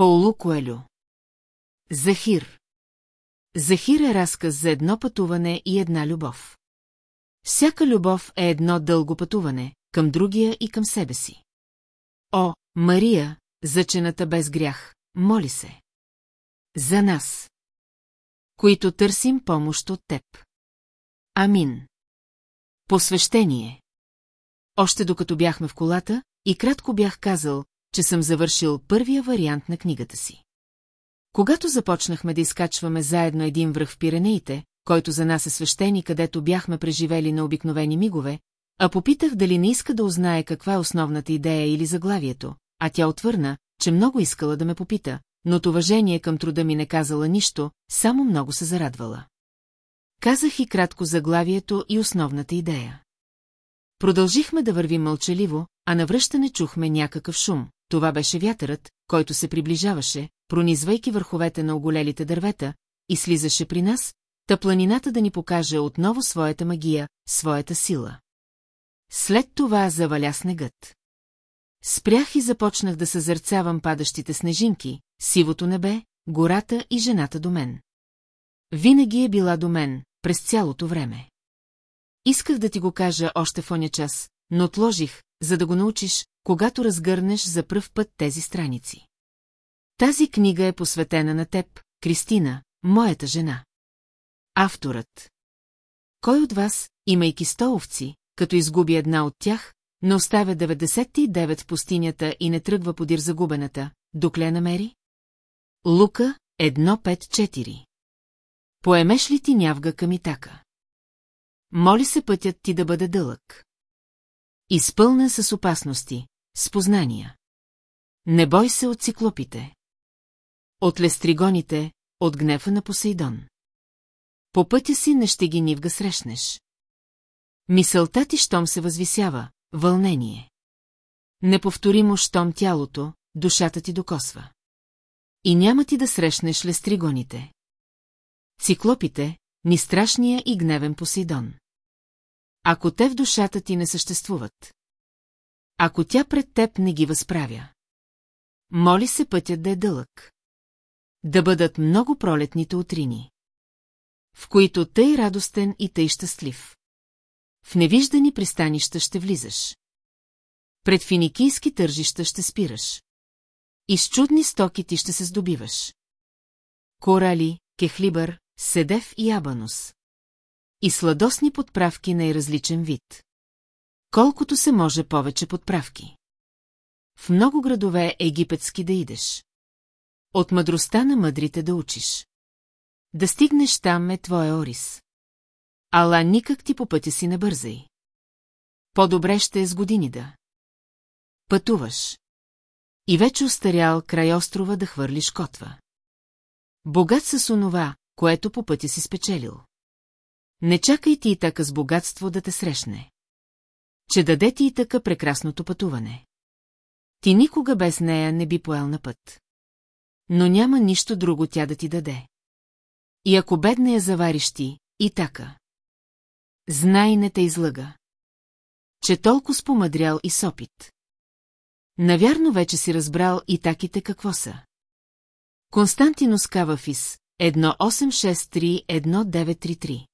Паулу Коелю Захир Захир е разказ за едно пътуване и една любов. Всяка любов е едно дълго пътуване, към другия и към себе си. О, Мария, зачената без грях, моли се. За нас. Които търсим помощ от теб. Амин. Посвещение. Още докато бяхме в колата, и кратко бях казал, че съм завършил първия вариант на книгата си. Когато започнахме да изкачваме заедно един връх в Пиренеите, който за нас е свещен където бяхме преживели на обикновени мигове, а попитах дали не иска да узнае каква е основната идея или заглавието, а тя отвърна, че много искала да ме попита, но от уважение към труда ми не казала нищо, само много се зарадвала. Казах и кратко заглавието и основната идея. Продължихме да вървим мълчаливо, а навръщане чухме някакъв шум. Това беше вятърът, който се приближаваше, пронизвайки върховете на оголелите дървета, и слизаше при нас, та планината да ни покаже отново своята магия, своята сила. След това заваля снегът. Спрях и започнах да съзърцавам падащите снежинки, сивото небе, гората и жената до мен. Винаги е била до мен, през цялото време. Исках да ти го кажа още в оня час, но отложих, за да го научиш, когато разгърнеш за пръв път тези страници. Тази книга е посветена на теб, Кристина, моята жена. Авторът. Кой от вас, имайки сто овци, като изгуби една от тях, не оставя 99 в пустинята и не тръгва подир загубената, докле намери? Лука 1.5.4 Поемеш ли ти нявга към Итака? Моли се пътят ти да бъде дълъг. Изпълнен с опасности, с познания. Не бой се от циклопите. От лестригоните, от гнева на Посейдон. По пътя си не ще ги нивга срещнеш. Мисълта ти щом се възвисява, вълнение. Неповторимо щом тялото, душата ти докосва. И няма ти да срещнеш лестригоните. Циклопите, ни страшния и гневен Посейдон. Ако те в душата ти не съществуват. Ако тя пред теб не ги възправя. Моли се пътят да е дълъг. Да бъдат много пролетните утрини. В които тъй радостен и тъй щастлив. В невиждани пристанища ще влизаш. Пред финикийски тържища ще спираш. И с чудни стоки ти ще се здобиваш. Корали, кехлибър, седев и абанус. И сладосни подправки на различен вид. Колкото се може повече подправки. В много градове египетски да идеш. От мъдростта на мъдрите да учиш. Да стигнеш там е твоя Орис. Ала никак ти по пътя си не бързай. По-добре ще е с години да. Пътуваш. И вече остарял край острова да хвърлиш котва. Богат с онова, което по пътя си спечелил. Не чакай ти и така с богатство да те срещне. Че даде ти и така прекрасното пътуване. Ти никога без нея не би поел на път. Но няма нищо друго тя да ти даде. И ако бедна я завариш ти, и така. Знай не те излъга. Че толкова спомадрял и с опит. Навярно вече си разбрал и таките какво са. Константинус Кавафис, 1863-1933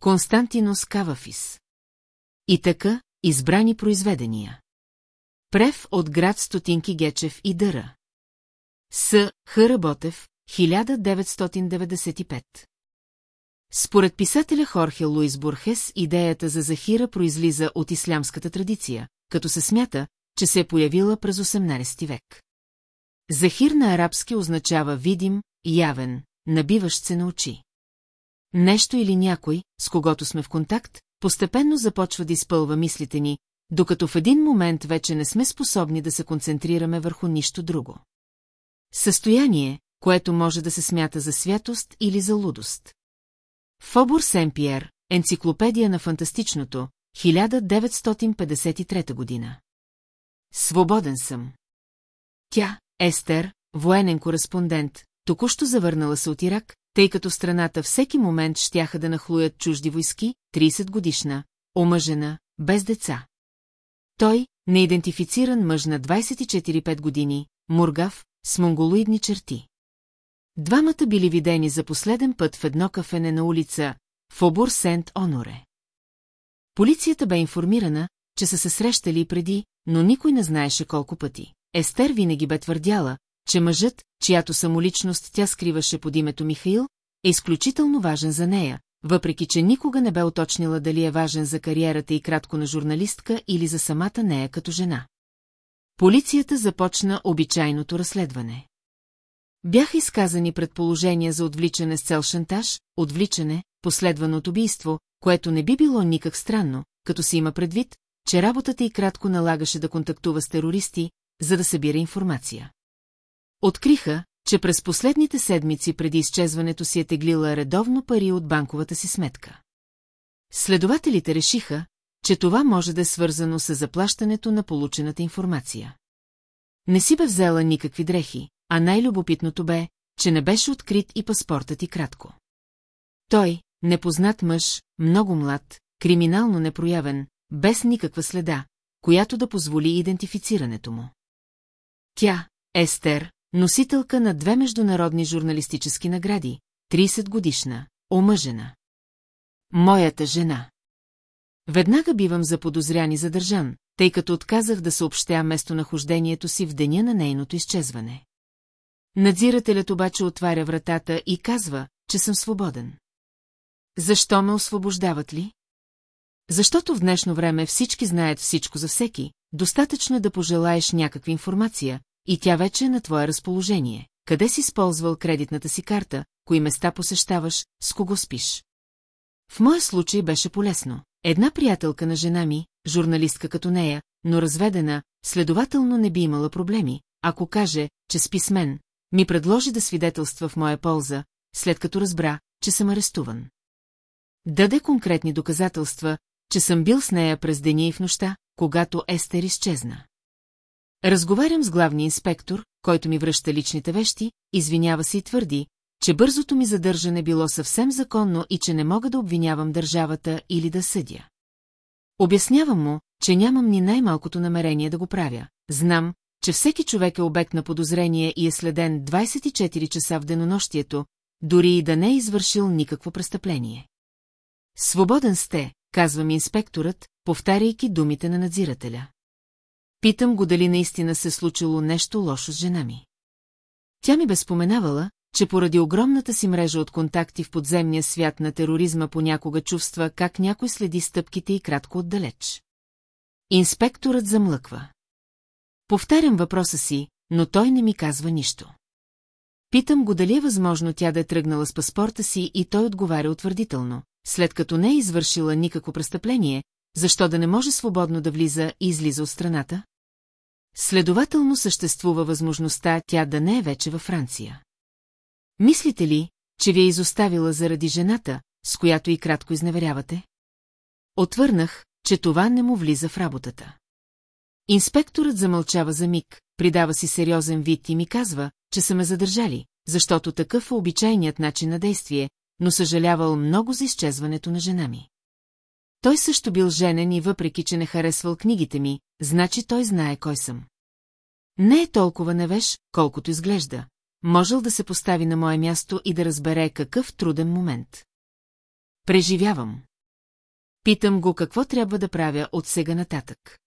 Константинус Кавафис И така, избрани произведения. Прев от град Стотинки Гечев и Дъра. С. Х. Работев, 1995 според писателя Хорхе Луис Бурхес, идеята за Захира произлиза от ислямската традиция, като се смята, че се е появила през 18 век. Захир на арабски означава видим, явен, набиващ се на очи. Нещо или някой, с когото сме в контакт, постепенно започва да изпълва мислите ни, докато в един момент вече не сме способни да се концентрираме върху нищо друго. Състояние, което може да се смята за святост или за лудост. Фобор Сен-Пьер, енциклопедия на фантастичното, 1953 година. Свободен съм. Тя, Естер, военен кореспондент, току-що завърнала се от Ирак, тъй като страната всеки момент щяха да нахлуят чужди войски, 30 годишна, омъжена, без деца. Той, неидентифициран мъж на 24-5 години, мургав, с монголоидни черти. Двамата били видени за последен път в едно кафене на улица Фобур Сент Оноре. Полицията бе информирана, че са се срещали преди, но никой не знаеше колко пъти. Естер винаги бе твърдяла, че мъжът, чиято самоличност тя скриваше под името Михаил, е изключително важен за нея, въпреки че никога не бе уточнила дали е важен за кариерата и кратко на журналистка или за самата нея като жена. Полицията започна обичайното разследване. Бяха изказани предположения за отвличане с цел шантаж, отвличане, последвано от убийство, което не би било никак странно, като се има предвид, че работата й кратко налагаше да контактува с терористи, за да събира информация. Откриха, че през последните седмици преди изчезването си е теглила редовно пари от банковата си сметка. Следователите решиха, че това може да е свързано с заплащането на получената информация. Не си бе взела никакви дрехи, а най-любопитното бе, че не беше открит и паспортът и кратко. Той, непознат мъж, много млад, криминално непроявен, без никаква следа, която да позволи идентифицирането му. Тя, Естер, носителка на две международни журналистически награди, 30 годишна, омъжена. Моята жена. Веднага бивам заподозрян и задържан, тъй като отказах да съобщя местонахождението си в деня на нейното изчезване. Надзирателят обаче отваря вратата и казва, че съм свободен. Защо ме освобождават ли? Защото в днешно време всички знаят всичко за всеки, достатъчно е да пожелаеш някаква информация, и тя вече е на твое разположение. Къде си използвал кредитната си карта, кои места посещаваш, с кого спиш? В моя случай беше полезно. Една приятелка на жена ми, журналистка като нея, но разведена, следователно не би имала проблеми, ако каже, че спи с мен, ми предложи да свидетелства в моя полза, след като разбра, че съм арестуван. Даде конкретни доказателства, че съм бил с нея през деня и в нощта, когато Естер изчезна. Разговарям с главния инспектор, който ми връща личните вещи, извинява се и твърди, че бързото ми задържане било съвсем законно и че не мога да обвинявам държавата или да съдя. Обяснявам му, че нямам ни най-малкото намерение да го правя. Знам, че всеки човек е обект на подозрение и е следен 24 часа в денонощието, дори и да не е извършил никакво престъпление. Свободен сте, казва ми инспекторът, повтаряйки думите на надзирателя. Питам го дали наистина се случило нещо лошо с жена ми. Тя ми бе споменавала, че поради огромната си мрежа от контакти в подземния свят на тероризма понякога чувства как някой следи стъпките и кратко отдалеч. Инспекторът замлъква. Повтарям въпроса си, но той не ми казва нищо. Питам го дали е възможно тя да е тръгнала с паспорта си и той отговаря утвърдително. След като не е извършила никакво престъпление, защо да не може свободно да влиза и излиза от страната? Следователно съществува възможността тя да не е вече във Франция. Мислите ли, че ви е изоставила заради жената, с която и кратко изневерявате? Отвърнах, че това не му влиза в работата. Инспекторът замълчава за миг, придава си сериозен вид и ми казва, че са ме задържали, защото такъв е обичайният начин на действие, но съжалявал много за изчезването на жена ми. Той също бил женен и въпреки, че не харесвал книгите ми, значи той знае кой съм. Не е толкова невеж, колкото изглежда. Можел да се постави на мое място и да разбере какъв труден момент. Преживявам. Питам го какво трябва да правя от сега нататък.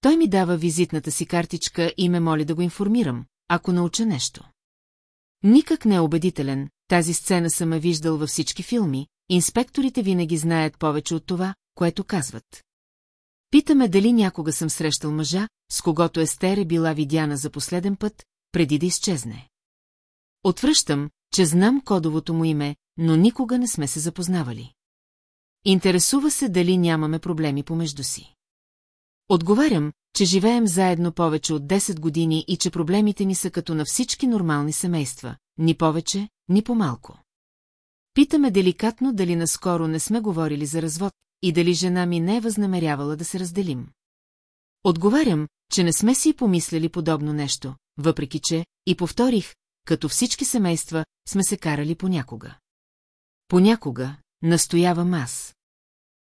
Той ми дава визитната си картичка и ме моли да го информирам, ако науча нещо. Никак не е убедителен, тази сцена съм я виждал във всички филми, инспекторите винаги знаят повече от това, което казват. Питаме дали някога съм срещал мъжа, с когото Естер е била видяна за последен път, преди да изчезне. Отвръщам, че знам кодовото му име, но никога не сме се запознавали. Интересува се дали нямаме проблеми помежду си. Отговарям, че живеем заедно повече от 10 години и че проблемите ни са като на всички нормални семейства, ни повече, ни по-малко. Питаме деликатно дали наскоро не сме говорили за развод и дали жена ми не е възнамерявала да се разделим. Отговарям, че не сме си помислили подобно нещо, въпреки че, и повторих, като всички семейства, сме се карали понякога. Понякога, настоявам аз.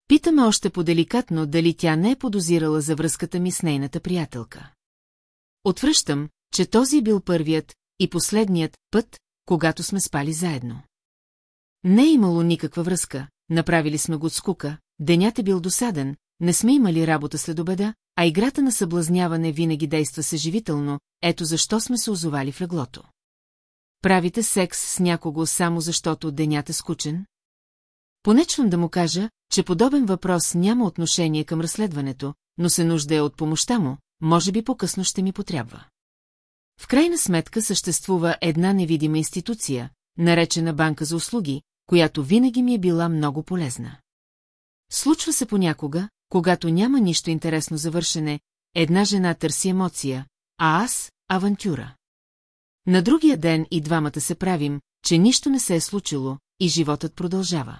Питаме още по-деликатно дали тя не е подозирала за връзката ми с нейната приятелка. Отвръщам, че този бил първият и последният път, когато сме спали заедно. Не е имало никаква връзка, направили сме го от скука, денят е бил досаден, не сме имали работа след обеда, а играта на съблазняване винаги действа съживително, ето защо сме се озовали в леглото. Правите секс с някого само защото денят е скучен? Понечвам да му кажа, че подобен въпрос няма отношение към разследването, но се нуждае от помощта му, може би по-късно ще ми потрябва. В крайна сметка съществува една невидима институция, наречена банка за услуги, която винаги ми е била много полезна. Случва се понякога, когато няма нищо интересно за вършене, една жена търси емоция, а аз – авантюра. На другия ден и двамата се правим, че нищо не се е случило и животът продължава.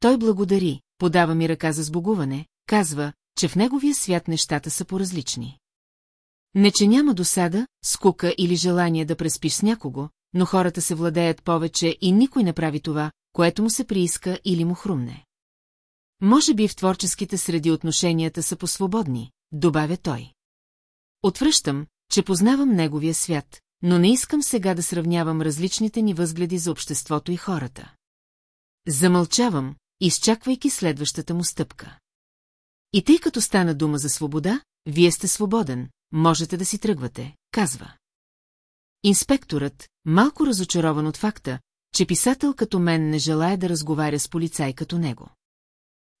Той благодари, подава ми ръка за сбогуване, казва, че в неговия свят нещата са поразлични. Не, че няма досада, скука или желание да преспиш с някого, но хората се владеят повече и никой не прави това, което му се прииска или му хрумне. Може би в творческите среди отношенията са посвободни, добавя той. Отвръщам, че познавам неговия свят, но не искам сега да сравнявам различните ни възгледи за обществото и хората. Замълчавам, изчаквайки следващата му стъпка. И тъй като стана дума за свобода, вие сте свободен, можете да си тръгвате, казва. Инспекторът, малко разочарован от факта, че писател като мен не желая да разговаря с полицай като него.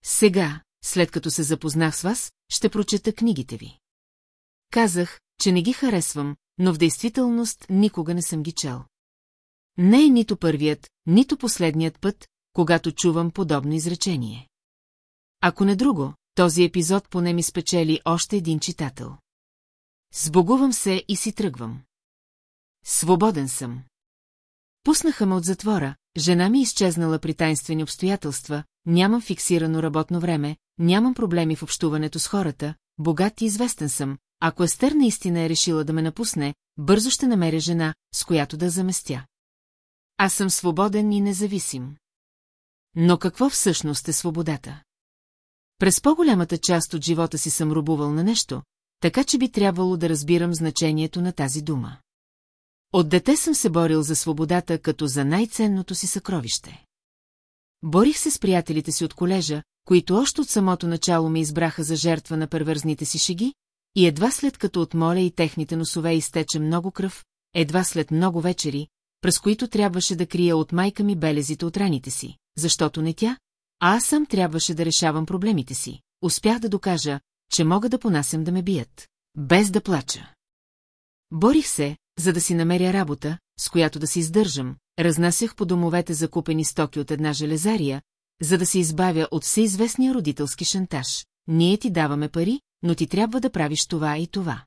Сега, след като се запознах с вас, ще прочета книгите ви. Казах, че не ги харесвам, но в действителност никога не съм ги чел. Не е нито първият, нито последният път, когато чувам подобно изречение. Ако не друго, този епизод поне ми спечели още един читател. Сбогувам се и си тръгвам. Свободен съм. Пуснаха ме от затвора, жена ми изчезнала при тайнствени обстоятелства, нямам фиксирано работно време, нямам проблеми в общуването с хората, богат и известен съм, ако Естер наистина е решила да ме напусне, бързо ще намеря жена, с която да заместя. Аз съм свободен и независим. Но какво всъщност е свободата? През по-голямата част от живота си съм рубувал на нещо, така че би трябвало да разбирам значението на тази дума. От дете съм се борил за свободата като за най-ценното си съкровище. Борих се с приятелите си от колежа, които още от самото начало ме избраха за жертва на перверзните си шеги, и едва след като от моля и техните носове изтече много кръв, едва след много вечери, през които трябваше да крия от майка ми белезите от раните си, защото не тя, а аз сам трябваше да решавам проблемите си. Успях да докажа, че мога да понасям да ме бият, без да плача. Борих се, за да си намеря работа, с която да се издържам, разнасях по домовете закупени стоки от една железария, за да се избавя от всеизвестния родителски шантаж. Ние ти даваме пари, но ти трябва да правиш това и това.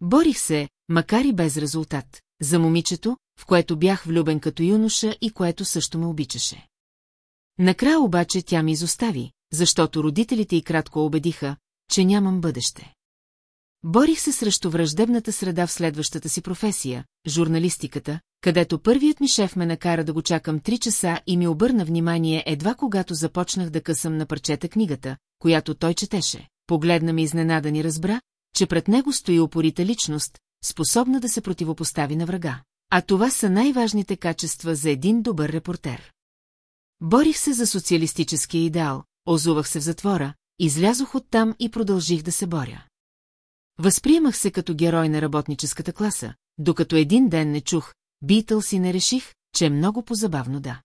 Борих се, макар и без резултат, за момичето, в което бях влюбен като юноша и което също ме обичаше. Накрая обаче тя ми изостави, защото родителите й кратко убедиха, че нямам бъдеще. Борих се срещу враждебната среда в следващата си професия, журналистиката, където първият ми шеф ме накара да го чакам три часа и ми обърна внимание едва когато започнах да късам на парчета книгата, която той четеше. Погледна ми изненадан и разбра, че пред него стои опорита личност, способна да се противопостави на врага. А това са най-важните качества за един добър репортер. Борих се за социалистическия идеал, озувах се в затвора, излязох оттам и продължих да се боря. Възприемах се като герой на работническата класа, докато един ден не чух, битъл си не реших, че е много позабавно да.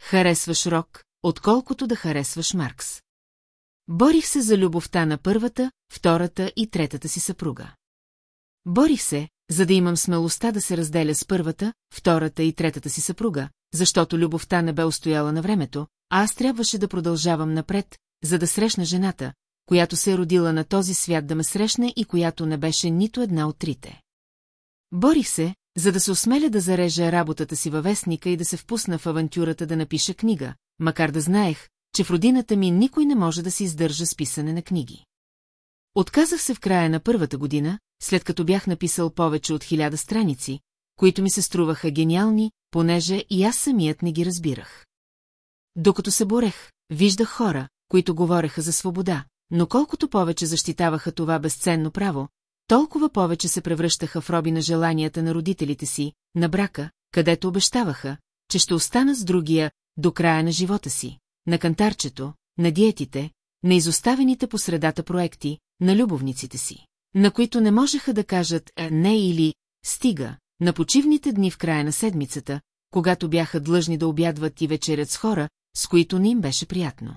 Харесваш рок, отколкото да харесваш Маркс. Борих се за любовта на първата, втората и третата си съпруга. Борих се, за да имам смелостта да се разделя с първата, втората и третата си съпруга, защото любовта не бе устояла на времето, а аз трябваше да продължавам напред, за да срещна жената, която се е родила на този свят да ме срещне и която не беше нито една от трите. Борих се, за да се осмеля да зарежа работата си във вестника и да се впусна в авантюрата да напиша книга, макар да знаех, че в родината ми никой не може да се издържа с писане на книги. Отказах се в края на първата година, след като бях написал повече от хиляда страници, които ми се струваха гениални, понеже и аз самият не ги разбирах. Докато се борех, виждах хора, които говореха за свобода, но колкото повече защитаваха това безценно право, толкова повече се превръщаха в роби на желанията на родителите си, на брака, където обещаваха, че ще остана с другия до края на живота си, на кантарчето, на диетите, на изоставените по средата проекти, на любовниците си, на които не можеха да кажат «не» или «стига», на почивните дни в края на седмицата, когато бяха длъжни да обядват и вечерят с хора, с които не им беше приятно.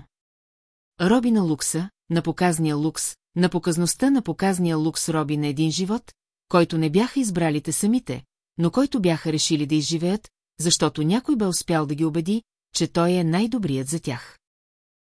Роби на лукса, на показния лукс, на показността на показния лукс роби на един живот, който не бяха избралите самите, но който бяха решили да изживеят, защото някой бе успял да ги убеди, че той е най-добрият за тях.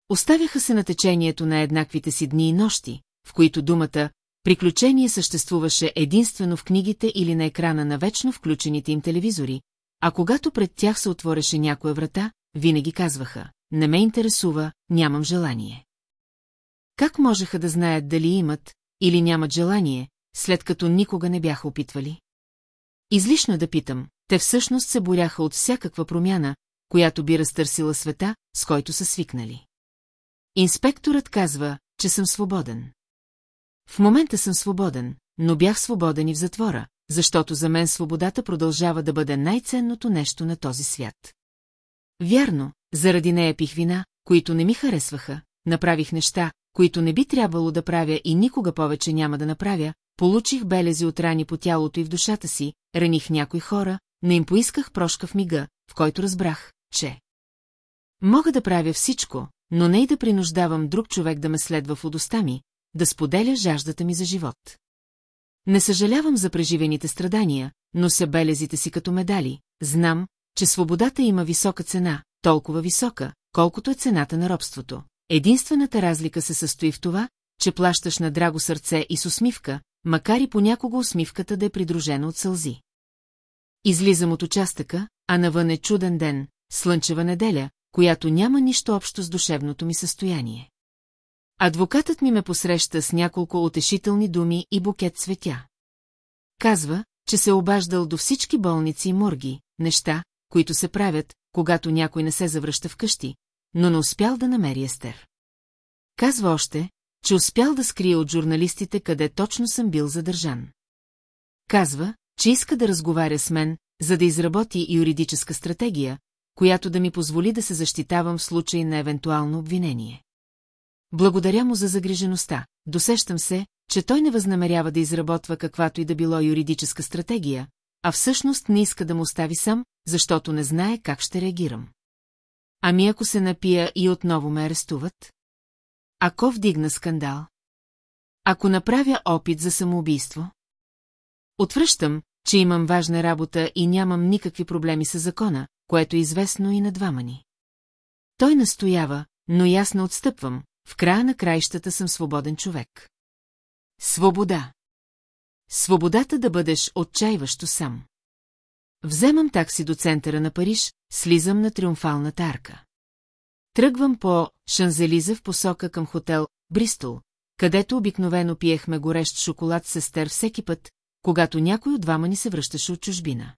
Оставяха се на течението на еднаквите си дни и нощи, в които думата «приключение» съществуваше единствено в книгите или на екрана на вечно включените им телевизори, а когато пред тях се отвореше някоя врата, винаги казваха «не ме интересува, нямам желание». Как можеха да знаят дали имат или нямат желание, след като никога не бяха опитвали? Излишно да питам, те всъщност се боряха от всякаква промяна, която би разтърсила света, с който са свикнали. Инспекторът казва, че съм свободен. В момента съм свободен, но бях свободен и в затвора, защото за мен свободата продължава да бъде най-ценното нещо на този свят. Вярно, заради нея пих вина, които не ми харесваха, направих неща, които не би трябвало да правя и никога повече няма да направя, получих белези от рани по тялото и в душата си, раних някои хора, не им поисках прошка в мига, в който разбрах, че... Мога да правя всичко, но не и да принуждавам друг човек да ме следва в удоста ми, да споделя жаждата ми за живот. Не съжалявам за преживените страдания, но се белезите си като медали, знам, че свободата има висока цена, толкова висока, колкото е цената на робството. Единствената разлика се състои в това, че плащаш на драго сърце и с усмивка, макар и понякога усмивката да е придружена от сълзи. Излизам от участъка, а навън е чуден ден, слънчева неделя, която няма нищо общо с душевното ми състояние. Адвокатът ми ме посреща с няколко утешителни думи и букет цветя. Казва, че се обаждал до всички болници и морги, неща, които се правят, когато някой не се завръща вкъщи, но не успял да намери Естер. Казва още, че успял да скрие от журналистите къде точно съм бил задържан. Казва, че иска да разговаря с мен, за да изработи юридическа стратегия, която да ми позволи да се защитавам в случай на евентуално обвинение. Благодаря му за загрижеността. Досещам се, че той не възнамерява да изработва каквато и да било юридическа стратегия, а всъщност не иска да му остави сам, защото не знае как ще реагирам. Ами ако се напия и отново ме арестуват? Ако вдигна скандал? Ако направя опит за самоубийство? Отвръщам, че имам важна работа и нямам никакви проблеми с закона, което е известно и на двама ни. Той настоява, но не отстъпвам, в края на краищата съм свободен човек. Свобода. Свободата да бъдеш отчаиващо сам. Вземам такси до центъра на Париж, слизам на триумфалната арка. Тръгвам по Шанзелиза в посока към хотел Бристол, където обикновено пиехме горещ шоколад с естер всеки път, когато някой от двама ни се връщаше от чужбина.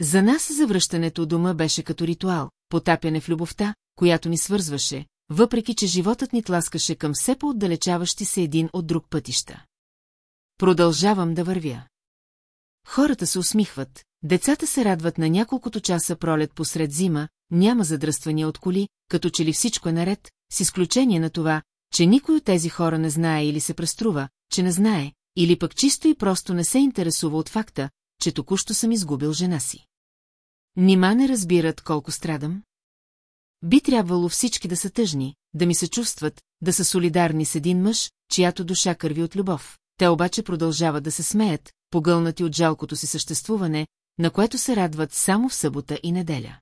За нас завръщането у дома беше като ритуал, потапяне в любовта, която ни свързваше, въпреки че животът ни тласкаше към все по-отдалечаващи се един от друг пътища. Продължавам да вървя. Хората се усмихват, децата се радват на няколкото часа пролет посред зима, няма задръствания от коли, като че ли всичко е наред, с изключение на това, че никой от тези хора не знае или се преструва, че не знае, или пък чисто и просто не се интересува от факта, че току-що съм изгубил жена си. Нима не разбират колко страдам? Би трябвало всички да са тъжни, да ми се чувстват, да са солидарни с един мъж, чиято душа кърви от любов. Те обаче продължават да се смеят, погълнати от жалкото си съществуване, на което се радват само в събота и неделя.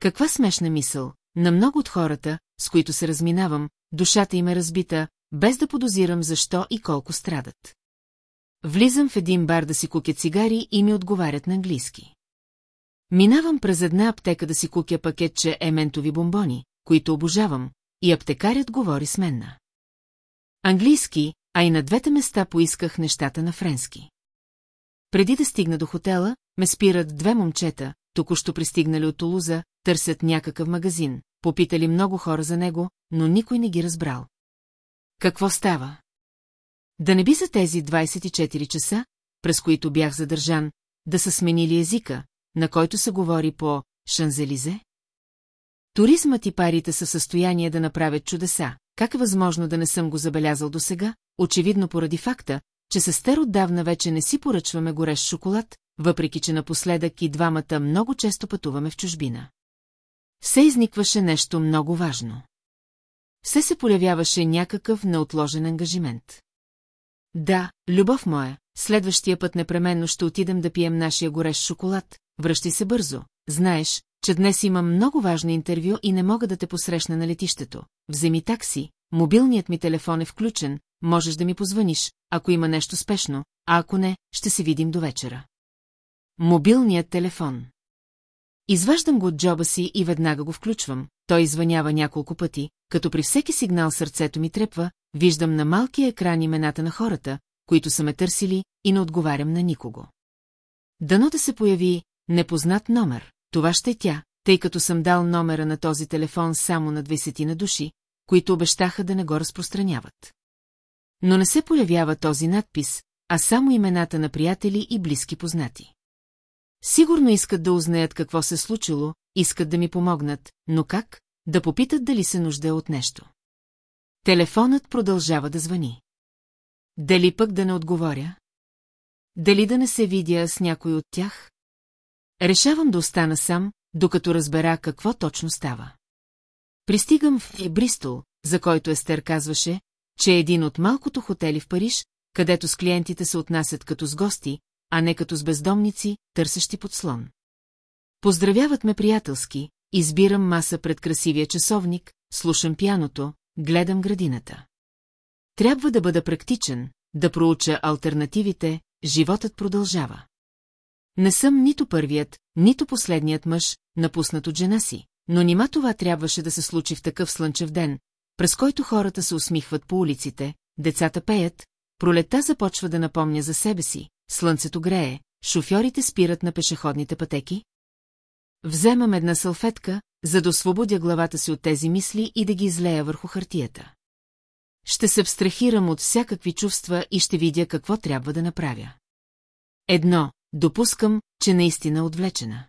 Каква смешна мисъл, на много от хората, с които се разминавам, душата им е разбита, без да подозирам защо и колко страдат. Влизам в един бар да си кукя цигари и ми отговарят на английски. Минавам през една аптека да си кукя пакетче ементови бомбони, които обожавам, и аптекарят говори с мен на. Английски, а и на двете места поисках нещата на френски. Преди да стигна до хотела, ме спират две момчета, току-що пристигнали от Тулуза, търсят някакъв магазин, попитали много хора за него, но никой не ги разбрал. Какво става? Да не би за тези 24 часа, през които бях задържан, да са сменили езика, на който се говори по Шанзелизе? Туризмът и парите са в състояние да направят чудеса. Как е възможно да не съм го забелязал досега? Очевидно поради факта, че с отдавна вече не си поръчваме горещ шоколад, въпреки че напоследък и двамата много често пътуваме в чужбина. Все изникваше нещо много важно. Все се полявяваше някакъв неотложен ангажимент. Да, любов моя, следващия път непременно ще отидем да пием нашия горещ шоколад, връщай се бързо. Знаеш, че днес имам много важно интервю и не мога да те посрещна на летището. Вземи такси, мобилният ми телефон е включен, можеш да ми позваниш, ако има нещо спешно, а ако не, ще се видим до вечера. Мобилният телефон. Изваждам го от джоба си и веднага го включвам. Той извънява няколко пъти, като при всеки сигнал сърцето ми трепва, виждам на малкия екран имената на хората, които са ме търсили, и не отговарям на никого. Дано да се появи непознат номер, това ще е тя, тъй като съм дал номера на този телефон само на 20 на души, които обещаха да не го разпространяват. Но не се появява този надпис, а само имената на приятели и близки познати. Сигурно искат да узнаят какво се случило, искат да ми помогнат, но как? Да попитат дали се нуждае от нещо. Телефонът продължава да звъни. Дали пък да не отговоря? Дали да не се видя с някой от тях? Решавам да остана сам, докато разбера какво точно става. Пристигам в Бристол, за който Естер казваше, че е един от малкото хотели в Париж, където с клиентите се отнасят като с гости, а не като с бездомници, търсещи подслон. Поздравяват ме приятелски, избирам маса пред красивия часовник, слушам пяното, гледам градината. Трябва да бъда практичен, да проуча альтернативите, животът продължава. Не съм нито първият, нито последният мъж, напуснат от жена си, но нима това трябваше да се случи в такъв слънчев ден, през който хората се усмихват по улиците, децата пеят, пролета започва да напомня за себе си, слънцето грее, шофьорите спират на пешеходните пътеки? Вземам една салфетка, за да освободя главата си от тези мисли и да ги излея върху хартията. Ще се абстрахирам от всякакви чувства и ще видя какво трябва да направя. Едно, допускам, че наистина отвлечена.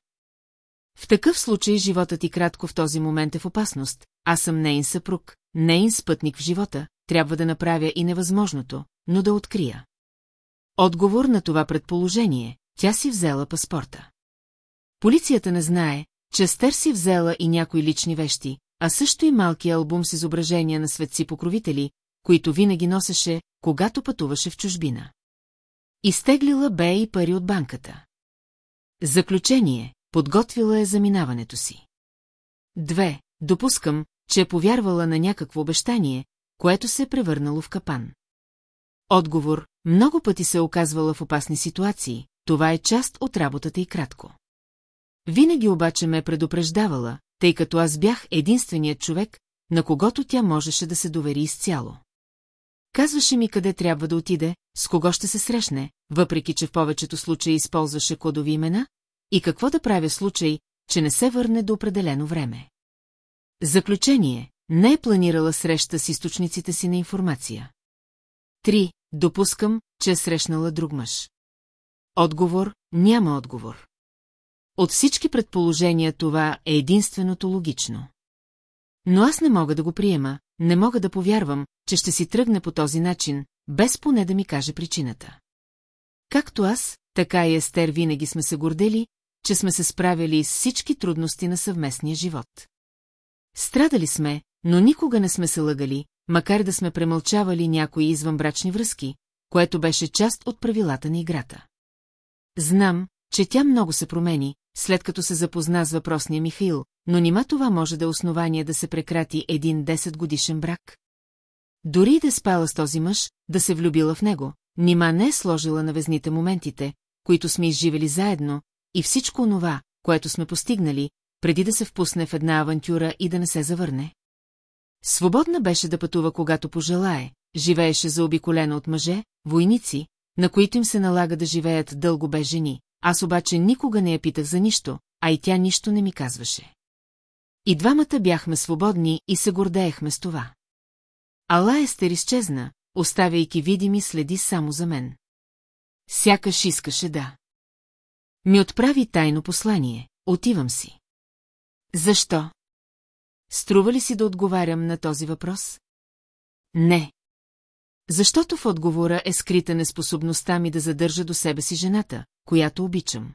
В такъв случай животът ти кратко в този момент е в опасност, аз съм нейн съпруг, нейн спътник в живота, трябва да направя и невъзможното, но да открия. Отговор на това предположение, тя си взела паспорта. Полицията не знае, че Стер си взела и някои лични вещи, а също и малкия албум с изображения на светци покровители, които винаги носеше, когато пътуваше в чужбина. Изтеглила бе и пари от банката. Заключение, подготвила е заминаването си. Две, допускам, че е повярвала на някакво обещание, което се е превърнало в капан. Отговор, много пъти се е оказвала в опасни ситуации, това е част от работата и кратко. Винаги обаче ме е предупреждавала, тъй като аз бях единственият човек, на когото тя можеше да се довери изцяло. Казваше ми къде трябва да отиде, с кого ще се срещне, въпреки че в повечето случаи използваше кодови имена, и какво да правя случай, че не се върне до определено време. Заключение, не е планирала среща с източниците си на информация. Три, допускам, че е срещнала друг мъж. Отговор, няма отговор. От всички предположения това е единственото логично. Но аз не мога да го приема, не мога да повярвам, че ще си тръгне по този начин, без поне да ми каже причината. Както аз, така и Естер винаги сме се гордели, че сме се справили с всички трудности на съвместния живот. Страдали сме, но никога не сме се лъгали, макар да сме премълчавали някои извънбрачни връзки, което беше част от правилата на играта. Знам, че тя много се промени, след като се запозна с въпросния Михаил, но нима това може да е основание да се прекрати един 10 годишен брак? Дори да е спала с този мъж, да се влюбила в него, нима не е сложила на везните моментите, които сме изживели заедно, и всичко онова, което сме постигнали, преди да се впусне в една авантюра и да не се завърне. Свободна беше да пътува когато пожелае, живееше заобиколена от мъже, войници, на които им се налага да живеят дълго без жени, аз обаче никога не я питах за нищо, а и тя нищо не ми казваше. И двамата бяхме свободни и се гордеехме с това. Ала Естер изчезна, оставяйки видими следи само за мен. Сякаш искаше да. Ми отправи тайно послание. Отивам си. Защо? Струва ли си да отговарям на този въпрос? Не. Защото в отговора е скрита неспособността ми да задържа до себе си жената, която обичам.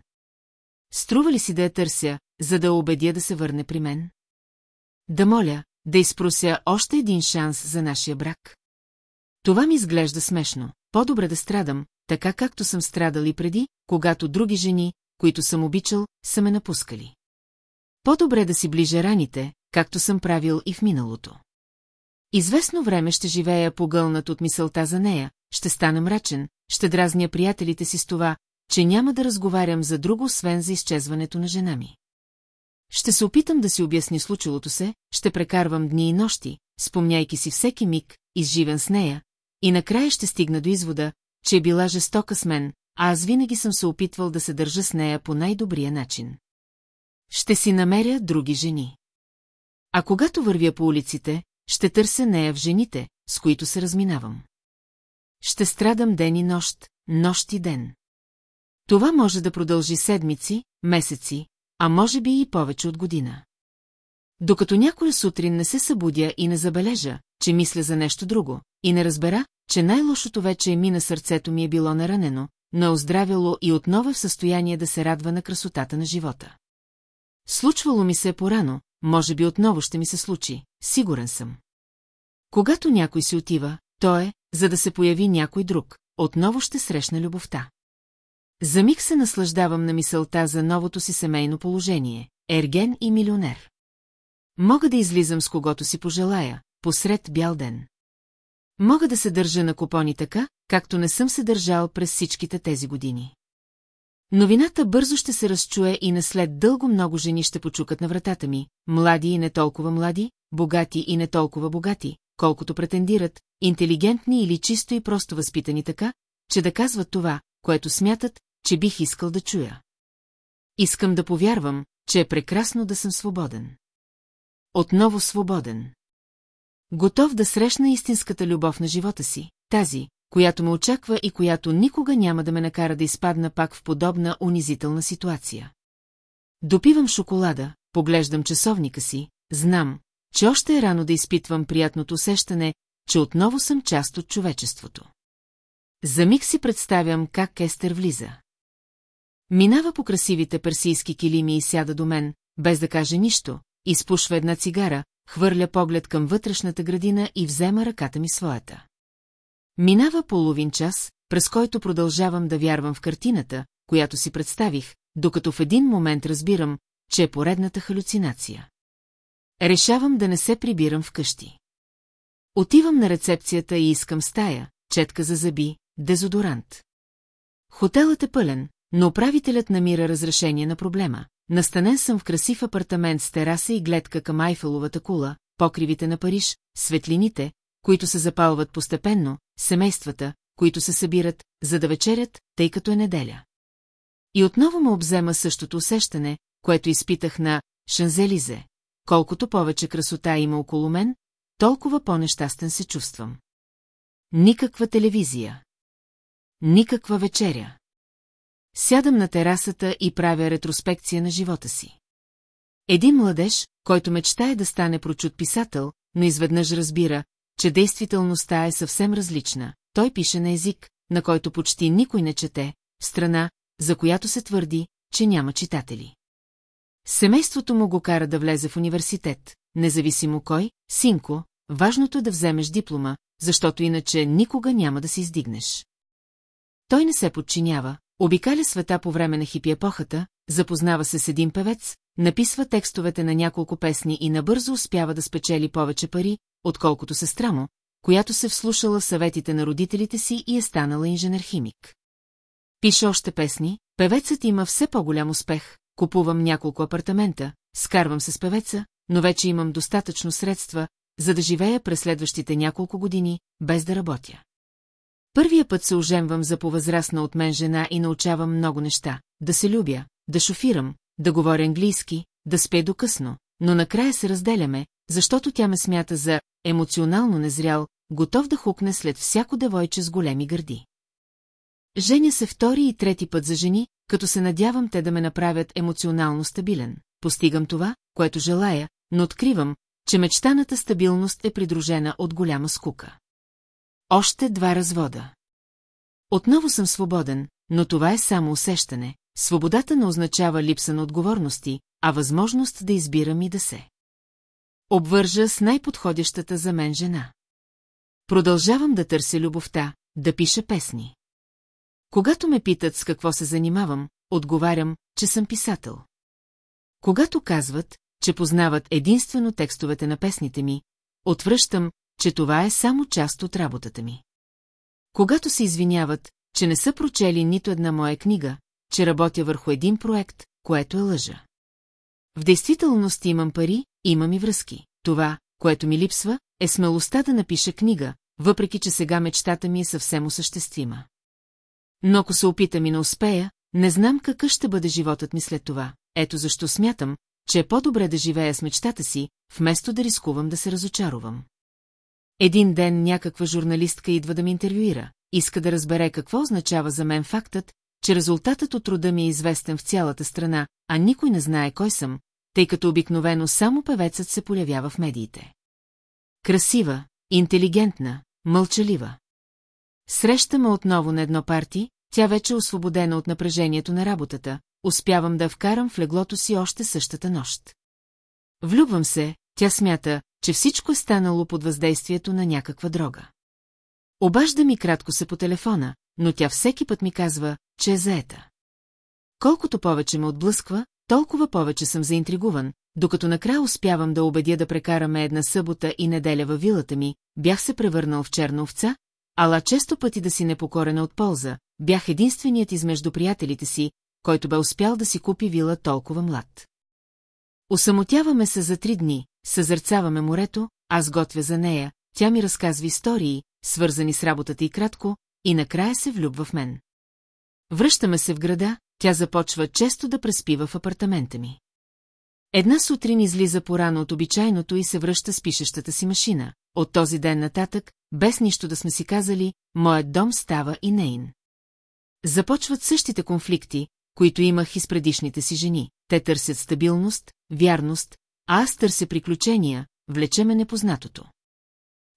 Струва ли си да я търся, за да убедя да се върне при мен? Да моля, да изпрося още един шанс за нашия брак? Това ми изглежда смешно. По-добре да страдам, така както съм страдал и преди, когато други жени, които съм обичал, са ме напускали. По-добре да си ближа раните, както съм правил и в миналото. Известно време ще живея погълнат от мисълта за нея, ще стана мрачен, ще дразня приятелите си с това, че няма да разговарям за друго, освен за изчезването на жена ми. Ще се опитам да си обясни случилото се, ще прекарвам дни и нощи, спомняйки си всеки миг, изживен с нея, и накрая ще стигна до извода, че е била жестока с мен, а аз винаги съм се опитвал да се държа с нея по най-добрия начин. Ще си намеря други жени. А когато вървя по улиците, ще търся нея в жените, с които се разминавам. Ще страдам ден и нощ, нощ и ден. Това може да продължи седмици, месеци, а може би и повече от година. Докато някоя сутрин не се събудя и не забележа, че мисля за нещо друго, и не разбера, че най-лошото вече е мина сърцето ми е било наранено, но е оздравяло и отново е в състояние да се радва на красотата на живота. Случвало ми се е порано, може би отново ще ми се случи, сигурен съм. Когато някой си отива, то е, за да се появи някой друг, отново ще срещна любовта. За миг се наслаждавам на мисълта за новото си семейно положение, ерген и милионер. Мога да излизам с когото си пожелая, посред бял ден. Мога да се държа на купони така, както не съм се държал през всичките тези години. Новината бързо ще се разчуе и наслед дълго много жени ще почукат на вратата ми, млади и не толкова млади, богати и не толкова богати, колкото претендират, интелигентни или чисто и просто възпитани така, че да казват това, което смятат, че бих искал да чуя. Искам да повярвам, че е прекрасно да съм свободен. Отново свободен. Готов да срещна истинската любов на живота си, тази, която ме очаква и която никога няма да ме накара да изпадна пак в подобна унизителна ситуация. Допивам шоколада, поглеждам часовника си, знам, че още е рано да изпитвам приятното усещане, че отново съм част от човечеството. За миг си представям как Естер влиза. Минава по красивите персийски килими и сяда до мен, без да каже нищо, изпушва една цигара, хвърля поглед към вътрешната градина и взема ръката ми своята. Минава половин час, през който продължавам да вярвам в картината, която си представих, докато в един момент разбирам, че е поредната халюцинация. Решавам да не се прибирам вкъщи. Отивам на рецепцията и искам стая, четка за зъби, дезодорант. Хотелът е пълен, но управителят намира разрешение на проблема. Настанен съм в красив апартамент с тераса и гледка към Айфеловата кула, покривите на Париж, светлините, които се запалват постепенно, семействата, които се събират, за да вечерят, тъй като е неделя. И отново му обзема същото усещане, което изпитах на Шанзелизе. Колкото повече красота има около мен, толкова по-нещастен се чувствам. Никаква телевизия. Никаква вечеря. Сядам на терасата и правя ретроспекция на живота си. Един младеж, който мечтае да стане прочут писател, но изведнъж разбира, че действителността е съвсем различна. Той пише на език, на който почти никой не чете, в страна, за която се твърди, че няма читатели. Семейството му го кара да влезе в университет, независимо кой, синко, важното е да вземеш диплома, защото иначе никога няма да се издигнеш. Той не се подчинява, обикаля света по време на хипи епохата, запознава се с един певец, написва текстовете на няколко песни и набързо успява да спечели повече пари, отколкото сестра му, която се вслушала в съветите на родителите си и е станала инженер-химик. Пише още песни, певецът има все по-голям успех, купувам няколко апартамента, скарвам се с певеца, но вече имам достатъчно средства, за да живея през следващите няколко години, без да работя. Първия път се оженвам за повъзрастна от мен жена и научавам много неща. Да се любя, да шофирам, да говоря английски, да спе до късно, но накрая се разделяме, защото тя ме смята за емоционално незрял, готов да хукне след всяко девойче с големи гърди. Женя се втори и трети път за жени, като се надявам те да ме направят емоционално стабилен. Постигам това, което желая, но откривам, че мечтаната стабилност е придружена от голяма скука. Още два развода. Отново съм свободен, но това е само усещане. Свободата не означава липса на отговорности, а възможност да избирам и да се. Обвържа с най-подходящата за мен жена. Продължавам да търся любовта, да пиша песни. Когато ме питат с какво се занимавам, отговарям, че съм писател. Когато казват, че познават единствено текстовете на песните ми, отвръщам, че това е само част от работата ми. Когато се извиняват, че не са прочели нито една моя книга, че работя върху един проект, което е лъжа. В действителност имам пари, имам и връзки. Това, което ми липсва, е смелостта да напиша книга, въпреки че сега мечтата ми е съвсем осъществима. Но ако се опитам и не успея, не знам какъв ще бъде животът ми след това. Ето защо смятам, че е по-добре да живея с мечтата си, вместо да рискувам да се разочаровам. Един ден някаква журналистка идва да ми интервюира, иска да разбере какво означава за мен фактът, че резултатът от труда ми е известен в цялата страна, а никой не знае кой съм, тъй като обикновено само певецът се появява в медиите. Красива, интелигентна, мълчалива. Срещаме отново на едно парти, тя вече е освободена от напрежението на работата, успявам да вкарам в леглото си още същата нощ. Влюбвам се, тя смята, че всичко е станало под въздействието на някаква дрога. Обажда ми кратко се по телефона, но тя всеки път ми казва, че е заета. Колкото повече ме отблъсква, толкова повече съм заинтригуван, докато накрая успявам да убедя да прекараме една събота и неделя във вилата ми, бях се превърнал в черна овца, ала често пъти да си непокорена от полза, бях единственият измежду приятелите си, който бе успял да си купи вила толкова млад. Осамотяваме се за три дни, съзърцаваме морето, аз готвя за нея, тя ми разказва истории, свързани с работата и кратко, и накрая се влюбва в мен. Връщаме се в града, тя започва често да преспива в апартамента ми. Една сутрин излиза порано от обичайното и се връща с пишещата си машина. От този ден нататък, без нищо да сме си казали, моят дом става и нейн. Започват същите конфликти, които имах и с предишните си жени. Те търсят стабилност, вярност, а аз търся приключения, влечеме непознатото.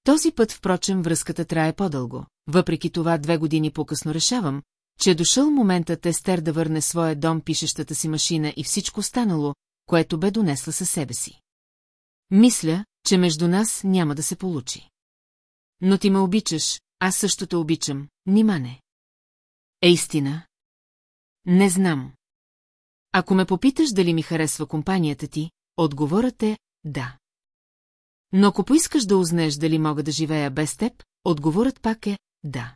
Този път, впрочем, връзката трае по-дълго. Въпреки това, две години по-късно решавам, че е дошъл моментът Естер да върне своя дом пишещата си машина и всичко станало, което бе донесла със себе си. Мисля, че между нас няма да се получи. Но ти ме обичаш, аз също те обичам, нима не. Е истина. Не знам. Ако ме попиташ дали ми харесва компанията ти, отговорът е да. Но ако поискаш да узнаеш дали мога да живея без теб, отговорът пак е да.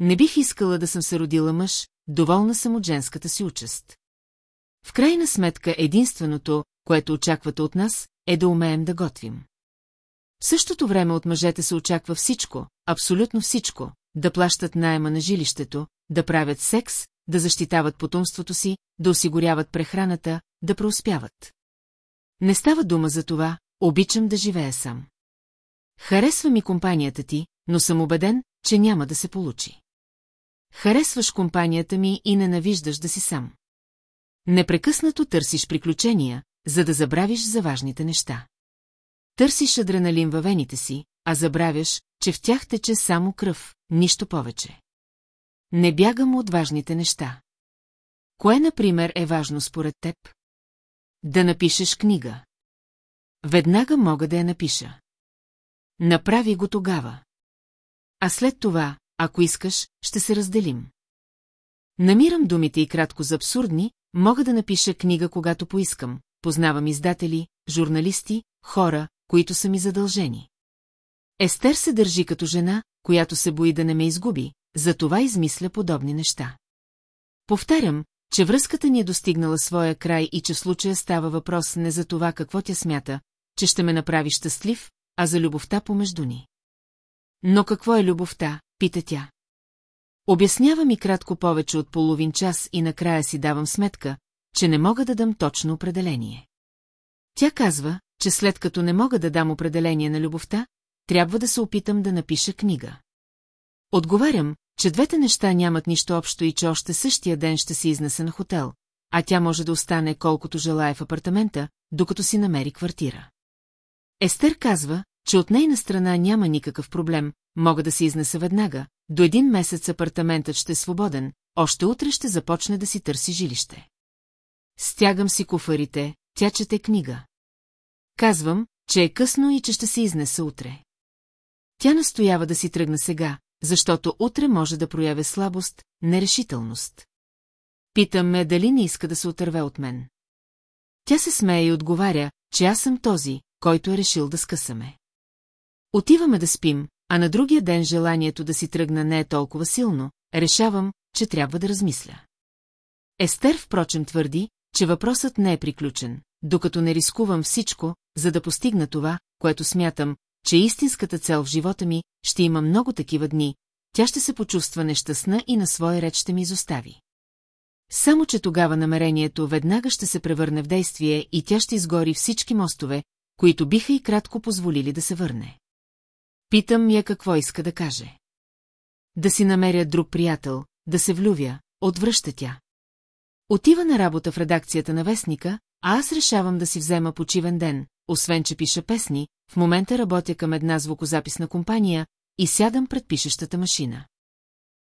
Не бих искала да съм се родила мъж, доволна съм от женската си участ. В крайна сметка единственото, което очаквате от нас, е да умеем да готвим. В същото време от мъжете се очаква всичко, абсолютно всичко, да плащат найема на жилището, да правят секс, да защитават потомството си, да осигуряват прехраната, да преуспяват. Не става дума за това, обичам да живея сам. Харесва ми компанията ти, но съм убеден, че няма да се получи. Харесваш компанията ми и ненавиждаш да си сам. Непрекъснато търсиш приключения, за да забравиш за важните неща. Търсиш адреналин във вените си, а забравяш, че в тях тече само кръв, нищо повече. Не бягам от важните неща. Кое, например, е важно според теб? Да напишеш книга. Веднага мога да я напиша. Направи го тогава. А след това, ако искаш, ще се разделим. Намирам думите и кратко за абсурдни, мога да напиша книга, когато поискам. Познавам издатели, журналисти, хора, които са ми задължени. Естер се държи като жена, която се бои да не ме изгуби, затова измисля подобни неща. Повтарям, че връзката ни е достигнала своя край и че в случая става въпрос не за това какво тя смята, че ще ме направи щастлив, а за любовта помежду ни. Но какво е любовта, пита тя. Обяснява ми кратко повече от половин час и накрая си давам сметка, че не мога да дам точно определение. Тя казва, че след като не мога да дам определение на любовта, трябва да се опитам да напиша книга. Отговарям, че двете неща нямат нищо общо и че още същия ден ще се изнесе на хотел, а тя може да остане колкото желая в апартамента, докато си намери квартира. Естер казва, че от нейна страна няма никакъв проблем, мога да се изнеса веднага, до един месец апартаментът ще е свободен, още утре ще започне да си търси жилище. Стягам си куфарите, тя чете книга. Казвам, че е късно и че ще се изнеса утре. Тя настоява да си тръгна сега, защото утре може да проявя слабост, нерешителност. Питам ме дали не иска да се отърве от мен. Тя се смее и отговаря, че аз съм този, който е решил да скъсаме. Отиваме да спим, а на другия ден желанието да си тръгна не е толкова силно, решавам, че трябва да размисля. Естер, впрочем, твърди, че въпросът не е приключен, докато не рискувам всичко, за да постигна това, което смятам, че истинската цел в живота ми, ще има много такива дни, тя ще се почувства нещастна и на своя реч ще ми изостави. Само, че тогава намерението веднага ще се превърне в действие и тя ще изгори всички мостове, които биха и кратко позволили да се върне. Питам я какво иска да каже. Да си намеря друг приятел, да се влювя, отвръща тя. Отива на работа в редакцията на вестника, а аз решавам да си взема почивен ден, освен че пиша песни, в момента работя към една звукозаписна компания и сядам пред пишещата машина.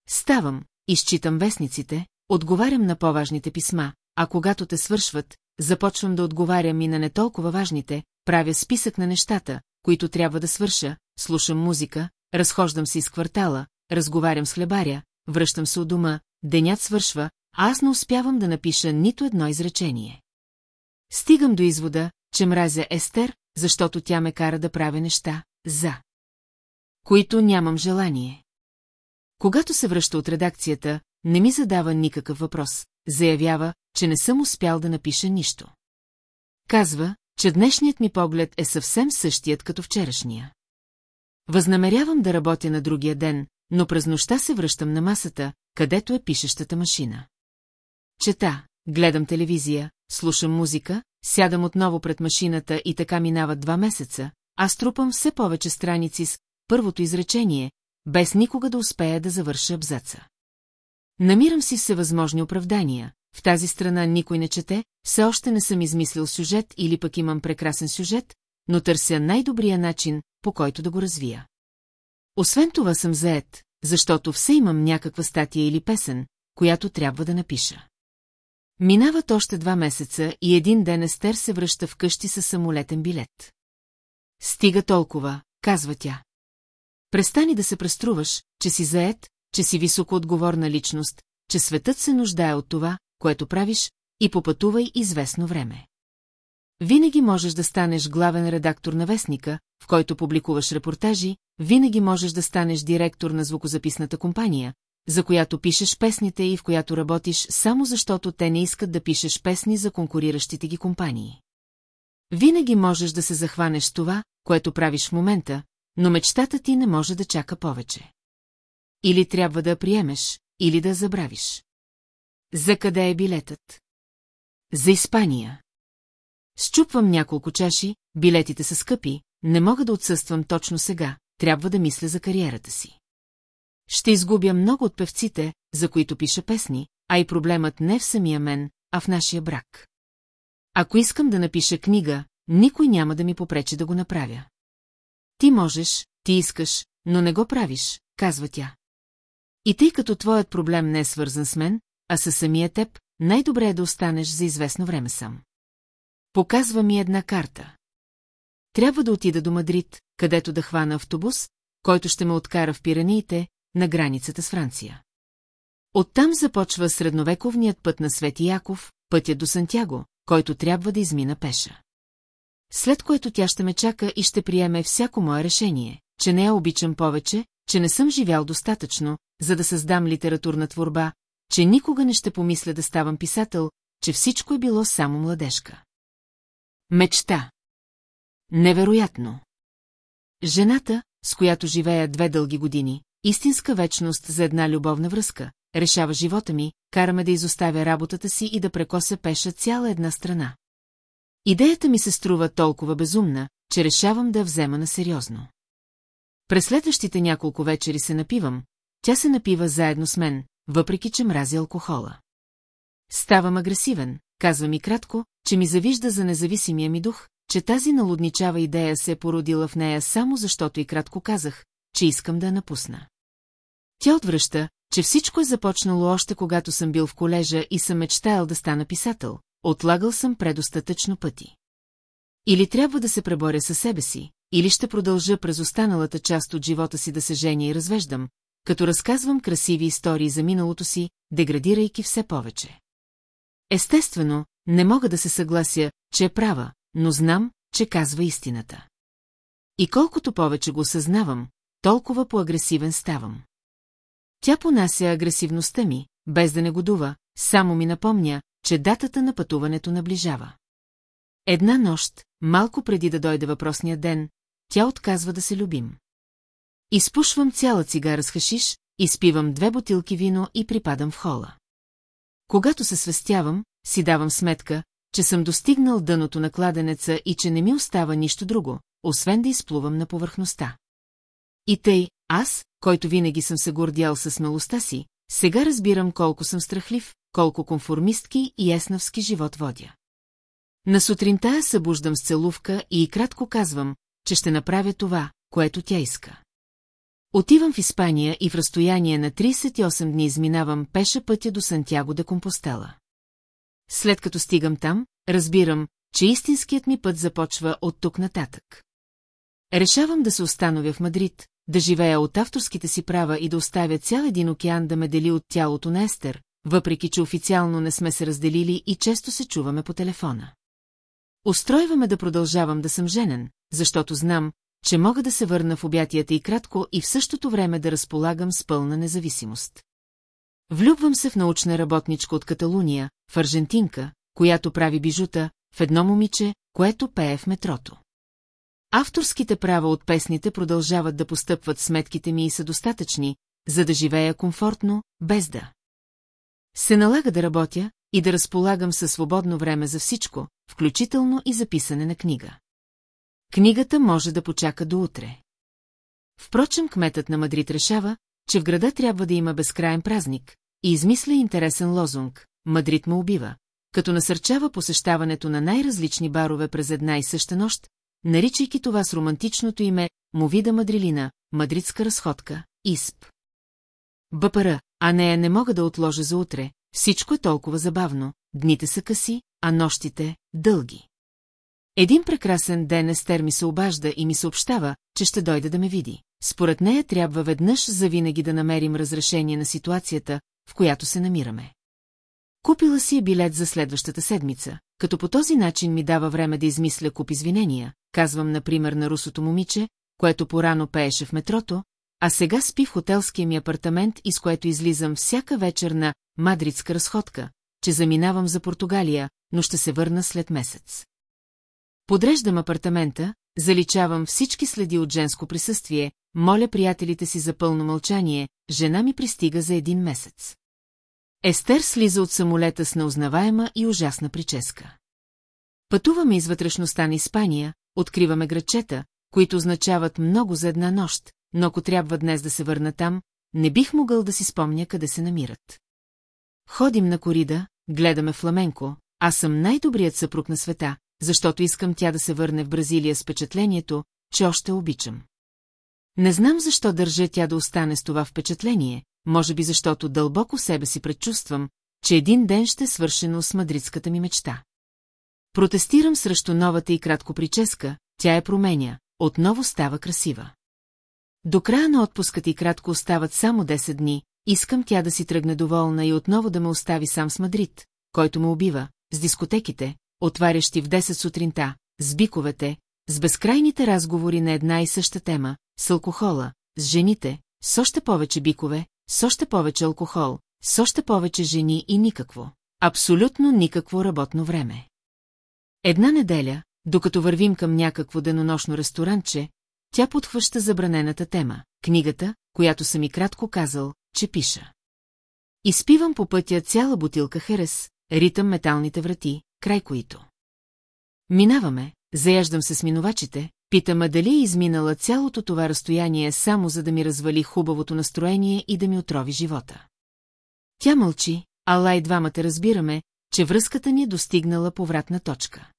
Ставам, изчитам вестниците, отговарям на по-важните писма, а когато те свършват, започвам да отговарям и на не толкова важните, правя списък на нещата, които трябва да свърша, слушам музика, разхождам се из квартала, разговарям с хлебаря, връщам се от дома, денят свършва, а аз не успявам да напиша нито едно изречение. Стигам до извода, че мразя Естер, защото тя ме кара да правя неща, за които нямам желание. Когато се връща от редакцията, не ми задава никакъв въпрос, заявява, че не съм успял да напиша нищо. Казва, че днешният ми поглед е съвсем същият като вчерашния. Възнамерявам да работя на другия ден, но през нощта се връщам на масата, където е пишещата машина. Чета, гледам телевизия, слушам музика, сядам отново пред машината и така минават два месеца, аз трупам все повече страници с първото изречение, без никога да успея да завърша абзаца. Намирам си всевъзможни оправдания, в тази страна никой не чете, все още не съм измислил сюжет или пък имам прекрасен сюжет, но търся най-добрия начин, по който да го развия. Освен това съм заед, защото все имам някаква статия или песен, която трябва да напиша. Минават още два месеца и един ден Естер се връща вкъщи със самолетен билет. Стига толкова, казва тя. Престани да се преструваш, че си заед, че си високоотговорна личност, че светът се нуждае от това, което правиш, и попътувай известно време. Винаги можеш да станеш главен редактор на вестника, в който публикуваш репортажи, винаги можеш да станеш директор на звукозаписната компания, за която пишеш песните и в която работиш само защото те не искат да пишеш песни за конкуриращите ги компании. Винаги можеш да се захванеш с това, което правиш в момента, но мечтата ти не може да чака повече. Или трябва да я приемеш, или да забравиш. За къде е билетът? За Испания. Счупвам няколко чаши, билетите са скъпи, не мога да отсъствам точно сега, трябва да мисля за кариерата си. Ще изгубя много от певците, за които пиша песни, а и проблемът не в самия мен, а в нашия брак. Ако искам да напиша книга, никой няма да ми попречи да го направя. Ти можеш, ти искаш, но не го правиш, казва тя. И тъй като твоят проблем не е свързан с мен, а със самия теб, най-добре е да останеш за известно време сам. Показва ми една карта. Трябва да отида до Мадрид, където да хвана автобус, който ще ме откара в Пираниите, на границата с Франция. Оттам започва средновековният път на Свети Яков, пътят до Сантяго, който трябва да измина пеша. След което тя ще ме чака и ще приеме всяко мое решение, че не я обичам повече, че не съм живял достатъчно, за да създам литературна творба, че никога не ще помисля да ставам писател, че всичко е било само младежка. Мечта. Невероятно. Жената, с която живея две дълги години, истинска вечност за една любовна връзка, решава живота ми, караме да изоставя работата си и да прекося пеша цяла една страна. Идеята ми се струва толкова безумна, че решавам да взема на сериозно. През следващите няколко вечери се напивам, тя се напива заедно с мен, въпреки че мрази алкохола. Ставам агресивен, казва ми кратко, че ми завижда за независимия ми дух, че тази налудничава идея се е породила в нея само защото и кратко казах, че искам да я напусна. Тя отвръща, че всичко е започнало още когато съм бил в колежа и съм мечтаял да стана писател, отлагал съм предостатъчно пъти. Или трябва да се преборя със себе си, или ще продължа през останалата част от живота си да се женя и развеждам, като разказвам красиви истории за миналото си, деградирайки все повече. Естествено, не мога да се съглася, че е права, но знам, че казва истината. И колкото повече го осъзнавам, толкова по-агресивен ставам. Тя понася агресивността ми, без да не годува, само ми напомня, че датата на пътуването наближава. Една нощ, малко преди да дойде въпросния ден, тя отказва да се любим. Изпушвам цяла цигара с хашиш, изпивам две бутилки вино и припадам в хола. Когато се свестявам, си давам сметка, че съм достигнал дъното на кладенеца и че не ми остава нищо друго, освен да изплувам на повърхността. И тъй, аз, който винаги съм се гордял със смелостта си, сега разбирам колко съм страхлив, колко конформистки и еснавски живот водя. На сутринта събуждам с целувка и кратко казвам, че ще направя това, което тя иска. Отивам в Испания и в разстояние на 38 дни изминавам пеша пътя до Сантяго де Компостела. След като стигам там, разбирам, че истинският ми път започва от тук нататък. Решавам да се установя в Мадрид, да живея от авторските си права и да оставя цял един океан да ме дели от тялото на Естер, въпреки че официално не сме се разделили и често се чуваме по телефона. Устройваме да продължавам да съм женен, защото знам, че мога да се върна в обятията и кратко и в същото време да разполагам с пълна независимост. Влюбвам се в научна работничка от Каталуния, в аржентинка, която прави бижута, в едно момиче, което пее в метрото. Авторските права от песните продължават да постъпват сметките ми и са достатъчни, за да живея комфортно, без да. Се налага да работя и да разполагам със свободно време за всичко, включително и за писане на книга. Книгата може да почака до утре. Впрочем, кметът на Мадрид решава, че в града трябва да има безкрайен празник и измисля интересен лозунг «Мадрид ме убива», като насърчава посещаването на най-различни барове през една и съща нощ, наричайки това с романтичното име Мовида Мадрилина, Мадридска разходка, ИСП. БПР, а нея не мога да отложа за утре, всичко е толкова забавно, дните са къси, а нощите – дълги. Един прекрасен ден Естер ми се обажда и ми съобщава, че ще дойде да ме види. Според нея трябва веднъж завинаги да намерим разрешение на ситуацията, в която се намираме. Купила си е билет за следващата седмица, като по този начин ми дава време да измисля куп извинения, казвам например на русото момиче, което порано пееше в метрото, а сега спи в хотелския ми апартамент и с което излизам всяка вечер на мадридска разходка, че заминавам за Португалия, но ще се върна след месец. Подреждам апартамента, заличавам всички следи от женско присъствие, моля приятелите си за пълно мълчание, жена ми пристига за един месец. Естер слиза от самолета с неузнаваема и ужасна прическа. Пътуваме из вътрешността на Испания, откриваме градчета, които означават много за една нощ, но ако трябва днес да се върна там, не бих могъл да си спомня къде се намират. Ходим на корида, гледаме фламенко, аз съм най-добрият съпруг на света, защото искам тя да се върне в Бразилия с впечатлението, че още обичам. Не знам защо държа тя да остане с това впечатление, може би защото дълбоко себе си предчувствам, че един ден ще е свършено с мадридската ми мечта. Протестирам срещу новата и кратко прическа, тя я променя, отново става красива. До края на отпуската и кратко остават само 10 дни, искам тя да си тръгне доволна и отново да ме остави сам с Мадрид, който ме убива, с дискотеките, отварящи в 10 сутринта, с биковете, с безкрайните разговори на една и съща тема, с алкохола, с жените, с още повече бикове, с още повече алкохол, с още повече жени и никакво, абсолютно никакво работно време. Една неделя, докато вървим към някакво денонощно ресторанче, тя подхваща забранената тема, книгата, която съм и кратко казал, че пиша. Изпивам по пътя цяла бутилка херес, ритъм металните врати, край които. Минаваме, заяждам се с минувачите, Пита дали е изминала цялото това разстояние само за да ми развали хубавото настроение и да ми отрови живота. Тя мълчи, ала и двамата разбираме, че връзката ни е достигнала повратна точка.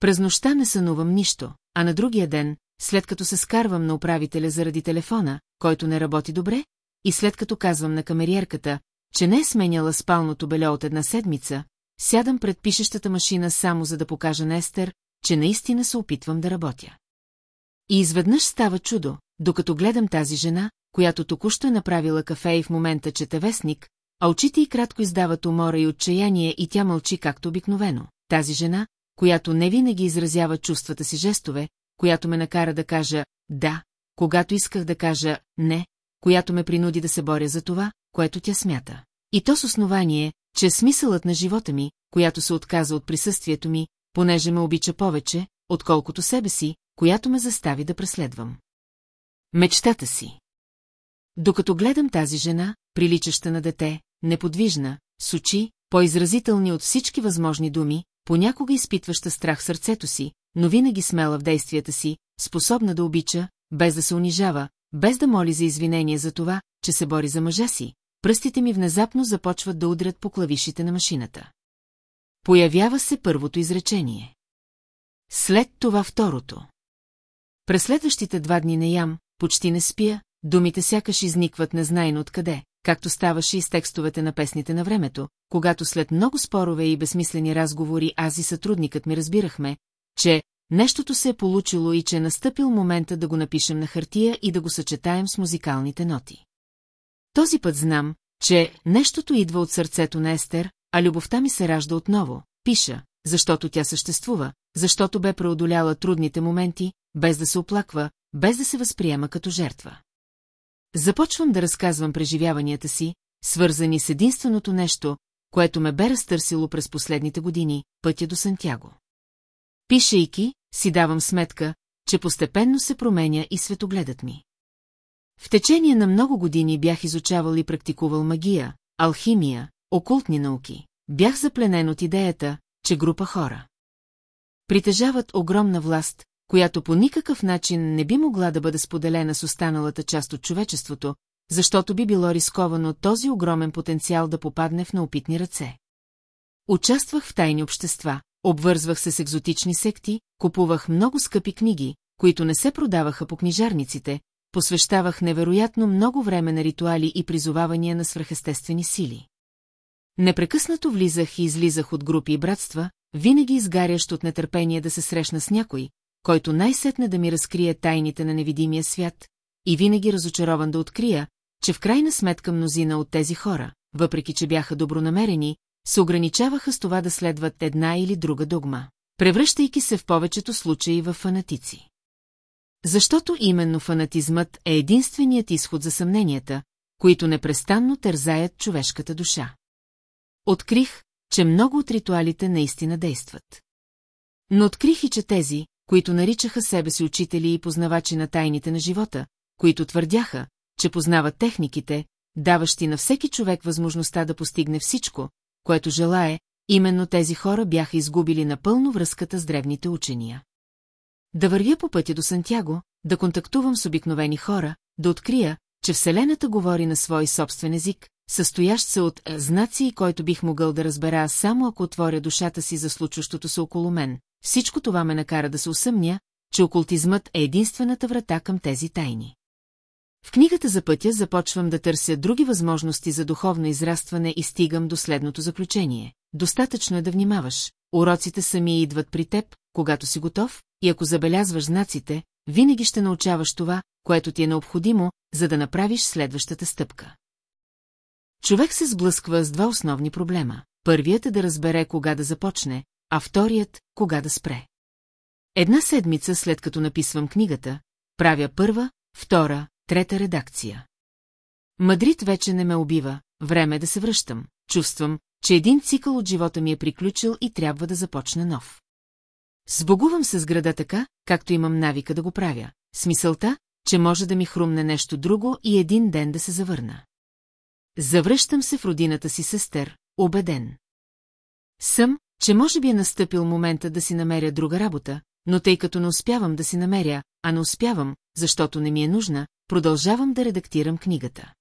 През нощта не сънувам нищо, а на другия ден, след като се скарвам на управителя заради телефона, който не работи добре, и след като казвам на камериерката, че не е сменяла спалното беле от една седмица, сядам пред пишещата машина само за да покажа на Естер, че наистина се опитвам да работя. И изведнъж става чудо, докато гледам тази жена, която току-що е направила кафе и в момента чете вестник, а очите й кратко издават умора и отчаяние и тя мълчи както обикновено. Тази жена, която не винаги изразява чувствата си жестове, която ме накара да кажа «да», когато исках да кажа «не», която ме принуди да се боря за това, което тя смята. И то с основание, че смисълът на живота ми, която се отказа от присъствието ми, понеже ме обича повече, отколкото себе си, която ме застави да преследвам. Мечтата си. Докато гледам тази жена, приличаща на дете, неподвижна, с очи, по-изразителни от всички възможни думи, понякога изпитваща страх сърцето си, но винаги смела в действията си, способна да обича, без да се унижава, без да моли за извинение за това, че се бори за мъжа си, пръстите ми внезапно започват да удрят по клавишите на машината. Появява се първото изречение. След това второто. През следващите два дни не ям, почти не спя, думите сякаш изникват незнайно откъде, както ставаше и с текстовете на песните на времето, когато след много спорове и безсмислени разговори аз и сътрудникът ми разбирахме, че нещото се е получило и че е настъпил момента да го напишем на хартия и да го съчетаем с музикалните ноти. Този път знам, че нещото идва от сърцето на Естер, а любовта ми се ражда отново, пиша, защото тя съществува, защото бе преодоляла трудните моменти, без да се оплаква, без да се възприема като жертва. Започвам да разказвам преживяванията си, свързани с единственото нещо, което ме бе разтърсило през последните години, пътя до Сантяго. Пишейки, си давам сметка, че постепенно се променя и светогледът ми. В течение на много години бях изучавал и практикувал магия, алхимия, окултни науки. Бях запленен от идеята, че група хора притежават огромна власт, която по никакъв начин не би могла да бъде споделена с останалата част от човечеството, защото би било рисковано този огромен потенциал да попадне в неопитни ръце. Участвах в тайни общества, обвързвах се с екзотични секти, купувах много скъпи книги, които не се продаваха по книжарниците, посвещавах невероятно много време на ритуали и призовавания на свръхестествени сили. Непрекъснато влизах и излизах от групи и братства, винаги изгарящ от нетърпение да се срещна с някой, който най-сетне да ми разкрие тайните на невидимия свят, и винаги разочарован да открия, че в крайна сметка мнозина от тези хора, въпреки че бяха добронамерени, се ограничаваха с това да следват една или друга догма, превръщайки се в повечето случаи в фанатици. Защото именно фанатизмът е единственият изход за съмненията, които непрестанно тързаят човешката душа. Открих, че много от ритуалите наистина действат. Но открих и, че тези, които наричаха себе си учители и познавачи на тайните на живота, които твърдяха, че познават техниките, даващи на всеки човек възможността да постигне всичко, което желае, именно тези хора бяха изгубили напълно връзката с древните учения. Да вървя по пътя до Сантяго, да контактувам с обикновени хора, да открия, че Вселената говори на свой собствен език, състоящ се от знаци който бих могъл да разбера само ако отворя душата си за случващото се около мен. Всичко това ме накара да се усъмня, че окултизмът е единствената врата към тези тайни. В книгата за пътя започвам да търся други възможности за духовно израстване и стигам до следното заключение. Достатъчно е да внимаваш, уроците сами идват при теб, когато си готов, и ако забелязваш знаците, винаги ще научаваш това, което ти е необходимо, за да направиш следващата стъпка. Човек се сблъсква с два основни проблема. Първият е да разбере кога да започне, а вторият – кога да спре. Една седмица след като написвам книгата, правя първа, втора, трета редакция. Мадрид вече не ме убива, време е да се връщам. Чувствам, че един цикъл от живота ми е приключил и трябва да започне нов. Сбогувам се с града така, както имам навика да го правя. Смисълта, че може да ми хрумне нещо друго и един ден да се завърна. Завръщам се в родината си сестер, убеден. Съм, че може би е настъпил момента да си намеря друга работа, но тъй като не успявам да си намеря, а не успявам, защото не ми е нужна, продължавам да редактирам книгата.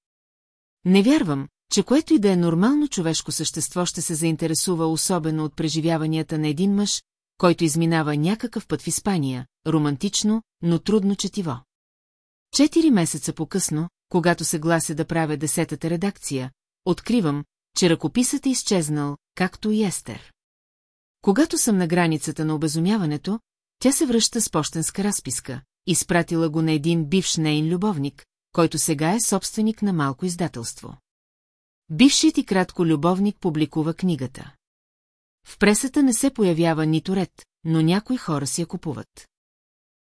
Не вярвам, че което и да е нормално човешко същество ще се заинтересува особено от преживяванията на един мъж, който изминава някакъв път в Испания, романтично, но трудно четиво. Четири месеца по-късно, когато се глася да правя десетата редакция, откривам, че ръкописът е изчезнал, както и Естер. Когато съм на границата на обезумяването, тя се връща с почтенска разписка, изпратила го на един бивш нейн любовник, който сега е собственик на малко издателство. Бившият и кратко любовник публикува книгата. В пресата не се появява нито ред, но някои хора си я купуват.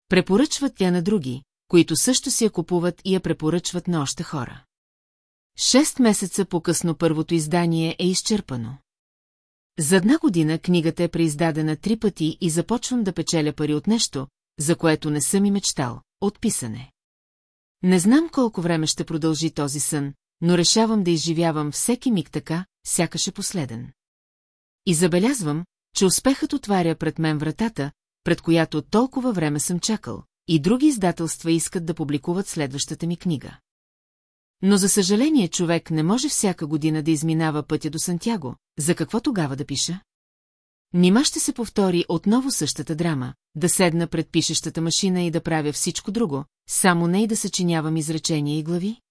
Препоръчват я на други, които също си я купуват и я препоръчват на още хора. Шест месеца по-късно първото издание е изчерпано. За една година книгата е преиздадена три пъти и започвам да печеля пари от нещо, за което не съм и мечтал – от писане. Не знам колко време ще продължи този сън, но решавам да изживявам всеки миг така, сякаш е последен. И забелязвам, че успехът отваря пред мен вратата, пред която толкова време съм чакал, и други издателства искат да публикуват следващата ми книга. Но за съжаление човек не може всяка година да изминава пътя до Сантяго, за какво тогава да пиша? Нима ще се повтори отново същата драма, да седна пред пишещата машина и да правя всичко друго, само не и да съчинявам изречения и глави?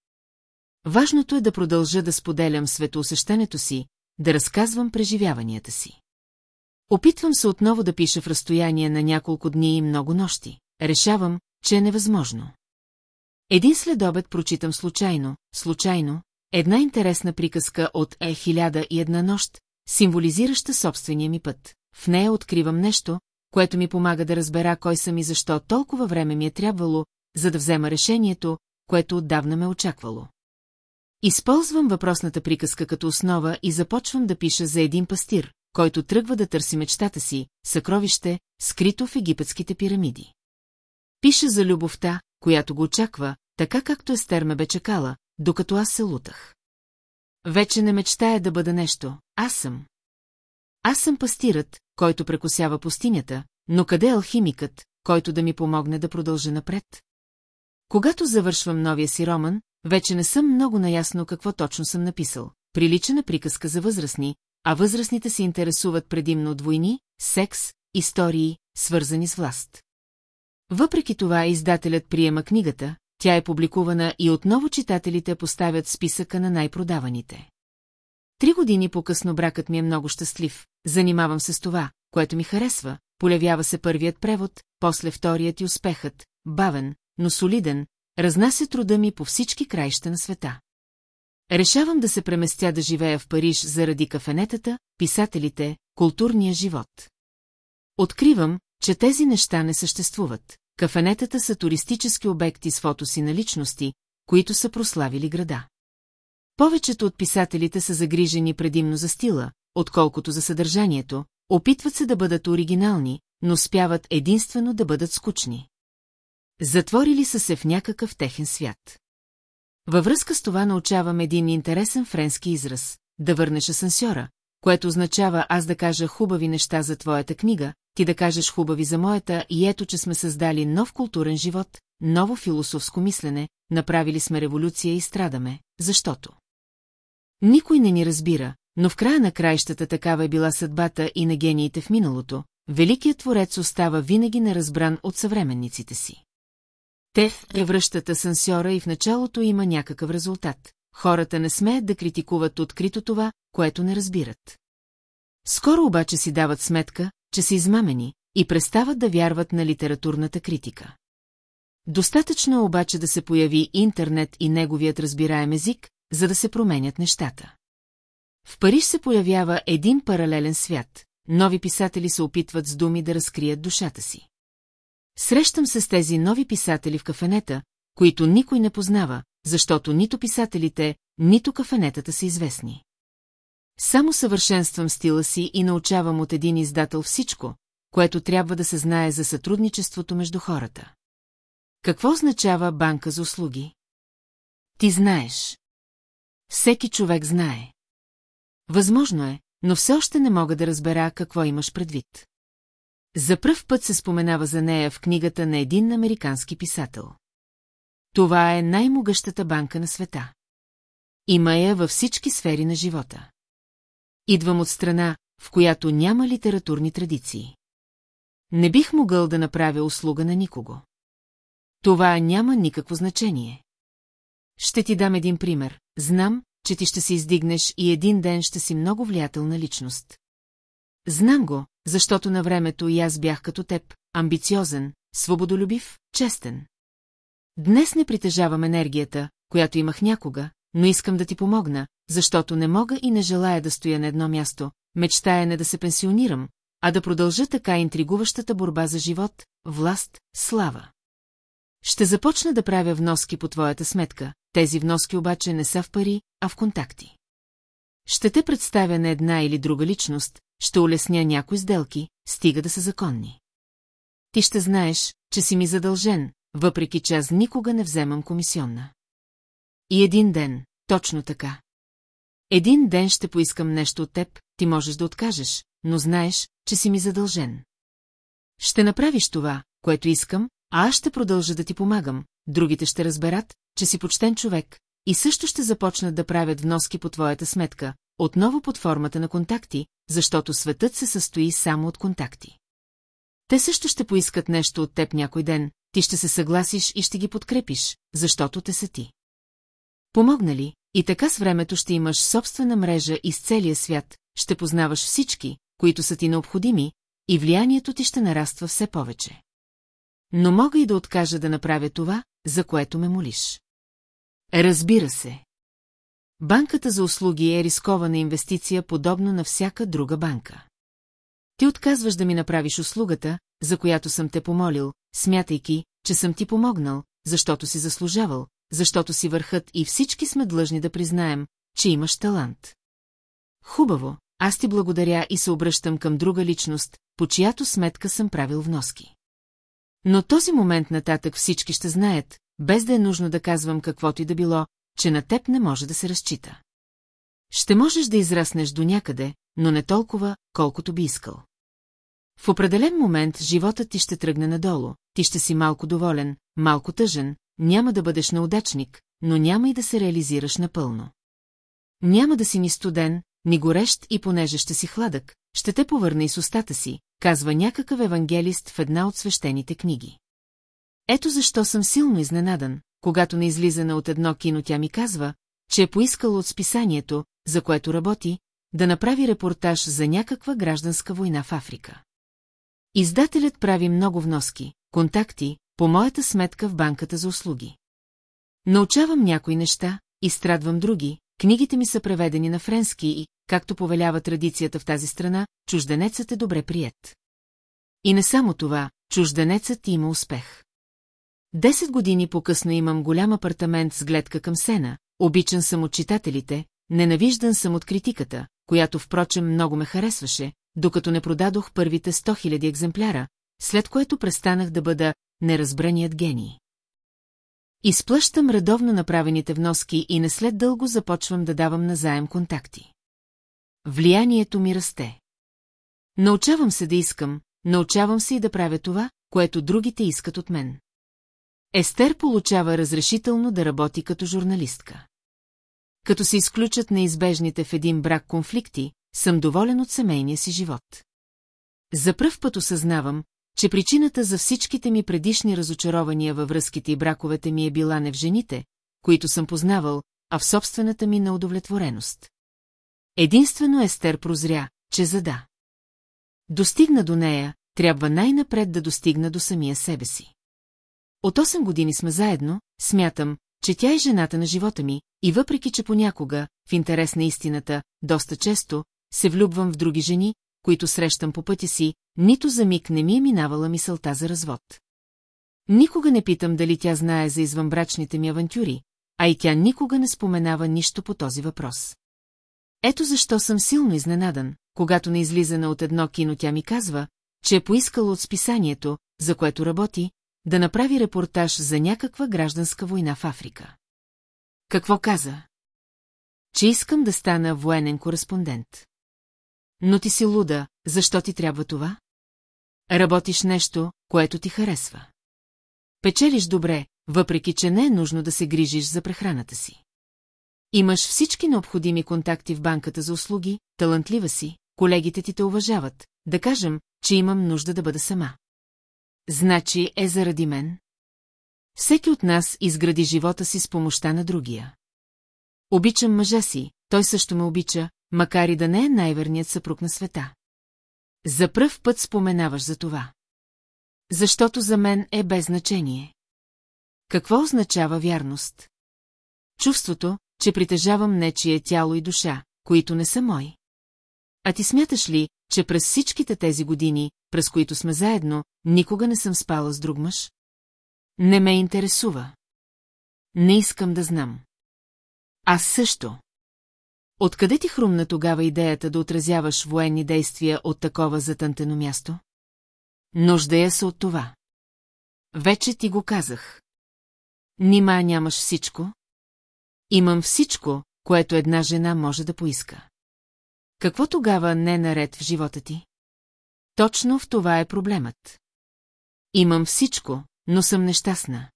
Важното е да продължа да споделям светоусещането си, да разказвам преживяванията си. Опитвам се отново да пиша в разстояние на няколко дни и много нощи. Решавам, че е невъзможно. Един следобед прочитам случайно, случайно, една интересна приказка от Е хиляда и една нощ, символизираща собствения ми път. В нея откривам нещо, което ми помага да разбера кой съм и защо толкова време ми е трябвало, за да взема решението, което отдавна ме очаквало. Използвам въпросната приказка като основа и започвам да пиша за един пастир, който тръгва да търси мечтата си, съкровище, скрито в египетските пирамиди. Пиша за любовта, която го очаква, така както Естер ме бе чекала, докато аз се лутах. Вече не мечтая да бъда нещо, аз съм. Аз съм пастирът, който прекосява пустинята, но къде е алхимикът, който да ми помогне да продължа напред? Когато завършвам новия си роман, вече не съм много наясно какво точно съм написал. Прилича на приказка за възрастни, а възрастните се интересуват предимно от войни, секс, истории, свързани с власт. Въпреки това издателят приема книгата, тя е публикувана и отново читателите поставят списъка на най-продаваните. Три години по-късно бракът ми е много щастлив, занимавам се с това, което ми харесва, полявява се първият превод, после вторият и успехът, бавен, но солиден, разнася труда ми по всички краища на света. Решавам да се преместя да живея в Париж заради кафенетата, писателите, културния живот. Откривам, че тези неща не съществуват. Кафенетата са туристически обекти с фотоси на личности, които са прославили града. Повечето от писателите са загрижени предимно за стила, отколкото за съдържанието, опитват се да бъдат оригинални, но спяват единствено да бъдат скучни. Затворили са се в някакъв техен свят. Във връзка с това научавам един интересен френски израз – да върнеш асансьора, което означава аз да кажа хубави неща за твоята книга, ти да кажеш хубави за моята и ето, че сме създали нов културен живот, ново философско мислене, направили сме революция и страдаме, защото. Никой не ни разбира, но в края на краищата такава е била съдбата и на гениите в миналото, великият творец остава винаги неразбран от съвременниците си. Те превръщат асансьора и в началото има някакъв резултат. Хората не смеят да критикуват открито това, което не разбират. Скоро обаче си дават сметка, че са измамени и престават да вярват на литературната критика. Достатъчно е обаче да се появи интернет и неговият разбираем език, за да се променят нещата. В Париж се появява един паралелен свят, нови писатели се опитват с думи да разкрият душата си. Срещам се с тези нови писатели в кафенета, които никой не познава, защото нито писателите, нито кафенетата са известни. Само съвършенствам стила си и научавам от един издател всичко, което трябва да се знае за сътрудничеството между хората. Какво означава банка за услуги? Ти знаеш. Всеки човек знае. Възможно е, но все още не мога да разбера какво имаш предвид. За пръв път се споменава за нея в книгата на един американски писател. Това е най-могъщата банка на света. Има я във всички сфери на живота. Идвам от страна, в която няма литературни традиции. Не бих могъл да направя услуга на никого. Това няма никакво значение. Ще ти дам един пример. Знам, че ти ще се издигнеш и един ден ще си много влиятелна личност. Знам го, защото на времето и аз бях като теб, амбициозен, свободолюбив, честен. Днес не притежавам енергията, която имах някога, но искам да ти помогна, защото не мога и не желая да стоя на едно място, мечтая не да се пенсионирам, а да продължа така интригуващата борба за живот, власт, слава. Ще започна да правя вноски по твоята сметка, тези вноски обаче не са в пари, а в контакти. Ще те представя на една или друга личност, ще улесня някои сделки, стига да са законни. Ти ще знаеш, че си ми задължен, въпреки че аз никога не вземам комисионна. И един ден, точно така. Един ден ще поискам нещо от теб, ти можеш да откажеш, но знаеш, че си ми задължен. Ще направиш това, което искам, а аз ще продължа да ти помагам, другите ще разберат, че си почтен човек, и също ще започнат да правят вноски по твоята сметка, отново под формата на контакти, защото светът се състои само от контакти. Те също ще поискат нещо от теб някой ден, ти ще се съгласиш и ще ги подкрепиш, защото те са ти. Помогна ли, и така с времето ще имаш собствена мрежа из целия свят, ще познаваш всички, които са ти необходими, и влиянието ти ще нараства все повече. Но мога и да откажа да направя това, за което ме молиш. Разбира се. Банката за услуги е рискована инвестиция, подобно на всяка друга банка. Ти отказваш да ми направиш услугата, за която съм те помолил, смятайки, че съм ти помогнал, защото си заслужавал, защото си върхът и всички сме длъжни да признаем, че имаш талант. Хубаво, аз ти благодаря и се обръщам към друга личност, по чиято сметка съм правил вноски. Но този момент нататък всички ще знаят, без да е нужно да казвам каквото и да било, че на теб не може да се разчита. Ще можеш да израснеш до някъде, но не толкова, колкото би искал. В определен момент животът ти ще тръгне надолу, ти ще си малко доволен, малко тъжен, няма да бъдеш неудачник, но няма и да се реализираш напълно. Няма да си ни студен, ни горещ и понеже ще си хладък, ще те повърне и с устата си, казва някакъв евангелист в една от свещените книги. Ето защо съм силно изненадан, когато на излизане от едно кино тя ми казва, че е поискала от списанието, за което работи, да направи репортаж за някаква гражданска война в Африка. Издателят прави много вноски, контакти, по моята сметка в банката за услуги. Научавам някои неща, изстрадвам други, книгите ми са преведени на френски и, както повелява традицията в тази страна, чужденецът е добре прият. И не само това, чужденецът има успех. Десет години по-късно имам голям апартамент с гледка към сена, обичан съм от читателите, ненавиждан съм от критиката, която впрочем много ме харесваше, докато не продадох първите 100 000 екземпляра, след което престанах да бъда неразбраният гений. Изплъщам редовно направените вноски и не след дълго започвам да давам назаем контакти. Влиянието ми расте. Научавам се да искам, научавам се и да правя това, което другите искат от мен. Естер получава разрешително да работи като журналистка. Като се изключат неизбежните в един брак конфликти, съм доволен от семейния си живот. За пръв път осъзнавам, че причината за всичките ми предишни разочарования във връзките и браковете ми е била не в жените, които съм познавал, а в собствената ми неудовлетвореност. Единствено Естер прозря, че за да. Достигна до нея, трябва най-напред да достигна до самия себе си. От 8 години сме заедно, смятам, че тя е жената на живота ми, и въпреки, че понякога, в интерес на истината, доста често, се влюбвам в други жени, които срещам по пътя си, нито за миг не ми е минавала мисълта за развод. Никога не питам дали тя знае за извънбрачните ми авантюри, а и тя никога не споменава нищо по този въпрос. Ето защо съм силно изненадан, когато на излизане от едно кино тя ми казва, че е поискала от списанието, за което работи, да направи репортаж за някаква гражданска война в Африка. Какво каза? Че искам да стана военен кореспондент. Но ти си луда, защо ти трябва това? Работиш нещо, което ти харесва. Печелиш добре, въпреки че не е нужно да се грижиш за прехраната си. Имаш всички необходими контакти в банката за услуги, талантлива си, колегите ти те уважават, да кажем, че имам нужда да бъда сама. Значи е заради мен? Всеки от нас изгради живота си с помощта на другия. Обичам мъжа си, той също ме обича, макар и да не е най-верният съпруг на света. За пръв път споменаваш за това. Защото за мен е без значение. Какво означава вярност? Чувството, че притежавам нечие тяло и душа, които не са мои. А ти смяташ ли, че през всичките тези години, през които сме заедно, никога не съм спала с друг мъж? Не ме интересува. Не искам да знам. Аз също. Откъде ти хрумна тогава идеята да отразяваш военни действия от такова затънтено място? Нуждая се от това. Вече ти го казах. Нима нямаш всичко? Имам всичко, което една жена може да поиска. Какво тогава не наред в живота ти? Точно в това е проблемът. Имам всичко, но съм нещастна.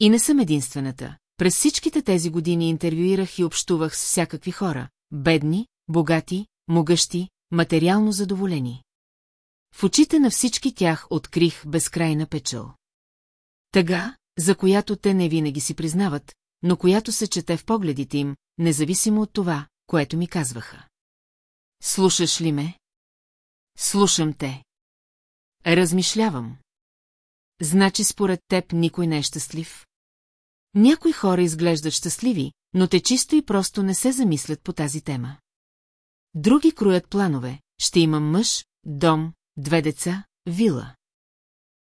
И не съм единствената. През всичките тези години интервюирах и общувах с всякакви хора. Бедни, богати, могъщи, материално задоволени. В очите на всички тях открих безкрайна печъл. Тъга, за която те не винаги си признават, но която се чете в погледите им, независимо от това, което ми казваха. Слушаш ли ме? Слушам те. Размишлявам. Значи според теб никой не е щастлив? Някои хора изглеждат щастливи, но те чисто и просто не се замислят по тази тема. Други кроят планове. Ще имам мъж, дом, две деца, вила.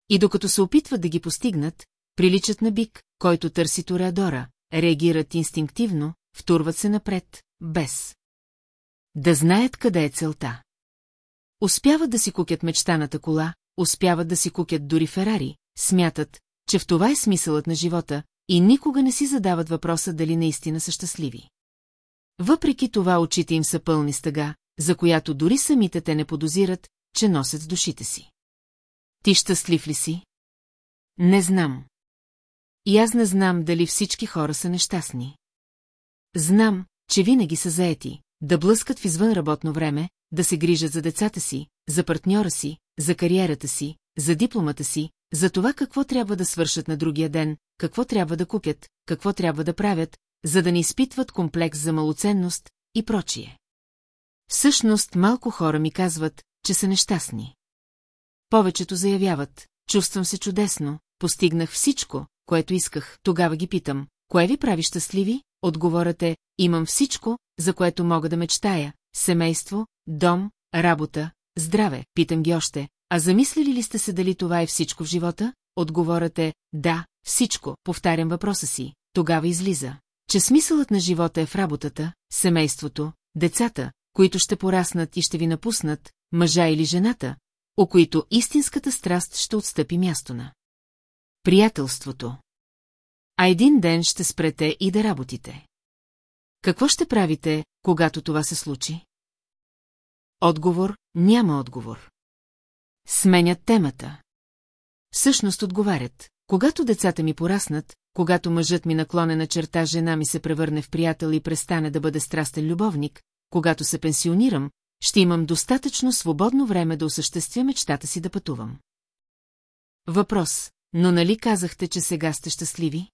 И докато се опитват да ги постигнат, приличат на бик, който търси Тореадора, реагират инстинктивно, втурват се напред, без. Да знаят къде е целта. Успяват да си кукят мечтаната кола, успяват да си кукят дори Ферари, смятат, че в това е смисълът на живота и никога не си задават въпроса дали наистина са щастливи. Въпреки това очите им са пълни стъга, за която дори самите те не подозират, че носят в душите си. Ти щастлив ли си? Не знам. И аз не знам дали всички хора са нещастни. Знам, че винаги са заети, да блъскат в извън работно време, да се грижат за децата си, за партньора си, за кариерата си, за дипломата си, за това какво трябва да свършат на другия ден, какво трябва да купят, какво трябва да правят, за да не изпитват комплекс за малоценност и прочие. Всъщност малко хора ми казват, че са нещастни. Повечето заявяват, чувствам се чудесно, постигнах всичко, което исках, тогава ги питам, кое ви прави щастливи? Отговорът е, имам всичко, за което мога да мечтая, семейство, дом, работа, здраве, питам ги още, а замислили ли сте се дали това е всичко в живота? Отговорът е, да, всичко, повтарям въпроса си, тогава излиза, че смисълът на живота е в работата, семейството, децата, които ще пораснат и ще ви напуснат, мъжа или жената, о които истинската страст ще отстъпи място на. Приятелството. А един ден ще спрете и да работите. Какво ще правите, когато това се случи? Отговор – няма отговор. Сменят темата. Всъщност отговарят, когато децата ми пораснат, когато мъжът ми наклоне на черта жена ми се превърне в приятел и престане да бъде страстен любовник, когато се пенсионирам, ще имам достатъчно свободно време да осъществя мечтата си да пътувам. Въпрос, но нали казахте, че сега сте щастливи?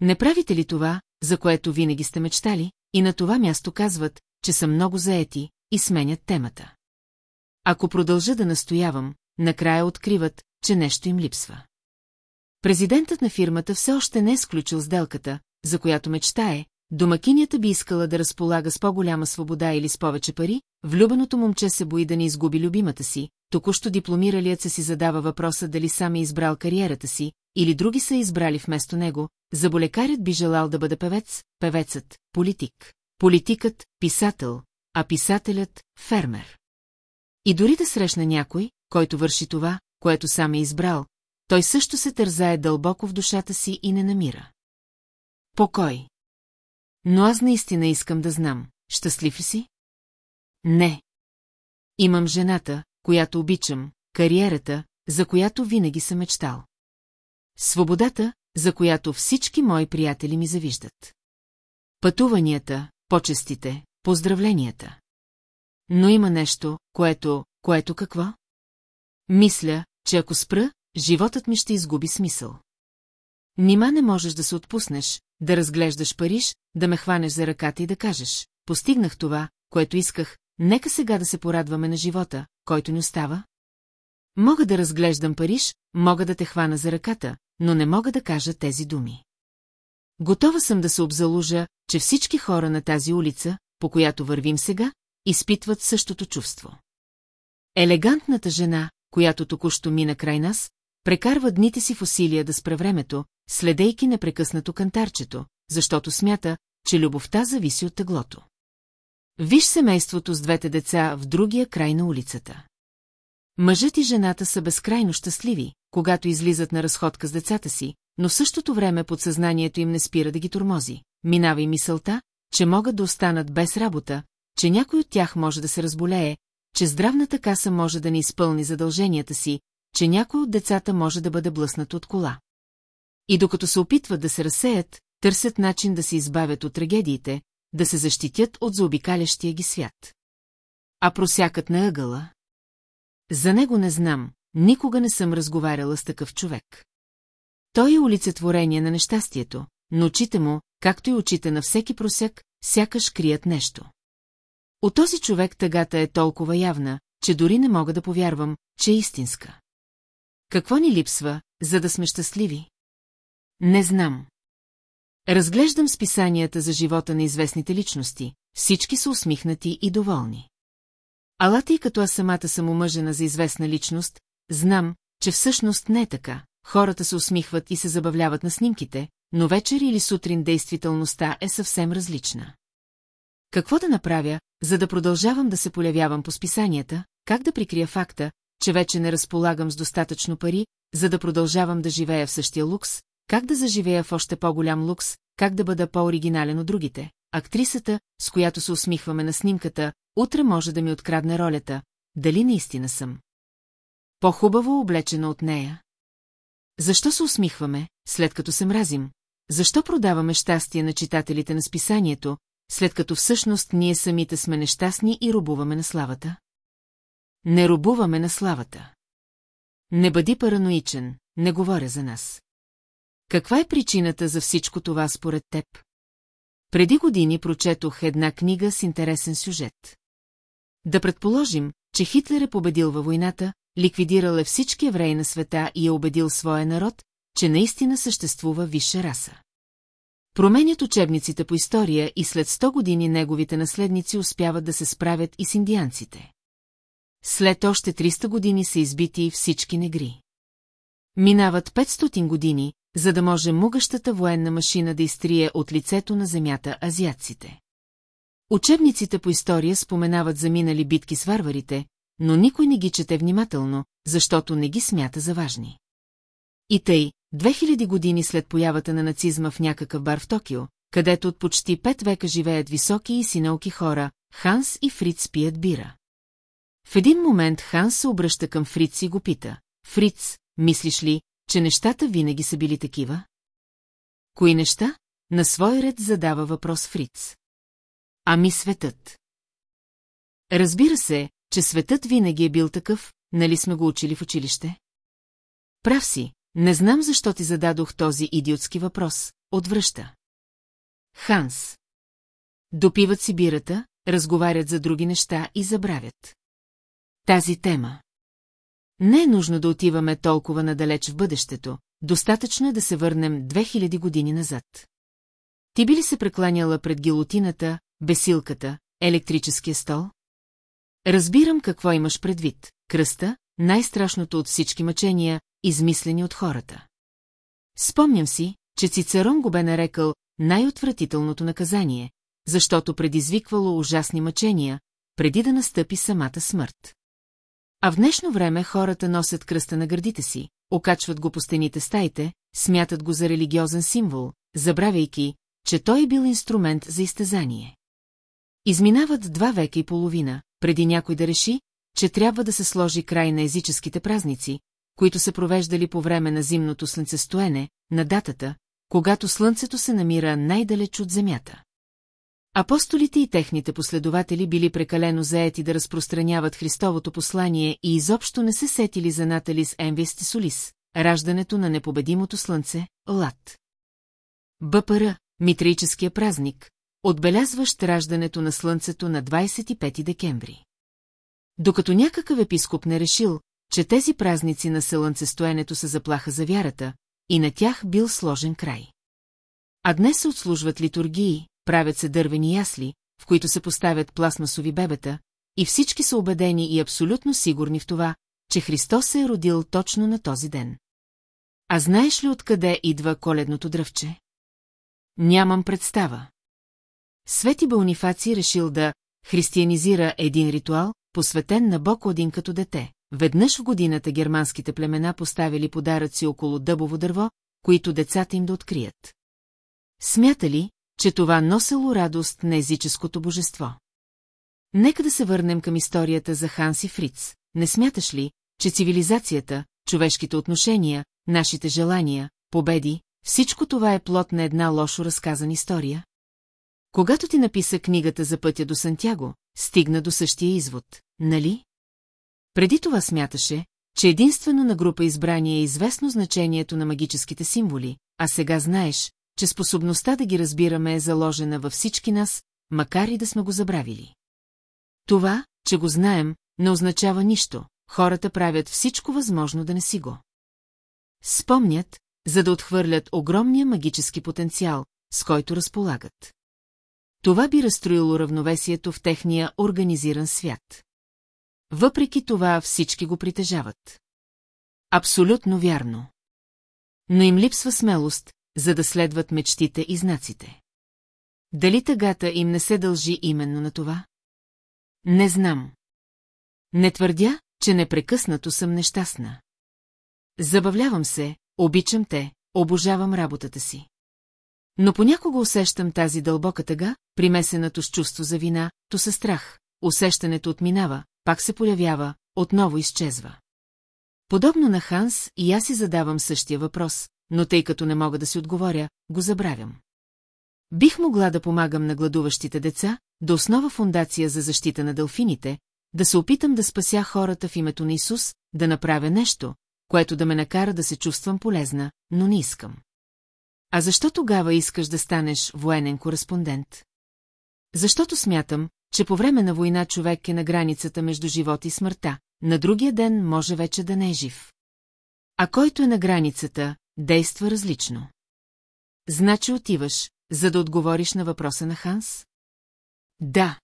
Не правите ли това, за което винаги сте мечтали, и на това място казват, че са много заети и сменят темата. Ако продължа да настоявам, накрая откриват, че нещо им липсва. Президентът на фирмата все още не е сключил сделката, за която мечтае, домакинята би искала да разполага с по-голяма свобода или с повече пари, влюбеното момче се бои да не изгуби любимата си, току-що дипломиралият се си задава въпроса дали сам е избрал кариерата си, или други са избрали вместо него, заболекарят би желал да бъде певец, певецът, политик, политикът, писател, а писателят – фермер. И дори да срещна някой, който върши това, което сам е избрал, той също се тързае дълбоко в душата си и не намира. Покой. Но аз наистина искам да знам, щастлив ли си? Не. Имам жената, която обичам, кариерата, за която винаги съм мечтал. Свободата, за която всички мои приятели ми завиждат. Пътуванията, почестите, поздравленията. Но има нещо, което, което какво? Мисля, че ако спра, животът ми ще изгуби смисъл. Нима не можеш да се отпуснеш, да разглеждаш Париж, да ме хванеш за ръката и да кажеш, постигнах това, което исках, нека сега да се порадваме на живота, който ни остава? Мога да разглеждам Париж, мога да те хвана за ръката, но не мога да кажа тези думи. Готова съм да се обзалужа, че всички хора на тази улица, по която вървим сега, изпитват същото чувство. Елегантната жена, която току-що мина край нас, прекарва дните си в усилия да спре времето, следейки непрекъснато кантарчето, защото смята, че любовта зависи от теглото. Виж семейството с двете деца в другия край на улицата. Мъжът и жената са безкрайно щастливи, когато излизат на разходка с децата си, но в същото време подсъзнанието им не спира да ги тормози. Минава и мисълта, че могат да останат без работа, че някой от тях може да се разболее, че здравната каса може да не изпълни задълженията си, че някой от децата може да бъде блъснат от кола. И докато се опитват да се разсеят, търсят начин да се избавят от трагедиите, да се защитят от заобикалящия ги свят. А просякат на ъгъла? За него не знам, никога не съм разговаряла с такъв човек. Той е олицетворение на нещастието, но очите му, както и очите на всеки просяк, сякаш крият нещо. От този човек тъгата е толкова явна, че дори не мога да повярвам, че е истинска. Какво ни липсва, за да сме щастливи? Не знам. Разглеждам списанията за живота на известните личности, всички са усмихнати и доволни. Ала и като аз самата съм омъжена за известна личност, знам, че всъщност не е така. Хората се усмихват и се забавляват на снимките, но вечер или сутрин действителността е съвсем различна. Какво да направя, за да продължавам да се полявявам по списанията, как да прикрия факта, че вече не разполагам с достатъчно пари, за да продължавам да живея в същия лукс, как да заживея в още по-голям лукс, как да бъда по-оригинален от другите. Актрисата, с която се усмихваме на снимката, утре може да ми открадне ролята, дали наистина съм. По-хубаво облечена от нея. Защо се усмихваме, след като се мразим? Защо продаваме щастие на читателите на списанието, след като всъщност ние самите сме нещастни и рубуваме на славата? Не рубуваме на славата. Не бъди параноичен, не говоря за нас. Каква е причината за всичко това според теб? Преди години прочетох една книга с интересен сюжет. Да предположим, че Хитлер е победил във войната, ликвидирал е всички евреи на света и е убедил своя народ, че наистина съществува висша раса. Променят учебниците по история и след 100 години неговите наследници успяват да се справят и с индианците. След още 300 години са избити всички негри. Минават 500 години, за да може мугащата военна машина да изтрие от лицето на земята азиатците. Учебниците по история споменават за минали битки с варварите, но никой не ги чете внимателно, защото не ги смята за важни. И тъй, 2000 години след появата на нацизма в някакъв бар в Токио, където от почти пет века живеят високи и синалки хора, Ханс и Фриц пият бира. В един момент Ханс се обръща към Фриц и го пита. Фриц, мислиш ли, че нещата винаги са били такива? Кои неща? На свой ред задава въпрос Фриц. Ами светът. Разбира се, че светът винаги е бил такъв, нали сме го учили в училище? Прав си, не знам защо ти зададох този идиотски въпрос, отвръща. Ханс. Допиват си бирата, разговарят за други неща и забравят. Тази тема. Не е нужно да отиваме толкова надалеч в бъдещето, достатъчно е да се върнем 2000 години назад. Ти би ли се прекланяла пред гилотината, бесилката, електрическия стол? Разбирам какво имаш предвид. Кръста, най-страшното от всички мъчения, измислени от хората. Спомням си, че Цицерон го бе нарекал най-отвратителното наказание, защото предизвиквало ужасни мъчения, преди да настъпи самата смърт. А в днешно време хората носят кръста на гърдите си, окачват го по стените стаите, смятат го за религиозен символ, забравяйки, че той е бил инструмент за изтезание. Изминават два века и половина, преди някой да реши, че трябва да се сложи край на езическите празници, които се провеждали по време на зимното слънцестоене, на датата, когато слънцето се намира най-далеч от земята. Апостолите и техните последователи били прекалено заети да разпространяват Христовото послание и изобщо не се сетили за Наталис Емвести Солис, раждането на непобедимото слънце, Лад. БПР, митрическия празник, отбелязващ раждането на слънцето на 25 декември. Докато някакъв епископ не решил, че тези празници на слънцестоенето са заплаха за вярата, и на тях бил сложен край. А днес се отслужват литургии, правят се дървени ясли, в които се поставят пластмасови бебета, и всички са убедени и абсолютно сигурни в това, че Христос се е родил точно на този ден. А знаеш ли откъде идва коледното дръвче? Нямам представа. Свети Бонифаци решил да християнизира един ритуал, посветен на Бог один като дете. Веднъж в годината германските племена поставили подаръци около дъбово дърво, които децата им да открият. Смятали, че това носело радост на езическото божество. Нека да се върнем към историята за Ханси Фриц. Не смяташ ли, че цивилизацията, човешките отношения, нашите желания, победи, всичко това е плод на една лошо разказана история? Когато ти написа книгата за пътя до Сантяго, стигна до същия извод, нали? Преди това смяташе, че единствено на група избрание е известно значението на магическите символи, а сега знаеш, че способността да ги разбираме е заложена във всички нас, макар и да сме го забравили. Това, че го знаем, не означава нищо, хората правят всичко възможно да не си го. Спомнят, за да отхвърлят огромния магически потенциал, с който разполагат. Това би разстроило равновесието в техния организиран свят. Въпреки това всички го притежават. Абсолютно вярно. Но им липсва смелост, за да следват мечтите и знаците. Дали тъгата им не се дължи именно на това? Не знам. Не твърдя, че непрекъснато съм нещастна. Забавлявам се, обичам те, обожавам работата си. Но понякога усещам тази дълбока тъга, примесената с чувство за вина, то със страх. Усещането отминава, пак се появява, отново изчезва. Подобно на Ханс, и аз си задавам същия въпрос, но тъй като не мога да си отговоря, го забравям. Бих могла да помагам на гладуващите деца, да основа фундация за защита на дълфините, да се опитам да спася хората в името на Исус, да направя нещо, което да ме накара да се чувствам полезна, но не искам. А защо тогава искаш да станеш военен кореспондент? Защото смятам, че по време на война човек е на границата между живот и смъртта, на другия ден може вече да не е жив. А който е на границата, действа различно. Значи отиваш, за да отговориш на въпроса на Ханс? Да.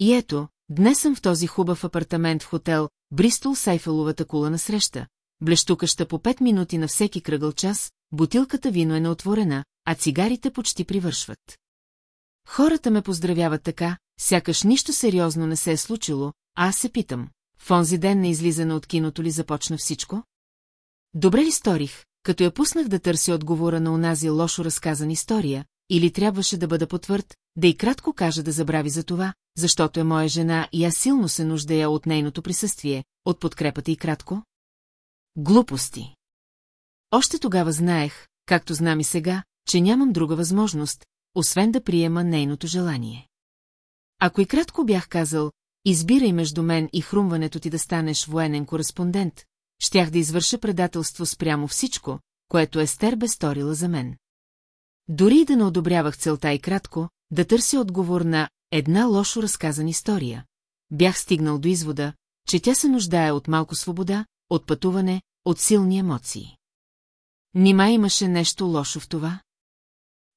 И ето, днес съм в този хубав апартамент в хотел Бристол Сайфеловата кула на среща, блещукаща по пет минути на всеки кръгъл час, бутилката вино е неотворена, а цигарите почти привършват. Хората ме поздравяват така, сякаш нищо сериозно не се е случило, а аз се питам, в онзи ден на излизане от киното ли започна всичко? Добре ли сторих, като я пуснах да търси отговора на онази лошо разказана история, или трябваше да бъда потвърд, да и кратко кажа да забрави за това, защото е моя жена и аз силно се нуждая от нейното присъствие, от подкрепата и кратко? Глупости. Още тогава знаех, както знам и сега, че нямам друга възможност, освен да приема нейното желание. Ако и кратко бях казал, избирай между мен и хрумването ти да станеш военен кореспондент, щях да извърша предателство спрямо всичко, което Естер бе сторила за мен. Дори и да не одобрявах целта и кратко, да търся отговор на една лошо разказана история. Бях стигнал до извода, че тя се нуждае от малко свобода, от пътуване, от силни емоции. Нима имаше нещо лошо в това?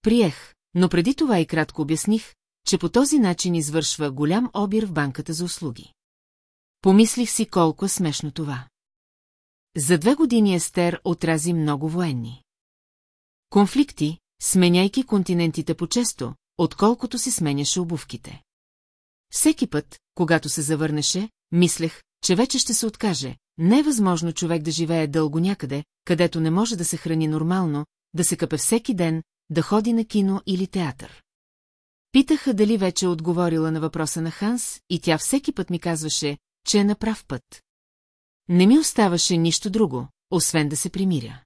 Приех, но преди това и кратко обясних, че по този начин извършва голям обир в банката за услуги. Помислих си колко е смешно това. За две години Естер отрази много военни. Конфликти, сменяйки континентите по-често, отколкото си сменяше обувките. Всеки път, когато се завърнеше, мислех, че вече ще се откаже. Не е възможно човек да живее дълго някъде, където не може да се храни нормално, да се къпе всеки ден, да ходи на кино или театър. Питаха дали вече е отговорила на въпроса на Ханс и тя всеки път ми казваше, че е на прав път. Не ми оставаше нищо друго, освен да се примиря.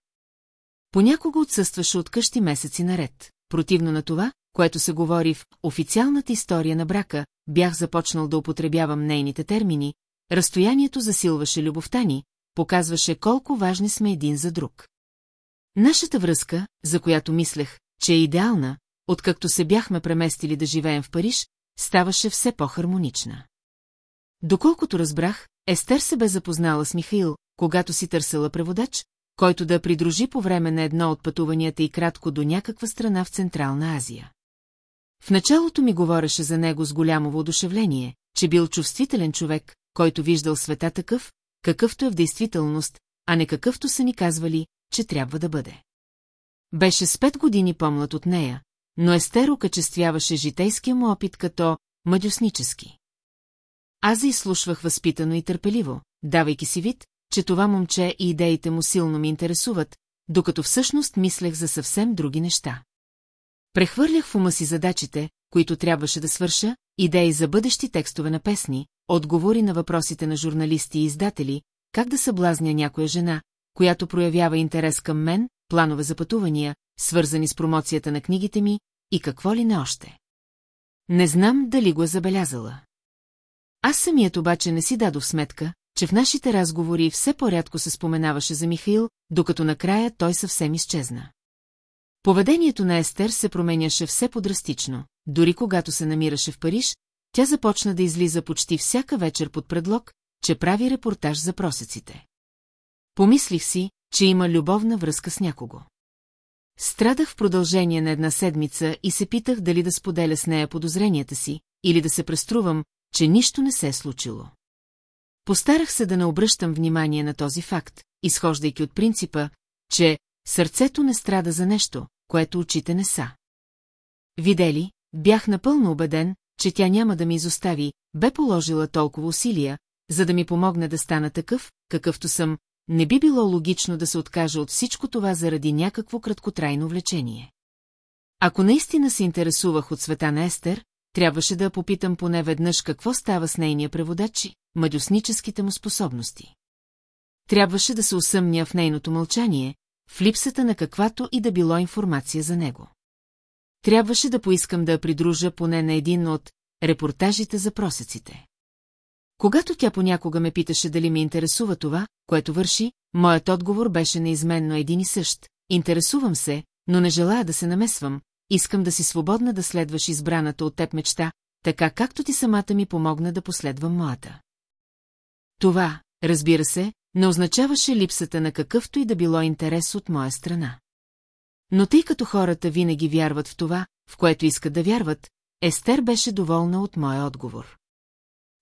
Понякога отсъстваше от къщи месеци наред. Противно на това, което се говори в официалната история на брака, бях започнал да употребявам нейните термини, разстоянието засилваше любовта ни, показваше колко важни сме един за друг. Нашата връзка, за която мислех, че е идеална, откакто се бяхме преместили да живеем в Париж, ставаше все по-хармонична. Доколкото разбрах, Естер се бе запознала с Михаил, когато си търсила преводач, който да придружи по време на едно от пътуванията и кратко до някаква страна в Централна Азия. В началото ми говореше за него с голямо воодушевление, че бил чувствителен човек, който виждал света такъв, какъвто е в действителност, а не какъвто са ни казвали, че трябва да бъде. Беше с пет години по-млад от нея, но Естер окачествяваше житейския му опит като мадюснически. Аз заизслушвах възпитано и търпеливо, давайки си вид, че това момче и идеите му силно ми интересуват, докато всъщност мислех за съвсем други неща. Прехвърлях в ума си задачите, които трябваше да свърша, идеи за бъдещи текстове на песни, отговори на въпросите на журналисти и издатели, как да съблазня някоя жена, която проявява интерес към мен, планове за пътувания, свързани с промоцията на книгите ми и какво ли не още. Не знам дали го е забелязала. Аз самият обаче не си дадох сметка, че в нашите разговори все по-рядко се споменаваше за Михаил, докато накрая той съвсем изчезна. Поведението на Естер се променяше все подрастично. Дори когато се намираше в Париж, тя започна да излиза почти всяка вечер под предлог, че прави репортаж за просеците. Помислих си, че има любовна връзка с някого. Страдах в продължение на една седмица и се питах дали да споделя с нея подозренията си, или да се преструвам, че нищо не се е случило. Постарах се да не обръщам внимание на този факт, изхождайки от принципа, че сърцето не страда за нещо, което очите не са. Видели, бях напълно убеден, че тя няма да ми изостави, бе положила толкова усилия, за да ми помогне да стана такъв, какъвто съм, не би било логично да се откажа от всичко това заради някакво краткотрайно влечение. Ако наистина се интересувах от света на Естер, трябваше да попитам поне веднъж какво става с нейния преводач и мадюсническите му способности. Трябваше да се усъмня в нейното мълчание, в липсата на каквато и да било информация за него. Трябваше да поискам да я придружа поне на един от репортажите за просеците. Когато тя понякога ме питаше дали ми интересува това, което върши, моят отговор беше неизменно един и същ. Интересувам се, но не желая да се намесвам, искам да си свободна да следваш избраната от теб мечта, така както ти самата ми помогна да последвам моята. Това, разбира се, не означаваше липсата на какъвто и да било интерес от моя страна. Но тъй като хората винаги вярват в това, в което искат да вярват, Естер беше доволна от моя отговор.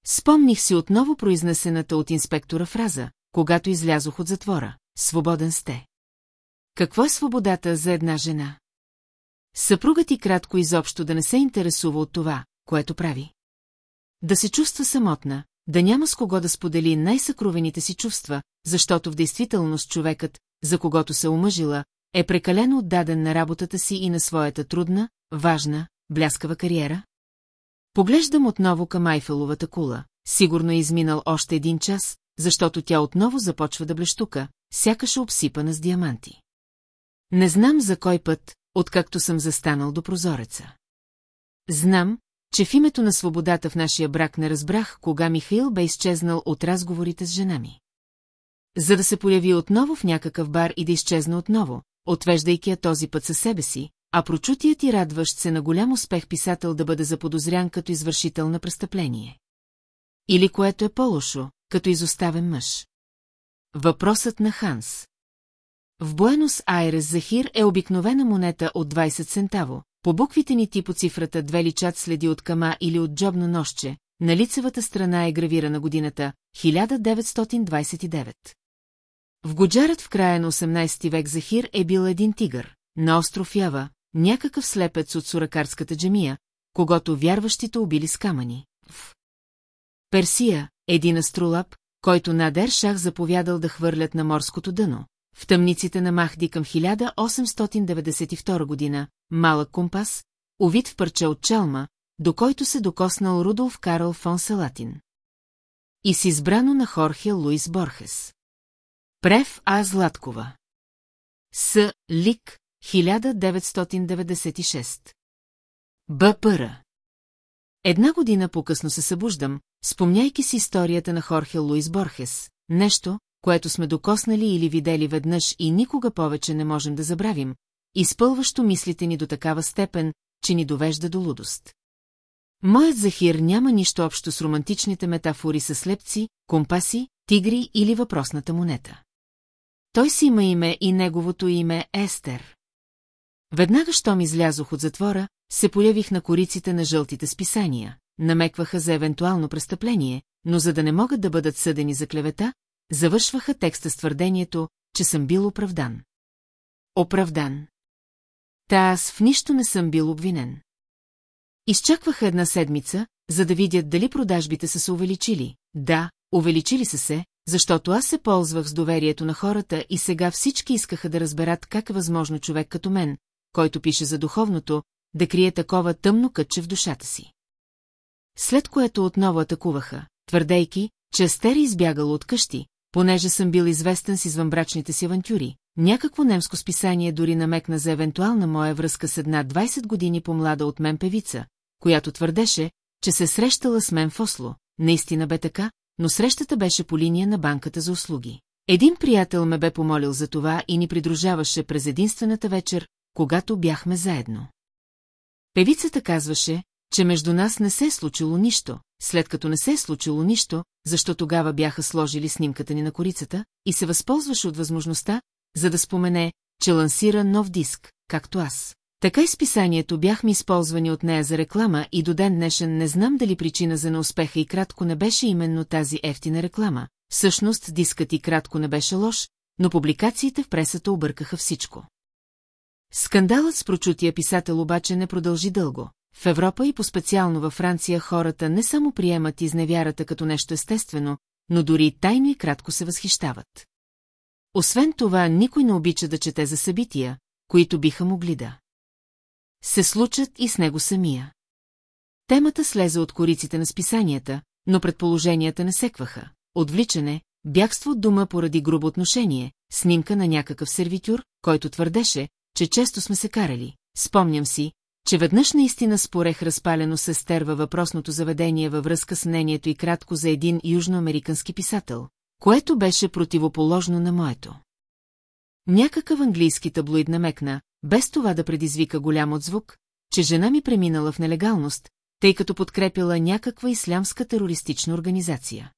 Спомних си отново произнесената от инспектора фраза, когато излязох от затвора. Свободен сте. Какво е свободата за една жена? Съпругът ти кратко изобщо да не се интересува от това, което прави. Да се чувства самотна, да няма с кого да сподели най-съкровените си чувства, защото в действителност човекът, за когото се омъжила, е прекалено отдаден на работата си и на своята трудна, важна, бляскава кариера? Поглеждам отново към Айфеловата кула. Сигурно е изминал още един час, защото тя отново започва да блещука, сякаш обсипана с диаманти. Не знам за кой път, откакто съм застанал до прозореца. Знам, че в името на свободата в нашия брак не разбрах, кога Михаил бе изчезнал от разговорите с жена ми. За да се появи отново в някакъв бар и да изчезна отново, отвеждайки я този път със себе си, а прочутият и радващ се на голям успех писател да бъде заподозрян като извършител на престъпление. Или което е по-лошо, като изоставен мъж. Въпросът на Ханс В Буенос Айрес Захир е обикновена монета от 20 центаво, по буквите ни ти по цифрата две личат следи от кама или от джобно нощче, на лицевата страна е гравирана годината 1929. В Годжарът в края на 18 век Захир е бил един тигър, на остров Ява, някакъв слепец от суракарската джемия, когато вярващите убили с камъни. В Персия, един астролап, който Надер Шах заповядал да хвърлят на морското дъно, в тъмниците на Махди към 1892 година, малък компас, увид в парче от чалма, до който се докоснал Рудолф Карл фон Салатин. И с избрано на Хорхе Луис Борхес. Прев А. Златкова. С. Лик, 1996. Б.П.Р. Една година по-късно се събуждам, спомняйки си историята на Хорхе Луис Борхес, нещо, което сме докоснали или видели веднъж и никога повече не можем да забравим, изпълващо мислите ни до такава степен, че ни довежда до лудост. Моят Захир няма нищо общо с романтичните метафори с слепци, компаси, тигри или въпросната монета. Той си има име и неговото име Естер. Веднага, щом излязох от затвора, се появих на кориците на жълтите списания, намекваха за евентуално престъпление, но за да не могат да бъдат съдени за клевета, завършваха текста с твърдението, че съм бил оправдан. Оправдан. Та аз в нищо не съм бил обвинен. Изчакваха една седмица, за да видят дали продажбите са се увеличили. Да, увеличили са се, защото аз се ползвах с доверието на хората и сега всички искаха да разберат как е възможно човек като мен, който пише за духовното, да крие такова тъмно кътче в душата си. След което отново атакуваха, твърдейки, че Астер е избягала от къщи, понеже съм бил известен с извънбрачните си авантюри. Някакво немско списание дори намекна за евентуална моя връзка с една 20 години по-млада от мен певица, която твърдеше, че се срещала с мен в Осло. Наистина бе така, но срещата беше по линия на банката за услуги. Един приятел ме бе помолил за това и ни придружаваше през единствената вечер, когато бяхме заедно. Певицата казваше, че между нас не се е случило нищо, след като не се е случило нищо, защо тогава бяха сложили снимката ни на корицата, и се възползваше от възможността, за да спомене, че лансира нов диск, както аз. Така изписанието бяхме използвани от нея за реклама и до ден днешен не знам дали причина за неуспеха и кратко не беше именно тази ефтина реклама. Всъщност дискът и кратко не беше лош, но публикациите в пресата объркаха всичко. Скандалът с прочутия писател обаче не продължи дълго. В Европа и по-специално във Франция хората не само приемат изневярата като нещо естествено, но дори тайно и кратко се възхищават. Освен това, никой не обича да чете за събития, които биха могли да се случат и с него самия. Темата слезе от кориците на списанията, но предположенията не секваха. Отвличане, бягство от дома поради грубо отношение, снимка на някакъв сервитюр, който твърдеше, че често сме се карали. Спомням си, че веднъж наистина спорех разпалено с Естер във въпросното заведение във връзка с мнението и кратко за един южноамерикански писател, което беше противоположно на моето. Някакъв английски таблоид намекна, без това да предизвика голям отзвук, че жена ми преминала в нелегалност, тъй като подкрепила някаква ислямска терористична организация.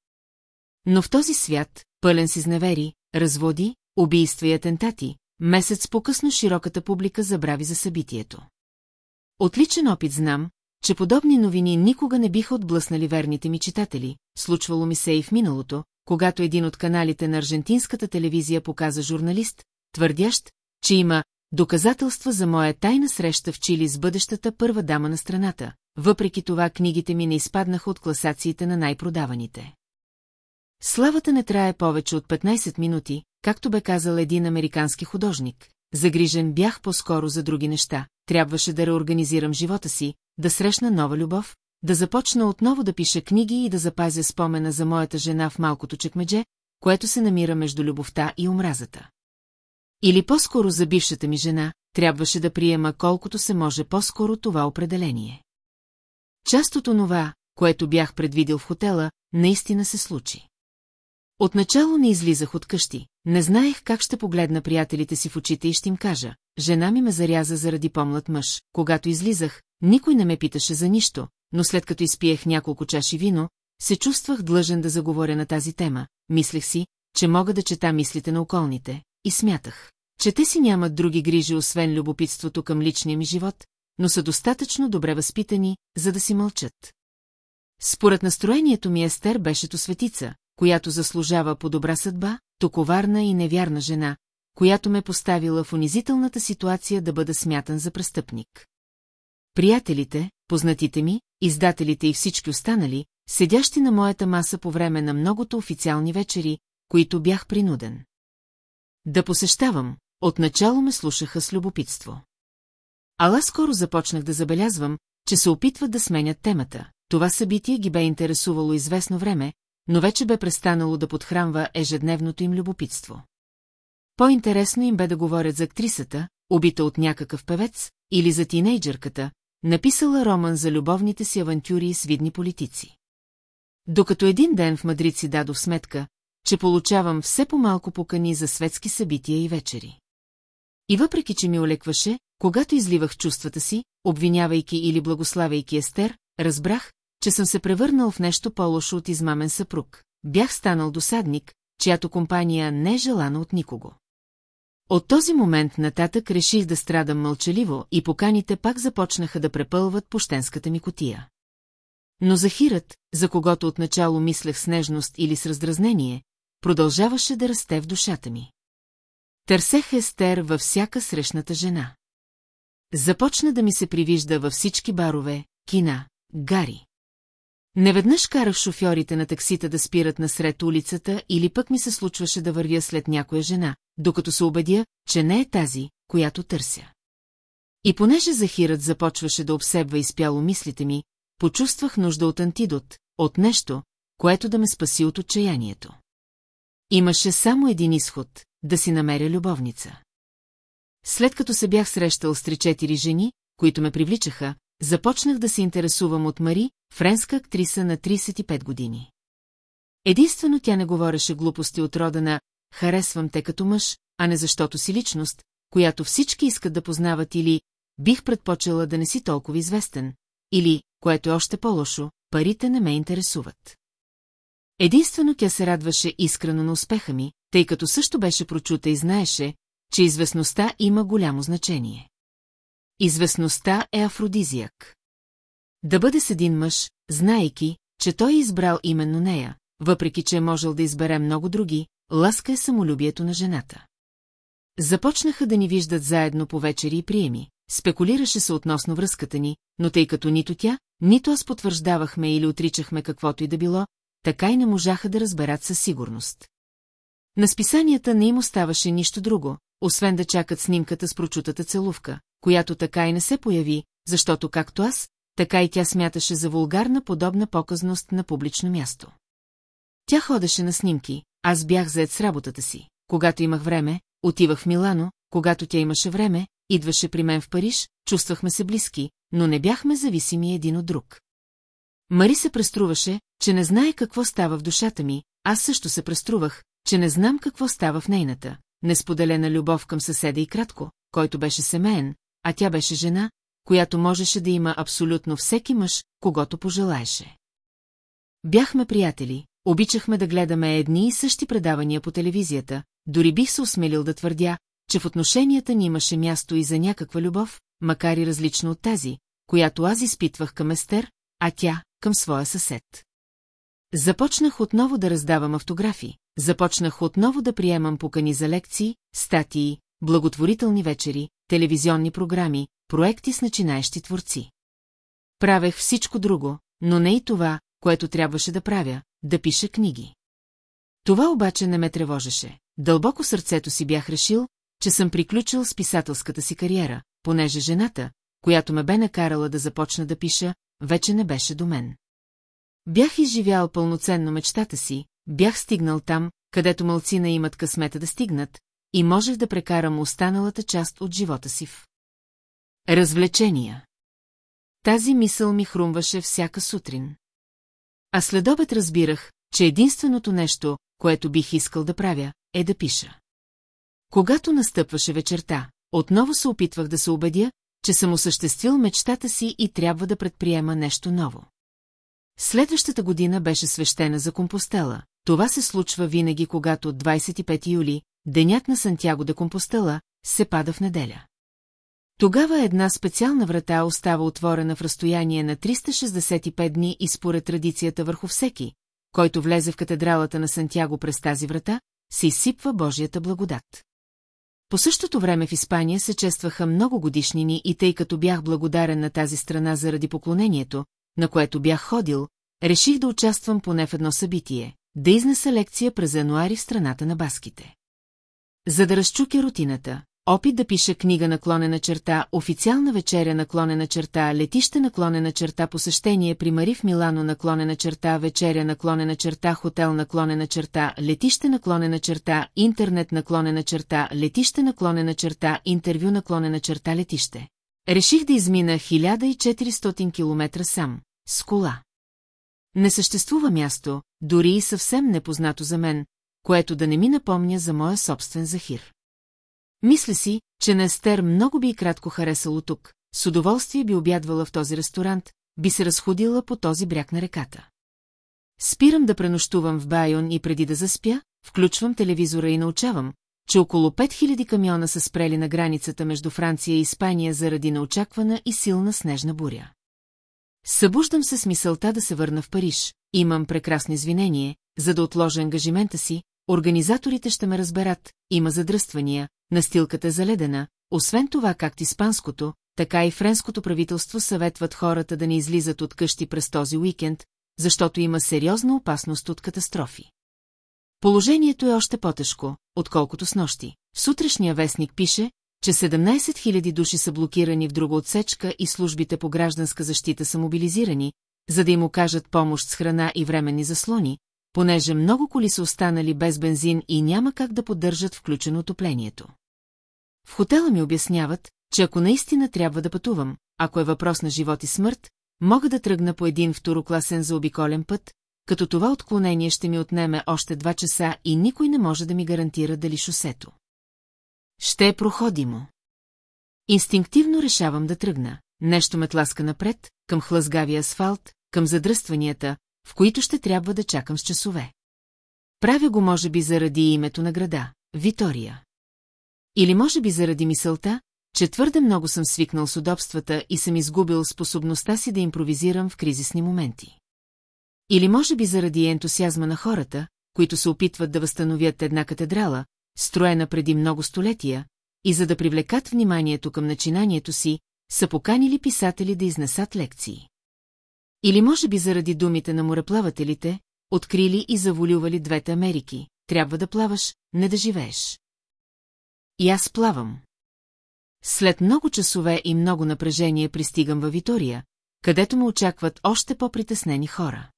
Но в този свят, пълен с изневери, разводи, убийства и атентати, месец по-късно широката публика забрави за събитието. Отличен опит знам, че подобни новини никога не биха отблъснали верните ми читатели, случвало ми се и в миналото, когато един от каналите на аржентинската телевизия показа журналист, твърдящ, че има доказателства за моя тайна среща в Чили с бъдещата първа дама на страната. Въпреки това книгите ми не изпаднаха от класациите на най-продаваните. Славата не трае повече от 15 минути, както бе казал един американски художник. Загрижен бях по-скоро за други неща, трябваше да реорганизирам живота си, да срещна нова любов, да започна отново да пиша книги и да запазя спомена за моята жена в малкото чекмедже, което се намира между любовта и омразата. Или по-скоро за бившата ми жена, трябваше да приема колкото се може по-скоро това определение. Част от онова, което бях предвидил в хотела, наистина се случи. Отначало не излизах от къщи, не знаех как ще погледна приятелите си в очите и ще им кажа. Жена ми ме заряза заради помлад мъж. Когато излизах, никой не ме питаше за нищо, но след като изпиех няколко чаши вино, се чувствах длъжен да заговоря на тази тема. Мислех си, че мога да чета мислите на околните, и смятах, че те си нямат други грижи, освен любопитството към личния ми живот, но са достатъчно добре възпитани, за да си мълчат. Според настроението ми Естер беше то светица, която заслужава по добра съдба, то коварна и невярна жена, която ме поставила в унизителната ситуация да бъда смятан за престъпник. Приятелите, познатите ми, издателите и всички останали, седящи на моята маса по време на многото официални вечери, които бях принуден. Да посещавам, отначало ме слушаха с любопитство. Ала скоро започнах да забелязвам, че се опитват да сменят темата. Това събитие ги бе интересувало известно време, но вече бе престанало да подхранва ежедневното им любопитство. По-интересно им бе да говорят за актрисата, убита от някакъв певец, или за тинейджърката, написала роман за любовните си авантюри с видни политици. Докато един ден в Мадрид си дадох сметка, че получавам все по-малко покани за светски събития и вечери. И въпреки, че ми олекваше, когато изливах чувствата си, обвинявайки или благославяйки Естер, разбрах, че съм се превърнал в нещо по-лошо от измамен съпруг. Бях станал досадник, чиято компания не е желана от никого. От този момент нататък реших да страдам мълчаливо и поканите пак започнаха да препълват пощенската ми котия. Но Захирът, за когото отначало мислех с нежност или с раздразнение, продължаваше да расте в душата ми. Търсех Естер във всяка срещната жена. Започна да ми се привижда във всички барове, кина, гари. Неведнъж карах шофьорите на таксита да спират насред улицата или пък ми се случваше да вървя след някоя жена, докато се убедя, че не е тази, която търся. И понеже Захирът започваше да обсебва изпяло мислите ми, почувствах нужда от антидот, от нещо, което да ме спаси от отчаянието. Имаше само един изход – да си намеря любовница. След като се бях срещал с три-четири жени, които ме привличаха, започнах да се интересувам от Мари, френска актриса на 35 години. Единствено тя не говореше глупости от рода на «харесвам те като мъж», а не защото си личност, която всички искат да познават или «бих предпочела да не си толкова известен», или, което е още по-лошо, парите не ме интересуват. Единствено тя се радваше искрено на успеха ми, тъй като също беше прочута и знаеше, че известността има голямо значение. Известността е афродизияк. Да бъде с един мъж, знаейки, че той е избрал именно нея, въпреки че е можел да избере много други, ласка е самолюбието на жената. Започнаха да ни виждат заедно по вечери и приеми, спекулираше се относно връзката ни, но тъй като нито тя, нито аз потвърждавахме или отричахме каквото и да било, така и не можаха да разберат със сигурност. На списанията не им оставаше нищо друго, освен да чакат снимката с прочутата целувка, която така и не се появи, защото както аз, така и тя смяташе за вулгарна подобна показност на публично място. Тя ходеше на снимки, аз бях заед с работата си. Когато имах време, отивах в Милано, когато тя имаше време, идваше при мен в Париж, чувствахме се близки, но не бяхме зависими един от друг. Мари се преструваше, че не знае какво става в душата ми, аз също се преструвах, че не знам какво става в нейната, несподелена любов към съседа и кратко, който беше семейен, а тя беше жена, която можеше да има абсолютно всеки мъж, когато пожелаеше. Бяхме приятели, обичахме да гледаме едни и същи предавания по телевизията, дори бих се осмелил да твърдя, че в отношенията ни имаше място и за някаква любов, макар и различно от тази, която аз изпитвах към Естер, а тя към своя съсед. Започнах отново да раздавам автографи, започнах отново да приемам покани за лекции, статии, благотворителни вечери, телевизионни програми, проекти с начинаещи творци. Правех всичко друго, но не и това, което трябваше да правя, да пиша книги. Това обаче не ме тревожеше. Дълбоко сърцето си бях решил, че съм приключил с писателската си кариера, понеже жената, която ме бе накарала да започна да пиша, вече не беше до мен. Бях изживял пълноценно мечтата си, бях стигнал там, където мълцина имат късмета да стигнат, и можех да прекарам останалата част от живота си в. Развлечения. Тази мисъл ми хрумваше всяка сутрин. А следобед разбирах, че единственото нещо, което бих искал да правя, е да пиша. Когато настъпваше вечерта, отново се опитвах да се убедя, че съм осъществил мечтата си и трябва да предприема нещо ново. Следващата година беше свещена за Компостела. Това се случва винаги, когато 25 юли, денят на Сантяго де Компостела, се пада в неделя. Тогава една специална врата остава отворена в разстояние на 365 дни и според традицията върху всеки, който влезе в катедралата на Сантяго през тази врата, се изсипва Божията благодат. По същото време в Испания се честваха много годишнини и тъй като бях благодарен на тази страна заради поклонението, на което бях ходил, реших да участвам поне в едно събитие, да изнеса лекция през януари в страната на баските. За да разчуки рутината, опит да пиша книга наклонена черта, официална вечеря наклонена черта, летище наклонена черта, посещение при Мари в Милано наклонена черта, вечеря наклонена черта, хотел наклонена черта, летище наклонена черта, интернет наклонена черта, летище наклонена черта, интервю наклонена черта, летище. Реших да измина 1400 км сам, с кола. Не съществува място, дори и съвсем непознато за мен, което да не ми напомня за моя собствен Захир. Мисля си, че на Естер много би и кратко харесало тук, с удоволствие би обядвала в този ресторант, би се разходила по този бряг на реката. Спирам да пренощувам в Байон и преди да заспя, включвам телевизора и научавам, че около 5000 камиона са спрели на границата между Франция и Испания заради неочаквана и силна снежна буря. Събуждам се с мисълта да се върна в Париж, имам прекрасно извинение, за да отложа ангажимента си, организаторите ще ме разберат, има задръствания, настилката е заледена, освен това както испанското, така и френското правителство съветват хората да не излизат от къщи през този уикенд, защото има сериозна опасност от катастрофи. Положението е още по-тежко, отколкото с нощи. В сутрешния вестник пише, че 17 000 души са блокирани в друга отсечка и службите по гражданска защита са мобилизирани, за да им окажат помощ с храна и временни заслони, понеже много коли са останали без бензин и няма как да поддържат включено отоплението. В хотела ми обясняват, че ако наистина трябва да пътувам, ако е въпрос на живот и смърт, мога да тръгна по един второкласен заобиколен път, като това отклонение ще ми отнеме още два часа и никой не може да ми гарантира дали шосето. Ще е проходимо. Инстинктивно решавам да тръгна. Нещо ме тласка напред, към хлъзгавия асфалт, към задръстванията, в които ще трябва да чакам с часове. Правя го може би заради името на града – Витория. Или може би заради мисълта, че твърде много съм свикнал с удобствата и съм изгубил способността си да импровизирам в кризисни моменти. Или може би заради ентусиазма на хората, които се опитват да възстановят една катедрала, строена преди много столетия, и за да привлекат вниманието към начинанието си, са поканили писатели да изнесат лекции. Или може би заради думите на мореплавателите, открили и заволювали двете Америки, трябва да плаваш, не да живееш. И аз плавам. След много часове и много напрежение пристигам във Витория, където ме очакват още по-притеснени хора.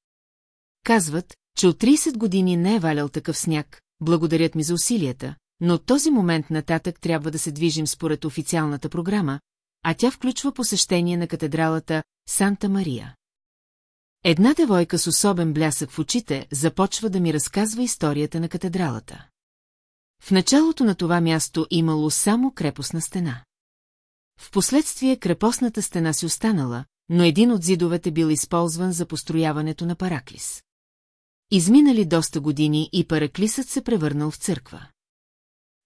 Казват, че от 30 години не е валял такъв сняг, благодарят ми за усилията, но от този момент нататък трябва да се движим според официалната програма, а тя включва посещение на катедралата Санта Мария. Една девойка с особен блясък в очите започва да ми разказва историята на катедралата. В началото на това място имало само крепостна стена. Впоследствие крепостната стена си останала, но един от зидовете бил използван за построяването на Параклис. Изминали доста години и Параклисът се превърнал в църква.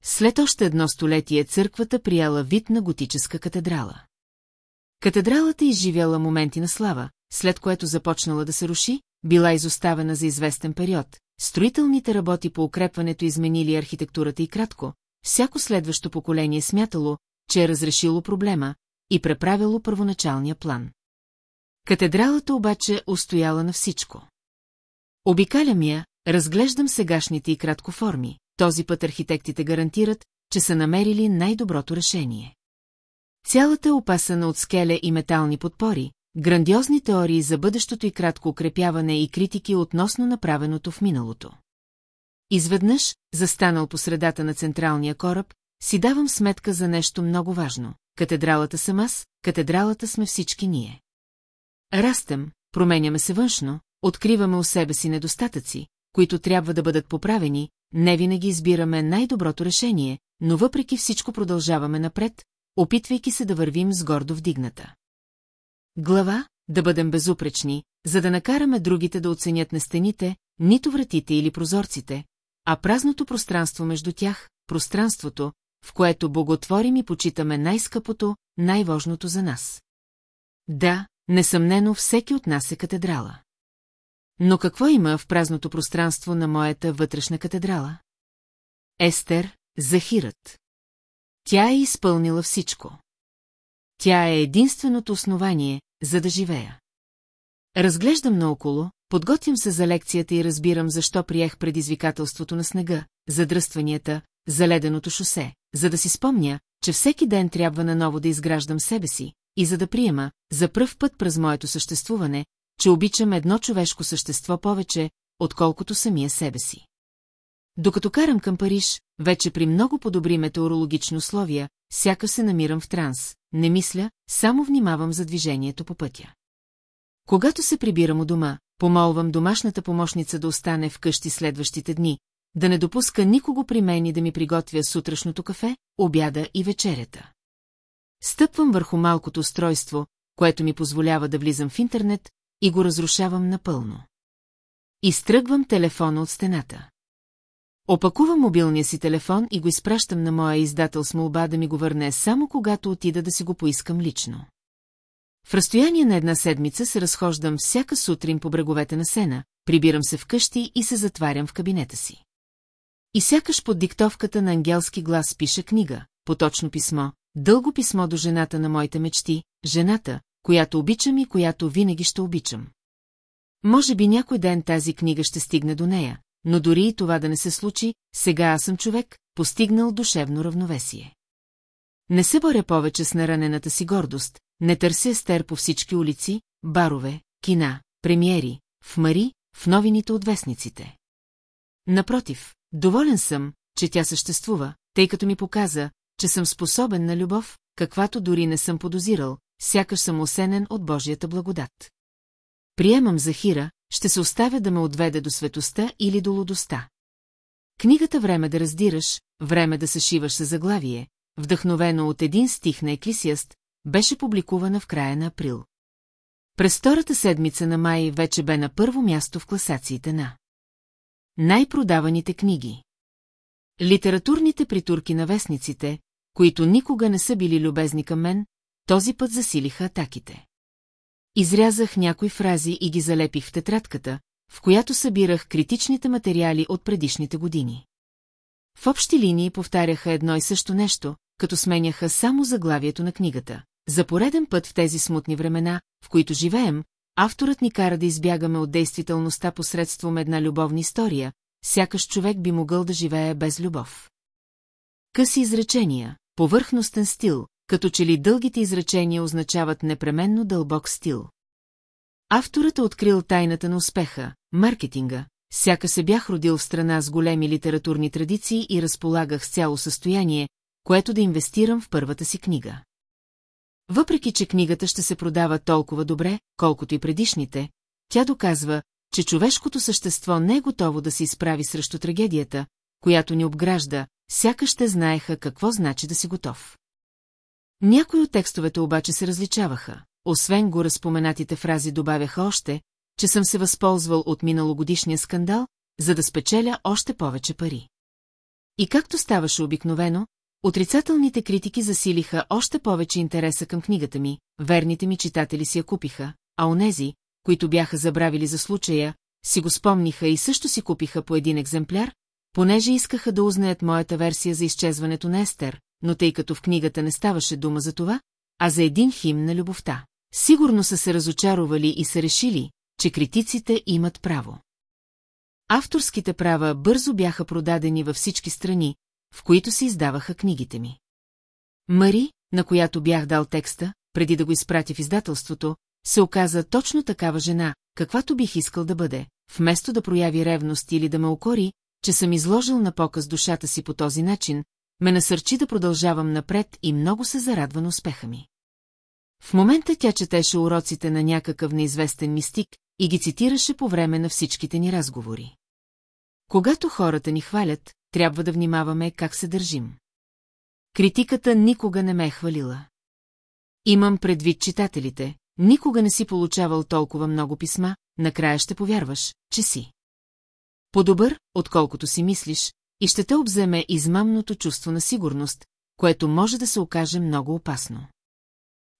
След още едно столетие църквата прияла вид на готическа катедрала. Катедралата изживяла моменти на слава, след което започнала да се руши, била изоставена за известен период, строителните работи по укрепването изменили архитектурата и кратко, всяко следващо поколение смятало, че е разрешило проблема и преправило първоначалния план. Катедралата обаче устояла на всичко. Обикалям я, разглеждам сегашните и кратко форми, този път архитектите гарантират, че са намерили най-доброто решение. Цялата е опасана от скеле и метални подпори, грандиозни теории за бъдещото и кратко укрепяване и критики относно направеното в миналото. Изведнъж, застанал по средата на централния кораб, си давам сметка за нещо много важно. Катедралата съм аз, катедралата сме всички ние. Растем, променяме се външно, откриваме у себе си недостатъци, които трябва да бъдат поправени, не винаги избираме най-доброто решение, но въпреки всичко продължаваме напред, опитвайки се да вървим с гордо вдигната. Глава, да бъдем безупречни, за да накараме другите да оценят не стените, нито вратите или прозорците, а празното пространство между тях, пространството, в което боготворим и почитаме най-скъпото, най-важното за нас. Да, несъмнено всеки от нас е катедрала. Но какво има в празното пространство на моята вътрешна катедрала? Естер, Захирът. Тя е изпълнила всичко. Тя е единственото основание, за да живея. Разглеждам наоколо, подготвям се за лекцията и разбирам защо приех предизвикателството на снега, задръстванията, заледеното шосе, за да си спомня, че всеки ден трябва наново да изграждам себе си, и за да приема, за пръв път през моето съществуване, че обичам едно човешко същество повече, отколкото самия себе си. Докато карам към Париж, вече при много по-добри метеорологични условия, сяка се намирам в транс, не мисля, само внимавам за движението по пътя. Когато се прибирам у дома, помолвам домашната помощница да остане вкъщи следващите дни, да не допуска никого при мен и да ми приготвя сутрешното кафе, обяда и вечерята. Стъпвам върху малкото устройство, което ми позволява да влизам в интернет, и го разрушавам напълно. Изтръгвам телефона от стената. Опакувам мобилния си телефон и го изпращам на моя издател с молба да ми го върне само когато отида да си го поискам лично. В разстояние на една седмица се разхождам всяка сутрин по бреговете на сена, прибирам се вкъщи и се затварям в кабинета си. И сякаш под диктовката на ангелски глас пише книга, поточно писмо, дълго писмо до жената на моите мечти, жената, която обичам и която винаги ще обичам. Може би някой ден тази книга ще стигне до нея, но дори и това да не се случи, сега аз съм човек, постигнал душевно равновесие. Не се боря повече с наранената си гордост, не търся естер по всички улици, барове, кина, премиери, в Мари, в новините от вестниците. Напротив, доволен съм, че тя съществува, тъй като ми показа, че съм способен на любов, каквато дори не съм подозирал, сякаш съм осенен от Божията благодат. Приемам Захира, ще се оставя да ме отведе до светоста или до лудостта. Книгата «Време да раздираш», «Време да съшиваш със заглавие», вдъхновено от един стих на Еклисиаст, беше публикувана в края на април. През втората седмица на май вече бе на първо място в класациите на най-продаваните книги. Литературните притурки на вестниците, които никога не са били любезни към мен, този път засилиха атаките. Изрязах някои фрази и ги залепих в тетрадката, в която събирах критичните материали от предишните години. В общи линии повтаряха едно и също нещо, като сменяха само заглавието на книгата. За пореден път в тези смутни времена, в които живеем, авторът ни кара да избягаме от действителността посредством една любовна история, сякаш човек би могъл да живее без любов. Къси изречения, повърхностен стил, като че ли дългите изречения означават непременно дълбок стил. Авторът е открил тайната на успеха, маркетинга, сяка се бях родил в страна с големи литературни традиции и разполагах с цяло състояние, което да инвестирам в първата си книга. Въпреки, че книгата ще се продава толкова добре, колкото и предишните, тя доказва, че човешкото същество не е готово да се изправи срещу трагедията, която ни обгражда, сякаш те знаеха какво значи да си готов. Някои от текстовете обаче се различаваха. Освен го разпоменатите фрази добавяха още, че съм се възползвал от миналогодишния скандал, за да спечеля още повече пари. И както ставаше обикновено, отрицателните критики засилиха още повече интереса към книгата ми, верните ми читатели си я купиха, а онези, които бяха забравили за случая, си го спомниха и също си купиха по един екземпляр, понеже искаха да узнаят моята версия за изчезването на Естер, но тъй като в книгата не ставаше дума за това, а за един хим на любовта. Сигурно са се разочаровали и са решили, че критиците имат право. Авторските права бързо бяха продадени във всички страни, в които се издаваха книгите ми. Мари, на която бях дал текста, преди да го изпратя в издателството, се оказа точно такава жена, каквато бих искал да бъде, вместо да прояви ревност или да ме окори, че съм изложил на показ душата си по този начин, ме насърчи да продължавам напред и много се зарадва на успеха ми. В момента тя четеше уроците на някакъв неизвестен мистик и ги цитираше по време на всичките ни разговори. Когато хората ни хвалят, трябва да внимаваме как се държим. Критиката никога не ме е хвалила. Имам предвид читателите, никога не си получавал толкова много писма, накрая ще повярваш, че си. По-добър, отколкото си мислиш, и ще те обземе измамното чувство на сигурност, което може да се окаже много опасно.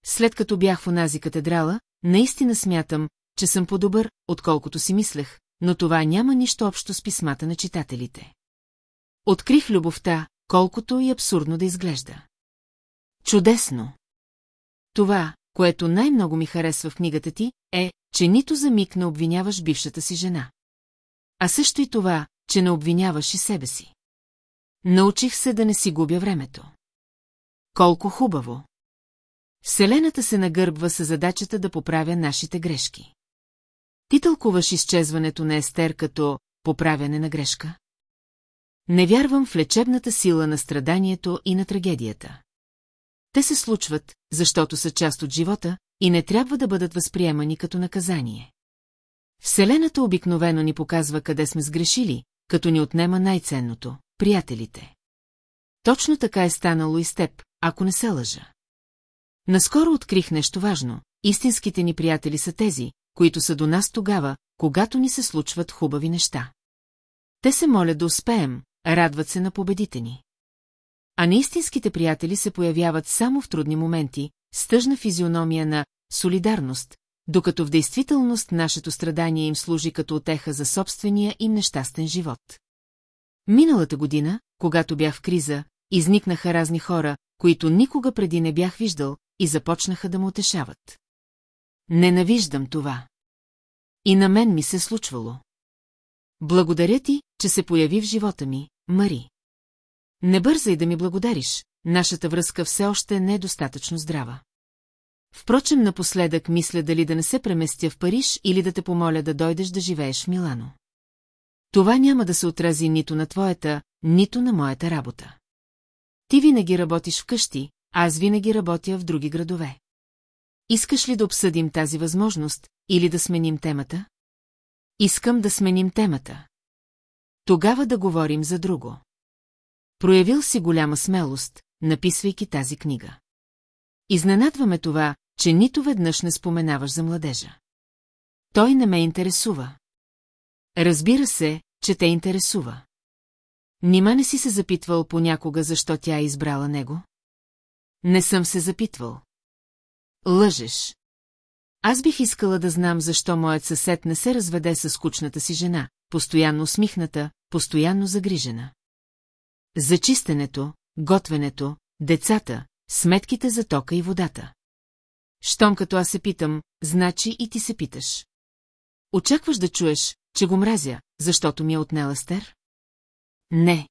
След като бях в онази катедрала, наистина смятам, че съм по-добър, отколкото си мислех, но това няма нищо общо с писмата на читателите. Открих любовта, колкото и абсурдно да изглежда. Чудесно! Това, което най-много ми харесва в книгата ти, е, че нито за миг не обвиняваш бившата си жена. А също и това, че не обвиняваш и себе си. Научих се да не си губя времето. Колко хубаво! Вселената се нагърбва с задачата да поправя нашите грешки. Ти тълкуваш изчезването на Естер като поправяне на грешка? Не вярвам в лечебната сила на страданието и на трагедията. Те се случват, защото са част от живота и не трябва да бъдат възприемани като наказание. Вселената обикновено ни показва къде сме сгрешили, като ни отнема най-ценното – приятелите. Точно така е станало и с теб, ако не се лъжа. Наскоро открих нещо важно. Истинските ни приятели са тези, които са до нас тогава, когато ни се случват хубави неща. Те се молят да успеем, радват се на победите ни. А неистинските приятели се появяват само в трудни моменти, с тъжна физиономия на солидарност, докато в действителност нашето страдание им служи като отеха за собствения им нещастен живот. Миналата година, когато бях в криза, изникнаха разни хора, които никога преди не бях виждал, и започнаха да му утешават. Ненавиждам това. И на мен ми се случвало. Благодаря ти, че се появи в живота ми, Мари. Не бързай да ми благодариш, нашата връзка все още не е достатъчно здрава. Впрочем, напоследък мисля дали да не се преместя в Париж или да те помоля да дойдеш да живееш в Милано. Това няма да се отрази нито на твоята, нито на моята работа. Ти винаги работиш вкъщи, аз винаги работя в други градове. Искаш ли да обсъдим тази възможност или да сменим темата? Искам да сменим темата. Тогава да говорим за друго. Проявил си голяма смелост, написвайки тази книга. Изненадваме това, че нито веднъж не споменаваш за младежа. Той не ме интересува. Разбира се, че те интересува. Нима не си се запитвал понякога, защо тя е избрала него? Не съм се запитвал. Лъжеш. Аз бих искала да знам защо моят съсед не се разведе с скучната си жена, постоянно усмихната, постоянно загрижена. За чистенето, готвенето, децата, сметките за тока и водата. Щом като аз се питам, значи и ти се питаш. Очакваш да чуеш, че го мразя, защото ми е отнела стер? Не.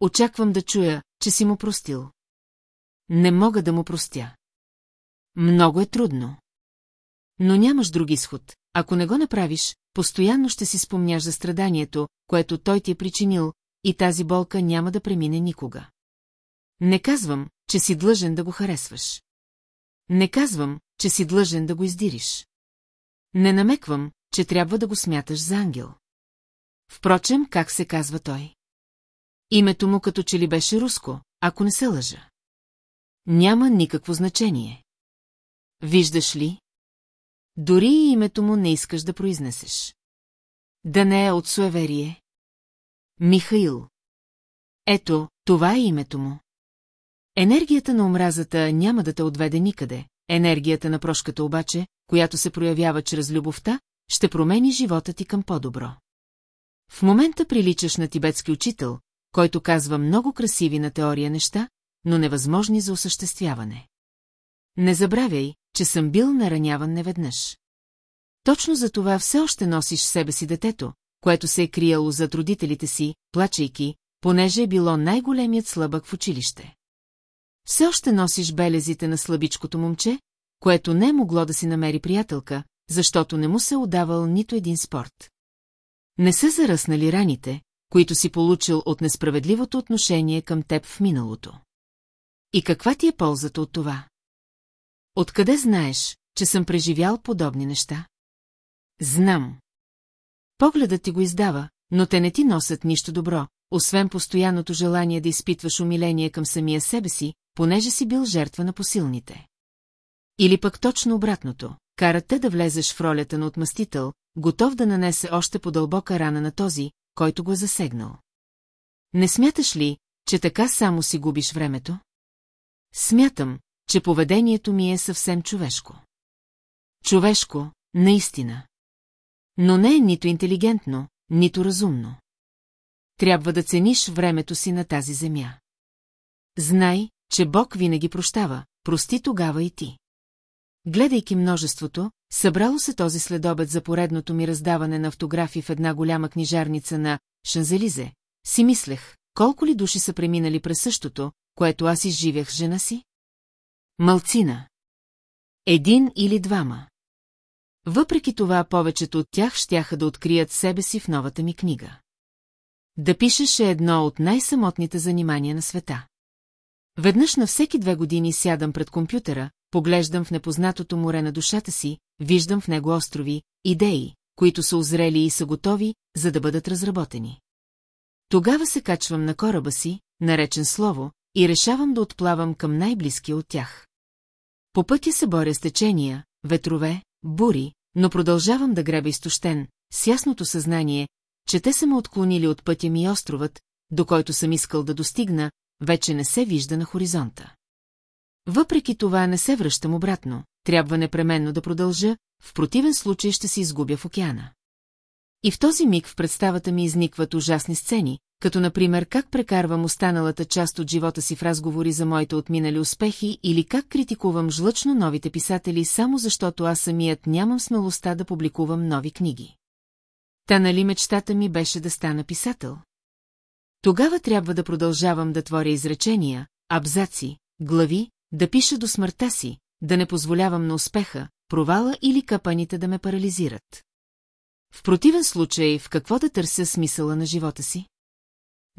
Очаквам да чуя, че си му простил. Не мога да му простя. Много е трудно. Но нямаш друг изход. Ако не го направиш, постоянно ще си спомняш за страданието, което той ти е причинил, и тази болка няма да премине никога. Не казвам, че си длъжен да го харесваш. Не казвам, че си длъжен да го издириш. Не намеквам, че трябва да го смяташ за ангел. Впрочем, как се казва той? Името му като че ли беше руско, ако не се лъжа. Няма никакво значение. Виждаш ли? Дори и името му не искаш да произнесеш. Да не е от суеверие. Михаил. Ето, това е името му. Енергията на омразата няма да те отведе никъде. Енергията на прошката обаче, която се проявява чрез любовта, ще промени живота ти към по-добро. В момента приличаш на тибетски учител, който казва много красиви на теория неща, но невъзможни за осъществяване. Не забравяй, че съм бил нараняван неведнъж. Точно за това все още носиш себе си детето, което се е крияло зад родителите си, плачейки, понеже е било най-големият слабък в училище. Все още носиш белезите на слабичкото момче, което не е могло да си намери приятелка, защото не му се отдавал нито един спорт. Не са заръснали раните, които си получил от несправедливото отношение към теб в миналото. И каква ти е ползата от това? Откъде знаеш, че съм преживял подобни неща? Знам. Погледът ти го издава, но те не ти носят нищо добро, освен постоянното желание да изпитваш умиление към самия себе си, понеже си бил жертва на посилните. Или пък точно обратното, карат те да влезеш в ролята на отмъстител, готов да нанесе още по-дълбока рана на този, който го е засегнал. Не смяташ ли, че така само си губиш времето? Смятам, че поведението ми е съвсем човешко. Човешко, наистина. Но не е нито интелигентно, нито разумно. Трябва да цениш времето си на тази земя. Знай, че Бог винаги прощава, прости тогава и ти. Гледайки множеството, събрало се този следобед за поредното ми раздаване на автографи в една голяма книжарница на Шанзелизе, си мислех, колко ли души са преминали през същото, което аз изживях с жена си? Малцина. Един или двама. Въпреки това, повечето от тях щяха да открият себе си в новата ми книга. Да пишеш е едно от най-самотните занимания на света. Веднъж на всеки две години сядам пред компютъра, поглеждам в непознатото море на душата си, виждам в него острови, идеи, които са озрели и са готови, за да бъдат разработени. Тогава се качвам на кораба си, наречен слово, и решавам да отплавам към най-близкия от тях. По пътя се боря с течения, ветрове, бури, но продължавам да греба изтощен, с ясното съзнание, че те са ме отклонили от пътя ми и островът, до който съм искал да достигна, вече не се вижда на хоризонта. Въпреки това не се връщам обратно, трябва непременно да продължа, в противен случай ще се изгубя в океана. И в този миг в представата ми изникват ужасни сцени, като например как прекарвам останалата част от живота си в разговори за моите отминали успехи или как критикувам жлъчно новите писатели само защото аз самият нямам смелостта да публикувам нови книги. Та нали мечтата ми беше да стана писател? Тогава трябва да продължавам да творя изречения, абзаци, глави, да пиша до смъртта си, да не позволявам на успеха, провала или капаните да ме парализират. В противен случай, в какво да търся смисъла на живота си?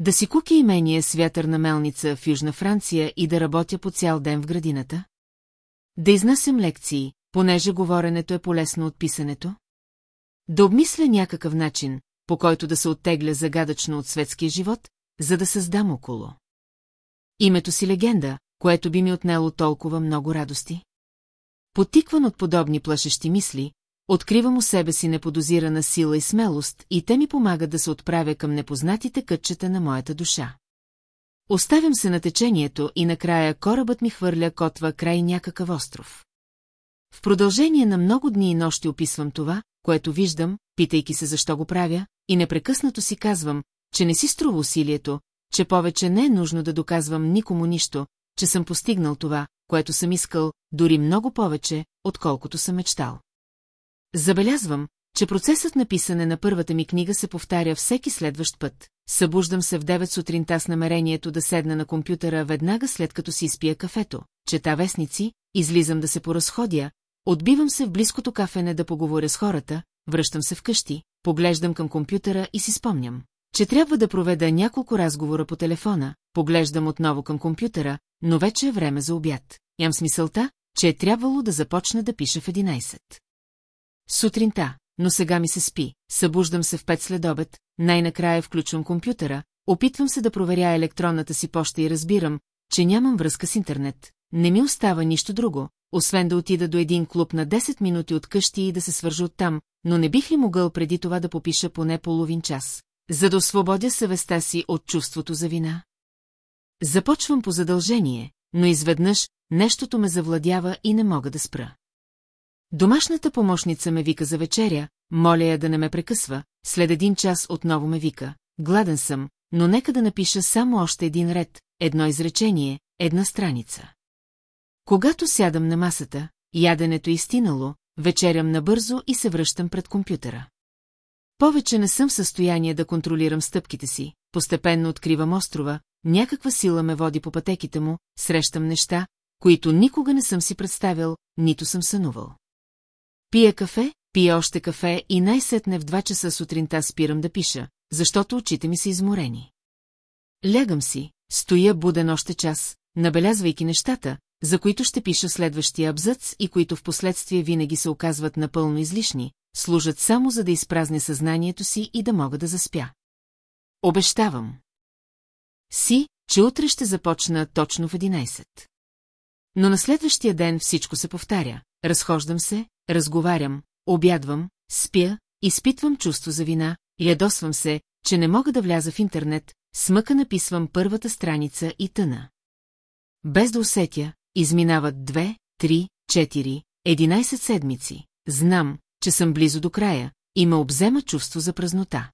Да си куки имение с вятърна мелница в Южна Франция и да работя по цял ден в градината? Да изнасям лекции, понеже говоренето е полезно от писането? Да обмисля някакъв начин, по който да се оттегля загадъчно от светския живот, за да създам около. Името си легенда, което би ми отнело толкова много радости. Потикван от подобни плашещи мисли, откривам у себе си неподозирана сила и смелост и те ми помагат да се отправя към непознатите кътчета на моята душа. Оставям се на течението и накрая корабът ми хвърля котва край някакъв остров. В продължение на много дни и нощи описвам това, което виждам, питайки се защо го правя, и непрекъснато си казвам, че не си струва усилието, че повече не е нужно да доказвам никому нищо, че съм постигнал това, което съм искал, дори много повече, отколкото съм мечтал. Забелязвам, че процесът на писане на първата ми книга се повтаря всеки следващ път. Събуждам се в 9 сутринта с намерението да седна на компютъра веднага след като си изпия кафето, чета вестници, излизам да се поразходя, отбивам се в близкото кафене да поговоря с хората, връщам се вкъщи, поглеждам към компютъра и си спомням, че трябва да проведа няколко разговора по телефона, поглеждам отново към компютъра, но вече е време за обяд. Ям смисълта, че е трябвало да започна да пиша в 11. Сутринта, но сега ми се спи, събуждам се в 5 след обед, най-накрая включвам компютъра, опитвам се да проверя електронната си поща и разбирам, че нямам връзка с интернет. Не ми остава нищо друго, освен да отида до един клуб на 10 минути от къщи и да се свържа оттам, но не бих ли могъл преди това да попиша поне половин час, за да освободя съвестта си от чувството за вина? Започвам по задължение, но изведнъж нещото ме завладява и не мога да спра. Домашната помощница ме вика за вечеря, моля я да не ме прекъсва, след един час отново ме вика. Гладен съм, но нека да напиша само още един ред, едно изречение, една страница. Когато сядам на масата, яденето е изтинало, вечерям набързо и се връщам пред компютъра. Повече не съм в състояние да контролирам стъпките си, постепенно откривам острова, някаква сила ме води по пътеките му, срещам неща, които никога не съм си представил, нито съм сънувал. Пия кафе, пия още кафе и най-сетне в два часа сутринта спирам да пиша, защото очите ми са изморени. Лягам си, стоя буден още час, набелязвайки нещата, за които ще пиша следващия абзац и които в последствие винаги се оказват напълно излишни, служат само за да изпразня съзнанието си и да мога да заспя. Обещавам. Си, че утре ще започна точно в 11. Но на следващия ден всичко се повтаря. Разхождам се, разговарям, обядвам, спя, изпитвам чувство за вина, ядосвам се, че не мога да вляза в интернет, смъка написвам първата страница и тъна. Без да усетя, изминават две, три, четири, единайсет седмици. Знам, че съм близо до края и ме обзема чувство за празнота.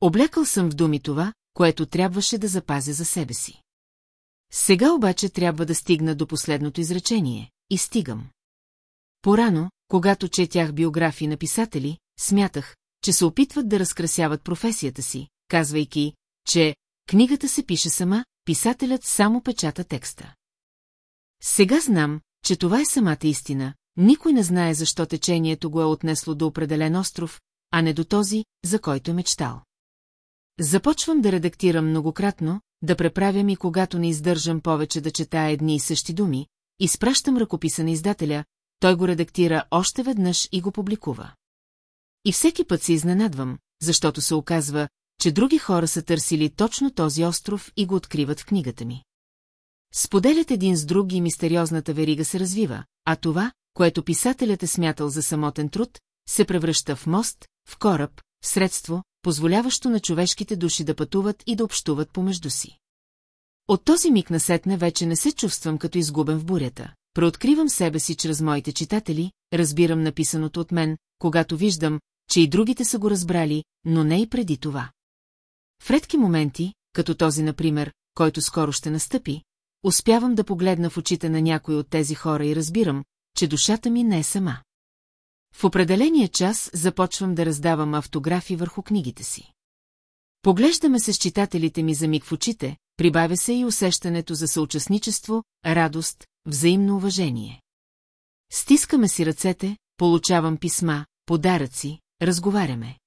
Облякал съм в думи това, което трябваше да запазя за себе си. Сега обаче трябва да стигна до последното изречение и стигам. Порано, когато четях биографии на писатели, смятах, че се опитват да разкрасяват професията си, казвайки, че книгата се пише сама, писателят само печата текста. Сега знам, че това е самата истина, никой не знае защо течението го е отнесло до определен остров, а не до този, за който е мечтал. Започвам да редактирам многократно, да преправям и когато не издържам повече да чета едни и същи думи, изпращам ръкописа на издателя, той го редактира още веднъж и го публикува. И всеки път се изненадвам, защото се оказва, че други хора са търсили точно този остров и го откриват в книгата ми. Споделят един с друг и мистериозната верига се развива, а това, което писателят е смятал за самотен труд, се превръща в мост, в кораб, в средство, позволяващо на човешките души да пътуват и да общуват помежду си. От този миг насетне вече не се чувствам като изгубен в бурята. Прооткривам себе си чрез моите читатели, разбирам написаното от мен, когато виждам, че и другите са го разбрали, но не и преди това. В редки моменти, като този, например, който скоро ще настъпи, успявам да погледна в очите на някой от тези хора и разбирам, че душата ми не е сама. В определения час започвам да раздавам автографи върху книгите си. Поглеждаме се с читателите ми за миг в очите, прибавя се и усещането за съучастничество, радост, взаимно уважение. Стискаме си ръцете, получавам писма, подаръци, разговаряме.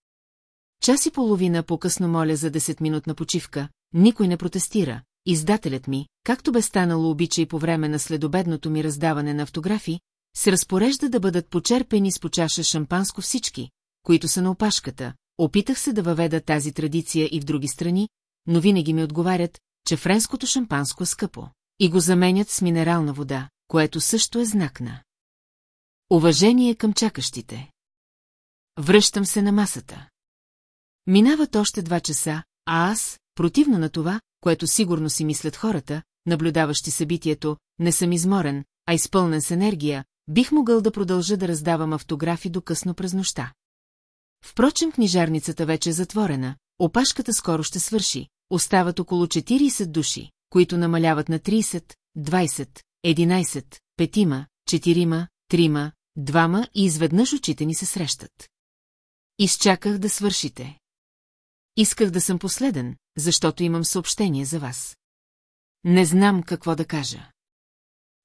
Час и половина по-късно моля за 10-минутна почивка, никой не протестира, издателят ми, както бе станало обичай по време на следобедното ми раздаване на автографи, се разпорежда да бъдат почерпени с по чаша шампанско всички, които са на опашката. Опитах се да въведа тази традиция и в други страни, но винаги ми отговарят, че френското шампанско е скъпо. И го заменят с минерална вода, което също е знак на. Уважение към чакащите. Връщам се на масата. Минават още два часа, а аз, противно на това, което сигурно си мислят хората, наблюдаващи събитието, не съм изморен, а изпълнен с енергия, бих могъл да продължа да раздавам автографи до късно през нощта. Впрочем, книжарницата вече е затворена, опашката скоро ще свърши, остават около 40 души, които намаляват на 30, 20, 11, петима, четирима, трима, двама и изведнъж очите ни се срещат. Изчаках да свършите. Исках да съм последен, защото имам съобщение за вас. Не знам какво да кажа.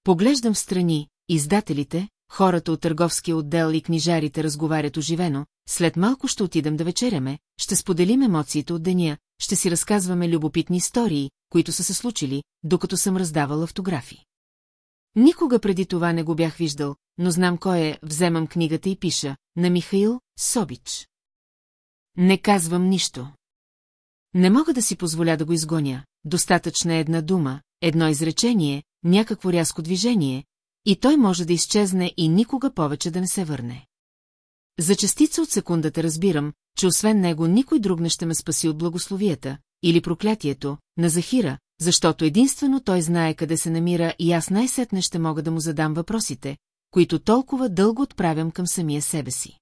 Поглеждам в страни, издателите, хората от търговския отдел и книжарите разговарят оживено, след малко ще отидем да вечеряме, ще споделим емоциите от деня, ще си разказваме любопитни истории, които са се случили, докато съм раздавал автографи. Никога преди това не го бях виждал, но знам кой е, вземам книгата и пиша, на Михаил Собич. Не казвам нищо. Не мога да си позволя да го изгоня, достатъчна е една дума, едно изречение, някакво рязко движение, и той може да изчезне и никога повече да не се върне. За частица от секундата разбирам, че освен него никой друг не ще ме спаси от благословията или проклятието на Захира, защото единствено той знае къде се намира и аз най-сетне ще мога да му задам въпросите, които толкова дълго отправям към самия себе си.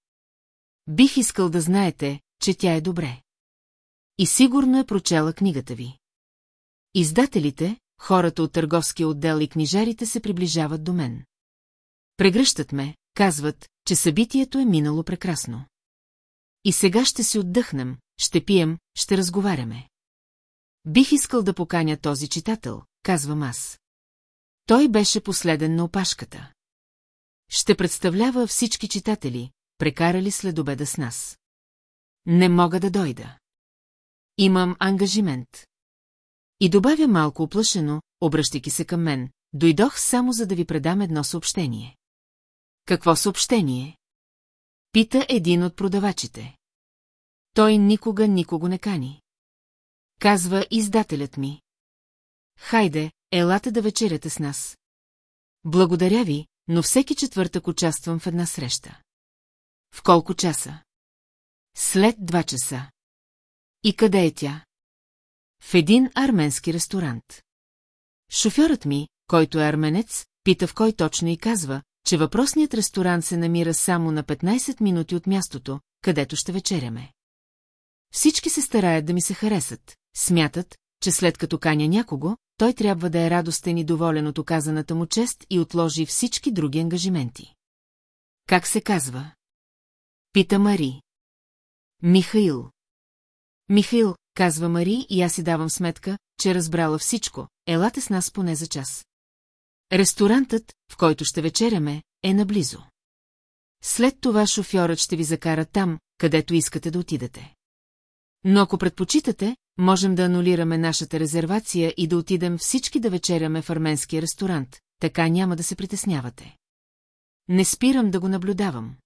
Бих искал да знаете, че тя е добре. И сигурно е прочела книгата ви. Издателите, хората от търговския отдел и книжарите се приближават до мен. Прегръщат ме, казват, че събитието е минало прекрасно. И сега ще си отдъхнем, ще пием, ще разговаряме. Бих искал да поканя този читател, казвам аз. Той беше последен на опашката. Ще представлява всички читатели, прекарали след обеда с нас. Не мога да дойда. Имам ангажимент. И добавя малко оплашено, обръщайки се към мен, дойдох само за да ви предам едно съобщение. Какво съобщение? Пита един от продавачите. Той никога никого не кани. Казва издателят ми. Хайде, елате да вечеряте с нас. Благодаря ви, но всеки четвъртък участвам в една среща. В колко часа? След два часа. И къде е тя? В един арменски ресторант. Шофьорът ми, който е арменец, пита в кой точно и казва, че въпросният ресторант се намира само на 15 минути от мястото, където ще вечеряме. Всички се стараят да ми се харесат, смятат, че след като каня някого, той трябва да е радостен и доволен от оказаната му чест и отложи всички други ангажименти. Как се казва? Пита Мари. Михаил. Михаил, казва Мари и аз си давам сметка, че разбрала всичко, елате с нас поне за час. Ресторантът, в който ще вечеряме, е наблизо. След това шофьорът ще ви закара там, където искате да отидете. Но ако предпочитате, можем да анулираме нашата резервация и да отидем всички да вечеряме в арменския ресторант, така няма да се притеснявате. Не спирам да го наблюдавам.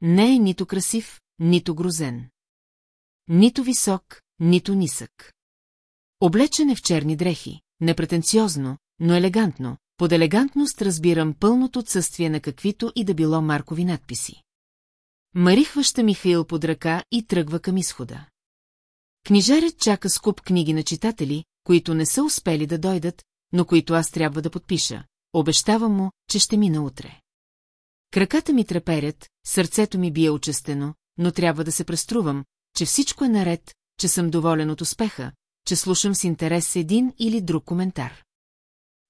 Не е нито красив, нито грозен. Нито висок, нито нисък. Облечен е в черни дрехи, непретенциозно, но елегантно, под елегантност разбирам пълното отсъствие на каквито и да било маркови надписи. Мари хваща Михаил под ръка и тръгва към изхода. Книжарят чака скуп книги на читатели, които не са успели да дойдат, но които аз трябва да подпиша. Обещавам му, че ще мина утре. Краката ми треперят, сърцето ми бие очестено, но трябва да се преструвам, че всичко е наред, че съм доволен от успеха, че слушам с интерес един или друг коментар.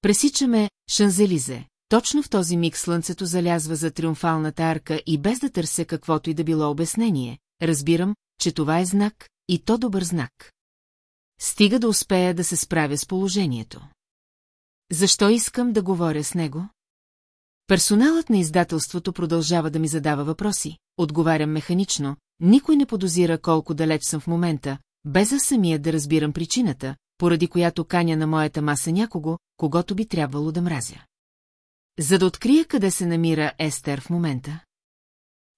Пресичаме Шанзелизе. Точно в този миг слънцето залязва за триумфалната арка и без да търся каквото и да било обяснение, разбирам, че това е знак, и то добър знак. Стига да успея да се справя с положението. Защо искам да говоря с него? Персоналът на издателството продължава да ми задава въпроси, отговарям механично, никой не подозира колко далеч съм в момента, без аз самия да разбирам причината, поради която каня на моята маса някого, когато би трябвало да мразя. За да открия къде се намира Естер в момента.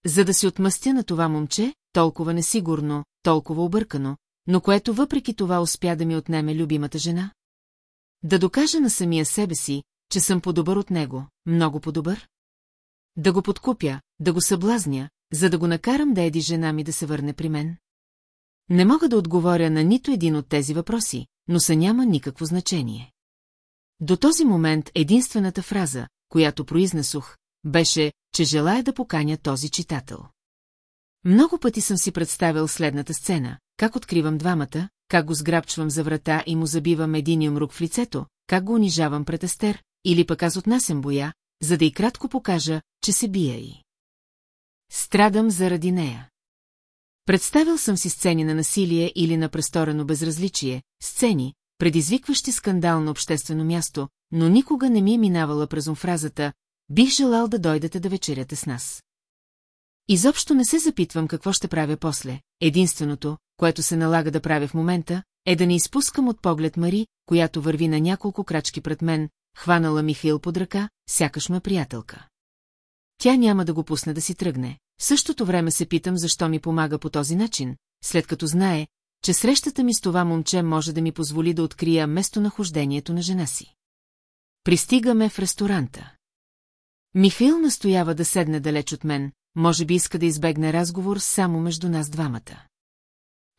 За да си отмъстя на това момче, толкова несигурно, толкова объркано, но което въпреки това успя да ми отнеме любимата жена. Да докажа на самия себе си, че съм по-добър от него, много по-добър. Да го подкупя, да го съблазня, за да го накарам да еди жена ми да се върне при мен. Не мога да отговоря на нито един от тези въпроси, но са няма никакво значение. До този момент единствената фраза, която произнесох, беше, че желая да поканя този читател. Много пъти съм си представил следната сцена, как откривам двамата, как го сграбчвам за врата и му забивам един юмрук в лицето, как го унижавам пред Естер, или пък аз отнасям боя, за да и кратко покажа, че се бия и. Страдам заради нея. Представил съм си сцени на насилие или на престорено безразличие, сцени, предизвикващи скандал на обществено място, но никога не ми е минавала през фразата «Бих желал да дойдете да вечеряте с нас». Изобщо не се запитвам какво ще правя после. Единственото, което се налага да правя в момента, е да не изпускам от поглед Мари, която върви на няколко крачки пред мен, хванала Михаил под ръка, сякаш ме приятелка. Тя няма да го пусне да си тръгне. В същото време се питам, защо ми помага по този начин, след като знае, че срещата ми с това момче може да ми позволи да открия местонахождението на жена си. Пристигаме в ресторанта. Михаил настоява да седне далеч от мен, може би иска да избегне разговор само между нас двамата.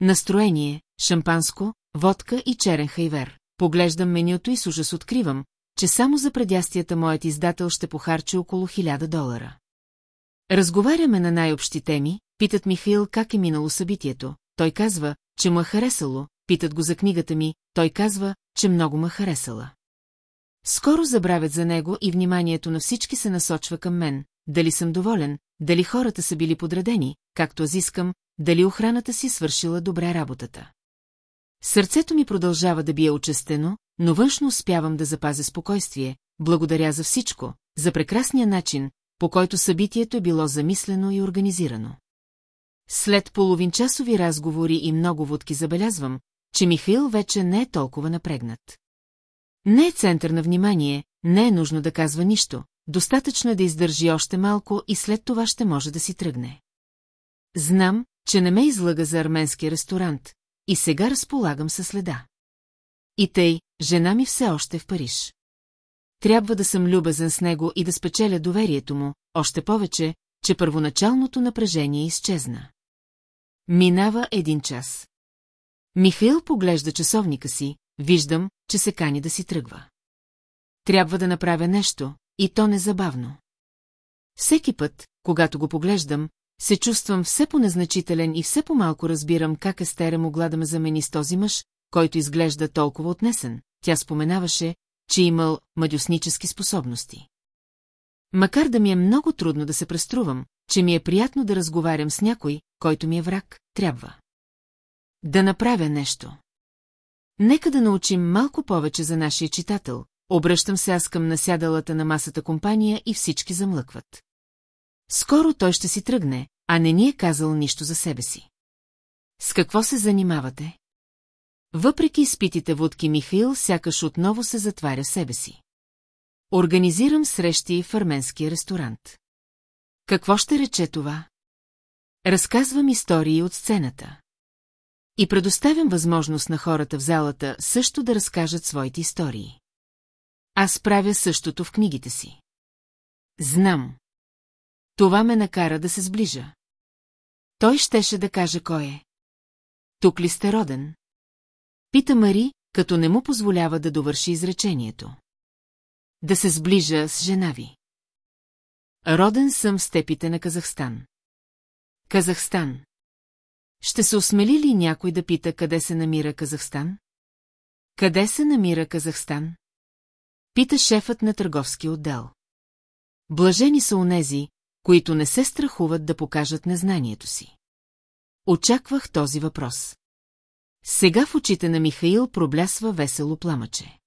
Настроение, шампанско, водка и черен хайвер. Поглеждам менюто и с ужас откривам, че само за предястията моят издател ще похарчи около хиляда долара. Разговаряме на най-общи теми, питат Михаил как е минало събитието. Той казва, че му е харесало, питат го за книгата ми, той казва, че много ме харесала. Скоро забравят за него и вниманието на всички се насочва към мен, дали съм доволен, дали хората са били подредени, както аз искам, дали охраната си свършила добре работата. Сърцето ми продължава да бие очестено, но външно успявам да запазя спокойствие, благодаря за всичко, за прекрасния начин, по който събитието е било замислено и организирано. След половинчасови разговори и много водки забелязвам, че Михаил вече не е толкова напрегнат. Не е център на внимание, не е нужно да казва нищо, достатъчно е да издържи още малко и след това ще може да си тръгне. Знам, че не ме излага за арменски ресторант, и сега разполагам със следа. И тъй, жена ми все още в Париж. Трябва да съм любезен с него и да спечеля доверието му, още повече, че първоначалното напрежение изчезна. Минава един час. Михаил поглежда часовника си, виждам, че се кани да си тръгва. Трябва да направя нещо, и то незабавно. Всеки път, когато го поглеждам, се чувствам все по-незначителен и все по-малко разбирам как Естера могла да ме замени с този мъж, който изглежда толкова отнесен. Тя споменаваше, че имал мадюснически способности. Макар да ми е много трудно да се преструвам, че ми е приятно да разговарям с някой, който ми е враг, трябва. Да направя нещо. Нека да научим малко повече за нашия читател. Обръщам се аз към насядалата на масата компания и всички замлъкват. Скоро той ще си тръгне, а не ни е казал нищо за себе си. С какво се занимавате? Въпреки изпитите водки Михаил сякаш отново се затваря себе си. Организирам срещи в арменския ресторант. Какво ще рече това? Разказвам истории от сцената. И предоставям възможност на хората в залата също да разкажат своите истории. Аз правя същото в книгите си. Знам. Това ме накара да се сближа. Той щеше да каже кой е. Тук ли сте роден? Пита Мари, като не му позволява да довърши изречението. Да се сближа с жена ви. Роден съм в степите на Казахстан. Казахстан. Ще се осмели ли някой да пита къде се намира Казахстан? Къде се намира Казахстан? Пита шефът на търговски отдел. Блажени са онези, които не се страхуват да покажат незнанието си. Очаквах този въпрос. Сега в очите на Михаил проблясва весело пламъче.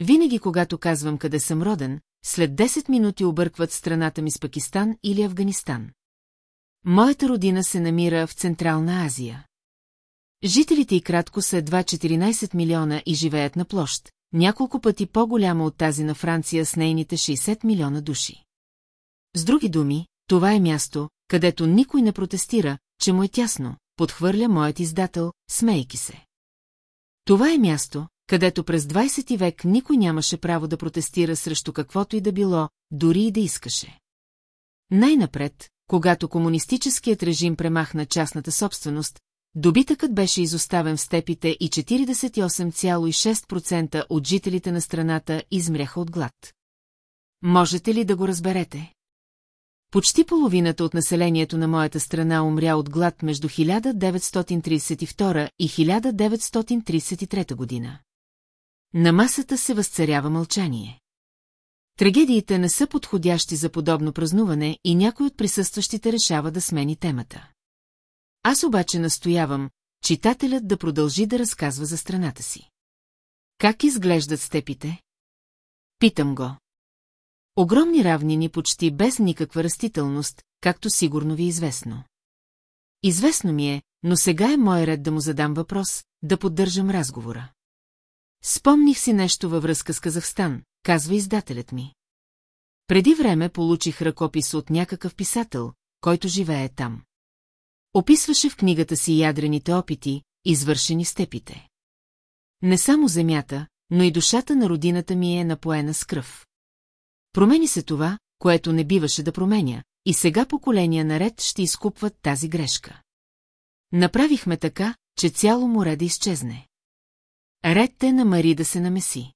Винаги, когато казвам къде съм роден, след 10 минути объркват страната ми с Пакистан или Афганистан. Моята родина се намира в Централна Азия. Жителите и кратко са едва 14 милиона и живеят на площ, няколко пъти по-голяма от тази на Франция с нейните 60 милиона души. С други думи, това е място, където никой не протестира, че му е тясно, подхвърля моят издател, смейки се. Това е място, където през 20 век никой нямаше право да протестира срещу каквото и да било, дори и да искаше. Най-напред, когато комунистическият режим премахна частната собственост, добитъкът беше изоставен в степите и 48,6% от жителите на страната измряха от глад. Можете ли да го разберете? Почти половината от населението на моята страна умря от глад между 1932 и 1933 година. На масата се възцарява мълчание. Трагедиите не са подходящи за подобно празнуване и някой от присъстващите решава да смени темата. Аз обаче настоявам, читателят да продължи да разказва за страната си. Как изглеждат степите? Питам го. Огромни равнини почти без никаква растителност, както сигурно ви е известно. Известно ми е, но сега е мой ред да му задам въпрос, да поддържам разговора. Спомних си нещо във връзка с Казахстан, казва издателят ми. Преди време получих ръкопис от някакъв писател, който живее там. Описваше в книгата си ядрените опити, извършени степите. Не само земята, но и душата на родината ми е напоена с кръв. Промени се това, което не биваше да променя, и сега поколения наред ще изкупват тази грешка. Направихме така, че цяло море да изчезне. Ред те на Мари да се намеси.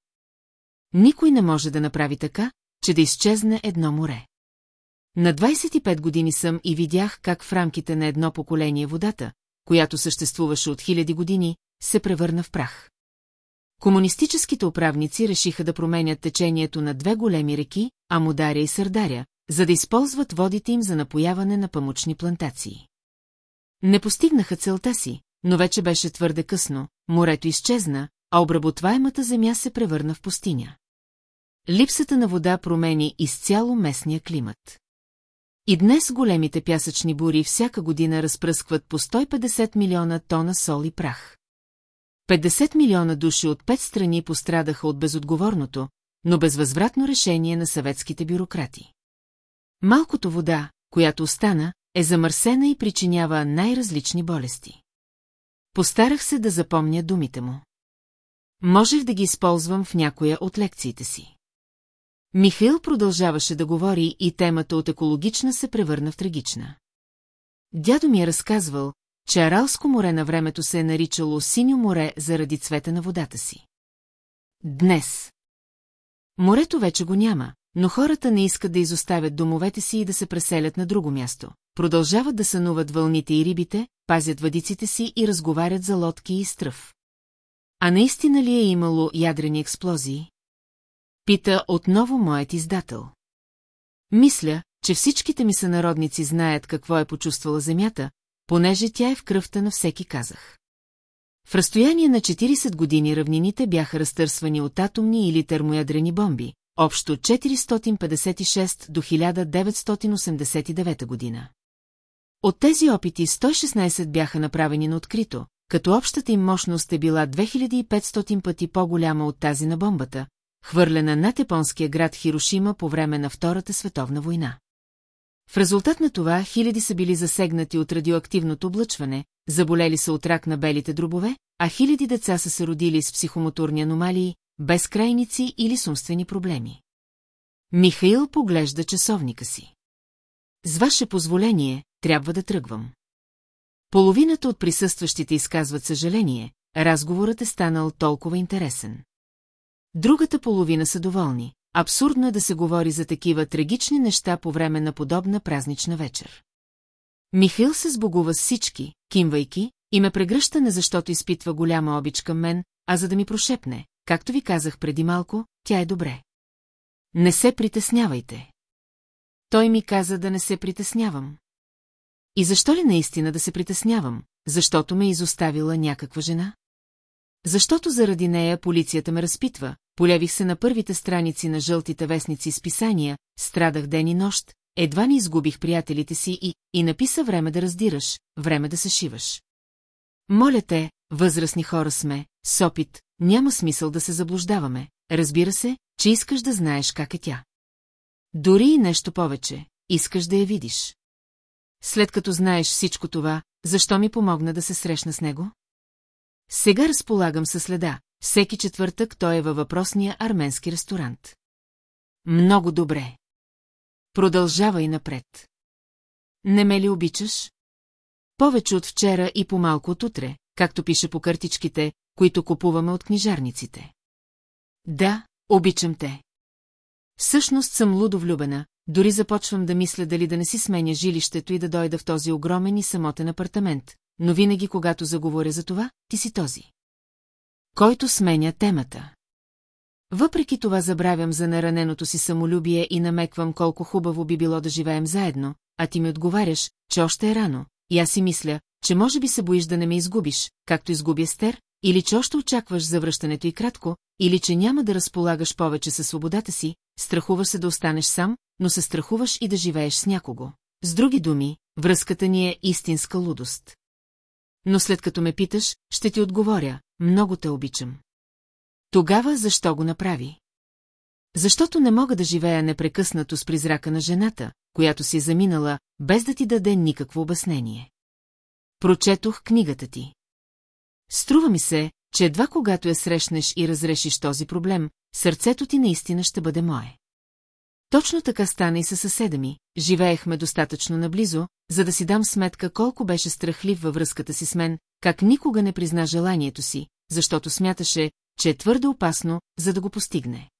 Никой не може да направи така, че да изчезне едно море. На 25 години съм и видях как в рамките на едно поколение водата, която съществуваше от хиляди години, се превърна в прах. Комунистическите управници решиха да променят течението на две големи реки, Амударя и Сърдаря, за да използват водите им за напояване на памучни плантации. Не постигнаха целта си, но вече беше твърде късно, морето изчезна, а обработваемата земя се превърна в пустиня. Липсата на вода промени изцяло местния климат. И днес големите пясъчни бури всяка година разпръскват по 150 милиона тона сол и прах. 50 милиона души от пет страни пострадаха от безотговорното, но безвъзвратно решение на съветските бюрократи. Малкото вода, която остана, е замърсена и причинява най-различни болести. Постарах се да запомня думите му. Можех да ги използвам в някоя от лекциите си. Михаил продължаваше да говори и темата от екологична се превърна в трагична. Дядо ми е разказвал, че Аралско море на времето се е наричало Синьо море заради цвета на водата си. Днес. Морето вече го няма, но хората не искат да изоставят домовете си и да се преселят на друго място. Продължават да сънуват вълните и рибите, пазят въдиците си и разговарят за лодки и стръв. А наистина ли е имало ядрени експлозии? Пита отново моят издател. Мисля, че всичките ми сънародници знаят какво е почувствала земята, понеже тя е в кръвта на всеки казах. В разстояние на 40 години равнините бяха разтърсвани от атомни или термоядрени бомби, общо 456 до 1989 година. От тези опити 116 бяха направени на открито, като общата им мощност е била 2500 пъти по-голяма от тази на бомбата, хвърлена над японския град Хирошима по време на Втората световна война. В резултат на това хиляди са били засегнати от радиоактивното облъчване, заболели са от рак на белите дробове, а хиляди деца са се родили с психомоторни аномалии, безкрайници или с умствени проблеми. Михаил поглежда часовника си. С ваше позволение, трябва да тръгвам. Половината от присъстващите изказват съжаление, разговорът е станал толкова интересен. Другата половина са доволни. Абсурдно е да се говори за такива трагични неща по време на подобна празнична вечер. Михаил се сбогува с всички, кимвайки, и ме прегръща не защото изпитва голяма обич към мен, а за да ми прошепне, както ви казах преди малко, тя е добре. Не се притеснявайте. Той ми каза да не се притеснявам. И защо ли наистина да се притеснявам? Защото ме изоставила някаква жена? Защото заради нея полицията ме разпитва, полявих се на първите страници на жълтите вестници с писания, страдах ден и нощ, едва не изгубих приятелите си и, и написа време да раздираш, време да се шиваш. Моля те, възрастни хора сме, с опит, няма смисъл да се заблуждаваме, разбира се, че искаш да знаеш как е тя. Дори и нещо повече, искаш да я видиш. След като знаеш всичко това, защо ми помогна да се срещна с него? Сега разполагам със следа. Всеки четвъртък той е във въпросния арменски ресторант. Много добре. Продължавай напред. Не ме ли обичаш? Повече от вчера и по-малко от утре, както пише по картичките, които купуваме от книжарниците. Да, обичам те. Всъщност съм лудо влюбена, дори започвам да мисля дали да не си сменя жилището и да дойда в този огромен и самотен апартамент, но винаги, когато заговоря за това, ти си този. Който сменя темата. Въпреки това забравям за нараненото си самолюбие и намеквам колко хубаво би било да живеем заедно, а ти ми отговаряш, че още е рано, и аз си мисля, че може би се боиш да не ме изгубиш, както изгуби Естер, или че още очакваш завръщането и кратко, или че няма да разполагаш повече със свободата си, страхуваш се да останеш сам, но се страхуваш и да живееш с някого. С други думи, връзката ни е истинска лудост. Но след като ме питаш, ще ти отговоря, много те обичам. Тогава защо го направи? Защото не мога да живея непрекъснато с призрака на жената, която си е заминала, без да ти даде никакво обяснение. Прочетох книгата ти. Струва ми се, че едва когато я срещнеш и разрешиш този проблем, сърцето ти наистина ще бъде мое. Точно така стана и със съседа ми, живеехме достатъчно наблизо, за да си дам сметка колко беше страхлив във връзката си с мен, как никога не призна желанието си, защото смяташе, че е твърде опасно, за да го постигне.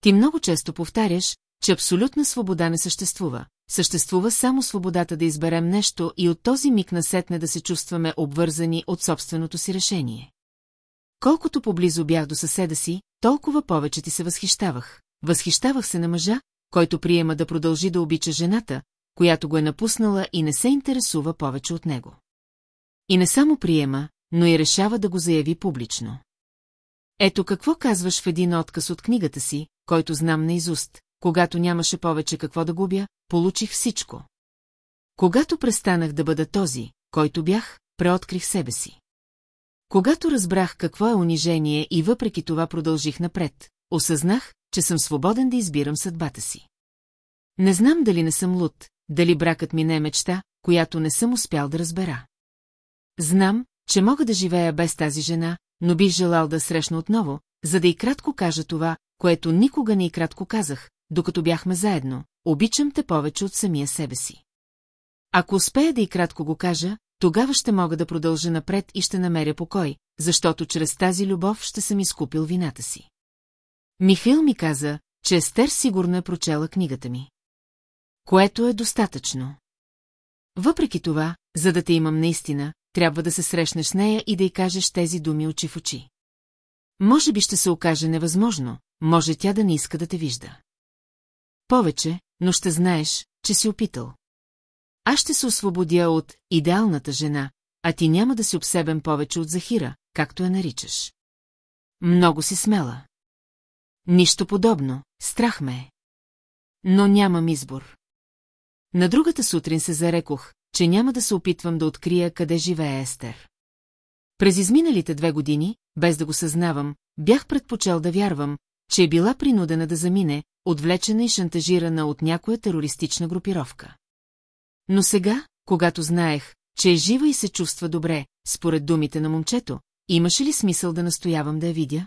Ти много често повтаряш, че абсолютна свобода не съществува. Съществува само свободата да изберем нещо и от този миг насетне да се чувстваме обвързани от собственото си решение. Колкото поблизо бях до съседа си, толкова повече ти се възхищавах. Възхищавах се на мъжа, който приема да продължи да обича жената, която го е напуснала и не се интересува повече от него. И не само приема, но и решава да го заяви публично. Ето какво казваш в един отказ от книгата си, който знам наизуст, когато нямаше повече какво да губя, получих всичко. Когато престанах да бъда този, който бях, преоткрих себе си. Когато разбрах какво е унижение и въпреки това продължих напред, осъзнах, че съм свободен да избирам съдбата си. Не знам дали не съм луд, дали бракът ми не е мечта, която не съм успял да разбера. Знам, че мога да живея без тази жена, но бих желал да срещна отново, за да и кратко кажа това, което никога не и кратко казах, докато бяхме заедно. Обичам те повече от самия себе си. Ако успея да и кратко го кажа, тогава ще мога да продължа напред и ще намеря покой, защото чрез тази любов ще съм изкупил вината си. Михаил ми каза, че Естер сигурно е прочела книгата ми. Което е достатъчно. Въпреки това, за да те имам наистина, трябва да се срещнеш с нея и да й кажеш тези думи очи в очи. Може би ще се окаже невъзможно, може тя да не иска да те вижда. Повече, но ще знаеш, че си опитал. Аз ще се освободя от идеалната жена, а ти няма да си обсебен повече от Захира, както я наричаш. Много си смела. Нищо подобно, страх ме е. Но нямам избор. На другата сутрин се зарекох, че няма да се опитвам да открия къде живее Естер. През изминалите две години, без да го съзнавам, бях предпочел да вярвам, че е била принудена да замине, отвлечена и шантажирана от някоя терористична групировка. Но сега, когато знаех, че е жива и се чувства добре, според думите на момчето, имаше ли смисъл да настоявам да я видя?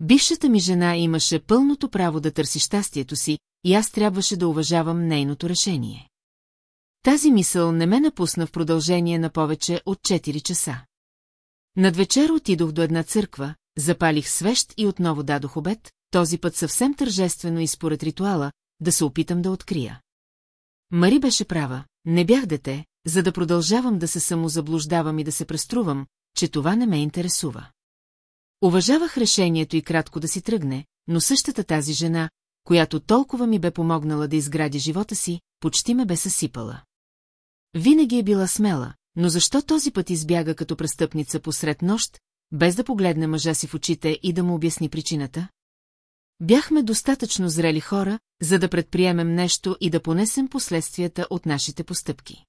Бившата ми жена имаше пълното право да търси щастието си, и аз трябваше да уважавам нейното решение. Тази мисъл не ме напусна в продължение на повече от 4 часа. Над вечер отидох до една църква, запалих свещ и отново дадох обед, този път съвсем тържествено и според ритуала, да се опитам да открия. Мари беше права, не бях дете, за да продължавам да се самозаблуждавам и да се преструвам, че това не ме интересува. Уважавах решението и кратко да си тръгне, но същата тази жена, която толкова ми бе помогнала да изгради живота си, почти ме бе съсипала. Винаги е била смела, но защо този път избяга като престъпница посред нощ, без да погледне мъжа си в очите и да му обясни причината? Бяхме достатъчно зрели хора, за да предприемем нещо и да понесем последствията от нашите постъпки.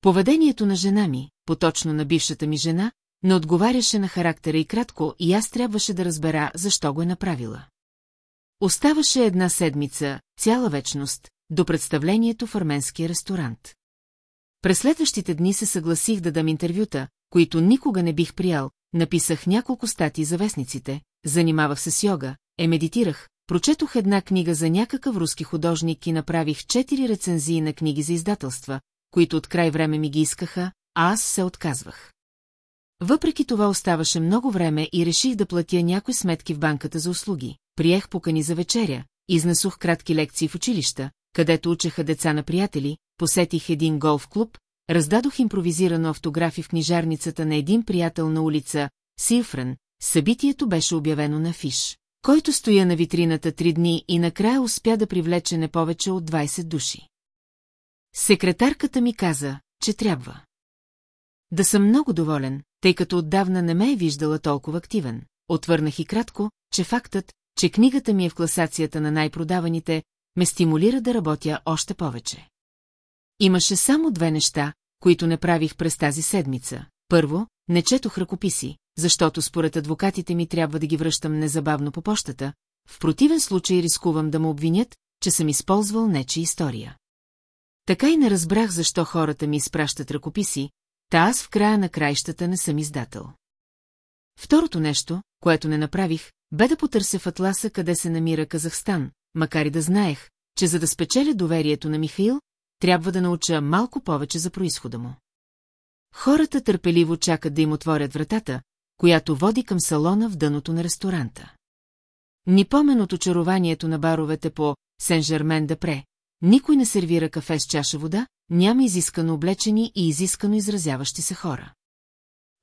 Поведението на жена ми, поточно на бившата ми жена, не отговаряше на характера и кратко и аз трябваше да разбера защо го е направила. Оставаше една седмица, цяла вечност, до представлението в арменския ресторант. През следващите дни се съгласих да дам интервюта, които никога не бих приял, написах няколко статии за вестниците, занимавах се с йога, е медитирах, прочетох една книга за някакъв руски художник и направих четири рецензии на книги за издателства, които от край време ми ги искаха, а аз се отказвах. Въпреки това оставаше много време и реших да платя някои сметки в банката за услуги. Приех покани за вечеря, изнесох кратки лекции в училища, където учеха деца на приятели, посетих един голф-клуб, раздадох импровизирано автографи в книжарницата на един приятел на улица Силфрен. Събитието беше обявено на фиш, който стоя на витрината три дни и накрая успя да привлече не повече от 20 души. Секретарката ми каза, че трябва. Да съм много доволен, тъй като отдавна не ме е виждала толкова активен. Отвърнах и кратко, че фактът, че книгата ми е в класацията на най-продаваните, ме стимулира да работя още повече. Имаше само две неща, които не правих през тази седмица. Първо, не четох ръкописи, защото според адвокатите ми трябва да ги връщам незабавно по почтата, в противен случай рискувам да му обвинят, че съм използвал нечи история. Така и не разбрах защо хората ми изпращат ръкописи, та аз в края на краищата не съм издател. Второто нещо, което не направих, бе да потърся в Атласа къде се намира Казахстан, макар и да знаех, че за да спечеля доверието на Михаил, трябва да науча малко повече за происхода му. Хората търпеливо чакат да им отворят вратата, която води към салона в дъното на ресторанта. Ни помен от очарованието на баровете по Сен-Жермен-Депре, никой не сервира кафе с чаша вода, няма изискано облечени и изискано изразяващи се хора.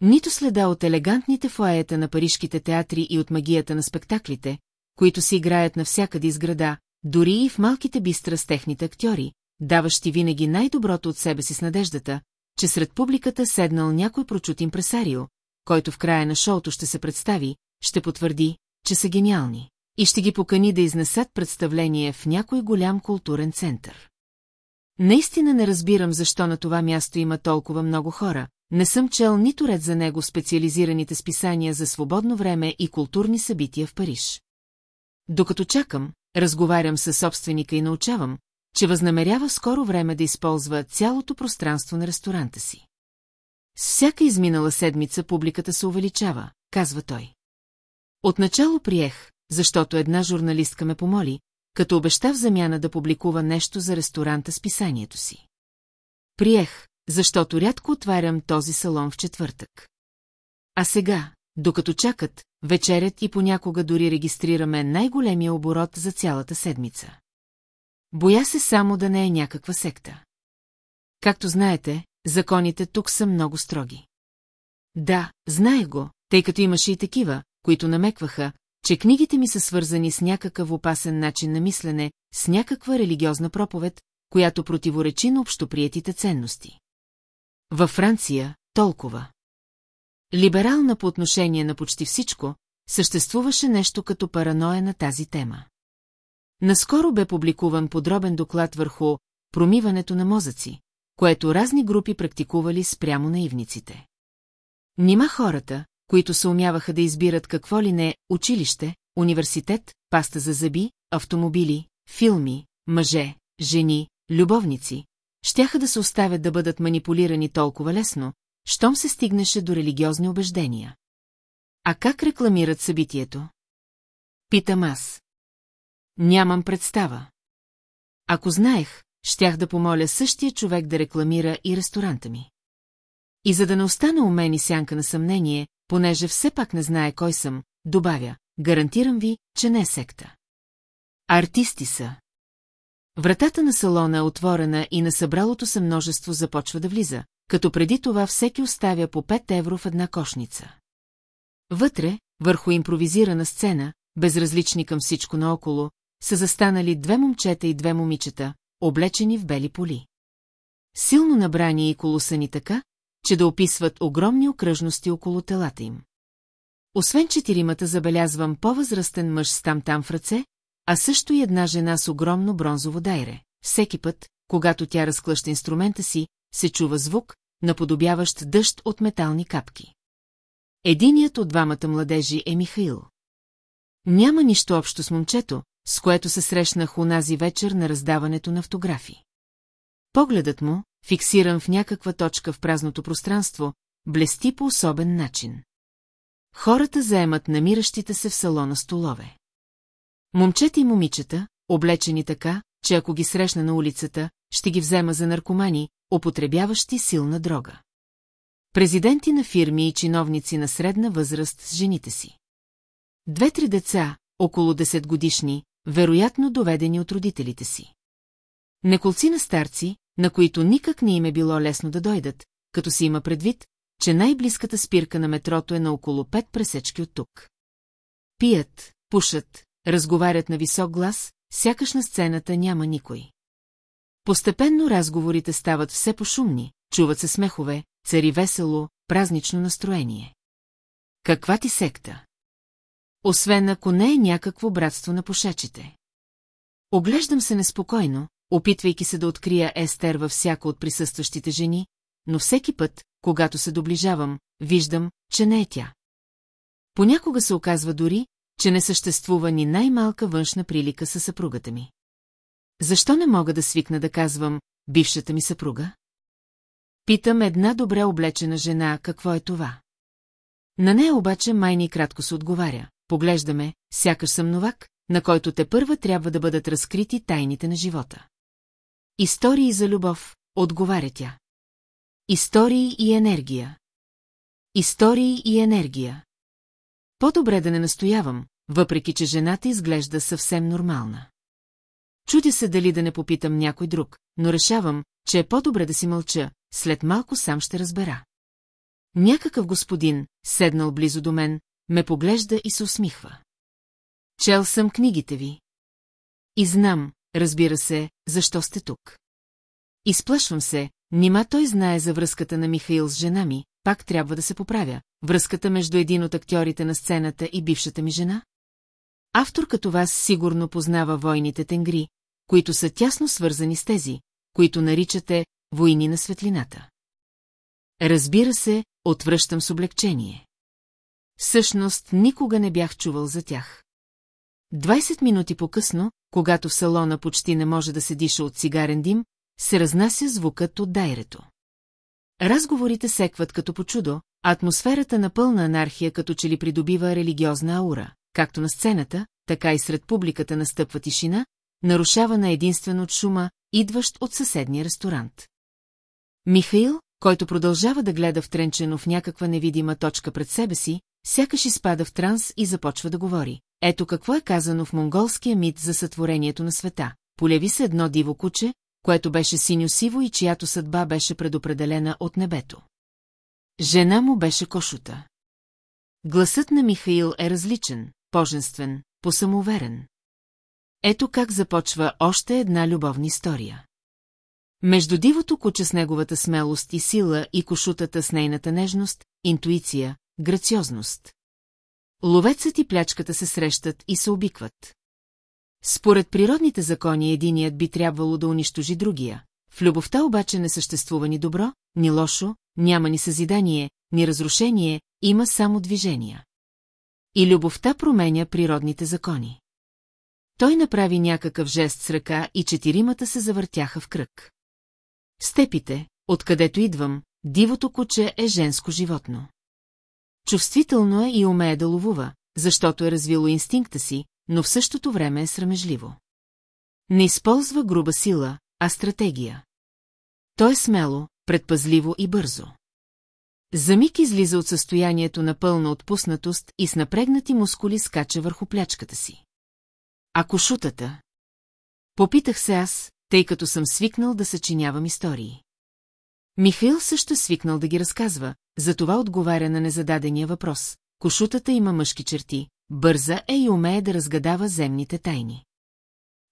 Нито следа от елегантните фуаета на парижките театри и от магията на спектаклите, които си играят навсякъде из града, дори и в малките бистра с техните актьори, даващи винаги най-доброто от себе си с надеждата, че сред публиката седнал някой прочут импресарио, който в края на шоуто ще се представи, ще потвърди, че са гениални, и ще ги покани да изнесат представление в някой голям културен център. Наистина не разбирам защо на това място има толкова много хора, не съм чел нито ред за него специализираните списания за свободно време и културни събития в Париж. Докато чакам, разговарям с собственика и научавам, че възнамерява скоро време да използва цялото пространство на ресторанта си. С всяка изминала седмица публиката се увеличава, казва той. Отначало приех, защото една журналистка ме помоли, като обеща в замяна да публикува нещо за ресторанта с писанието си. Приех, защото рядко отварям този салон в четвъртък. А сега, докато чакат, вечерят и понякога дори регистрираме най-големия оборот за цялата седмица. Боя се само да не е някаква секта. Както знаете, законите тук са много строги. Да, знае го, тъй като имаше и такива, които намекваха, че книгите ми са свързани с някакъв опасен начин на мислене, с някаква религиозна проповед, която противоречи на общоприетите ценности. Във Франция, толкова. Либерална по отношение на почти всичко, съществуваше нещо като параноя на тази тема. Наскоро бе публикуван подробен доклад върху промиването на мозъци, което разни групи практикували спрямо наивниците. Нима хората, които се умяваха да избират какво ли не училище, университет, паста за зъби, автомобили, филми, мъже, жени, любовници, щяха да се оставят да бъдат манипулирани толкова лесно, щом се стигнеше до религиозни убеждения. А как рекламират събитието? Питам аз. Нямам представа. Ако знаех, щях да помоля същия човек да рекламира и ресторанта ми. И за да не остане у мен и сянка на съмнение, понеже все пак не знае кой съм, добавя, гарантирам ви, че не е секта. Артисти са. Вратата на салона е отворена и на събралото се множество започва да влиза, като преди това всеки оставя по 5 евро в една кошница. Вътре, върху импровизирана сцена, безразлични към всичко наоколо, са застанали две момчета и две момичета, облечени в бели поли. Силно набрани и колосани така, че да описват огромни окръжности около телата им. Освен четиримата забелязвам по-възрастен мъж с там-там в ръце, а също и една жена с огромно бронзово дайре. Всеки път, когато тя разклъща инструмента си, се чува звук, наподобяващ дъжд от метални капки. Единият от двамата младежи е Михаил. Няма нищо общо с момчето, с което се срещнах унази вечер на раздаването на автографи. Погледът му, фиксиран в някаква точка в празното пространство, блести по особен начин. Хората заемат намиращите се в салона столове. Момчета и момичета, облечени така, че ако ги срещна на улицата, ще ги взема за наркомани, употребяващи силна дрога. Президенти на фирми и чиновници на средна възраст с жените си. Две-три деца, около 10 годишни, вероятно доведени от родителите си. Неколци на старци, на които никак не им е било лесно да дойдат, като си има предвид, че най-близката спирка на метрото е на около пет пресечки от тук. Пият, пушат, разговарят на висок глас, сякаш на сцената няма никой. Постепенно разговорите стават все пошумни, чуват се смехове, цари весело, празнично настроение. Каква ти секта? Освен ако не е някакво братство на пушачите. Оглеждам се неспокойно, опитвайки се да открия Естер във всяка от присъстващите жени, но всеки път, когато се доближавам, виждам, че не е тя. Понякога се оказва дори, че не съществува ни най-малка външна прилика със съпругата ми. Защо не мога да свикна да казвам «бившата ми съпруга»? Питам една добре облечена жена какво е това. На нея обаче майни кратко се отговаря. Поглеждаме, сякаш съм новак, на който те първа трябва да бъдат разкрити тайните на живота. Истории за любов, отговаря тя. Истории и енергия. Истории и енергия. По-добре да не настоявам, въпреки че жената изглежда съвсем нормална. Чудя се дали да не попитам някой друг, но решавам, че е по-добре да си мълча, след малко сам ще разбера. Някакъв господин, седнал близо до мен, ме поглежда и се усмихва. Чел съм книгите ви. И знам, разбира се, защо сте тук. Изплашвам се, нима той знае за връзката на Михаил с жена ми, пак трябва да се поправя, връзката между един от актьорите на сцената и бившата ми жена? Автор като вас сигурно познава войните тенгри, които са тясно свързани с тези, които наричате войни на светлината. Разбира се, отвръщам с облегчение. Всъщност, никога не бях чувал за тях. 20 минути по-късно, когато в салона почти не може да се диша от цигарен дим, се разнася звукът от дайрето. Разговорите секват като по чудо, а атмосферата на пълна анархия като че ли придобива религиозна аура, както на сцената, така и сред публиката настъпва тишина, нарушавана единствено от шума, идващ от съседния ресторант. Михаил, който продължава да гледа втренчено в някаква невидима точка пред себе си, сякаш изпада в транс и започва да говори. Ето какво е казано в монголския мит за сътворението на света. Поляви се едно диво куче, което беше синьо-сиво и чиято съдба беше предопределена от небето. Жена му беше кошута. Гласът на Михаил е различен, поженствен, посамоверен. Ето как започва още една любовна история. Между дивото куче с неговата смелост и сила и кошутата с нейната нежност, интуиция, грациозност. Ловецът и плячката се срещат и се обикват. Според природните закони единият би трябвало да унищожи другия. В любовта обаче не съществува ни добро, ни лошо, няма ни съзидание, ни разрушение, има само движения. И любовта променя природните закони. Той направи някакъв жест с ръка и четиримата се завъртяха в кръг. Степите, откъдето идвам, дивото куче е женско животно. Чувствително е и умее да ловува, защото е развило инстинкта си, но в същото време е срамежливо. Не използва груба сила, а стратегия. То е смело, предпазливо и бързо. За миг излиза от състоянието на пълна отпуснатост и с напрегнати мускули скача върху плячката си. А кошутата? Попитах се аз, тъй като съм свикнал да съчинявам истории. Михаил също свикнал да ги разказва, затова отговаря на незададения въпрос. Кошутата има мъжки черти, бърза е и умее да разгадава земните тайни.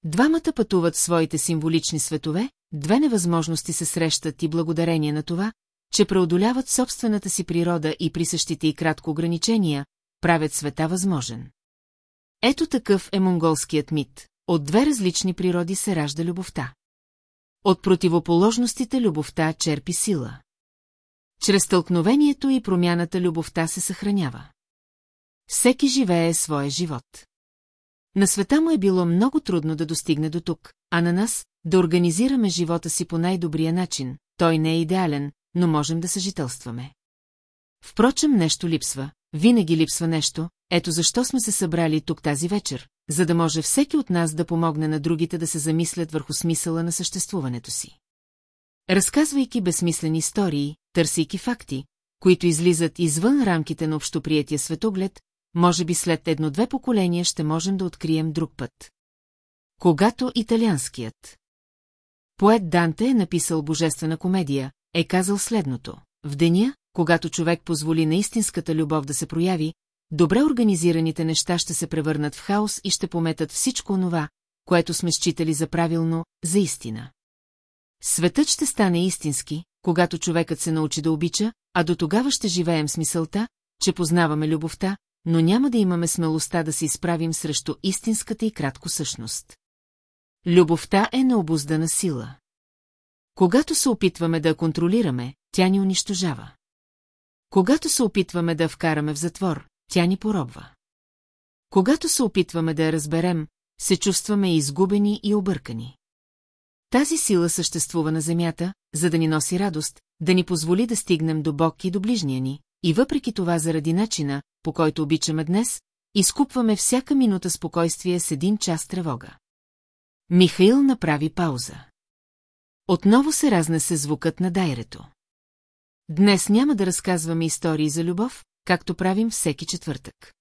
Двамата пътуват в своите символични светове, две невъзможности се срещат и благодарение на това, че преодоляват собствената си природа и присъщите и кратко ограничения, правят света възможен. Ето такъв е монголският мит. От две различни природи се ражда любовта. От противоположностите любовта черпи сила. Чрез тълкновението и промяната любовта се съхранява. Всеки живее своя живот. На света му е било много трудно да достигне до тук, а на нас – да организираме живота си по най-добрия начин. Той не е идеален, но можем да съжителстваме. Впрочем, нещо липсва, винаги липсва нещо, ето защо сме се събрали тук тази вечер, за да може всеки от нас да помогне на другите да се замислят върху смисъла на съществуването си. Разказвайки безсмислени истории, търсейки факти, които излизат извън рамките на общоприятия светоглед, може би след едно-две поколения ще можем да открием друг път. Когато италианският поет Данте е написал божествена комедия, е казал следното. В деня, когато човек позволи на истинската любов да се прояви, добре организираните неща ще се превърнат в хаос и ще пометат всичко онова, което сме считали за правилно, за истина. Светът ще стане истински, когато човекът се научи да обича, а до тогава ще живеем с мисълта, че познаваме любовта, но няма да имаме смелостта да се изправим срещу истинската и кратко същност. Любовта е необуздана сила. Когато се опитваме да я контролираме, тя ни унищожава. Когато се опитваме да вкараме в затвор, тя ни поробва. Когато се опитваме да я разберем, се чувстваме изгубени и объркани. Тази сила съществува на Земята, за да ни носи радост, да ни позволи да стигнем до Бог и до ближния ни, и въпреки това заради начина, по който обичаме днес, изкупваме всяка минута спокойствие с един час тревога. Михаил направи пауза. Отново се разнесе звукът на дайрето. Днес няма да разказваме истории за любов, както правим всеки четвъртък.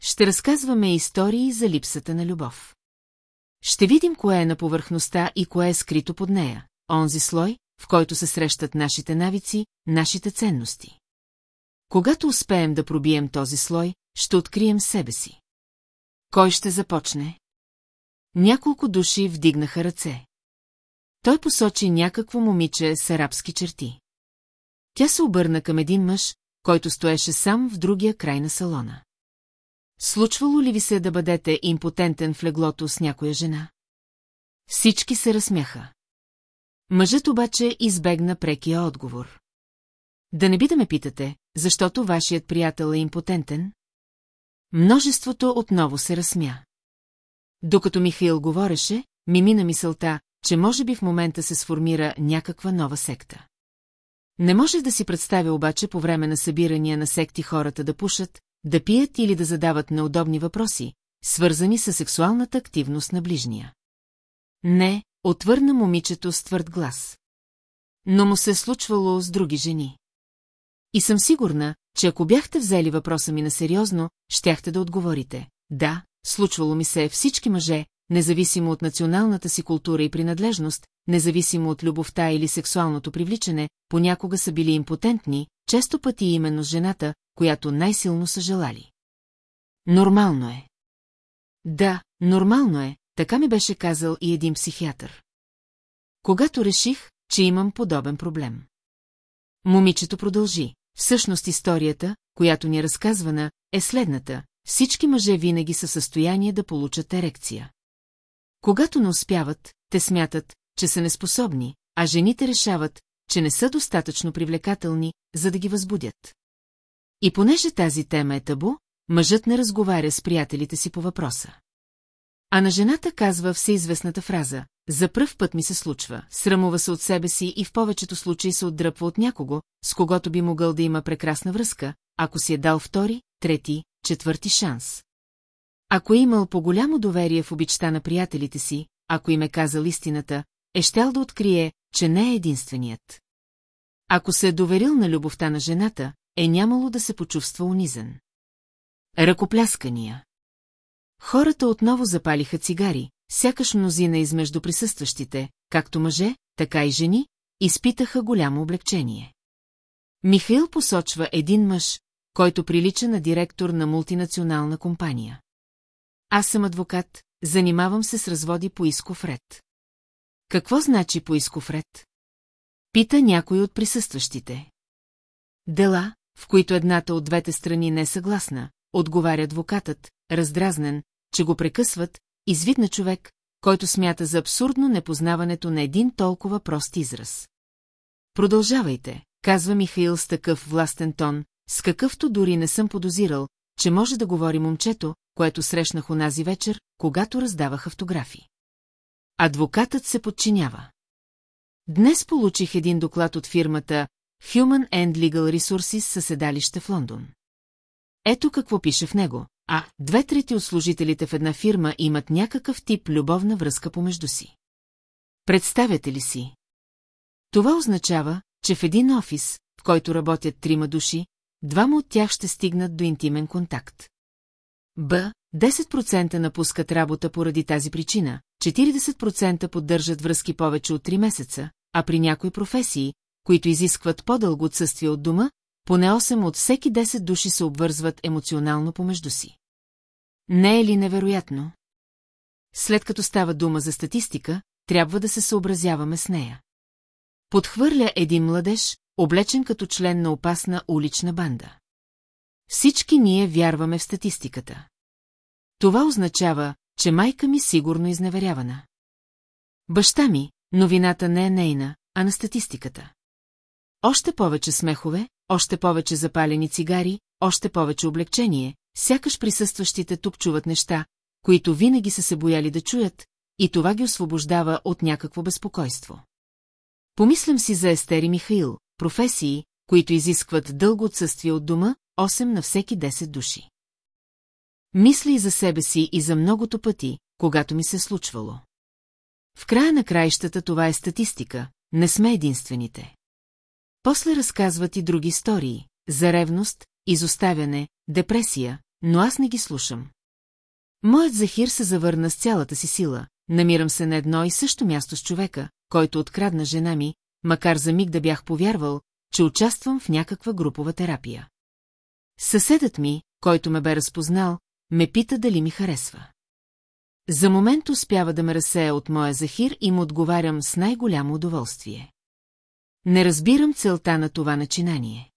Ще разказваме истории за липсата на любов. Ще видим кое е на повърхността и кое е скрито под нея, онзи слой, в който се срещат нашите навици, нашите ценности. Когато успеем да пробием този слой, ще открием себе си. Кой ще започне? Няколко души вдигнаха ръце. Той посочи някакво момиче с арабски черти. Тя се обърна към един мъж, който стоеше сам в другия край на салона. Случвало ли ви се да бъдете импотентен в леглото с някоя жена? Всички се разсмяха. Мъжът обаче избегна прекия отговор. Да не би да ме питате, защото вашият приятел е импотентен? Множеството отново се разсмя. Докато Михаил говореше, ми мина мисълта, че може би в момента се сформира някаква нова секта. Не може да си представя обаче по време на събирания на секти хората да пушат, да пият или да задават неудобни въпроси, свързани с сексуалната активност на ближния. Не, отвърна момичето с твърд глас. Но му се е случвало с други жени. И съм сигурна, че ако бяхте взели въпроса ми на сериозно, щяхте да отговорите. Да, случвало ми се всички мъже, независимо от националната си култура и принадлежност, независимо от любовта или сексуалното привличане, понякога са били импотентни, често пъти именно с жената, която най-силно са желали. Нормално е. Да, нормално е, така ми беше казал и един психиатър. Когато реших, че имам подобен проблем. Момичето продължи. Всъщност историята, която ни е разказвана, е следната. Всички мъже винаги са в състояние да получат ерекция. Когато не успяват, те смятат, че са неспособни, а жените решават, че не са достатъчно привлекателни, за да ги възбудят. И понеже тази тема е табу, мъжът не разговаря с приятелите си по въпроса. А на жената казва всеизвестната фраза «За пръв път ми се случва», срамува се от себе си и в повечето случаи се отдръпва от някого, с когото би могъл да има прекрасна връзка, ако си е дал втори, трети, четвърти шанс. Ако е имал по-голямо доверие в обичта на приятелите си, ако им е казал истината, е щял да открие, че не е единственият. Ако се е доверил на любовта на жената, е нямало да се почувства унизен. Ръкопляскания Хората отново запалиха цигари, сякаш мнозина измежду присъстващите, както мъже, така и жени, изпитаха голямо облегчение. Михаил посочва един мъж, който прилича на директор на мултинационална компания. Аз съм адвокат, занимавам се с разводи по исков ред. Какво значи по исков ред? Пита някой от присъстващите. Дела, в които едната от двете страни не е съгласна, отговаря адвокатът, раздразнен, че го прекъсват, извид на човек, който смята за абсурдно непознаването на един толкова прост израз. Продължавайте, казва Михаил с такъв властен тон, с какъвто дори не съм подозирал, че може да говори момчето, което срещнах онази вечер, когато раздавах автографи. Адвокатът се подчинява. Днес получих един доклад от фирмата Human and Legal Resources със седалище в Лондон. Ето какво пише в него. А, две трети от служителите в една фирма имат някакъв тип любовна връзка помежду си. Представяте ли си? Това означава, че в един офис, в който работят трима души, двама от тях ще стигнат до интимен контакт. Б. 10% напускат работа поради тази причина, 40% поддържат връзки повече от 3 месеца, а при някои професии, които изискват по-дълго отсъствие от дома, поне 8 от всеки 10 души се обвързват емоционално помежду си. Не е ли невероятно? След като става дума за статистика, трябва да се съобразяваме с нея. Подхвърля един младеж, облечен като член на опасна улична банда. Всички ние вярваме в статистиката. Това означава, че майка ми сигурно изневерявана. Баща ми, новината не е нейна, а на статистиката. Още повече смехове, още повече запалени цигари, още повече облегчение, сякаш присъстващите тук чуват неща, които винаги са се бояли да чуят, и това ги освобождава от някакво безпокойство. Помислям си за Естер и Михаил, професии, които изискват дълго отсъствие от дома, 8 на всеки 10 души. Мисля и за себе си и за многото пъти, когато ми се е случвало. В края на краищата това е статистика, не сме единствените. После разказват и други истории, за ревност, изоставяне, депресия, но аз не ги слушам. Моят Захир се завърна с цялата си сила, намирам се на едно и също място с човека, който открадна жена ми, макар за миг да бях повярвал, че участвам в някаква групова терапия. Съседът ми, който ме бе разпознал, ме пита дали ми харесва. За момент успява да ме разсея от моя захир и му отговарям с най-голямо удоволствие. Не разбирам целта на това начинание.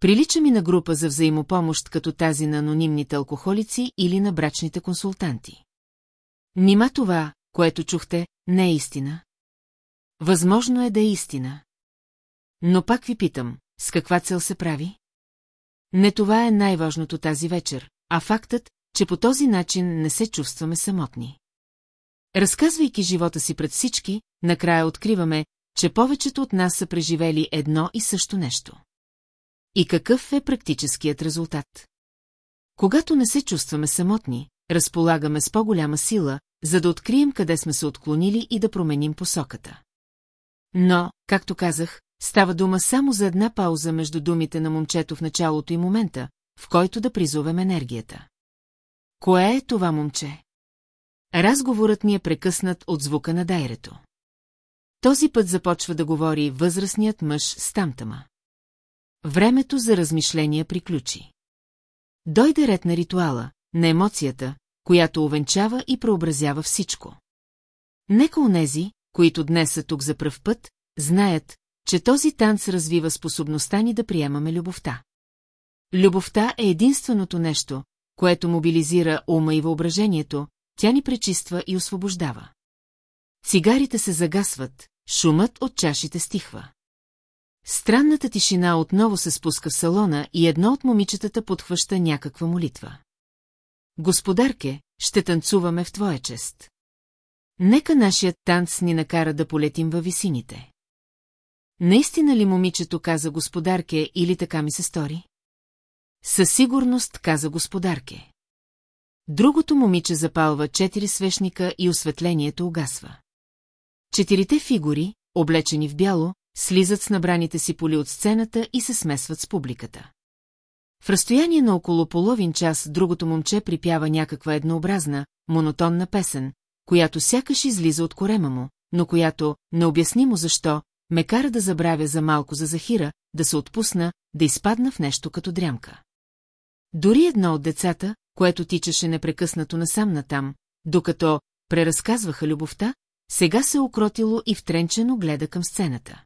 Прилича ми на група за взаимопомощ като тази на анонимните алкохолици или на брачните консултанти. Нима това, което чухте, не е истина. Възможно е да е истина. Но пак ви питам, с каква цел се прави? Не това е най-важното тази вечер, а фактът, че по този начин не се чувстваме самотни. Разказвайки живота си пред всички, накрая откриваме, че повечето от нас са преживели едно и също нещо. И какъв е практическият резултат? Когато не се чувстваме самотни, разполагаме с по-голяма сила, за да открием къде сме се отклонили и да променим посоката. Но, както казах, става дума само за една пауза между думите на момчето в началото и момента, в който да призовем енергията. Кое е това момче? Разговорът ми е прекъснат от звука на дайрето. Този път започва да говори възрастният мъж с тамтама. Времето за размишления приключи. Дойде ред на ритуала, на емоцията, която овенчава и преобразява всичко. Нека онези, които днес са тук за пръв път, знаят, че този танц развива способността ни да приемаме любовта. Любовта е единственото нещо, което мобилизира ума и въображението, тя ни пречиства и освобождава. Цигарите се загасват, шумът от чашите стихва. Странната тишина отново се спуска в салона и едно от момичетата подхваща някаква молитва. Господарке, ще танцуваме в твоя чест. Нека нашият танц ни накара да полетим във висините. Наистина ли момичето каза господарке или така ми се стори? Със сигурност каза господарке. Другото момиче запалва четири свещника и осветлението угасва. Четирите фигури, облечени в бяло, слизат с набраните си поли от сцената и се смесват с публиката. В разстояние на около половин час другото момче припява някаква еднообразна, монотонна песен, която сякаш излиза от корема му, но която, необяснимо защо, ме кара да забравя за малко за Захира, да се отпусна, да изпадна в нещо като дрямка. Дори едно от децата, което тичаше непрекъснато насам натам, докато преразказваха любовта, сега се окротило и втренчено гледа към сцената.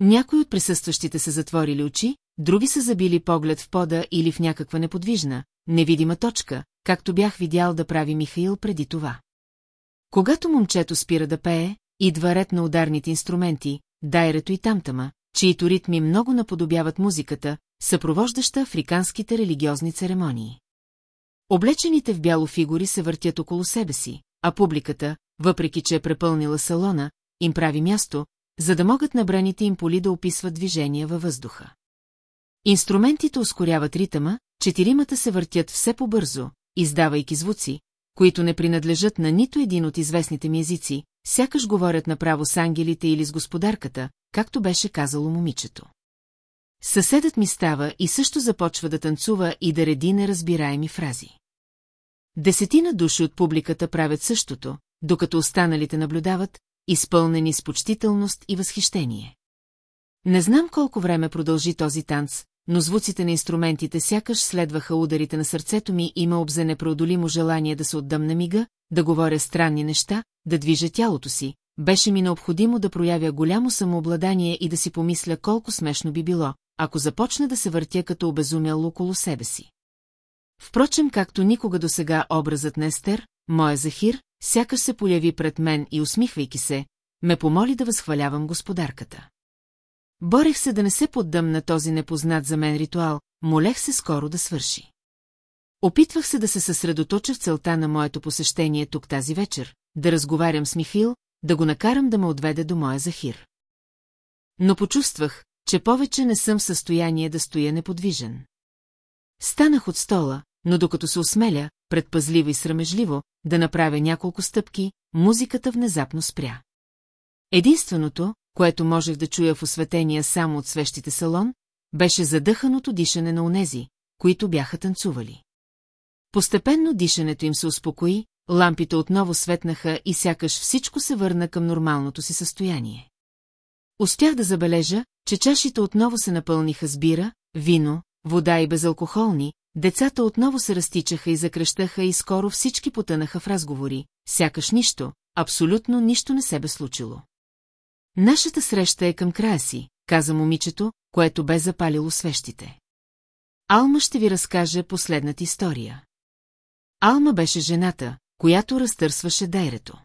Някои от присъстващите са затворили очи, други са забили поглед в пода или в някаква неподвижна, невидима точка, както бях видял да прави Михаил преди това. Когато момчето спира да пее, идва ред на ударните инструменти, дайрето и тамтама, чието ритми много наподобяват музиката, съпровождаща африканските религиозни церемонии. Облечените в бяло фигури се въртят около себе си, а публиката, въпреки че е препълнила салона, им прави място, за да могат набраните им поли да описват движения във въздуха. Инструментите ускоряват ритъма, четиримата се въртят все по-бързо, издавайки звуци, които не принадлежат на нито един от известните ми езици, сякаш говорят направо с ангелите или с господарката, както беше казало момичето. Съседът ми става и също започва да танцува и да реди неразбираеми фрази. Десетина души от публиката правят същото, докато останалите наблюдават, изпълнени с почтителност и възхищение. Не знам колко време продължи този танц, но звуците на инструментите сякаш следваха ударите на сърцето ми и ме обзе непреодолимо желание да се отдам на мига, да говоря странни неща, да движа тялото си. Беше ми необходимо да проявя голямо самообладание и да си помисля колко смешно би било, ако започна да се въртя като обезумял около себе си. Впрочем, както никога досега образът на Естер, моя Захир, сякаш се появи пред мен и усмихвайки се, ме помоли да възхвалявам господарката. Борех се да не се поддам на този непознат за мен ритуал, молех се скоро да свърши. Опитвах се да се съсредоточа в целта на моето посещение тук тази вечер, да разговарям с Михил, да го накарам да ме отведе до моя Захир. Но почувствах, че повече не съм в състояние да стоя неподвижен. Станах от стола, но докато се осмеля, предпазливо и срамежливо, да направя няколко стъпки, музиката внезапно спря. Единственото, което можех да чуя в осветения само от свещите салон, беше задъханото дишане на онези, които бяха танцували. Постепенно дишането им се успокои, лампите отново светнаха и сякаш всичко се върна към нормалното си състояние. Успях да забележа, че чашите отново се напълниха с бира, вино, вода и безалкохолни, децата отново се разтичаха и закръщаха и скоро всички потънаха в разговори, сякаш нищо, абсолютно нищо не се бе случило. Нашата среща е към края си, каза момичето, което бе запалило свещите. Алма ще ви разкаже последната история. Алма беше жената, която разтърсваше дайрето.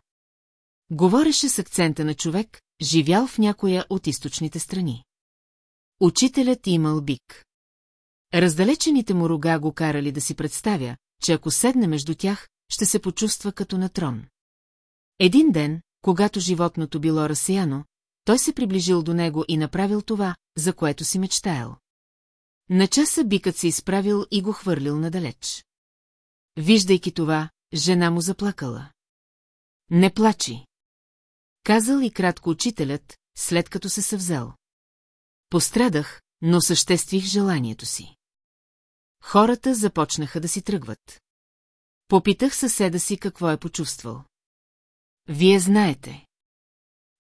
Говореше с акцента на човек, живял в някоя от източните страни. Учителят имал бик. Раздалечените му рога го карали да си представя, че ако седне между тях, ще се почувства като на трон. Един ден, когато животното било разсеяно, той се приближил до него и направил това, за което си мечтаял. На часа бикът се изправил и го хвърлил надалеч. Виждайки това, жена му заплакала. Не плачи. Казал и кратко учителят, след като се съвзел. Пострадах, но съществих желанието си. Хората започнаха да си тръгват. Попитах съседа си какво е почувствал. Вие знаете.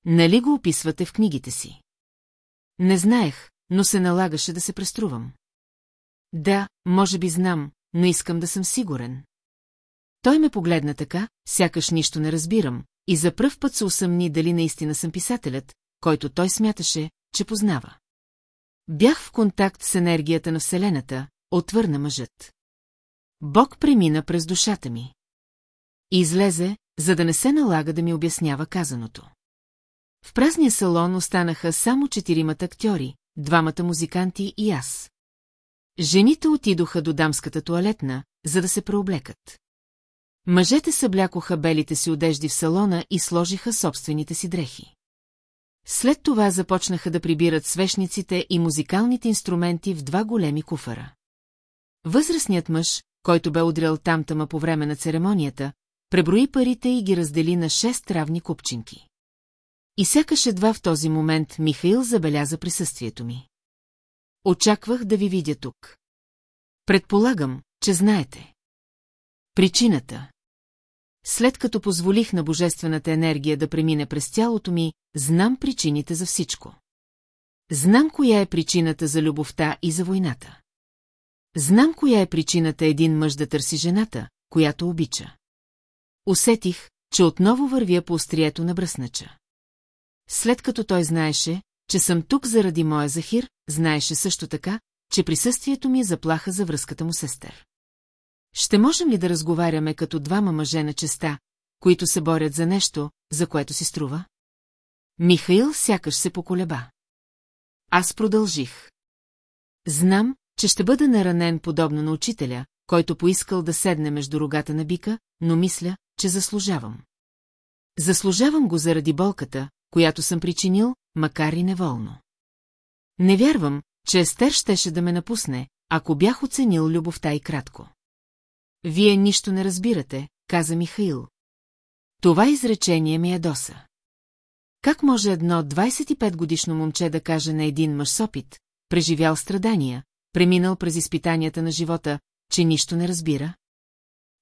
Нали го описвате в книгите си? Не знаех, но се налагаше да се преструвам. Да, може би знам, но искам да съм сигурен. Той ме погледна така, сякаш нищо не разбирам, и за пръв път се усъмни дали наистина съм писателят, който той смяташе, че познава. Бях в контакт с енергията на Вселената, отвърна мъжът. Бог премина през душата ми. И излезе, за да не се налага да ми обяснява казаното. В празния салон останаха само четиримата актьори, двамата музиканти и аз. Жените отидоха до дамската туалетна, за да се преоблекат. Мъжете съблякоха белите си одежди в салона и сложиха собствените си дрехи. След това започнаха да прибират свещниците и музикалните инструменти в два големи куфара. Възрастният мъж, който бе удрял тамтама по време на церемонията, преброи парите и ги раздели на шест равни купчинки. И сякаш едва в този момент Михаил забеляза присъствието ми. Очаквах да ви видя тук. Предполагам, че знаете. Причината. След като позволих на божествената енергия да премине през тялото ми, знам причините за всичко. Знам коя е причината за любовта и за войната. Знам коя е причината един мъж да търси жената, която обича. Усетих, че отново вървя по острието на бръснача. След като той знаеше, че съм тук заради моя Захир, знаеше също така, че присъствието ми е заплаха за връзката му сестер. Ще можем ли да разговаряме като двама мъже на честа, които се борят за нещо, за което си струва? Михаил сякаш се поколеба. Аз продължих. Знам, че ще бъда наранен подобно на учителя, който поискал да седне между рогата на бика, но мисля, че заслужавам. Заслужавам го заради болката, която съм причинил, макар и неволно. Не вярвам, че Естер щеше да ме напусне, ако бях оценил любовта и кратко. Вие нищо не разбирате, каза Михаил. Това изречение ми е доса. Как може едно 25-годишно момче да каже на един мъж с опит, преживял страдания, преминал през изпитанията на живота, че нищо не разбира?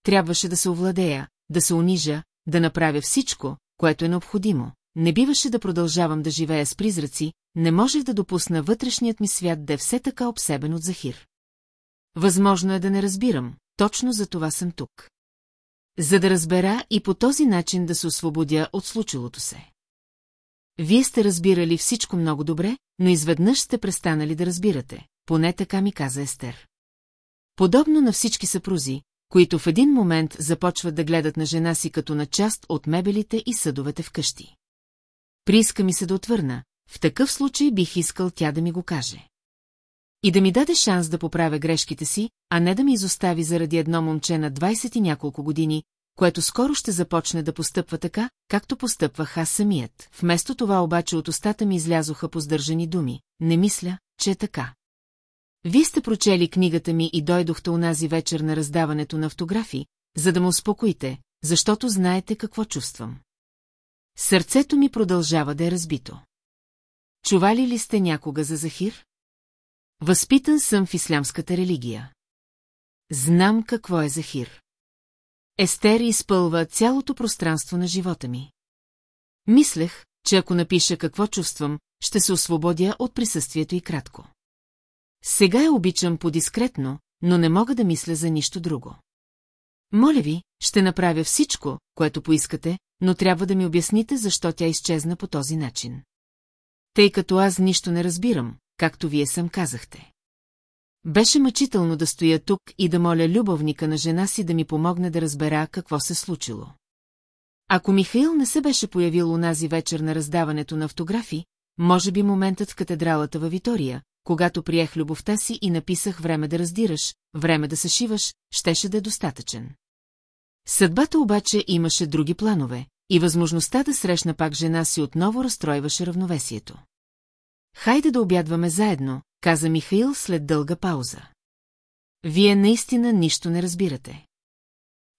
Трябваше да се овладея, да се унижа, да направя всичко, което е необходимо. Не биваше да продължавам да живея с призраци, не можех да допусна вътрешният ми свят да е все така обсебен от Захир. Възможно е да не разбирам, точно за това съм тук. За да разбера и по този начин да се освободя от случилото се. Вие сте разбирали всичко много добре, но изведнъж сте престанали да разбирате, поне така ми каза Естер. Подобно на всички съпрузи, които в един момент започват да гледат на жена си като на част от мебелите и съдовете в къщи. Прииска ми се да отвърна, в такъв случай бих искал тя да ми го каже. И да ми даде шанс да поправя грешките си, а не да ми изостави заради едно момче на 20 и няколко години, което скоро ще започне да постъпва така, както постъпвах аз самият. Вместо това обаче от устата ми излязоха поздържани думи. Не мисля, че е така. Вие сте прочели книгата ми и дойдохте унази вечер на раздаването на автографи, за да ме успокоите, защото знаете какво чувствам. Сърцето ми продължава да е разбито. Чували ли сте някога за Захир? Възпитан съм в ислямската религия. Знам какво е Захир. Естер изпълва цялото пространство на живота ми. Мислех, че ако напиша какво чувствам, ще се освободя от присъствието и кратко. Сега я обичам по-дискретно, но не мога да мисля за нищо друго. Моля ви, ще направя всичко, което поискате, но трябва да ми обясните защо тя изчезна по този начин. Тъй като аз нищо не разбирам, както вие съм казахте. Беше мъчително да стоя тук и да моля любовника на жена си да ми помогне да разбера какво се случило. Ако Михаил не се беше появил унази вечер на раздаването на автографи, може би моментът в катедралата във Витория, когато приех любовта си и написах време да раздираш, време да се шиваш, щеше да е достатъчен. Съдбата обаче имаше други планове, и възможността да срещна пак жена си отново разстройваше равновесието. Хайде да обядваме заедно, каза Михаил след дълга пауза. Вие наистина нищо не разбирате.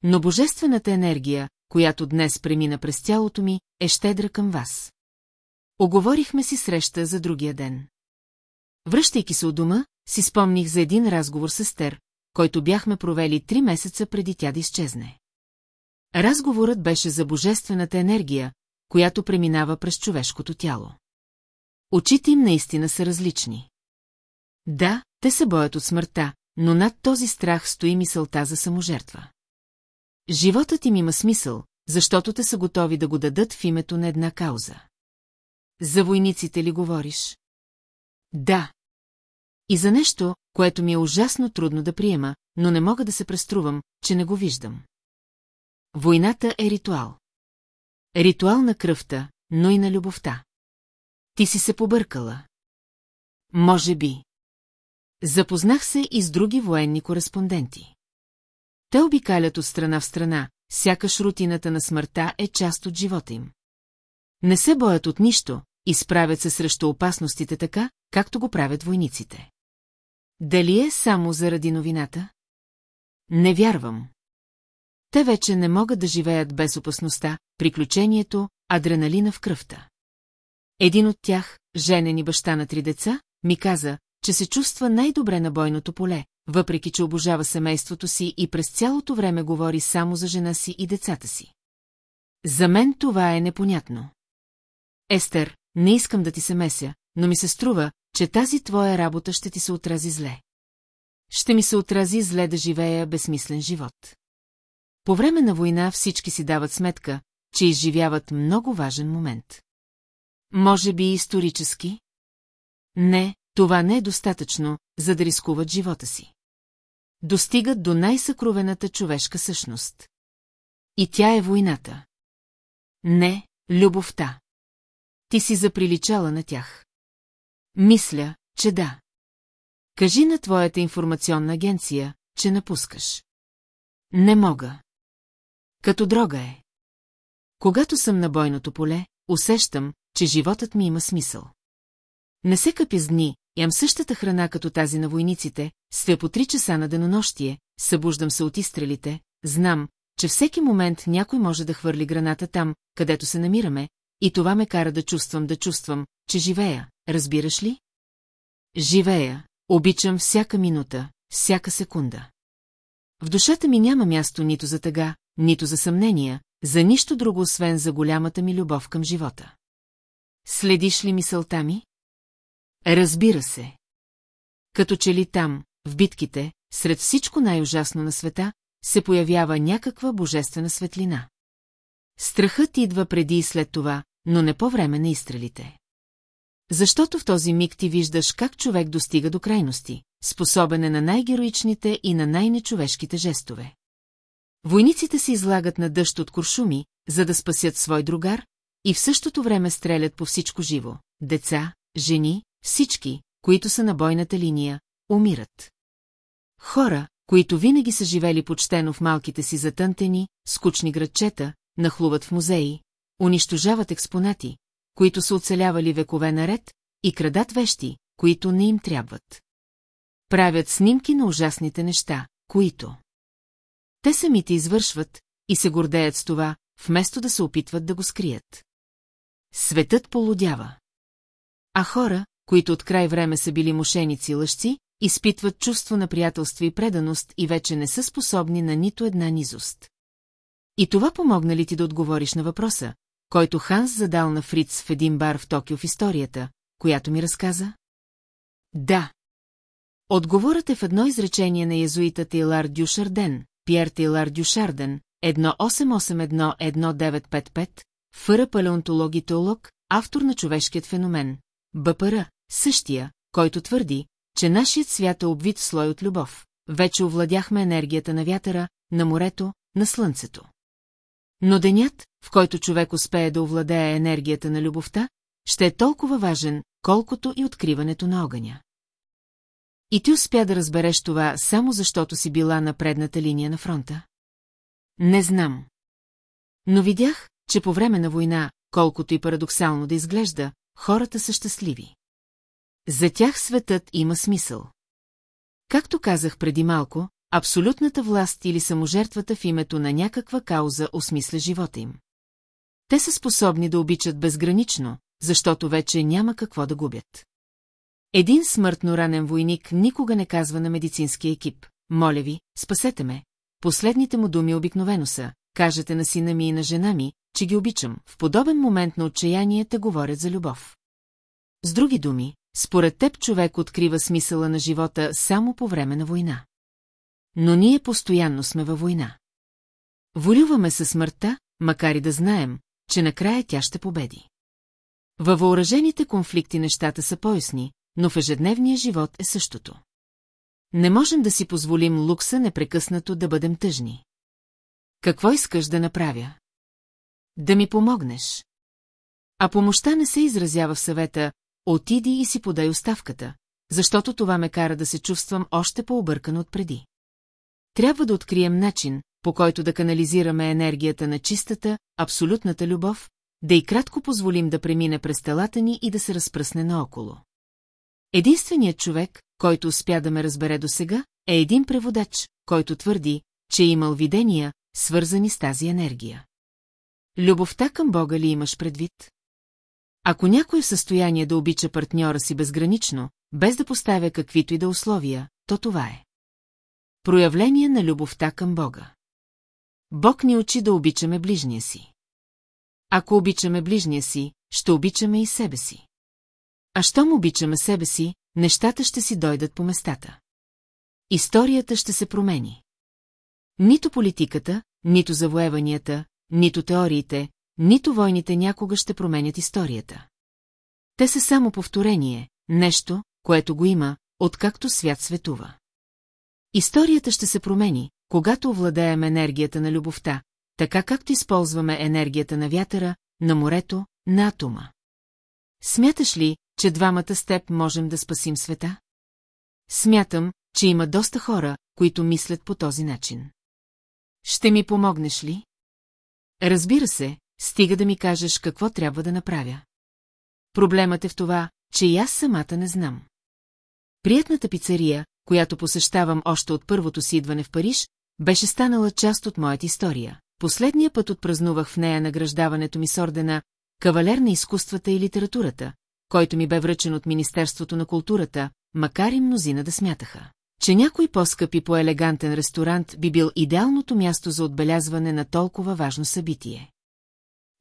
Но божествената енергия, която днес премина през тялото ми, е щедра към вас. Оговорихме си среща за другия ден. Връщайки се от дома, си спомних за един разговор с Естер, който бяхме провели три месеца преди тя да изчезне. Разговорът беше за божествената енергия, която преминава през човешкото тяло. Очите им наистина са различни. Да, те се боят от смъртта, но над този страх стои мисълта за саможертва. Животът им има смисъл, защото те са готови да го дадат в името на една кауза. За войниците ли говориш? Да. И за нещо, което ми е ужасно трудно да приема, но не мога да се преструвам, че не го виждам. Войната е ритуал. Ритуал на кръвта, но и на любовта. Ти си се побъркала. Може би. Запознах се и с други военни кореспонденти. Те обикалят от страна в страна, сякаш рутината на смъртта е част от живота им. Не се боят от нищо, изправят се срещу опасностите така, както го правят войниците. Дали е само заради новината? Не вярвам. Те вече не могат да живеят без опасността, приключението, адреналина в кръвта. Един от тях, женен и баща на три деца, ми каза, че се чувства най-добре на бойното поле, въпреки че обожава семейството си и през цялото време говори само за жена си и децата си. За мен това е непонятно. Естер, не искам да ти се меся, но ми се струва, че тази твоя работа ще ти се отрази зле. Ще ми се отрази зле да живея безсмислен живот. По време на война всички си дават сметка, че изживяват много важен момент. Може би исторически? Не, това не е достатъчно, за да рискуват живота си. Достигат до най-съкровената човешка същност. И тя е войната. Не, любовта. Ти си заприличала на тях. Мисля, че да. Кажи на твоята информационна агенция, че напускаш. Не мога. Като дрога е. Когато съм на бойното поле, усещам, че животът ми има смисъл. Не се къпя с дни, ям същата храна като тази на войниците, свя по три часа на денонощие, събуждам се от изстрелите, знам, че всеки момент някой може да хвърли граната там, където се намираме, и това ме кара да чувствам, да чувствам, че живея, разбираш ли? Живея, обичам всяка минута, всяка секунда. В душата ми няма място нито за тъга, нито за съмнения, за нищо друго, освен за голямата ми любов към живота. Следиш ли мисълта ми? Разбира се. Като че ли там, в битките, сред всичко най-ужасно на света, се появява някаква божествена светлина. Страхът идва преди и след това, но не по време на изстрелите. Защото в този миг ти виждаш как човек достига до крайности, способен е на най-героичните и на най-нечовешките жестове. Войниците се излагат на дъжд от куршуми, за да спасят свой другар, и в същото време стрелят по всичко живо. Деца, жени, всички, които са на бойната линия, умират. Хора, които винаги са живели почтено в малките си затънтени, скучни градчета, нахлуват в музеи, унищожават експонати, които са оцелявали векове наред, и крадат вещи, които не им трябват. Правят снимки на ужасните неща, които те самите извършват и се гордеят с това, вместо да се опитват да го скрият. Светът полудява. А хора, които от край време са били мошеници и лъжци, изпитват чувство на приятелство и преданост и вече не са способни на нито една низост. И това помогна ли ти да отговориш на въпроса, който Ханс задал на Фриц в един бар в Токио в историята, която ми разказа? Да. Отговорът е в едно изречение на езуита Тейлар Дюшарден, Пьер Тейлар Дюшарден, 1881-1955, фъра палеонтолог и теолог, автор на човешкият феномен, БПР, същия, който твърди, че нашият свят е обвит слой от любов. Вече овладяхме енергията на вятъра, на морето, на слънцето. Но денят, в който човек успее да овладее енергията на любовта, ще е толкова важен, колкото и откриването на огъня. И ти успя да разбереш това само защото си била на предната линия на фронта? Не знам. Но видях, че по време на война, колкото и парадоксално да изглежда, хората са щастливи. За тях светът има смисъл. Както казах преди малко, абсолютната власт или саможертвата в името на някаква кауза осмисля живота им. Те са способни да обичат безгранично, защото вече няма какво да губят. Един смъртно ранен войник никога не казва на медицинския екип, моля ви, спасете ме. Последните му думи обикновено са, кажете на сина ми и на жена ми, че ги обичам, в подобен момент на отчаяние те говорят за любов. С други думи, според теб човек открива смисъла на живота само по време на война. Но ние постоянно сме във война. Волюваме със смъртта, макар и да знаем, че накрая тя ще победи. Във въоръжените конфликти нещата са поясни, но в ежедневния живот е същото. Не можем да си позволим лукса непрекъснато да бъдем тъжни. Какво искаш да направя? Да ми помогнеш. А помощта не се изразява в съвета, отиди и си подай оставката, защото това ме кара да се чувствам още по-объркано от преди. Трябва да открием начин, по който да канализираме енергията на чистата, абсолютната любов, да и кратко позволим да премине през телата ни и да се разпръсне наоколо. Единственият човек, който успя да ме разбере до сега, е един преводач, който твърди, че е имал видения, свързани с тази енергия. Любовта към Бога ли имаш предвид? Ако някой е в състояние да обича партньора си безгранично, без да поставя каквито и да условия, то това е. Проявление на любовта към Бога. Бог ни учи да обичаме ближния си. Ако обичаме ближния си, ще обичаме и себе си. А щом обичаме себе си, нещата ще си дойдат по местата. Историята ще се промени. Нито политиката, нито завоеванията, нито теориите, нито войните някога ще променят историята. Те са само повторение, нещо, което го има, откакто свят светува. Историята ще се промени, когато овладеем енергията на любовта, така както използваме енергията на вятъра, на морето, на атома. Смяташ ли, че двамата с теб можем да спасим света? Смятам, че има доста хора, които мислят по този начин. Ще ми помогнеш ли? Разбира се, стига да ми кажеш какво трябва да направя. Проблемът е в това, че и аз самата не знам. Приятната пицария, която посещавам още от първото си идване в Париж, беше станала част от моята история. Последния път отпразнувах в нея награждаването ми с ордена «Кавалер на изкуствата и литературата», който ми бе връчен от Министерството на културата, макар и мнозина да смятаха, че някой по-скъп и по-елегантен ресторант би бил идеалното място за отбелязване на толкова важно събитие.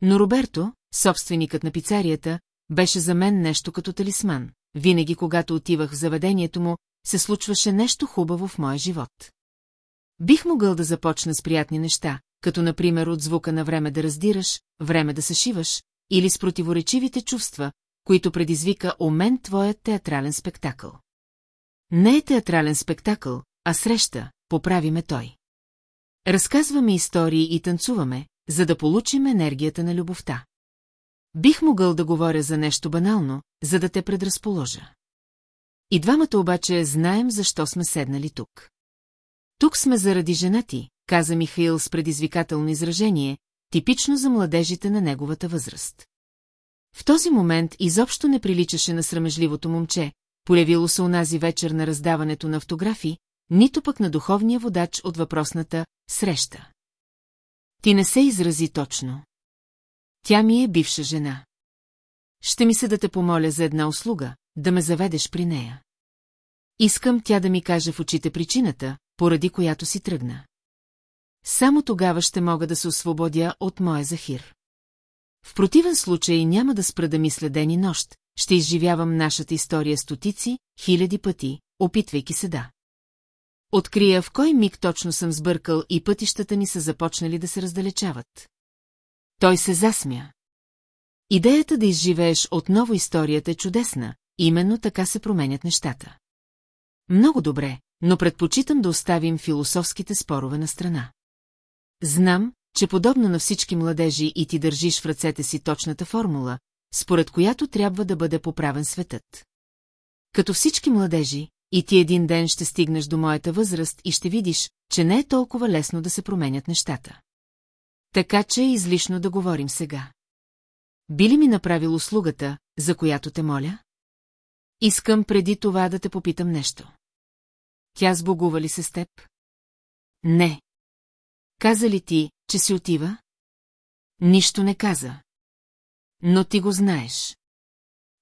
Но Роберто, собственикът на пицарията, беше за мен нещо като талисман. Винаги, когато отивах в заведението му, се случваше нещо хубаво в моя живот. Бих могъл да започна с приятни неща, като например от звука на време да раздираш, време да съшиваш, или с противоречивите чувства, които предизвика у мен твоят театрален спектакъл. Не е театрален спектакъл, а среща, поправиме той. Разказваме истории и танцуваме, за да получим енергията на любовта. Бих могъл да говоря за нещо банално, за да те предразположа. И двамата обаче знаем защо сме седнали тук. Тук сме заради жена ти, каза Михаил с предизвикателно изражение, типично за младежите на неговата възраст. В този момент изобщо не приличаше на срамежливото момче, полявило се унази вечер на раздаването на автографи, нито пък на духовния водач от въпросната среща. Ти не се изрази точно. Тя ми е бивша жена. Ще ми се да те помоля за една услуга, да ме заведеш при нея. Искам тя да ми каже в очите причината, поради която си тръгна. Само тогава ще мога да се освободя от моя захир. В противен случай няма да спра да мисля ден и нощ, ще изживявам нашата история стотици, хиляди пъти, опитвайки се да. Открия в кой миг точно съм сбъркал и пътищата ни са започнали да се раздалечават. Той се засмя. Идеята да изживееш отново историята е чудесна, именно така се променят нещата. Много добре, но предпочитам да оставим философските спорове на страна. Знам, че подобно на всички младежи и ти държиш в ръцете си точната формула, според която трябва да бъде поправен светът. Като всички младежи, и ти един ден ще стигнеш до моята възраст и ще видиш, че не е толкова лесно да се променят нещата. Така че е излишно да говорим сега. Би ли ми направил услугата, за която те моля? Искам преди това да те попитам нещо. Тя сбогува ли се с теб? Не. Каза ли ти, че си отива? Нищо не каза. Но ти го знаеш.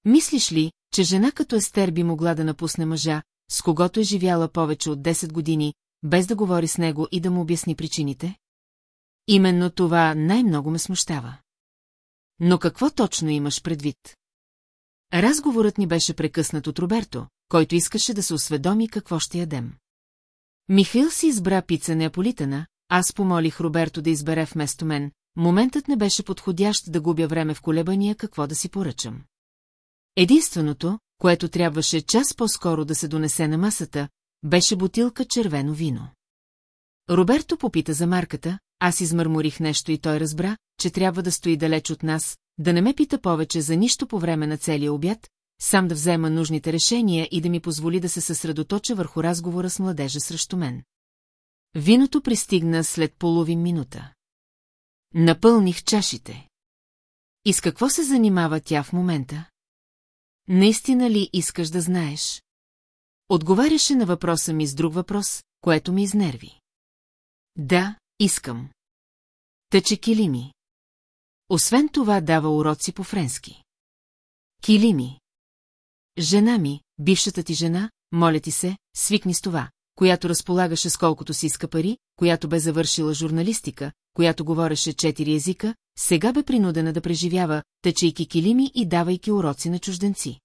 Мислиш ли, че жена като Естер би могла да напусне мъжа, с когото е живяла повече от 10 години, без да говори с него и да му обясни причините? Именно това най-много ме смущава. Но какво точно имаш предвид? Разговорът ни беше прекъснат от Роберто, който искаше да се осведоми какво ще ядем. Михаил си избра пица неаполитана, аз помолих Роберто да избере вместо мен, моментът не беше подходящ да губя време в колебания какво да си поръчам. Единственото, което трябваше час по-скоро да се донесе на масата, беше бутилка червено вино. Роберто попита за марката, аз измърморих нещо и той разбра, че трябва да стои далеч от нас, да не ме пита повече за нищо по време на целия обяд, сам да взема нужните решения и да ми позволи да се съсредоточа върху разговора с младежа срещу мен. Виното пристигна след половин минута. Напълних чашите. И с какво се занимава тя в момента? Наистина ли искаш да знаеш? Отговаряше на въпроса ми с друг въпрос, което ми изнерви. Да, искам. Тъче килими. Освен това дава уроци по френски. Килими. Жена ми, бившата ти жена, моля ти се, свикни с това, която разполагаше с колкото си иска пари, която бе завършила журналистика, която говореше четири езика, сега бе принудена да преживява, тъчейки килими и давайки уроци на чужденци.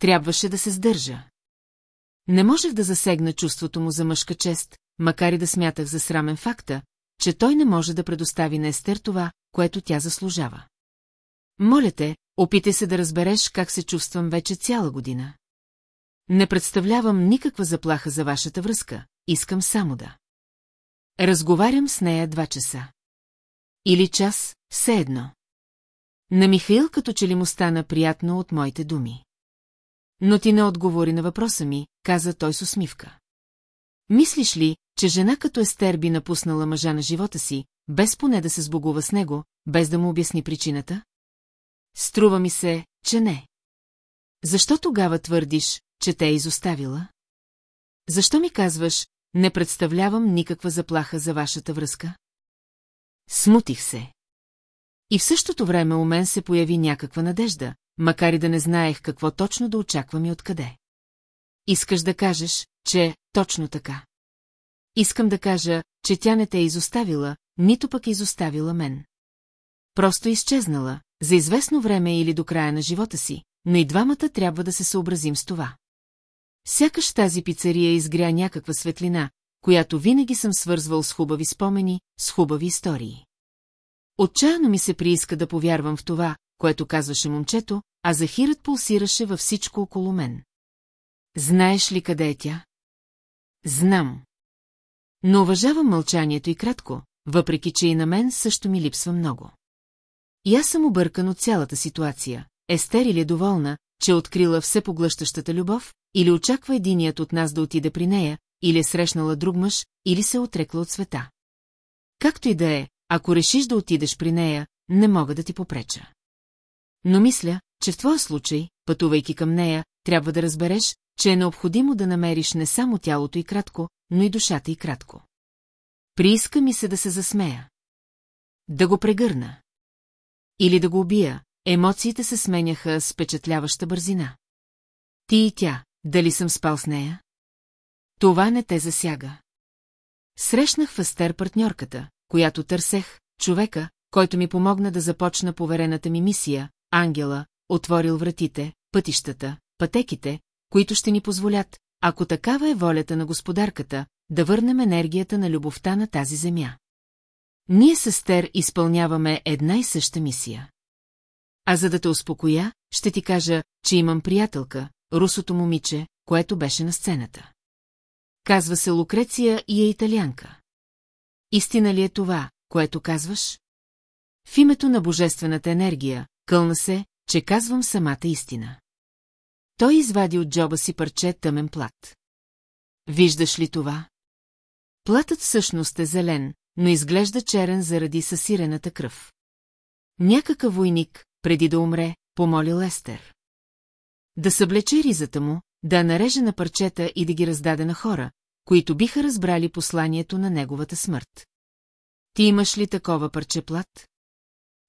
Трябваше да се сдържа. Не можех да засегна чувството му за мъжка чест, макар и да смятах за срамен факта, че той не може да предостави на Естер това, което тя заслужава. Моля те, опитай се да разбереш как се чувствам вече цяла година. Не представлявам никаква заплаха за вашата връзка, искам само да. Разговарям с нея два часа. Или час, все едно. На Михаил като че ли му стана приятно от моите думи. Но ти не отговори на въпроса ми, каза той с усмивка. Мислиш ли, че жена като Естер би напуснала мъжа на живота си, без поне да се сбогува с него, без да му обясни причината? Струва ми се, че не. Защо тогава твърдиш, че те е изоставила? Защо ми казваш, не представлявам никаква заплаха за вашата връзка? Смутих се. И в същото време у мен се появи някаква надежда, макар и да не знаех какво точно да очаквам и откъде. Искаш да кажеш, че точно така. Искам да кажа, че тя не те е изоставила, нито пък е изоставила мен. Просто изчезнала, за известно време или до края на живота си, но и двамата трябва да се съобразим с това. Сякаш тази пицария изгря някаква светлина, която винаги съм свързвал с хубави спомени, с хубави истории. Отчаяно ми се прииска да повярвам в това, което казваше момчето, а Захирът пулсираше във всичко около мен. Знаеш ли къде е тя? Знам. Но уважавам мълчанието и кратко, въпреки че и на мен също ми липсва много. И аз съм объркан от цялата ситуация. Естер или е доволна, че е открила все поглъщащата любов, или очаква единият от нас да отиде при нея, или е срещнала друг мъж, или се е отрекла от света. Както и да е, ако решиш да отидеш при нея, не мога да ти попреча. Но мисля, че в твоя случай, пътувайки към нея, трябва да разбереш, че е необходимо да намериш не само тялото и кратко, но и душата и кратко. Прииска ми се да се засмея. Да го прегърна. Или да го убия, емоциите се сменяха с впечатляваща бързина. Ти и тя, дали съм спал с нея? Това не те засяга. Срещнах в Естер партньорката, която търсех, човека, който ми помогна да започна поверената ми мисия, ангела, отворил вратите, пътищата, пътеките, които ще ни позволят, ако такава е волята на господарката, да върнем енергията на любовта на тази земя. Ние с Естер изпълняваме една и съща мисия. А за да те успокоя, ще ти кажа, че имам приятелка, русото момиче, което беше на сцената. Казва се Лукреция и е италианка. Истина ли е това, което казваш? В името на божествената енергия, кълна се, че казвам самата истина. Той извади от джоба си парче тъмен плат. Виждаш ли това? Платът всъщност е зелен, но изглежда черен заради съсирената кръв. Някакъв войник, преди да умре, помоли Лестер. Да съблече ризата му, да нареже на парчета и да ги раздаде на хора, които биха разбрали посланието на неговата смърт. Ти имаш ли такова парче плат?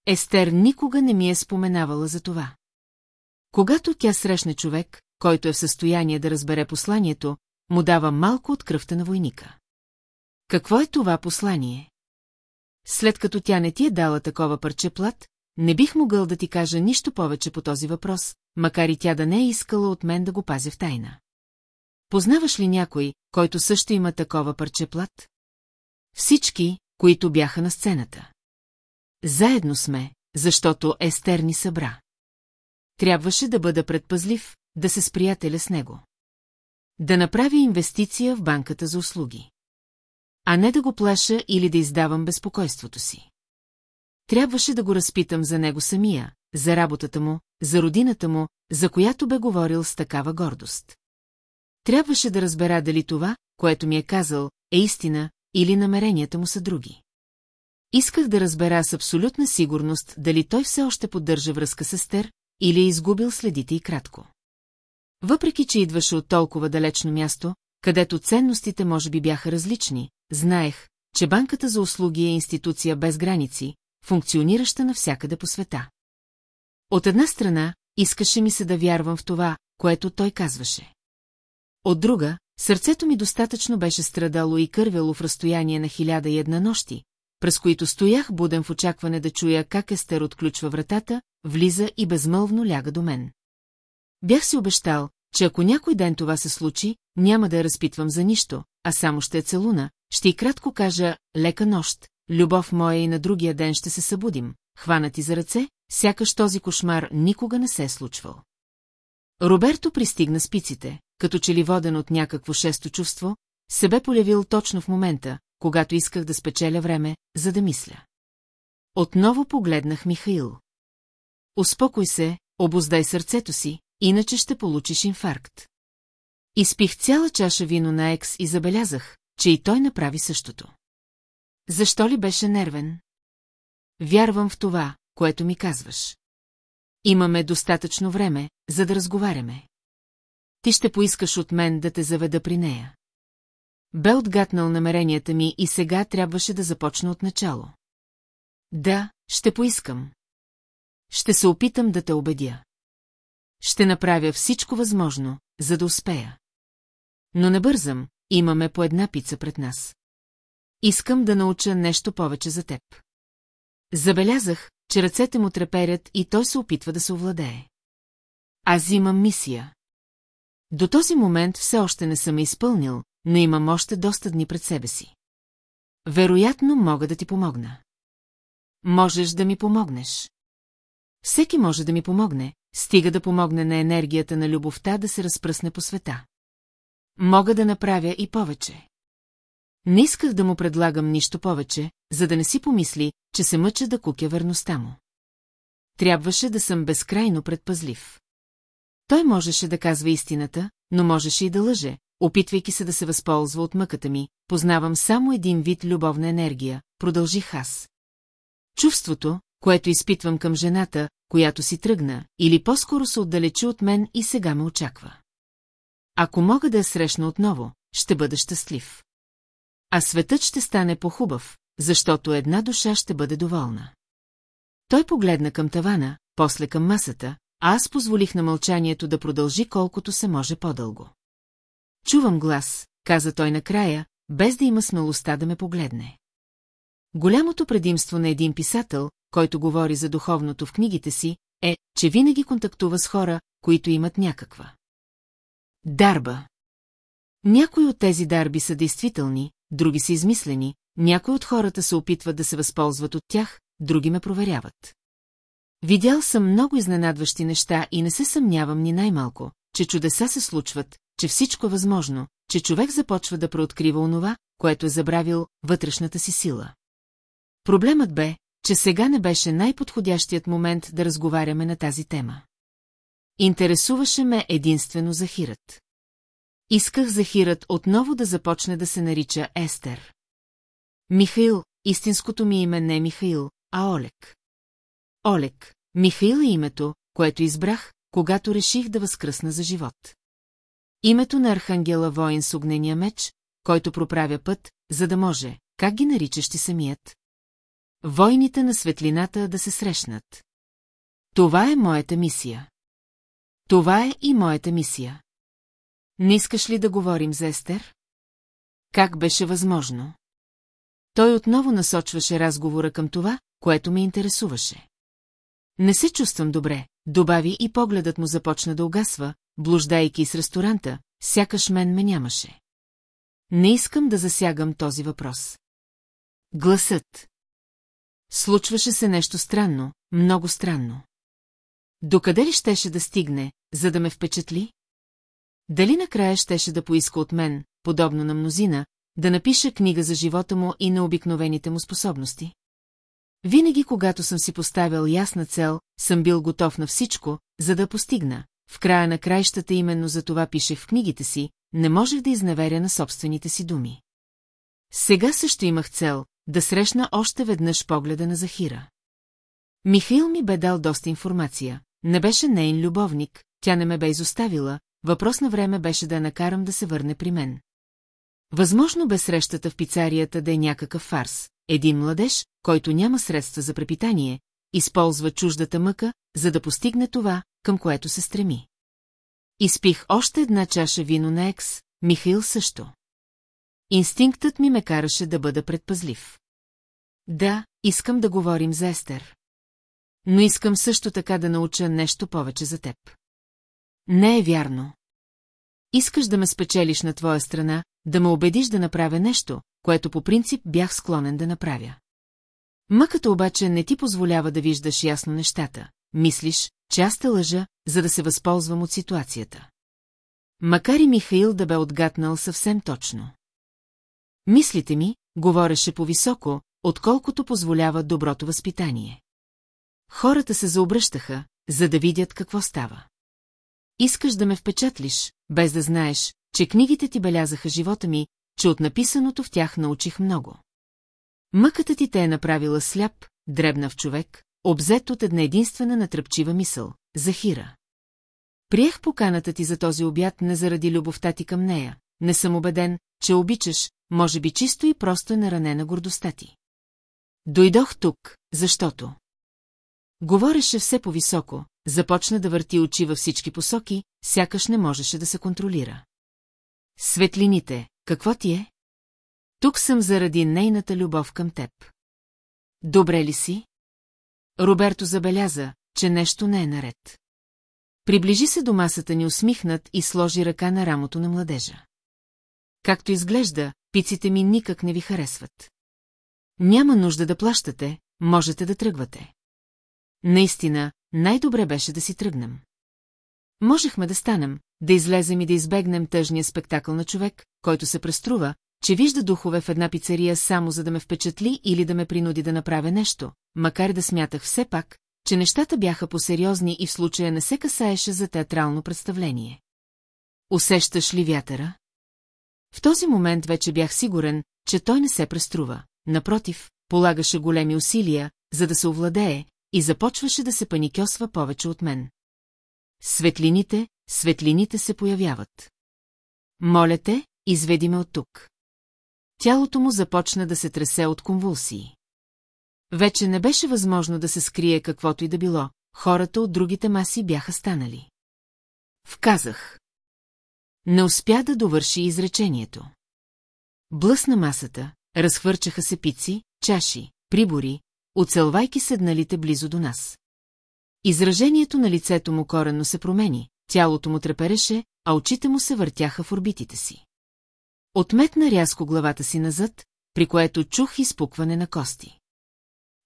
Естер никога не ми е споменавала за това. Когато тя срещне човек, който е в състояние да разбере посланието, му дава малко от кръвта на войника. Какво е това послание? След като тя не ти е дала такова парче плат, не бих могъл да ти кажа нищо повече по този въпрос, макар и тя да не е искала от мен да го пазя в тайна. Познаваш ли някой, който също има такова парче плат? Всички, които бяха на сцената. заедно сме, защото Естер ни събра. Трябваше да бъда предпазлив, да се сприятеля с него. Да направя инвестиция в банката за услуги. А не да го плаша или да издавам безпокойството си. Трябваше да го разпитам за него самия, за работата му, за родината му, за която бе говорил с такава гордост. Трябваше да разбера дали това, което ми е казал, е истина или намеренията му са други. Исках да разбера с абсолютна сигурност дали той все още поддържа връзка с Естер или е изгубил следите и кратко. Въпреки, че идваше от толкова далечно място, където ценностите може би бяха различни, знаех, че банката за услуги е институция без граници, функционираща навсякъде по света. От една страна, искаше ми се да вярвам в това, което той казваше. От друга, сърцето ми достатъчно беше страдало и кървело в разстояние на хиляда и една нощи, през които стоях буден в очакване да чуя как Естер отключва вратата, влиза и безмълвно ляга до мен. Бях си обещал, че ако някой ден това се случи, няма да я разпитвам за нищо, а само ще е целуна, ще и кратко кажа «лека нощ», любов моя и на другия ден ще се събудим, хванати за ръце, сякаш този кошмар никога не се е случвал. Роберто пристигна спиците, като че ли воден от някакво шесто чувство, се бе полявил точно в момента, когато исках да спечеля време, за да мисля. Отново погледнах Михаил. Успокой се, обоздай сърцето си, иначе ще получиш инфаркт. Изпих цяла чаша вино на Екс и забелязах, че и той направи същото. Защо ли беше нервен? Вярвам в това, което ми казваш. Имаме достатъчно време, за да разговаряме. Ти ще поискаш от мен да те заведа при нея. Бе отгатнал намеренията ми и сега трябваше да започна от начало. Да, ще поискам. Ще се опитам да те убедя. Ще направя всичко възможно, за да успея. Но не бързам, имаме по една пица пред нас. Искам да науча нещо повече за теб. Забелязах, че ръцете му треперят и той се опитва да се овладее. Аз имам мисия. До този момент все още не съм изпълнил, но имам още доста дни пред себе си. Вероятно мога да ти помогна. Можеш да ми помогнеш. Всеки може да ми помогне, стига да помогне на енергията на любовта да се разпръсне по света. Мога да направя и повече. Не исках да му предлагам нищо повече, за да не си помисли, че се мъча да кукя верността му. Трябваше да съм безкрайно предпазлив. Той можеше да казва истината, но можеше и да лъже, опитвайки се да се възползва от мъката ми, познавам само един вид любовна енергия, продължих аз. Чувството, което изпитвам към жената, която си тръгна, или по-скоро се отдалечи от мен и сега ме очаква. Ако мога да я срещна отново, ще бъда щастлив. А светът ще стане по-хубав, защото една душа ще бъде доволна. Той погледна към тавана, после към масата, а аз позволих на мълчанието да продължи колкото се може по-дълго. Чувам глас, каза той накрая, без да има смелостта да ме погледне. Голямото предимство на един писател, който говори за духовното в книгите си, е, че винаги контактува с хора, които имат някаква. Дарба. Някои от тези дарби са действителни, други са измислени, някои от хората се опитват да се възползват от тях, други ме проверяват. Видял съм много изненадващи неща и не се съмнявам ни най-малко, че чудеса се случват, че всичко е възможно, че човек започва да преоткрива онова, което е забравил вътрешната си сила. Проблемът бе, че сега не беше най-подходящият момент да разговаряме на тази тема. Интересуваше ме единствено Захирът. Исках Захирът отново да започне да се нарича Естер. Михаил, истинското ми име не е Михаил, а Олег. Олег, Михаил е името, което избрах, когато реших да възкръсна за живот. Името на архангела воин с огнения меч, който проправя път, за да може, как ги наричаш ти самият? Войните на светлината да се срещнат. Това е моята мисия. Това е и моята мисия. Не искаш ли да говорим за Естер? Как беше възможно? Той отново насочваше разговора към това, което ме интересуваше. Не се чувствам добре, добави и погледът му започна да угасва, блуждайки с ресторанта, сякаш мен ме нямаше. Не искам да засягам този въпрос. Гласът. Случваше се нещо странно, много странно. Докъде ли щеше да стигне, за да ме впечатли? Дали накрая щеше да поиска от мен, подобно на мнозина, да напиша книга за живота му и на обикновените му способности? Винаги, когато съм си поставял ясна цел, съм бил готов на всичко, за да постигна. В края на краищата именно за това пишех в книгите си, не можех да изневеря на собствените си думи. Сега също имах цел да срещна още веднъж погледа на Захира. Михаил ми бе дал доста информация. Не беше нейн любовник, тя не ме бе изоставила, въпрос на време беше да я накарам да се върне при мен. Възможно бе срещата в пицарията да е някакъв фарс. Един младеж, който няма средства за препитание, използва чуждата мъка, за да постигне това, към което се стреми. Изпих още една чаша вино на екс, Михаил също. Инстинктът ми ме караше да бъда предпазлив. Да, искам да говорим за Естер. Но искам също така да науча нещо повече за теб. Не е вярно. Искаш да ме спечелиш на твоя страна, да ме убедиш да направя нещо, което по принцип бях склонен да направя. Мъката обаче не ти позволява да виждаш ясно нещата. Мислиш, че аз те лъжа, за да се възползвам от ситуацията. Макар и Михаил да бе отгатнал съвсем точно. Мислите ми, говореше по-високо, отколкото позволява доброто възпитание. Хората се заобръщаха, за да видят какво става. Искаш да ме впечатлиш, без да знаеш, че книгите ти белязаха живота ми, че от написаното в тях научих много. Мъката ти те е направила сляп, дребнав човек, обзет от една единствена натръпчива мисъл – Захира. Приех поканата ти за този обяд не заради любовта ти към нея. Не съм убеден, че обичаш, може би чисто и просто е наранена гордостта ти. Дойдох тук, защото... Говореше все по-високо, започна да върти очи във всички посоки, сякаш не можеше да се контролира. Светлините, какво ти е? Тук съм заради нейната любов към теб. Добре ли си? Роберто забеляза, че нещо не е наред. Приближи се до масата ни усмихнат и сложи ръка на рамото на младежа. Както изглежда, пиците ми никак не ви харесват. Няма нужда да плащате, можете да тръгвате. Наистина, най-добре беше да си тръгнем. Можехме да станем, да излезем и да избегнем тъжния спектакъл на човек, който се преструва, че вижда духове в една пицария само за да ме впечатли или да ме принуди да направя нещо, макар да смятах все пак, че нещата бяха посериозни и в случая не се касаеше за театрално представление. Усещаш ли вятъра? В този момент вече бях сигурен, че той не се преструва. Напротив, полагаше големи усилия, за да се овладее, и започваше да се паникьосва повече от мен. Светлините, светлините се появяват. Моля те, изведи ме от тук. Тялото му започна да се тресе от конвулсии. Вече не беше възможно да се скрие каквото и да било, хората от другите маси бяха станали. Вказах. Не успя да довърши изречението. Блъсна масата, разхвърчаха се пици, чаши, прибори, оцелвайки седналите близо до нас. Изражението на лицето му коренно се промени, тялото му трепереше, а очите му се въртяха в орбитите си. Отметна рязко главата си назад, при което чух изпукване на кости.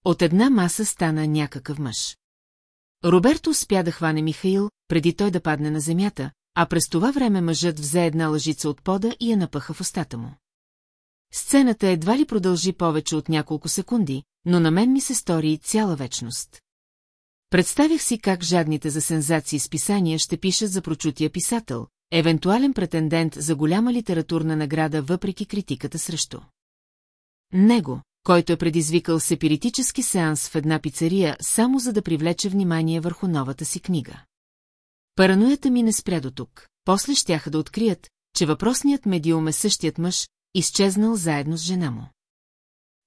От една маса стана някакъв мъж. Роберто успя да хване Михаил, преди той да падне на земята, а през това време мъжът взе една лъжица от пода и я напъха в устата му. Сцената едва ли продължи повече от няколко секунди, но на мен ми се стори цяла вечност. Представих си как жадните за сензации с писания ще пишат за прочутия писател, евентуален претендент за голяма литературна награда въпреки критиката срещу. Него, който е предизвикал сепиритически сеанс в една пицария, само за да привлече внимание върху новата си книга. Параноята ми не спря до тук. После щяха да открият, че въпросният медиум е същият мъж, изчезнал заедно с жена му.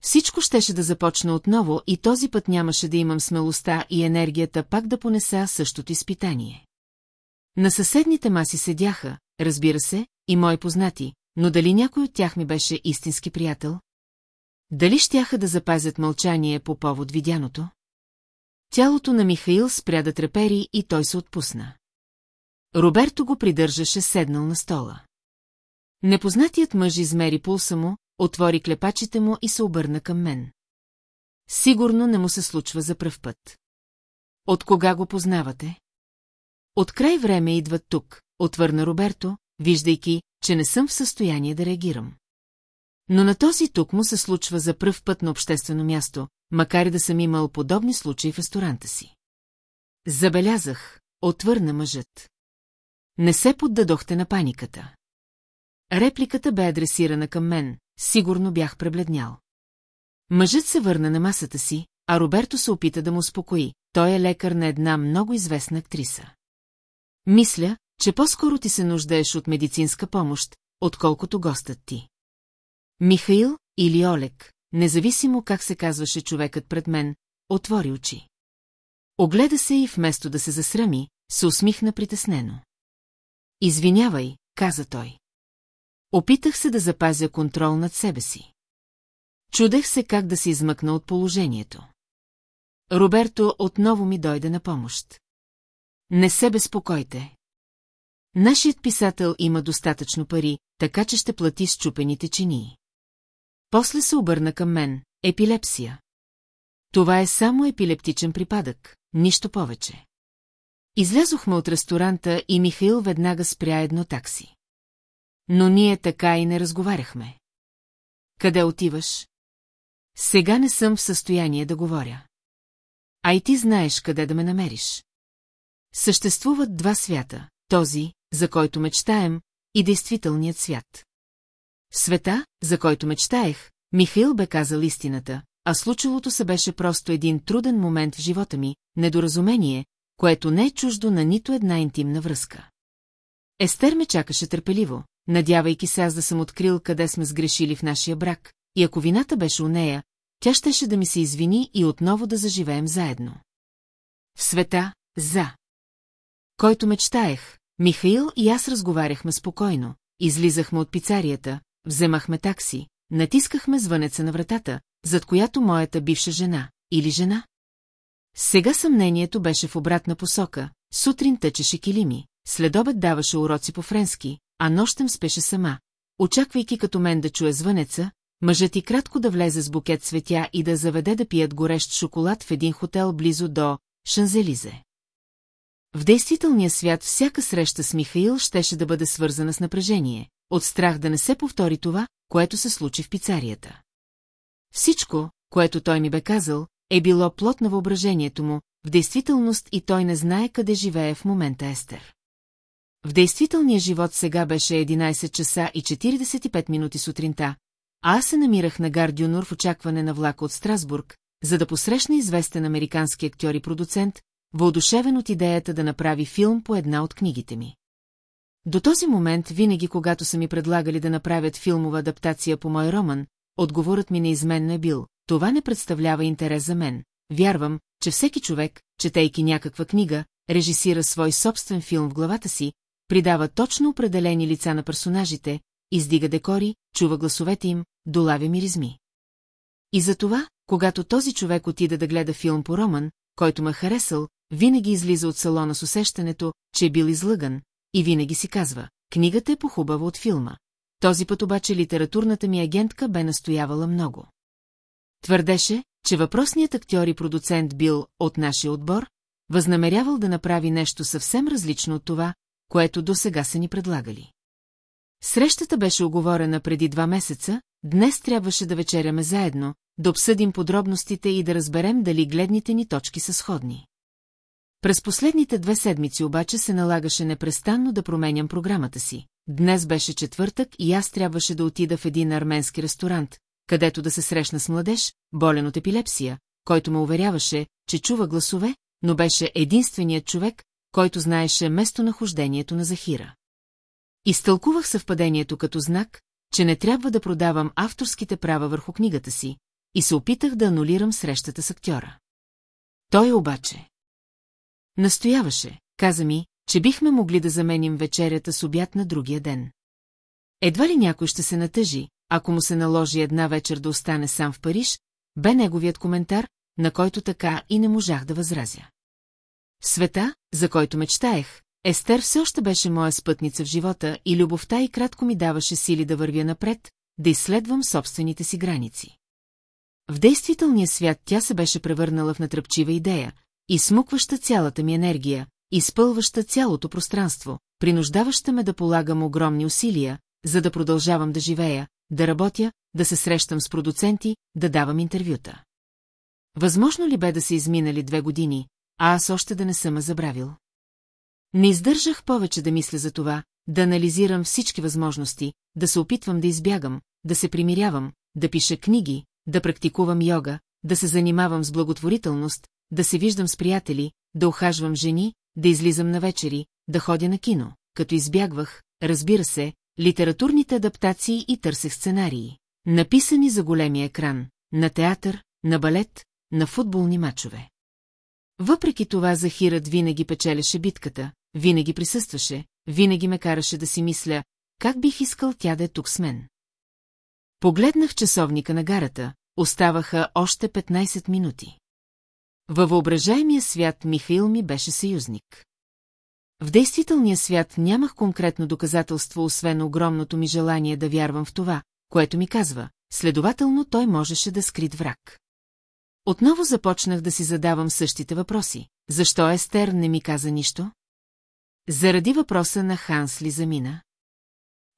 Всичко щеше да започне отново и този път нямаше да имам смелостта и енергията пак да понеса същото изпитание. На съседните маси седяха, разбира се, и мои познати, но дали някой от тях ми беше истински приятел? Дали щяха да запазят мълчание по повод видяното? Тялото на Михаил спря да трепери и той се отпусна. Роберто го придържаше седнал на стола. Непознатият мъж измери пулса му, отвори клепачите му и се обърна към мен. Сигурно не му се случва за пръв път. От кога го познавате? От край време идват тук, отвърна Роберто, виждайки, че не съм в състояние да реагирам. Но на този тук му се случва за пръв път на обществено място, макар и да съм имал подобни случаи в ресторанта си. Забелязах, отвърна мъжът. Не се поддадохте на паниката. Репликата бе адресирана към мен, сигурно бях пребледнял. Мъжът се върна на масата си, а Роберто се опита да му успокои. Той е лекар на една много известна актриса. Мисля, че по-скоро ти се нуждаеш от медицинска помощ, отколкото гостът ти. Михаил или Олег, независимо как се казваше човекът пред мен, отвори очи. Огледа се и вместо да се засрами, се усмихна притеснено. Извинявай, каза той. Опитах се да запазя контрол над себе си. Чудех се как да се измъкна от положението. Роберто отново ми дойде на помощ. Не се безпокойте. Нашият писател има достатъчно пари, така че ще плати счупените чинии. После се обърна към мен. Епилепсия. Това е само епилептичен припадък, нищо повече. Излязохме от ресторанта и Михаил веднага спря едно такси. Но ние така и не разговаряхме. Къде отиваш? Сега не съм в състояние да говоря. А и ти знаеш къде да ме намериш. Съществуват два свята, този, за който мечтаем, и действителният свят. света, за който мечтаех, Михаил бе казал истината, а случилото се беше просто един труден момент в живота ми, недоразумение, което не е чуждо на нито една интимна връзка. Естер ме чакаше търпеливо, надявайки се аз да съм открил къде сме сгрешили в нашия брак, и ако вината беше у нея, тя щеше да ми се извини и отново да заживеем заедно. В света, за. Който мечтаех, Михаил и аз разговаряхме спокойно, излизахме от пицарията, вземахме такси, натискахме звънеца на вратата, зад която моята бивша жена, или жена. Сега съмнението беше в обратна посока, сутрин тъчеше килими, следобед даваше уроци по френски, а нощем спеше сама, очаквайки като мен да чуе звънеца, мъжът и кратко да влезе с букет цветя и да заведе да пият горещ шоколад в един хотел близо до Шанзелизе. В действителния свят всяка среща с Михаил щеше да бъде свързана с напрежение, от страх да не се повтори това, което се случи в пицарията. Всичко, което той ми бе казал, е било плод на въображението му, в действителност и той не знае къде живее в момента Естер. В действителния живот сега беше 11 часа и 45 минути сутринта, а аз се намирах на гар Дюнор в очакване на влака от Страсбург, за да посрещна известен американски актьор и продуцент, въодушевен от идеята да направи филм по една от книгите ми. До този момент, винаги когато са ми предлагали да направят филмова адаптация по мой роман, отговорът ми неизменно е бил, това не представлява интерес за мен. Вярвам, че всеки човек, четейки някаква книга, режисира свой собствен филм в главата си, придава точно определени лица на персонажите, издига декори, чува гласовете им, долавя миризми. И затова, когато този човек отида да гледа филм по роман, който ме харесал, винаги излиза от салона с усещането, че е бил излъган, и винаги си казва, книгата е похубава от филма. Този път обаче литературната ми агентка бе настоявала много. Твърдеше, че въпросният актьор и продуцент бил от нашия отбор, възнамерявал да направи нещо съвсем различно от това, което до сега са ни предлагали. Срещата беше оговорена преди два месеца, днес трябваше да вечеряме заедно, да обсъдим подробностите и да разберем дали гледните ни точки са сходни. През последните две седмици обаче се налагаше непрестанно да променям програмата си. Днес беше четвъртък и аз трябваше да отида в един арменски ресторант, където да се срещна с младеж, болен от епилепсия, който ме уверяваше, че чува гласове, но беше единственият човек, който знаеше местонахождението на Захира. Изтълкувах съвпадението като знак, че не трябва да продавам авторските права върху книгата си, и се опитах да анулирам срещата с актьора. Той обаче. Настояваше, каза ми, че бихме могли да заменим вечерята с обяд на другия ден. Едва ли някой ще се натъжи, ако му се наложи една вечер да остане сам в Париж, бе неговият коментар, на който така и не можах да възразя. Света, за който мечтаех, Естер все още беше моя спътница в живота и любовта и кратко ми даваше сили да вървя напред, да изследвам собствените си граници. В действителния свят тя се беше превърнала в натръпчива идея, изсмукваща цялата ми енергия, изпълваща цялото пространство, принуждаваща ме да полагам огромни усилия, за да продължавам да живея, да работя, да се срещам с продуценти, да давам интервюта. Възможно ли бе да се изминали две години, а аз още да не съм забравил? Не издържах повече да мисля за това, да анализирам всички възможности, да се опитвам да избягам, да се примирявам, да пиша книги, да практикувам йога, да се занимавам с благотворителност, да се виждам с приятели, да ухажвам жени, да излизам на вечери, да ходя на кино, като избягвах, разбира се, литературните адаптации и търсех сценарии, написани за големия екран, на театър, на балет, на футболни мачове. Въпреки това Захирът винаги печелеше битката, винаги присъстваше, винаги ме караше да си мисля, как бих искал тя да е тук с мен. Погледнах часовника на гарата, оставаха още 15 минути. Във въображаемия свят Михаил ми беше съюзник. В действителния свят нямах конкретно доказателство, освен огромното ми желание да вярвам в това, което ми казва, следователно той можеше да скрит враг. Отново започнах да си задавам същите въпроси. Защо Естер не ми каза нищо? Заради въпроса на Ханс ли замина?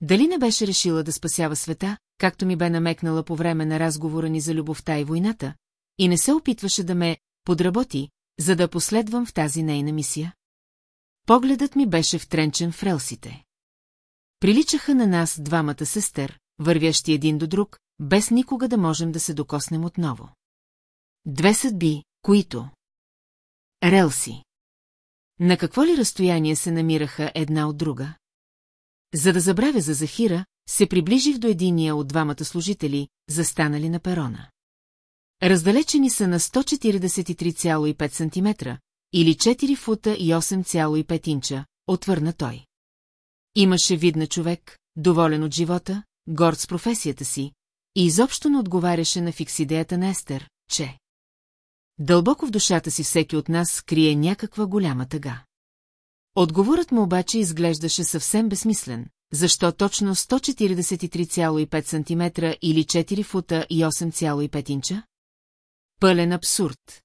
Дали не беше решила да спасява света, както ми бе намекнала по време на разговора ни за любовта и войната, и не се опитваше да ме подработи, за да последвам в тази нейна мисия? Погледът ми беше втренчен в релсите. Приличаха на нас двамата сестер, вървящи един до друг, без никога да можем да се докоснем отново. Две съдби, които... Релси. На какво ли разстояние се намираха една от друга? За да забравя за Захира, се приближих до единия от двамата служители, застанали на перона. Раздалечени са на 143,5 см, или 4 фута и 8,5 инча, отвърна той. Имаше вид на човек, доволен от живота, горд с професията си, и изобщо не отговаряше на фиксидеята на Естер, че... Дълбоко в душата си всеки от нас крие някаква голяма тъга. Отговорът му обаче изглеждаше съвсем безсмислен, защо точно 143,5 см или 4 фута и 8,5 инча? Пълен абсурд.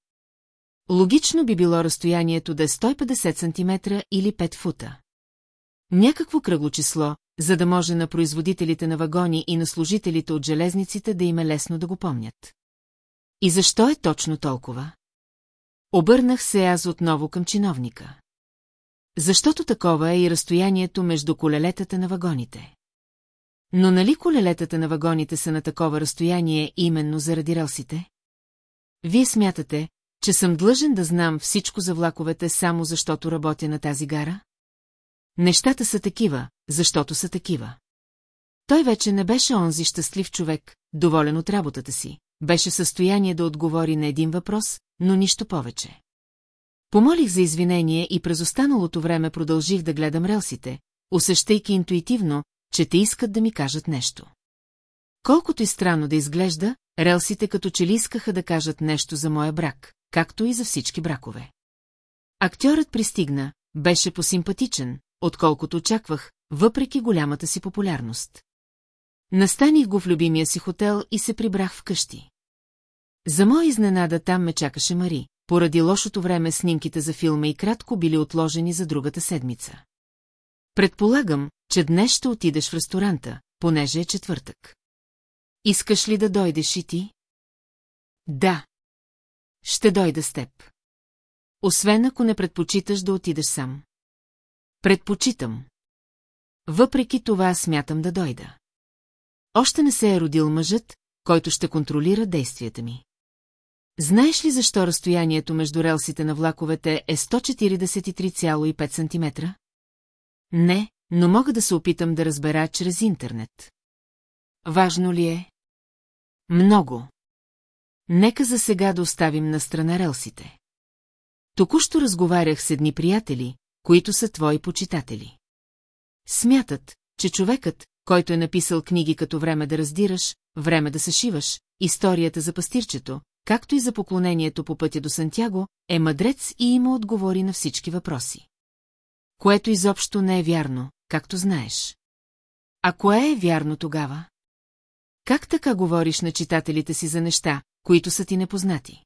Логично би било разстоянието да е 150 см или 5 фута. Някакво кръгло число, за да може на производителите на вагони и на служителите от железниците да им е лесно да го помнят. И защо е точно толкова? Обърнах се аз отново към чиновника. Защото такова е и разстоянието между колелетата на вагоните. Но нали колелетата на вагоните са на такова разстояние именно заради релсите? Вие смятате, че съм длъжен да знам всичко за влаковете само защото работя на тази гара? Нещата са такива, защото са такива. Той вече не беше онзи щастлив човек, доволен от работата си, беше в състояние да отговори на един въпрос, но нищо повече. Помолих за извинение и през останалото време продължих да гледам релсите, усещайки интуитивно, че те искат да ми кажат нещо. Колкото и странно да изглежда, релсите като че ли искаха да кажат нещо за моя брак, както и за всички бракове. Актьорът пристигна, беше посимпатичен, отколкото очаквах, въпреки голямата си популярност. Настаних го в любимия си хотел и се прибрах вкъщи. За моя изненада там ме чакаше Мари, поради лошото време снимките за филма и кратко били отложени за другата седмица. Предполагам, че днес ще отидеш в ресторанта, понеже е четвъртък. Искаш ли да дойдеш и ти? Да. Ще дойда с теб. Освен ако не предпочиташ да отидеш сам. Предпочитам. Въпреки това смятам да дойда. Още не се е родил мъжът, който ще контролира действията ми. Знаеш ли защо разстоянието между релсите на влаковете е 143,5 см? Не, но мога да се опитам да разбера чрез интернет. Важно ли е? Много. Нека за сега да оставим на страна релсите. Току-що разговарях с едни приятели, които са твои почитатели. Смятат, че човекът, който е написал книги като време да раздираш, време да съшиваш, историята за пастирчето, както и за поклонението по пътя до Сантяго, е мъдрец и има отговори на всички въпроси. Което изобщо не е вярно, както знаеш. А кое е вярно тогава? Как така говориш на читателите си за неща, които са ти непознати.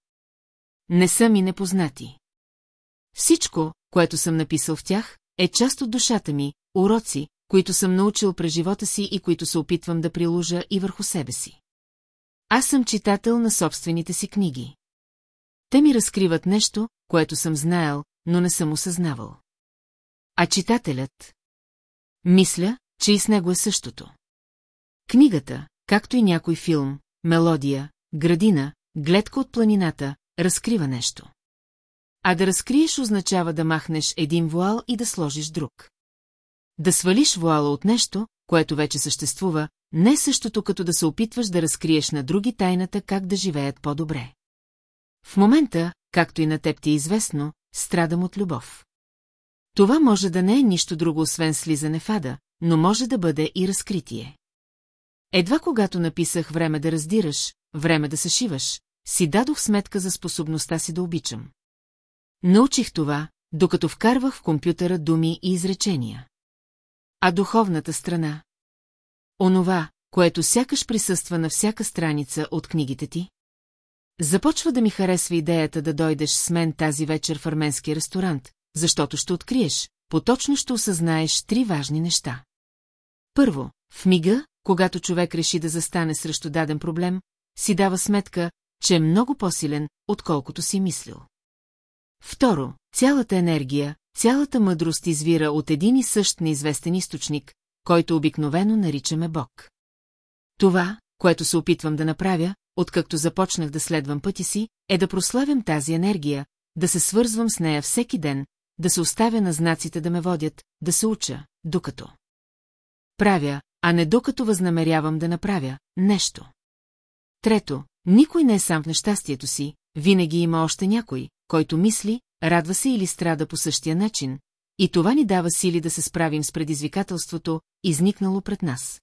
Не са ми непознати. Всичко, което съм написал в тях, е част от душата ми, уроци, които съм научил през живота си и които се опитвам да приложа и върху себе си. Аз съм читател на собствените си книги. Те ми разкриват нещо, което съм знаел, но не съм осъзнавал. А читателят? Мисля, че и с него е същото. Книгата, както и някой филм, мелодия, градина, гледка от планината, разкрива нещо. А да разкриеш означава да махнеш един вуал и да сложиш друг. Да свалиш вуала от нещо, което вече съществува, не е същото като да се опитваш да разкриеш на други тайната как да живеят по-добре. В момента, както и на теб ти е известно, страдам от любов. Това може да не е нищо друго, освен слизане в ада, но може да бъде и разкритие. Едва когато написах време да раздираш, време да съшиваш, си дадох сметка за способността си да обичам. Научих това, докато вкарвах в компютъра думи и изречения. А духовната страна? Онова, което сякаш присъства на всяка страница от книгите ти? Започва да ми харесва идеята да дойдеш с мен тази вечер в арменски ресторант, защото ще откриеш, поточно ще осъзнаеш три важни неща. Първо, в мига, когато човек реши да застане срещу даден проблем, си дава сметка, че е много по-силен, отколкото си мислил. Второ, цялата енергия, цялата мъдрост извира от един и същ неизвестен източник, който обикновено наричаме Бог. Това, което се опитвам да направя, откакто започнах да следвам пъти си, е да прославям тази енергия, да се свързвам с нея всеки ден, да се оставя на знаците да ме водят, да се уча, докато. Правя, а не докато възнамерявам да направя нещо. Трето, никой не е сам в нещастието си, винаги има още някой, който мисли, радва се или страда по същия начин, и това ни дава сили да се справим с предизвикателството, изникнало пред нас.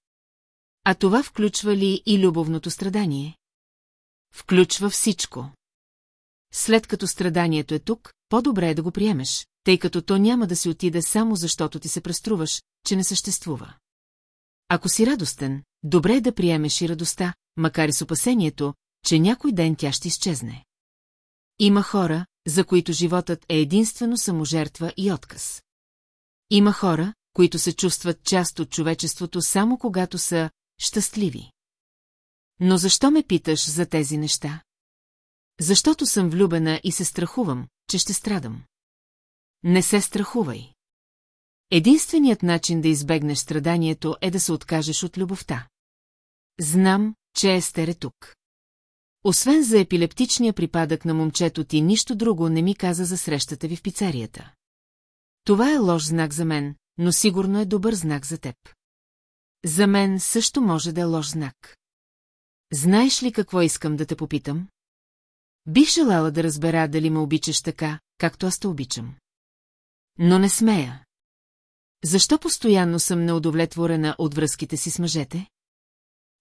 А това включва ли и любовното страдание? Включва всичко. След като страданието е тук, по-добре е да го приемеш, тъй като то няма да си отиде само защото ти се преструваш, че не съществува. Ако си радостен, добре е да приемеш и радостта, макар и с опасението, че някой ден тя ще изчезне. Има хора, за които животът е единствено саможертва и отказ. Има хора, които се чувстват част от човечеството само когато са щастливи. Но защо ме питаш за тези неща? Защото съм влюбена и се страхувам, че ще страдам. Не се страхувай. Единственият начин да избегнеш страданието е да се откажеш от любовта. Знам, че Естер е тук. Освен за епилептичния припадък на момчето ти, нищо друго не ми каза за срещата ви в пицарията. Това е лош знак за мен, но сигурно е добър знак за теб. За мен също може да е лош знак. Знаеш ли какво искам да те попитам? Бих желала да разбера дали ме обичаш така, както аз те обичам. Но не смея. Защо постоянно съм неудовлетворена от връзките си с мъжете?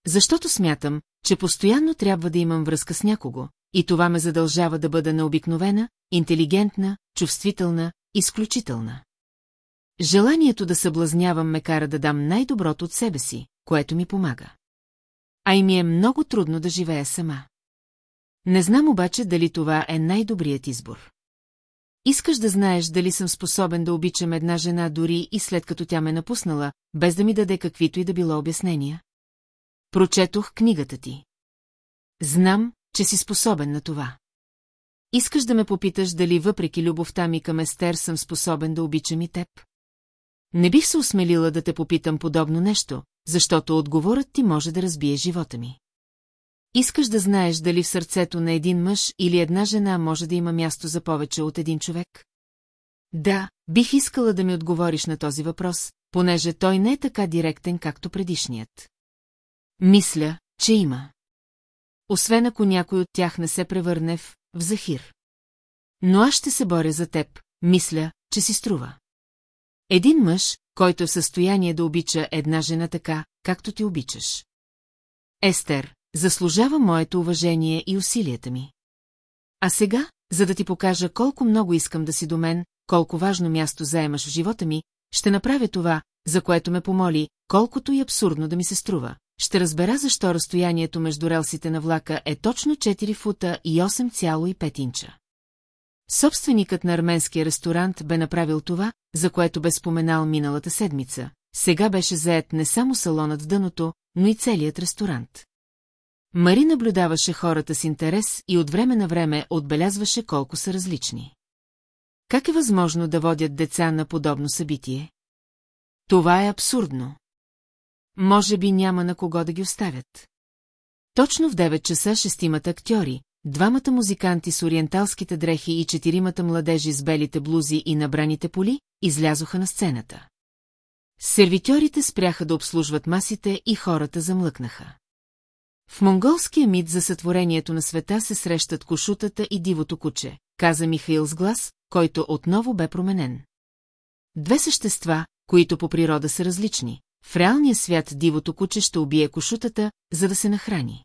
Защото смятам, че постоянно трябва да имам връзка с някого, и това ме задължава да бъда необикновена, интелигентна, чувствителна, изключителна. Желанието да съблазнявам ме кара да дам най-доброто от себе си, което ми помага. А и ми е много трудно да живея сама. Не знам обаче дали това е най-добрият избор. Искаш да знаеш дали съм способен да обичам една жена дори и след като тя ме напуснала, без да ми даде каквито и да било обяснения? Прочетох книгата ти. Знам, че си способен на това. Искаш да ме попиташ дали въпреки любовта ми към Естер съм способен да обичам и теб? Не бих се осмелила да те попитам подобно нещо, защото отговорът ти може да разбие живота ми. Искаш да знаеш дали в сърцето на един мъж или една жена може да има място за повече от един човек? Да, бих искала да ми отговориш на този въпрос, понеже той не е така директен, както предишният. Мисля, че има. Освен ако някой от тях не се превърне в, в Захир. Но аз ще се боря за теб, мисля, че си струва. Един мъж, който е в състояние да обича една жена така, както ти обичаш. Естер, заслужава моето уважение и усилията ми. А сега, за да ти покажа колко много искам да си до мен, колко важно място заемаш в живота ми, ще направя това, за което ме помоли, колкото и абсурдно да ми се струва. Ще разбера защо разстоянието между релсите на влака е точно 4 фута и 8,5 инча. Собственикът на арменския ресторант бе направил това, за което бе споменал миналата седмица. Сега беше заед не само салонът в дъното, но и целият ресторант. Мари наблюдаваше хората с интерес и от време на време отбелязваше колко са различни. Как е възможно да водят деца на подобно събитие? Това е абсурдно. Може би няма на кого да ги оставят. Точно в 9 часа шестимата актьори, двамата музиканти с ориенталските дрехи и четиримата младежи с белите блузи и набраните поли, излязоха на сцената. Сервитьорите спряха да обслужват масите и хората замлъкнаха. В монголския мит за сътворението на света се срещат кошутата и дивото куче, каза Михаил с глас, който отново бе променен. Две същества, които по природа са различни. В реалния свят дивото куче ще убие кошутата, за да се нахрани.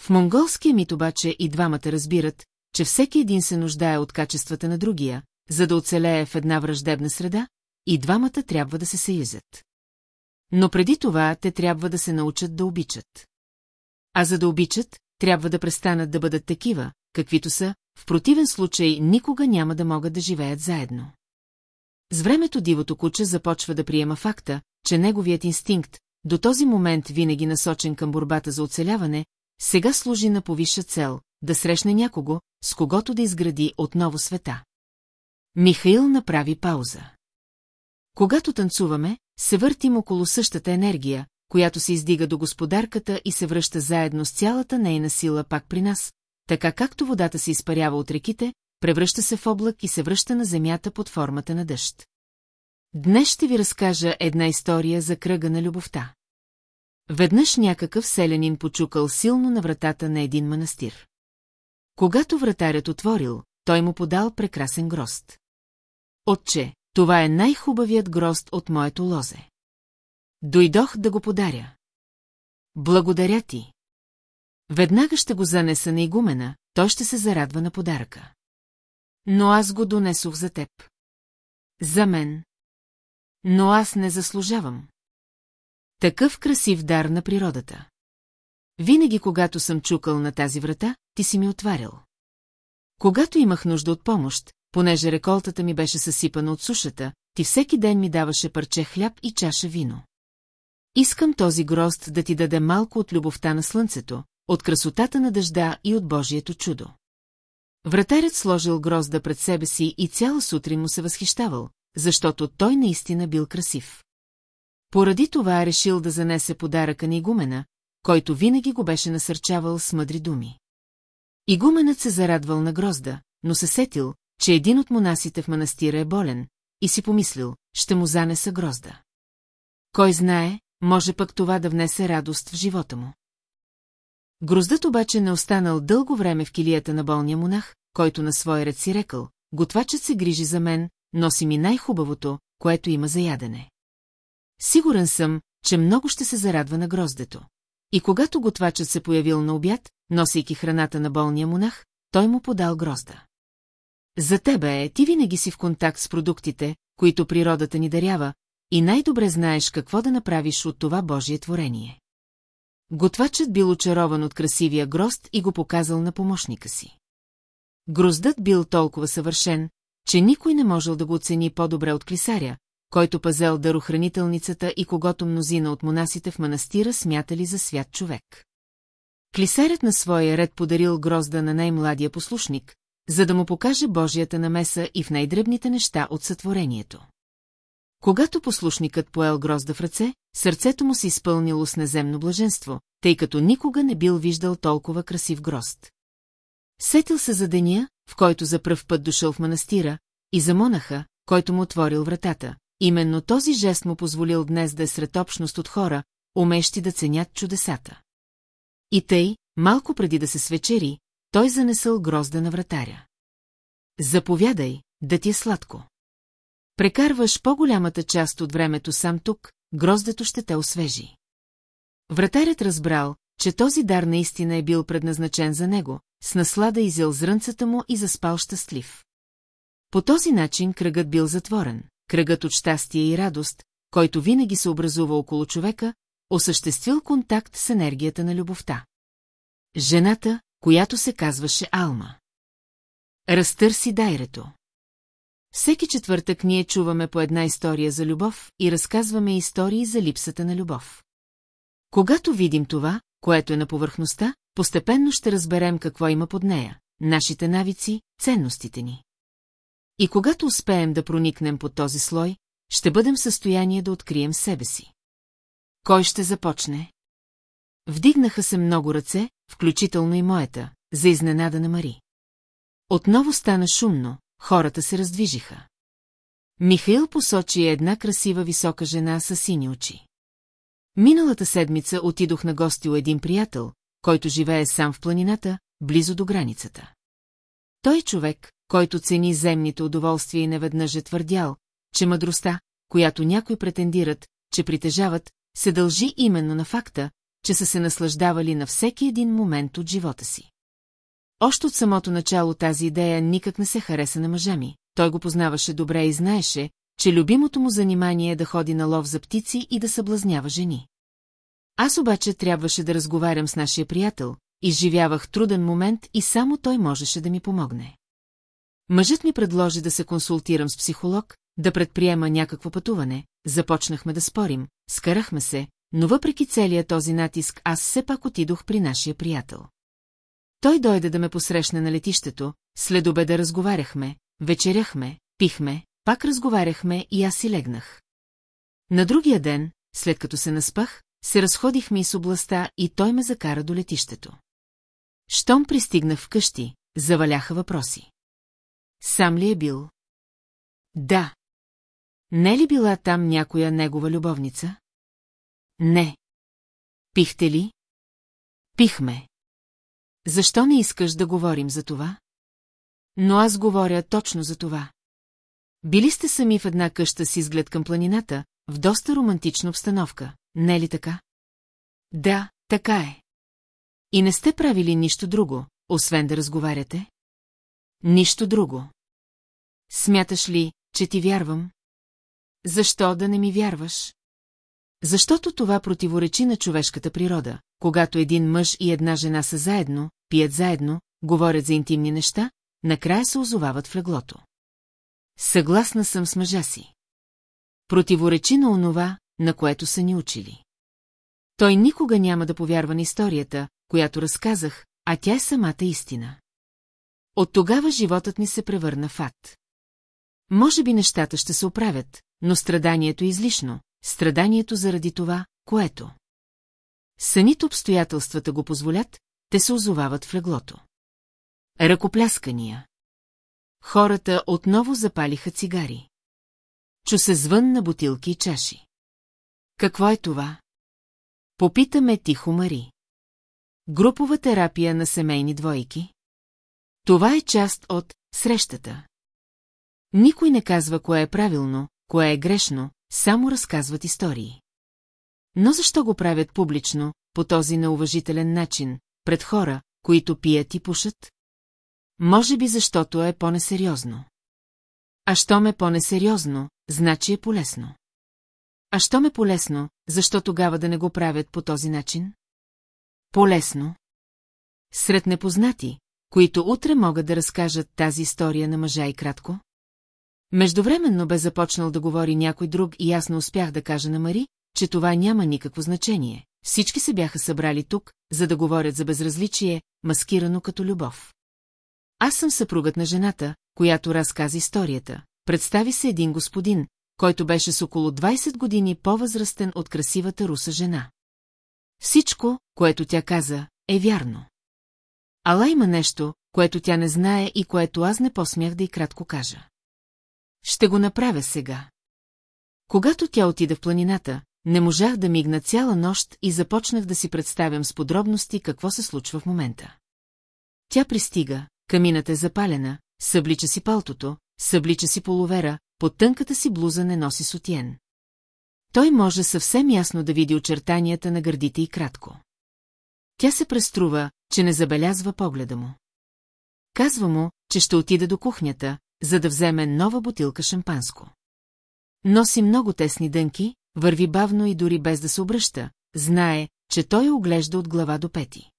В монголския мит обаче и двамата разбират, че всеки един се нуждае от качествата на другия, за да оцелее в една враждебна среда, и двамата трябва да се съюзят. Но преди това те трябва да се научат да обичат. А за да обичат, трябва да престанат да бъдат такива, каквито са, в противен случай никога няма да могат да живеят заедно. С времето дивото куче започва да приема факта, че неговият инстинкт, до този момент винаги насочен към борбата за оцеляване, сега служи на повисша цел – да срещне някого, с когото да изгради отново света. Михаил направи пауза. Когато танцуваме, се въртим около същата енергия, която се издига до господарката и се връща заедно с цялата нейна сила пак при нас, така както водата се изпарява от реките, превръща се в облак и се връща на земята под формата на дъжд. Днес ще ви разкажа една история за кръга на любовта. Веднъж някакъв селянин почукал силно на вратата на един манастир. Когато вратарят отворил, той му подал прекрасен грост. Отче, това е най-хубавият грост от моето лозе. Дойдох да го подаря. Благодаря ти. Веднага ще го занеса на игумена, той ще се зарадва на подаръка. Но аз го донесох за теб. За мен. Но аз не заслужавам. Такъв красив дар на природата. Винаги, когато съм чукал на тази врата, ти си ми отварял. Когато имах нужда от помощ, понеже реколтата ми беше съсипана от сушата, ти всеки ден ми даваше парче хляб и чаша вино. Искам този грозд да ти даде малко от любовта на слънцето, от красотата на дъжда и от Божието чудо. Вратарят сложил грозда пред себе си и цяла сутрин му се възхищавал, защото той наистина бил красив. Поради това решил да занесе подаръка на игумена, който винаги го беше насърчавал с мъдри думи. Игуменът се зарадвал на грозда, но се сетил, че един от монасите в манастира е болен, и си помислил, ще му занеса грозда. Кой знае, може пък това да внесе радост в живота му. Гроздът обаче не останал дълго време в килията на болния монах, който на свой ред си рекал, готвачът се грижи за мен, носи ми най-хубавото, което има за ядене. Сигурен съм, че много ще се зарадва на гроздето. И когато готвачът се появил на обяд, носейки храната на болния монах, той му подал грозда. За тебе е, ти винаги си в контакт с продуктите, които природата ни дарява, и най-добре знаеш какво да направиш от това Божие творение. Готвачът бил очарован от красивия грозд и го показал на помощника си. Гроздът бил толкова съвършен, че никой не можел да го оцени по-добре от клисаря, който пазел дарохранителницата и когато мнозина от монасите в манастира смятали за свят човек. Клисарят на своя ред подарил грозда на най-младия послушник, за да му покаже Божията намеса и в най-дребните неща от сътворението. Когато послушникът поел грозда в ръце, сърцето му се изпълнило с неземно блаженство, тъй като никога не бил виждал толкова красив грозд. Сетил се за деня, в който за пръв път дошъл в манастира, и за монаха, който му отворил вратата. Именно този жест му позволил днес да е сред общност от хора, умещи да ценят чудесата. И тъй, малко преди да се свечери, той занесъл грозда на вратаря. Заповядай, да ти е сладко. Прекарваш по-голямата част от времето сам тук, гроздето ще те освежи. Вратарят разбрал, че този дар наистина е бил предназначен за него, с наслада изял зрънцата му и заспал щастлив. По този начин кръгът бил затворен, кръгът от щастие и радост, който винаги се образува около човека, осъществил контакт с енергията на любовта. Жената, която се казваше Алма. Разтърси дайрето. Всеки четвъртък ние чуваме по една история за любов и разказваме истории за липсата на любов. Когато видим това, което е на повърхността, постепенно ще разберем какво има под нея, нашите навици, ценностите ни. И когато успеем да проникнем под този слой, ще бъдем в състояние да открием себе си. Кой ще започне? Вдигнаха се много ръце, включително и моята, за изненада на Мари. Отново стана шумно, хората се раздвижиха. Михаил посочи една красива висока жена с сини очи. Миналата седмица отидох на гости у един приятел, който живее сам в планината, близо до границата. Той човек, който цени земните удоволствия и неведнъж е твърдял, че мъдростта, която някои претендират, че притежават, се дължи именно на факта, че са се наслаждавали на всеки един момент от живота си. Още от самото начало тази идея никак не се хареса на мъжа ми. Той го познаваше добре и знаеше, че любимото му занимание е да ходи на лов за птици и да съблазнява жени. Аз обаче трябваше да разговарям с нашия приятел, изживявах труден момент и само той можеше да ми помогне. Мъжът ми предложи да се консултирам с психолог, да предприема някакво пътуване, започнахме да спорим, скарахме се, но въпреки целия този натиск аз все пак отидох при нашия приятел. Той дойде да ме посрещне на летището, след обеда разговаряхме, вечеряхме, пихме, пак разговаряхме и аз си легнах. На другия ден, след като се наспах, се разходихме из областта и той ме закара до летището. Щом пристигнах вкъщи, заваляха въпроси. Сам ли е бил? Да. Не ли била там някоя негова любовница? Не. Пихте ли? Пихме. Защо не искаш да говорим за това? Но аз говоря точно за това. Били сте сами в една къща с изглед към планината, в доста романтична обстановка, не е ли така? Да, така е. И не сте правили нищо друго, освен да разговаряте? Нищо друго. Смяташ ли, че ти вярвам? Защо да не ми вярваш? Защото това противоречи на човешката природа. Когато един мъж и една жена са заедно, пият заедно, говорят за интимни неща, накрая се озовават в леглото. Съгласна съм с мъжа си. Противоречи на онова, на което са ни учили. Той никога няма да повярва на историята, която разказах, а тя е самата истина. От тогава животът ми се превърна в ад. Може би нещата ще се оправят, но страданието е излишно, страданието заради това, което. Санит обстоятелствата го позволят, те се озовават в леглото. Ръкопляскания. Хората отново запалиха цигари. Чу се звън на бутилки и чаши. Какво е това? Попитаме тихо Мари. Групова терапия на семейни двойки. Това е част от срещата. Никой не казва кое е правилно, кое е грешно, само разказват истории. Но защо го правят публично, по този неуважителен начин, пред хора, които пият и пушат? Може би защото е по-несериозно. А що ме по-несериозно, значи е полезно. А що ме полезно, защо тогава да не го правят по този начин? Полезно. Сред непознати, които утре могат да разкажат тази история на мъжа и кратко? Междувременно бе започнал да говори някой друг и аз не успях да кажа на Мари, че това няма никакво значение. Всички се бяха събрали тук, за да говорят за безразличие, маскирано като любов. Аз съм съпругът на жената, която разказа историята. Представи се един господин, който беше с около 20 години по-възрастен от красивата руса жена. Всичко, което тя каза, е вярно. Ала има нещо, което тя не знае и което аз не посмях да и кратко кажа. Ще го направя сега. Когато тя отида в планината, не можах да мигна цяла нощ и започнах да си представям с подробности какво се случва в момента. Тя пристига, камината е запалена, съблича си палтото, съблича си половера, под тънката си блуза не носи сутиен. Той може съвсем ясно да види очертанията на гърдите и кратко. Тя се преструва, че не забелязва погледа му. Казва му, че ще отида до кухнята, за да вземе нова бутилка шампанско. Носи много тесни дънки, върви бавно и дори без да се обръща, знае, че той оглежда от глава до пети.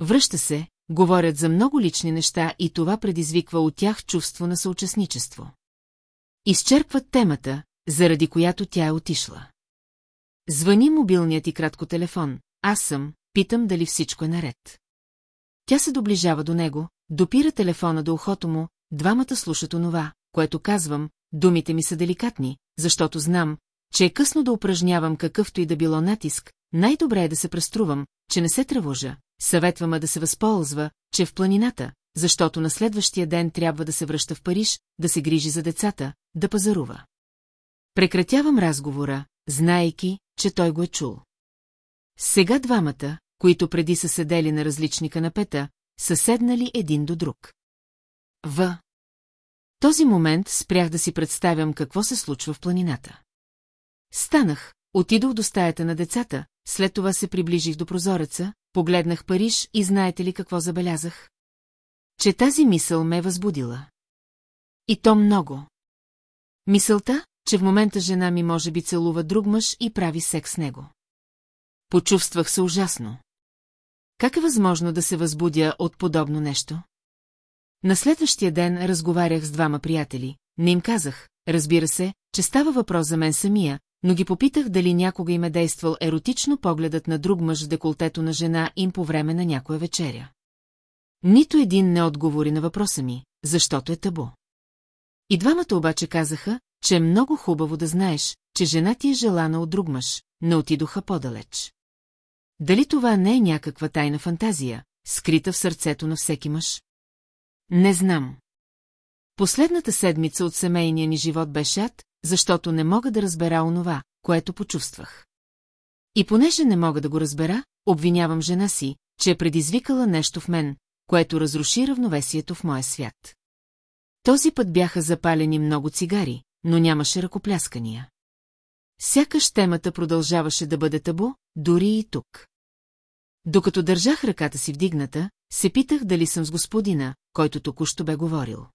Връща се, говорят за много лични неща и това предизвиква от тях чувство на съучастничество. Изчерпват темата, заради която тя е отишла. Звъни мобилният и кратко телефон. Аз съм, питам дали всичко е наред. Тя се доближава до него, допира телефона до ухото му, двамата слушат онова, което казвам, думите ми са деликатни, защото знам, че е късно да упражнявам какъвто и да било натиск, най-добре е да се преструвам, че не се тревожа, съветвама да се възползва, че е в планината, защото на следващия ден трябва да се връща в Париж, да се грижи за децата, да пазарува. Прекратявам разговора, знаейки, че той го е чул. Сега двамата, които преди са седели на различни канапета, са седнали един до друг. В. този момент спрях да си представям какво се случва в планината. Станах, отидох до стаята на децата, след това се приближих до прозореца, погледнах Париж и знаете ли какво забелязах? Че тази мисъл ме е възбудила. И то много. Мисълта, че в момента жена ми може би целува друг мъж и прави секс с него. Почувствах се ужасно. Как е възможно да се възбудя от подобно нещо? На следващия ден разговарях с двама приятели. Не им казах, разбира се, че става въпрос за мен самия, но ги попитах дали някога им е действал еротично погледът на друг мъж в деколтето на жена им по време на някоя вечеря. Нито един не отговори на въпроса ми, защото е табу. И двамата обаче казаха, че е много хубаво да знаеш, че жена ти е желана от друг мъж, не отидоха по-далеч. Дали това не е някаква тайна фантазия, скрита в сърцето на всеки мъж? Не знам. Последната седмица от семейния ни живот беше ад, защото не мога да разбера онова, което почувствах. И понеже не мога да го разбера, обвинявам жена си, че е предизвикала нещо в мен, което разруши равновесието в моя свят. Този път бяха запалени много цигари, но нямаше ръкопляскания. Сякаш темата продължаваше да бъде табу, дори и тук. Докато държах ръката си вдигната, се питах дали съм с господина, който току-що бе говорил.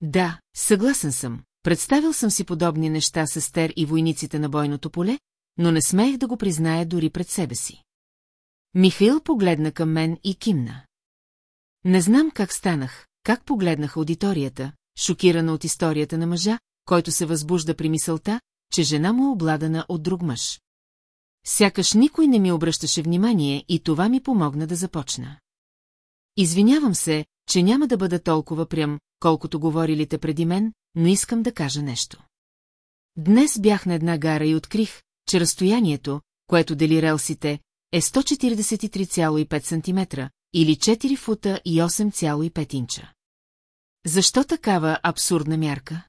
Да, съгласен съм, представил съм си подобни неща с Естер и войниците на бойното поле, но не смеех да го призная дори пред себе си. Михаил погледна към мен и кимна. Не знам как станах, как погледнах аудиторията, шокирана от историята на мъжа, който се възбужда при мисълта, че жена му е обладана от друг мъж. Сякаш никой не ми обръщаше внимание и това ми помогна да започна. Извинявам се, че няма да бъда толкова прям, колкото говорилите преди мен, но искам да кажа нещо. Днес бях на една гара и открих, че разстоянието, което дели релсите, е 143,5 см или 4 фута и 8,5 инча. Защо такава абсурдна мярка?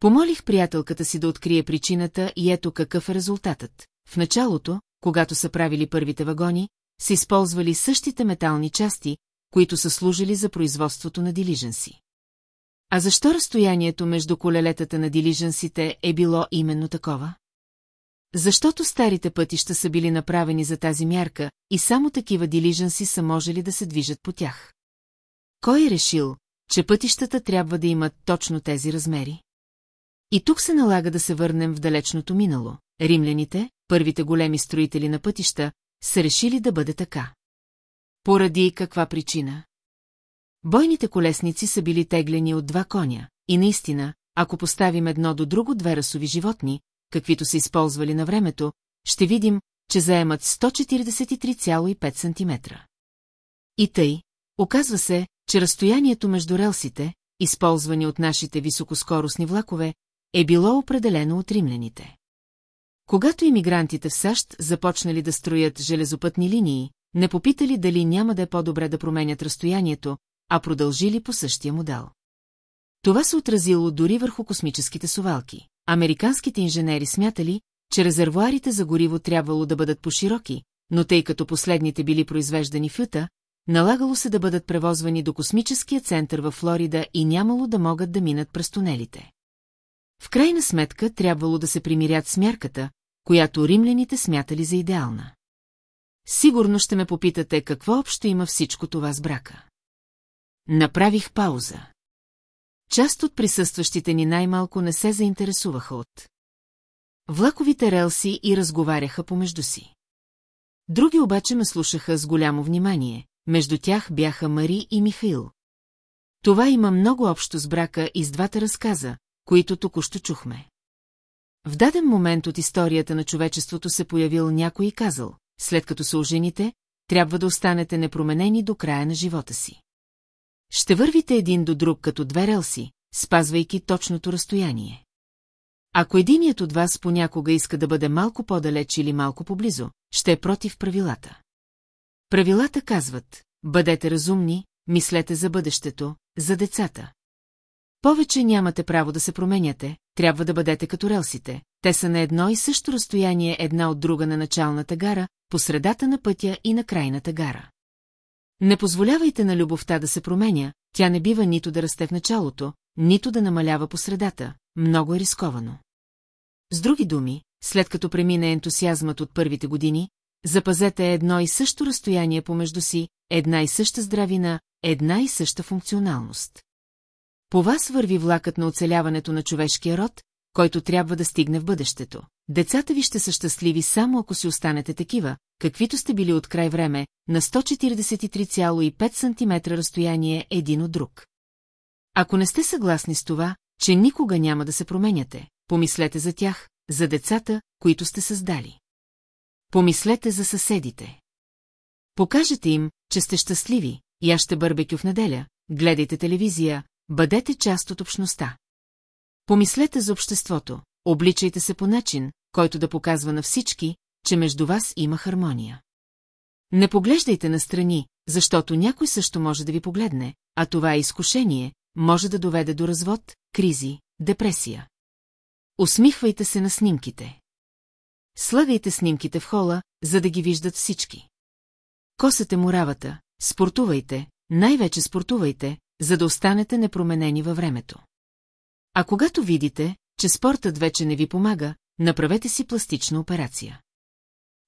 Помолих приятелката си да открие причината и ето какъв е резултатът. В началото, когато са правили първите вагони, са използвали същите метални части, които са служили за производството на дилиженси. А защо разстоянието между колелетата на дилиженсите е било именно такова? Защото старите пътища са били направени за тази мярка и само такива дилиженси са можели да се движат по тях. Кой е решил, че пътищата трябва да имат точно тези размери? И тук се налага да се върнем в далечното минало. Римляните, първите големи строители на пътища, са решили да бъде така. Поради каква причина? Бойните колесници са били теглени от два коня, и наистина, ако поставим едно до друго две расови животни, каквито са използвали на времето, ще видим, че заемат 143,5 см. И тъй, оказва се, че разстоянието между релсите, използвани от нашите високоскоростни влакове, е било определено от римляните. Когато иммигрантите в САЩ започнали да строят железопътни линии, не попитали дали няма да е по-добре да променят разстоянието, а продължили по същия модел. Това се отразило дори върху космическите сувалки. Американските инженери смятали, че резервуарите за гориво трябвало да бъдат по-широки, но тъй като последните били произвеждани в Юта, налагало се да бъдат превозвани до космическия център във Флорида и нямало да могат да минат през тунелите. В крайна сметка трябвало да се примирят с мярката, която римляните смятали за идеална. Сигурно ще ме попитате какво общо има всичко това с брака. Направих пауза. Част от присъстващите ни най-малко не се заинтересуваха от. влаковите релси и разговаряха помежду си. Други обаче ме слушаха с голямо внимание, между тях бяха Мари и Михаил. Това има много общо с брака и с двата разказа, които току-що чухме. В даден момент от историята на човечеството се появил някой и казал, след като се ожените, трябва да останете непроменени до края на живота си. Ще вървите един до друг като две релси, спазвайки точното разстояние. Ако единият от вас понякога иска да бъде малко по-далеч или малко поблизо, ще е против правилата. Правилата казват, бъдете разумни, мислете за бъдещето, за децата. Повече нямате право да се променяте, трябва да бъдете като релсите. Те са на едно и също разстояние една от друга на началната гара, по средата на пътя и на крайната гара. Не позволявайте на любовта да се променя, тя не бива нито да расте в началото, нито да намалява по средата, много е рисковано. С други думи, след като премине ентусиазмът от първите години, запазете едно и също разстояние помежду си, една и съща здравина, една и съща функционалност. По вас върви влакът на оцеляването на човешкия род, който трябва да стигне в бъдещето. Децата ви ще са щастливи само ако си останете такива, каквито сте били от край време, на 143,5 см разстояние един от друг. Ако не сте съгласни с това, че никога няма да се променяте, помислете за тях, за децата, които сте създали. Помислете за съседите. Покажете им, че сте щастливи, яще бърбекю в неделя, гледайте телевизия, бъдете част от общността. Помислете за обществото, обличайте се по начин, който да показва на всички, че между вас има хармония. Не поглеждайте настрани, защото някой също може да ви погледне, а това е изкушение, може да доведе до развод, кризи, депресия. Усмихвайте се на снимките. Слагайте снимките в хола, за да ги виждат всички. Косате муравата, спортувайте, най-вече спортувайте, за да останете непроменени във времето. А когато видите, че спортът вече не ви помага, направете си пластична операция.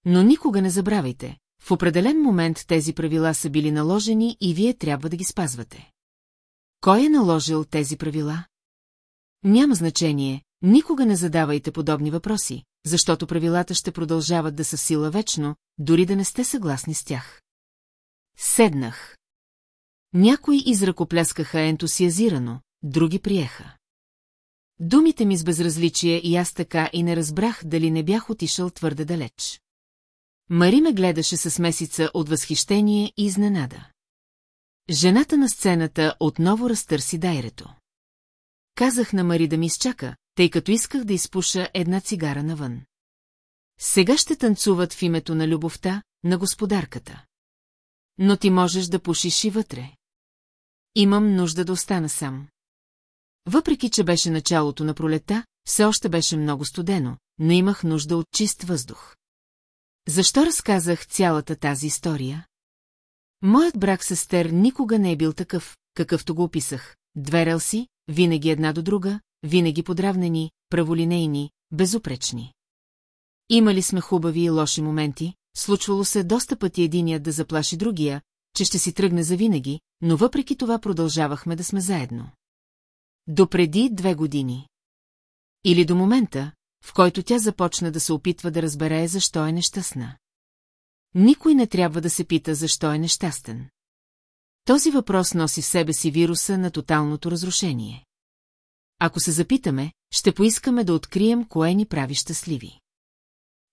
Но никога не забравяйте, в определен момент тези правила са били наложени и вие трябва да ги спазвате. Кой е наложил тези правила? Няма значение, никога не задавайте подобни въпроси, защото правилата ще продължават да са сила вечно, дори да не сте съгласни с тях. Седнах. Някои изръкопляскаха ентусиазирано, други приеха. Думите ми с безразличие и аз така и не разбрах дали не бях отишъл твърде далеч. Мари ме гледаше с месица от възхищение и изненада. Жената на сцената отново разтърси дайрето. Казах на Мари да ми изчака, тъй като исках да изпуша една цигара навън. Сега ще танцуват в името на любовта, на господарката. Но ти можеш да пушиш и вътре. Имам нужда да остана сам. Въпреки, че беше началото на пролета, все още беше много студено, но имах нужда от чист въздух. Защо разказах цялата тази история? Моят брак с Стер никога не е бил такъв, какъвто го описах. Две релси, винаги една до друга, винаги подравнени, праволинейни, безупречни. Имали сме хубави и лоши моменти, случвало се доста пъти единият да заплаши другия, че ще си тръгне завинаги, но въпреки това продължавахме да сме заедно. До преди две години. Или до момента, в който тя започна да се опитва да разбере защо е нещастна. Никой не трябва да се пита защо е нещастен. Този въпрос носи в себе си вируса на тоталното разрушение. Ако се запитаме, ще поискаме да открием кое ни прави щастливи.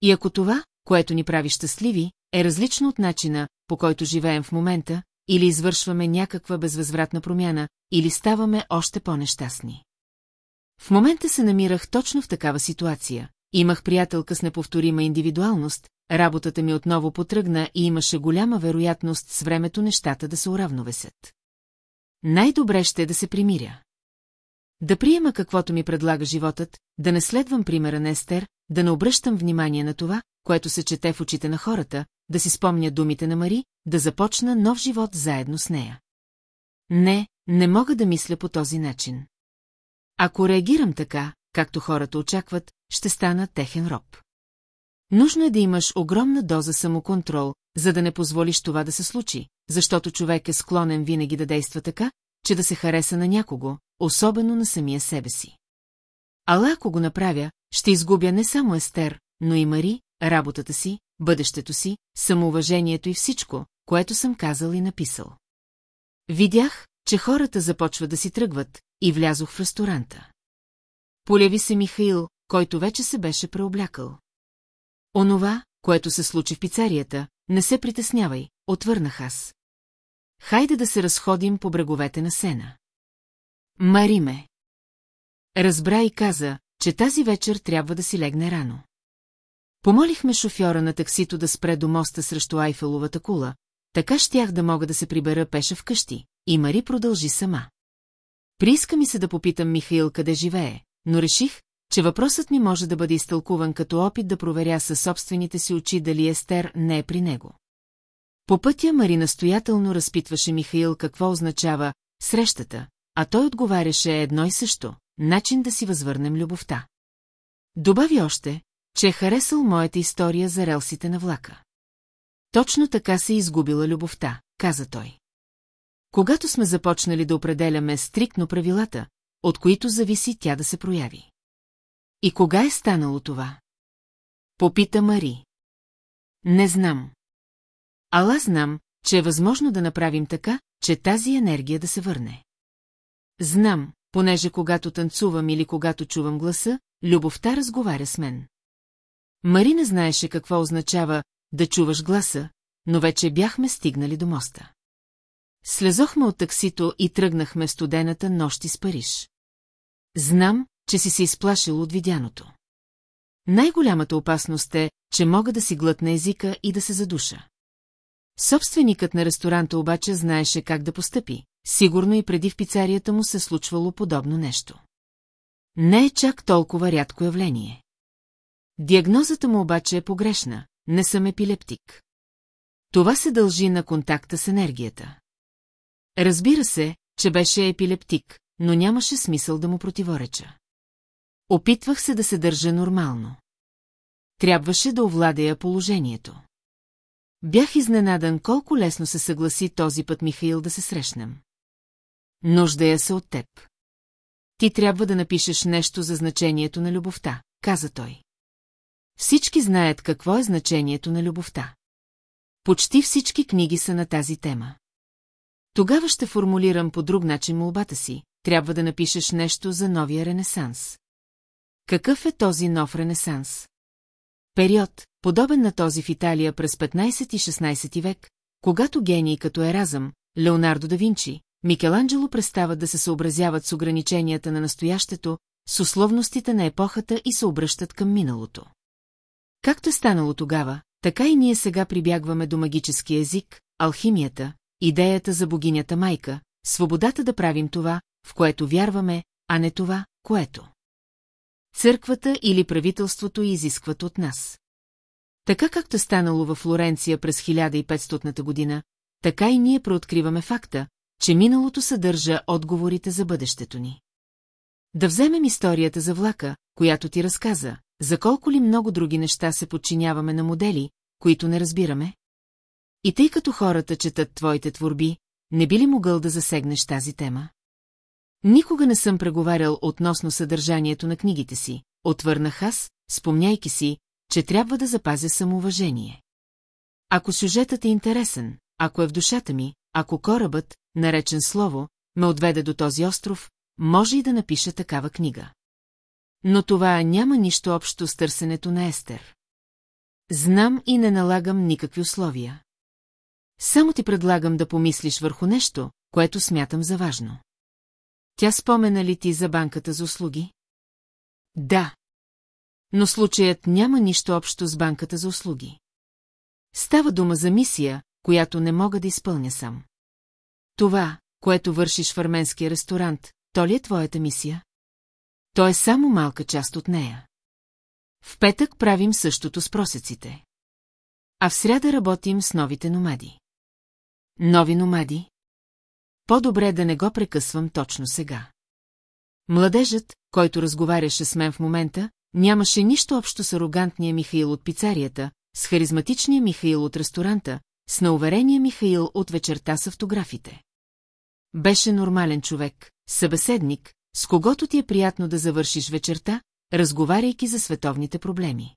И ако това, което ни прави щастливи, е различно от начина, по който живеем в момента, или извършваме някаква безвъзвратна промяна, или ставаме още по-нещастни. В момента се намирах точно в такава ситуация. Имах приятелка с неповторима индивидуалност, работата ми отново потръгна и имаше голяма вероятност с времето нещата да се уравновесят. Най-добре ще е да се примиря. Да приема каквото ми предлага животът, да не следвам примера на Естер, да не обръщам внимание на това, което се чете в очите на хората, да си спомня думите на Мари, да започна нов живот заедно с нея. Не, не мога да мисля по този начин. Ако реагирам така, както хората очакват, ще стана техен роб. Нужно е да имаш огромна доза самоконтрол, за да не позволиш това да се случи, защото човек е склонен винаги да действа така, че да се хареса на някого, особено на самия себе си. Ала ако го направя, ще изгубя не само Естер, но и Мари, работата си, бъдещето си, самоуважението и всичко, което съм казал и написал. Видях, че хората започват да си тръгват, и влязох в ресторанта. Поляви се Михаил, който вече се беше преоблякал. Онова, което се случи в пицарията, не се притеснявай, отвърнах аз. Хайде да се разходим по бреговете на сена. Мари ме. Разбра и каза, че тази вечер трябва да си легне рано. Помолихме шофьора на таксито да спре до моста срещу Айфеловата кула, така щях да мога да се прибера пеша вкъщи, и Мари продължи сама. Прииска ми се да попитам Михаил къде живее, но реших, че въпросът ми може да бъде изтълкуван като опит да проверя със собствените си очи дали Естер не е при него. По пътя Мари настоятелно разпитваше Михаил какво означава срещата, а той отговаряше едно и също – начин да си възвърнем любовта. Добави още, че е харесал моята история за релсите на влака. Точно така се изгубила любовта, каза той. Когато сме започнали да определяме стриктно правилата, от които зависи тя да се прояви. И кога е станало това? Попита Мари. Не знам. Ала знам, че е възможно да направим така, че тази енергия да се върне. Знам, понеже когато танцувам или когато чувам гласа, любовта разговаря с мен. Мари не знаеше какво означава да чуваш гласа, но вече бяхме стигнали до моста. Слезохме от таксито и тръгнахме студената нощи с Париж. Знам, че си се изплашил от видяното. Най-голямата опасност е, че мога да си глътна езика и да се задуша. Собственикът на ресторанта обаче знаеше как да постъпи. Сигурно и преди в пицарията му се случвало подобно нещо. Не е чак толкова рядко явление. Диагнозата му обаче е погрешна, не съм епилептик. Това се дължи на контакта с енергията. Разбира се, че беше епилептик, но нямаше смисъл да му противореча. Опитвах се да се държа нормално. Трябваше да овладея положението. Бях изненадан колко лесно се съгласи този път Михаил да се срещнем. Нуждая се от теб. Ти трябва да напишеш нещо за значението на любовта, каза той. Всички знаят какво е значението на любовта. Почти всички книги са на тази тема. Тогава ще формулирам по друг начин молбата си, трябва да напишеш нещо за новия ренесанс. Какъв е този нов ренесанс? Период, подобен на този в Италия през 15 и 16 век, когато гении като Еразъм, Леонардо да Винчи, Микеланджело престават да се съобразяват с ограниченията на настоящето, с условностите на епохата и се обръщат към миналото. Както е станало тогава, така и ние сега прибягваме до магически език, алхимията, идеята за богинята майка, свободата да правим това, в което вярваме, а не това, което. Църквата или правителството изискват от нас. Така както е станало във Флоренция през 1500 година, така и ние прооткриваме факта, че миналото съдържа отговорите за бъдещето ни. Да вземем историята за влака, която ти разказа, за колко ли много други неща се подчиняваме на модели, които не разбираме? И тъй като хората четат твоите творби, не би ли могъл да засегнеш тази тема? Никога не съм преговарял относно съдържанието на книгите си, отвърнах аз, спомняйки си, че трябва да запазя самоуважение. Ако сюжетът е интересен, ако е в душата ми, ако корабът, наречен слово, ме отведе до този остров, може и да напиша такава книга. Но това няма нищо общо с търсенето на Естер. Знам и не налагам никакви условия. Само ти предлагам да помислиш върху нещо, което смятам за важно. Тя спомена ли ти за банката за услуги? Да. Но случаят няма нищо общо с банката за услуги. Става дума за мисия, която не мога да изпълня сам. Това, което вършиш в арменския ресторант, то ли е твоята мисия? То е само малка част от нея. В петък правим същото с просеците. А в сряда работим с новите номади. Нови номади? По-добре да не го прекъсвам точно сега. Младежът, който разговаряше с мен в момента, нямаше нищо общо с арогантния Михаил от пицарията, с харизматичния Михаил от ресторанта, с науверения Михаил от вечерта с автографите. Беше нормален човек, събеседник, с когото ти е приятно да завършиш вечерта, разговаряйки за световните проблеми.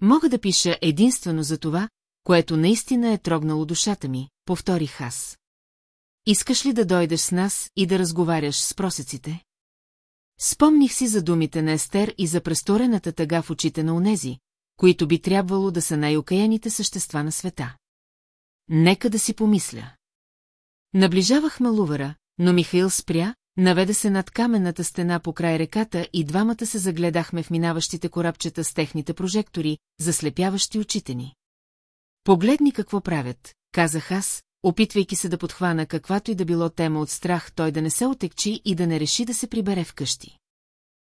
Мога да пиша единствено за това, което наистина е трогнало душата ми, повторих аз. Искаш ли да дойдеш с нас и да разговаряш с просеците? Спомних си за думите на Естер и за престорената тъга в очите на онези, които би трябвало да са най-окаяните същества на света. Нека да си помисля. Наближавахме Лувара, но Михаил спря, наведе се над каменната стена по край реката и двамата се загледахме в минаващите корабчета с техните прожектори, заслепяващи очите ни. Погледни какво правят, казах аз, опитвайки се да подхвана каквато и да било тема от страх той да не се отекчи и да не реши да се прибере вкъщи.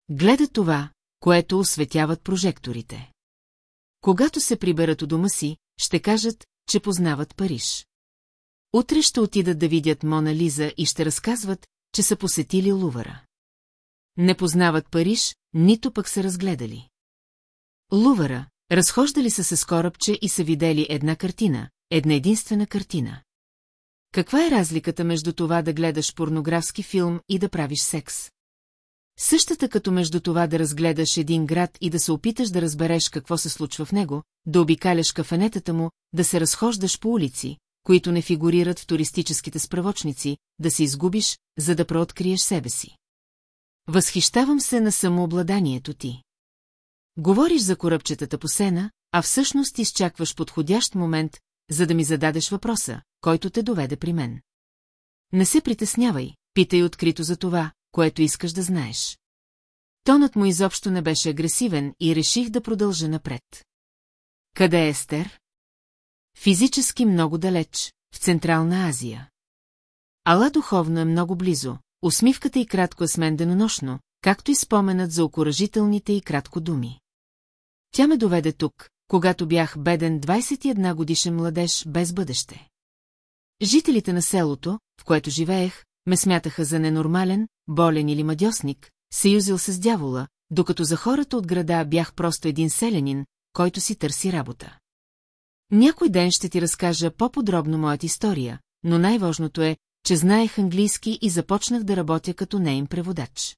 Гледа това, което осветяват прожекторите. Когато се приберат у дома си, ще кажат, че познават Париж. Утре ще отидат да видят Мона Лиза и ще разказват, че са посетили Лувара. Не познават Париж, нито пък са разгледали. Лувара, разхождали са се с корабче и са видели една картина, една единствена картина. Каква е разликата между това да гледаш порнографски филм и да правиш секс? Същата като между това да разгледаш един град и да се опиташ да разбереш какво се случва в него, да обикаляш кафенетата му, да се разхождаш по улици, които не фигурират в туристическите справочници, да се изгубиш, за да прооткриеш себе си. Възхищавам се на самообладанието ти. Говориш за корабчетата по сена, а всъщност изчакваш подходящ момент, за да ми зададеш въпроса, който те доведе при мен. Не се притеснявай, питай открито за това, което искаш да знаеш. Тонът му изобщо не беше агресивен и реших да продължа напред. Къде е Естер? Физически много далеч, в Централна Азия. Ала духовно е много близо, усмивката и кратко е с мен денонощно, както и споменът за окоръжителните и кратко думи. Тя ме доведе тук, когато бях беден 21 годишен младеж без бъдеще. Жителите на селото, в което живеех, ме смятаха за ненормален, болен или мадьосник, съюзил се с дявола, докато за хората от града бях просто един селянин, който си търси работа. Някой ден ще ти разкажа по-подробно моята история, но най-важното е, че знаех английски и започнах да работя като нейн преводач.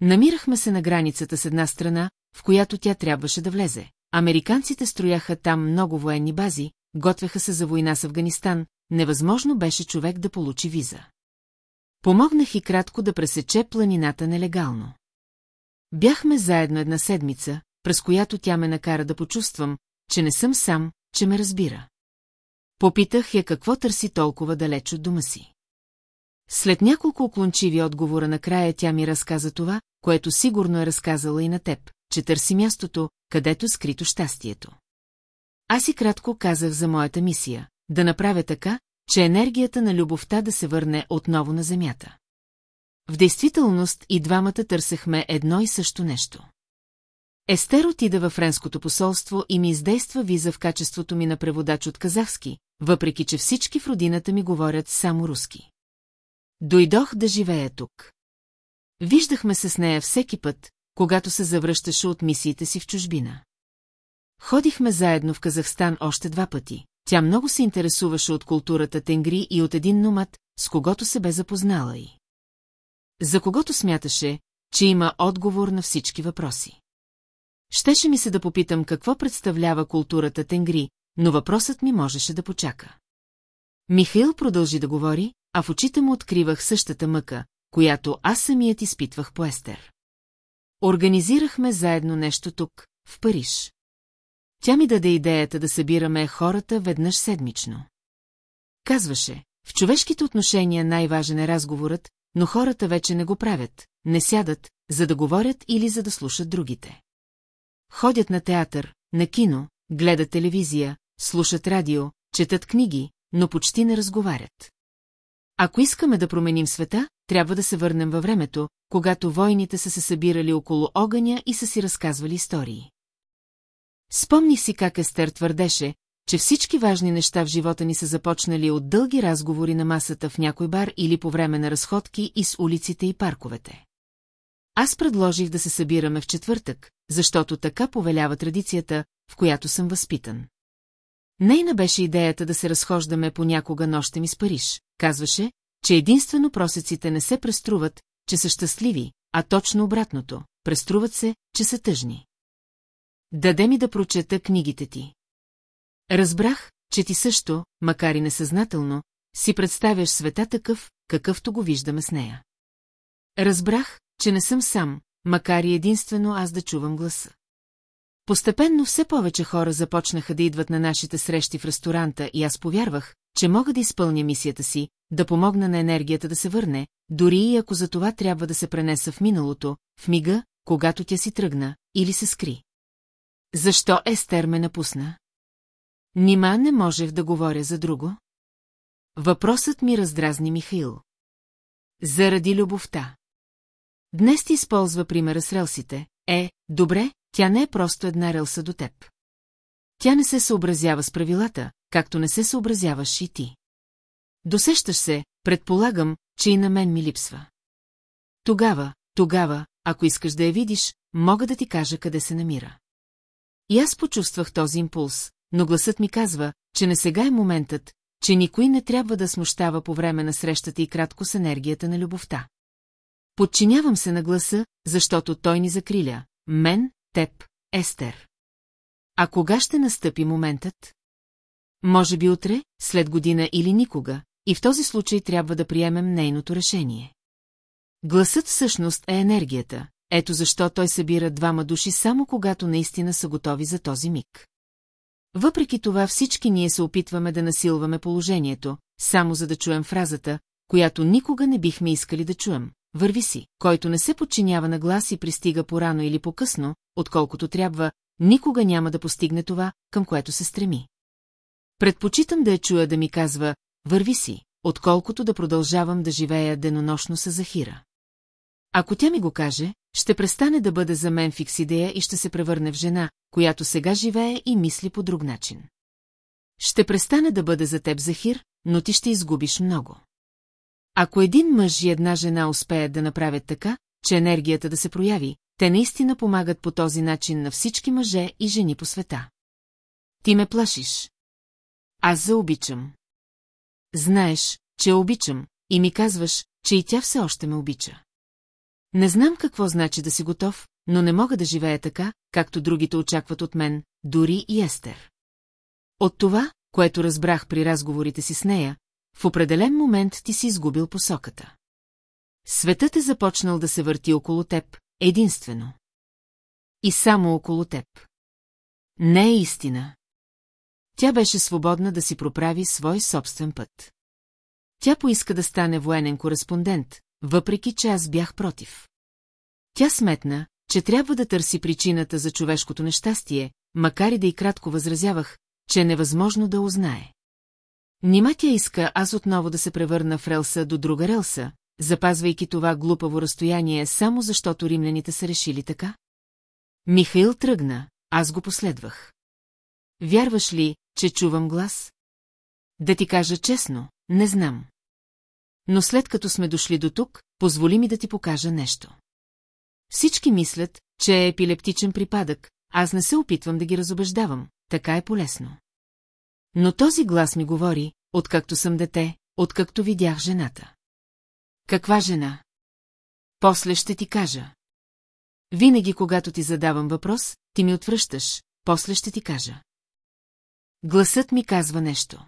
Намирахме се на границата с една страна, в която тя трябваше да влезе. Американците строяха там много военни бази, готвеха се за война с Афганистан, невъзможно беше човек да получи виза. Помогнах и кратко да пресече планината нелегално. Бяхме заедно една седмица, през която тя ме накара да почувствам, че не съм сам, че ме разбира. Попитах я какво търси толкова далеч от дома си. След няколко оклончиви отговора накрая тя ми разказа това, което сигурно е разказала и на теб, че търси мястото, където скрито щастието. Аз и кратко казах за моята мисия – да направя така, че енергията на любовта да се върне отново на земята. В действителност и двамата търсехме едно и също нещо. Естер отида във френското посолство и ми издейства виза в качеството ми на преводач от казахски, въпреки че всички в родината ми говорят само руски. Дойдох да живея тук. Виждахме се с нея всеки път, когато се завръщаше от мисиите си в чужбина. Ходихме заедно в Казахстан още два пъти. Тя много се интересуваше от културата тенгри и от един номад, с когото се бе запознала и. За когото смяташе, че има отговор на всички въпроси. Щеше ми се да попитам какво представлява културата тенгри, но въпросът ми можеше да почака. Михаил продължи да говори, а в очите му откривах същата мъка, която аз самият изпитвах по Естер. Организирахме заедно нещо тук, в Париж. Тя ми даде идеята да събираме хората веднъж седмично. Казваше, в човешките отношения най-важен е разговорът, но хората вече не го правят, не сядат, за да говорят или за да слушат другите. Ходят на театър, на кино, гледат телевизия, слушат радио, четат книги, но почти не разговарят. Ако искаме да променим света, трябва да се върнем във времето, когато войните са се събирали около огъня и са си разказвали истории. Спомних си как Естер твърдеше, че всички важни неща в живота ни са започнали от дълги разговори на масата в някой бар или по време на разходки из улиците и парковете. Аз предложих да се събираме в четвъртък, защото така повелява традицията, в която съм възпитан. Нейна беше идеята да се разхождаме понякога нощем из Париж. Казваше, че единствено просеците не се преструват, че са щастливи, а точно обратното. преструват се, че са тъжни. Даде ми да прочета книгите ти. Разбрах, че ти също, макар и несъзнателно, си представяш света такъв, какъвто го виждаме с нея. Разбрах, че не съм сам, макар и единствено аз да чувам гласа. Постепенно все повече хора започнаха да идват на нашите срещи в ресторанта и аз повярвах, че мога да изпълня мисията си, да помогна на енергията да се върне, дори и ако за това трябва да се пренеса в миналото, в мига, когато тя си тръгна, или се скри. Защо Естер ме напусна? Нима не можех да говоря за друго? Въпросът ми раздразни Михаил. Заради любовта. Днес ти използва примера с релсите. Е, добре, тя не е просто една релса до теб. Тя не се съобразява с правилата, както не се съобразяваш и ти. Досещаш се, предполагам, че и на мен ми липсва. Тогава, тогава, ако искаш да я видиш, мога да ти кажа къде се намира. И аз почувствах този импулс, но гласът ми казва, че не сега е моментът, че никой не трябва да смущава по време на срещата и кратко с енергията на любовта. Подчинявам се на гласа, защото той ни закриля. Мен, теб, Естер. А кога ще настъпи моментът? Може би утре, след година или никога, и в този случай трябва да приемем нейното решение. Гласът всъщност е енергията, ето защо той събира двама души само когато наистина са готови за този миг. Въпреки това всички ние се опитваме да насилваме положението, само за да чуем фразата, която никога не бихме искали да чуем. Върви си, който не се подчинява на глас и пристига порано или по-късно, отколкото трябва, никога няма да постигне това, към което се стреми. Предпочитам да я чуя да ми казва «Върви си», отколкото да продължавам да живея денонощно с Захира. Ако тя ми го каже, ще престане да бъде за мен фикс идея и ще се превърне в жена, която сега живее и мисли по друг начин. Ще престане да бъде за теб Захир, но ти ще изгубиш много. Ако един мъж и една жена успеят да направят така, че енергията да се прояви, те наистина помагат по този начин на всички мъже и жени по света. Ти ме плашиш. Аз заобичам. Знаеш, че обичам, и ми казваш, че и тя все още ме обича. Не знам какво значи да си готов, но не мога да живея така, както другите очакват от мен, дори и Естер. От това, което разбрах при разговорите си с нея, в определен момент ти си изгубил посоката. Светът е започнал да се върти около теб, единствено. И само около теб. Не е истина. Тя беше свободна да си проправи свой собствен път. Тя поиска да стане военен кореспондент, въпреки че аз бях против. Тя сметна, че трябва да търси причината за човешкото нещастие, макар и да и кратко възразявах, че е невъзможно да узнае. Нима тя иска аз отново да се превърна в релса до друга релса, запазвайки това глупаво разстояние само защото римляните са решили така? Михаил тръгна, аз го последвах. Вярваш ли, че чувам глас? Да ти кажа честно, не знам. Но след като сме дошли до тук, позволи ми да ти покажа нещо. Всички мислят, че е епилептичен припадък, аз не се опитвам да ги разобеждавам, така е полезно. Но този глас ми говори, откакто съм дете, откакто видях жената. Каква жена? После ще ти кажа. Винаги, когато ти задавам въпрос, ти ми отвръщаш, после ще ти кажа. Гласът ми казва нещо.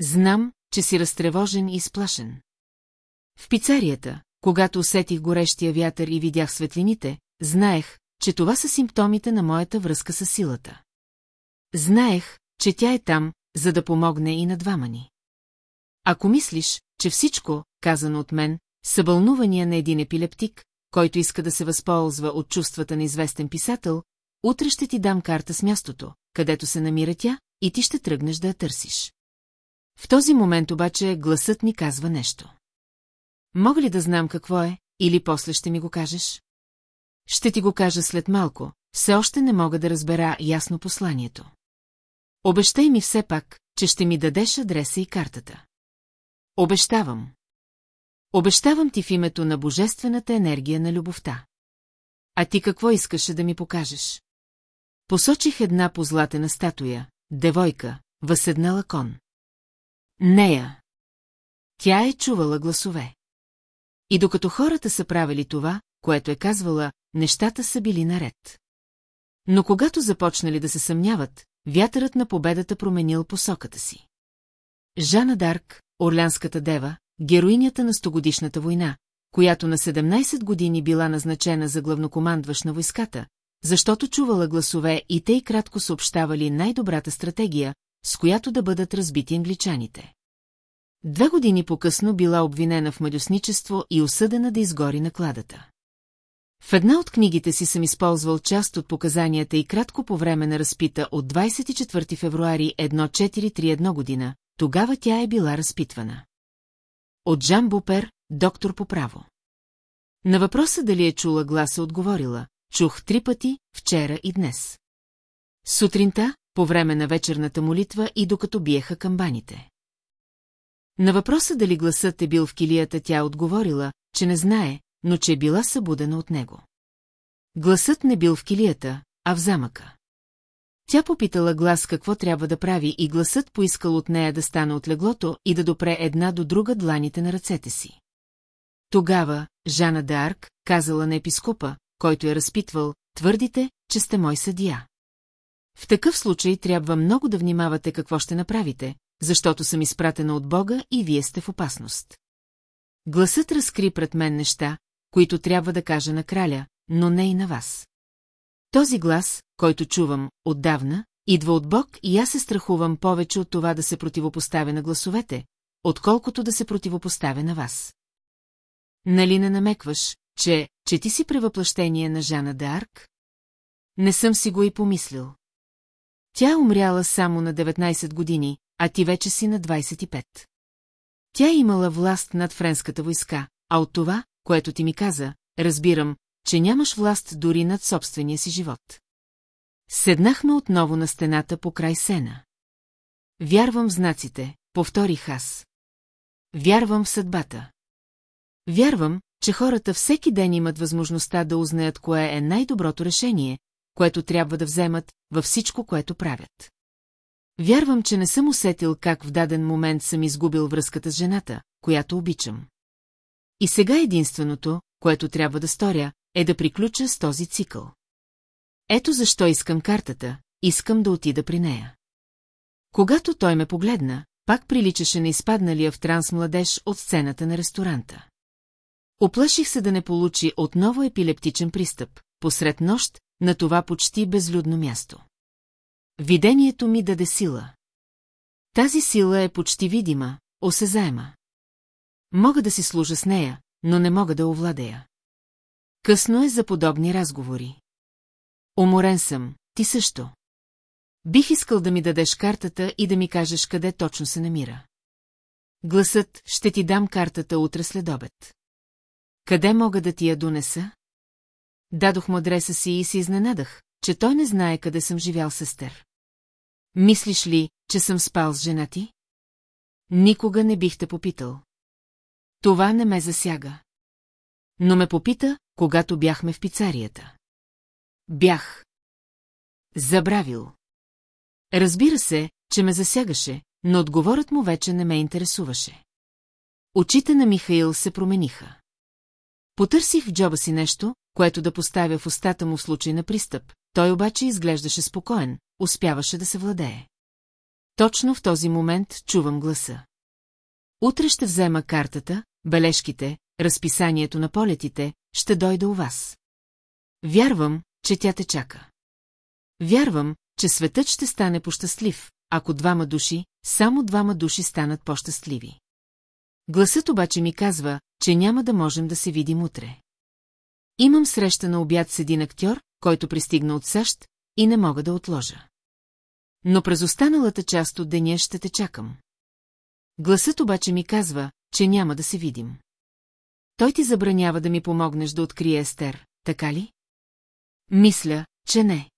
Знам, че си разтревожен и изплашен. В пицарията, когато усетих горещия вятър и видях светлините, знаех, че това са симптомите на моята връзка с силата. Знаех, че тя е там, за да помогне и на двама ни. Ако мислиш, че всичко, казано от мен, са вълнувания на един епилептик, който иска да се възползва от чувствата на известен писател, утре ще ти дам карта с мястото, където се намира тя, и ти ще тръгнеш да я търсиш. В този момент обаче гласът ми казва нещо. Мога ли да знам какво е, или после ще ми го кажеш? Ще ти го кажа след малко, все още не мога да разбера ясно посланието. Обещай ми все пак, че ще ми дадеш адреса и картата. Обещавам. Обещавам ти в името на божествената енергия на любовта. А ти какво искаше да ми покажеш? Посочих една позлатена статуя, девойка, възседнала кон. Нея. Тя е чувала гласове. И докато хората са правили това, което е казвала, нещата са били наред. Но когато започнали да се съмняват, вятърът на победата променил посоката си. Жана Дарк, Орлянската дева, героинята на стогодишната война, която на 17 години била назначена за главнокомандващ на войската, защото чувала гласове и те и кратко съобщавали най-добрата стратегия, с която да бъдат разбити англичаните. Две години по-късно била обвинена в мадюсничество и осъдена да изгори накладата. В една от книгите си съм използвал част от показанията и кратко по време на разпита от 24 февруари 1431 година, тогава тя е била разпитвана. От Жан Бупер, доктор по право. На въпроса дали е чула гласа отговорила, чух три пъти, вчера и днес. Сутринта, по време на вечерната молитва и докато биеха камбаните. На въпроса дали гласът е бил в килията, тя отговорила, че не знае, но че е била събудена от него. Гласът не бил в килията, а в замъка. Тя попитала глас какво трябва да прави и гласът поискал от нея да стане от леглото и да допре една до друга дланите на ръцете си. Тогава, Жана Д'Арк, казала на епископа, който я разпитвал, твърдите, че сте мой съдия. В такъв случай трябва много да внимавате какво ще направите, защото съм изпратена от Бога и вие сте в опасност. Гласът разкри пред мен неща, които трябва да кажа на краля, но не и на вас. Този глас, който чувам отдавна, идва от Бог и аз се страхувам повече от това да се противопоставя на гласовете, отколкото да се противопоставя на вас. Нали не намекваш, че, че ти си превъплъщение на Жана Д'Арк? Не съм си го и помислил. Тя умряла само на 19 години, а ти вече си на 25. Тя имала власт над френската войска, а от това, което ти ми каза, разбирам, че нямаш власт дори над собствения си живот. Седнахме отново на стената по край сена. Вярвам в знаците, повторих аз. Вярвам в съдбата. Вярвам, че хората всеки ден имат възможността да узнаят кое е най-доброто решение, което трябва да вземат във всичко, което правят. Вярвам, че не съм усетил как в даден момент съм изгубил връзката с жената, която обичам. И сега единственото, което трябва да сторя, е да приключа с този цикъл. Ето защо искам картата, искам да отида при нея. Когато той ме погледна, пак приличаше на изпадналия в транс младеж от сцената на ресторанта. Оплаших се да не получи отново епилептичен пристъп, посред нощ, на това почти безлюдно място. Видението ми даде сила. Тази сила е почти видима, осезаема. Мога да си служа с нея, но не мога да овладея. Късно е за подобни разговори. Уморен съм, ти също. Бих искал да ми дадеш картата и да ми кажеш къде точно се намира. Гласът ще ти дам картата утре след обед. Къде мога да ти я донеса? Дадох му адреса си и се изненадах, че той не знае къде съм живял с Естер. Мислиш ли, че съм спал с жена ти? Никога не бих те попитал. Това не ме засяга. Но ме попита, когато бяхме в пицарията. Бях. Забравил. Разбира се, че ме засягаше, но отговорът му вече не ме интересуваше. Очите на Михаил се промениха. Потърсих в джоба си нещо, което да поставя в устата му в случай на пристъп, той обаче изглеждаше спокоен, успяваше да се владее. Точно в този момент чувам гласа. Утре ще взема картата, бележките, разписанието на полетите, ще дойда у вас. Вярвам, че тя те чака. Вярвам, че светът ще стане пощастлив, ако двама души, само двама души станат по-щастливи. Гласът обаче ми казва, че няма да можем да се видим утре. Имам среща на обяд с един актьор, който пристигна от САЩ, и не мога да отложа. Но през останалата част от деня ще те чакам. Гласът обаче ми казва, че няма да се видим. Той ти забранява да ми помогнеш да открие Естер, така ли? Мисля, че не.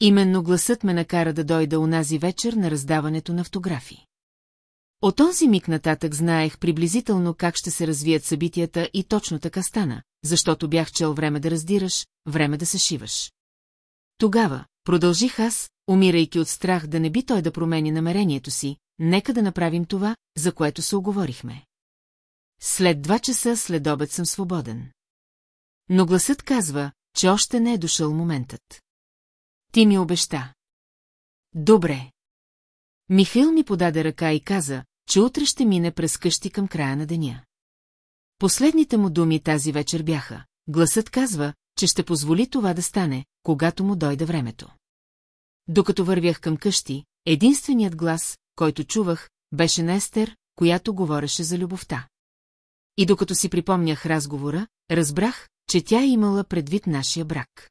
Именно гласът ме накара да дойда унази вечер на раздаването на автографи. От този миг нататък знаех приблизително как ще се развият събитията и точно така стана, защото бях чел време да раздираш, време да се шиваш. Тогава, продължих аз, умирайки от страх да не би той да промени намерението си, нека да направим това, за което се оговорихме. След два часа след обед съм свободен. Но гласът казва, че още не е дошъл моментът. Ти ми обеща. Добре. Михаил ми подаде ръка и каза, че утре ще мине през къщи към края на деня. Последните му думи тази вечер бяха. Гласът казва, че ще позволи това да стане, когато му дойде времето. Докато вървях към къщи, единственият глас, който чувах, беше на Естер, която говореше за любовта. И докато си припомнях разговора, разбрах, че тя е имала предвид нашия брак.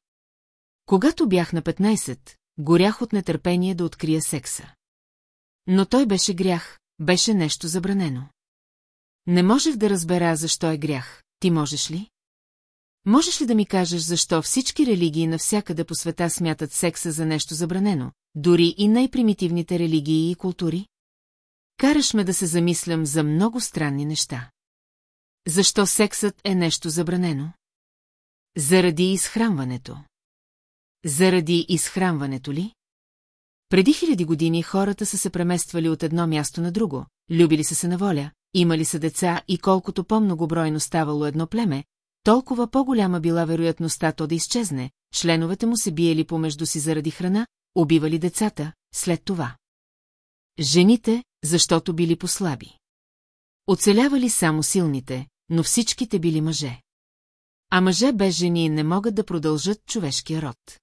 Когато бях на 15, горях от нетърпение да открия секса. Но той беше грях, беше нещо забранено. Не можех да разбера защо е грях, ти можеш ли? Можеш ли да ми кажеш защо всички религии навсякъде по света смятат секса за нещо забранено, дори и най-примитивните религии и култури? Караш ме да се замислям за много странни неща. Защо сексът е нещо забранено? Заради изхранването. Заради изхранването ли? Преди хиляди години хората са се премествали от едно място на друго, любили са се на воля, имали са деца и колкото по-многобройно ставало едно племе, толкова по-голяма била вероятността то да изчезне, членовете му се биели помежду си заради храна, убивали децата, след това. Жените, защото били послаби. Оцелявали само силните, но всичките били мъже. А мъже без жени не могат да продължат човешкия род.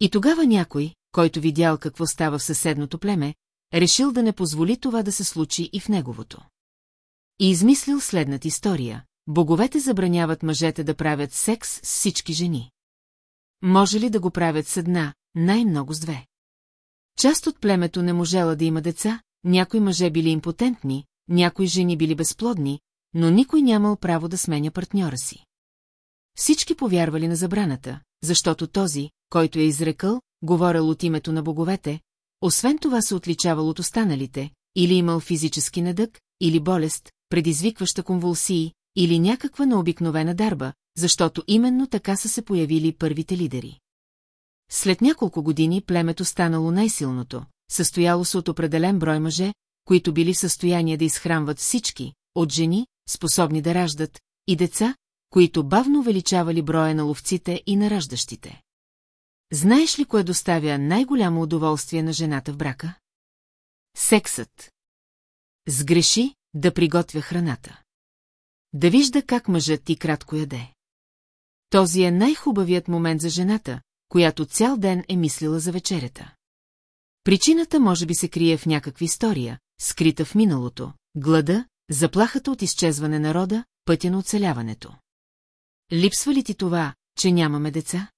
И тогава някой, който видял какво става в съседното племе, решил да не позволи това да се случи и в неговото. И измислил следната история. Боговете забраняват мъжете да правят секс с всички жени. Може ли да го правят с една, най-много с две? Част от племето не можела да има деца, някои мъже били импотентни, някои жени били безплодни, но никой нямал право да сменя партньора си. Всички повярвали на забраната, защото този, който е изрекал, говорил от името на боговете, освен това се отличавал от останалите, или имал физически недък, или болест, предизвикваща конвулсии, или някаква необикновена дарба, защото именно така са се появили първите лидери. След няколко години племето станало най-силното, състояло се от определен брой мъже, които били в състояние да изхранват всички, от жени, способни да раждат, и деца, които бавно увеличавали броя на ловците и на раждащите. Знаеш ли кое доставя най-голямо удоволствие на жената в брака? Сексът. Сгреши да приготвя храната. Да вижда как мъжът ти кратко яде. Този е най-хубавият момент за жената, която цял ден е мислила за вечерята. Причината може би се крие в някаква история, скрита в миналото, глада, заплахата от изчезване на рода, пътя на оцеляването. Липсва ли ти това, че нямаме деца?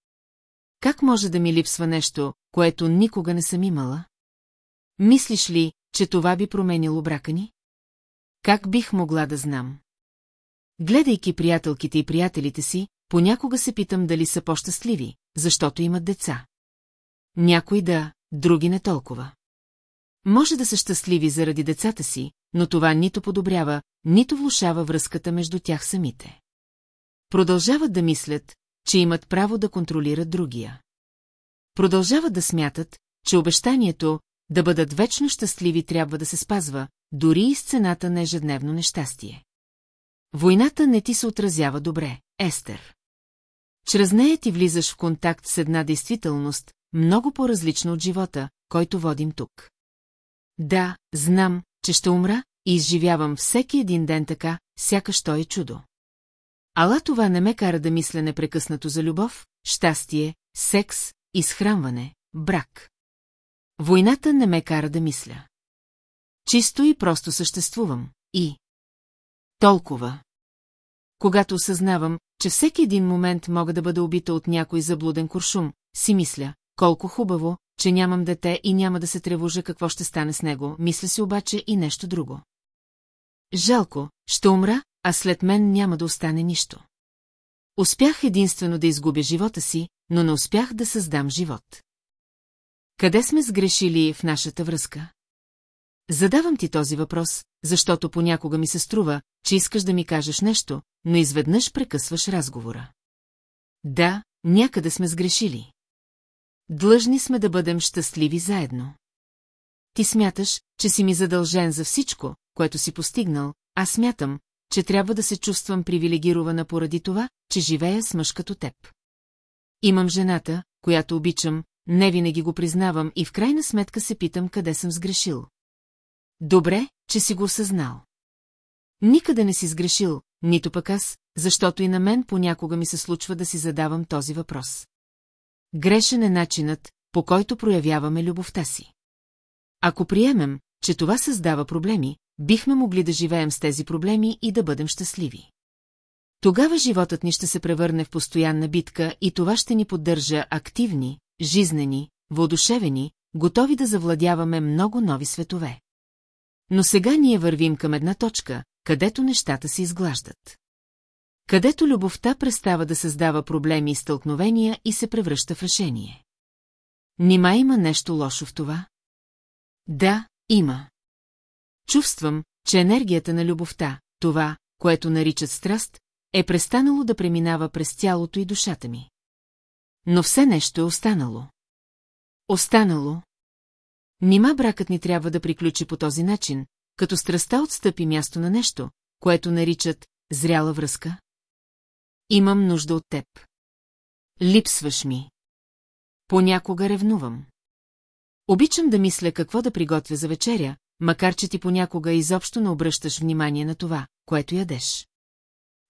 Как може да ми липсва нещо, което никога не съм имала? Мислиш ли, че това би променило брака ни? Как бих могла да знам? Гледайки приятелките и приятелите си, понякога се питам дали са по-щастливи, защото имат деца. Някои да, други не толкова. Може да са щастливи заради децата си, но това нито подобрява, нито влушава връзката между тях самите. Продължават да мислят, че имат право да контролират другия. Продължават да смятат, че обещанието да бъдат вечно щастливи трябва да се спазва, дори и с цената на ежедневно нещастие. Войната не ти се отразява добре, Естер. Чрез нея ти влизаш в контакт с една действителност, много по-различна от живота, който водим тук. Да, знам, че ще умра и изживявам всеки един ден така, сякаш той е чудо. Ала това не ме кара да мисля непрекъснато за любов, щастие, секс, изхранване, брак. Войната не ме кара да мисля. Чисто и просто съществувам, и... Толкова. Когато осъзнавам, че всеки един момент мога да бъда убита от някой заблуден куршум, си мисля, колко хубаво, че нямам дете и няма да се тревожа какво ще стане с него, мисля си обаче и нещо друго. Жалко, ще умра, а след мен няма да остане нищо. Успях единствено да изгубя живота си, но не успях да създам живот. Къде сме сгрешили в нашата връзка? Задавам ти този въпрос, защото понякога ми се струва, че искаш да ми кажеш нещо, но изведнъж прекъсваш разговора. Да, някъде сме сгрешили. Длъжни сме да бъдем щастливи заедно. Ти смяташ, че си ми задължен за всичко, което си постигнал, аз смятам, че трябва да се чувствам привилегирована поради това, че живея с мъж като теб. Имам жената, която обичам, не винаги го признавам и в крайна сметка се питам къде съм сгрешил. Добре, че си го осъзнал. Никъде не си сгрешил, нито пък аз, защото и на мен понякога ми се случва да си задавам този въпрос. Грешен е начинът, по който проявяваме любовта си. Ако приемем, че това създава проблеми, бихме могли да живеем с тези проблеми и да бъдем щастливи. Тогава животът ни ще се превърне в постоянна битка и това ще ни поддържа активни, жизнени, въодушевени, готови да завладяваме много нови светове. Но сега ние вървим към една точка, където нещата се изглаждат. Където любовта престава да създава проблеми и стълкновения и се превръща в решение. Нима има нещо лошо в това? Да, има. Чувствам, че енергията на любовта, това, което наричат страст, е престанало да преминава през тялото и душата ми. Но все нещо е останало. Останало. Нима бракът ни трябва да приключи по този начин, като страста отстъпи място на нещо, което наричат зряла връзка? Имам нужда от теб. Липсваш ми. Понякога ревнувам. Обичам да мисля какво да приготвя за вечеря, макар че ти понякога изобщо не обръщаш внимание на това, което ядеш.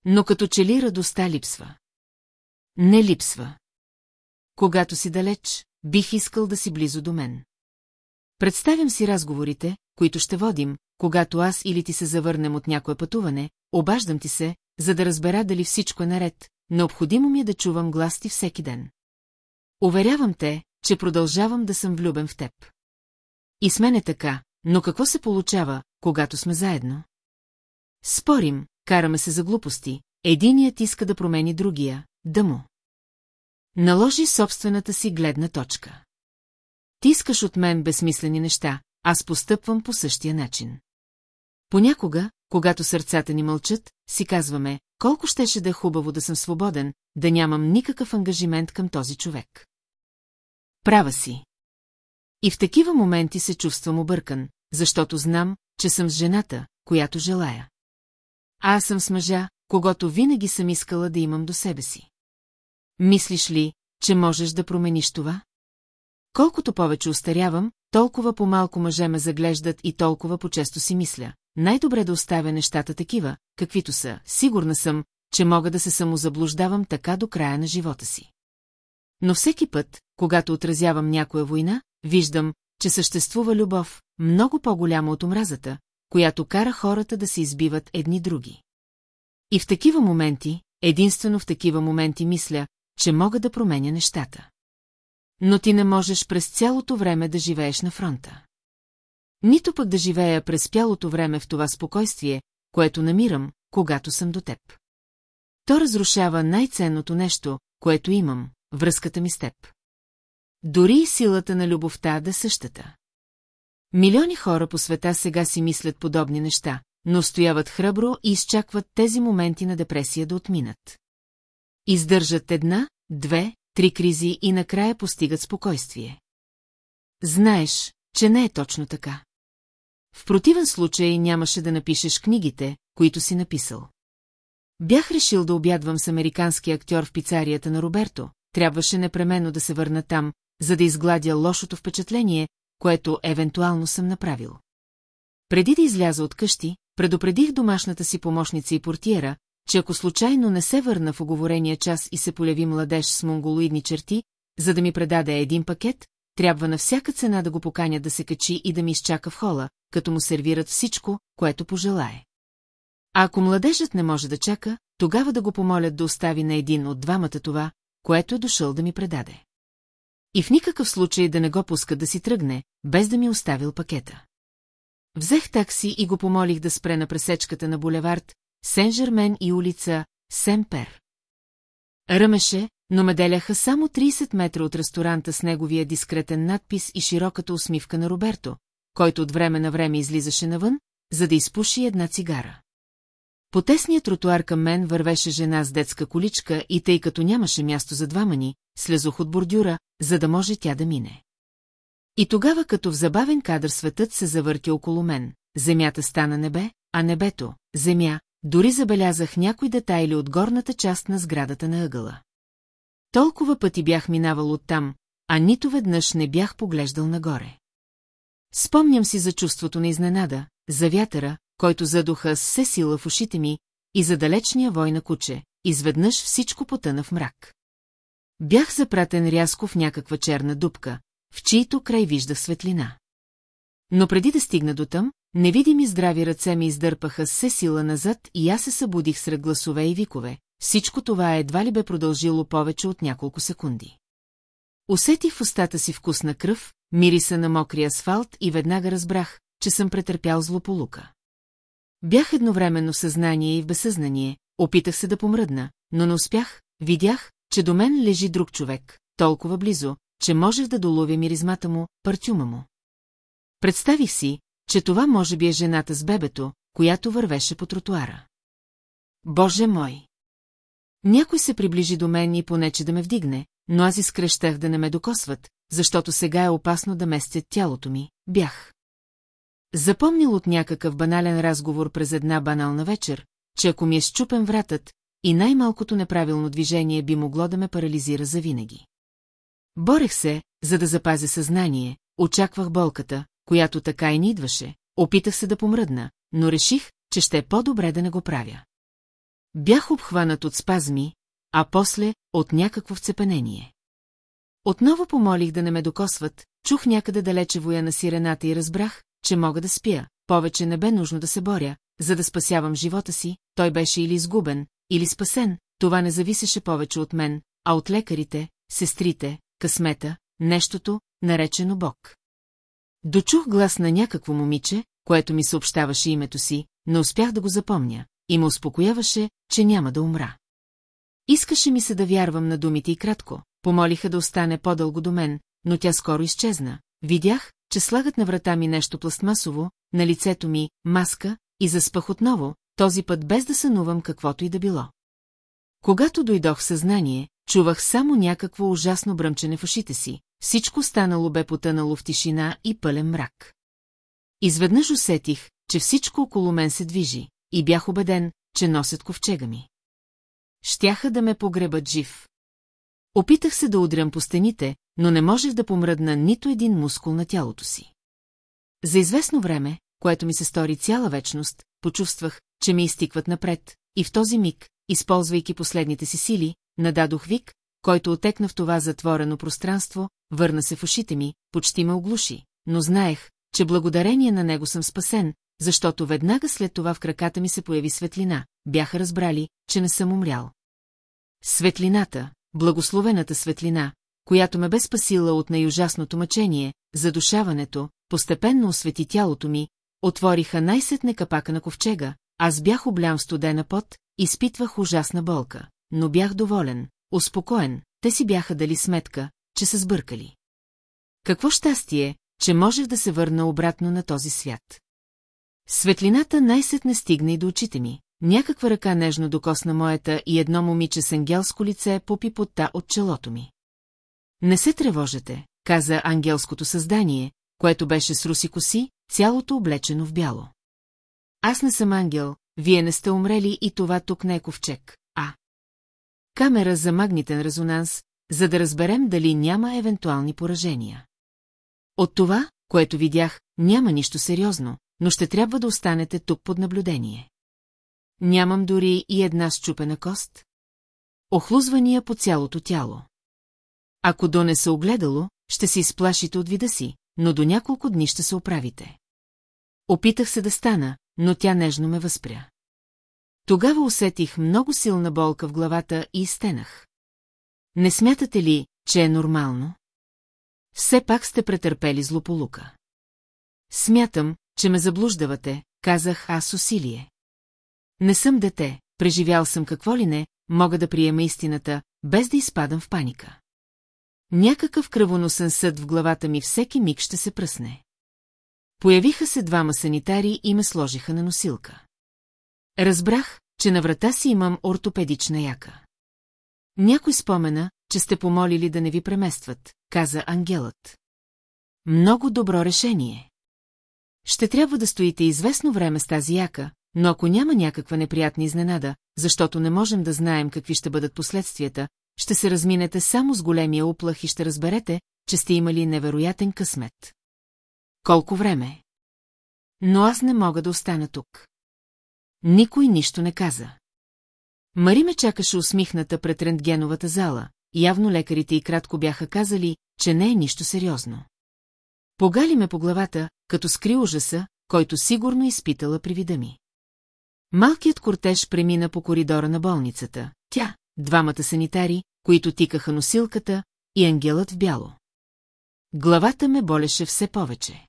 Но като че ли радостта липсва? Не липсва. Когато си далеч, бих искал да си близо до мен. Представям си разговорите, които ще водим, когато аз или ти се завърнем от някое пътуване, обаждам ти се, за да разбера дали всичко е наред, необходимо ми е да чувам глас ти всеки ден. Уверявам те, че продължавам да съм влюбен в теб. И с мен е така, но какво се получава, когато сме заедно? Спорим, караме се за глупости, единият иска да промени другия, да му. Наложи собствената си гледна точка. Ти искаш от мен безсмислени неща, аз постъпвам по същия начин. Понякога, когато сърцата ни мълчат, си казваме, колко щеше да е хубаво да съм свободен, да нямам никакъв ангажимент към този човек. Права си. И в такива моменти се чувствам объркан, защото знам, че съм с жената, която желая. А аз съм с мъжа, когато винаги съм искала да имам до себе си. Мислиш ли, че можеш да промениш това? Колкото повече устарявам, толкова по-малко мъже ме заглеждат и толкова по-често си мисля. Най-добре да оставя нещата такива, каквито са. Сигурна съм, че мога да се самозаблуждавам така до края на живота си. Но всеки път, когато отразявам някоя война, виждам, че съществува любов, много по-голяма от омразата, която кара хората да се избиват едни други. И в такива моменти, единствено в такива моменти мисля, че мога да променя нещата. Но ти не можеш през цялото време да живееш на фронта. Нито пък да живея през цялото време в това спокойствие, което намирам, когато съм до теб. То разрушава най-ценното нещо, което имам, връзката ми с теб. Дори и силата на любовта да същата. Милиони хора по света сега си мислят подобни неща, но стояват храбро и изчакват тези моменти на депресия да отминат. Издържат една, две, три кризи и накрая постигат спокойствие. Знаеш, че не е точно така. В противен случай нямаше да напишеш книгите, които си написал. Бях решил да обядвам с американски актьор в пицарията на Роберто, трябваше непременно да се върна там, за да изгладя лошото впечатление, което евентуално съм направил. Преди да изляза от къщи, предупредих домашната си помощница и портиера, че ако случайно не се върна в оговорения час и се поляви младеж с монголоидни черти, за да ми предаде един пакет, трябва на всяка цена да го поканя да се качи и да ми изчака в хола, като му сервират всичко, което пожелае. А ако младежът не може да чака, тогава да го помолят да остави на един от двамата това, което е дошъл да ми предаде. И в никакъв случай да не го пуска да си тръгне, без да ми оставил пакета. Взех такси и го помолих да спре на пресечката на булевард Сен-Жермен и улица Сен-Пер. Ръмеше, но ме деляха само 30 метра от ресторанта с неговия дискретен надпис и широката усмивка на Роберто, който от време на време излизаше навън, за да изпуши една цигара. По тесния тротуар към мен вървеше жена с детска количка и тъй като нямаше място за двама ни, слезох от бордюра, за да може тя да мине. И тогава като в забавен кадър светът се завърти около мен, земята стана небе, а небето – земя, дори забелязах някои детайли от горната част на сградата на ъгъла. Толкова пъти бях минавал оттам, а нито веднъж не бях поглеждал нагоре. Спомням си за чувството на изненада, за вятъра, който задуха с все сила в ушите ми, и за далечния вой на куче, изведнъж всичко потъна в мрак. Бях запратен рязко в някаква черна дупка, в чието край виждах светлина. Но преди да стигна до там, невидими здрави ръце ми издърпаха все сила назад и аз се събудих сред гласове и викове. Всичко това едва ли бе продължило повече от няколко секунди. Усетих в устата си вкус на кръв, мириса на мокрия асфалт и веднага разбрах, че съм претърпял злополука. Бях едновременно съзнание и в безсъзнание, опитах се да помръдна, но не успях, видях, че до мен лежи друг човек, толкова близо, че можех да доловя миризмата му, парчума му. Представих си, че това може би е жената с бебето, която вървеше по тротуара. Боже мой! Някой се приближи до мен и понече да ме вдигне, но аз изкръщах да не ме докосват, защото сега е опасно да местят тялото ми, бях. Запомнил от някакъв банален разговор през една банална вечер, че ако ми е щупен вратът, и най-малкото неправилно движение би могло да ме парализира завинаги. Борех се, за да запазя съзнание, очаквах болката, която така и не идваше, опитах се да помръдна, но реших, че ще е по-добре да не го правя. Бях обхванат от спазми, а после от някакво вцепенение. Отново помолих да не ме докосват, чух някъде далече воя на сирената и разбрах, че мога да спя, повече не бе нужно да се боря, за да спасявам живота си, той беше или изгубен, или спасен, това не зависеше повече от мен, а от лекарите, сестрите, късмета, нещото, наречено Бог. Дочух глас на някакво момиче, което ми съобщаваше името си, но успях да го запомня, и ме успокояваше, че няма да умра. Искаше ми се да вярвам на думите и кратко, помолиха да остане по-дълго до мен, но тя скоро изчезна. Видях, че слагат на врата ми нещо пластмасово, на лицето ми маска и заспах отново, този път без да сънувам каквото и да било. Когато дойдох в съзнание, чувах само някакво ужасно бръмчене в ушите си, всичко станало бе потънало в тишина и пълен мрак. Изведнъж усетих, че всичко около мен се движи, и бях убеден, че носят ковчега ми. Щяха да ме погребат жив. Опитах се да удрям по стените, но не можех да помръдна нито един мускул на тялото си. За известно време, което ми се стори цяла вечност, почувствах, че ми изтикват напред, и в този миг, използвайки последните си сили, нададох вик, който отекна в това затворено пространство, върна се в ушите ми, почти ме оглуши, но знаех, че благодарение на него съм спасен, защото веднага след това в краката ми се появи светлина, бяха разбрали, че не съм умрял. Светлината, благословената светлина, която ме бе спасила от най-ужасното мъчение, задушаването, постепенно освети тялото ми, отвориха най-сетне капака на ковчега, аз бях облям студена пот, изпитвах ужасна болка, но бях доволен, успокоен, те си бяха дали сметка, че са сбъркали. Какво щастие, че можех да се върна обратно на този свят. Светлината най-сетне стигна и до очите ми, някаква ръка нежно докосна моята и едно момиче с ангелско лице попи потта от челото ми. Не се тревожете, каза ангелското създание, което беше с руси коси, цялото облечено в бяло. Аз не съм ангел, вие не сте умрели и това тук не е ковчег, а... Камера за магнитен резонанс, за да разберем дали няма евентуални поражения. От това, което видях, няма нищо сериозно, но ще трябва да останете тук под наблюдение. Нямам дори и една щупена кост. Охлузвания по цялото тяло. Ако донеса огледало, ще се изплашите от вида си, но до няколко дни ще се оправите. Опитах се да стана, но тя нежно ме възпря. Тогава усетих много силна болка в главата и изтенах. Не смятате ли, че е нормално? Все пак сте претърпели злополука. Смятам, че ме заблуждавате, казах аз усилие. Не съм дете, преживял съм какво ли не, мога да приема истината, без да изпадам в паника. Някакъв кръвоносен съд в главата ми всеки миг ще се пръсне. Появиха се двама санитари и ме сложиха на носилка. Разбрах, че на врата си имам ортопедична яка. Някой спомена, че сте помолили да не ви преместват, каза ангелът. Много добро решение. Ще трябва да стоите известно време с тази яка, но ако няма някаква неприятна изненада, защото не можем да знаем какви ще бъдат последствията, ще се разминете само с големия уплах и ще разберете, че сте имали невероятен късмет. Колко време? Но аз не мога да остана тук. Никой нищо не каза. Мари ме чакаше усмихната пред рентгеновата зала, явно лекарите и кратко бяха казали, че не е нищо сериозно. Погали ме по главата, като скри ужаса, който сигурно изпитала при вида ми. Малкият кортеж премина по коридора на болницата. Тя, двамата санитари, които тикаха носилката, и ангелът в бяло. Главата ме болеше все повече.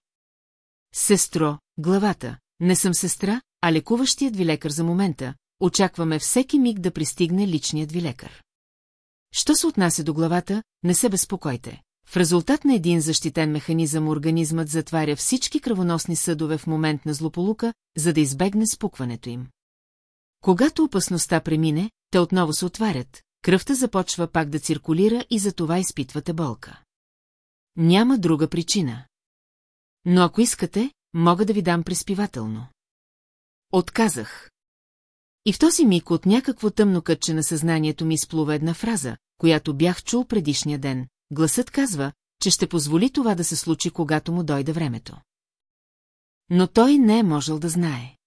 Сестро, главата, не съм сестра, а лекуващият ви лекар за момента, очакваме всеки миг да пристигне личният ви лекар. Що се отнася до главата, не се безпокойте. В резултат на един защитен механизъм организмът затваря всички кръвоносни съдове в момент на злополука, за да избегне спукването им. Когато опасността премине, те отново се отварят, кръвта започва пак да циркулира и за това изпитвате болка. Няма друга причина. Но ако искате, мога да ви дам приспивателно. Отказах. И в този миг от някакво тъмно кътче на съзнанието ми сплува една фраза, която бях чул предишния ден. Гласът казва, че ще позволи това да се случи, когато му дойде времето. Но той не е можел да знае.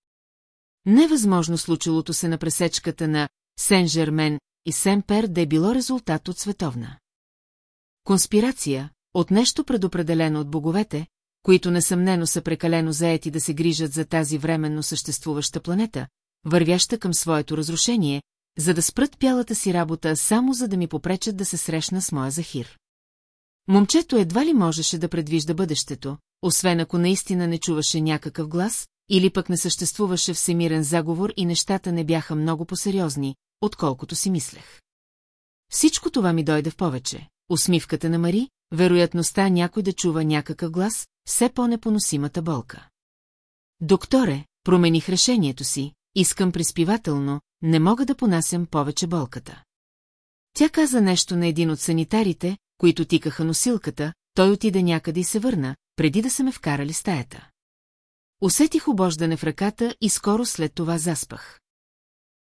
Невъзможно случилото се на пресечката на Сен-Жермен и Сен-Пер да е било резултат от световна. Конспирация, от нещо предопределено от боговете, които несъмнено са прекалено заети да се грижат за тази временно съществуваща планета, вървяща към своето разрушение, за да спрат пялата си работа само за да ми попречат да се срещна с моя Захир. Момчето едва ли можеше да предвижда бъдещето, освен ако наистина не чуваше някакъв глас, или пък не съществуваше всемирен заговор и нещата не бяха много посериозни, отколкото си мислех. Всичко това ми дойде в повече. Усмивката на Мари, вероятността някой да чува някакъв глас, все по-непоносимата болка. Докторе, промених решението си, искам приспивателно, не мога да понасям повече болката. Тя каза нещо на един от санитарите, които тикаха носилката, той отиде някъде и се върна, преди да са ме вкарали стаята. Усетих обождане в ръката и скоро след това заспах.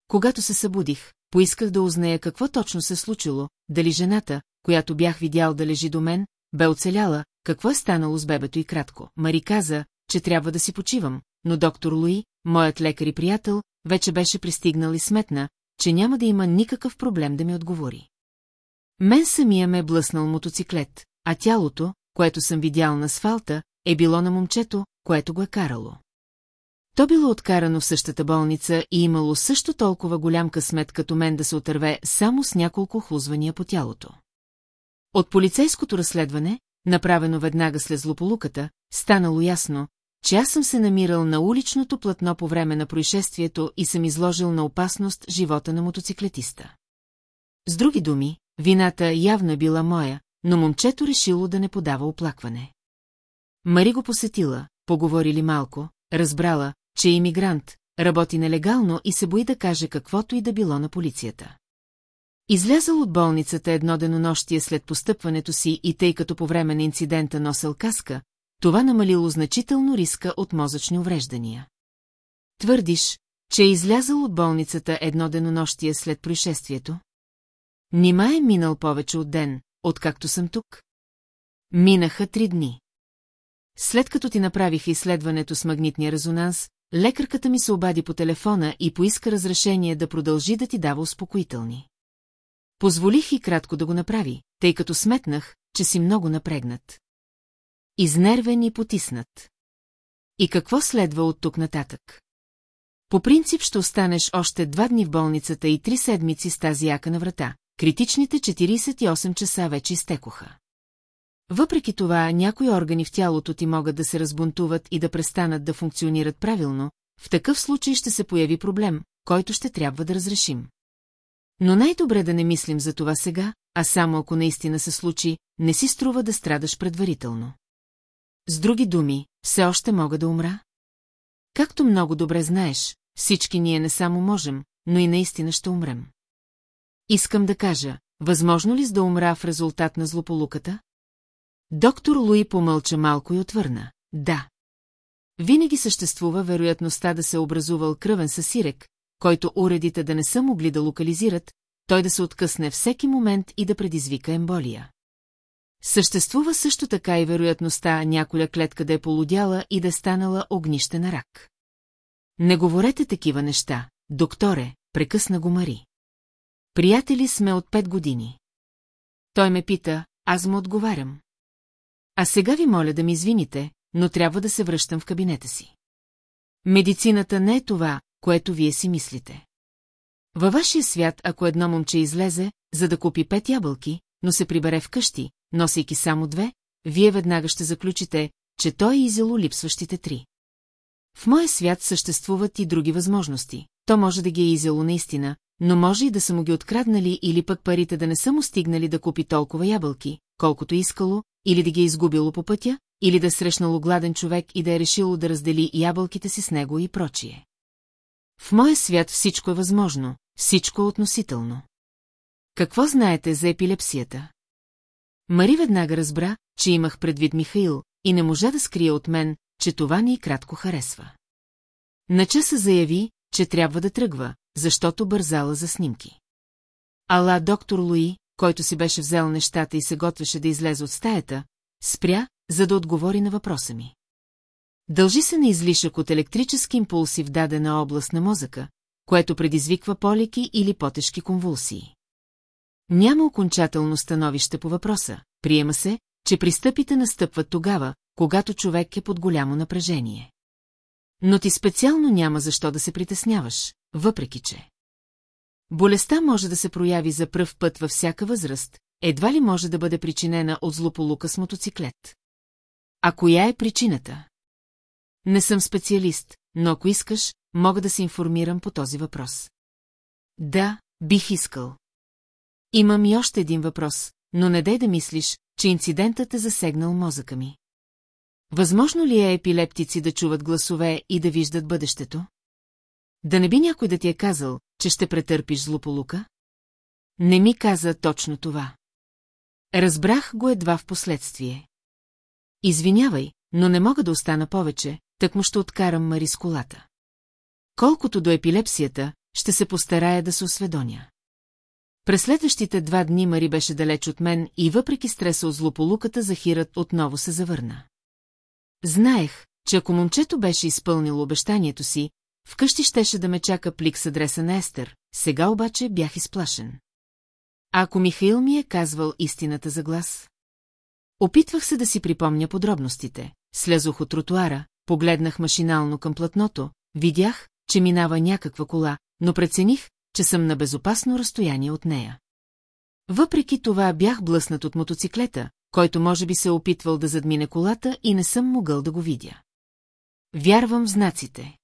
Когато се събудих, поисках да узная какво точно се случило, дали жената, която бях видял да лежи до мен, бе оцеляла, какво е станало с бебето и кратко. Мари каза, че трябва да си почивам, но доктор Луи, моят лекар и приятел, вече беше пристигнал и сметна, че няма да има никакъв проблем да ми отговори. Мен самия ме е блъснал мотоциклет, а тялото, което съм видял на асфалта, е било на момчето, което го е карало. То било откарано в същата болница и имало също толкова голям късмет като мен да се отърве само с няколко хлузвания по тялото. От полицейското разследване, направено веднага след злополуката, станало ясно, че аз съм се намирал на уличното платно по време на происшествието и съм изложил на опасност живота на мотоциклетиста. С други думи, вината явно е била моя, но момчето решило да не подава оплакване. Мари го посетила, поговорили малко, разбрала, че е иммигрант, работи нелегално и се бои да каже каквото и да било на полицията. Излязъл от болницата едно денонощие след постъпването си и тъй като по време на инцидента носел каска, това намалило значително риска от мозъчни увреждания. Твърдиш, че е излязъл от болницата едно денонощие след происшествието? Нима е минал повече от ден, откакто съм тук? Минаха три дни. След като ти направих изследването с магнитния резонанс, лекарката ми се обади по телефона и поиска разрешение да продължи да ти дава успокоителни. Позволих и кратко да го направи, тъй като сметнах, че си много напрегнат. Изнервен и потиснат. И какво следва от тук нататък? По принцип ще останеш още два дни в болницата и три седмици с тази яка на врата. Критичните 48 часа вече изтекоха. Въпреки това, някои органи в тялото ти могат да се разбунтуват и да престанат да функционират правилно, в такъв случай ще се появи проблем, който ще трябва да разрешим. Но най-добре да не мислим за това сега, а само ако наистина се случи, не си струва да страдаш предварително. С други думи, все още мога да умра? Както много добре знаеш, всички ние не само можем, но и наистина ще умрем. Искам да кажа, възможно ли с да умра в резултат на злополуката? Доктор Луи помълча малко и отвърна. Да. Винаги съществува вероятността да се образувал кръвен съсирек, който уредите да не са могли да локализират, той да се откъсне всеки момент и да предизвика емболия. Съществува също така и вероятността няколя клетка да е полудяла и да е станала огнище на рак. Не говорете такива неща, докторе, прекъсна го Мари. Приятели сме от пет години. Той ме пита, аз му отговарям. А сега ви моля да ми извините, но трябва да се връщам в кабинета си. Медицината не е това, което вие си мислите. Във вашия свят, ако едно момче излезе, за да купи пет ябълки, но се прибере вкъщи, носейки само две, вие веднага ще заключите, че той е изяло липсващите три. В моя свят съществуват и други възможности. То може да ги е изяло наистина, но може и да са му ги откраднали или пък парите да не са му стигнали да купи толкова ябълки, колкото искало, или да ги е изгубило по пътя, или да е срещнало гладен човек и да е решило да раздели ябълките си с него и прочие. В моя свят всичко е възможно, всичко е относително. Какво знаете за епилепсията? Мари веднага разбра, че имах предвид Михаил и не можа да скрие от мен, че това ни кратко харесва. На часа заяви, че трябва да тръгва, защото бързала за снимки. Ала доктор Луи, който си беше взел нещата и се готвеше да излезе от стаята, спря, за да отговори на въпроса ми. Дължи се на излишък от електрически импулси в дадена област на мозъка, което предизвиква полеки или потежки конвулсии. Няма окончателно становище по въпроса. Приема се, че пристъпите настъпват тогава, когато човек е под голямо напрежение. Но ти специално няма защо да се притесняваш, въпреки че. Болестта може да се прояви за пръв път във всяка възраст, едва ли може да бъде причинена от злополука с мотоциклет. А коя е причината? Не съм специалист, но ако искаш, мога да се информирам по този въпрос. Да, бих искал. Имам и още един въпрос, но не дай да мислиш, че инцидентът е засегнал мозъка ми. Възможно ли е епилептици да чуват гласове и да виждат бъдещето? Да не би някой да ти е казал, че ще претърпиш злополука? Не ми каза точно това. Разбрах го едва в последствие. Извинявай, но не мога да остана повече, так му ще откарам Мари с колата. Колкото до епилепсията, ще се постарая да се осведоня. През следващите два дни Мари беше далеч от мен и въпреки стреса от злополуката Захирът отново се завърна. Знаех, че ако момчето беше изпълнило обещанието си, вкъщи щеше да ме чака плик с адреса на Естер, сега обаче бях изплашен. А ако Михаил ми е казвал истината за глас? Опитвах се да си припомня подробностите. Слезох от тротуара, погледнах машинално към платното, видях, че минава някаква кола, но прецених, че съм на безопасно разстояние от нея. Въпреки това бях блъснат от мотоциклета, който може би се е опитвал да задмине колата и не съм могъл да го видя. Вярвам в знаците.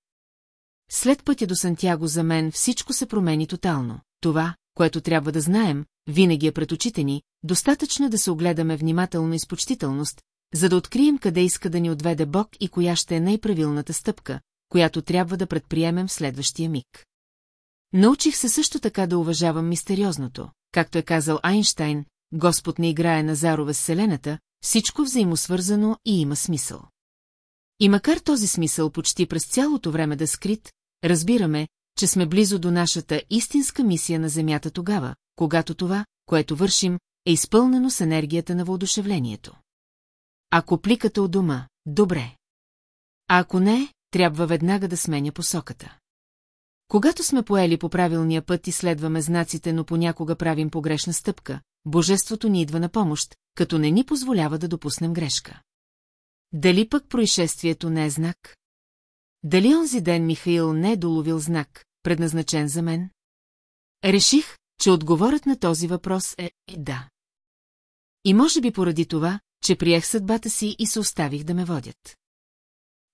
След пътя до Сантяго за мен всичко се промени тотално. Това, което трябва да знаем, винаги е пред очите ни, достатъчно да се огледаме внимателно и с почтителност, за да открием къде иска да ни отведе Бог и коя ще е най-правилната стъпка, която трябва да предприемем в следващия миг. Научих се също така да уважавам мистериозното. Както е казал Айнштайн, Господ не играе на зарове с Вселената, всичко взаимосвързано и има смисъл. И макар този смисъл почти през цялото време да скрит, разбираме, че сме близо до нашата истинска мисия на Земята тогава, когато това, което вършим, е изпълнено с енергията на въодушевлението. Ако пликата от дома, добре. А ако не, трябва веднага да сменя посоката. Когато сме поели по правилния път и следваме знаците, но понякога правим погрешна стъпка, Божеството ни идва на помощ, като не ни позволява да допуснем грешка. Дали пък происшествието не е знак? Дали онзи ден Михаил не е доловил знак, предназначен за мен? Реших, че отговорът на този въпрос е «да». И може би поради това, че приех съдбата си и се оставих да ме водят.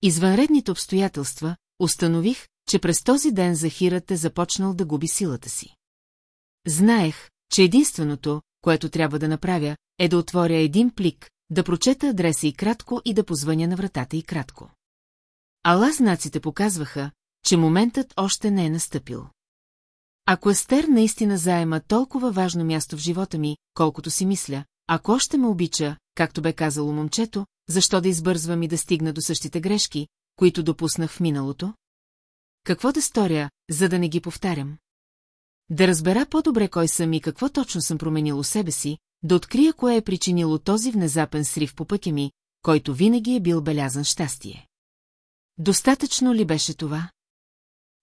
Извънредните обстоятелства, установих, че през този ден Захирът е започнал да губи силата си. Знаех, че единственото, което трябва да направя, е да отворя един плик, да прочета адреса и кратко и да позвъня на вратата и кратко. Ала знаците показваха, че моментът още не е настъпил. Ако Естер наистина заема толкова важно място в живота ми, колкото си мисля, ако още ме обича, както бе казало момчето, защо да избързвам и да стигна до същите грешки, които допуснах в миналото? Какво да сторя, за да не ги повтарям? да разбера по-добре кой съм и какво точно съм променил у себе си, да открия кое е причинило този внезапен срив по пътя ми, който винаги е бил белязан щастие. Достатъчно ли беше това?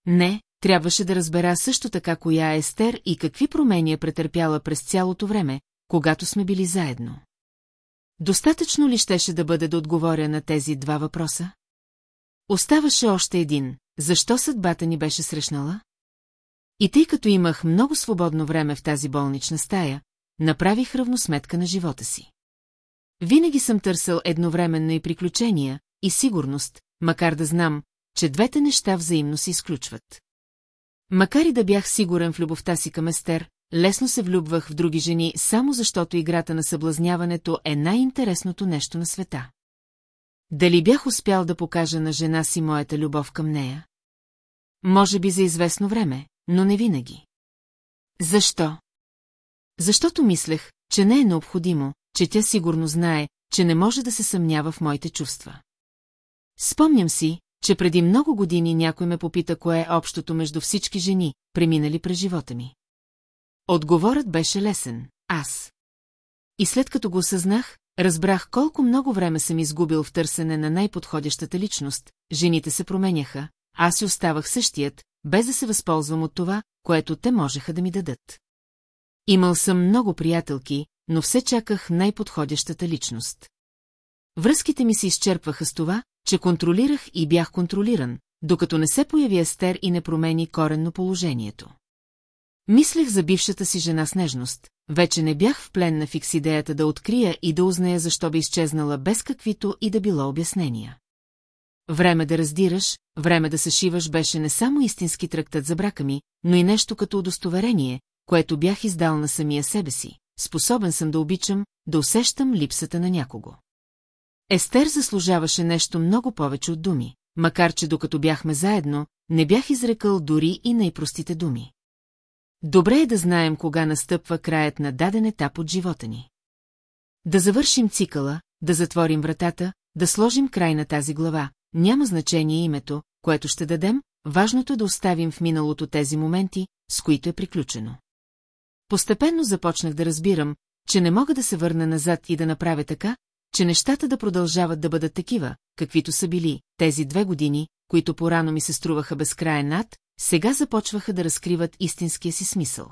Не, трябваше да разбера също така коя е Естер и какви промени е претърпяла през цялото време, когато сме били заедно. Достатъчно ли щеше да бъде да отговоря на тези два въпроса? Оставаше още един. Защо съдбата ни беше срещнала? И тъй като имах много свободно време в тази болнична стая, направих равносметка на живота си. Винаги съм търсил едновременно и приключения, и сигурност, макар да знам, че двете неща взаимно се изключват. Макар и да бях сигурен в любовта си към Естер, лесно се влюбвах в други жени, само защото играта на съблазняването е най-интересното нещо на света. Дали бях успял да покажа на жена си моята любов към нея? Може би за известно време, но не винаги. Защо? Защото мислех, че не е необходимо, че тя сигурно знае, че не може да се съмнява в моите чувства. Спомням си, че преди много години някой ме попита кое е общото между всички жени, преминали през живота ми. Отговорът беше лесен – аз. И след като го осъзнах, разбрах колко много време съм изгубил в търсене на най-подходящата личност, жените се променяха, аз си оставах същият, без да се възползвам от това, което те можеха да ми дадат. Имал съм много приятелки, но все чаках най-подходящата личност. Връзките ми се изчерпваха с това, че контролирах и бях контролиран, докато не се появи Естер и не промени коренно положението. Мислех за бившата си жена с нежност, вече не бях в плен на фикс идеята да открия и да узная защо би изчезнала без каквито и да било обяснения. Време да раздираш, време да съшиваш беше не само истински трактат за брака ми, но и нещо като удостоверение, което бях издал на самия себе си. Способен съм да обичам, да усещам липсата на някого. Естер заслужаваше нещо много повече от думи, макар че докато бяхме заедно, не бях изрекал дори и най-простите думи. Добре е да знаем кога настъпва краят на даден етап от живота ни. Да завършим цикъла, да затворим вратата, да сложим край на тази глава, няма значение името, което ще дадем, важното е да оставим в миналото тези моменти, с които е приключено. Постепенно започнах да разбирам, че не мога да се върна назад и да направя така, че нещата да продължават да бъдат такива, каквито са били, тези две години, които порано ми се струваха безкраен над, сега започваха да разкриват истинския си смисъл.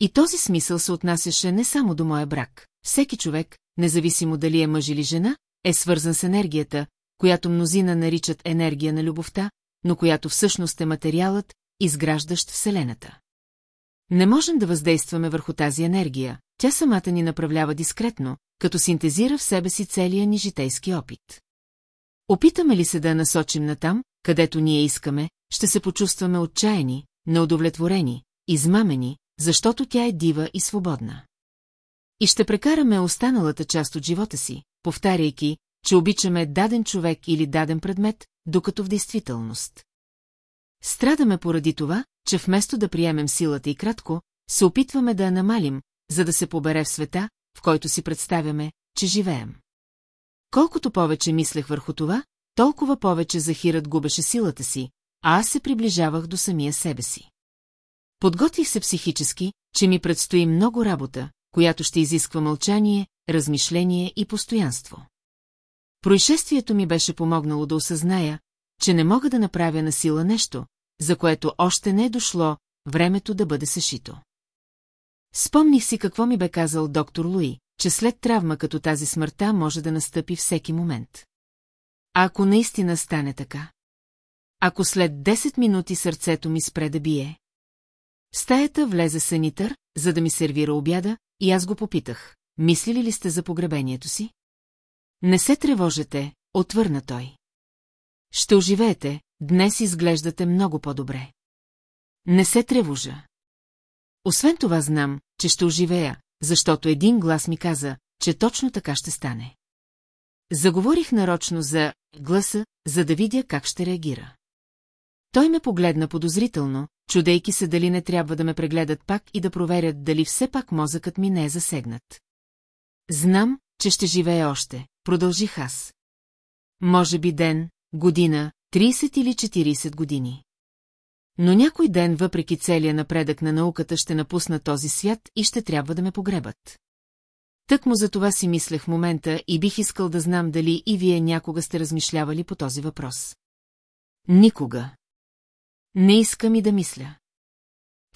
И този смисъл се отнасяше не само до моя брак. Всеки човек, независимо дали е мъж или жена, е свързан с енергията, която мнозина наричат енергия на любовта, но която всъщност е материалът, изграждащ Вселената. Не можем да въздействаме върху тази енергия, тя самата ни направлява дискретно, като синтезира в себе си целия ни житейски опит. Опитаме ли се да насочим натам, където ние искаме, ще се почувстваме отчаяни, неудовлетворени, измамени, защото тя е дива и свободна. И ще прекараме останалата част от живота си, повтаряйки, че обичаме даден човек или даден предмет, докато в действителност. Страдаме поради това, че вместо да приемем силата и кратко, се опитваме да я намалим, за да се побере в света, в който си представяме, че живеем. Колкото повече мислех върху това, толкова повече Захирът губеше силата си, а аз се приближавах до самия себе си. Подготвих се психически, че ми предстои много работа, която ще изисква мълчание, размишление и постоянство. Происшествието ми беше помогнало да осъзная, че не мога да направя на сила нещо, за което още не е дошло времето да бъде съшито. Спомних си какво ми бе казал доктор Луи, че след травма като тази смъртта може да настъпи всеки момент. А ако наистина стане така? Ако след 10 минути сърцето ми спре да бие? В стаята влезе санитър, за да ми сервира обяда, и аз го попитах. Мислили ли сте за погребението си? Не се тревожете, отвърна той. Ще оживеете, днес изглеждате много по-добре. Не се тревожа. Освен това знам, че ще оживея, защото един глас ми каза, че точно така ще стане. Заговорих нарочно за гласа, за да видя как ще реагира. Той ме погледна подозрително, чудейки се дали не трябва да ме прегледат пак и да проверят дали все пак мозъкът ми не е засегнат. Знам, че ще живее още, продължих аз. Може би ден, година, 30 или 40 години. но някой ден, въпреки целия напредък на науката, ще напусна този свят и ще трябва да ме погребат. Тък му за това си мислех момента и бих искал да знам дали и вие някога сте размишлявали по този въпрос. Никога. Не искам и да мисля.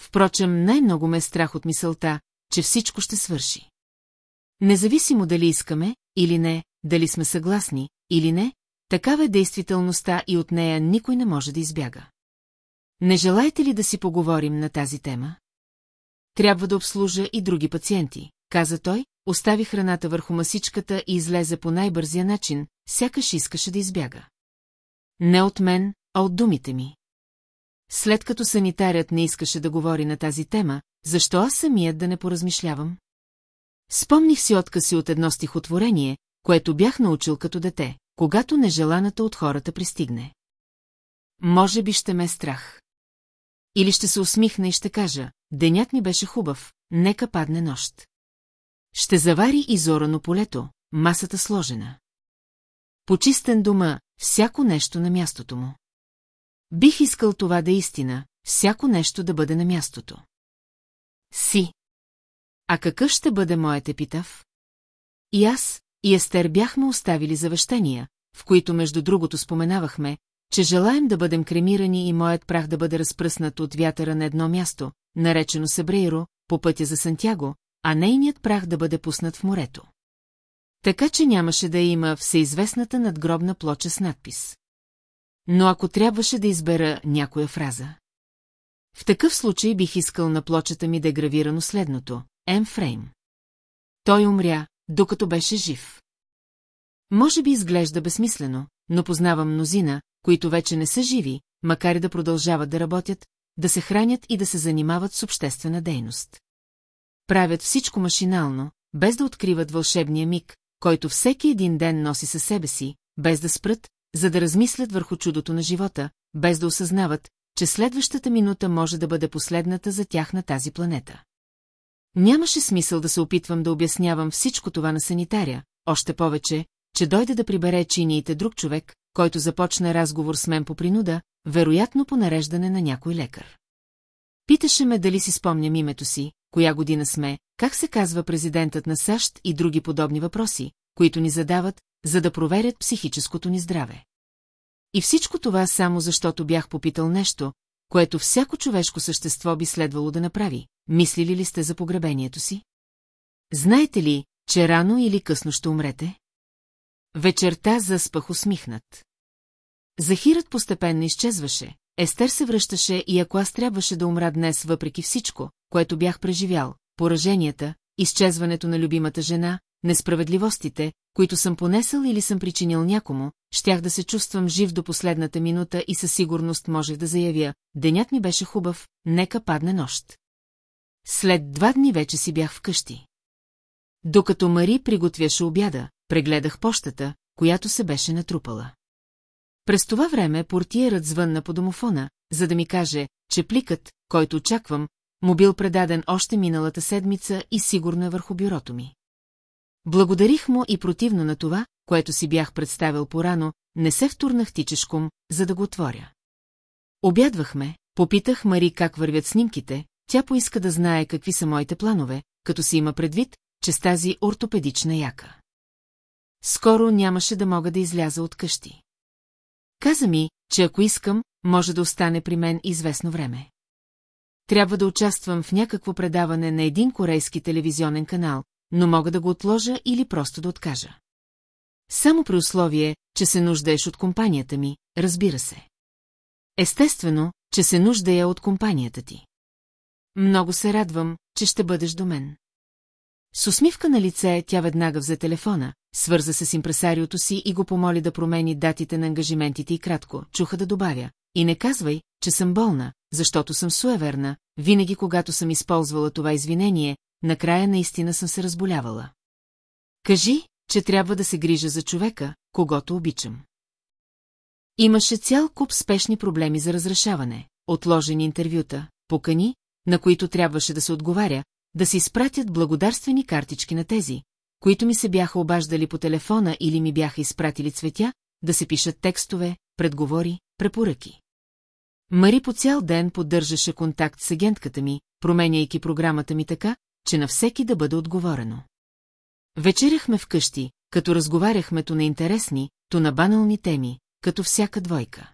Впрочем, най-много ме е страх от мисълта, че всичко ще свърши. Независимо дали искаме или не, дали сме съгласни или не, такава е действителността и от нея никой не може да избяга. Не желаете ли да си поговорим на тази тема? Трябва да обслужа и други пациенти, каза той, остави храната върху масичката и излезе по най-бързия начин, сякаш искаше да избяга. Не от мен, а от думите ми. След като санитарят не искаше да говори на тази тема, защо аз самият да не поразмишлявам? Спомних си откази от едно стихотворение, което бях научил като дете, когато нежеланата от хората пристигне. Може би ще ме е страх. Или ще се усмихна и ще кажа, денят ми беше хубав, нека падне нощ. Ще завари изорано полето, масата сложена. Почистен дома, всяко нещо на мястото му. Бих искал това да е истина, всяко нещо да бъде на мястото. Си. А какъв ще бъде моят епитав? И аз, и Естер бяхме оставили завещания, в които между другото споменавахме, че желаем да бъдем кремирани и моят прах да бъде разпръснат от вятъра на едно място, наречено Себрейро, по пътя за Сантяго, а нейният прах да бъде пуснат в морето. Така че нямаше да има всеизвестната надгробна плоча с надпис. Но ако трябваше да избера някоя фраза. В такъв случай бих искал на плочата ми да е гравирано следното – Емфрейм. Той умря, докато беше жив. Може би изглежда безсмислено, но познавам мнозина, които вече не са живи, макар и да продължават да работят, да се хранят и да се занимават с обществена дейност. Правят всичко машинално, без да откриват вълшебния миг, който всеки един ден носи със себе си, без да спрат, за да размислят върху чудото на живота, без да осъзнават, че следващата минута може да бъде последната за тях на тази планета. Нямаше смисъл да се опитвам да обяснявам всичко това на санитаря, още повече, че дойде да прибере чиниите друг човек, който започна разговор с мен по принуда, вероятно по нареждане на някой лекар. Питаше ме дали си спомням името си, коя година сме, как се казва президентът на САЩ и други подобни въпроси, които ни задават, за да проверят психическото ни здраве. И всичко това само защото бях попитал нещо, което всяко човешко същество би следвало да направи. Мислили ли сте за погребението си? Знаете ли, че рано или късно ще умрете? Вечерта заспах усмихнат. Захирът постепенно изчезваше, Естер се връщаше и ако аз трябваше да умра днес въпреки всичко, което бях преживял, пораженията, изчезването на любимата жена, несправедливостите, които съм понесъл или съм причинил някому, щях да се чувствам жив до последната минута и със сигурност можех да заявя, денят ми беше хубав, нека падне нощ. След два дни вече си бях вкъщи. Докато Мари приготвяше обяда, прегледах пощата, която се беше натрупала. През това време портиерът звънна по домофона, за да ми каже, че пликът, който очаквам, му бил предаден още миналата седмица и сигурно е върху бюрото ми. Благодарих му и противно на това, което си бях представил порано, не се втурнах тичешком, за да го отворя. Обядвахме, попитах Мари как вървят снимките, тя поиска да знае какви са моите планове, като си има предвид, че с тази ортопедична яка. Скоро нямаше да мога да изляза от къщи. Каза ми, че ако искам, може да остане при мен известно време. Трябва да участвам в някакво предаване на един корейски телевизионен канал, но мога да го отложа или просто да откажа. Само при условие, че се нуждаеш от компанията ми, разбира се. Естествено, че се нуждая от компанията ти. Много се радвам, че ще бъдеш до мен. С усмивка на лице тя веднага взе телефона, свърза се с импресариото си и го помоли да промени датите на ангажиментите и кратко, чуха да добавя. И не казвай, че съм болна, защото съм суеверна, винаги когато съм използвала това извинение, накрая наистина съм се разболявала. Кажи, че трябва да се грижа за човека, когато обичам. Имаше цял куп спешни проблеми за разрешаване, отложени интервюта, покани, на които трябваше да се отговаря, да се изпратят благодарствени картички на тези, които ми се бяха обаждали по телефона или ми бяха изпратили цветя, да се пишат текстове, предговори, препоръки. Мари по цял ден поддържаше контакт с агентката ми, променяйки програмата ми така, че на всеки да бъде отговорено. Вечеряхме вкъщи, като разговаряхме то на интересни, то на банални теми, като всяка двойка.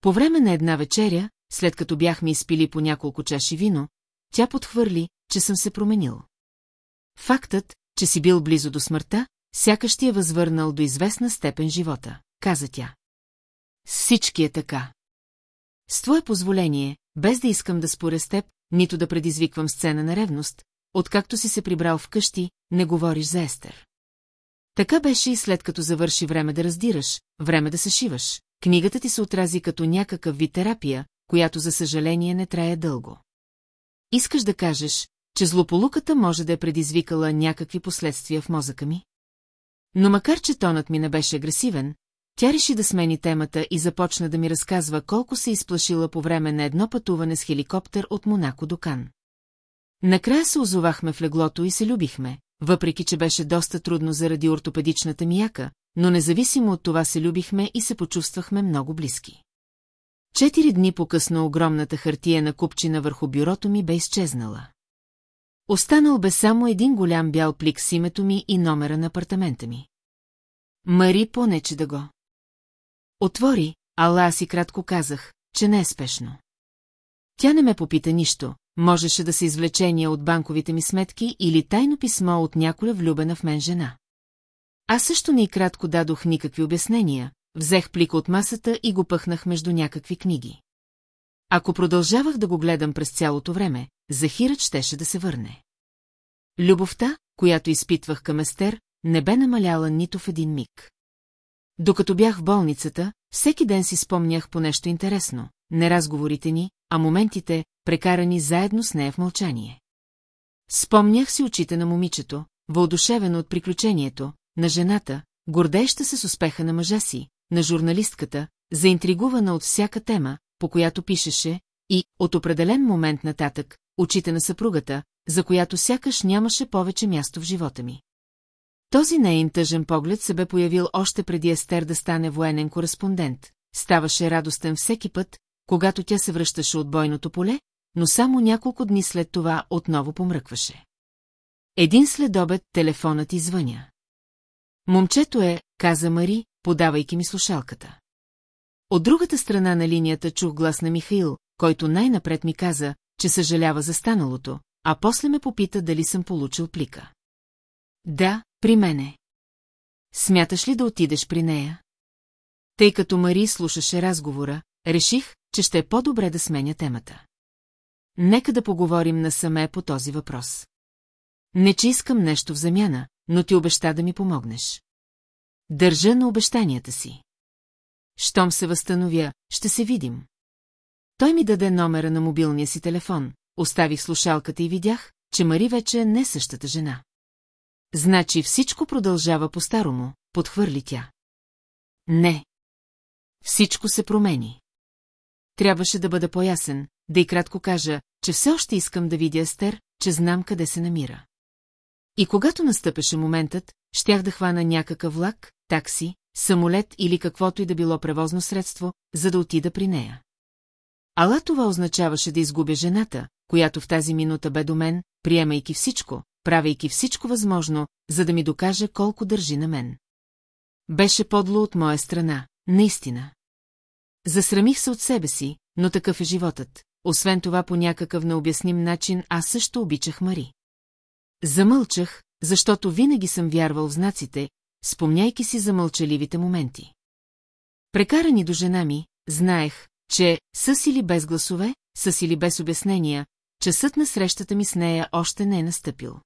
По време на една вечеря, след като бяхме изпили по няколко чаши вино, тя подхвърли, че съм се променил. Фактът, че си бил близо до смъртта, сякаш ти е възвърнал до известна степен живота, каза тя. Всички е така. С твое позволение, без да искам да споря с теб, нито да предизвиквам сцена на ревност, откакто си се прибрал вкъщи, не говориш за Естер. Така беше и след като завърши време да раздираш, време да се шиваш. Книгата ти се отрази като някакъв вид терапия, която за съжаление не трае дълго. Искаш да кажеш, че злополуката може да е предизвикала някакви последствия в мозъка ми? Но макар, че тонът ми не беше агресивен, тя реши да смени темата и започна да ми разказва колко се изплашила по време на едно пътуване с хеликоптер от Монако до Кан. Накрая се озовахме в леглото и се любихме, въпреки че беше доста трудно заради ортопедичната мияка, но независимо от това се любихме и се почувствахме много близки. Четири дни по-късно огромната хартия на купчина върху бюрото ми бе изчезнала. Останал бе само един голям бял плик с името ми и номера на апартамента ми. Мари понече да го. Отвори, ала аз и кратко казах, че не е спешно. Тя не ме попита нищо, можеше да се извлечения от банковите ми сметки или тайно писмо от няколя влюбена в мен жена. Аз също не и кратко дадох никакви обяснения, взех плика от масата и го пъхнах между някакви книги. Ако продължавах да го гледам през цялото време, Захирът щеше да се върне. Любовта, която изпитвах към Естер, не бе намаляла нито в един миг. Докато бях в болницата, всеки ден си спомнях по нещо интересно, не разговорите ни, а моментите, прекарани заедно с нея в мълчание. Спомнях си очите на момичето, въодушевено от приключението, на жената, гордееща се с успеха на мъжа си, на журналистката, заинтригувана от всяка тема, по която пишеше, и, от определен момент нататък, очите на съпругата, за която сякаш нямаше повече място в живота ми. Този нейн тъжен поглед се бе появил още преди Естер да стане военен кореспондент. Ставаше радостен всеки път, когато тя се връщаше от бойното поле, но само няколко дни след това отново помръкваше. Един следобед телефонът извъня. Момчето е, каза Мари, подавайки ми слушалката. От другата страна на линията чух глас на Михаил, който най-напред ми каза, че съжалява за станалото, а после ме попита дали съм получил плика. Да, при мене. Смяташ ли да отидеш при нея? Тъй като Мари слушаше разговора, реших, че ще е по-добре да сменя темата. Нека да поговорим насаме по този въпрос. Не, че искам нещо в замяна, но ти обеща да ми помогнеш. Държа на обещанията си. Щом се възстановя, ще се видим. Той ми даде номера на мобилния си телефон, оставих слушалката и видях, че Мари вече е не същата жена. Значи всичко продължава по-старому, подхвърли тя. Не. Всичко се промени. Трябваше да бъда поясен, да и кратко кажа, че все още искам да видя Естер, че знам къде се намира. И когато настъпеше моментът, щях да хвана някакъв влак, такси, самолет или каквото и да било превозно средство, за да отида при нея. Ала това означаваше да изгубя жената, която в тази минута бе до мен, приемайки всичко, правейки всичко възможно, за да ми докаже колко държи на мен. Беше подло от моя страна, наистина. Засрамих се от себе си, но такъв е животът. Освен това по някакъв необясним начин аз също обичах Мари. Замълчах, защото винаги съм вярвал в знаците, спомняйки си за мълчаливите моменти. Прекарани до жена ми, знаех, че с или без гласове, с или без обяснения, часът на срещата ми с нея още не е настъпил.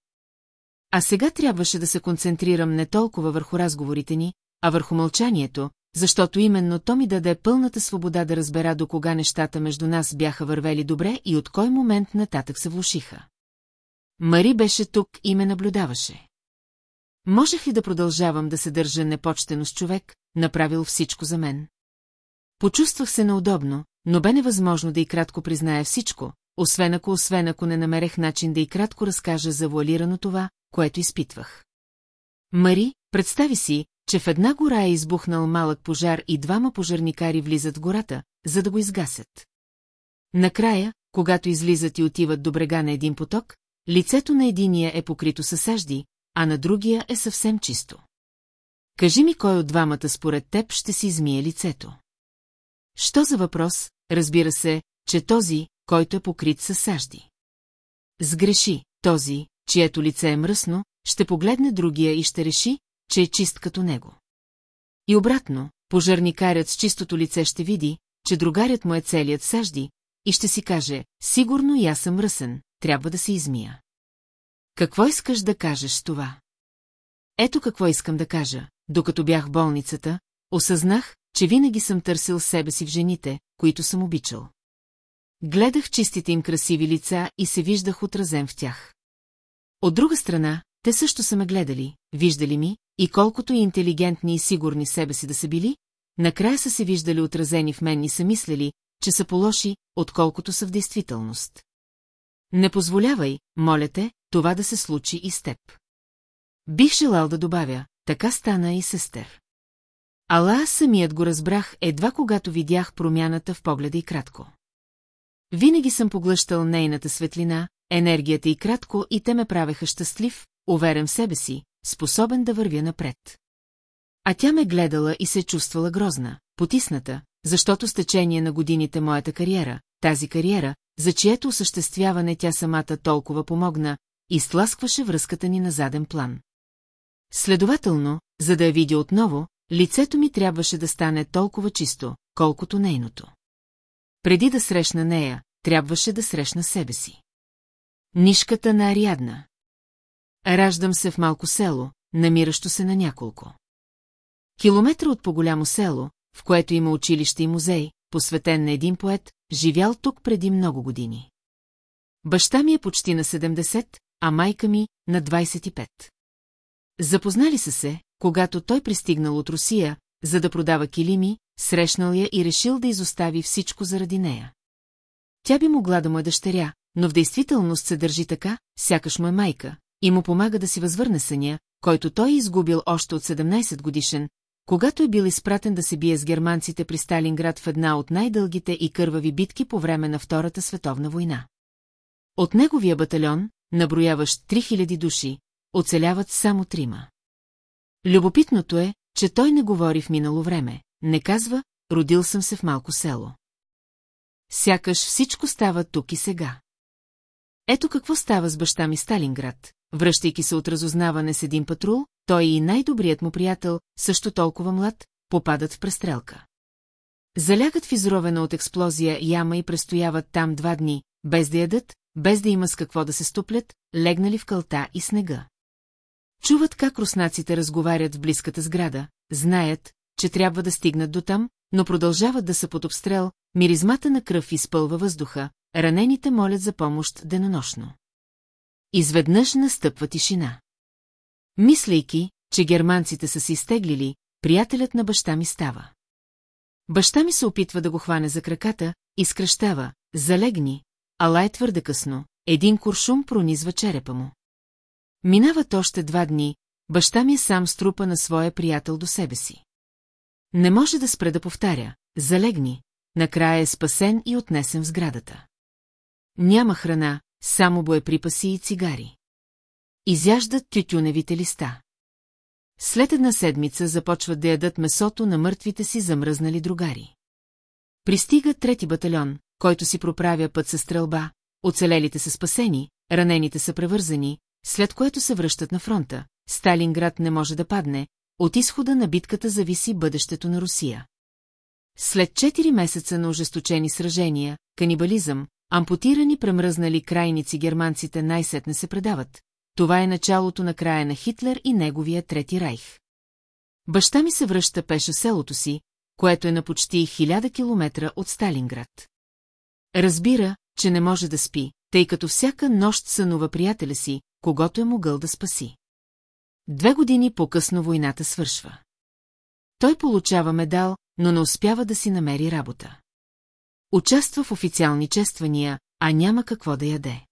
А сега трябваше да се концентрирам не толкова върху разговорите ни, а върху мълчанието, защото именно то ми даде пълната свобода да разбера до кога нещата между нас бяха вървели добре и от кой момент нататък се влушиха. Мари беше тук и ме наблюдаваше. Можех ли да продължавам да се държа непочтено с човек, направил всичко за мен? Почувствах се неудобно, но бе невъзможно да и кратко призная всичко, освен ако, освен ако не намерех начин да и кратко разкажа за вуалирано това, което изпитвах. Мари, представи си, че в една гора е избухнал малък пожар и двама пожарникари влизат в гората, за да го изгасят. Накрая, когато излизат и отиват до брега на един поток, лицето на единия е покрито със сажди, а на другия е съвсем чисто. Кажи ми кой от двамата според теб ще си измие лицето. Що за въпрос, разбира се, че този, който е покрит със сажди. Сгреши, този, чието лице е мръсно, ще погледне другия и ще реши, че е чист като него. И обратно, пожарникарят с чистото лице ще види, че другарят му е целият сажди, и ще си каже, сигурно и аз съм мръсен, трябва да се измия. Какво искаш да кажеш това? Ето какво искам да кажа. Докато бях в болницата, осъзнах, че винаги съм търсил себе си в жените, които съм обичал. Гледах чистите им красиви лица и се виждах отразен в тях. От друга страна, те също са ме гледали, виждали ми, и колкото и интелигентни и сигурни себе си да са били, накрая са се виждали отразени в мен и са мислили, че са полоши, отколкото са в действителност. Не позволявай, моля те, това да се случи и с теб. Бих желал да добавя, така стана и сестер. Ала аз самият го разбрах едва когато видях промяната в погледа и кратко. Винаги съм поглъщал нейната светлина, енергията и кратко и те ме правеха щастлив, уверен в себе си, способен да вървя напред. А тя ме гледала и се чувствала грозна, потисната, защото с течение на годините моята кариера, тази кариера, за чието осъществяване тя самата толкова помогна, изтласкваше връзката ни на заден план. Следователно, за да я видя отново, лицето ми трябваше да стане толкова чисто, колкото нейното. Преди да срещна нея, трябваше да срещна себе си. Нишката на Ариадна. Раждам се в малко село, намиращо се на няколко. Километра от по-голямо село, в което има училище и музей, посветен на един поет, живял тук преди много години. Баща ми е почти на 70, а майка ми на 25. Запознали са се, когато той пристигнал от Русия, за да продава килими, срещнал я и решил да изостави всичко заради нея. Тя би могла да му е дъщеря, но в действителност се държи така, сякаш му е майка, и му помага да си възвърне съня, който той изгубил още от 17 годишен, когато е бил изпратен да се бие с германците при Сталинград в една от най-дългите и кървави битки по време на Втората световна война. От неговия батальон, наброяващ 3000 души, оцеляват само трима. Любопитното е, че той не говори в минало време, не казва, родил съм се в малко село. Сякаш всичко става тук и сега. Ето какво става с баща ми Сталинград. Връщайки се от разузнаване с един патрул, той и най-добрият му приятел, също толкова млад, попадат в престрелка. Залягат в изровена от експлозия яма и престояват там два дни, без да ядат, без да има с какво да се ступлят, легнали в кълта и снега. Чуват как руснаците разговарят в близката сграда, знаят, че трябва да стигнат до там, но продължават да са под обстрел, миризмата на кръв изпълва въздуха, ранените молят за помощ денонощно. Изведнъж настъпва тишина. Мислейки, че германците са се изтеглили, приятелят на баща ми става. Баща ми се опитва да го хване за краката, изкръщава, залегни, ала е твърде късно, един куршум пронизва черепа му. Минават още два дни, баща ми е сам струпа на своя приятел до себе си. Не може да спре да повтаря, залегни, накрая е спасен и отнесен в сградата. Няма храна, само боеприпаси и цигари. Изяждат тютюневите листа. След една седмица започват да ядат месото на мъртвите си замръзнали другари. Пристига трети батальон, който си проправя път със стрелба, оцелелите са спасени, ранените са превързани, след което се връщат на фронта. Сталинград не може да падне, от изхода на битката зависи бъдещето на Русия. След 4 месеца на ожесточени сражения, канибализъм, ампутирани премръзнали крайници германците най-сетне се предават. Това е началото на края на Хитлер и неговия Трети райх. Баща ми се връща пеша селото си, което е на почти хиляда километра от Сталинград. Разбира, че не може да спи, тъй като всяка нощ сънува приятеля си, когато е могъл да спаси. Две години по-късно войната свършва. Той получава медал, но не успява да си намери работа. Участва в официални чествания, а няма какво да яде.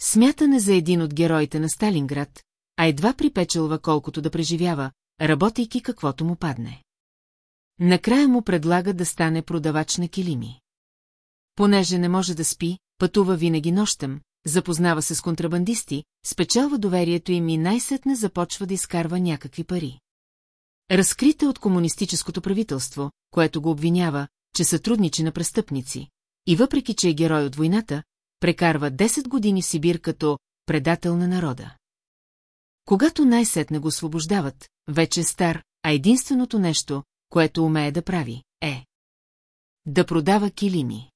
Смятане за един от героите на Сталинград, а едва припечелва колкото да преживява, работейки каквото му падне. Накрая му предлага да стане продавач на килими. понеже не може да спи, пътува винаги нощем, запознава се с контрабандисти, спечелва доверието им и най-сетне започва да изкарва някакви пари. Разкрита от комунистическото правителство, което го обвинява, че сътрудничи на престъпници, и въпреки, че е герой от войната, прекарва 10 години в Сибир като предател на народа. Когато най-сетне го освобождават, вече е стар, а единственото нещо, което умее да прави, е да продава килими.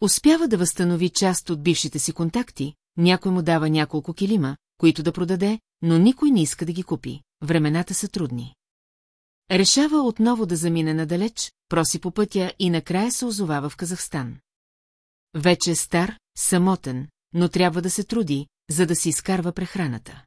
Успява да възстанови част от бившите си контакти, някой му дава няколко килима, които да продаде, но никой не иска да ги купи. Времената са трудни. Решава отново да замине надалеч, проси по пътя и накрая се озовава в Казахстан. Вече е стар, самотен, но трябва да се труди, за да си изкарва прехраната.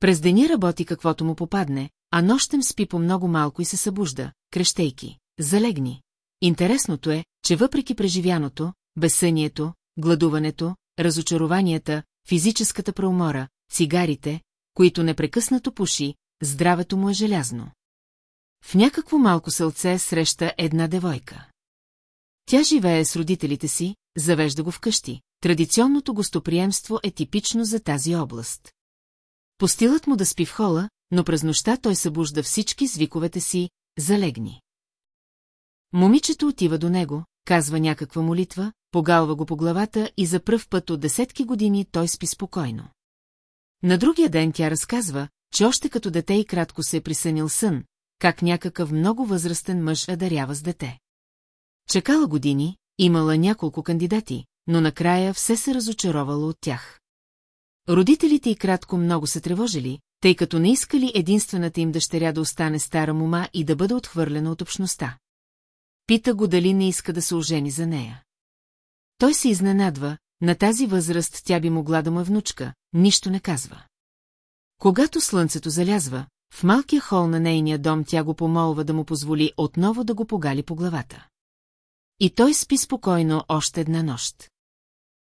През деня работи каквото му попадне, а нощем спи по много малко и се събужда, крещейки. Залегни. Интересното е, че въпреки преживяното, безсънието, гладуването, разочарованията, физическата преумора, цигарите, които непрекъснато пуши, здравето му е желязно. В някакво малко селце среща една девойка. Тя живее с родителите си, завежда го вкъщи. Традиционното гостоприемство е типично за тази област. Постилът му да спи в хола, но през нощта той събужда всички звиковете си «залегни». Момичето отива до него, казва някаква молитва, погалва го по главата и за пръв път от десетки години той спи спокойно. На другия ден тя разказва, че още като дете и кратко се е присънил сън, как някакъв много възрастен мъж адарява с дете. Чекала години, имала няколко кандидати, но накрая все се разочаровала от тях. Родителите и кратко много се тревожили, тъй като не искали единствената им дъщеря да остане стара мума и да бъде отхвърлена от общността. Пита го дали не иска да се ожени за нея. Той се изненадва, на тази възраст тя би могла да му е внучка, нищо не казва. Когато слънцето залязва, в малкия хол на нейния дом тя го помолва да му позволи отново да го погали по главата. И той спи спокойно още една нощ.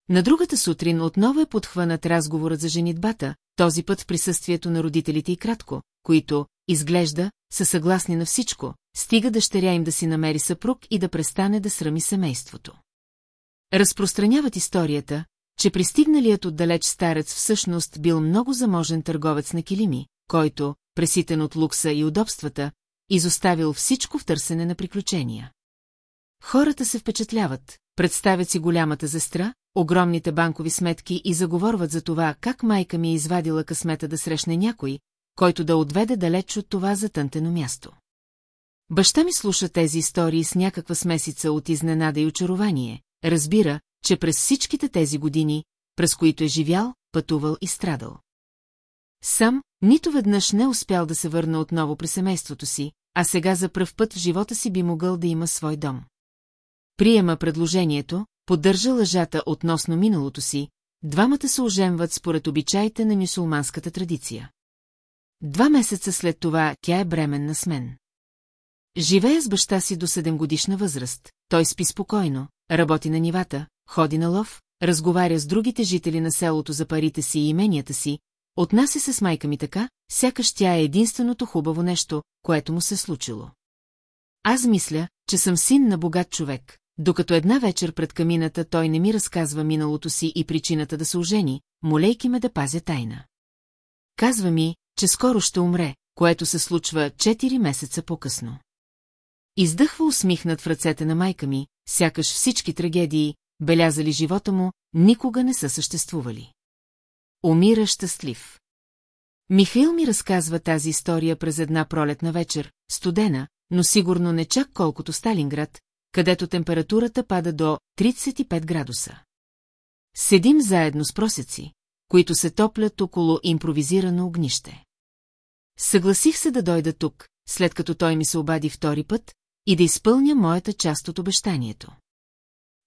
На другата сутрин отново е подхванат разговорът за женитбата, този път в присъствието на родителите и кратко, които, изглежда, са съгласни на всичко, стига дъщеря им да си намери съпруг и да престане да срами семейството. Разпространяват историята, че пристигналият отдалеч старец всъщност бил много заможен търговец на килими, който, преситен от лукса и удобствата, изоставил всичко в търсене на приключения. Хората се впечатляват, представят си голямата застра, огромните банкови сметки и заговорват за това, как майка ми е извадила късмета да срещне някой, който да отведе далеч от това затънтено място. Баща ми слуша тези истории с някаква смесица от изненада и очарование, разбира, че през всичките тези години, през които е живял, пътувал и страдал. Сам, нито веднъж не успял да се върне отново при семейството си, а сега за пръв път в живота си би могъл да има свой дом. Приема предложението, поддържа лъжата относно миналото си, двамата се оженват според обичаите на мюсулманската традиция. Два месеца след това тя е бременна с мен. Живее с баща си до 7 годишна възраст, той спи спокойно, работи на нивата, ходи на лов, разговаря с другите жители на селото за парите си и именията си, отнася се с майка ми така, сякаш тя е единственото хубаво нещо, което му се случило. Аз мисля, че съм син на богат човек, докато една вечер пред камината той не ми разказва миналото си и причината да се ожени, молейки ме да пазя тайна. Казва ми, че скоро ще умре, което се случва 4 месеца по-късно. Издъхва усмихнат в ръцете на майка ми, сякаш всички трагедии, белязали живота му, никога не са съществували. Умира щастлив. Михаил ми разказва тази история през една пролетна вечер, студена, но сигурно не чак колкото Сталинград, където температурата пада до 35 градуса. Седим заедно с просеци, които се топлят около импровизирано огнище. Съгласих се да дойда тук, след като той ми се обади втори път, и да изпълня моята част от обещанието.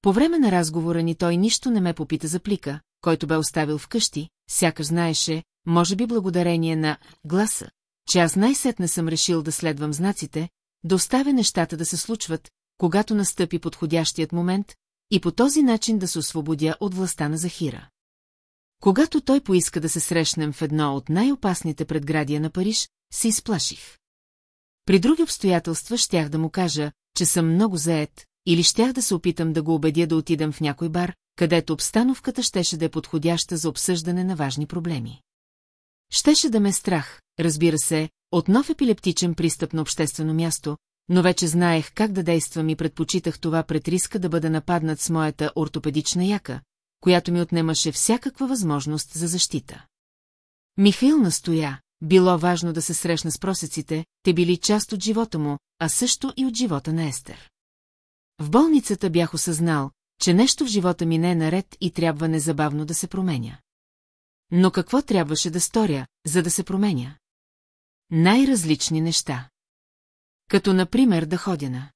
По време на разговора ни той нищо не ме попита за плика, който бе оставил вкъщи, сякаш знаеше, може би благодарение на гласа, че аз най-сетне съм решил да следвам знаците, да оставя нещата да се случват, когато настъпи подходящият момент, и по този начин да се освободя от властта на Захира. Когато той поиска да се срещнем в едно от най-опасните предградия на Париж, се изплаших. При други обстоятелства щях да му кажа, че съм много заед, или щях да се опитам да го убедя да отидем в някой бар, където обстановката щеше да е подходяща за обсъждане на важни проблеми. Щеше да ме страх, разбира се, от нов епилептичен пристъп на обществено място, но вече знаех как да действам и предпочитах това пред риска да бъда нападнат с моята ортопедична яка, която ми отнемаше всякаква възможност за защита. Михаил настоя, било важно да се срещна с просеците, те били част от живота му, а също и от живота на Естер. В болницата бях осъзнал, че нещо в живота ми не е наред и трябва незабавно да се променя. Но какво трябваше да сторя, за да се променя? Най-различни неща. Като, например, да ходя на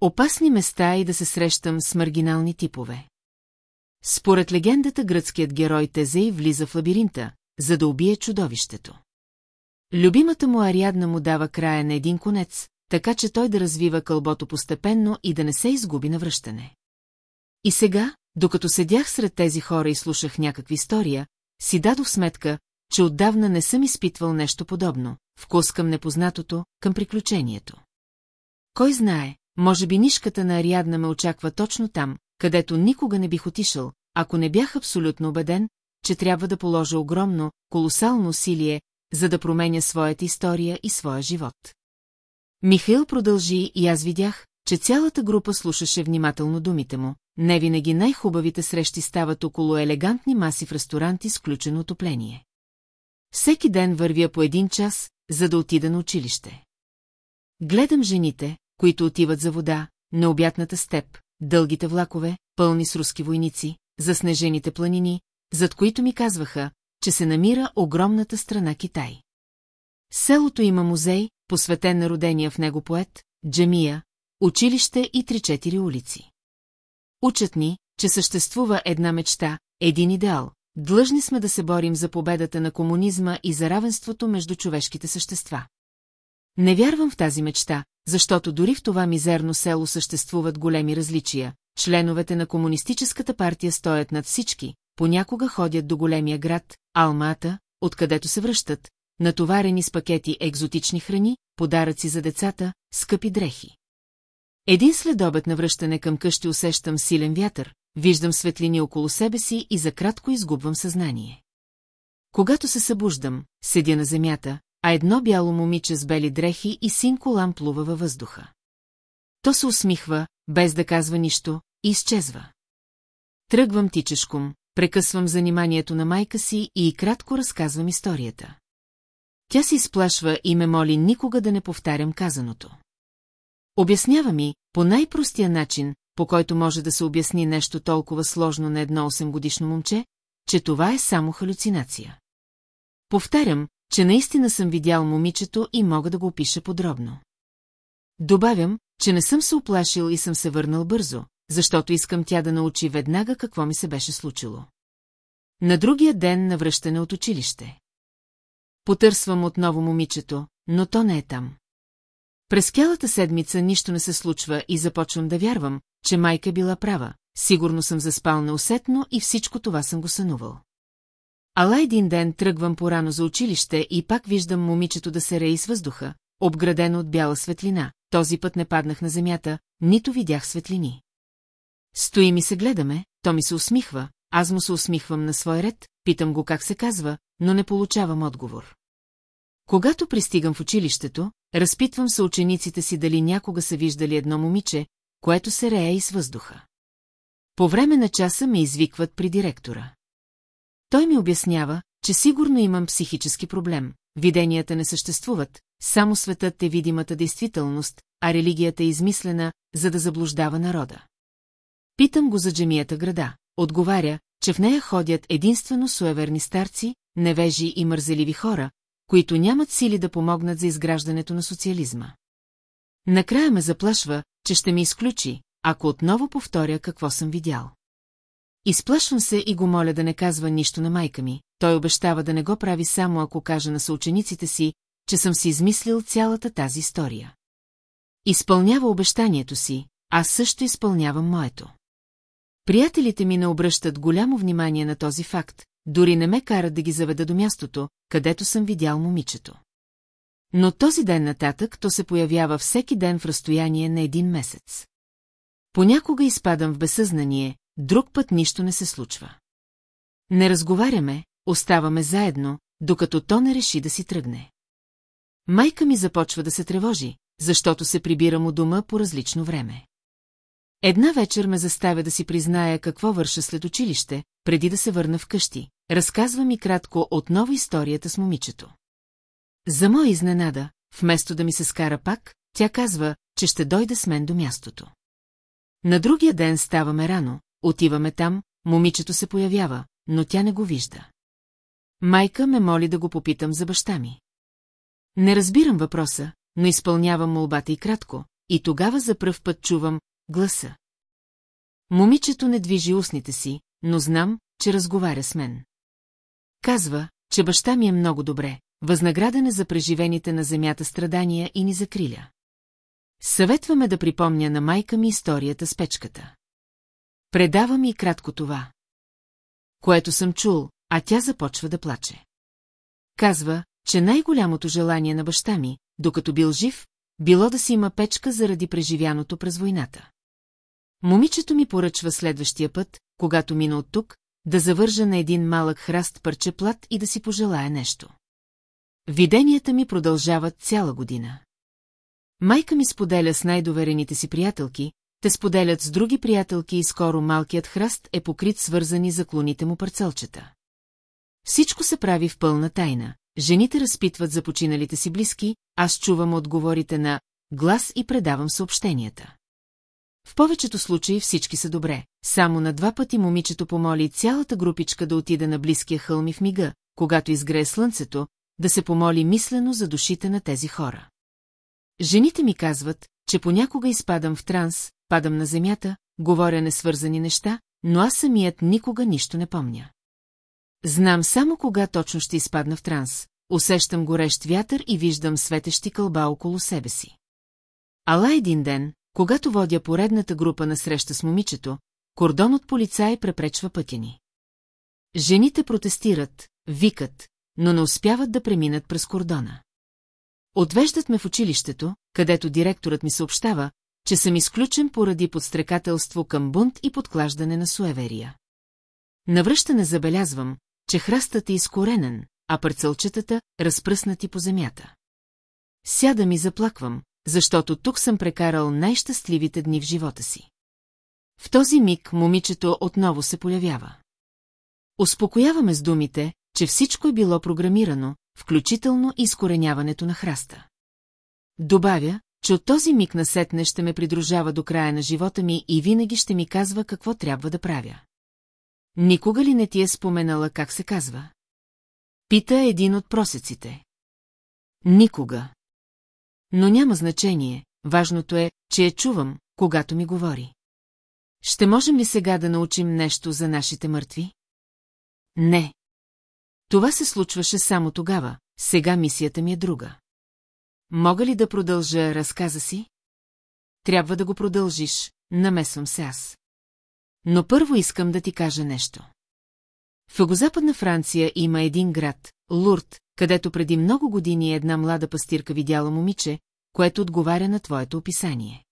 опасни места и да се срещам с маргинални типове. Според легендата, гръцкият герой Тезей влиза в лабиринта, за да убие чудовището. Любимата му Ариадна му дава края на един конец, така че той да развива кълбото постепенно и да не се изгуби на връщане. И сега, докато седях сред тези хора и слушах някакви история, си дадох сметка, че отдавна не съм изпитвал нещо подобно, вкус към непознатото, към приключението. Кой знае, може би нишката на Ариадна ме очаква точно там, където никога не бих отишъл, ако не бях абсолютно убеден, че трябва да положа огромно, колосално усилие, за да променя своята история и своя живот. Михаил продължи и аз видях, че цялата група слушаше внимателно думите му. Не винаги най-хубавите срещи стават около елегантни маси в ресторанти с включено отопление. Всеки ден вървя по един час, за да отида на училище. Гледам жените, които отиват за вода, на обятната степ, дългите влакове, пълни с руски войници, заснежените планини, зад които ми казваха, че се намира огромната страна Китай. Селото има музей, посветен на родения в него поет, джамия, училище и три-четири улици. Учат ни, че съществува една мечта, един идеал. Длъжни сме да се борим за победата на комунизма и за равенството между човешките същества. Не вярвам в тази мечта, защото дори в това мизерно село съществуват големи различия. Членовете на комунистическата партия стоят над всички, понякога ходят до големия град, Алмата, откъдето се връщат, натоварени с пакети екзотични храни, подаръци за децата, скъпи дрехи. Един следобед на връщане към къщи усещам силен вятър, виждам светлини около себе си и за кратко изгубвам съзнание. Когато се събуждам, седя на земята, а едно бяло момиче с бели дрехи и син колан плува във въздуха. То се усмихва, без да казва нищо, и изчезва. Тръгвам тичешком, прекъсвам заниманието на майка си и кратко разказвам историята. Тя се изплашва и ме моли никога да не повтарям казаното. Обяснява ми, по най-простия начин, по който може да се обясни нещо толкова сложно на едно 8 годишно момче, че това е само халюцинация. Повтарям, че наистина съм видял момичето и мога да го опиша подробно. Добавям, че не съм се оплашил и съм се върнал бързо, защото искам тя да научи веднага какво ми се беше случило. На другия ден на връщане от училище. Потърсвам отново момичето, но то не е там. През цялата седмица нищо не се случва и започвам да вярвам, че майка била права. Сигурно съм заспал неусетно и всичко това съм го сънувал. Ала един ден тръгвам порано за училище и пак виждам момичето да се реи с въздуха, обградено от бяла светлина. Този път не паднах на земята, нито видях светлини. Стои ми се гледаме, то ми се усмихва, аз му се усмихвам на свой ред, питам го как се казва, но не получавам отговор. Когато пристигам в училището, разпитвам се учениците си дали някога са виждали едно момиче, което се рея и с въздуха. По време на часа ме извикват при директора. Той ми обяснява, че сигурно имам психически проблем, виденията не съществуват, само светът е видимата действителност, а религията е измислена, за да заблуждава народа. Питам го за джемията града. Отговаря, че в нея ходят единствено суеверни старци, невежи и мързеливи хора, които нямат сили да помогнат за изграждането на социализма. Накрая ме заплашва, че ще ми изключи, ако отново повторя какво съм видял. Изплашвам се и го моля да не казва нищо на майка ми, той обещава да не го прави само ако каже на съучениците си, че съм си измислил цялата тази история. Изпълнява обещанието си, аз също изпълнявам моето. Приятелите ми не обръщат голямо внимание на този факт, дори не ме карат да ги заведа до мястото, където съм видял момичето. Но този ден нататък то се появява всеки ден в разстояние на един месец. Понякога изпадам в безсъзнание, друг път нищо не се случва. Не разговаряме, оставаме заедно, докато то не реши да си тръгне. Майка ми започва да се тревожи, защото се прибирам у дома по различно време. Една вечер ме заставя да си призная какво върша след училище, преди да се върна вкъщи. Разказва ми кратко отново историята с момичето. За моя изненада, вместо да ми се скара пак, тя казва, че ще дойде с мен до мястото. На другия ден ставаме рано, отиваме там, момичето се появява, но тя не го вижда. Майка ме моли да го попитам за баща ми. Не разбирам въпроса, но изпълнявам молбата и кратко, и тогава за пръв път чувам гласа. Момичето не движи устните си, но знам, че разговаря с мен. Казва, че баща ми е много добре, възнаграден е за преживените на земята страдания и ни закриля. Съветваме да припомня на майка ми историята с печката. Предавам и кратко това. Което съм чул, а тя започва да плаче. Казва, че най-голямото желание на баща ми, докато бил жив, било да си има печка заради преживяното през войната. Момичето ми поръчва следващия път, когато мина от тук, да завържа на един малък храст парче плат и да си пожелая нещо. Виденията ми продължават цяла година. Майка ми споделя с най-доверените си приятелки, те споделят с други приятелки и скоро малкият храст е покрит свързани за клоните му парцелчета. Всичко се прави в пълна тайна. Жените разпитват за починалите си близки, аз чувам отговорите на глас и предавам съобщенията. В повечето случаи всички са добре. Само на два пъти момичето помоли цялата групичка да отиде на близкия хълм и в мига, когато изгрее слънцето, да се помоли мислено за душите на тези хора. Жените ми казват, че понякога изпадам в транс, падам на земята, говоря несвързани неща, но аз самият никога нищо не помня. Знам само кога точно ще изпадна в транс, усещам горещ вятър и виждам светещи кълба около себе си. Ала един ден, когато водя поредната група на среща с момичето, кордон от полицаи препречва пътя ни. Жените протестират, викат, но не успяват да преминат през кордона. Отвеждат ме в училището, където директорът ми съобщава, че съм изключен поради подстрекателство към бунт и подклаждане на суеверия. Навръщане забелязвам, че храстът е изкоренен, а парцелчетата разпръснати по земята. Сядам и заплаквам, защото тук съм прекарал най-щастливите дни в живота си. В този миг момичето отново се появява. Успокояваме с думите, че всичко е било програмирано, включително изкореняването на храста. Добавя, че от този миг насетне ще ме придружава до края на живота ми и винаги ще ми казва какво трябва да правя. Никога ли не ти е споменала как се казва? Пита един от просеците. Никога. Но няма значение, важното е, че я чувам, когато ми говори. Ще можем ли сега да научим нещо за нашите мъртви? Не. Това се случваше само тогава, сега мисията ми е друга. Мога ли да продължа разказа си? Трябва да го продължиш, намесвам се аз. Но първо искам да ти кажа нещо. В югозападна Франция има един град, Лурд, където преди много години една млада пастирка видяла момиче, което отговаря на твоето описание.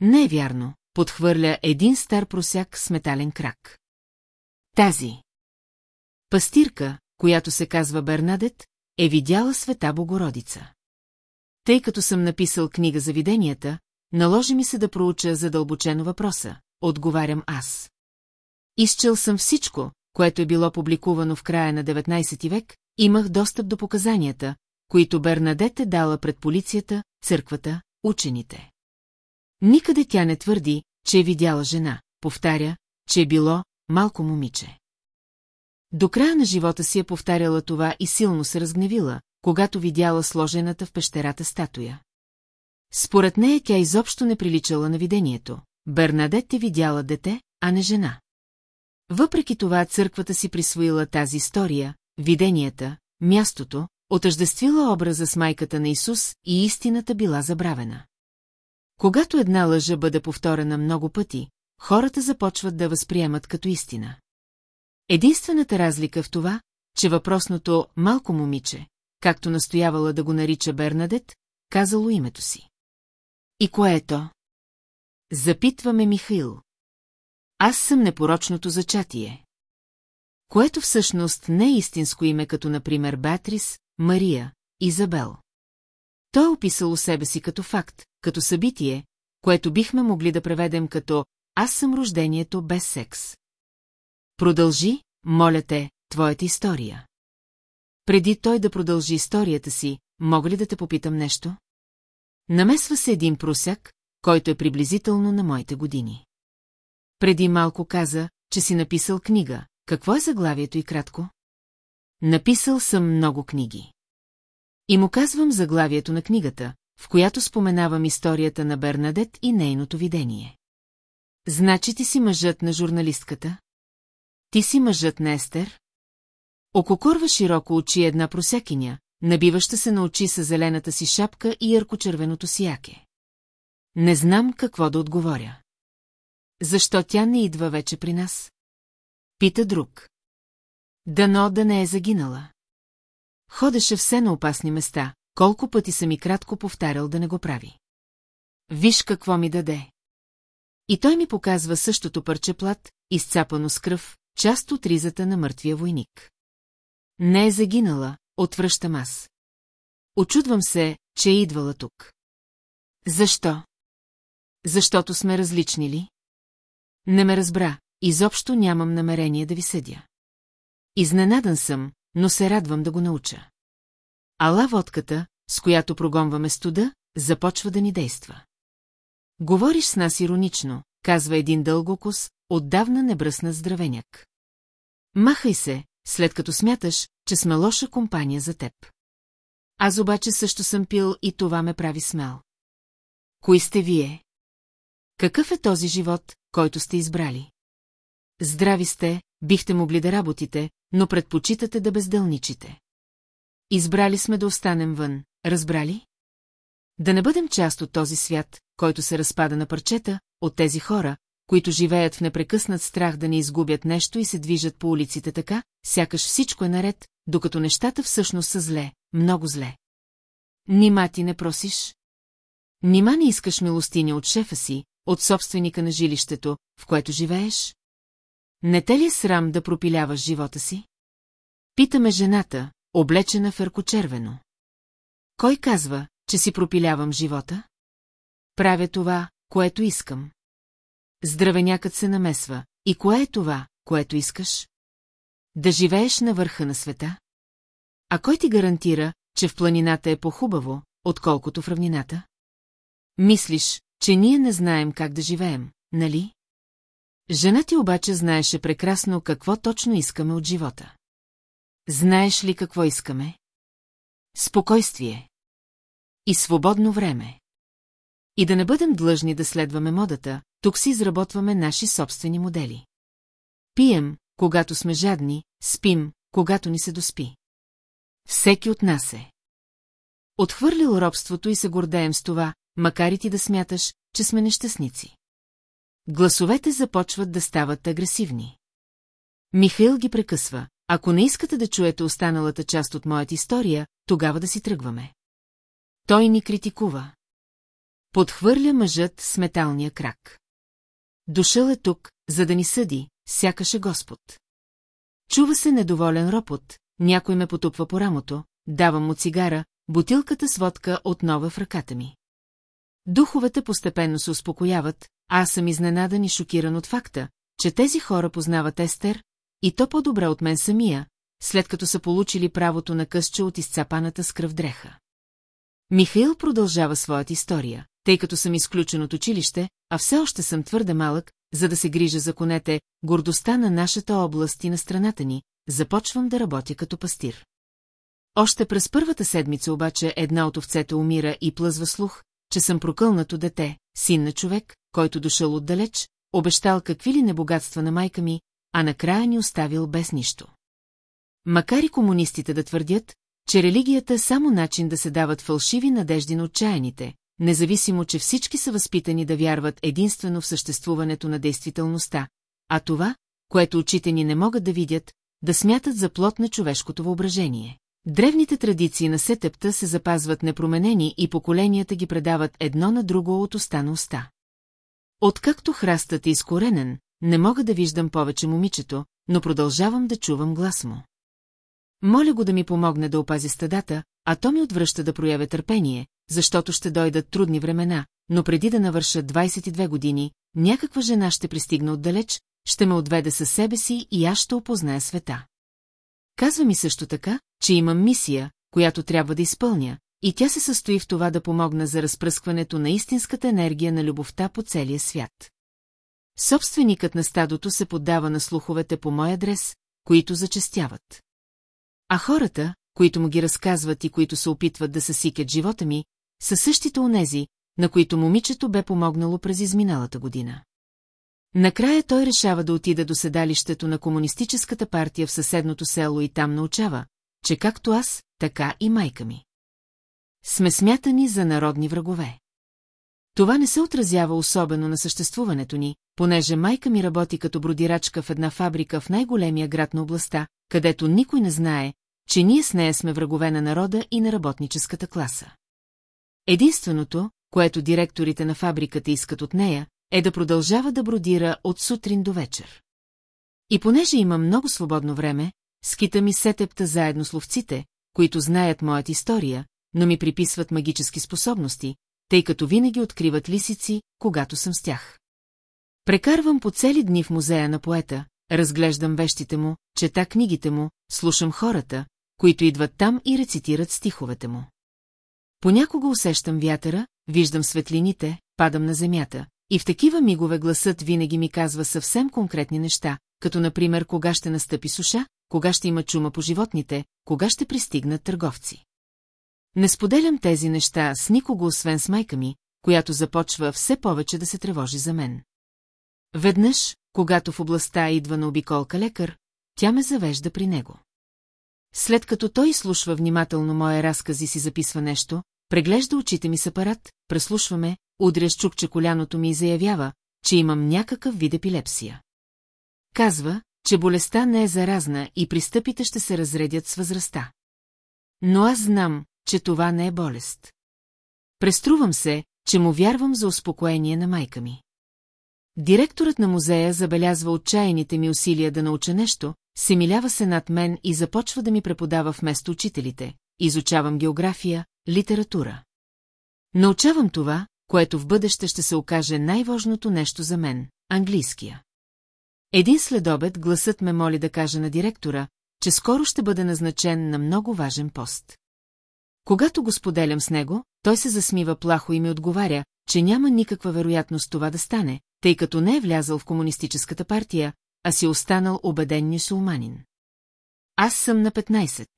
Не е вярно, подхвърля един стар просяк с метален крак. Тази пастирка, която се казва Бернадет, е видяла света Богородица. Тъй като съм написал книга за виденията, наложи ми се да проуча задълбочено въпроса, отговарям аз. Изчел съм всичко, което е било публикувано в края на 19 век, имах достъп до показанията, които Бернадет е дала пред полицията, църквата, учените. Никъде тя не твърди, че е видяла жена, повтаря, че е било малко момиче. До края на живота си е повтаряла това и силно се разгневила, когато видяла сложената в пещерата статуя. Според нея тя изобщо не приличала на видението. Бернадет е видяла дете, а не жена. Въпреки това църквата си присвоила тази история, виденията, мястото, отъждествила образа с майката на Исус и истината била забравена. Когато една лъжа бъде повторена много пъти, хората започват да възприемат като истина. Единствената разлика в това, че въпросното «малко момиче», както настоявала да го нарича Бернадет, казало името си. И кое е то? Запитваме Михаил. Аз съм непорочното зачатие. Което всъщност не е истинско име, като например Беатрис, Мария, Изабел. Той е описало себе си като факт, като събитие, което бихме могли да преведем като «Аз съм рождението без секс». Продължи, моля те, твоята история. Преди той да продължи историята си, мога ли да те попитам нещо? Намесва се един просяк, който е приблизително на моите години. Преди малко каза, че си написал книга. Какво е заглавието и кратко? Написал съм много книги. И му казвам заглавието на книгата, в която споменавам историята на Бернадет и нейното видение. Значи ти си мъжът на журналистката? Ти си мъжът на Естер? Ококорва широко очи една просякиня, набиваща се на очи с зелената си шапка и яркочервеното си яке. Не знам какво да отговоря. Защо тя не идва вече при нас? Пита друг. Дано да не е загинала. Ходеше все на опасни места, колко пъти съм и кратко повтарял да не го прави. Виж какво ми даде. И той ми показва същото парче плат, изцапано с кръв, част от ризата на мъртвия войник. Не е загинала, отвръщам аз. Очудвам се, че е идвала тук. Защо? Защото сме различни ли? Не ме разбра, изобщо нямам намерение да ви съдя. Изненадан съм, но се радвам да го науча. Ала водката, с която прогонваме студа, започва да ни действа. Говориш с нас иронично, казва един дългокос, отдавна не бръснат здравеняк. Махай се, след като смяташ, че сме лоша компания за теб. Аз обаче също съм пил и това ме прави смел. Кои сте вие? Какъв е този живот, който сте избрали? Здрави сте, бихте могли да работите, но предпочитате да бездълничите. Избрали сме да останем вън, разбрали? Да не бъдем част от този свят, който се разпада на парчета, от тези хора, които живеят в непрекъснат страх да не изгубят нещо и се движат по улиците така, сякаш всичко е наред, докато нещата всъщност са зле, много зле. Нима ти не просиш? Нима не искаш милостиня от шефа си, от собственика на жилището, в което живееш? Не те ли е срам да пропиляваш живота си? Питаме жената, облечена в еркочервено. Кой казва, че си пропилявам живота? Правя това, което искам. Здравенякът се намесва. И кое е това, което искаш? Да живееш на върха на света? А кой ти гарантира, че в планината е по-хубаво, отколкото в равнината? Мислиш, че ние не знаем как да живеем, нали? Жена ти обаче знаеше прекрасно какво точно искаме от живота. Знаеш ли какво искаме? Спокойствие. И свободно време. И да не бъдем длъжни да следваме модата, тук си изработваме наши собствени модели. Пием, когато сме жадни, спим, когато ни се доспи. Всеки от нас е. Отхвърлил робството и се гордеем с това, макар и ти да смяташ, че сме нещастници. Гласовете започват да стават агресивни. Михаил ги прекъсва. Ако не искате да чуете останалата част от моята история, тогава да си тръгваме. Той ни критикува. Подхвърля мъжът с металния крак. Дошъл е тук, за да ни съди, сякаше Господ. Чува се недоволен ропот, някой ме потупва по рамото, давам му цигара, бутилката с водка отново в ръката ми. Духовете постепенно се успокояват, аз съм изненадан и шокиран от факта, че тези хора познават Естер, и то по-добре от мен самия, след като са получили правото на късче от изцапаната с кръв дреха. Михаил продължава своята история, тъй като съм изключен от училище, а все още съм твърде малък, за да се грижа за конете, гордостта на нашата област и на страната ни, започвам да работя като пастир. Още през първата седмица обаче една от овцете умира и плъзва слух, че съм прокълнато дете, син на човек, който дошъл отдалеч, обещал какви ли небогатства на майка ми, а накрая ни оставил без нищо. Макар и комунистите да твърдят, че религията е само начин да се дават фалшиви надежди на отчаяните, независимо, че всички са възпитани да вярват единствено в съществуването на действителността, а това, което очите ни не могат да видят, да смятат за плод на човешкото въображение. Древните традиции на сетепта се запазват непроменени и поколенията ги предават едно на друго от уста на уста. Откакто храстът е изкоренен, не мога да виждам повече момичето, но продължавам да чувам глас му. Моля го да ми помогне да опази стадата, а то ми отвръща да проявя търпение, защото ще дойдат трудни времена, но преди да навърша 22 години, някаква жена ще пристигне отдалеч, ще ме отведе със себе си и аз ще опозная света. Казва ми също така, че имам мисия, която трябва да изпълня, и тя се състои в това да помогна за разпръскването на истинската енергия на любовта по целия свят. Собственикът на стадото се поддава на слуховете по мой адрес, които зачестяват. А хората, които му ги разказват и които се опитват да съсикят живота ми, са същите онези, на които момичето бе помогнало през изминалата година. Накрая той решава да отида до седалището на комунистическата партия в съседното село и там научава, че както аз, така и майка ми. Сме смятани за народни врагове. Това не се отразява особено на съществуването ни, понеже майка ми работи като бродирачка в една фабрика в най-големия град на областта, където никой не знае, че ние с нея сме врагове на народа и на работническата класа. Единственото, което директорите на фабриката искат от нея, е да продължава да бродира от сутрин до вечер. И понеже има много свободно време, скита ми сетепта заедно с ловците, които знаят моята история, но ми приписват магически способности, тъй като винаги откриват лисици, когато съм с тях. Прекарвам по цели дни в музея на поета, разглеждам вещите му, чета книгите му, слушам хората, които идват там и рецитират стиховете му. Понякога усещам вятъра, виждам светлините, падам на земята, и в такива мигове гласът винаги ми казва съвсем конкретни неща, като например кога ще настъпи суша, кога ще има чума по животните, кога ще пристигнат търговци. Не споделям тези неща с никого, освен с майка ми, която започва все повече да се тревожи за мен. Веднъж, когато в областта идва на обиколка лекар, тя ме завежда при него. След като той слушва внимателно моя разказ и си записва нещо, преглежда очите ми с апарат, преслушваме, удря с чукче коляното ми и заявява, че имам някакъв вид епилепсия. Казва, че болестта не е заразна и пристъпите ще се разредят с възрастта. Но аз знам, че това не е болест. Преструвам се, че му вярвам за успокоение на майка ми. Директорът на музея забелязва отчаяните ми усилия да науча нещо, се милява се над мен и започва да ми преподава вместо учителите. Изучавам география, литература. Научавам това, което в бъдеще ще се окаже най-важното нещо за мен – английския. Един следобед гласът ме моли да кажа на директора, че скоро ще бъде назначен на много важен пост. Когато го споделям с него, той се засмива плахо и ми отговаря, че няма никаква вероятност това да стане, тъй като не е влязъл в комунистическата партия, а си останал убеден нюсулманин. Аз съм на 15.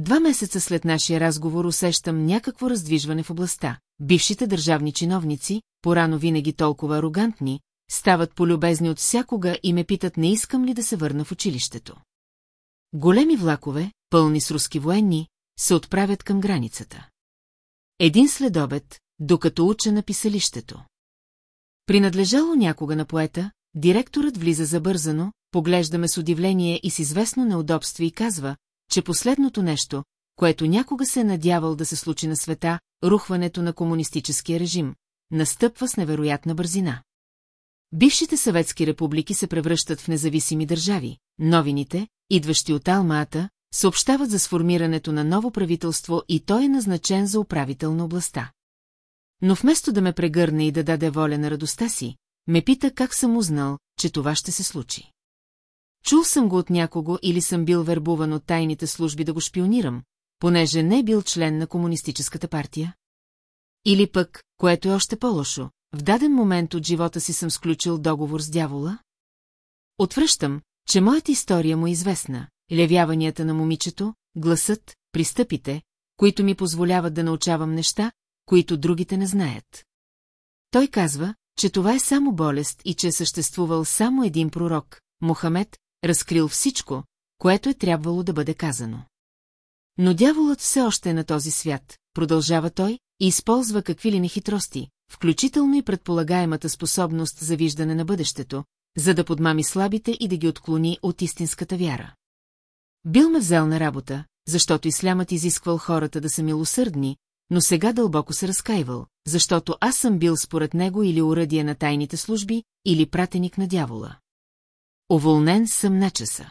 Два месеца след нашия разговор усещам някакво раздвижване в областта. Бившите държавни чиновници, порано винаги толкова арогантни, стават полюбезни от всякога и ме питат не искам ли да се върна в училището. Големи влакове, пълни с руски военни, се отправят към границата. Един следобед, докато уча на писалището. Принадлежало някога на поета, директорът влиза забързано, поглеждаме с удивление и с известно неудобство и казва, че последното нещо, което някога се е надявал да се случи на света, рухването на комунистическия режим, настъпва с невероятна бързина. Бившите съветски републики се превръщат в независими държави, новините, идващи от Алмаата, съобщават за сформирането на ново правителство и той е назначен за управител на областта. Но вместо да ме прегърне и да даде воля на радостта си, ме пита как съм узнал, че това ще се случи. Чул съм го от някого или съм бил вербуван от тайните служби да го шпионирам, понеже не е бил член на комунистическата партия? Или пък, което е още по-лошо, в даден момент от живота си съм сключил договор с дявола? Отвръщам, че моята история му е известна, левяванията на момичето, гласът, пристъпите, които ми позволяват да научавам неща, които другите не знаят. Той казва, че това е само болест и че е съществувал само един пророк, Мохамед, разкрил всичко, което е трябвало да бъде казано. Но дяволът все още е на този свят, продължава той, и използва какви ли нехитрости, включително и предполагаемата способност за виждане на бъдещето, за да подмами слабите и да ги отклони от истинската вяра. Бил ме взел на работа, защото ислямът изисквал хората да са милосърдни, но сега дълбоко се разкаивал, защото аз съм бил според него или уръдие на тайните служби, или пратеник на дявола. Оволнен съм на часа.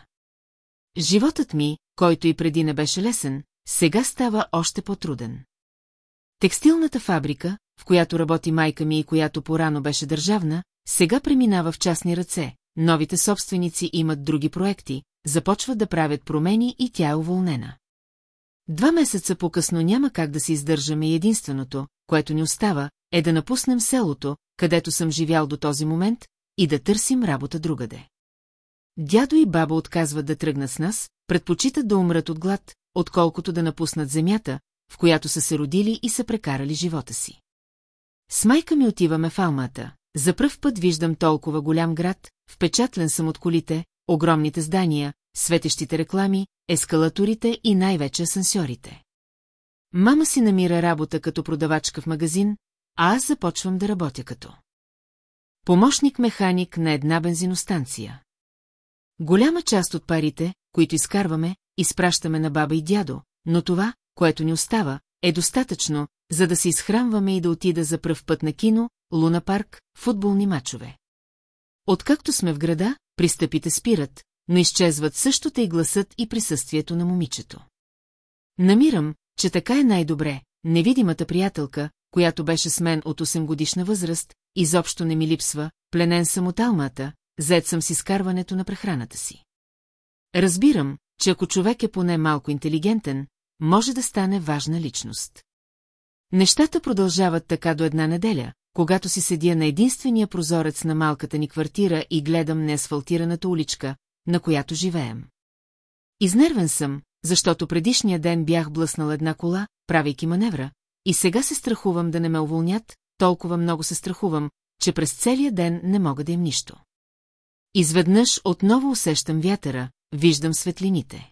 Животът ми, който и преди не беше лесен, сега става още по-труден. Текстилната фабрика, в която работи майка ми и която порано беше държавна, сега преминава в частни ръце, новите собственици имат други проекти, започват да правят промени и тя е уволнена. Два месеца по-късно няма как да се издържаме и единственото, което ни остава, е да напуснем селото, където съм живял до този момент, и да търсим работа другаде. Дядо и баба отказват да тръгнат с нас, предпочитат да умрат от глад, отколкото да напуснат земята, в която са се родили и са прекарали живота си. С майка ми отиваме в Алмата. За пръв път виждам толкова голям град, впечатлен съм от колите, огромните здания, светещите реклами, ескалаторите и най-вече асансьорите. Мама си намира работа като продавачка в магазин, а аз започвам да работя като. Помощник-механик на една бензиностанция. Голяма част от парите, които изкарваме, изпращаме на баба и дядо, но това, което ни остава, е достатъчно, за да се изхранваме и да отида за пръв път на кино, луна парк, футболни мачове. Откакто сме в града, пристъпите спират, но изчезват същото и гласът и присъствието на момичето. Намирам, че така е най-добре, невидимата приятелка, която беше с мен от 8 годишна възраст, изобщо не ми липсва, пленен съм от алмата, зет съм с изкарването на прехраната си. Разбирам, че ако човек е поне малко интелигентен, може да стане важна личност. Нещата продължават така до една неделя, когато си седя на единствения прозорец на малката ни квартира и гледам неасфалтираната уличка, на която живеем. Изнервен съм, защото предишния ден бях блъснал една кола, правейки маневра, и сега се страхувам да не ме уволнят, толкова много се страхувам, че през целия ден не мога да им нищо. Изведнъж отново усещам вятъра, виждам светлините.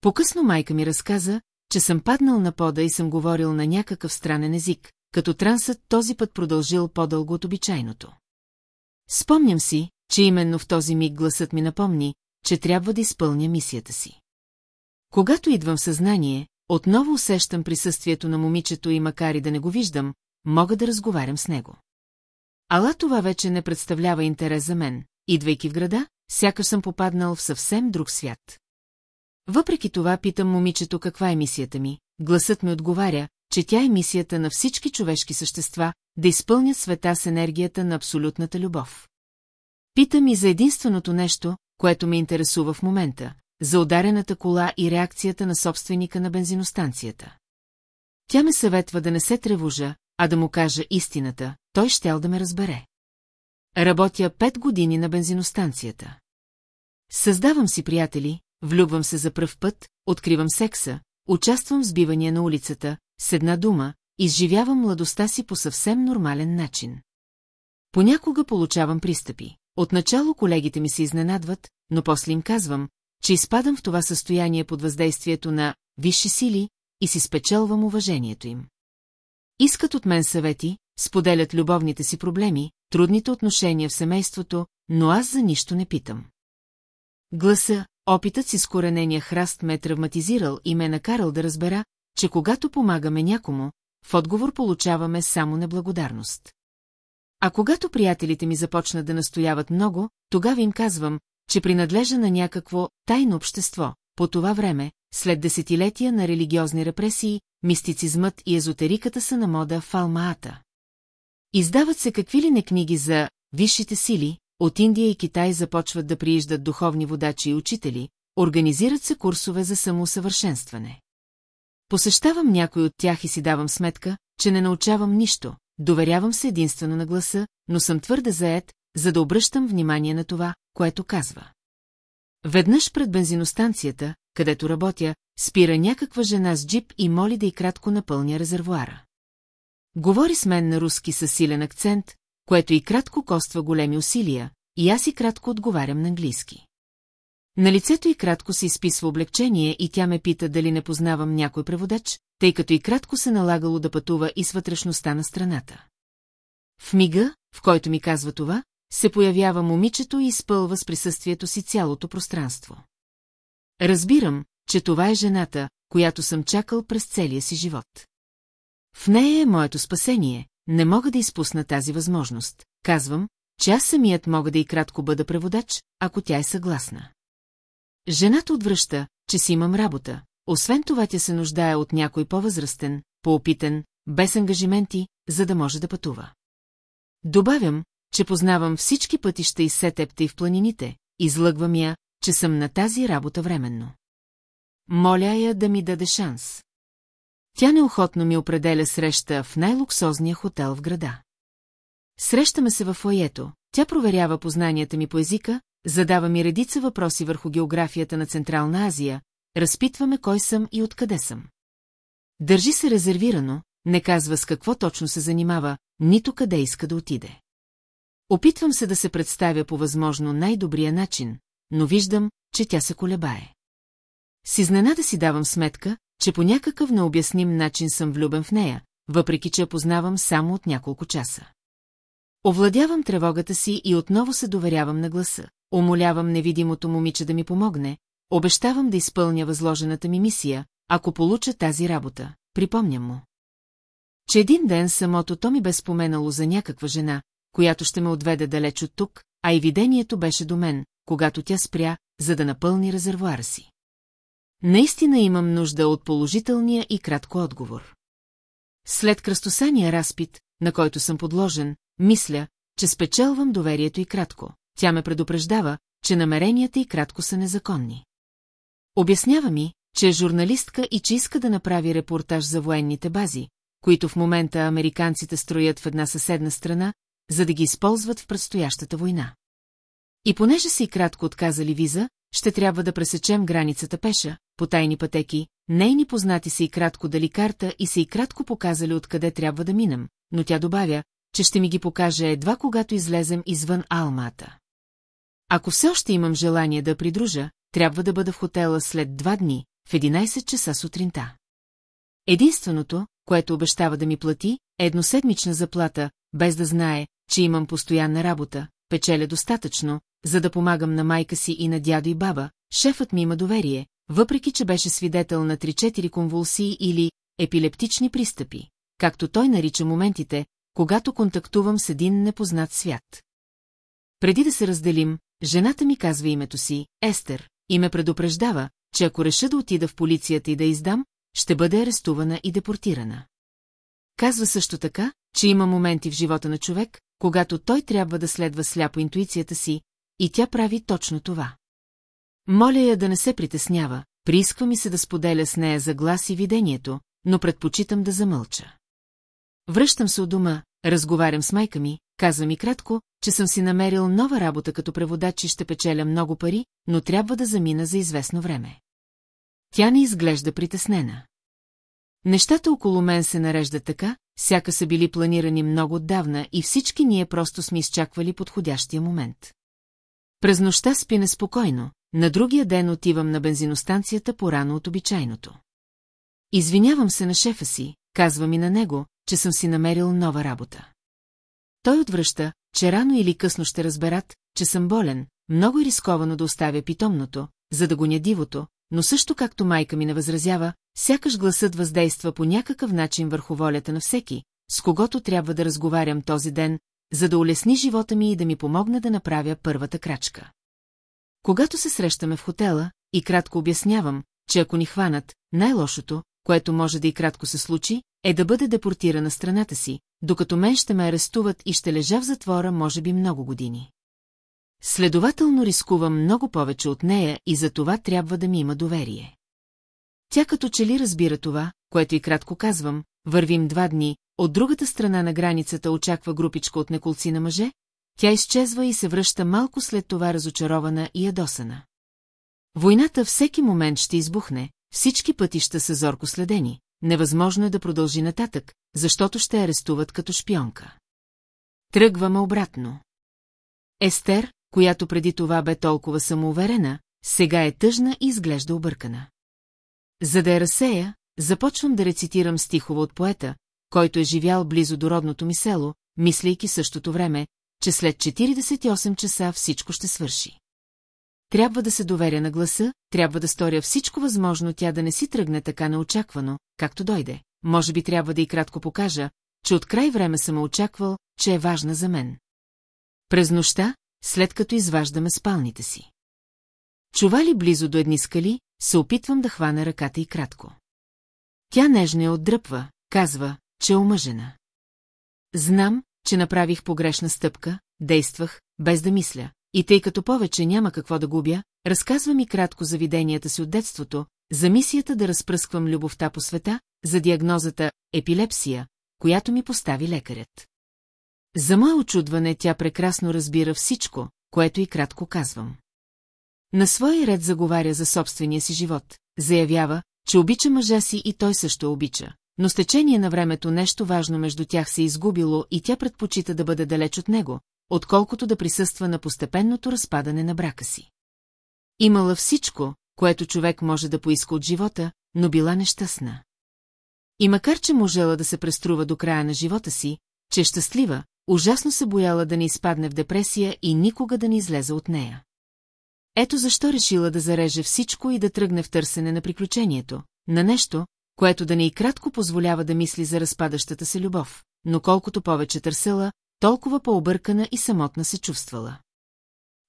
Покъсно майка ми разказа, че съм паднал на пода и съм говорил на някакъв странен език, като трансът този път продължил по-дълго от обичайното. Спомням си, че именно в този миг гласът ми напомни, че трябва да изпълня мисията си. Когато идвам в съзнание, отново усещам присъствието на момичето и макар и да не го виждам, мога да разговарям с него. Ала това вече не представлява интерес за мен, идвайки в града, сякаш съм попаднал в съвсем друг свят. Въпреки това питам момичето каква е мисията ми, гласът ми отговаря, че тя е мисията на всички човешки същества, да изпълнят света с енергията на абсолютната любов. Питам и за единственото нещо, което ме интересува в момента, за ударената кола и реакцията на собственика на бензиностанцията. Тя ме съветва да не се тревожа, а да му кажа истината, той щял да ме разбере. Работя пет години на бензиностанцията. Създавам си приятели, влюбвам се за пръв път, откривам секса, участвам в сбивания на улицата, с една дума, изживявам младостта си по съвсем нормален начин. Понякога получавам пристъпи. Отначало колегите ми се изненадват, но после им казвам, че изпадам в това състояние под въздействието на висши сили и си спечелвам уважението им. Искат от мен съвети, споделят любовните си проблеми, трудните отношения в семейството, но аз за нищо не питам. Гласа, опитът си с коренения храст ме е травматизирал и ме е накарал да разбера, че когато помагаме някому, в отговор получаваме само неблагодарност. А когато приятелите ми започнат да настояват много, тогава им казвам, че принадлежа на някакво тайно общество. По това време, след десетилетия на религиозни репресии, мистицизмът и езотериката са на мода в Алмаата. Издават се какви ли не книги за висшите сили, от Индия и Китай започват да прииждат духовни водачи и учители, организират се курсове за самоусъвършенстване. Посещавам някой от тях и си давам сметка, че не научавам нищо, доверявам се единствено на гласа, но съм твърде заед, за да обръщам внимание на това, което казва. Веднъж пред бензиностанцията, където работя, спира някаква жена с джип и моли да и кратко напълня резервуара. Говори с мен на руски със силен акцент, което и кратко коства големи усилия, и аз и кратко отговарям на английски. На лицето и кратко се изписва облегчение и тя ме пита дали не познавам някой преводач, тъй като и кратко се налагало да пътува и с вътрешността на страната. В мига, в който ми казва това, се появява момичето и изпълва с присъствието си цялото пространство. Разбирам, че това е жената, която съм чакал през целия си живот. В нея е моето спасение, не мога да изпусна тази възможност. Казвам, че аз самият мога да и кратко бъда преводач, ако тя е съгласна. Жената отвръща, че си имам работа. Освен това тя се нуждае от някой по-възрастен, по-опитен, без ангажименти, за да може да пътува. Добавям, че познавам всички пътища и сетепта и в планините, излъгвам я, че съм на тази работа временно. Моля я да ми даде шанс. Тя неохотно ми определя среща в най-луксозния хотел в града. Срещаме се в фоето, тя проверява познанията ми по езика, задава ми редица въпроси върху географията на Централна Азия, разпитваме кой съм и откъде съм. Държи се резервирано, не казва с какво точно се занимава, нито къде иска да отиде. Опитвам се да се представя по възможно най-добрия начин, но виждам, че тя се колебае. С изненада си давам сметка, че по някакъв необясним начин съм влюбен в нея, въпреки че я познавам само от няколко часа. Овладявам тревогата си и отново се доверявам на гласа. Умолявам невидимото момиче да ми помогне, обещавам да изпълня възложената ми мисия, ако получа тази работа, припомням му. Че един ден самото то ми бе споменало за някаква жена, която ще ме отведе далеч от тук, а и видението беше до мен, когато тя спря, за да напълни резервуара си. Наистина имам нужда от положителния и кратко отговор. След кръстосания разпит, на който съм подложен, мисля, че спечелвам доверието и кратко. Тя ме предупреждава, че намеренията и кратко са незаконни. Обяснява ми, че е журналистка и че иска да направи репортаж за военните бази, които в момента американците строят в една съседна страна, за да ги използват в предстоящата война. И понеже си кратко отказали виза, ще трябва да пресечем границата пеша, по тайни пътеки, нейни познати са и кратко дали карта и са и кратко показали откъде трябва да минем, но тя добавя, че ще ми ги покаже едва когато излезем извън Алмата. Ако все още имам желание да придружа, трябва да бъда в хотела след два дни, в 11 часа сутринта. Единственото, което обещава да ми плати, е едноседмична заплата, без да знае, че имам постоянна работа, печеля достатъчно, за да помагам на майка си и на дядо и баба, шефът ми има доверие, въпреки че беше свидетел на 3-4 конвулсии или епилептични пристъпи, както той нарича моментите, когато контактувам с един непознат свят. Преди да се разделим, жената ми казва името си, Естер, и ме предупреждава, че ако реша да отида в полицията и да издам, ще бъде арестувана и депортирана. Казва също така, че има моменти в живота на човек, когато той трябва да следва сляпо интуицията си, и тя прави точно това. Моля я да не се притеснява, приисква ми се да споделя с нея за глас и видението, но предпочитам да замълча. Връщам се от дома, разговарям с майка ми, казва ми кратко, че съм си намерил нова работа като преводач и ще печеля много пари, но трябва да замина за известно време. Тя не изглежда притеснена. Нещата около мен се нареждат така, сяка са били планирани много отдавна и всички ние просто сме изчаквали подходящия момент. През нощта спи неспокойно, на другия ден отивам на бензиностанцията по-рано от обичайното. Извинявам се на шефа си, казва ми на него, че съм си намерил нова работа. Той отвръща, че рано или късно ще разберат, че съм болен, много е рисковано да оставя питомното, за да гоня дивото, но също както майка ми не възразява, сякаш гласът въздейства по някакъв начин върху волята на всеки, с когото трябва да разговарям този ден, за да улесни живота ми и да ми помогне да направя първата крачка. Когато се срещаме в хотела, и кратко обяснявам, че ако ни хванат, най-лошото, което може да и кратко се случи, е да бъде депортирана страната си, докато мен ще ме арестуват и ще лежа в затвора може би много години. Следователно рискувам много повече от нея и за това трябва да ми има доверие. Тя като че ли разбира това, което и кратко казвам, вървим два дни, от другата страна на границата очаква групичка от неколци на мъже, тя изчезва и се връща малко след това разочарована и ядосана. Войната всеки момент ще избухне, всички пътища са зорко следени, невъзможно е да продължи нататък, защото ще арестуват като шпионка. Тръгваме обратно. Естер, която преди това бе толкова самоуверена, сега е тъжна и изглежда объркана. За да я разсея, започвам да рецитирам стихова от поета, който е живял близо до родното ми село, мислейки същото време, че след 48 часа всичко ще свърши. Трябва да се доверя на гласа, трябва да сторя всичко възможно тя да не си тръгне така неочаквано, както дойде. може би трябва да и кратко покажа, че от край време съм очаквал, че е важна за мен. През нощта, след като изваждаме спалните си. Чували близо до едни скали, се опитвам да хвана ръката и кратко. Тя нежно я отдръпва, казва, че е омъжена. Знам, че направих погрешна стъпка, действах, без да мисля, и тъй като повече няма какво да губя, разказва ми кратко за виденията си от детството, за мисията да разпръсквам любовта по света, за диагнозата епилепсия, която ми постави лекарят. За мое очудване тя прекрасно разбира всичко, което и кратко казвам. На свой ред заговаря за собствения си живот, заявява, че обича мъжа си и той също обича. Но с течение на времето нещо важно между тях се изгубило и тя предпочита да бъде далеч от него, отколкото да присъства на постепенното разпадане на брака си. Имала всичко, което човек може да поиска от живота, но била нещастна. И макар, че можела да се преструва до края на живота си, че е щастлива, ужасно се бояла да не изпадне в депресия и никога да не излезе от нея. Ето защо решила да зареже всичко и да тръгне в търсене на приключението, на нещо, което да не и кратко позволява да мисли за разпадащата се любов, но колкото повече търсела, толкова по-объркана и самотна се чувствала.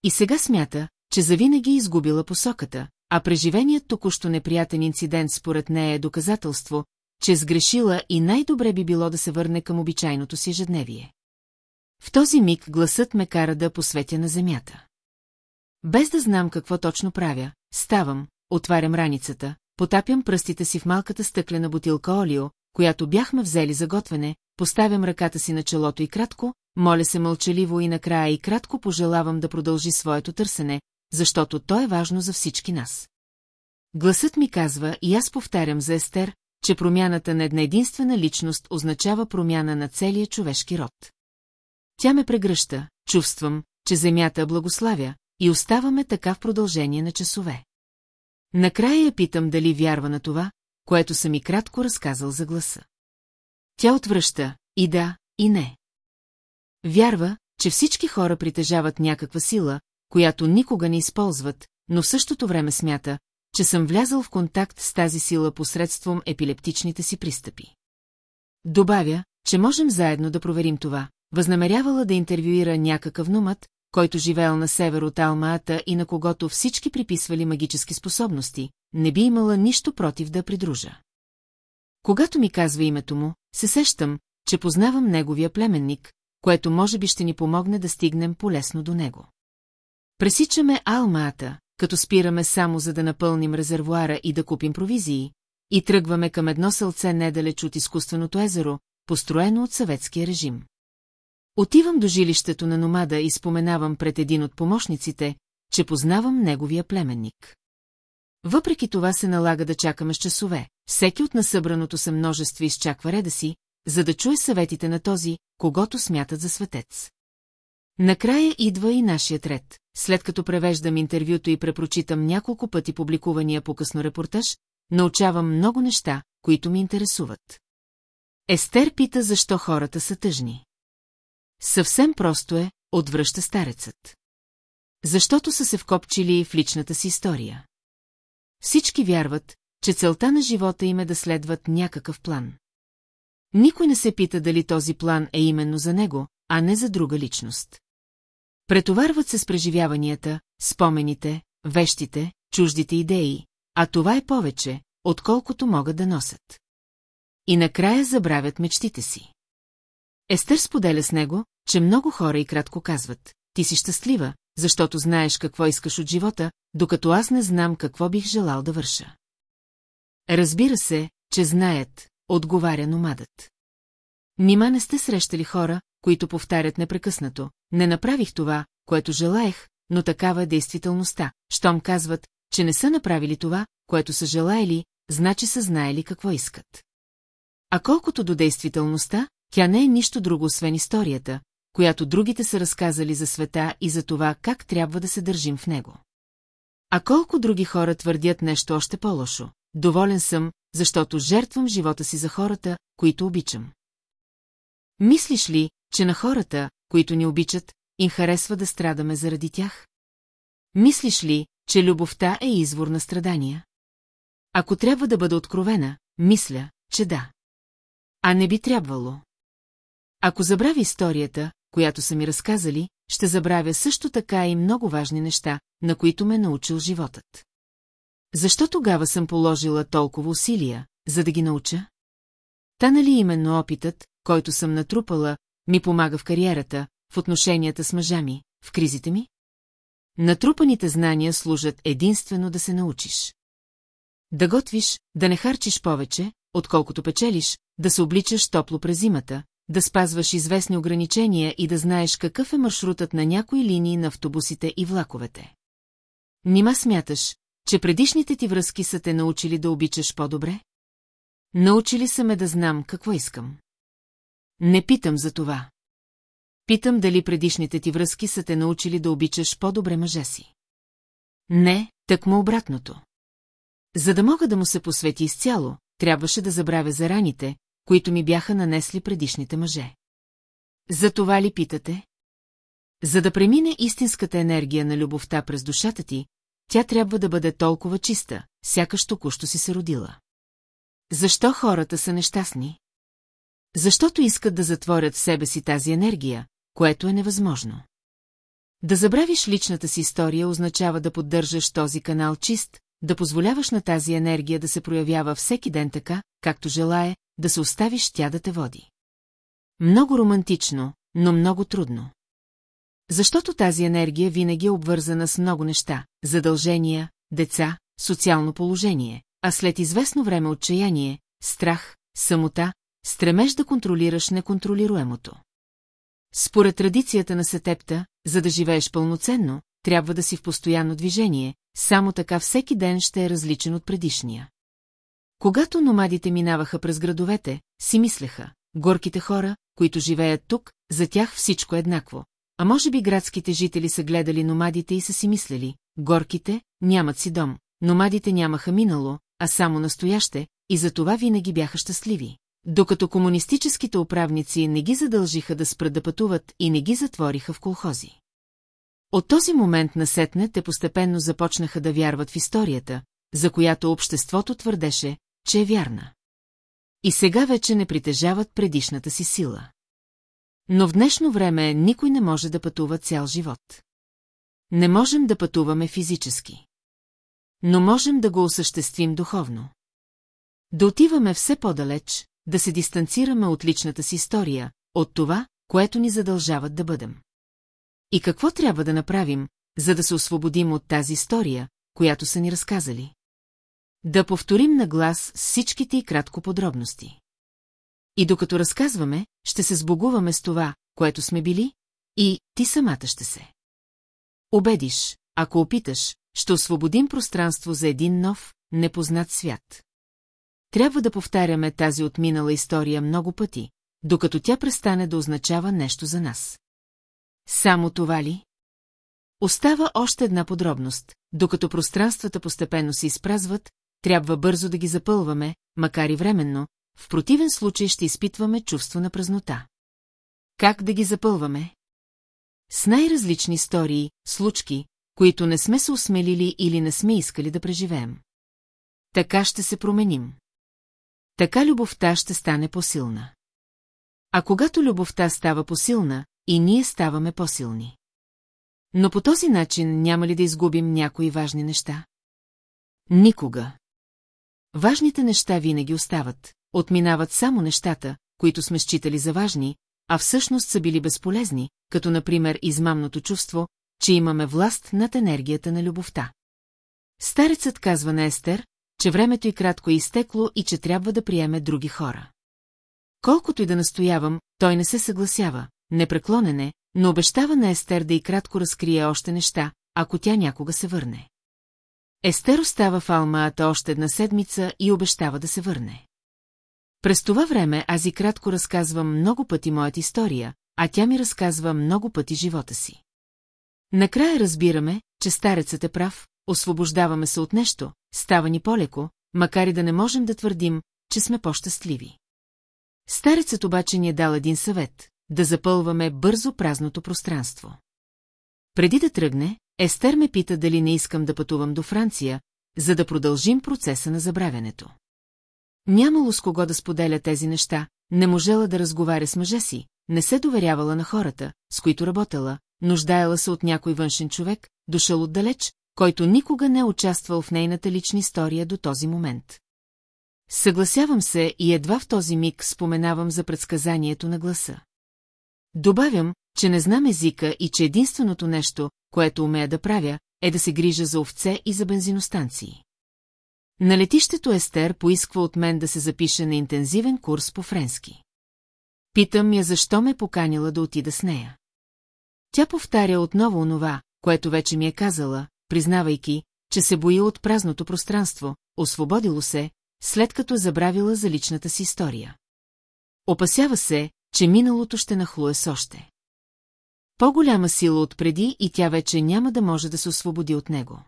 И сега смята, че завинаги е изгубила посоката, а преживеният току-що неприятен инцидент според нея е доказателство, че сгрешила и най-добре би било да се върне към обичайното си ежедневие. В този миг гласът ме кара да посветя на земята. Без да знам какво точно правя, ставам, отварям раницата, потапям пръстите си в малката стъклена бутилка олио, която бяхме взели за готвене, поставям ръката си на челото и кратко, моля се мълчаливо и накрая и кратко пожелавам да продължи своето търсене, защото то е важно за всички нас. Гласът ми казва и аз повтарям за Естер, че промяната на една единствена личност означава промяна на целия човешки род. Тя ме прегръща, чувствам, че земята благославя, и оставаме така в продължение на часове. Накрая я питам дали вярва на това, което съм и кратко разказал за гласа. Тя отвръща и да, и не. Вярва, че всички хора притежават някаква сила, която никога не използват, но в същото време смята, че съм влязъл в контакт с тази сила посредством епилептичните си пристъпи. Добавя, че можем заедно да проверим това. Възнамерявала да интервюира някакъв нумът, който живеел на север от Алмаата и на когото всички приписвали магически способности, не би имала нищо против да придружа. Когато ми казва името му, се сещам, че познавам неговия племенник, което може би ще ни помогне да стигнем полесно до него. Пресичаме Алмаата, като спираме само за да напълним резервуара и да купим провизии, и тръгваме към едно сълце недалеч от изкуственото езеро, построено от съветския режим. Отивам до жилището на номада и споменавам пред един от помощниците, че познавам неговия племенник. Въпреки това се налага да чакаме с часове, всеки от насъбраното се множество изчаква реда си, за да чуе съветите на този, когато смятат за светец. Накрая идва и нашият ред. След като превеждам интервюто и препрочитам няколко пъти публикувания по късно репортаж, научавам много неща, които ми интересуват. Естер пита защо хората са тъжни. Съвсем просто е, отвръща старецът. Защото са се вкопчили в личната си история. Всички вярват, че целта на живота им е да следват някакъв план. Никой не се пита дали този план е именно за него, а не за друга личност. Претоварват се с преживяванията, спомените, вещите, чуждите идеи, а това е повече, отколкото могат да носят. И накрая забравят мечтите си. Естер споделя с него, че много хора и кратко казват, ти си щастлива, защото знаеш какво искаш от живота, докато аз не знам какво бих желал да върша. Разбира се, че знаят, отговаря номадът. Нима не сте срещали хора, които повтарят непрекъснато. Не направих това, което желаех, но такава е действителността. Щом казват, че не са направили това, което са желаели, значи са знаели какво искат. А колкото до действителността, тя не е нищо друго освен историята, която другите са разказали за света и за това как трябва да се държим в него. А колко други хора твърдят нещо още по-лошо? Доволен съм, защото жертвам живота си за хората, които обичам. Мислиш ли, че на хората, които ни обичат, им харесва да страдаме заради тях? Мислиш ли, че любовта е извор на страдания? Ако трябва да бъда откровена, мисля, че да. А не би трябвало. Ако забрави историята, която са ми разказали, ще забравя също така и много важни неща, на които ме научил животът. Защо тогава съм положила толкова усилия, за да ги науча? Та нали именно опитът, който съм натрупала, ми помага в кариерата, в отношенията с мъжа ми, в кризите ми? Натрупаните знания служат единствено да се научиш. Да готвиш, да не харчиш повече, отколкото печелиш, да се обличаш топло през зимата, да спазваш известни ограничения и да знаеш какъв е маршрутът на някои линии на автобусите и влаковете. Нима смяташ, че предишните ти връзки са те научили да обичаш по-добре? Научили са ме да знам какво искам. Не питам за това. Питам дали предишните ти връзки са те научили да обичаш по-добре мъжа си. Не, так му обратното. За да мога да му се посвети изцяло, трябваше да забравя за раните, които ми бяха нанесли предишните мъже. За това ли питате? За да премине истинската енергия на любовта през душата ти, тя трябва да бъде толкова чиста, сякаш току-що си се родила. Защо хората са нещастни? Защото искат да затворят в себе си тази енергия, което е невъзможно. Да забравиш личната си история означава да поддържаш този канал чист, да позволяваш на тази енергия да се проявява всеки ден така, както желае, да се оставиш тя да те води. Много романтично, но много трудно. Защото тази енергия винаги е обвързана с много неща – задължения, деца, социално положение, а след известно време отчаяние, страх, самота, стремеж да контролираш неконтролируемото. Според традицията на сетепта, за да живееш пълноценно, трябва да си в постоянно движение, само така всеки ден ще е различен от предишния. Когато номадите минаваха през градовете, си мислеха, горките хора, които живеят тук, за тях всичко е еднакво. А може би градските жители са гледали номадите и са си мислели, горките нямат си дом, номадите нямаха минало, а само настояще, и за това винаги бяха щастливи. Докато комунистическите управници не ги задължиха да спрат да пътуват и не ги затвориха в колхози. От този момент насетне те постепенно започнаха да вярват в историята, за която обществото твърдеше, че е вярна. И сега вече не притежават предишната си сила. Но в днешно време никой не може да пътува цял живот. Не можем да пътуваме физически. Но можем да го осъществим духовно. Да отиваме все по-далеч, да се дистанцираме от личната си история, от това, което ни задължават да бъдем. И какво трябва да направим, за да се освободим от тази история, която са ни разказали? Да повторим на глас всичките и кратко подробности. И докато разказваме, ще се сбогуваме с това, което сме били, и ти самата ще се. Обедиш, ако опиташ, ще освободим пространство за един нов, непознат свят. Трябва да повтаряме тази отминала история много пъти, докато тя престане да означава нещо за нас. Само това ли? Остава още една подробност. Докато пространствата постепенно се изпразват, трябва бързо да ги запълваме, макар и временно, в противен случай ще изпитваме чувство на празнота. Как да ги запълваме? С най-различни истории, случки, които не сме се осмелили или не сме искали да преживеем. Така ще се променим. Така любовта ще стане по-силна. А когато любовта става по-силна, и ние ставаме по-силни. Но по този начин няма ли да изгубим някои важни неща? Никога. Важните неща винаги остават, отминават само нещата, които сме считали за важни, а всъщност са били безполезни, като например измамното чувство, че имаме власт над енергията на любовта. Старецът казва на Естер, че времето и кратко е изтекло и че трябва да приеме други хора. Колкото и да настоявам, той не се съгласява, непреклонен е, но обещава на Естер да и кратко разкрие още неща, ако тя някога се върне. Естер остава в Алмаата още една седмица и обещава да се върне. През това време аз и кратко разказвам много пъти моята история, а тя ми разказва много пъти живота си. Накрая разбираме, че старецът е прав, освобождаваме се от нещо, става ни по-леко, макар и да не можем да твърдим, че сме по-щастливи. Старецът обаче ни е дал един съвет – да запълваме бързо празното пространство. Преди да тръгне, Естер ме пита дали не искам да пътувам до Франция, за да продължим процеса на забравянето. Нямало с кого да споделя тези неща, не можела да разговаря с мъжа си, не се доверявала на хората, с които работела, нуждаела се от някой външен човек, дошъл отдалеч, който никога не е участвал в нейната лична история до този момент. Съгласявам се и едва в този миг споменавам за предсказанието на гласа. Добавям, че не знам езика и че единственото нещо, което умея да правя, е да се грижа за овце и за бензиностанции. На летището Естер поисква от мен да се запише на интензивен курс по френски. Питам я защо ме поканила да отида с нея. Тя повтаря отново онова, което вече ми е казала, признавайки, че се бои от празното пространство, освободило се, след като е забравила за личната си история. Опасява се, че миналото ще нахлуе с още. По-голяма сила от преди и тя вече няма да може да се освободи от него.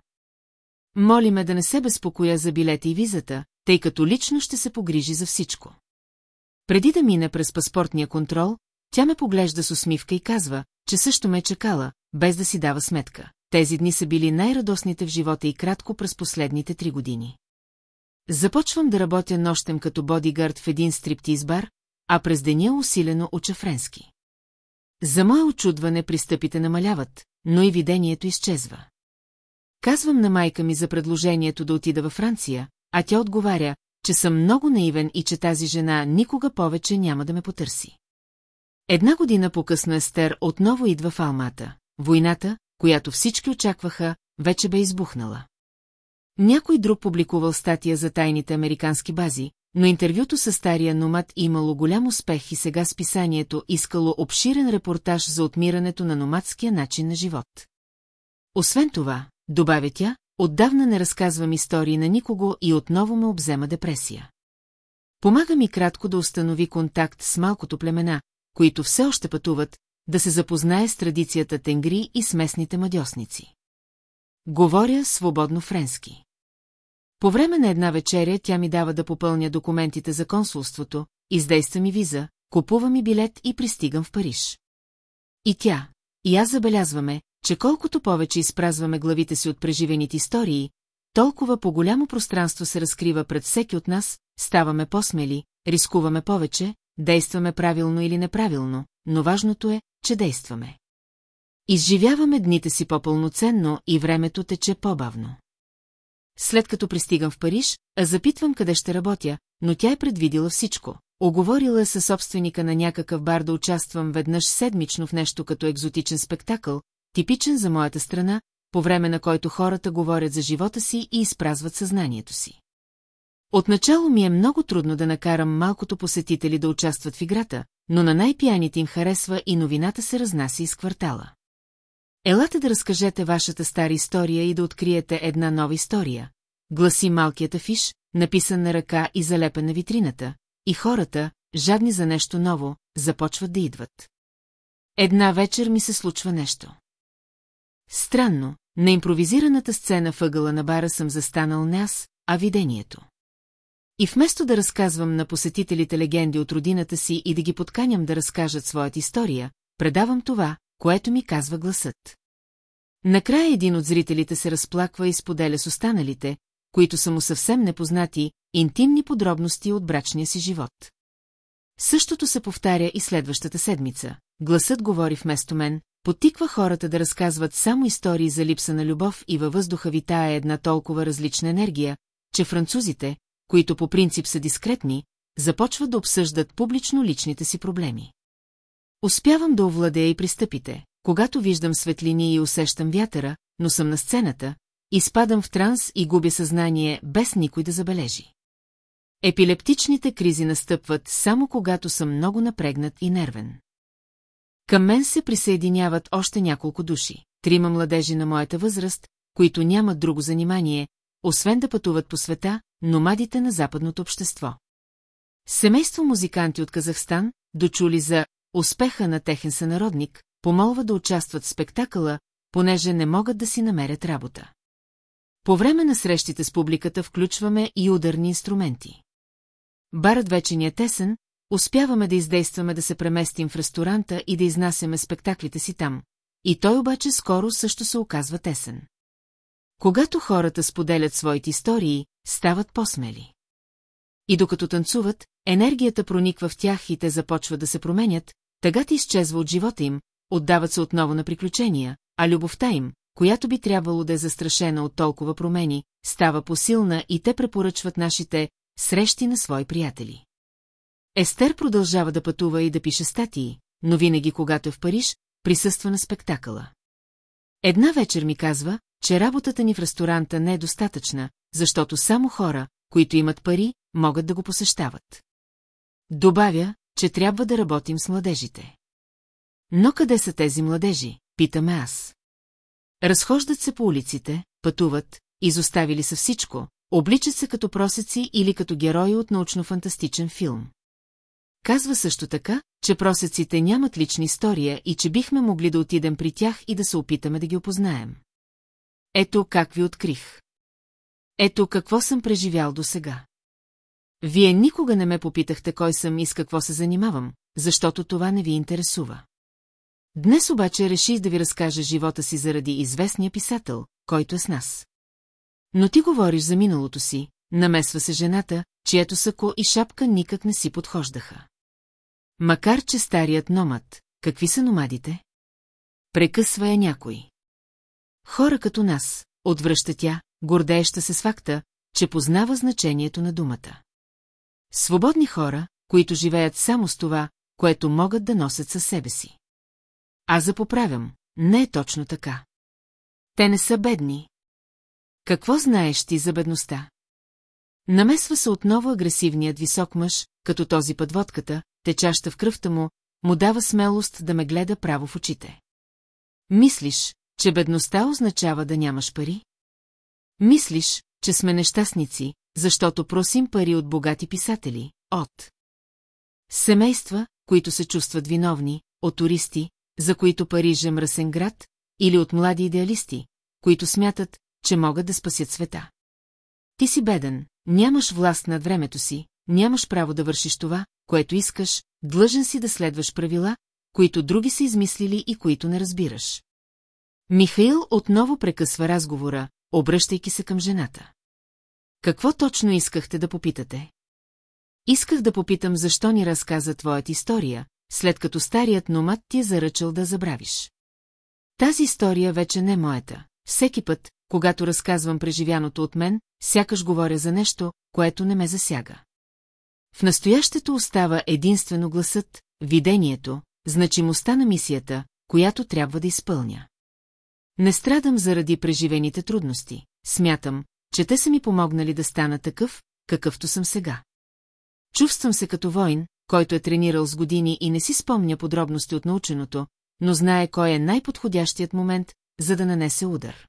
Моли ме да не се безпокоя за билета и визата, тъй като лично ще се погрижи за всичко. Преди да мине през паспортния контрол, тя ме поглежда с усмивка и казва, че също ме е чекала, без да си дава сметка. Тези дни са били най-радостните в живота и кратко през последните три години. Започвам да работя нощем като бодигард в един стриптиз бар, а през деня усилено уча френски. За мое очудване пристъпите намаляват, но и видението изчезва. Казвам на майка ми за предложението да отида във Франция, а тя отговаря, че съм много наивен и че тази жена никога повече няма да ме потърси. Една година по-късно Естер отново идва в Алмата. Войната, която всички очакваха, вече бе избухнала. Някой друг публикувал статия за тайните американски бази, но интервюто с стария номад имало голям успех и сега списанието искало обширен репортаж за отмирането на номадския начин на живот. Освен това, добавя тя, отдавна не разказвам истории на никого и отново ме обзема депресия. Помага ми кратко да установи контакт с малкото племена, които все още пътуват, да се запознае с традицията тенгри и с местните мадьосници. Говоря свободно френски. По време на една вечеря тя ми дава да попълня документите за консулството, издейства ми виза, купува ми билет и пристигам в Париж. И тя, и аз забелязваме, че колкото повече изпразваме главите си от преживените истории, толкова по-голямо пространство се разкрива пред всеки от нас, ставаме по-смели, рискуваме повече, действаме правилно или неправилно, но важното е, че действаме. Изживяваме дните си по-пълноценно и времето тече по-бавно. След като пристигам в Париж, запитвам къде ще работя, но тя е предвидила всичко. Оговорила е със собственика на някакъв бар да участвам веднъж седмично в нещо като екзотичен спектакъл, типичен за моята страна, по време на който хората говорят за живота си и изпразват съзнанието си. Отначало ми е много трудно да накарам малкото посетители да участват в играта, но на най-пияните им харесва и новината се разнася из квартала. Елате да разкажете вашата стара история и да откриете една нова история. Гласи малкият афиш, написан на ръка и залепен на витрината, и хората, жадни за нещо ново, започват да идват. Една вечер ми се случва нещо. Странно, на импровизираната сцена въгъла на бара съм застанал не аз, а видението. И вместо да разказвам на посетителите легенди от родината си и да ги подканям да разкажат своята история, предавам това, което ми казва гласът. Накрая един от зрителите се разплаква и споделя с останалите, които са му съвсем непознати, интимни подробности от брачния си живот. Същото се повтаря и следващата седмица. Гласът говори вместо мен, потиква хората да разказват само истории за липса на любов и във въздуха витае една толкова различна енергия, че французите, които по принцип са дискретни, започват да обсъждат публично личните си проблеми. Успявам да овладея и пристъпите, когато виждам светлини и усещам вятъра, но съм на сцената, изпадам в транс и губя съзнание без никой да забележи. Епилептичните кризи настъпват само когато съм много напрегнат и нервен. Към мен се присъединяват още няколко души, трима младежи на моята възраст, които нямат друго занимание, освен да пътуват по света, номадите на западното общество. Семейство музиканти от Казахстан, дочули за успеха на техен сънародник, помолва да участват в спектакъла, понеже не могат да си намерят работа. По време на срещите с публиката включваме и ударни инструменти. Барът вече ни е тесен, успяваме да издействаме да се преместим в ресторанта и да изнасяме спектаклите си там, и той обаче скоро също се оказва тесен. Когато хората споделят своите истории, стават по-смели. И докато танцуват, енергията прониква в тях и те започват да се променят, тъгата изчезва от живота им, отдават се отново на приключения, а любовта им, която би трябвало да е застрашена от толкова промени, става посилна и те препоръчват нашите срещи на свои приятели. Естер продължава да пътува и да пише статии, но винаги, когато е в Париж, присъства на спектакъла. Една вечер ми казва, че работата ни в ресторанта не е достатъчна, защото само хора, които имат пари, могат да го посещават. Добавя, че трябва да работим с младежите. Но къде са тези младежи, питаме аз. Разхождат се по улиците, пътуват, изоставили са всичко, обличат се като просеци или като герои от научно-фантастичен филм. Казва също така, че просеците нямат лична история и че бихме могли да отидем при тях и да се опитаме да ги опознаем. Ето как ви открих. Ето какво съм преживял до сега. Вие никога не ме попитахте кой съм и с какво се занимавам, защото това не ви интересува. Днес обаче реших да ви разкажа живота си заради известния писател, който е с нас. Но ти говориш за миналото си, намесва се жената, чието сако и шапка никак не си подхождаха. Макар, че старият номад, какви са номадите? Прекъсва я някой. Хора като нас, отвръща тя, гордееща се с факта, че познава значението на думата. Свободни хора, които живеят само с това, което могат да носят със себе си. Аз запоправям, не е точно така. Те не са бедни. Какво знаеш ти за бедността? Намесва се отново агресивният висок мъж, като този път водката, течаща в кръвта му, му дава смелост да ме гледа право в очите. Мислиш, че бедността означава да нямаш пари? Мислиш, че сме нещастници, защото просим пари от богати писатели, от семейства, които се чувстват виновни, от туристи, за които Париж е мръсен град, или от млади идеалисти, които смятат, че могат да спасят света. Ти си беден, нямаш власт над времето си, нямаш право да вършиш това, което искаш, длъжен си да следваш правила, които други са измислили и които не разбираш. Михаил отново прекъсва разговора, обръщайки се към жената. Какво точно искахте да попитате? Исках да попитам защо ни разказа твоята история, след като старият номад ти е заръчал да забравиш. Тази история вече не е моята. Всеки път, когато разказвам преживяното от мен, сякаш говоря за нещо, което не ме засяга. В настоящето остава единствено гласът, видението, значимостта на мисията, която трябва да изпълня. Не страдам заради преживените трудности, смятам, че те са ми помогнали да стана такъв, какъвто съм сега. Чувствам се като воин, който е тренирал с години и не си спомня подробности от наученото, но знае кой е най-подходящият момент, за да нанесе удар.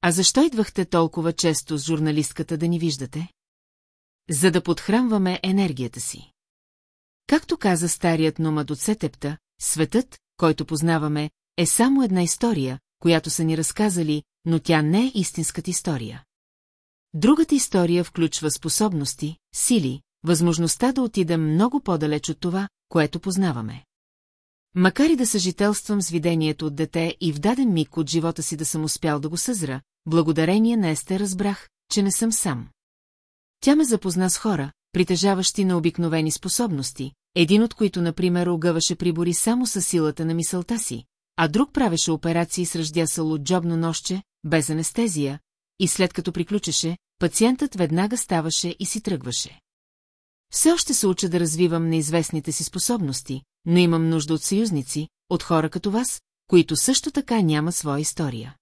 А защо идвахте толкова често с журналистката да ни виждате? За да подхранваме енергията си. Както каза старият номад от Сетепта, светът, който познаваме, е само една история, която са ни разказали, но тя не е истинската история. Другата история включва способности, сили, възможността да отидем много по-далеч от това, което познаваме. Макар и да съжителствам с видението от дете и в даден миг от живота си да съм успял да го съзра, благодарение на Есте разбрах, че не съм сам. Тя ме запозна с хора, притежаващи на обикновени способности, един от които, например, огъваше прибори само със силата на мисълта си, а друг правеше операции с ръждясало джобно нощче, без анестезия, и след като приключеше, пациентът веднага ставаше и си тръгваше. Все още се уча да развивам неизвестните си способности, но имам нужда от съюзници, от хора като вас, които също така няма своя история.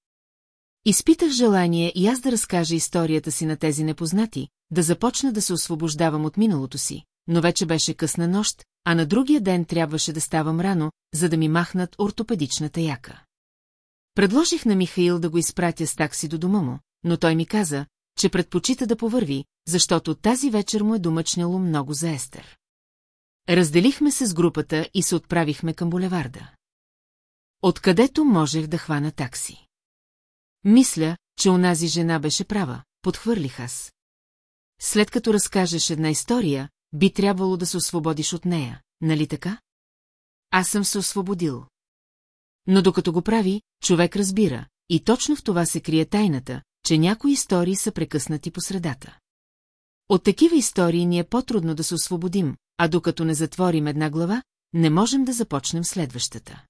Изпитах желание и аз да разкажа историята си на тези непознати, да започна да се освобождавам от миналото си, но вече беше късна нощ, а на другия ден трябваше да ставам рано, за да ми махнат ортопедичната яка. Предложих на Михаил да го изпратя с такси до дома му, но той ми каза, че предпочита да повърви, защото тази вечер му е домъчняло много за Естер. Разделихме се с групата и се отправихме към булеварда. Откъдето можех да хвана такси. Мисля, че онази жена беше права, подхвърлих аз. След като разкажеш една история, би трябвало да се освободиш от нея, нали така? Аз съм се освободил. Но докато го прави, човек разбира, и точно в това се крие тайната, че някои истории са прекъснати по средата. От такива истории ни е по-трудно да се освободим, а докато не затворим една глава, не можем да започнем следващата.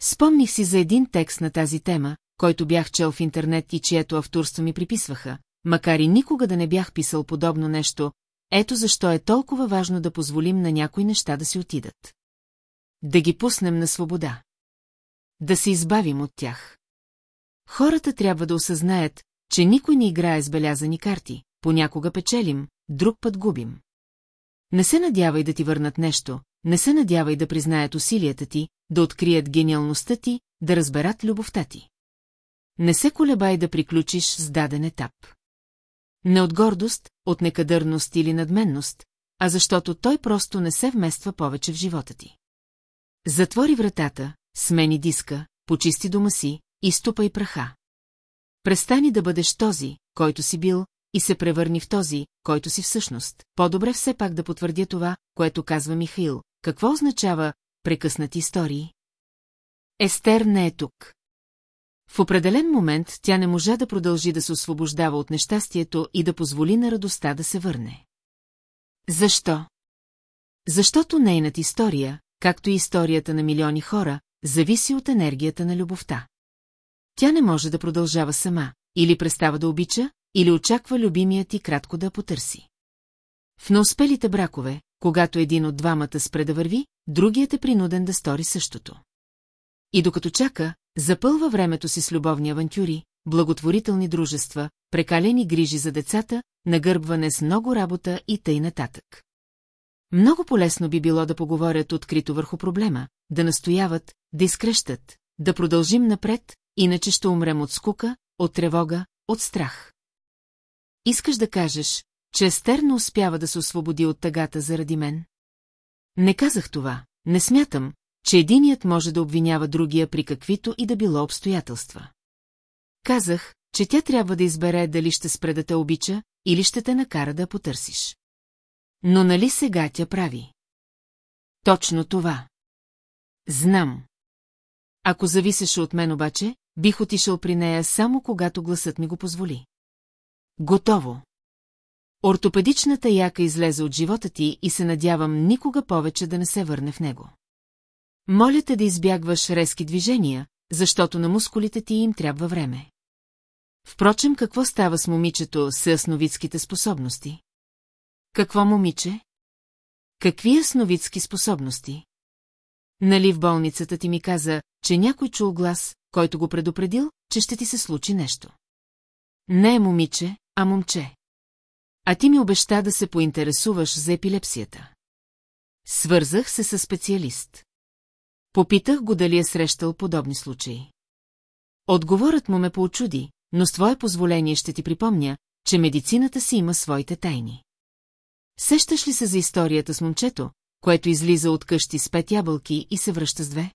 Спомних си за един текст на тази тема, който бях чел в интернет и чието авторство ми приписваха, макар и никога да не бях писал подобно нещо, ето защо е толкова важно да позволим на някои неща да си отидат. Да ги пуснем на свобода. Да се избавим от тях. Хората трябва да осъзнаят, че никой не играе с белязани карти, понякога печелим, друг път губим. Не се надявай да ти върнат нещо, не се надявай да признаят усилията ти, да открият гениалността ти, да разберат любовта ти. Не се колебай да приключиш с даден етап. Не от гордост, от некадърност или надменност, а защото той просто не се вмества повече в живота ти. Затвори вратата, смени диска, почисти дома си, изтупай праха. Престани да бъдеш този, който си бил, и се превърни в този, който си всъщност. По-добре все пак да потвърдя това, което казва Михаил. Какво означава прекъснати истории? Естер не е тук. В определен момент тя не можа да продължи да се освобождава от нещастието и да позволи на радостта да се върне. Защо? Защото нейната история, както и историята на милиони хора, зависи от енергията на любовта. Тя не може да продължава сама, или престава да обича, или очаква любимият ти кратко да потърси. В неуспелите бракове, когато един от двамата спре да върви, другият е принуден да стори същото. И докато чака, запълва времето си с любовни авантюри, благотворителни дружества, прекалени грижи за децата, нагърбване с много работа и тъй нататък. Много полезно би било да поговорят открито върху проблема, да настояват, да изкрещат, да продължим напред, иначе ще умрем от скука, от тревога, от страх. Искаш да кажеш, че Естер не успява да се освободи от тъгата заради мен? Не казах това, не смятам, че единият може да обвинява другия при каквито и да било обстоятелства. Казах, че тя трябва да избере дали ще спре да те обича или ще те накара да потърсиш. Но нали сега тя прави? Точно това. Знам. Ако зависеше от мен обаче, бих отишъл при нея само когато гласът ми го позволи. Готово. Ортопедичната яка излезе от живота ти и се надявам никога повече да не се върне в него. Моля те да избягваш резки движения, защото на мускулите ти им трябва време. Впрочем, какво става с момичето с ясновидските способности? Какво момиче? Какви ясновидски способности? Нали в болницата ти ми каза, че някой чул глас, който го предупредил, че ще ти се случи нещо. Не е момиче, а момче. А ти ми обеща да се поинтересуваш за епилепсията. Свързах се с специалист. Попитах го дали е срещал подобни случаи. Отговорът му ме поочуди, но с твое позволение ще ти припомня, че медицината си има своите тайни. Сещаш ли се за историята с момчето, което излиза от къщи с пет ябълки и се връща с две?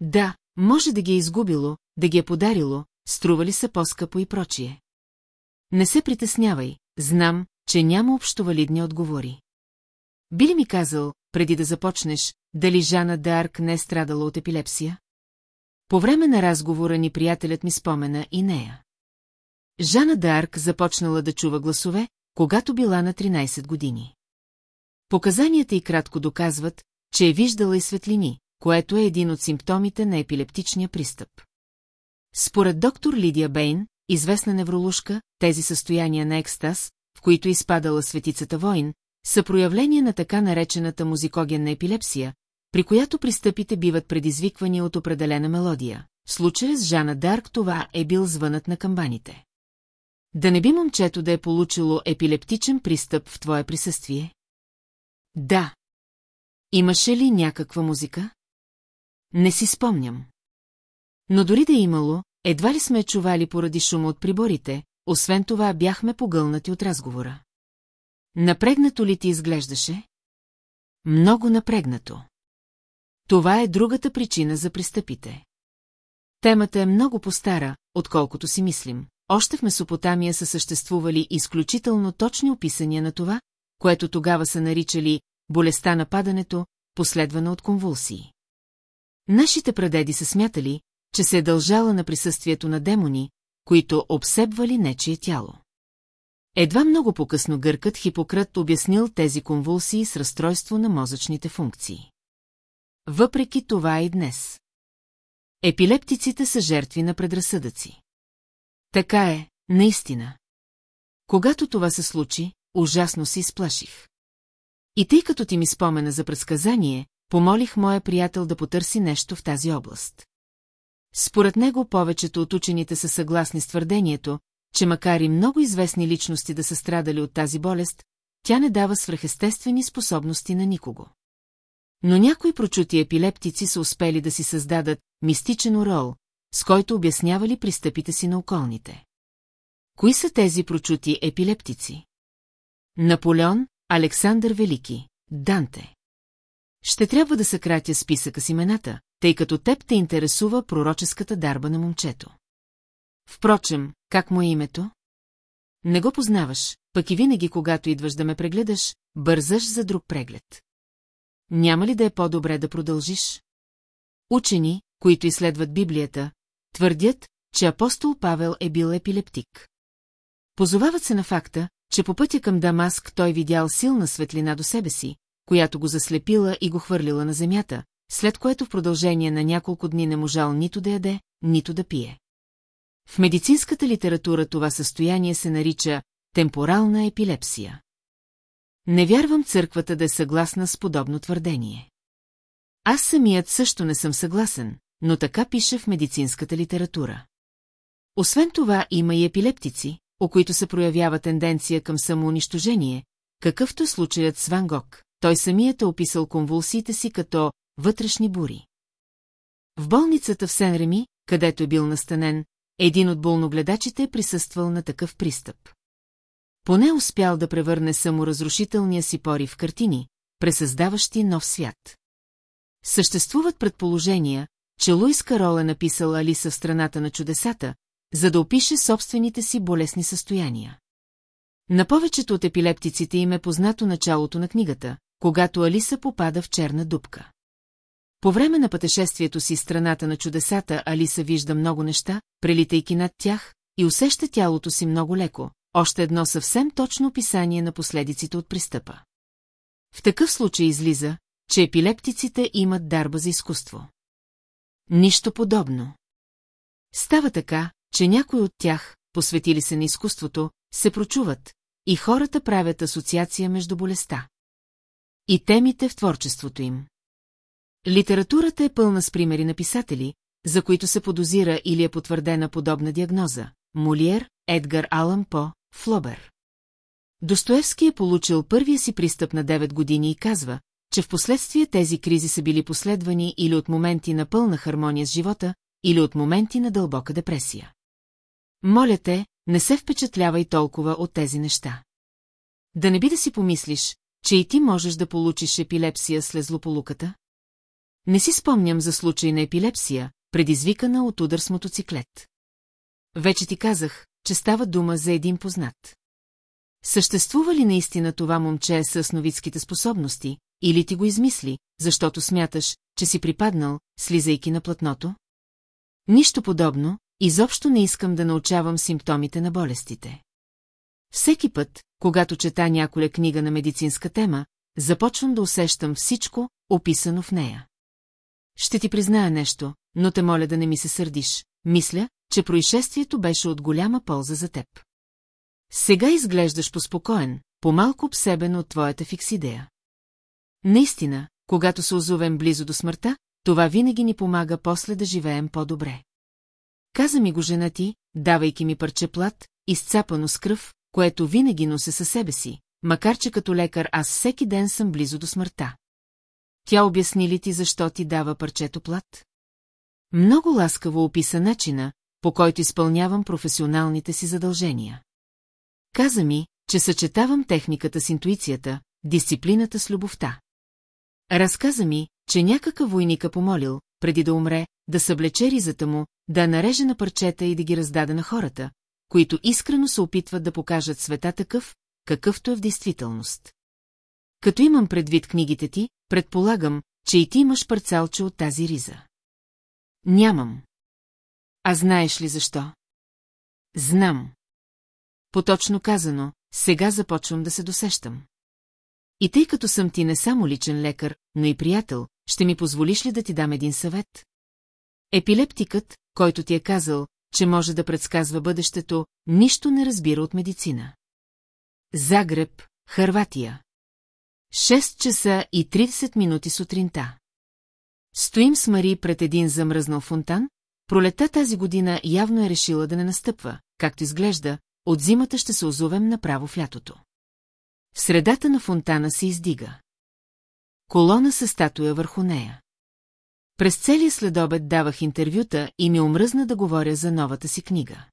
Да, може да ги е изгубило, да ги е подарило, струва ли се по-скъпо и прочие. Не се притеснявай, знам, че няма общовалидни отговори. Би ли ми казал, преди да започнеш, дали Жана Д'Арк не е страдала от епилепсия? По време на разговора ни приятелят ми спомена и нея. Жана Д'Арк започнала да чува гласове, когато била на 13 години. Показанията и кратко доказват, че е виждала и светлини, което е един от симптомите на епилептичния пристъп. Според доктор Лидия Бейн, известна невролушка, тези състояния на екстаз, в които изпадала светицата Войн, са проявления на така наречената музикогенна епилепсия, при която пристъпите биват предизвиквани от определена мелодия. В случая с Жана Дарк това е бил звънът на камбаните. Да не би момчето да е получило епилептичен пристъп в твое присъствие? Да. Имаше ли някаква музика? Не си спомням. Но дори да е имало, едва ли сме чували поради шума от приборите, освен това бяхме погълнати от разговора. Напрегнато ли ти изглеждаше? Много напрегнато. Това е другата причина за пристъпите. Темата е много по-стара, отколкото си мислим. Още в Месопотамия са съществували изключително точни описания на това, което тогава са наричали болестта на падането, последвана от конвулсии. Нашите прадеди са смятали, че се е дължала на присъствието на демони, които обсебвали нечие тяло. Едва много по-късно гъркът Хипократ обяснил тези конвулсии с разстройство на мозъчните функции. Въпреки това и днес. Епилептиците са жертви на предразсъдъци. Така е, наистина. Когато това се случи, ужасно се изплаших. И тъй като ти ми спомена за предсказание, помолих моя приятел да потърси нещо в тази област. Според него повечето от учените са съгласни с твърдението, че макар и много известни личности да са страдали от тази болест, тя не дава свръхестествени способности на никого. Но някои прочути епилептици са успели да си създадат мистичен орол, с който обяснявали пристъпите си на околните. Кои са тези прочути епилептици? Наполеон, Александър Велики, Данте. Ще трябва да съкратя списъка с имената, тъй като теб те интересува пророческата дарба на момчето. Впрочем, как му е името? Не го познаваш, пък и винаги, когато идваш да ме прегледаш, бързаш за друг преглед. Няма ли да е по-добре да продължиш? Учени, които изследват Библията, твърдят, че апостол Павел е бил епилептик. Позовават се на факта, че по пътя към Дамаск той видял силна светлина до себе си, която го заслепила и го хвърлила на земята, след което в продължение на няколко дни не можал нито да яде, нито да пие. В медицинската литература това състояние се нарича темпорална епилепсия. Не вярвам църквата да е съгласна с подобно твърдение. Аз самият също не съм съгласен, но така пише в медицинската литература. Освен това има и епилептици, у които се проявява тенденция към самоунищожение, какъвто е случаят с Ван Гог. Той самият е описал конвулсиите си като вътрешни бури. В болницата в Сенреми, където е бил настанен, един от болногледачите е присъствал на такъв пристъп. Поне успял да превърне саморазрушителния си пори в картини, пресъздаващи нов свят. Съществуват предположения, че Луис Карол е написал Алиса в страната на чудесата, за да опише собствените си болесни състояния. На повечето от епилептиците им е познато началото на книгата, когато Алиса попада в черна дупка. По време на пътешествието си страната на чудесата Алиса вижда много неща, прелитайки над тях, и усеща тялото си много леко, още едно съвсем точно описание на последиците от пристъпа. В такъв случай излиза, че епилептиците имат дарба за изкуство. Нищо подобно. Става така, че някои от тях, посветили се на изкуството, се прочуват, и хората правят асоциация между болестта. И темите в творчеството им. Литературата е пълна с примери на писатели, за които се подозира или е потвърдена подобна диагноза. Молиер, Едгар Алън По, Флобер. Достоевски е получил първия си пристъп на 9 години и казва, че в последствие тези кризи са били последвани или от моменти на пълна хармония с живота, или от моменти на дълбока депресия. Моля те, не се впечатлявай толкова от тези неща. Да не би да си помислиш, че и ти можеш да получиш епилепсия след злополуката? Не си спомням за случай на епилепсия, предизвикана от удар с мотоциклет. Вече ти казах, че става дума за един познат. Съществува ли наистина това момче с сновидските способности, или ти го измисли, защото смяташ, че си припаднал, слизайки на платното? Нищо подобно, изобщо не искам да научавам симптомите на болестите. Всеки път, когато чета няколя книга на медицинска тема, започвам да усещам всичко, описано в нея. Ще ти призная нещо, но те моля да не ми се сърдиш. Мисля, че происшествието беше от голяма полза за теб. Сега изглеждаш поспокоен, по-малко обсебен от твоята фиксидея. Наистина, когато се озовем близо до смъртта, това винаги ни помага после да живеем по-добре. Каза ми го жена ти, давайки ми парче плат, изцапано с кръв, което винаги нося със себе си, макар че като лекар аз всеки ден съм близо до смъртта. Тя обясни ли ти защо ти дава парчето плат? Много ласкаво описа начина, по който изпълнявам професионалните си задължения. Каза ми, че съчетавам техниката с интуицията, дисциплината с любовта. Разказа ми, че някакъв войника помолил, преди да умре, да съблече ризата му, да нареже на парчета и да ги раздаде на хората, които искрено се опитват да покажат света такъв, какъвто е в действителност. Като имам предвид книгите ти, предполагам, че и ти имаш парцалче от тази риза. Нямам. А знаеш ли защо? Знам. Поточно казано, сега започвам да се досещам. И тъй като съм ти не само личен лекар, но и приятел, ще ми позволиш ли да ти дам един съвет? Епилептикът, който ти е казал, че може да предсказва бъдещето, нищо не разбира от медицина. Загреб, Харватия. 6 часа и 30 минути сутринта. Стоим с Мари пред един замръзнал фонтан, пролета тази година явно е решила да не настъпва, както изглежда, от зимата ще се озовем направо в лятото. В средата на фонтана се издига. Колона със статуя върху нея. През целия следобед давах интервюта и ми омръзна да говоря за новата си книга.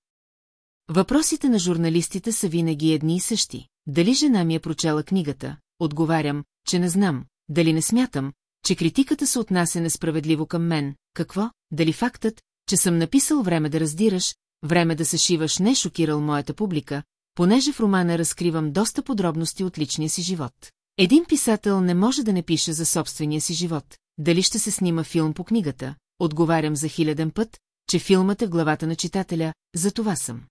Въпросите на журналистите са винаги едни и същи. Дали жена ми е прочела книгата, отговарям, че не знам, дали не смятам, че критиката се отнася несправедливо към мен, какво, дали фактът, че съм написал време да раздираш, време да се шиваш не е шокирал моята публика, понеже в романа разкривам доста подробности от личния си живот. Един писател не може да не пише за собствения си живот, дали ще се снима филм по книгата, отговарям за хиляден път, че филмът е в главата на читателя, за това съм.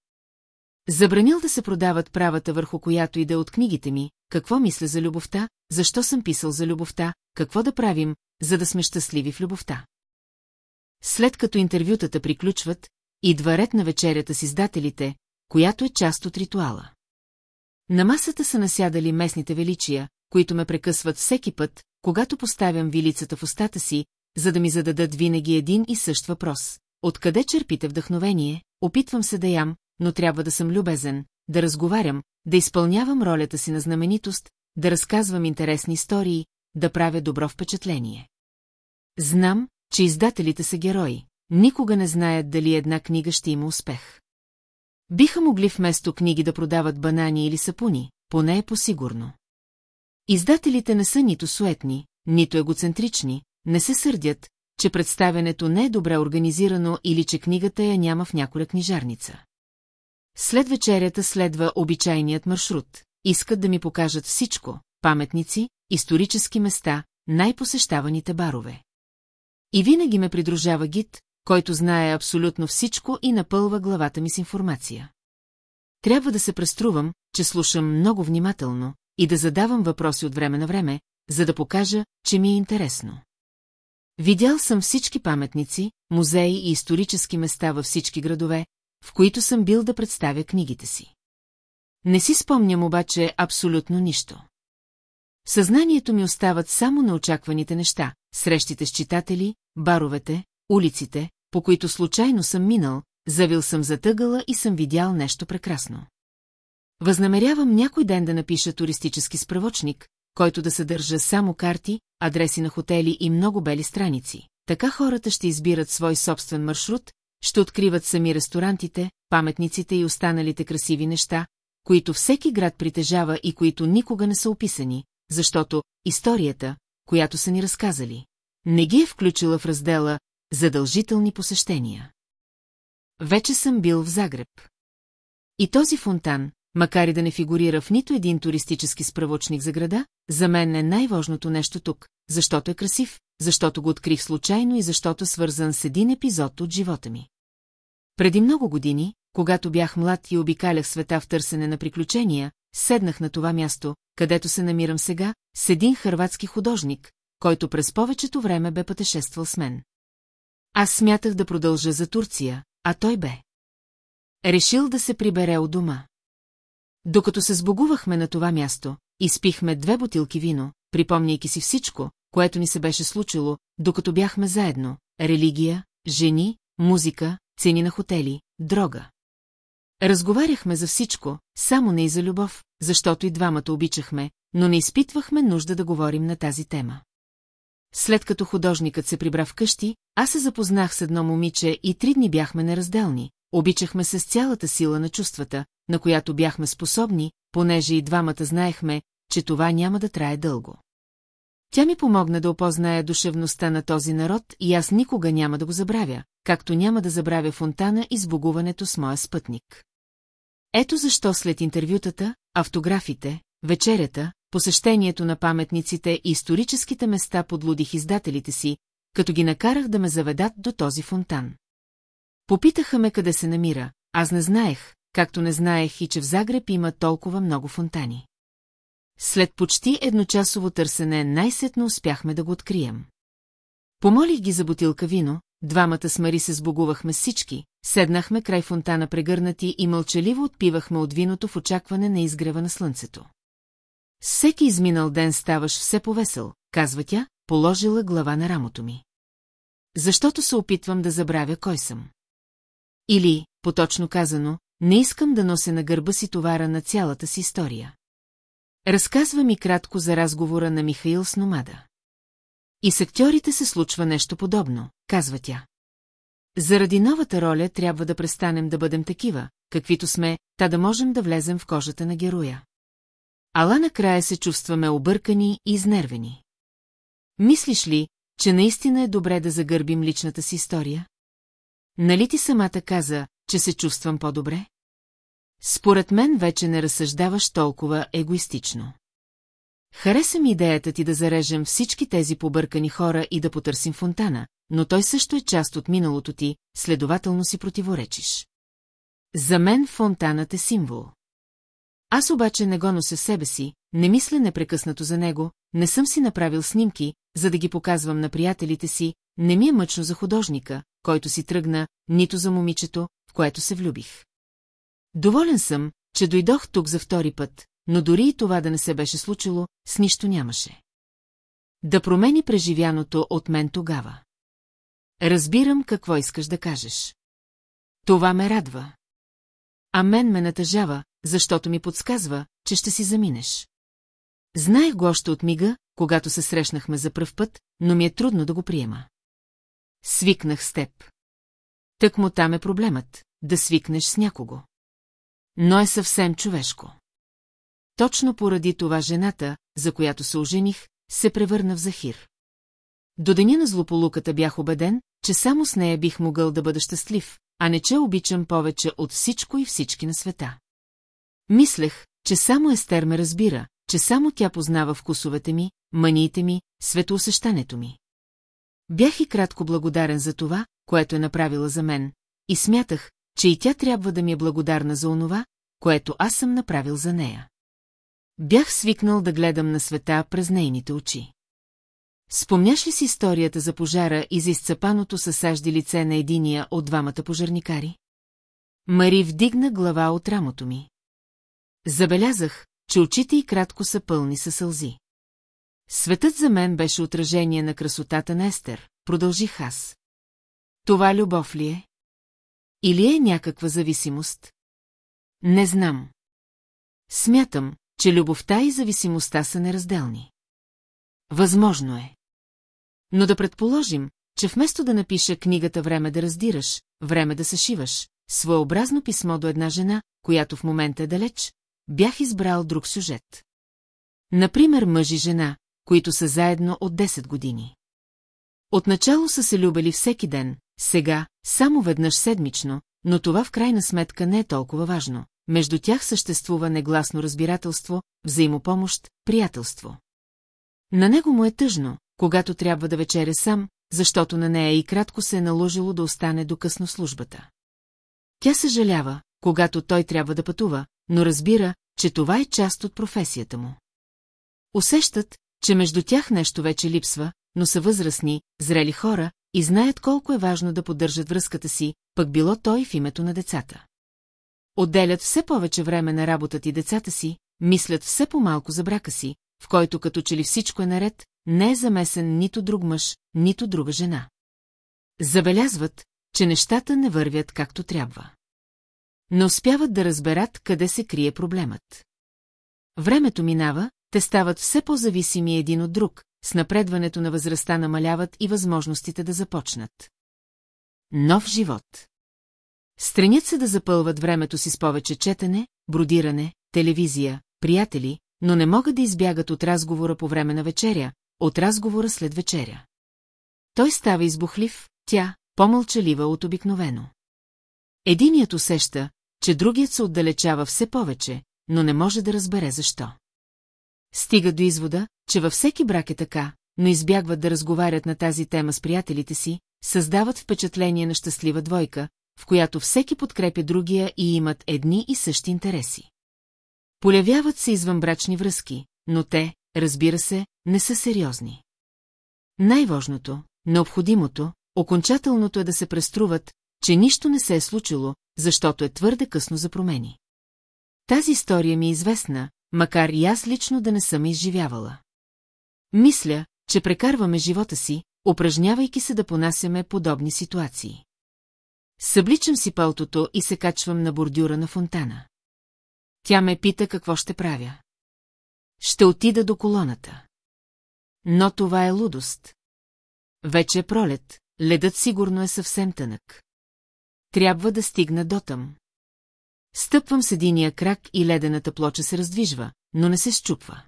Забранил да се продават правата върху която иде от книгите ми, какво мисля за любовта, защо съм писал за любовта, какво да правим, за да сме щастливи в любовта. След като интервютата приключват, идва ред на вечерята с издателите, която е част от ритуала. На масата са насядали местните величия, които ме прекъсват всеки път, когато поставям вилицата в устата си, за да ми зададат винаги един и същ въпрос. Откъде черпите вдъхновение, опитвам се да ям, но трябва да съм любезен, да разговарям, да изпълнявам ролята си на знаменитост, да разказвам интересни истории, да правя добро впечатление. Знам, че издателите са герои, никога не знаят дали една книга ще има успех. Биха могли вместо книги да продават банани или сапуни, поне е по-сигурно. Издателите не са нито суетни, нито егоцентрични, не се сърдят, че представенето не е добре организирано или че книгата я няма в някоя книжарница. След вечерята следва обичайният маршрут. Искат да ми покажат всичко – паметници, исторически места, най-посещаваните барове. И винаги ме придружава гид, който знае абсолютно всичко и напълва главата ми с информация. Трябва да се преструвам, че слушам много внимателно и да задавам въпроси от време на време, за да покажа, че ми е интересно. Видял съм всички паметници, музеи и исторически места във всички градове, в които съм бил да представя книгите си. Не си спомням обаче абсолютно нищо. В съзнанието ми остават само неочакваните неща, срещите с читатели, баровете, улиците, по които случайно съм минал, завил съм затъгала и съм видял нещо прекрасно. Възнамерявам някой ден да напиша туристически справочник, който да съдържа само карти, адреси на хотели и много бели страници. Така хората ще избират свой собствен маршрут, ще откриват сами ресторантите, паметниците и останалите красиви неща, които всеки град притежава и които никога не са описани, защото историята, която са ни разказали, не ги е включила в раздела «Задължителни посещения». Вече съм бил в Загреб. И този фонтан, макар и да не фигурира в нито един туристически справочник за града, за мен е най-важното нещо тук, защото е красив, защото го открих случайно и защото свързан с един епизод от живота ми. Преди много години, когато бях млад и обикалях света в търсене на приключения, седнах на това място, където се намирам сега, с един хърватски художник, който през повечето време бе пътешествал с мен. Аз смятах да продължа за Турция, а той бе. Решил да се прибере от дома. Докато се сбогувахме на това място, изпихме две бутилки вино, припомняйки си всичко, което ни се беше случило, докато бяхме заедно – религия, жени, музика, цени на хотели, дрога. Разговаряхме за всичко, само не и за любов, защото и двамата обичахме, но не изпитвахме нужда да говорим на тази тема. След като художникът се прибра в къщи, аз се запознах с едно момиче и три дни бяхме неразделни, обичахме се с цялата сила на чувствата, на която бяхме способни, понеже и двамата знаехме, че това няма да трае дълго. Тя ми помогна да опозная душевността на този народ и аз никога няма да го забравя, както няма да забравя фонтана и сбогуването с моя спътник. Ето защо след интервютата, автографите, вечерята, посещението на паметниците и историческите места подлудих издателите си, като ги накарах да ме заведат до този фонтан. Попитаха ме къде се намира, аз не знаех, както не знаех и че в Загреб има толкова много фонтани. След почти едночасово търсене най-сетно успяхме да го открием. Помолих ги за бутилка вино, двамата с Мари се сбогувахме всички, седнахме край фонтана прегърнати и мълчаливо отпивахме от виното в очакване на изгрева на слънцето. Всеки изминал ден ставаш все повесел, казва тя, положила глава на рамото ми. Защото се опитвам да забравя кой съм. Или, поточно казано, не искам да нося на гърба си товара на цялата си история. Разказва ми кратко за разговора на Михаил с Номада. И с актьорите се случва нещо подобно, казва тя. Заради новата роля трябва да престанем да бъдем такива, каквито сме, та да можем да влезем в кожата на героя. Ала накрая се чувстваме объркани и изнервени. Мислиш ли, че наистина е добре да загърбим личната си история? Нали ти самата каза, че се чувствам по-добре? Според мен вече не разсъждаваш толкова егоистично. Хареса ми идеята ти да зарежем всички тези побъркани хора и да потърсим фонтана, но той също е част от миналото ти, следователно си противоречиш. За мен фонтанът е символ. Аз обаче не го нося себе си, не мисля непрекъснато за него, не съм си направил снимки, за да ги показвам на приятелите си, не ми е мъчно за художника, който си тръгна, нито за момичето, в което се влюбих. Доволен съм, че дойдох тук за втори път, но дори и това да не се беше случило, с нищо нямаше. Да промени преживяното от мен тогава. Разбирам какво искаш да кажеш. Това ме радва. А мен ме натъжава, защото ми подсказва, че ще си заминеш. Знаех го още от мига, когато се срещнахме за пръв път, но ми е трудно да го приема. Свикнах с теб. Тък му там е проблемът, да свикнеш с някого. Но е съвсем човешко. Точно поради това жената, за която се ожених, се превърна в Захир. До деня на злополуката бях убеден, че само с нея бих могъл да бъда щастлив, а не че обичам повече от всичко и всички на света. Мислех, че само Естер ме разбира, че само тя познава вкусовете ми, маниите ми, светоусещането ми. Бях и кратко благодарен за това, което е направила за мен, и смятах, че и тя трябва да ми е благодарна за онова, което аз съм направил за нея. Бях свикнал да гледам на света през нейните очи. Спомняш ли си историята за пожара и за изцапаното съсажди лице на единия от двамата пожарникари? Мари вдигна глава от рамото ми. Забелязах, че очите й кратко са пълни със сълзи. Светът за мен беше отражение на красотата на Естер, продължих аз. Това любов ли е? Или е някаква зависимост? Не знам. Смятам, че любовта и зависимостта са неразделни. Възможно е. Но да предположим, че вместо да напиша книгата «Време да раздираш», «Време да съшиваш», своеобразно писмо до една жена, която в момента е далеч, бях избрал друг сюжет. Например, мъж и жена, които са заедно от 10 години. Отначало са се любили всеки ден, сега, само веднъж седмично, но това в крайна сметка не е толкова важно. Между тях съществува негласно разбирателство, взаимопомощ, приятелство. На него му е тъжно, когато трябва да вечеря сам, защото на нея и кратко се е наложило да остане до късно службата. Тя съжалява, когато той трябва да пътува, но разбира, че това е част от професията му. Усещат, че между тях нещо вече липсва, но са възрастни, зрели хора и знаят колко е важно да поддържат връзката си, пък било той в името на децата. Отделят все повече време на работата и децата си, мислят все по-малко за брака си, в който като че ли всичко е наред, не е замесен нито друг мъж, нито друга жена. Забелязват, че нещата не вървят както трябва. Не успяват да разберат къде се крие проблемът. Времето минава, те стават все по-зависими един от друг, с напредването на възрастта намаляват и възможностите да започнат. Нов живот Странят се да запълват времето си с повече четене, бродиране, телевизия, приятели, но не могат да избягат от разговора по време на вечеря, от разговора след вечеря. Той става избухлив, тя по-мълчалива от обикновено. Единият усеща, че другият се отдалечава все повече, но не може да разбере защо. Стига до извода, че във всеки брак е така, но избягват да разговарят на тази тема с приятелите си, създават впечатление на щастлива двойка, в която всеки подкрепя другия и имат едни и същи интереси. Полявяват се извънбрачни връзки, но те, разбира се, не са сериозни. Най-важното, необходимото, окончателното е да се преструват, че нищо не се е случило, защото е твърде късно за промени. Тази история ми е известна, макар и аз лично да не съм изживявала. Мисля, че прекарваме живота си, упражнявайки се да понасяме подобни ситуации. Събличам си палтото и се качвам на бордюра на фонтана. Тя ме пита какво ще правя. Ще отида до колоната. Но това е лудост. Вече е пролет, ледът сигурно е съвсем тънък. Трябва да стигна дотъм. Стъпвам с единия крак и ледената плоча се раздвижва, но не се щупва.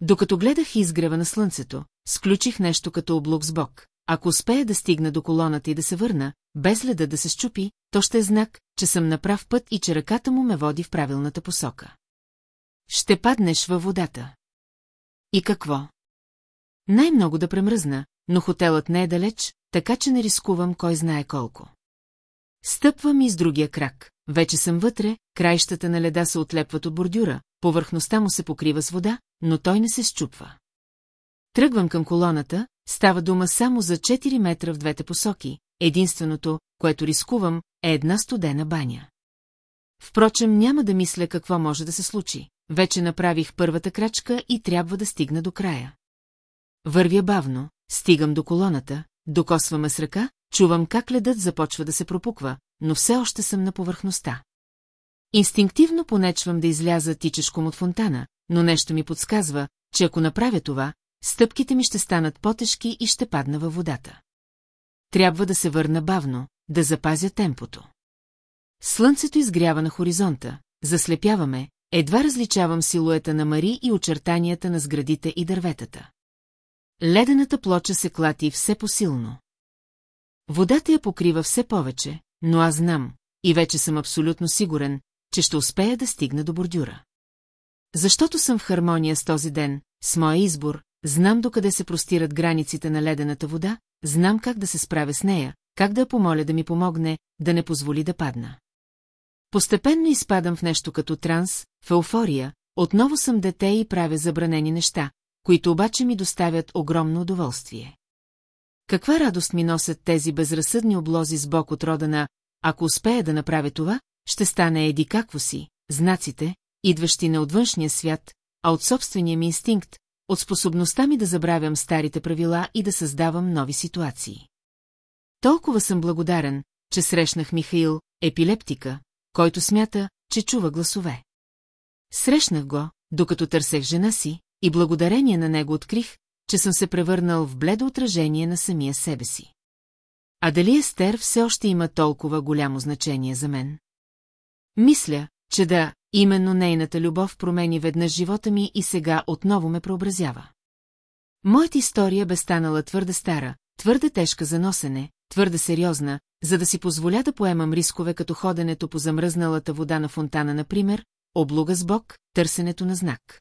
Докато гледах изгрева на слънцето, сключих нещо като облук с бок. Ако успея да стигна до колоната и да се върна, без леда да се щупи, то ще е знак, че съм на прав път и че ръката му ме води в правилната посока. Ще паднеш във водата. И какво? Най-много да премръзна, но хотелът не е далеч, така че не рискувам кой знае колко. Стъпвам и с другия крак. Вече съм вътре, краищата на леда се отлепват от бордюра, повърхността му се покрива с вода, но той не се счупва. Тръгвам към колоната, става дума само за 4 метра в двете посоки, единственото, което рискувам, е една студена баня. Впрочем, няма да мисля какво може да се случи. Вече направих първата крачка и трябва да стигна до края. Вървя бавно, стигам до колоната, докосваме с ръка, чувам как ледът започва да се пропуква, но все още съм на повърхността. Инстинктивно понечвам да изляза тичешком от фонтана, но нещо ми подсказва, че ако направя това, стъпките ми ще станат по-тежки и ще падна във водата. Трябва да се върна бавно, да запазя темпото. Слънцето изгрява на хоризонта, заслепяваме, едва различавам силуета на Мари и очертанията на сградите и дърветата. Ледената плоча се клати все посилно. Водата я покрива все повече, но аз знам, и вече съм абсолютно сигурен, че ще успея да стигна до бордюра. Защото съм в хармония с този ден, с моя избор, знам докъде се простират границите на ледената вода, знам как да се справя с нея, как да я помоля да ми помогне, да не позволи да падна. Постепенно изпадам в нещо като транс, в еуфория, отново съм дете и правя забранени неща, които обаче ми доставят огромно удоволствие. Каква радост ми носят тези безразсъдни облози с бок от рода на «Ако успея да направя това, ще стане еди какво си», знаците, идващи не от външния свят, а от собствения ми инстинкт, от способността ми да забравям старите правила и да създавам нови ситуации. Толкова съм благодарен, че срещнах Михаил, епилептика, който смята, че чува гласове. Срещнах го, докато търсех жена си, и благодарение на него открих, че съм се превърнал в бледо отражение на самия себе си. А дали Естер все още има толкова голямо значение за мен? Мисля, че да, именно нейната любов промени веднъж живота ми и сега отново ме преобразява. Моята история бе станала твърде стара, твърде тежка за носене, твърде сериозна, за да си позволя да поемам рискове като ходенето по замръзналата вода на фонтана, например, облуга с бок, търсенето на знак.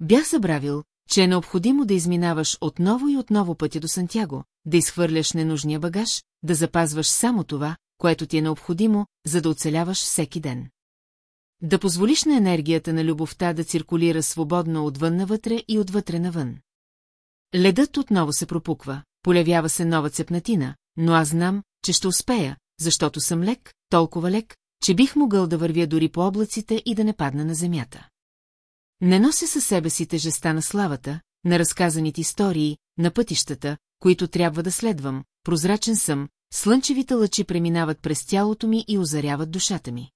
Бях забравил, че е необходимо да изминаваш отново и отново пътя до Сантяго, да изхвърляш ненужния багаж, да запазваш само това, което ти е необходимо, за да оцеляваш всеки ден. Да позволиш на енергията на любовта да циркулира свободно отвън навътре и отвътре навън. Ледът отново се пропуква, полявява се нова цепнатина, но аз знам, че ще успея, защото съм лек, толкова лек, че бих могъл да вървя дори по облаците и да не падна на земята. Не нося със себе си тежеста на славата, на разказаните истории, на пътищата, които трябва да следвам, прозрачен съм, слънчевите лъчи преминават през тялото ми и озаряват душата ми.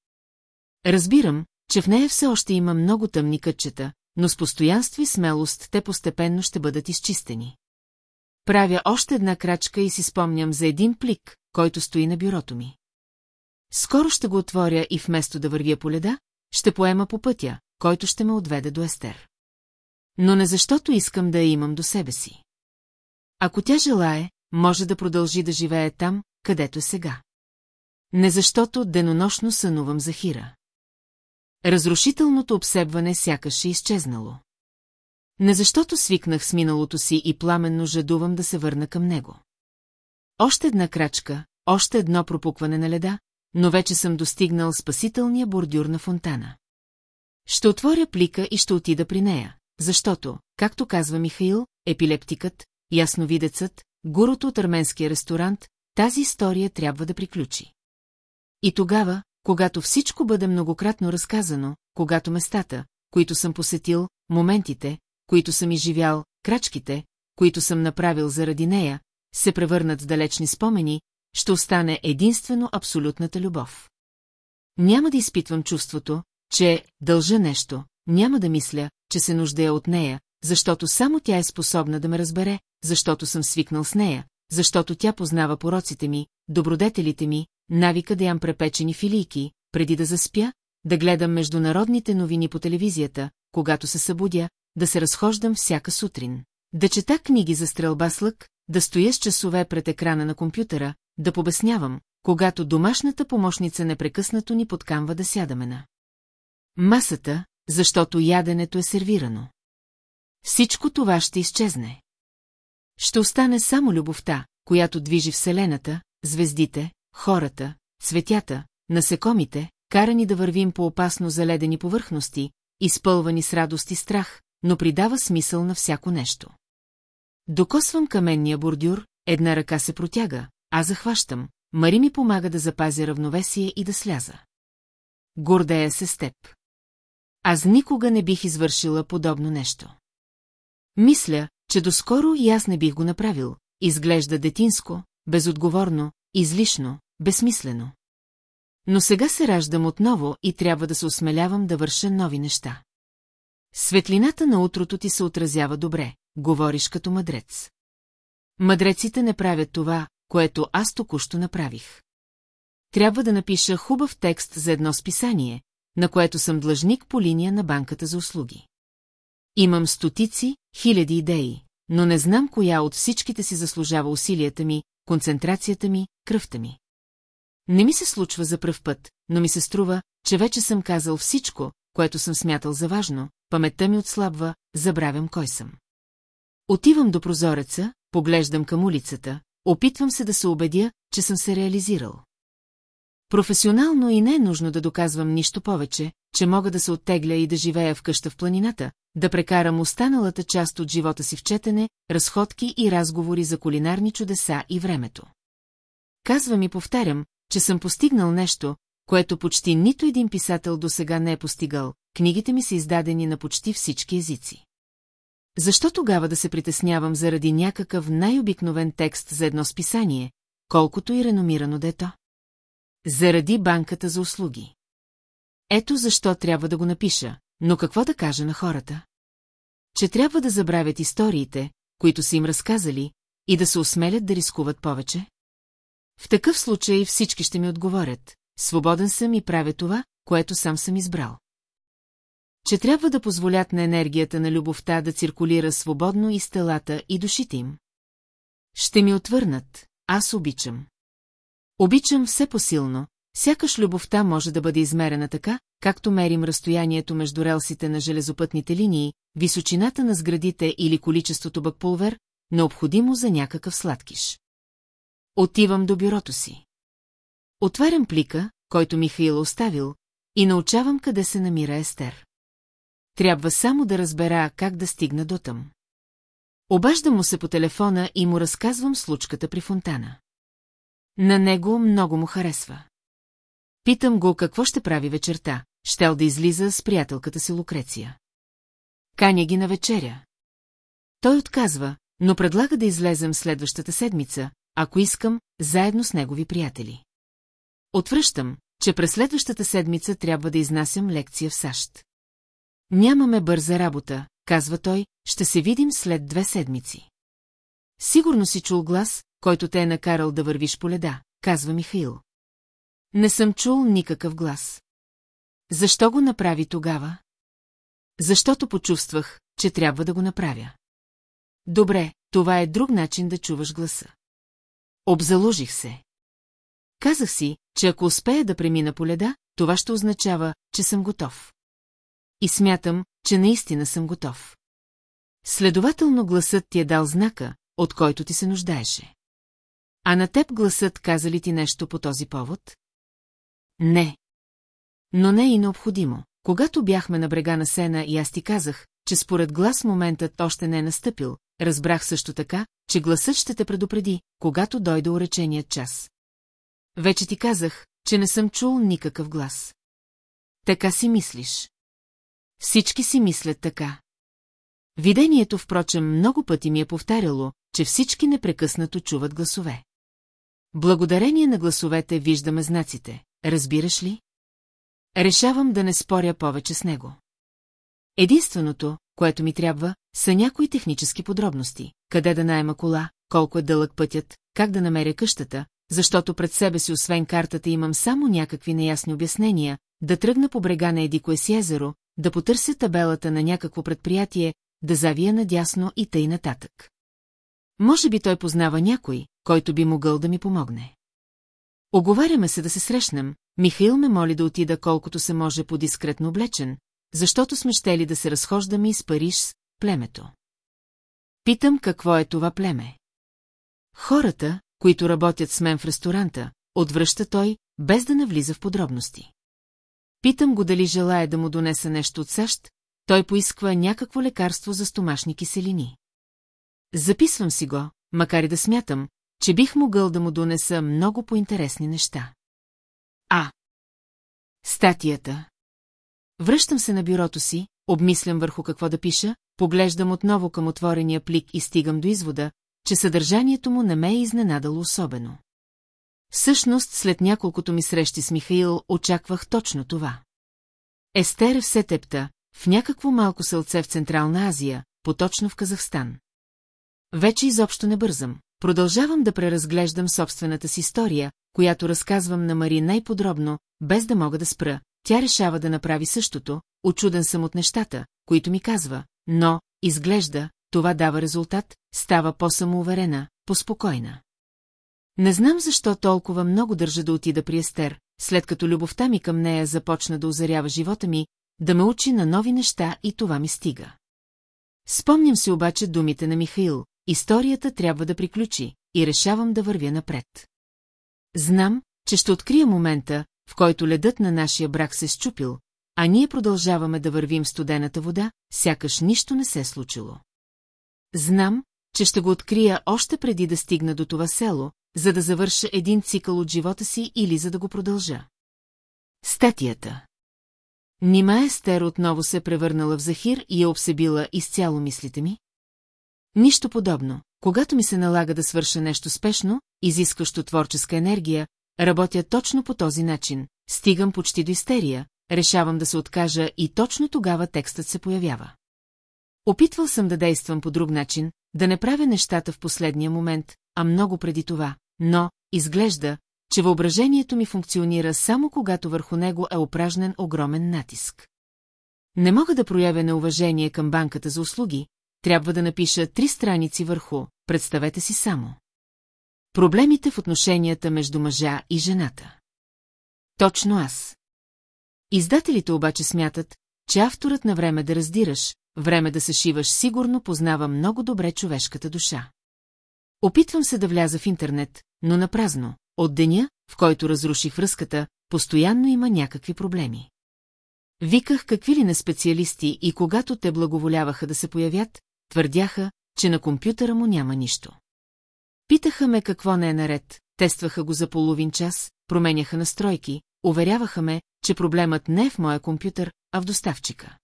Разбирам, че в нея все още има много тъмни кътчета, но с постоянство и смелост те постепенно ще бъдат изчистени. Правя още една крачка и си спомням за един плик, който стои на бюрото ми. Скоро ще го отворя и вместо да вървя по леда, ще поема по пътя, който ще ме отведе до Естер. Но не защото искам да я имам до себе си. Ако тя желае, може да продължи да живее там, където е сега. Не защото денонощно сънувам за Хира. Разрушителното обсебване сякаш е изчезнало. Не защото свикнах с миналото си и пламенно жадувам да се върна към него. Още една крачка, още едно пропукване на леда, но вече съм достигнал спасителния бордюр на фонтана. Ще отворя плика и ще отида при нея, защото, както казва Михаил, епилептикът, ясновидецът, гурото от арменския ресторант, тази история трябва да приключи. И тогава, когато всичко бъде многократно разказано, когато местата, които съм посетил, моментите, които съм изживял, крачките, които съм направил заради нея, се превърнат в далечни спомени, ще остане единствено абсолютната любов. Няма да изпитвам чувството, че дължа нещо, няма да мисля, че се нуждая от нея, защото само тя е способна да ме разбере, защото съм свикнал с нея, защото тя познава пороците ми, добродетелите ми, навика да ям препечени филийки, преди да заспя, да гледам международните новини по телевизията, когато се събудя, да се разхождам всяка сутрин. Да чета книги за стрелба с лък, да стоя с часове пред екрана на компютъра, да побеснявам, когато домашната помощница непрекъснато ни подкамва да сядаме на масата, защото яденето е сервирано. Всичко това ще изчезне. Ще остане само любовта, която движи Вселената, звездите, хората, цветята, насекомите, карани да вървим по опасно заледени повърхности, изпълвани с радост и страх, но придава смисъл на всяко нещо. Докосвам каменния бордюр, една ръка се протяга, аз захващам, Мари ми помага да запазя равновесие и да сляза. Гордея се с теб. Аз никога не бих извършила подобно нещо. Мисля, че доскоро и аз не бих го направил. Изглежда детинско, безотговорно, излишно, безсмислено. Но сега се раждам отново и трябва да се осмелявам да върша нови неща. Светлината на утрото ти се отразява добре, говориш като мъдрец. Мъдреците не правят това, което аз току-що направих. Трябва да напиша хубав текст за едно списание, на което съм длъжник по линия на банката за услуги. Имам стотици, хиляди идеи, но не знам коя от всичките си заслужава усилията ми, концентрацията ми, кръвта ми. Не ми се случва за пръв път, но ми се струва, че вече съм казал всичко, което съм смятал за важно, паметта ми отслабва, забравям кой съм. Отивам до прозореца, поглеждам към улицата, опитвам се да се убедя, че съм се реализирал. Професионално и не е нужно да доказвам нищо повече, че мога да се оттегля и да живея в къща в планината, да прекарам останалата част от живота си в четене, разходки и разговори за кулинарни чудеса и времето. Казвам и повтарям, че съм постигнал нещо, което почти нито един писател до сега не е постигал, книгите ми са издадени на почти всички езици. Защо тогава да се притеснявам заради някакъв най-обикновен текст за едно списание, колкото и реномирано дето? Заради банката за услуги. Ето защо трябва да го напиша, но какво да кажа на хората? Че трябва да забравят историите, които са им разказали, и да се осмелят да рискуват повече? В такъв случай всички ще ми отговорят. Свободен съм и правя това, което сам съм избрал. Че трябва да позволят на енергията на любовта да циркулира свободно из телата и душите им. Ще ми отвърнат, аз обичам. Обичам все посилно, сякаш любовта може да бъде измерена така, както мерим разстоянието между релсите на железопътните линии, височината на сградите или количеството бъкпулвер, необходимо за някакъв сладкиш. Отивам до бюрото си. Отварям плика, който Михаил оставил, и научавам къде се намира Естер. Трябва само да разбера как да стигна до там. Обаждам му се по телефона и му разказвам случката при фонтана. На него много му харесва. Питам го какво ще прави вечерта, щел да излиза с приятелката си Лукреция. Каня ги на вечеря. Той отказва, но предлага да излезем следващата седмица, ако искам, заедно с негови приятели. Отвръщам, че през следващата седмица трябва да изнасям лекция в САЩ. Нямаме бърза работа, казва той, ще се видим след две седмици. Сигурно си чул глас, който те е накарал да вървиш по леда, казва Михаил. Не съм чул никакъв глас. Защо го направи тогава? Защото почувствах, че трябва да го направя. Добре, това е друг начин да чуваш гласа. Обзаложих се. Казах си, че ако успея да премина по леда, това ще означава, че съм готов. И смятам, че наистина съм готов. Следователно гласът ти е дал знака, от който ти се нуждаеше. А на теб гласът каза ли ти нещо по този повод? Не. Но не е и необходимо. Когато бяхме на брега на сена и аз ти казах, че според глас моментът още не е настъпил, разбрах също така, че гласът ще те предупреди, когато дойде уреченият час. Вече ти казах, че не съм чул никакъв глас. Така си мислиш. Всички си мислят така. Видението, впрочем, много пъти ми е повтаряло, че всички непрекъснато чуват гласове. Благодарение на гласовете виждаме знаците, разбираш ли? Решавам да не споря повече с него. Единственото, което ми трябва, са някои технически подробности. Къде да найема кола, колко е дълъг пътят, как да намеря къщата, защото пред себе си освен картата имам само някакви неясни обяснения, да тръгна по брега на Едикое си езеро, да потърся табелата на някакво предприятие, да завия надясно и тъй нататък. Може би той познава някой, който би могъл да ми помогне. Оговаряме се да се срещнем, Михаил ме моли да отида колкото се може по-дискретно облечен, защото сме щели да се разхождаме из Париж с племето. Питам какво е това племе. Хората, които работят с мен в ресторанта, отвръща той, без да навлиза в подробности. Питам го дали желая да му донеса нещо от САЩ, той поисква някакво лекарство за стомашни киселини. Записвам си го, макар и да смятам, че бих могъл да му донеса много поинтересни неща. А. Статията. Връщам се на бюрото си, обмислям върху какво да пиша, поглеждам отново към отворения плик и стигам до извода, че съдържанието му не ме е изненадало особено. Всъщност, след няколкото ми срещи с Михаил, очаквах точно това. Естер е в Сетепта, в някакво малко селце в Централна Азия, поточно в Казахстан. Вече изобщо не бързам. Продължавам да преразглеждам собствената си история, която разказвам на Мари най-подробно, без да мога да спра. Тя решава да направи същото, очуден съм от нещата, които ми казва, но, изглежда, това дава резултат, става по-самоуверена, по-спокойна. Не знам защо толкова много държа да отида при Естер, след като любовта ми към нея започна да озарява живота ми, да ме учи на нови неща и това ми стига. Спомням си обаче думите на Михаил, историята трябва да приключи и решавам да вървя напред. Знам, че ще открия момента, в който ледът на нашия брак се счупил, а ние продължаваме да вървим студената вода, сякаш нищо не се е случило. Знам, че ще го открия още преди да стигна до това село, за да завърша един цикъл от живота си или за да го продължа. Статията Нима Естер отново се е превърнала в Захир и е обсебила изцяло мислите ми? Нищо подобно. Когато ми се налага да свърша нещо спешно, изискващо творческа енергия, работя точно по този начин, стигам почти до истерия, решавам да се откажа и точно тогава текстът се появява. Опитвал съм да действам по друг начин, да не правя нещата в последния момент, а много преди това, но, изглежда, че въображението ми функционира само когато върху него е опражнен огромен натиск. Не мога да проявя неуважение към банката за услуги, трябва да напиша три страници върху, представете си само. Проблемите в отношенията между мъжа и жената. Точно аз. Издателите обаче смятат, че авторът на време да раздираш, време да се шиваш сигурно познава много добре човешката душа. Опитвам се да вляза в интернет, но на празно. От деня, в който разруших връзката, постоянно има някакви проблеми. Виках какви ли не специалисти и когато те благоволяваха да се появят, твърдяха, че на компютъра му няма нищо. Питаха ме какво не е наред, тестваха го за половин час, променяха настройки, уверяваха ме, че проблемът не е в моя компютър, а в доставчика.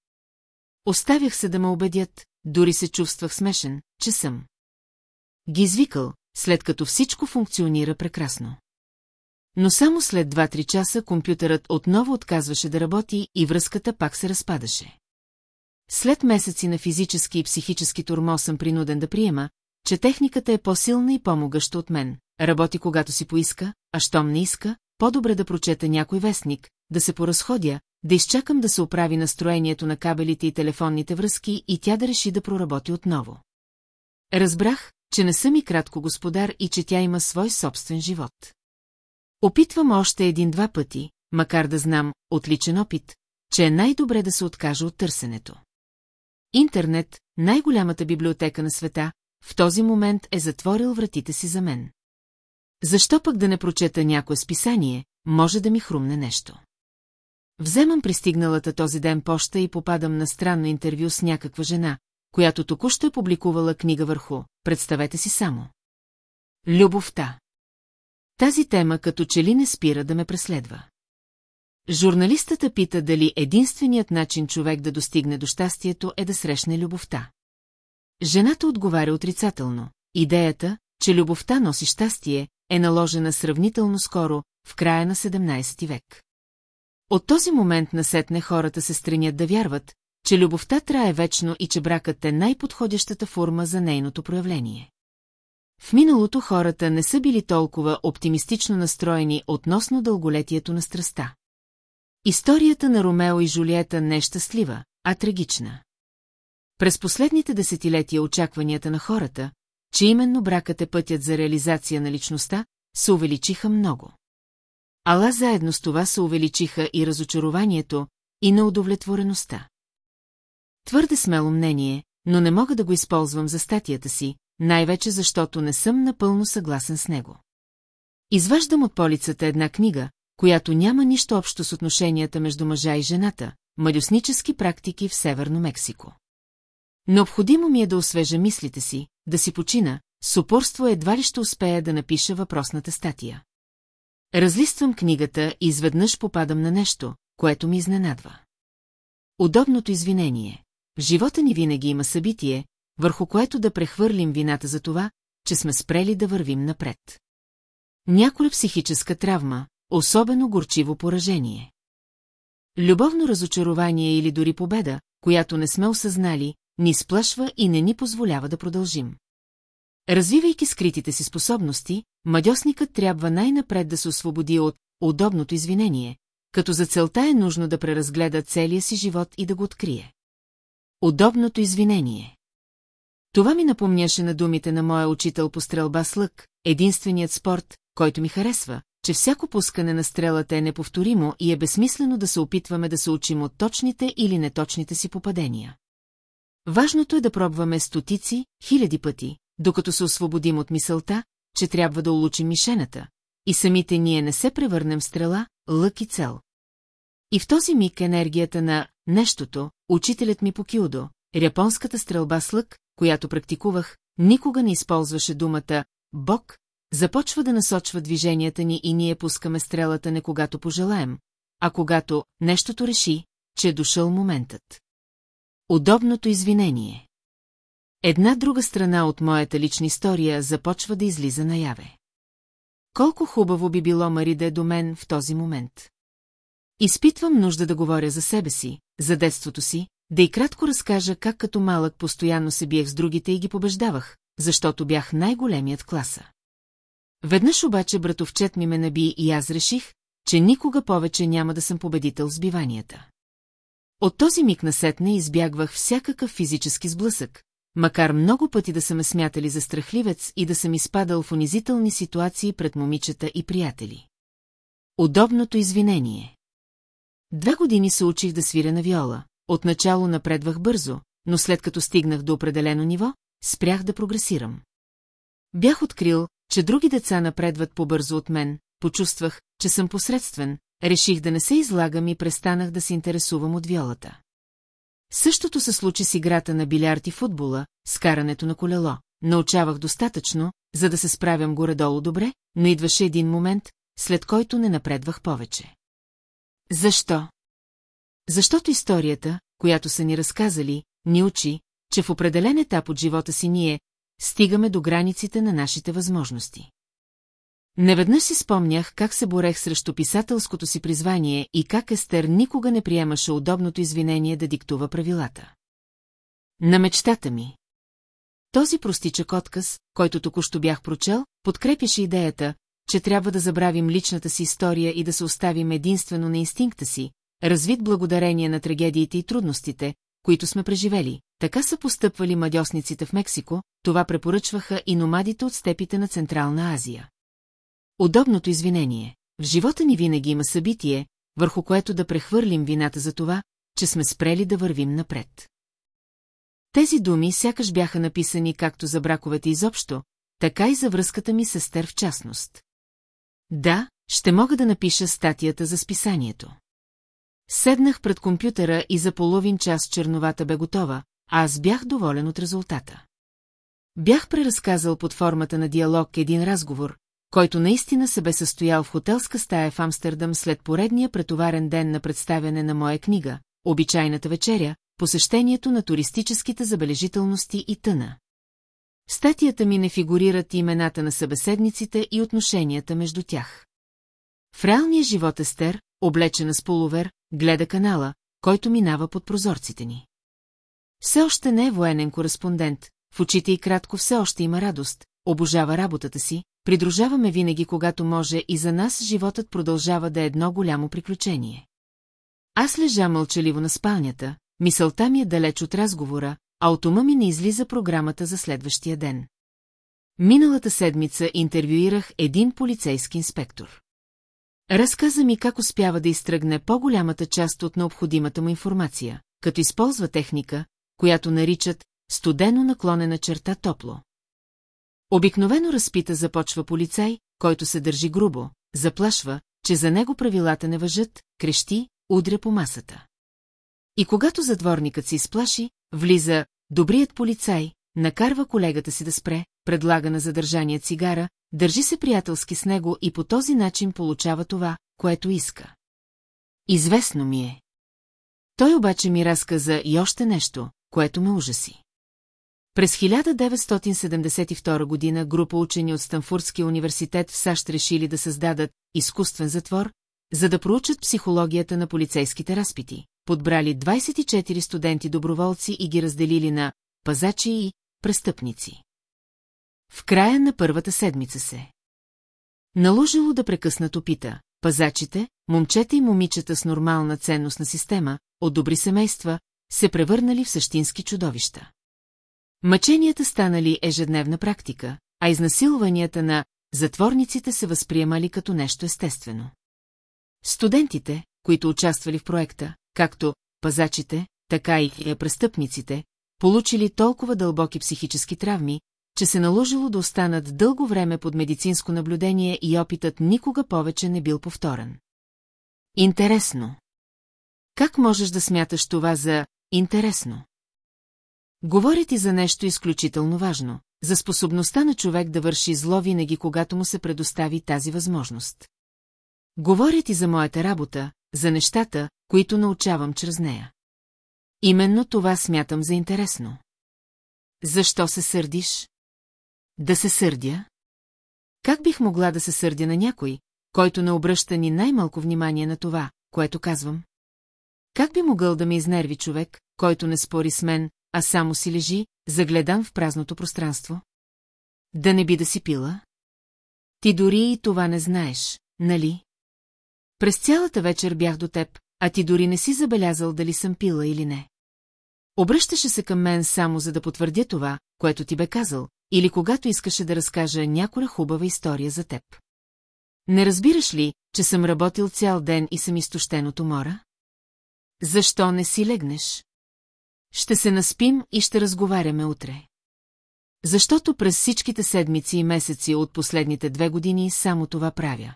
Оставях се да ме убедят, дори се чувствах смешен, че съм. Ги извикал, след като всичко функционира прекрасно. Но само след 2-3 часа компютърът отново отказваше да работи и връзката пак се разпадаше. След месеци на физически и психически турмо съм принуден да приема, че техниката е по-силна и по-могъща от мен, работи когато си поиска, а щом не иска, по-добре да прочета някой вестник, да се поразходя, да изчакам да се оправи настроението на кабелите и телефонните връзки и тя да реши да проработи отново. Разбрах, че не съм и кратко господар и че тя има свой собствен живот. Опитвам още един-два пъти, макар да знам, отличен опит, че е най-добре да се откажа от търсенето. Интернет, най-голямата библиотека на света, в този момент е затворил вратите си за мен. Защо пък да не прочета някое списание, може да ми хрумне нещо. Вземам пристигналата този ден поща и попадам на странно интервю с някаква жена, която току-що е публикувала книга върху, представете си само. Любовта. Тази тема като че ли не спира да ме преследва. Журналистата пита дали единственият начин човек да достигне до щастието е да срещне любовта. Жената отговаря отрицателно. Идеята, че любовта носи щастие, е наложена сравнително скоро, в края на 17 век. От този момент насетне хората се стремят да вярват, че любовта трае вечно и че бракът е най-подходящата форма за нейното проявление. В миналото хората не са били толкова оптимистично настроени относно дълголетието на страста. Историята на Ромео и Жулиета не е щастлива, а трагична. През последните десетилетия очакванията на хората, че именно бракът е пътят за реализация на личността, се увеличиха много. Ала заедно с това се увеличиха и разочарованието, и неудовлетвореността. Твърде смело мнение, но не мога да го използвам за статията си, най-вече защото не съм напълно съгласен с него. Изваждам от полицата една книга, която няма нищо общо с отношенията между мъжа и жената, мадюснически практики в Северно Мексико. Необходимо ми е да освежа мислите си, да си почина, с упорство едва ли ще успея да напиша въпросната статия. Разлиствам книгата и изведнъж попадам на нещо, което ми изненадва. Удобното извинение. В живота ни винаги има събитие, върху което да прехвърлим вината за това, че сме спрели да вървим напред. Няколя психическа травма, особено горчиво поражение. Любовно разочарование или дори победа, която не сме осъзнали, ни сплашва и не ни позволява да продължим. Развивайки скритите си способности, мадьосникът трябва най-напред да се освободи от удобното извинение, като за целта е нужно да преразгледа целия си живот и да го открие. Удобното извинение Това ми напомняше на думите на моя учител по стрелба с лък, единственият спорт, който ми харесва, че всяко пускане на стрелата е неповторимо и е безсмислено да се опитваме да се учим от точните или неточните си попадения. Важното е да пробваме стотици, хиляди пъти, докато се освободим от мисълта, че трябва да улучим мишената, и самите ние не се превърнем в стрела, лък и цел. И в този миг енергията на нещото, учителят ми по кюдо, японската стрелба с лък, която практикувах, никога не използваше думата «бог», започва да насочва движенията ни и ние пускаме стрелата не когато пожелаем, а когато нещото реши, че е дошъл моментът. Удобното извинение. Една друга страна от моята лична история започва да излиза наяве. Колко хубаво би било Мари да е до мен в този момент. Изпитвам нужда да говоря за себе си, за детството си, да и кратко разкажа как като малък постоянно се биех с другите и ги побеждавах, защото бях най-големият класа. Веднъж обаче братовчет ми ме наби и аз реших, че никога повече няма да съм победител с биванията. От този миг насетне избягвах всякакъв физически сблъсък, макар много пъти да са ме смятали за страхливец и да съм изпадал в унизителни ситуации пред момичета и приятели. Удобното извинение Две години се учих да свиря на виола, отначало напредвах бързо, но след като стигнах до определено ниво, спрях да прогресирам. Бях открил, че други деца напредват по-бързо от мен, почувствах, че съм посредствен, реших да не се излагам и престанах да се интересувам от виолата. Същото се случи с играта на билярд и футбола, с карането на колело. Научавах достатъчно, за да се справям горе-долу добре, но идваше един момент, след който не напредвах повече. Защо? Защото историята, която са ни разказали, ни учи, че в определен етап от живота си ние стигаме до границите на нашите възможности. Неведнъж си спомнях как се борех срещу писателското си призвание и как Естер никога не приемаше удобното извинение да диктува правилата. На мечтата ми. Този простичък отказ, който току-що бях прочел, подкрепяше идеята, че трябва да забравим личната си история и да се оставим единствено на инстинкта си, развит благодарение на трагедиите и трудностите, които сме преживели. Така са постъпвали мадьосниците в Мексико, това препоръчваха и номадите от степите на Централна Азия. Удобното извинение. В живота ни винаги има събитие, върху което да прехвърлим вината за това, че сме спрели да вървим напред. Тези думи сякаш бяха написани както за браковете изобщо, така и за връзката ми с Естер в частност. Да, ще мога да напиша статията за списанието. Седнах пред компютъра и за половин час черновата бе готова, аз бях доволен от резултата. Бях преразказал под формата на диалог един разговор, който наистина се бе състоял в хотелска стая в Амстердам след поредния претоварен ден на представяне на моя книга, обичайната вечеря, посещението на туристическите забележителности и тъна. В статията ми не фигурират имената на събеседниците и отношенията между тях. В реалния живот Естер, облечена с полувер, гледа канала, който минава под прозорците ни. Все още не е военен кореспондент, в очите и кратко все още има радост, обожава работата си, придружаваме винаги, когато може и за нас животът продължава да е едно голямо приключение. Аз лежа мълчаливо на спалнята, мисълта ми е далеч от разговора, а от ума ми не излиза програмата за следващия ден. Миналата седмица интервюирах един полицейски инспектор. Разказа ми как успява да изтръгне по-голямата част от необходимата му информация, като използва техника, която наричат студено наклонена черта топло. Обикновено разпита започва полицай, който се държи грубо, заплашва, че за него правилата не въжат, крещи, удря по масата. И когато затворникът се изплаши, влиза добрият полицай, накарва колегата си да спре, предлага на задържания цигара, държи се приятелски с него и по този начин получава това, което иска. Известно ми е. Той обаче ми разказа и още нещо, което ме ужаси. През 1972 година група учени от Станфордския университет в САЩ решили да създадат изкуствен затвор, за да проучат психологията на полицейските разпити. Подбрали 24 студенти-доброволци и ги разделили на пазачи и престъпници. В края на първата седмица се. Наложило да прекъснат опита. Пазачите, момчета и момичета с нормална ценностна система, от добри семейства, се превърнали в същински чудовища. Мъченията станали ежедневна практика, а изнасилванията на затворниците се възприемали като нещо естествено. Студентите, които участвали в проекта, както пазачите, така и престъпниците, получили толкова дълбоки психически травми, че се наложило да останат дълго време под медицинско наблюдение и опитът никога повече не бил повторен. Интересно. Как можеш да смяташ това за интересно? Говори ти за нещо изключително важно, за способността на човек да върши зло винаги, когато му се предостави тази възможност. Говоря ти за моята работа, за нещата, които научавам чрез нея. Именно това смятам за интересно. Защо се сърдиш? Да се сърдя? Как бих могла да се сърдя на някой, който не обръща ни най-малко внимание на това, което казвам? Как би могъл да ме изнерви човек, който не спори с мен, а само си лежи, загледан в празното пространство? Да не би да си пила? Ти дори и това не знаеш, нали? През цялата вечер бях до теб, а ти дори не си забелязал дали съм пила или не. Обръщаше се към мен само за да потвърдя това, което ти бе казал, или когато искаше да разкажа някоя хубава история за теб. Не разбираш ли, че съм работил цял ден и съм изтощен от умора? Защо не си легнеш? Ще се наспим и ще разговаряме утре. Защото през всичките седмици и месеци от последните две години само това правя.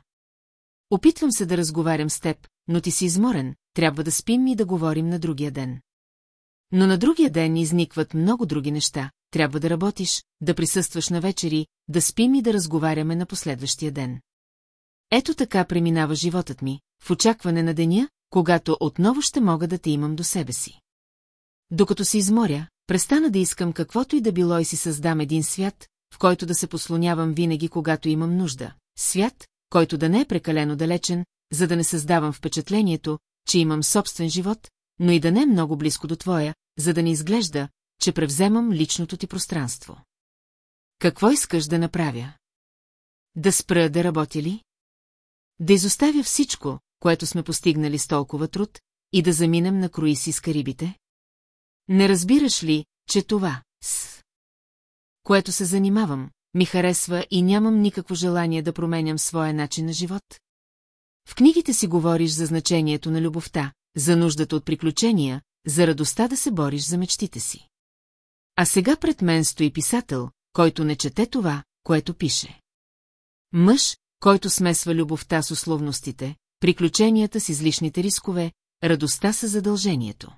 Опитвам се да разговарям с теб, но ти си изморен, трябва да спим и да говорим на другия ден. Но на другия ден изникват много други неща, трябва да работиш, да присъстваш на вечери, да спим и да разговаряме на последващия ден. Ето така преминава животът ми, в очакване на деня, когато отново ще мога да те имам до себе си. Докато се изморя, престана да искам каквото и да било и си създам един свят, в който да се послонявам винаги, когато имам нужда. Свят, който да не е прекалено далечен, за да не създавам впечатлението, че имам собствен живот, но и да не е много близко до твоя, за да не изглежда, че превземам личното ти пространство. Какво искаш да направя? Да спра да работя ли? Да изоставя всичко, което сме постигнали с толкова труд, и да заминем на круиси с Карибите? Не разбираш ли, че това, с което се занимавам, ми харесва и нямам никакво желание да променям своя начин на живот? В книгите си говориш за значението на любовта, за нуждата от приключения, за радостта да се бориш за мечтите си. А сега пред мен стои писател, който не чете това, което пише. Мъж, който смесва любовта с условностите, приключенията с излишните рискове, радостта с задължението.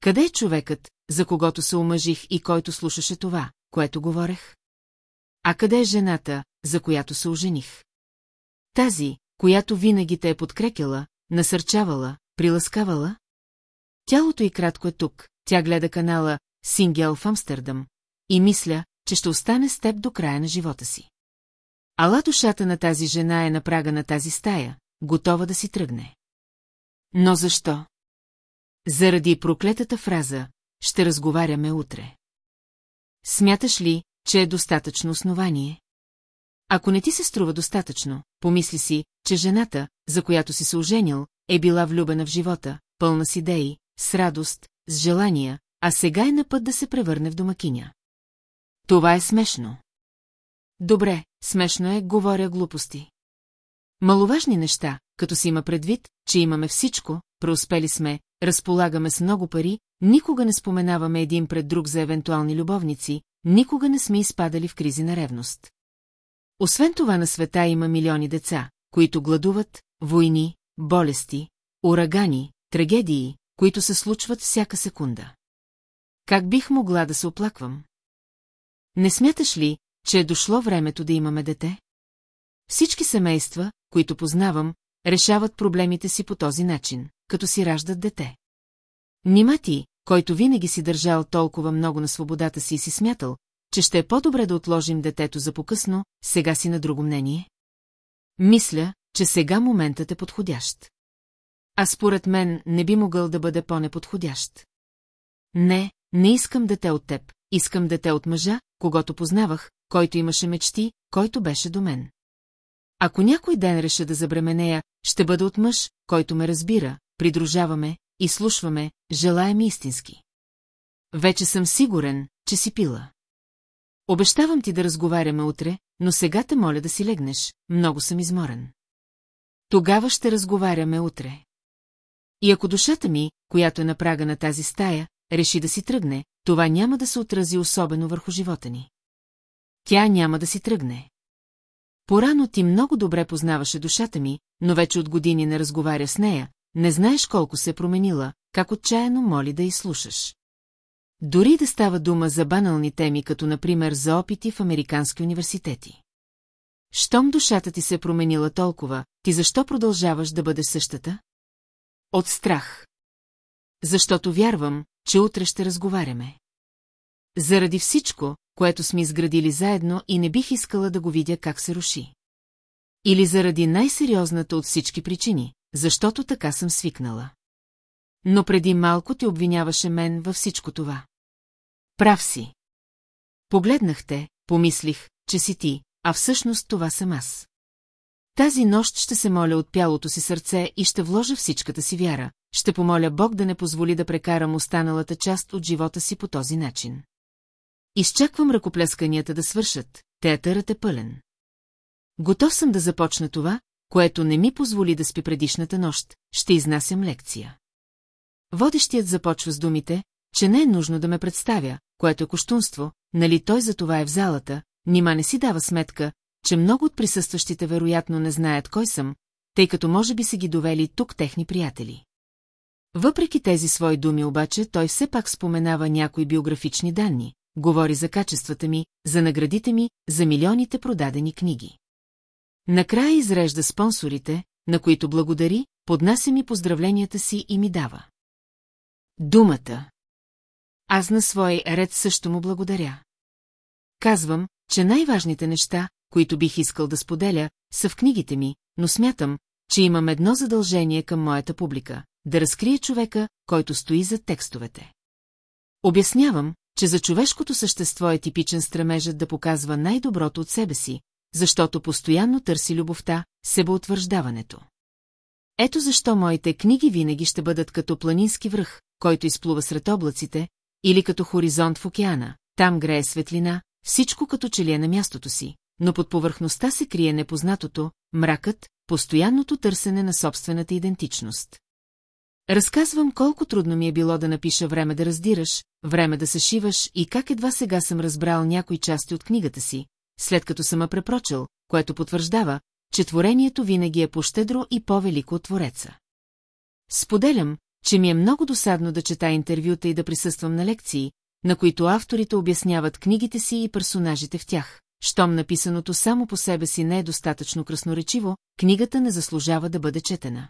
Къде е човекът, за когото се омъжих и който слушаше това, което говорех? А къде е жената, за която се ожених? Тази, която винаги те е подкрекела, насърчавала, приласкавала? Тялото й кратко е тук, тя гледа канала Сингел в Амстердам и мисля, че ще остане с теб до края на живота си. Ала душата на тази жена е на прага на тази стая, готова да си тръгне. Но защо? Заради проклетата фраза «Ще разговаряме утре». Смяташ ли, че е достатъчно основание? Ако не ти се струва достатъчно, помисли си, че жената, за която си се оженил, е била влюбена в живота, пълна с идеи, с радост, с желания, а сега е на път да се превърне в домакиня. Това е смешно. Добре, смешно е, говоря глупости. Маловажни неща, като си има предвид, че имаме всичко, преуспели сме, разполагаме с много пари, никога не споменаваме един пред друг за евентуални любовници, никога не сме изпадали в кризи на ревност. Освен това на света има милиони деца, които гладуват, войни, болести, урагани, трагедии, които се случват всяка секунда. Как бих могла да се оплаквам? Не смяташ ли, че е дошло времето да имаме дете? Всички семейства, които познавам, решават проблемите си по този начин, като си раждат дете. Нима ти, който винаги си държал толкова много на свободата си и си смятал, че ще е по-добре да отложим детето за покъсно, сега си на друго мнение? Мисля, че сега моментът е подходящ. А според мен не би могъл да бъде по-неподходящ. Не, не искам дете от теб, искам дете от мъжа, когато познавах, който имаше мечти, който беше до мен. Ако някой ден реша да забременея, ще бъда от мъж, който ме разбира, придружаваме, изслушваме, желая ми истински. Вече съм сигурен, че си пила. Обещавам ти да разговаряме утре, но сега те моля да си легнеш, много съм изморен. Тогава ще разговаряме утре. И ако душата ми, която е на прага на тази стая, реши да си тръгне, това няма да се отрази особено върху живота ни. Тя няма да си тръгне. Порано ти много добре познаваше душата ми, но вече от години не разговаря с нея, не знаеш колко се е променила, как отчаяно моли да изслушаш. Дори да става дума за банални теми, като например за опити в американски университети. Щом душата ти се е променила толкова, ти защо продължаваш да бъдеш същата? От страх. Защото вярвам, че утре ще разговаряме. Заради всичко, което сме изградили заедно и не бих искала да го видя как се руши. Или заради най-сериозната от всички причини, защото така съм свикнала. Но преди малко ти обвиняваше мен във всичко това. Прав си. Погледнахте, помислих, че си ти, а всъщност това съм аз. Тази нощ ще се моля от пялото си сърце и ще вложа всичката си вяра, ще помоля Бог да не позволи да прекарам останалата част от живота си по този начин. Изчаквам ръкоплясканията да свършат, театърът е пълен. Готов съм да започна това, което не ми позволи да спи предишната нощ, ще изнасям лекция. Водещият започва с думите, че не е нужно да ме представя, което е коштунство, нали той за това е в залата, нима не си дава сметка, че много от присъстващите вероятно не знаят кой съм, тъй като може би са ги довели тук техни приятели. Въпреки тези свои думи обаче, той все пак споменава някои биографични данни, говори за качествата ми, за наградите ми, за милионите продадени книги. Накрая изрежда спонсорите, на които благодари, поднася ми поздравленията си и ми дава. Думата. Аз на свой ред също му благодаря. Казвам, че най-важните неща, които бих искал да споделя, са в книгите ми, но смятам, че имам едно задължение към моята публика – да разкрия човека, който стои зад текстовете. Обяснявам, че за човешкото същество е типичен стремежът да показва най-доброто от себе си, защото постоянно търси любовта, себеутвърждаването. Ето защо моите книги винаги ще бъдат като планински връх, който изплува сред облаците, или като хоризонт в океана, там грее светлина, всичко като че ли е на мястото си, но под повърхността се крие непознатото, мракът, постоянното търсене на собствената идентичност. Разказвам колко трудно ми е било да напиша време да раздираш, време да съшиваш и как едва сега съм разбрал някои части от книгата си, след като съм я препрочел, което потвърждава, че творението винаги е по-щедро и по-велико от Твореца. Споделям, че ми е много досадно да чета интервюта и да присъствам на лекции, на които авторите обясняват книгите си и персонажите в тях. Щом написаното само по себе си не е достатъчно красноречиво, книгата не заслужава да бъде четена.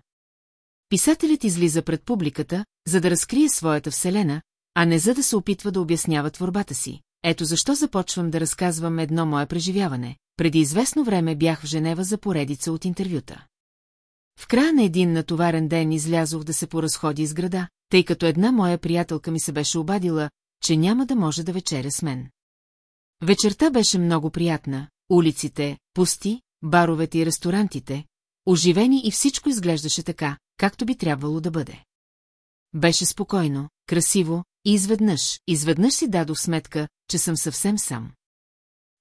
Писателят излиза пред публиката, за да разкрие своята вселена, а не за да се опитва да обяснява творбата си. Ето защо започвам да разказвам едно мое преживяване. Преди известно време бях в Женева за поредица от интервюта. В края на един натоварен ден излязох да се поразходи из града, тъй като една моя приятелка ми се беше обадила, че няма да може да вечеря с мен. Вечерта беше много приятна, улиците, пусти, баровете и ресторантите, оживени и всичко изглеждаше така, както би трябвало да бъде. Беше спокойно, красиво и изведнъж, изведнъж си дадох сметка, че съм съвсем сам.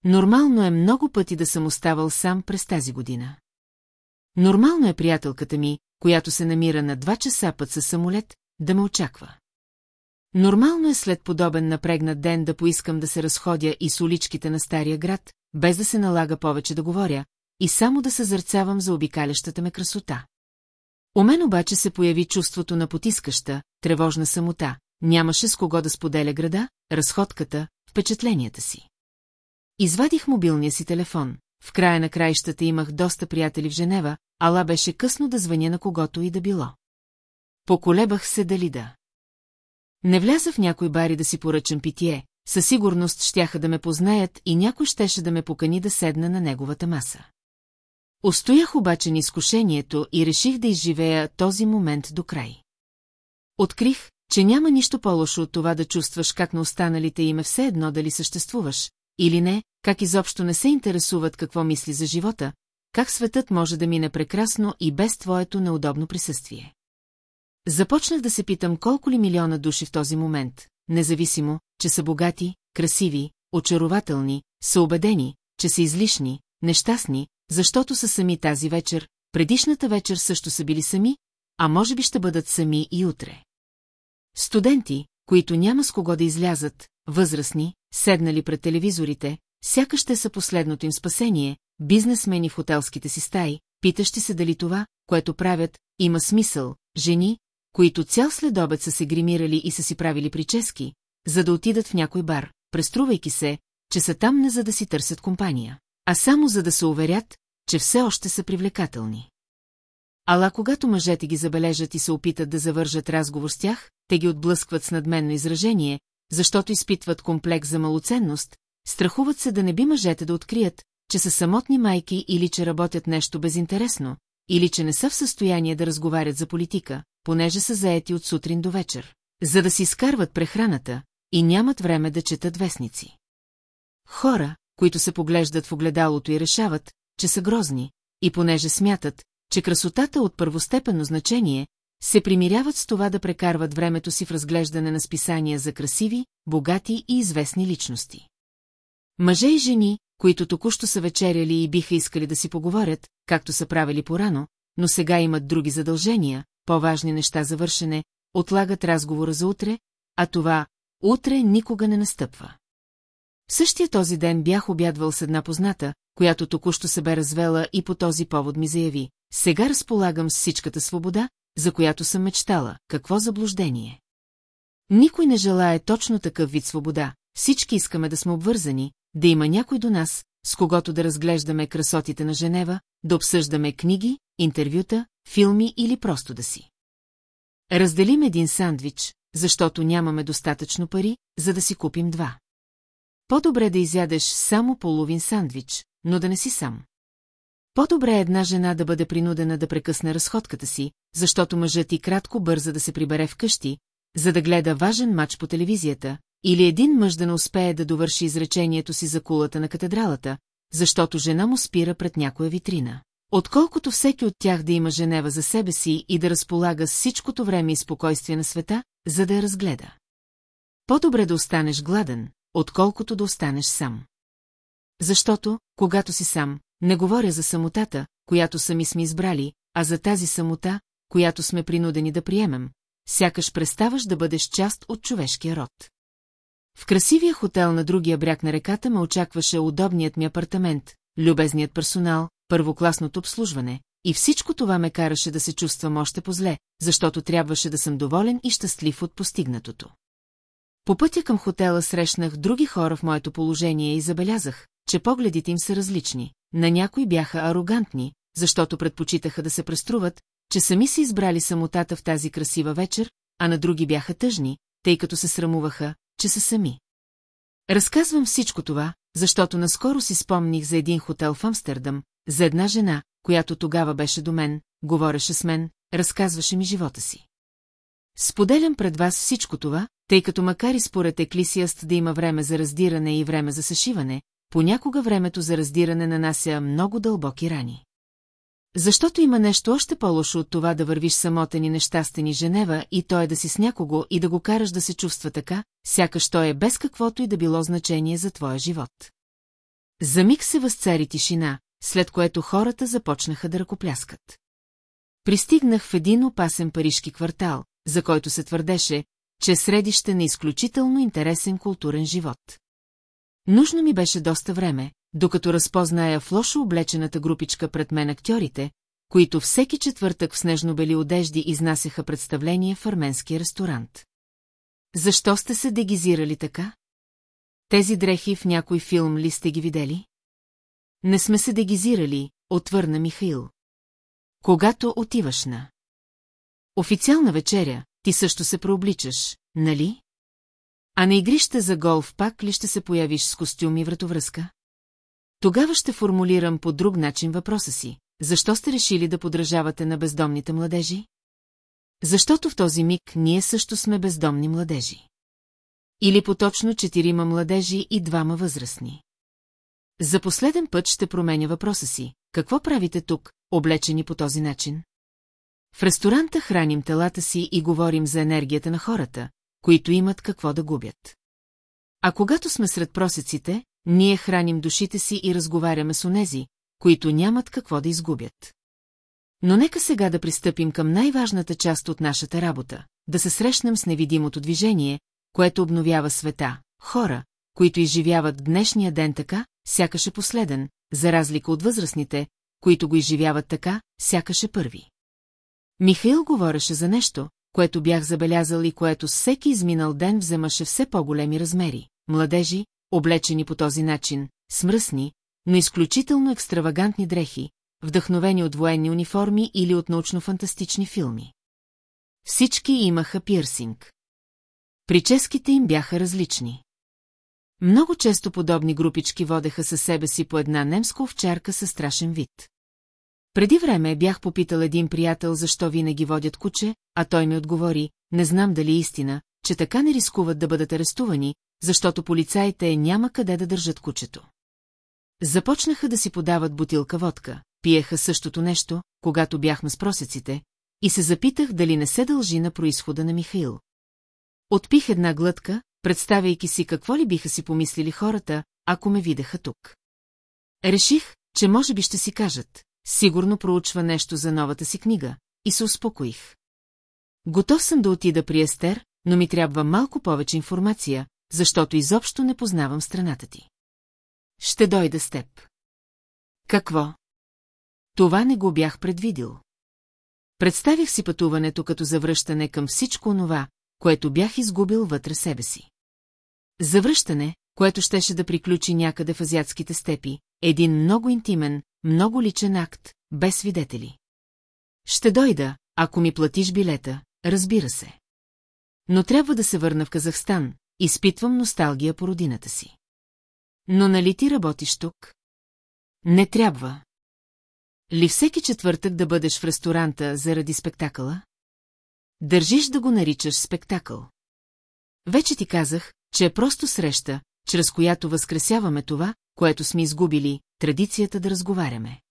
Нормално е много пъти да съм оставал сам през тази година. Нормално е приятелката ми, която се намира на два часа път със самолет, да ме очаква. Нормално е след подобен напрегнат ден да поискам да се разходя и с уличките на Стария град, без да се налага повече да говоря, и само да съзърцавам за обикалящата ме красота. У мен обаче се появи чувството на потискаща, тревожна самота, нямаше с кого да споделя града, разходката, впечатленията си. Извадих мобилния си телефон. В края на краищата имах доста приятели в Женева, ала беше късно да звъня на когото и да било. Поколебах се дали да. Не вляза в някой бари да си поръчам питие, със сигурност щяха да ме познаят и някой щеше да ме покани да седна на неговата маса. Остоях обаче на изкушението и реших да изживея този момент до край. Открих, че няма нищо по-лошо от това да чувстваш как на останалите им е все едно дали съществуваш, или не, как изобщо не се интересуват какво мисли за живота, как светът може да мине прекрасно и без твоето неудобно присъствие. Започнах да се питам колко ли милиона души в този момент, независимо, че са богати, красиви, очарователни, са убедени, че са излишни, нещастни, защото са сами тази вечер, предишната вечер също са били сами, а може би ще бъдат сами и утре. Студенти, които няма с кого да излязат, възрастни, седнали пред телевизорите, сякаш ще са последното им спасение, бизнесмени в хотелските си стаи, питащи се дали това, което правят, има смисъл, жени, които цял следобед са се гримирали и са си правили прически, за да отидат в някой бар, преструвайки се, че са там не за да си търсят компания, а само за да се уверят, че все още са привлекателни. Ала когато мъжете ги забележат и се опитат да завържат разговор с тях, те ги отблъскват с надменно изражение, защото изпитват комплекс за малоценност, страхуват се да не би мъжете да открият, че са самотни майки или че работят нещо безинтересно, или че не са в състояние да разговарят за политика, понеже са заети от сутрин до вечер, за да си изкарват прехраната и нямат време да четат вестници. Хора, които се поглеждат в огледалото и решават, че са грозни, и понеже смятат, че красотата от първостепенно значение, се примиряват с това да прекарват времето си в разглеждане на списания за красиви, богати и известни личности. Мъже и жени, които току-що са вечеряли и биха искали да си поговорят, както са правили порано, но сега имат други задължения, по-важни неща за вършене, отлагат разговора за утре, а това утре никога не настъпва. Същия този ден бях обядвал с една позната, която току-що се бе развела и по този повод ми заяви. Сега разполагам с всичката свобода, за която съм мечтала. Какво заблуждение? Никой не желая точно такъв вид свобода. Всички искаме да сме обвързани, да има някой до нас, с когото да разглеждаме красотите на Женева, да обсъждаме книги, интервюта, филми или просто да си. Разделим един сандвич, защото нямаме достатъчно пари, за да си купим два. По-добре да изядеш само половин сандвич, но да не си сам. По-добре е една жена да бъде принудена да прекъсне разходката си, защото мъжът и кратко бърза да се прибере вкъщи, за да гледа важен матч по телевизията, или един мъж да не успее да довърши изречението си за кулата на катедралата, защото жена му спира пред някоя витрина. Отколкото всеки от тях да има Женева за себе си и да разполага всичкото време и спокойствие на света, за да я разгледа. По-добре да останеш гладен, отколкото да останеш сам. Защото, когато си сам, не говоря за самотата, която сами сме избрали, а за тази самота, която сме принудени да приемем, сякаш преставаш да бъдеш част от човешкия род. В красивия хотел на другия бряг на реката ме очакваше удобният ми апартамент, любезният персонал, първокласното обслужване, и всичко това ме караше да се чувствам още по-зле, защото трябваше да съм доволен и щастлив от постигнатото. По пътя към хотела срещнах други хора в моето положение и забелязах, че погледите им са различни. На някои бяха арогантни, защото предпочитаха да се преструват, че сами са избрали самотата в тази красива вечер, а на други бяха тъжни, тъй като се срамуваха, че са сами. Разказвам всичко това, защото наскоро си спомних за един хотел в Амстердам, за една жена, която тогава беше до мен, говореше с мен, разказваше ми живота си. Споделям пред вас всичко това, тъй като макар и според Еклисиаст да има време за раздиране и време за съшиване, понякога времето за раздиране нанася много дълбоки рани. Защото има нещо още по-лошо от това да вървиш самотен и нещастен и Женева и той е да си с някого и да го караш да се чувства така, сякаш той е без каквото и да било значение за твоя живот. За миг се възцари тишина, след което хората започнаха да ръкопляскат. Пристигнах в един опасен парижки квартал, за който се твърдеше, че средище на изключително интересен културен живот. Нужно ми беше доста време, докато разпозная в лошо облечената групичка пред мен актьорите, които всеки четвъртък в снежно-бели одежди изнасяха представление в арменския ресторант. Защо сте се дегизирали така? Тези дрехи в някой филм ли сте ги видели? Не сме се дегизирали, отвърна Михаил. Когато отиваш на официална вечеря, ти също се прообличаш, нали? А на игрище за голф пак ли ще се появиш с костюм и вратовръзка? Тогава ще формулирам по друг начин въпроса си. Защо сте решили да подражавате на бездомните младежи? Защото в този миг ние също сме бездомни младежи. Или поточно четирима младежи и двама възрастни. За последен път ще променя въпроса си. Какво правите тук, облечени по този начин? В ресторанта храним телата си и говорим за енергията на хората, които имат какво да губят. А когато сме сред просеците, ние храним душите си и разговаряме с онези, които нямат какво да изгубят. Но нека сега да пристъпим към най-важната част от нашата работа, да се срещнем с невидимото движение, което обновява света, хора, които изживяват днешния ден така, сякаше последен, за разлика от възрастните, които го изживяват така, сякаше първи. Михаил говореше за нещо, което бях забелязал и което всеки изминал ден вземаше все по-големи размери. Младежи, облечени по този начин, смръсни, но изключително екстравагантни дрехи, вдъхновени от военни униформи или от научно-фантастични филми. Всички имаха пирсинг. Прическите им бяха различни. Много често подобни групички водеха със себе си по една немска овчарка със страшен вид. Преди време бях попитал един приятел, защо винаги водят куче, а той ми отговори, не знам дали е истина, че така не рискуват да бъдат арестувани, защото полицаите няма къде да държат кучето. Започнаха да си подават бутилка водка, пиеха същото нещо, когато бяхме с просеците, и се запитах дали не се дължи на происхода на Михаил. Отпих една глътка, представяйки си какво ли биха си помислили хората, ако ме видяха тук. Реших, че може би ще си кажат, сигурно проучва нещо за новата си книга, и се успокоих. Готов съм да отида при Естер, но ми трябва малко повече информация, защото изобщо не познавам страната ти. Ще дойда с теб. Какво? Това не го бях предвидил. Представих си пътуването като завръщане към всичко онова, което бях изгубил вътре себе си. Завръщане, което щеше да приключи някъде в азиатските степи, един много интимен, много личен акт, без свидетели. Ще дойда, ако ми платиш билета, разбира се. Но трябва да се върна в Казахстан, изпитвам носталгия по родината си. Но нали ти работиш тук? Не трябва. Ли всеки четвъртък да бъдеш в ресторанта заради спектакъла? Държиш да го наричаш спектакъл. Вече ти казах, че е просто среща, чрез която възкресяваме това, което сме изгубили, традицията да разговаряме.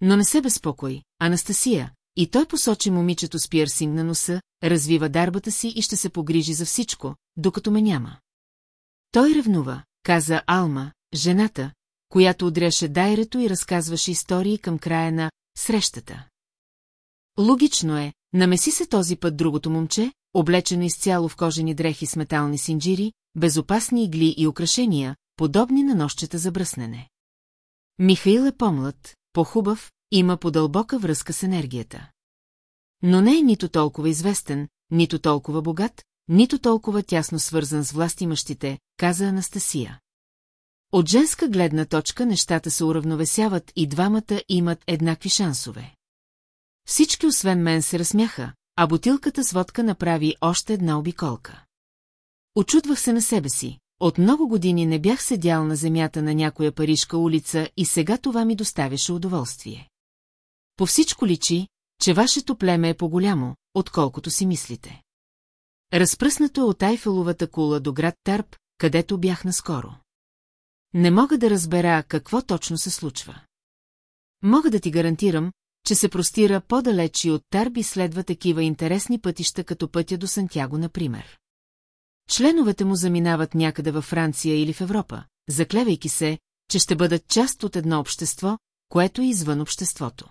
Но не се безпокой, Анастасия, и той посочи момичето с пирсинг на носа, развива дарбата си и ще се погрижи за всичко, докато ме няма. Той ревнува, каза Алма, жената, която удряше дайрето и разказваше истории към края на срещата. Логично е, намеси се този път другото момче, облечено изцяло в кожени дрехи с метални синджири, безопасни игли и украшения, подобни на нощчета за бръснене. Михаил е по-млад, по-хубав, има по-дълбока връзка с енергията. Но не е нито толкова известен, нито толкова богат, нито толкова тясно свързан с властимащите, каза Анастасия. От женска гледна точка нещата се уравновесяват и двамата имат еднакви шансове. Всички освен мен се разсмяха, а бутилката с водка направи още една обиколка. Очудвах се на себе си. От много години не бях седял на земята на някоя парижка улица и сега това ми доставяше удоволствие. По всичко личи, че вашето племе е по-голямо, отколкото си мислите. Разпръснато е от Айфеловата кула до град Тарп, където бях наскоро. Не мога да разбера какво точно се случва. Мога да ти гарантирам, че се простира по-далеч и от Тарби следва такива интересни пътища като пътя до Сантяго, например. Членовете му заминават някъде във Франция или в Европа, заклевайки се, че ще бъдат част от едно общество, което е извън обществото.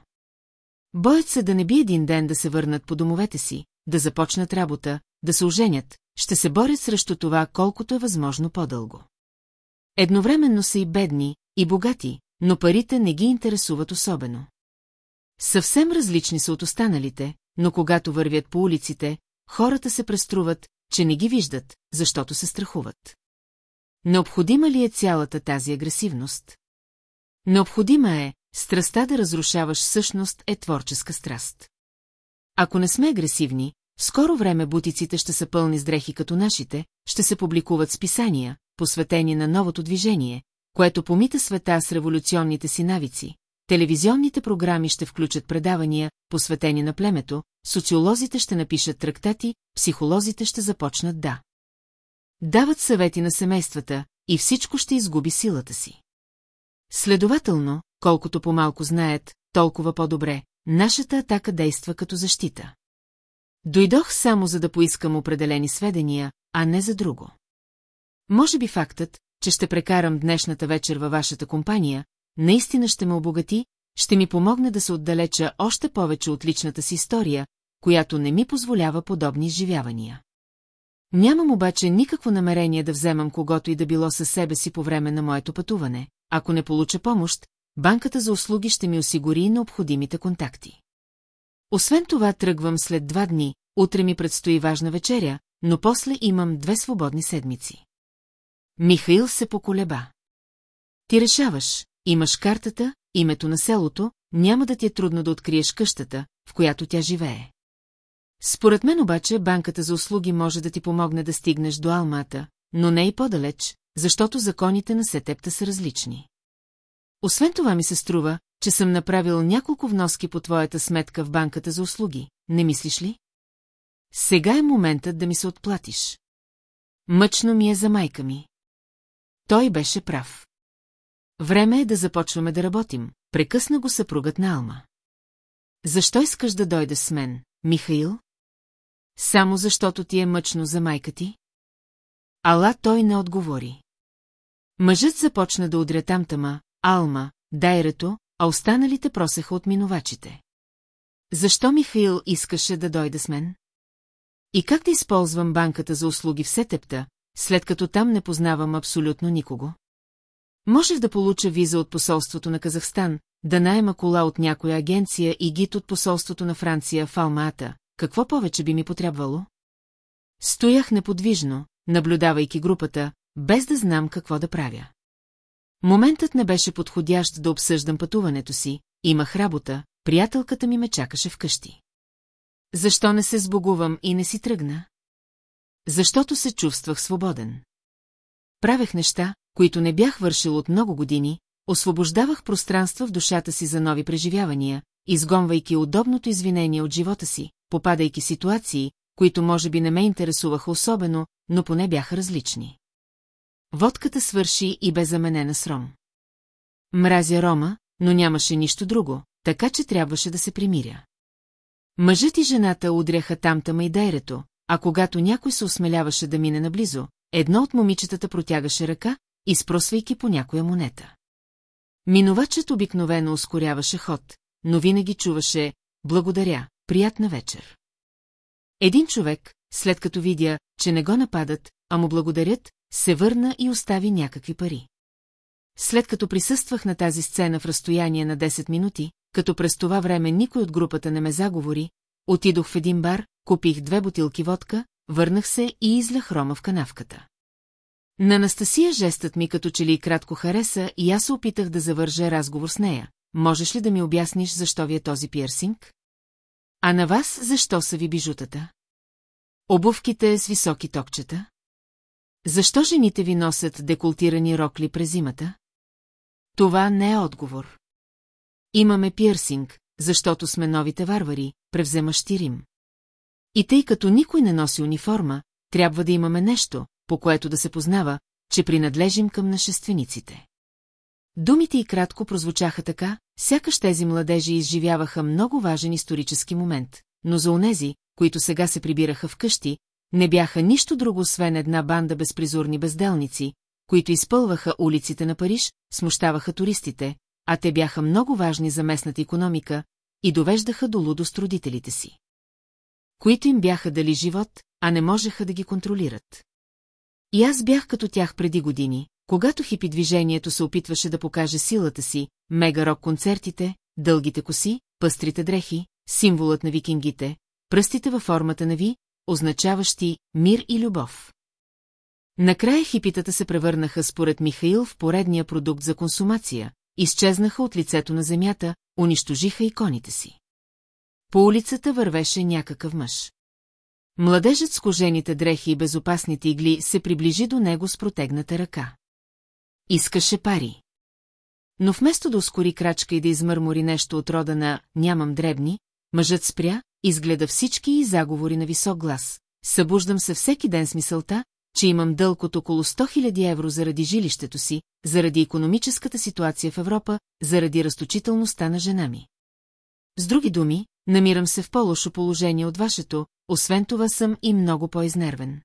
Боят се да не би един ден да се върнат по домовете си, да започнат работа, да се оженят, ще се борят срещу това колкото е възможно по-дълго. Едновременно са и бедни, и богати, но парите не ги интересуват особено. Съвсем различни са от останалите, но когато вървят по улиците, хората се преструват, че не ги виждат, защото се страхуват. Необходима ли е цялата тази агресивност? Необходима е, страстта да разрушаваш всъщност е творческа страст. Ако не сме агресивни, в скоро време бутиците ще са пълни с дрехи като нашите, ще се публикуват списания, посветени на новото движение, което помита света с революционните си навици. Телевизионните програми ще включат предавания, посветени на племето, социолозите ще напишат трактати, психолозите ще започнат да. Дават съвети на семействата и всичко ще изгуби силата си. Следователно, колкото по-малко знаят, толкова по-добре, нашата атака действа като защита. Дойдох само за да поискам определени сведения, а не за друго. Може би фактът, че ще прекарам днешната вечер във вашата компания, наистина ще ме обогати, ще ми помогне да се отдалеча още повече от личната си история, която не ми позволява подобни изживявания. Нямам обаче никакво намерение да вземам когото и да било със себе си по време на моето пътуване. Ако не получа помощ, банката за услуги ще ми осигури необходимите контакти. Освен това тръгвам след два дни, утре ми предстои важна вечеря, но после имам две свободни седмици. Михаил се поколеба. Ти решаваш, имаш картата, името на селото, няма да ти е трудно да откриеш къщата, в която тя живее. Според мен обаче банката за услуги може да ти помогне да стигнеш до Алмата, но не и по-далеч, защото законите на сетепта са различни. Освен това ми се струва, че съм направил няколко вноски по твоята сметка в банката за услуги, не мислиш ли? Сега е моментът да ми се отплатиш. Мъчно ми е за майка ми. Той беше прав. Време е да започваме да работим, прекъсна го съпругът на Алма. Защо искаш да дойдеш с мен, Михаил? Само защото ти е мъчно за майка ти? Ала той не отговори. Мъжът започна да удря тамтама, Алма, Дайрето, а останалите просеха от минувачите. Защо Михаил искаше да дойде с мен? И как да използвам банката за услуги в Сетепта, след като там не познавам абсолютно никого? Можех да получа виза от посолството на Казахстан, да найема кола от някоя агенция и гид от посолството на Франция в Алмаата. Какво повече би ми потребвало? Стоях неподвижно, наблюдавайки групата, без да знам какво да правя. Моментът не беше подходящ да обсъждам пътуването си, имах работа, приятелката ми ме чакаше вкъщи. Защо не се сбогувам и не си тръгна? Защото се чувствах свободен. Правех неща, които не бях вършил от много години, освобождавах пространства в душата си за нови преживявания, изгонвайки удобното извинение от живота си, попадайки ситуации, които може би не ме интересуваха особено, но поне бяха различни. Водката свърши и бе заменена с ром. Мразя Рома, но нямаше нищо друго, така че трябваше да се примиря. Мъжът и жената удряха тамтама и дайрето, а когато някой се осмеляваше да мине наблизо, едно от момичетата протягаше ръка, изпросвайки по някоя монета. Минувачът обикновено ускоряваше ход, но винаги чуваше «Благодаря, приятна вечер». Един човек, след като видя, че не го нападат, а му благодарят, се върна и остави някакви пари. след като присъствах на тази сцена в разстояние на 10 минути, като през това време никой от групата не ме заговори, отидох в един бар, купих две бутилки водка, върнах се и излях рома в канавката. На Анастасия жестът ми като че ли кратко хареса и аз се опитах да завържа разговор с нея. Можеш ли да ми обясниш защо ви е този пиерсинг? А на вас защо са ви бижутата? Обувките с високи токчета? Защо жените ви носят декултирани рокли през зимата? Това не е отговор. Имаме пирсинг, защото сме новите варвари, превземащи Рим. И тъй като никой не носи униформа, трябва да имаме нещо, по което да се познава, че принадлежим към нашествениците. Думите и кратко прозвучаха така, сякаш тези младежи изживяваха много важен исторически момент, но за онези, които сега се прибираха вкъщи, не бяха нищо друго, освен една банда безпризорни безделници, които изпълваха улиците на Париж, смущаваха туристите, а те бяха много важни за местната економика и довеждаха до лудост родителите си. Които им бяха дали живот, а не можеха да ги контролират. И аз бях като тях преди години, когато хипи движението се опитваше да покаже силата си, мега-рок концертите, дългите коси, пъстрите дрехи, символът на викингите, пръстите във формата на ви, означаващи мир и любов. Накрая хипитата се превърнаха според Михаил в поредния продукт за консумация, изчезнаха от лицето на земята, унищожиха иконите си. По улицата вървеше някакъв мъж. Младежът с кожените дрехи и безопасните игли се приближи до него с протегната ръка. Искаше пари. Но вместо да ускори крачка и да измърмори нещо от рода на «нямам дребни», мъжът спря, изгледа всички и заговори на висок глас. Събуждам се всеки ден с мисълта, че имам дълг от около 100 000 евро заради жилището си, заради економическата ситуация в Европа, заради разточителността на жена ми. С други думи, намирам се в по-лошо положение от вашето, освен това съм и много по-изнервен.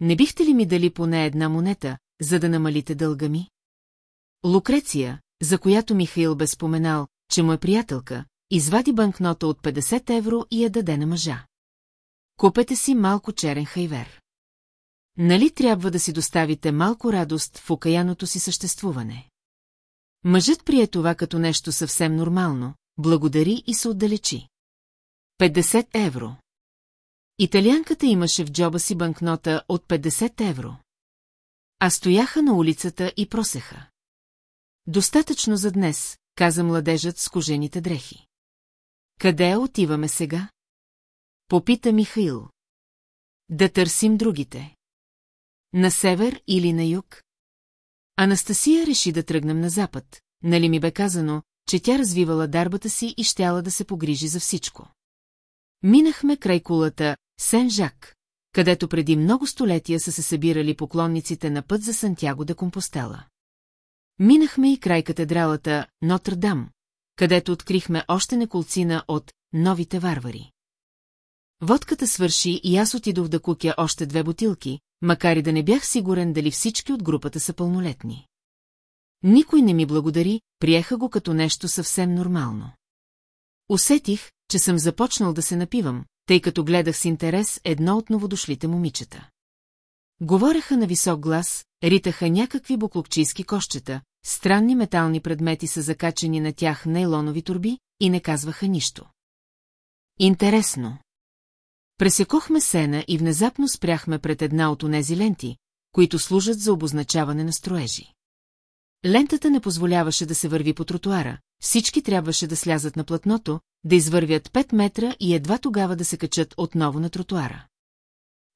Не бихте ли ми дали поне една монета, за да намалите дълга ми? Лукреция, за която Михаил бе споменал, че му е приятелка, извади банкнота от 50 евро и я даде на мъжа. Купете си малко черен хайвер. Нали трябва да си доставите малко радост в окаяното си съществуване? Мъжът прие това като нещо съвсем нормално, благодари и се отдалечи. 50 евро. Италианката имаше в джоба си банкнота от 50 евро. А стояха на улицата и просеха. Достатъчно за днес, каза младежът с кожените дрехи. Къде отиваме сега? Попита Михаил. Да търсим другите. На север или на юг? Анастасия реши да тръгнем на запад, нали ми бе казано, че тя развивала дарбата си и щяла да се погрижи за всичко. Минахме край кулата Сен-Жак, където преди много столетия са се събирали поклонниците на път за Сантяго де Компостела. Минахме и край катедралата Нотр-Дам, където открихме още неколцина от новите варвари. Водката свърши и аз отидох да кукя още две бутилки, макар и да не бях сигурен дали всички от групата са пълнолетни. Никой не ми благодари, приеха го като нещо съвсем нормално. Усетих, че съм започнал да се напивам, тъй като гледах с интерес едно от новодошлите момичета. Говореха на висок глас, ритаха някакви буклукчийски кощета, странни метални предмети са закачени на тях нейлонови турби и не казваха нищо. Интересно. Пресекохме сена и внезапно спряхме пред една от онези ленти, които служат за обозначаване на строежи. Лентата не позволяваше да се върви по тротуара, всички трябваше да слязат на платното, да извървят 5 метра и едва тогава да се качат отново на тротуара.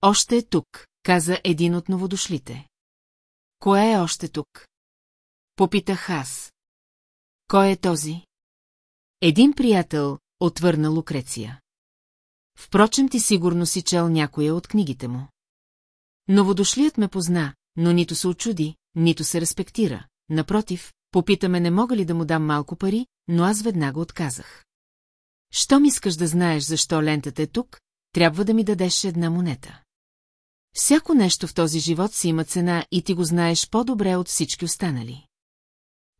Още е тук, каза един от новодошлите. Кое е още тук? Попитах аз. Кой е този? Един приятел, отвърна Лукреция. Впрочем ти сигурно си чел някоя от книгите му. Новодошлият ме позна, но нито се очуди, нито се респектира. Напротив, попитаме не мога ли да му дам малко пари, но аз веднага отказах. Щом искаш да знаеш защо лентата е тук, трябва да ми дадеш една монета. Всяко нещо в този живот си има цена и ти го знаеш по-добре от всички останали.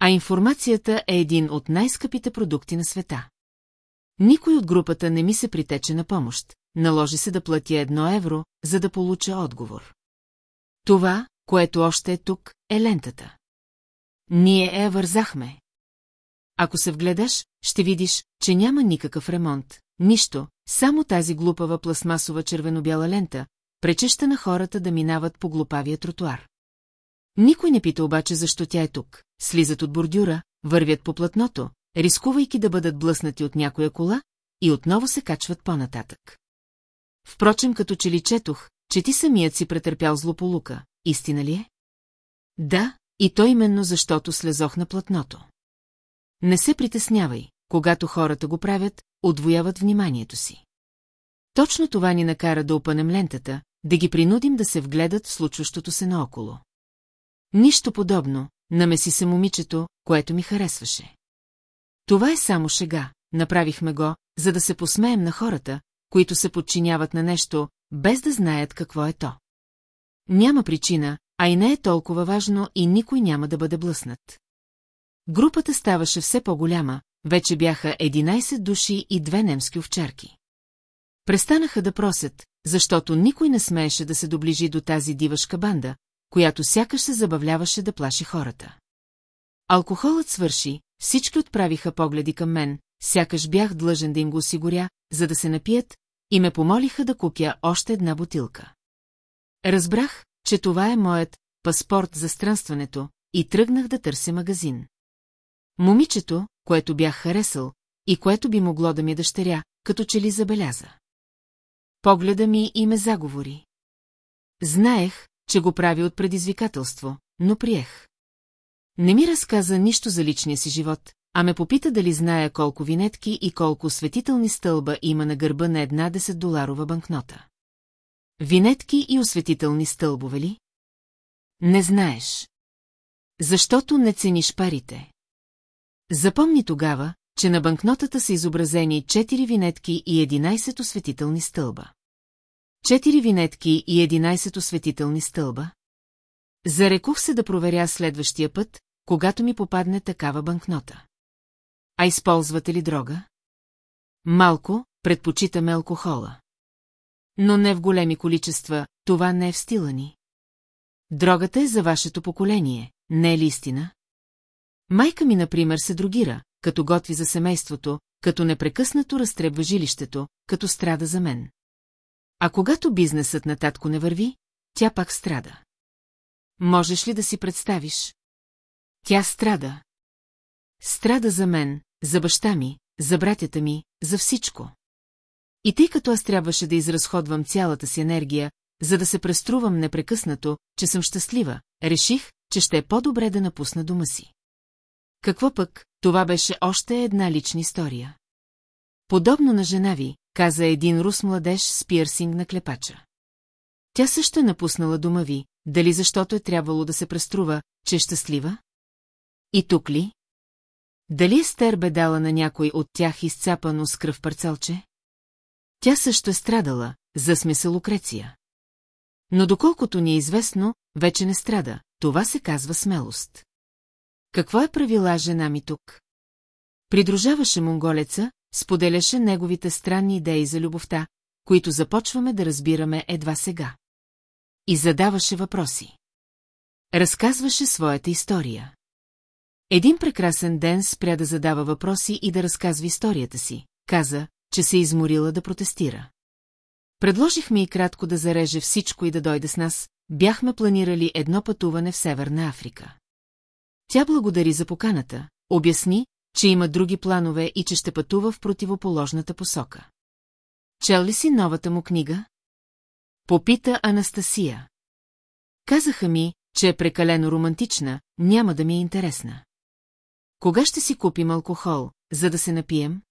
А информацията е един от най-скъпите продукти на света. Никой от групата не ми се притече на помощ, наложи се да платя едно евро, за да получа отговор. Това, което още е тук, е лентата. Ние я вързахме. Ако се вгледаш, ще видиш, че няма никакъв ремонт, нищо, само тази глупава пластмасова червено-бяла лента, пречеща на хората да минават по глупавия тротуар. Никой не пита обаче защо тя е тук. Слизат от бордюра, вървят по платното, рискувайки да бъдат блъснати от някоя кола, и отново се качват по-нататък. Впрочем, като че ли четох, че ти самият си претърпял злополука, истина ли е? Да, и то именно защото слезох на платното. Не се притеснявай, когато хората го правят, отвояват вниманието си. Точно това ни накара да опънем лентата, да ги принудим да се вгледат в случващото се наоколо. Нищо подобно, намеси се момичето, което ми харесваше. Това е само шега, направихме го, за да се посмеем на хората, които се подчиняват на нещо, без да знаят какво е то. Няма причина, а и не е толкова важно и никой няма да бъде блъснат. Групата ставаше все по-голяма, вече бяха 11 души и две немски овчарки. Престанаха да просят, защото никой не смееше да се доближи до тази дивашка банда, която сякаш се забавляваше да плаши хората. Алкохолът свърши, всички отправиха погледи към мен, сякаш бях длъжен да им го осигуря, за да се напият, и ме помолиха да купя още една бутилка. Разбрах, че това е моят паспорт за странстването, и тръгнах да търся магазин. Момичето, което бях харесал, и което би могло да ми е дъщеря, като че ли забеляза. Погледа ми и ме заговори. Знаех, че го прави от предизвикателство, но приех. Не ми разказа нищо за личния си живот, а ме попита дали зная колко винетки и колко осветителни стълба има на гърба на една 10-доларова банкнота. Винетки и осветителни стълбове ли? Не знаеш. Защото не цениш парите. Запомни тогава, че на банкнотата са изобразени 4 винетки и 11 осветителни стълба. 4 винетки и 11 осветителни стълба? Зарекох се да проверя следващия път, когато ми попадне такава банкнота. А използвате ли дрога? Малко, предпочитаме алкохола. Но не в големи количества, това не е в стила ни. Дрогата е за вашето поколение, не е ли истина? Майка ми, например, се другира, като готви за семейството, като непрекъснато разтребва жилището, като страда за мен. А когато бизнесът на татко не върви, тя пак страда. Можеш ли да си представиш? Тя страда. Страда за мен, за баща ми, за братята ми, за всичко. И тъй като аз трябваше да изразходвам цялата си енергия, за да се преструвам непрекъснато, че съм щастлива, реших, че ще е по-добре да напусна дома си. Какво пък, това беше още една лична история. Подобно на жена ви, каза един рус младеж с пирсинг на клепача. Тя също е напуснала дома ви, дали защото е трябвало да се преструва, че е щастлива? И тук ли? Дали Естер бе дала на някой от тях изцапано с кръв парцелче? Тя също е страдала, за смисъл Лукреция. Но доколкото ни е известно, вече не страда, това се казва смелост. Какво е правила жена ми тук? Придружаваше монголеца, споделяше неговите странни идеи за любовта, които започваме да разбираме едва сега. И задаваше въпроси. Разказваше своята история. Един прекрасен ден спря да задава въпроси и да разказва историята си. Каза, че се изморила да протестира. Предложихме и кратко да зареже всичко и да дойде с нас, бяхме планирали едно пътуване в Северна Африка. Тя благодари за поканата, обясни, че има други планове и че ще пътува в противоположната посока. Чел ли си новата му книга? Попита Анастасия. Казаха ми, че е прекалено романтична, няма да ми е интересна. Кога ще си купим алкохол, за да се напием?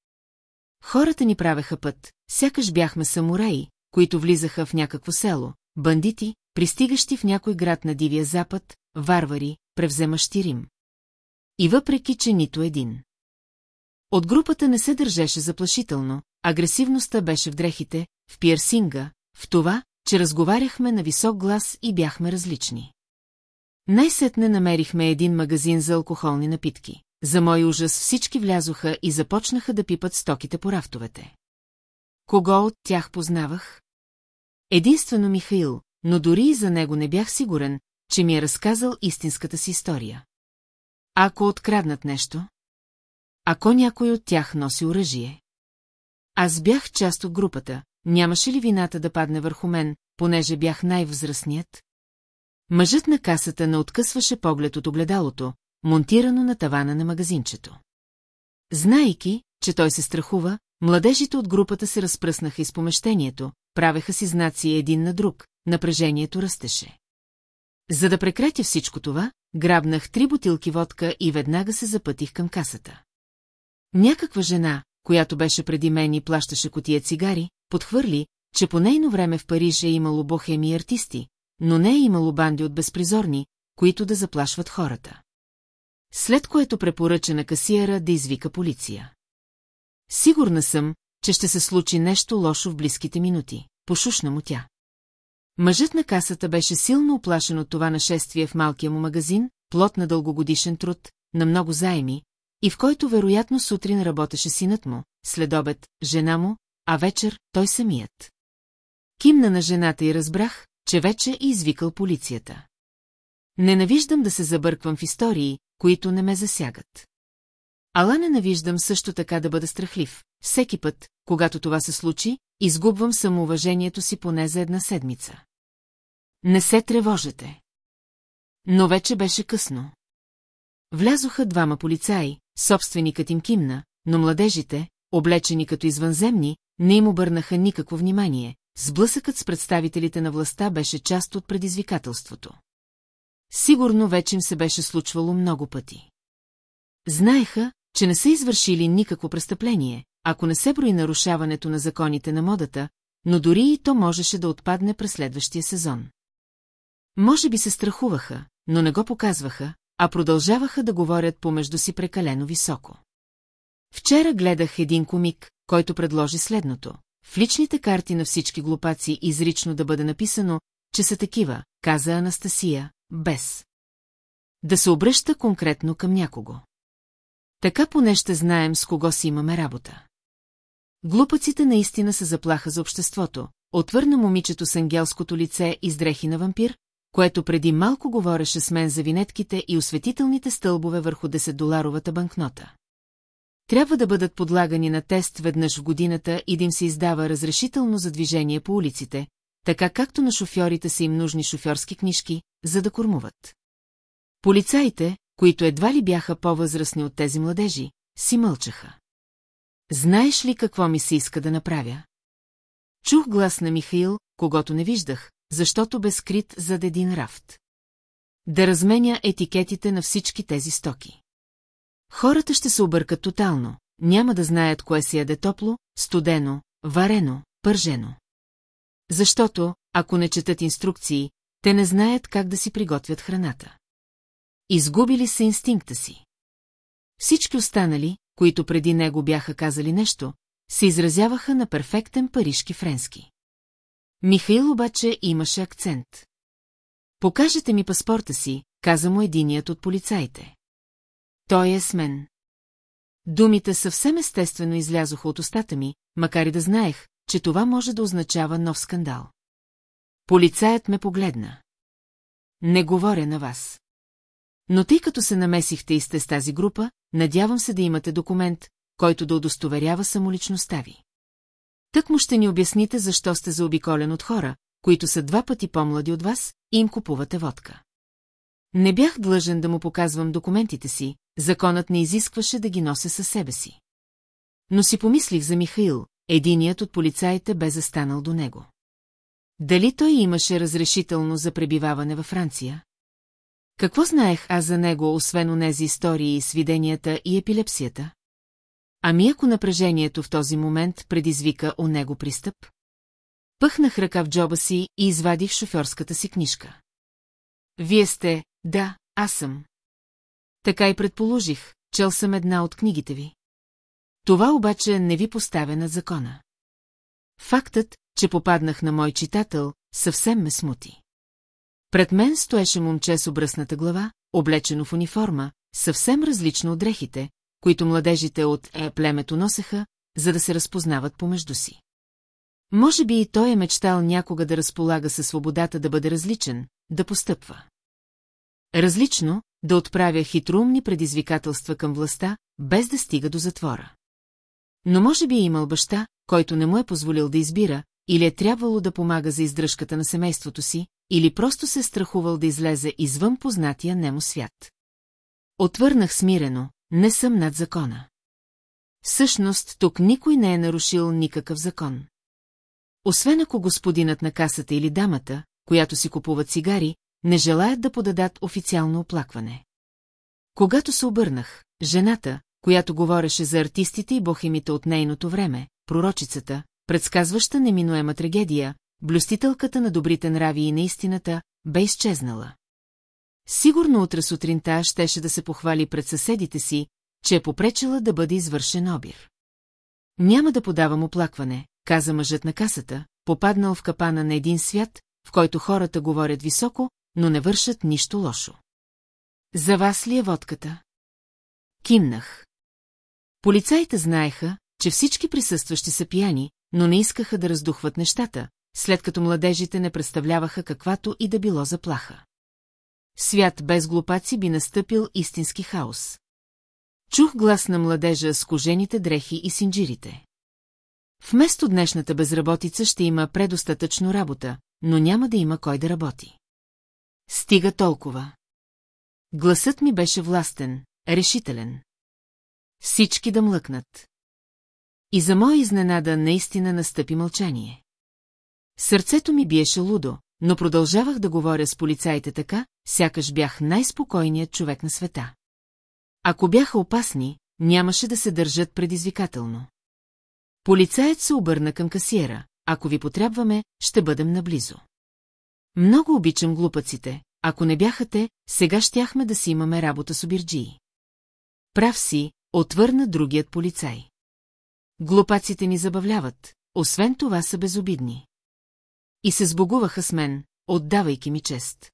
Хората ни правеха път, сякаш бяхме самураи, които влизаха в някакво село, бандити, пристигащи в някой град на Дивия Запад, варвари, превземащи Рим. И въпреки, че нито един. От групата не се държеше заплашително, агресивността беше в дрехите, в пиерсинга, в това, че разговаряхме на висок глас и бяхме различни. Най-сетне намерихме един магазин за алкохолни напитки. За мой ужас всички влязоха и започнаха да пипат стоките по рафтовете. Кого от тях познавах? Единствено Михаил, но дори и за него не бях сигурен, че ми е разказал истинската си история. Ако откраднат нещо? Ако някой от тях носи оръжие? Аз бях част от групата, нямаше ли вината да падне върху мен, понеже бях най-възрастният? Мъжът на касата не откъсваше поглед от огледалото, монтирано на тавана на магазинчето. Знайки, че той се страхува, младежите от групата се разпръснаха из помещението, правеха си знаци един на друг, напрежението растеше. За да прекратя всичко това, грабнах три бутилки водка и веднага се запътих към касата. Някаква жена, която беше преди мен и плащаше котия цигари, подхвърли, че по нейно време в Париж е имало бохеми и артисти, но не е имало банди от безпризорни, които да заплашват хората. След което препоръча на касиера да извика полиция. Сигурна съм, че ще се случи нещо лошо в близките минути, пошушна му тя. Мъжът на касата беше силно оплашен от това нашествие в малкия му магазин, плод на дългогодишен труд, на много заеми, и в който вероятно сутрин работеше синът му, след обед – жена му, а вечер – той самият. Кимна на жената и разбрах, че вече е извикал полицията. Ненавиждам да се забърквам в истории, които не ме засягат. Ала ненавиждам също така да бъда страхлив. Всеки път, когато това се случи, изгубвам самоуважението си поне за една седмица. Не се тревожете. Но вече беше късно. Влязоха двама полицаи, собственикът им кимна, но младежите, облечени като извънземни, не им обърнаха никакво внимание. Сблъсъкът с представителите на властта беше част от предизвикателството. Сигурно вече им се беше случвало много пъти. Знаеха, че не са извършили никакво престъпление, ако не се брои нарушаването на законите на модата, но дори и то можеше да отпадне през следващия сезон. Може би се страхуваха, но не го показваха, а продължаваха да говорят помежду си прекалено високо. Вчера гледах един комик, който предложи следното. В личните карти на всички глупаци изрично да бъде написано, че са такива, каза Анастасия, без. Да се обръща конкретно към някого. Така поне ще знаем с кого си имаме работа. Глупаците наистина са заплаха за обществото, отвърна момичето с ангелското лице и с дрехи на вампир, което преди малко говореше с мен за винетките и осветителните стълбове върху 10-доларовата банкнота. Трябва да бъдат подлагани на тест веднъж в годината и да им се издава разрешително за движение по улиците, така както на шофьорите са им нужни шофьорски книжки, за да кормуват. Полицаите, които едва ли бяха по-възрастни от тези младежи, си мълчаха. Знаеш ли какво ми се иска да направя? Чух глас на Михаил, когато не виждах, защото бе скрит зад един рафт. Да разменя етикетите на всички тези стоки. Хората ще се объркат тотално, няма да знаят кое си яде топло, студено, варено, пържено. Защото, ако не четат инструкции, те не знаят как да си приготвят храната. Изгубили са инстинкта си. Всички останали, които преди него бяха казали нещо, се изразяваха на перфектен парижки френски. Михаил обаче имаше акцент. Покажете ми паспорта си, каза му единият от полицаите. Той е с мен. Думите съвсем естествено излязоха от устата ми, макар и да знаех, че това може да означава нов скандал. Полицаят ме погледна. Не говоря на вас. Но тъй като се намесихте и сте с тази група, надявам се да имате документ, който да удостоверява самоличността ви. Тък му ще ни обясните защо сте заобиколен от хора, които са два пъти по-млади от вас и им купувате водка. Не бях длъжен да му показвам документите си, законът не изискваше да ги нося със себе си. Но си помислих за Михаил, единият от полицаите бе застанал до него. Дали той имаше разрешително за пребиваване във Франция? Какво знаех аз за него, освен онези истории с виденията и епилепсията? Ами ако напрежението в този момент предизвика у него пристъп? Пъхнах ръка в джоба си и извадих шофьорската си книжка. Вие сте, да, аз съм. Така и предположих, чел съм една от книгите ви. Това обаче не ви поставя над закона. Фактът, че попаднах на мой читател, съвсем ме смути. Пред мен стоеше момче с обръсната глава, облечено в униформа, съвсем различно от дрехите, които младежите от е племето носеха, за да се разпознават помежду си. Може би и той е мечтал някога да разполага със свободата да бъде различен, да постъпва. Различно, да отправя хитроумни предизвикателства към властта, без да стига до затвора. Но може би е имал баща, който не му е позволил да избира, или е трябвало да помага за издръжката на семейството си, или просто се страхувал да излезе извън познатия нему свят. Отвърнах смирено, не съм над закона. Всъщност, тук никой не е нарушил никакъв закон. Освен ако господинът на касата или дамата, която си купуват цигари, не желаят да подадат официално оплакване. Когато се обърнах, жената, която говореше за артистите и бохемите от нейното време, пророчицата, предсказваща неминуема трагедия, блюстителката на добрите нрави и наистината, бе изчезнала. Сигурно утре сутринта щеше да се похвали пред съседите си, че е попречила да бъде извършен обир. Няма да подавам оплакване, каза мъжът на касата, попаднал в капана на един свят, в който хората говорят високо, но не вършат нищо лошо. За вас ли е водката? Кимнах. Полицаите знаеха, че всички присъстващи са пияни, но не искаха да раздухват нещата, след като младежите не представляваха каквато и да било заплаха. Свят без глупаци би настъпил истински хаос. Чух глас на младежа с кожените дрехи и синджирите. Вместо днешната безработица ще има предостатъчно работа, но няма да има кой да работи. Стига толкова. Гласът ми беше властен, решителен. Всички да млъкнат. И за моя изненада наистина настъпи мълчание. Сърцето ми биеше лудо, но продължавах да говоря с полицаите така, сякаш бях най-спокойният човек на света. Ако бяха опасни, нямаше да се държат предизвикателно. Полицаят се обърна към касиера. Ако ви потребваме, ще бъдем наблизо. Много обичам глупаците. Ако не бяха те, сега щяхме да си имаме работа с обирджии. Прав си, отвърна другият полицай. Глупаците ни забавляват, освен това са безобидни. И се сбогуваха с мен, отдавайки ми чест.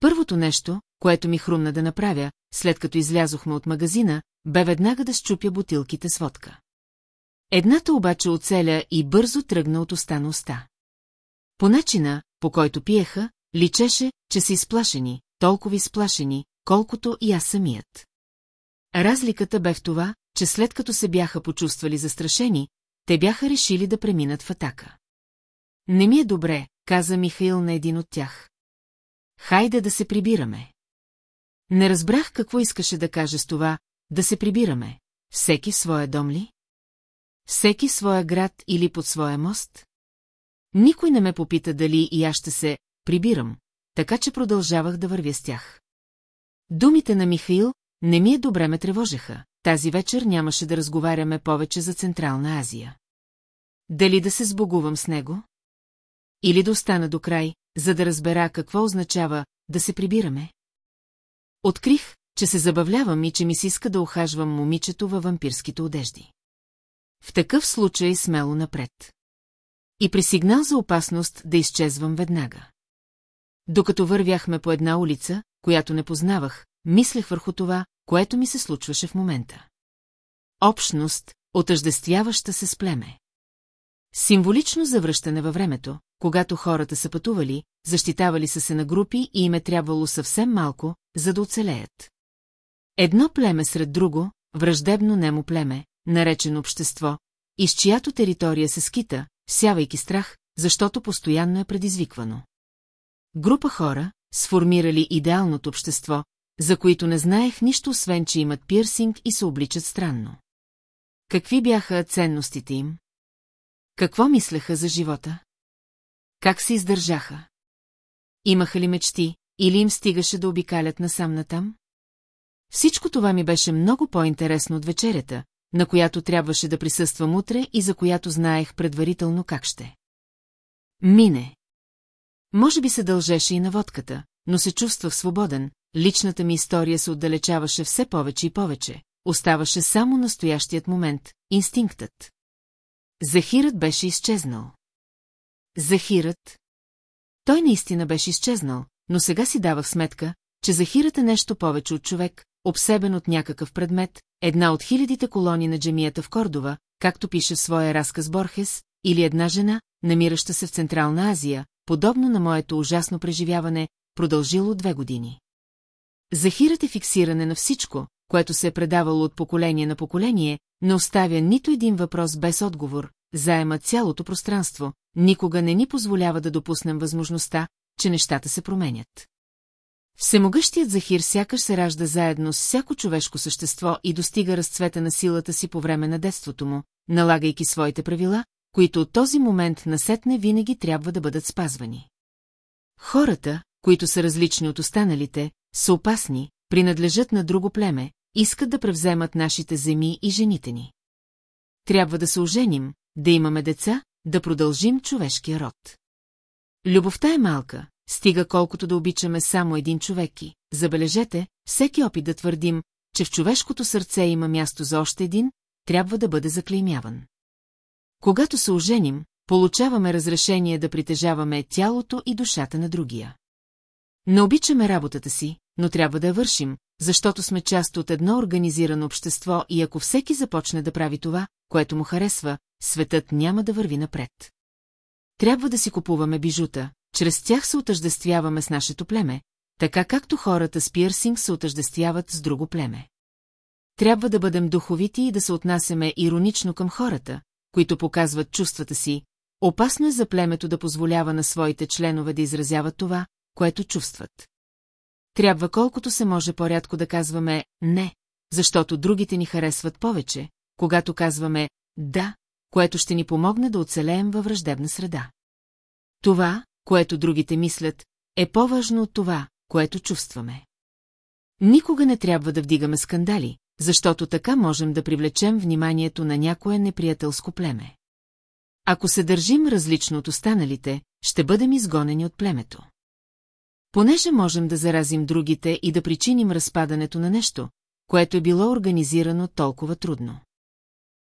Първото нещо, което ми хрумна да направя, след като излязохме от магазина, бе веднага да щупя бутилките с водка. Едната обаче оцеля и бързо тръгна от уста на уста. По начина, по който пиеха, личеше, че са изплашени, толкова изплашени, колкото и аз самият. Разликата бе в това, че след като се бяха почувствали застрашени, те бяха решили да преминат в атака. Не ми е добре, каза Михаил на един от тях. Хайде да се прибираме. Не разбрах какво искаше да каже с това, да се прибираме. Всеки в своя дом ли? Всеки своя град или под своя мост? Никой не ме попита дали и аз ще се прибирам, така че продължавах да вървя с тях. Думите на Михаил не ми е добре ме тревожеха. Тази вечер нямаше да разговаряме повече за Централна Азия. Дали да се сбогувам с него? Или да остана до край, за да разбера какво означава да се прибираме? Открих, че се забавлявам и че ми се иска да охажвам момичето във вампирските одежди. В такъв случай смело напред. И при сигнал за опасност да изчезвам веднага. Докато вървяхме по една улица, която не познавах, мислех върху това, което ми се случваше в момента. Общност, отъждествяваща се с племе. Символично завръщане във времето, когато хората са пътували, защитавали са се на групи и им е трябвало съвсем малко, за да оцелеят. Едно племе сред друго, враждебно немо племе, наречено общество, из чиято територия се скита, сявайки страх, защото постоянно е предизвиквано. Група хора, сформирали идеалното общество, за които не знаех нищо, освен че имат пирсинг и се обличат странно. Какви бяха ценностите им? Какво мислеха за живота? Как се издържаха? Имаха ли мечти, или им стигаше да обикалят насам натам? Всичко това ми беше много по-интересно от вечерята, на която трябваше да присъствам утре и за която знаех предварително как ще. Мине. Може би се дължеше и на водката, но се чувствах свободен, личната ми история се отдалечаваше все повече и повече, оставаше само настоящият момент, инстинктът. Захирът беше изчезнал. Захирът? Той наистина беше изчезнал, но сега си давах сметка, че Захирът е нещо повече от човек, обсебен от някакъв предмет, една от хилядите колони на джемията в Кордова, както пише в своя разказ Борхес, или една жена, намираща се в Централна Азия, подобно на моето ужасно преживяване, продължило две години. Захирът е фиксиране на всичко, което се е предавало от поколение на поколение, не оставя нито един въпрос без отговор, заема цялото пространство, никога не ни позволява да допуснем възможността, че нещата се променят. Всемогъщият Захир сякаш се ражда заедно с всяко човешко същество и достига разцвета на силата си по време на детството му, налагайки своите правила, които от този момент насетне винаги трябва да бъдат спазвани. Хората, които са различни от останалите, са опасни, принадлежат на друго племе, искат да превземат нашите земи и жените ни. Трябва да се оженим, да имаме деца, да продължим човешкия род. Любовта е малка, стига колкото да обичаме само един човек и, забележете, всеки опит да твърдим, че в човешкото сърце има място за още един, трябва да бъде заклеймяван. Когато се оженим, получаваме разрешение да притежаваме тялото и душата на другия. Не обичаме работата си, но трябва да я вършим, защото сме част от едно организирано общество и ако всеки започне да прави това, което му харесва, светът няма да върви напред. Трябва да си купуваме бижута, чрез тях се отъждествяваме с нашето племе, така както хората с пирсинг се отъждествяват с друго племе. Трябва да бъдем духовити и да се отнасяме иронично към хората, които показват чувствата си, опасно е за племето да позволява на своите членове да изразяват това, което чувстват. Трябва колкото се може по-рядко да казваме «не», защото другите ни харесват повече, когато казваме «да», което ще ни помогне да оцелеем във враждебна среда. Това, което другите мислят, е по-важно от това, което чувстваме. Никога не трябва да вдигаме скандали, защото така можем да привлечем вниманието на някое неприятелско племе. Ако се държим различно от останалите, ще бъдем изгонени от племето. Понеже можем да заразим другите и да причиним разпадането на нещо, което е било организирано толкова трудно.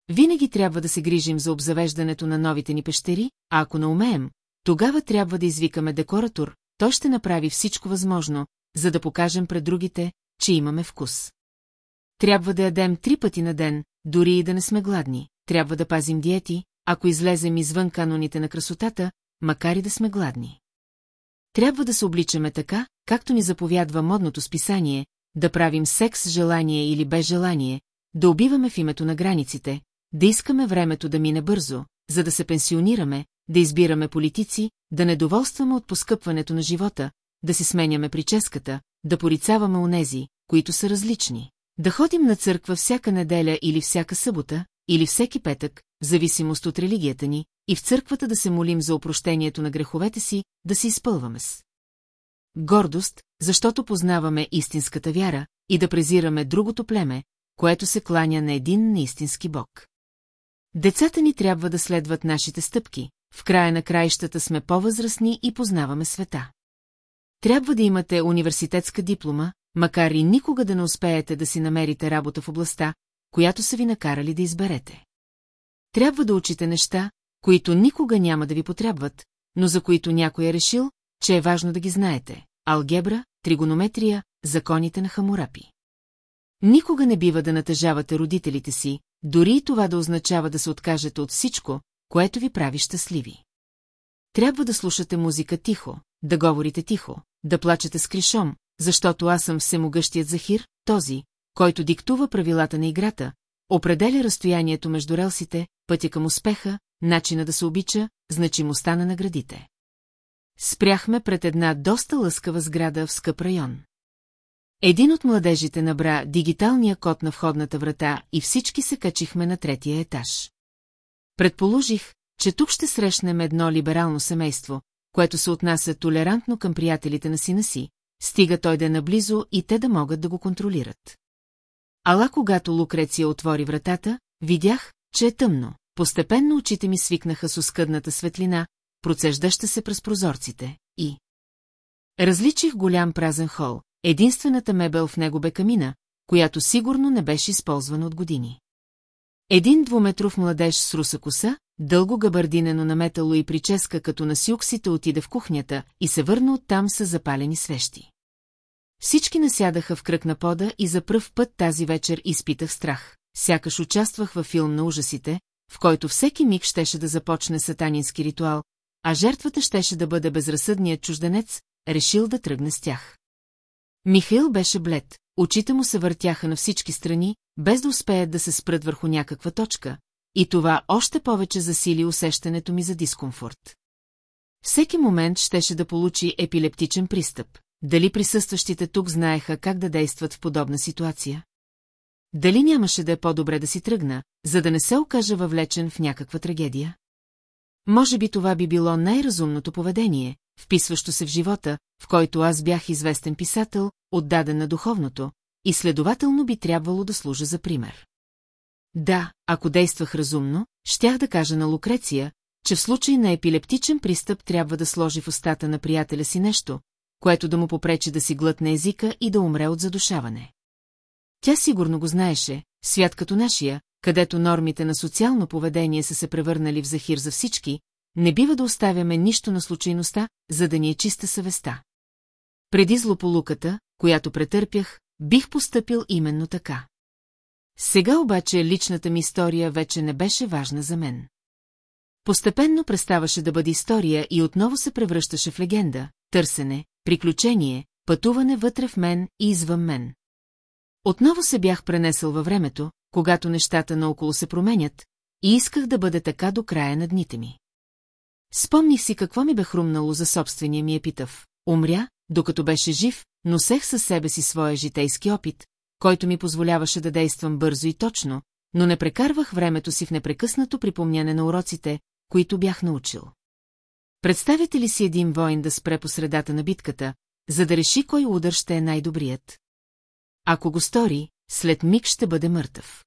Винаги трябва да се грижим за обзавеждането на новите ни пещери, а ако не умеем, тогава трябва да извикаме декоратор, той ще направи всичко възможно, за да покажем пред другите, че имаме вкус. Трябва да ядем три пъти на ден, дори и да не сме гладни. Трябва да пазим диети, ако излезем извън каноните на красотата, макар и да сме гладни. Трябва да се обличаме така, както ни заповядва модното списание, да правим секс желание или без желание, да убиваме в името на границите, да искаме времето да мине бързо, за да се пенсионираме, да избираме политици, да недоволстваме от поскъпването на живота, да си сменяме прическата, да порицаваме онези, които са различни. Да ходим на църква всяка неделя или всяка събота, или всеки петък, в зависимост от религията ни, и в църквата да се молим за опрощението на греховете си, да се изпълваме с. Гордост, защото познаваме истинската вяра, и да презираме другото племе, което се кланя на един неистински бог. Децата ни трябва да следват нашите стъпки, в края на краищата сме по-възрастни и познаваме света. Трябва да имате университетска диплома, макар и никога да не успеете да си намерите работа в областта, която са ви накарали да изберете. Трябва да учите неща, които никога няма да ви потребват, но за които някой е решил, че е важно да ги знаете. Алгебра, тригонометрия, законите на Хамурапи. Никога не бива да натъжавате родителите си, дори и това да означава да се откажете от всичко, което ви прави щастливи. Трябва да слушате музика тихо, да говорите тихо, да плачете с кришом, защото аз съм всемогъщият Захир, този, който диктува правилата на играта, определя разстоянието между релсите, пътя към успеха, начина да се обича, значимостта на наградите. Спряхме пред една доста лъскава сграда в скъп район. Един от младежите набра дигиталния код на входната врата и всички се качихме на третия етаж. Предположих, че тук ще срещнем едно либерално семейство, което се отнася толерантно към приятелите на сина си, стига той да е наблизо и те да могат да го контролират. Ала когато Лукреция отвори вратата, видях, че е тъмно. Постепенно очите ми свикнаха с оскъдната светлина, процеждаща се през прозорците, и... Различих голям празен хол, единствената мебел в него бе камина, която сигурно не беше използвана от години. Един двуметров младеж с руса коса, дълго габардинено наметало и прическа като на сюксите отиде в кухнята и се върна оттам с запалени свещи. Всички насядаха в кръг на пода и за пръв път тази вечер изпитах страх. Сякаш участвах във филм на ужасите, в който всеки миг щеше да започне сатанински ритуал, а жертвата щеше да бъде безразсъдният чужденец, решил да тръгне с тях. Михаил беше блед, очите му се въртяха на всички страни, без да успеят да се спрат върху някаква точка, и това още повече засили усещането ми за дискомфорт. Всеки момент щеше да получи епилептичен пристъп. Дали присъстващите тук знаеха как да действат в подобна ситуация? Дали нямаше да е по-добре да си тръгна, за да не се окажа въвлечен в някаква трагедия? Може би това би било най-разумното поведение, вписващо се в живота, в който аз бях известен писател, отдаден на духовното, и следователно би трябвало да служа за пример. Да, ако действах разумно, щях да кажа на Лукреция, че в случай на епилептичен пристъп трябва да сложи в устата на приятеля си нещо, което да му попречи да си глътне езика и да умре от задушаване. Тя сигурно го знаеше, свят като нашия, където нормите на социално поведение са се превърнали в захир за всички, не бива да оставяме нищо на случайността, за да ни е чиста съвестта. Преди злополуката, която претърпях, бих постъпил именно така. Сега обаче личната ми история вече не беше важна за мен. Постепенно преставаше да бъде история и отново се превръщаше в легенда, търсене, приключение, пътуване вътре в мен и извън мен. Отново се бях пренесъл във времето, когато нещата наоколо се променят, и исках да бъде така до края на дните ми. Спомних си какво ми бе хрумнало за собствения ми епитъв. Умря, докато беше жив, носех със себе си своя житейски опит, който ми позволяваше да действам бързо и точно, но не прекарвах времето си в непрекъснато припомняне на уроците, които бях научил. Представете ли си един воин да спре по средата на битката, за да реши кой удар ще е най-добрият? Ако го стори, след миг ще бъде мъртъв.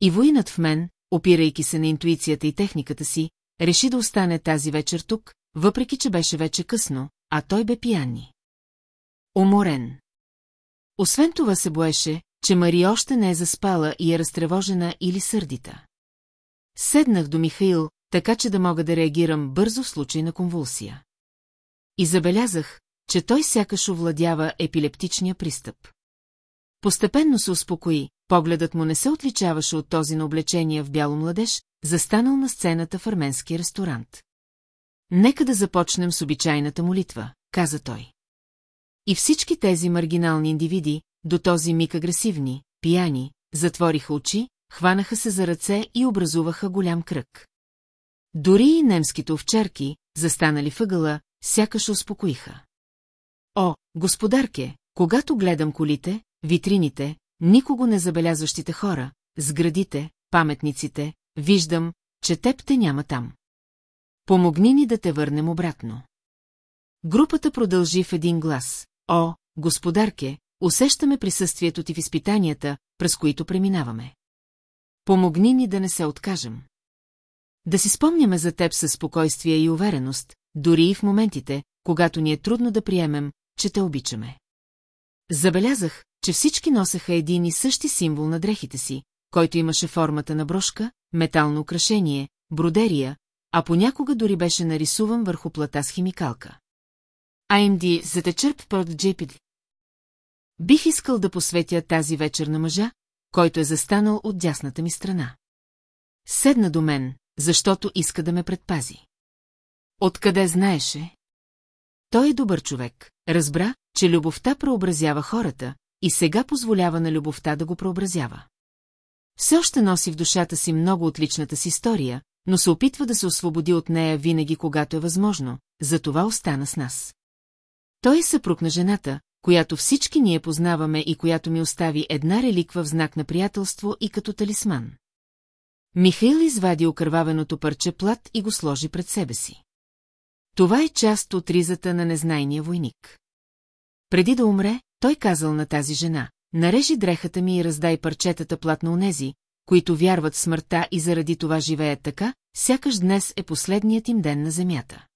И воинът в мен, опирайки се на интуицията и техниката си, реши да остане тази вечер тук, въпреки че беше вече късно, а той бе пияни. Уморен. Освен това се боеше, че Мари още не е заспала и е разтревожена или сърдита. Седнах до Михаил, така че да мога да реагирам бързо в случай на конвулсия. И забелязах, че той сякаш овладява епилептичния пристъп. Постепенно се успокои, погледът му не се отличаваше от този на облечение в бяло младеж, застанал на сцената в арменски ресторант. Нека да започнем с обичайната молитва, каза той. И всички тези маргинални индивиди, до този миг агресивни, пияни, затвориха очи, хванаха се за ръце и образуваха голям кръг. Дори и немските овчарки, застанали въгъла, сякаш успокоиха. О, господарке, когато гледам колите, витрините, никого не забелязващите хора, сградите, паметниците, виждам, че теб те няма там. Помогни ни да те върнем обратно. Групата продължи в един глас. О, господарке, усещаме присъствието ти в изпитанията, през които преминаваме. Помогни ни да не се откажем. Да си спомняме за теб със спокойствие и увереност, дори и в моментите, когато ни е трудно да приемем, че те обичаме. Забелязах, че всички носеха един и същи символ на дрехите си, който имаше формата на брошка, метално украшение, бродерия, а понякога дори беше нарисуван върху плата с химикалка. AMD за течърп под JPD. Бих искал да посветя тази вечер на мъжа, който е застанал от дясната ми страна. Седна до мен, защото иска да ме предпази. Откъде знаеше? Той е добър човек, разбра, че любовта преобразява хората и сега позволява на любовта да го преобразява. Все още носи в душата си много от личната си история, но се опитва да се освободи от нея винаги, когато е възможно, затова остана с нас. Той е съпруг на жената, която всички ние познаваме и която ми остави една реликва в знак на приятелство и като талисман. Михаил извади окървавеното парче плат и го сложи пред себе си. Това е част от ризата на незнайния войник. Преди да умре, той казал на тази жена, нарежи дрехата ми и раздай парчетата плат на онези, които вярват в смъртта и заради това живеят така, сякаш днес е последният им ден на земята.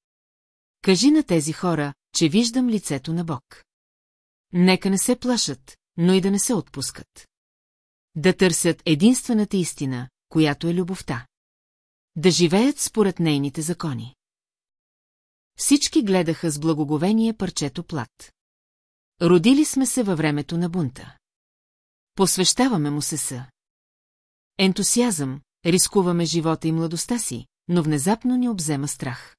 Кажи на тези хора, че виждам лицето на Бог. Нека не се плашат, но и да не се отпускат. Да търсят единствената истина, която е любовта. Да живеят според нейните закони. Всички гледаха с благоговение парчето плат. Родили сме се във времето на бунта. Посвещаваме му се са. Ентусиазъм, рискуваме живота и младостта си, но внезапно ни обзема страх.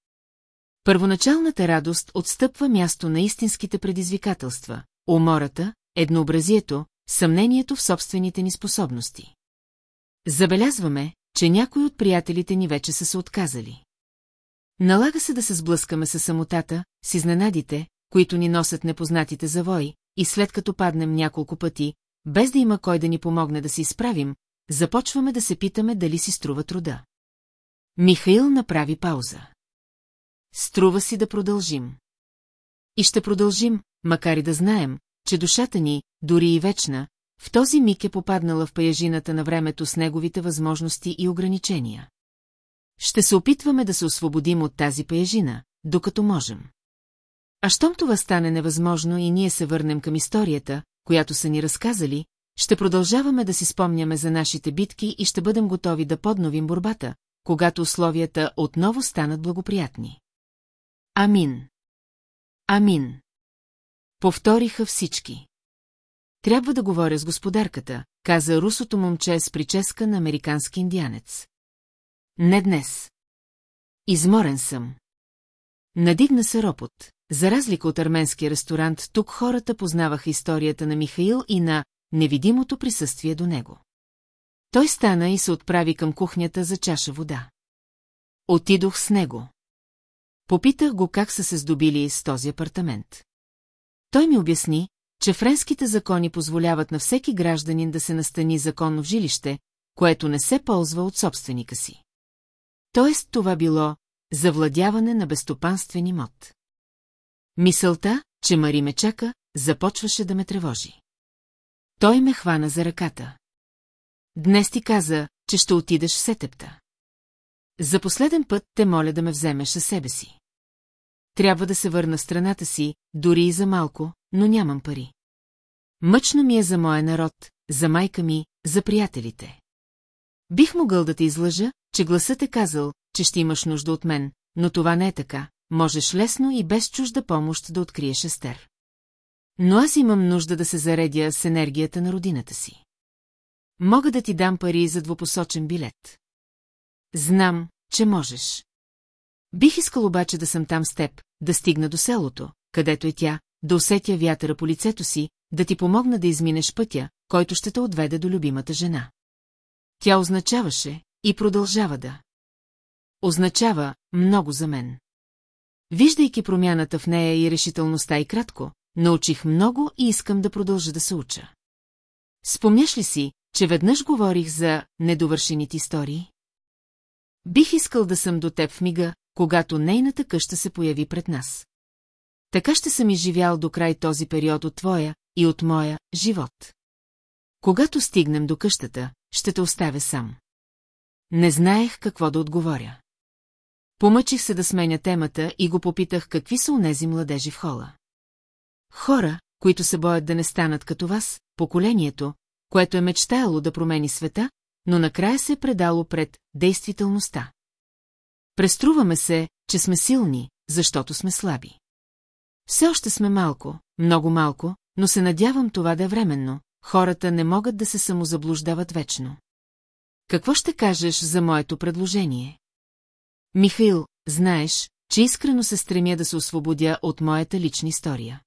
Първоначалната радост отстъпва място на истинските предизвикателства, умората, еднообразието, съмнението в собствените ни способности. Забелязваме, че някои от приятелите ни вече са се отказали. Налага се да се сблъскаме с самотата, с изненадите, които ни носят непознатите завои, и след като паднем няколко пъти, без да има кой да ни помогне да се изправим, започваме да се питаме дали си струва труда. Михаил направи пауза. Струва си да продължим. И ще продължим, макар и да знаем, че душата ни, дори и вечна, в този миг е попаднала в паяжината на времето с неговите възможности и ограничения. Ще се опитваме да се освободим от тази паяжина, докато можем. А щом това стане невъзможно и ние се върнем към историята, която са ни разказали, ще продължаваме да си спомняме за нашите битки и ще бъдем готови да подновим борбата, когато условията отново станат благоприятни. Амин. Амин. Повториха всички. Трябва да говоря с господарката, каза русото момче с прическа на американски индианец. Не днес. Изморен съм. Надигна се ропот. За разлика от арменския ресторант, тук хората познаваха историята на Михаил и на невидимото присъствие до него. Той стана и се отправи към кухнята за чаша вода. Отидох с него. Попитах го как са се здобили с този апартамент. Той ми обясни, че френските закони позволяват на всеки гражданин да се настани законно в жилище, което не се ползва от собственика си. Тоест това било завладяване на безстопанствен имот. Мисълта, че Мари ме чака, започваше да ме тревожи. Той ме хвана за ръката. Днес ти каза, че ще отидеш в Сетепта. За последен път те моля да ме вземеш със себе си. Трябва да се върна в страната си, дори и за малко, но нямам пари. Мъчно ми е за моя народ, за майка ми, за приятелите. Бих могъл да те излъжа, че гласът е казал, че ще имаш нужда от мен, но това не е така, можеш лесно и без чужда помощ да откриеш Естер. Но аз имам нужда да се заредя с енергията на родината си. Мога да ти дам пари за двупосочен билет. Знам, че можеш. Бих искал обаче да съм там с теб, да стигна до селото, където е тя, да усетя вятъра по лицето си, да ти помогна да изминеш пътя, който ще те отведе до любимата жена. Тя означаваше и продължава да. Означава много за мен. Виждайки промяната в нея и решителността и кратко, научих много и искам да продължа да се уча. Спомняш ли си, че веднъж говорих за недовършените истории? Бих искал да съм до теб в мига, когато нейната къща се появи пред нас. Така ще съм изживял до край този период от твоя и от моя живот. Когато стигнем до къщата, ще те оставя сам. Не знаех какво да отговоря. Помъчих се да сменя темата и го попитах какви са унези младежи в хола. Хора, които се боят да не станат като вас, поколението, което е мечтаяло да промени света, но накрая се е предало пред действителността. Преструваме се, че сме силни, защото сме слаби. Все още сме малко, много малко, но се надявам това да е временно, хората не могат да се самозаблуждават вечно. Какво ще кажеш за моето предложение? Михаил, знаеш, че искрено се стремя да се освободя от моята лична история.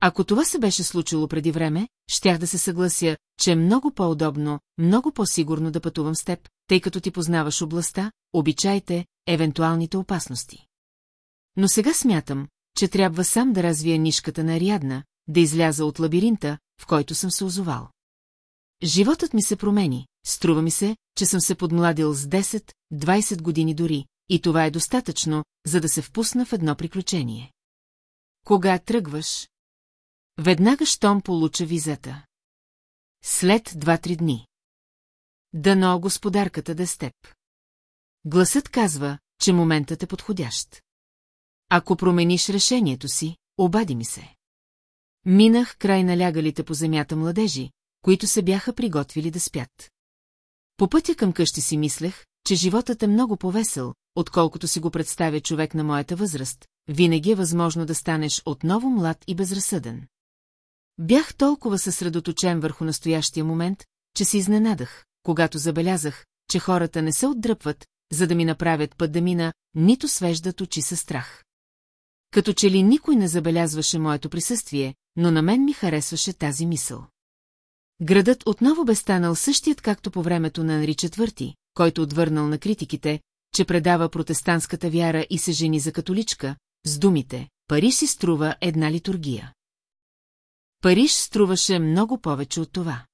Ако това се беше случило преди време, щях да се съглася, че е много по-удобно, много по-сигурно да пътувам с теб, тъй като ти познаваш областта, обичайте, евентуалните опасности. Но сега смятам, че трябва сам да развия нишката на Ариадна, да изляза от лабиринта, в който съм се озовал. Животът ми се промени, струва ми се, че съм се подмладил с 10-20 години дори, и това е достатъчно, за да се впусна в едно приключение. Кога тръгваш? Веднага щом получа визата. След два-три дни. Дано господарката да е с теб. Гласът казва, че моментът е подходящ. Ако промениш решението си, обади ми се. Минах край налягалите по земята младежи, които се бяха приготвили да спят. По пътя към къщи си мислех, че животът е много повесел, отколкото си го представя човек на моята възраст, винаги е възможно да станеш отново млад и безразсъден. Бях толкова съсредоточен върху настоящия момент, че се изненадах, когато забелязах, че хората не се отдръпват, за да ми направят път да мина, нито свеждат очи със страх. Като че ли никой не забелязваше моето присъствие, но на мен ми харесваше тази мисъл. Градът отново бе станал същият както по времето на Анри IV, който отвърнал на критиките, че предава протестантската вяра и се жени за католичка, с думите «Париж си струва една литургия». Париж струваше много повече от това.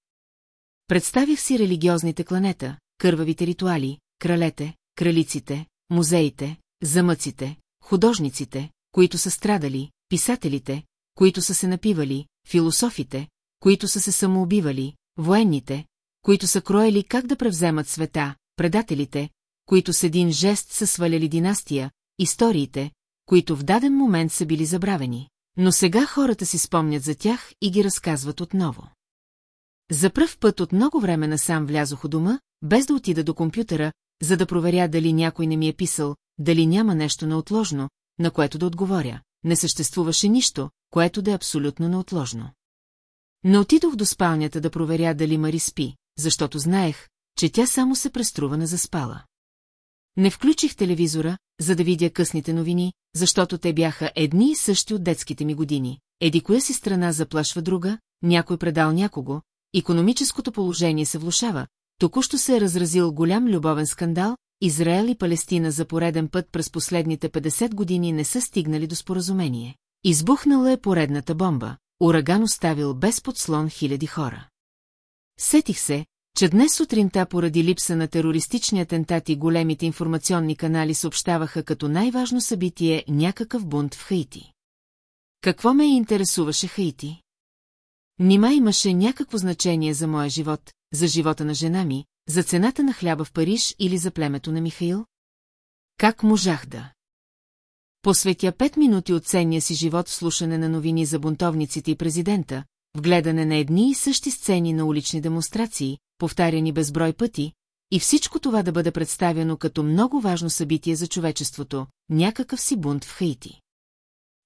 Представих си религиозните кланета, кървавите ритуали, кралете, кралиците, музеите, замъците, художниците, които са страдали, писателите, които са се напивали, философите, които са се самоубивали, военните, които са кроели как да превземат света, предателите, които с един жест са сваляли династия, историите, които в даден момент са били забравени. Но сега хората си спомнят за тях и ги разказват отново. За пръв път от много време насам влязох у дома, без да отида до компютъра, за да проверя дали някой не ми е писал, дали няма нещо неотложно, на което да отговоря. Не съществуваше нищо, което да е абсолютно неотложно. Не отидох до спалнята да проверя дали Мари спи, защото знаех, че тя само се преструва на заспала. Не включих телевизора, за да видя късните новини, защото те бяха едни и същи от детските ми години. Еди коя си страна заплашва друга, някой предал някого, економическото положение се влушава, току-що се е разразил голям любовен скандал, Израел и Палестина за пореден път през последните 50 години не са стигнали до споразумение. Избухнала е поредната бомба, ураган оставил без подслон хиляди хора. Сетих се, че днес сутринта поради липса на терористични атентати големите информационни канали съобщаваха като най-важно събитие някакъв бунт в Хаити. Какво ме интересуваше Хаити? Нима имаше някакво значение за моя живот, за живота на жена ми, за цената на хляба в Париж или за племето на Михаил? Как можах да? Посветя пет минути от ценния си живот в слушане на новини за бунтовниците и президента, в гледане на едни и същи сцени на улични демонстрации, повтаряни безброй пъти, и всичко това да бъде представено като много важно събитие за човечеството, някакъв си бунт в Хаити.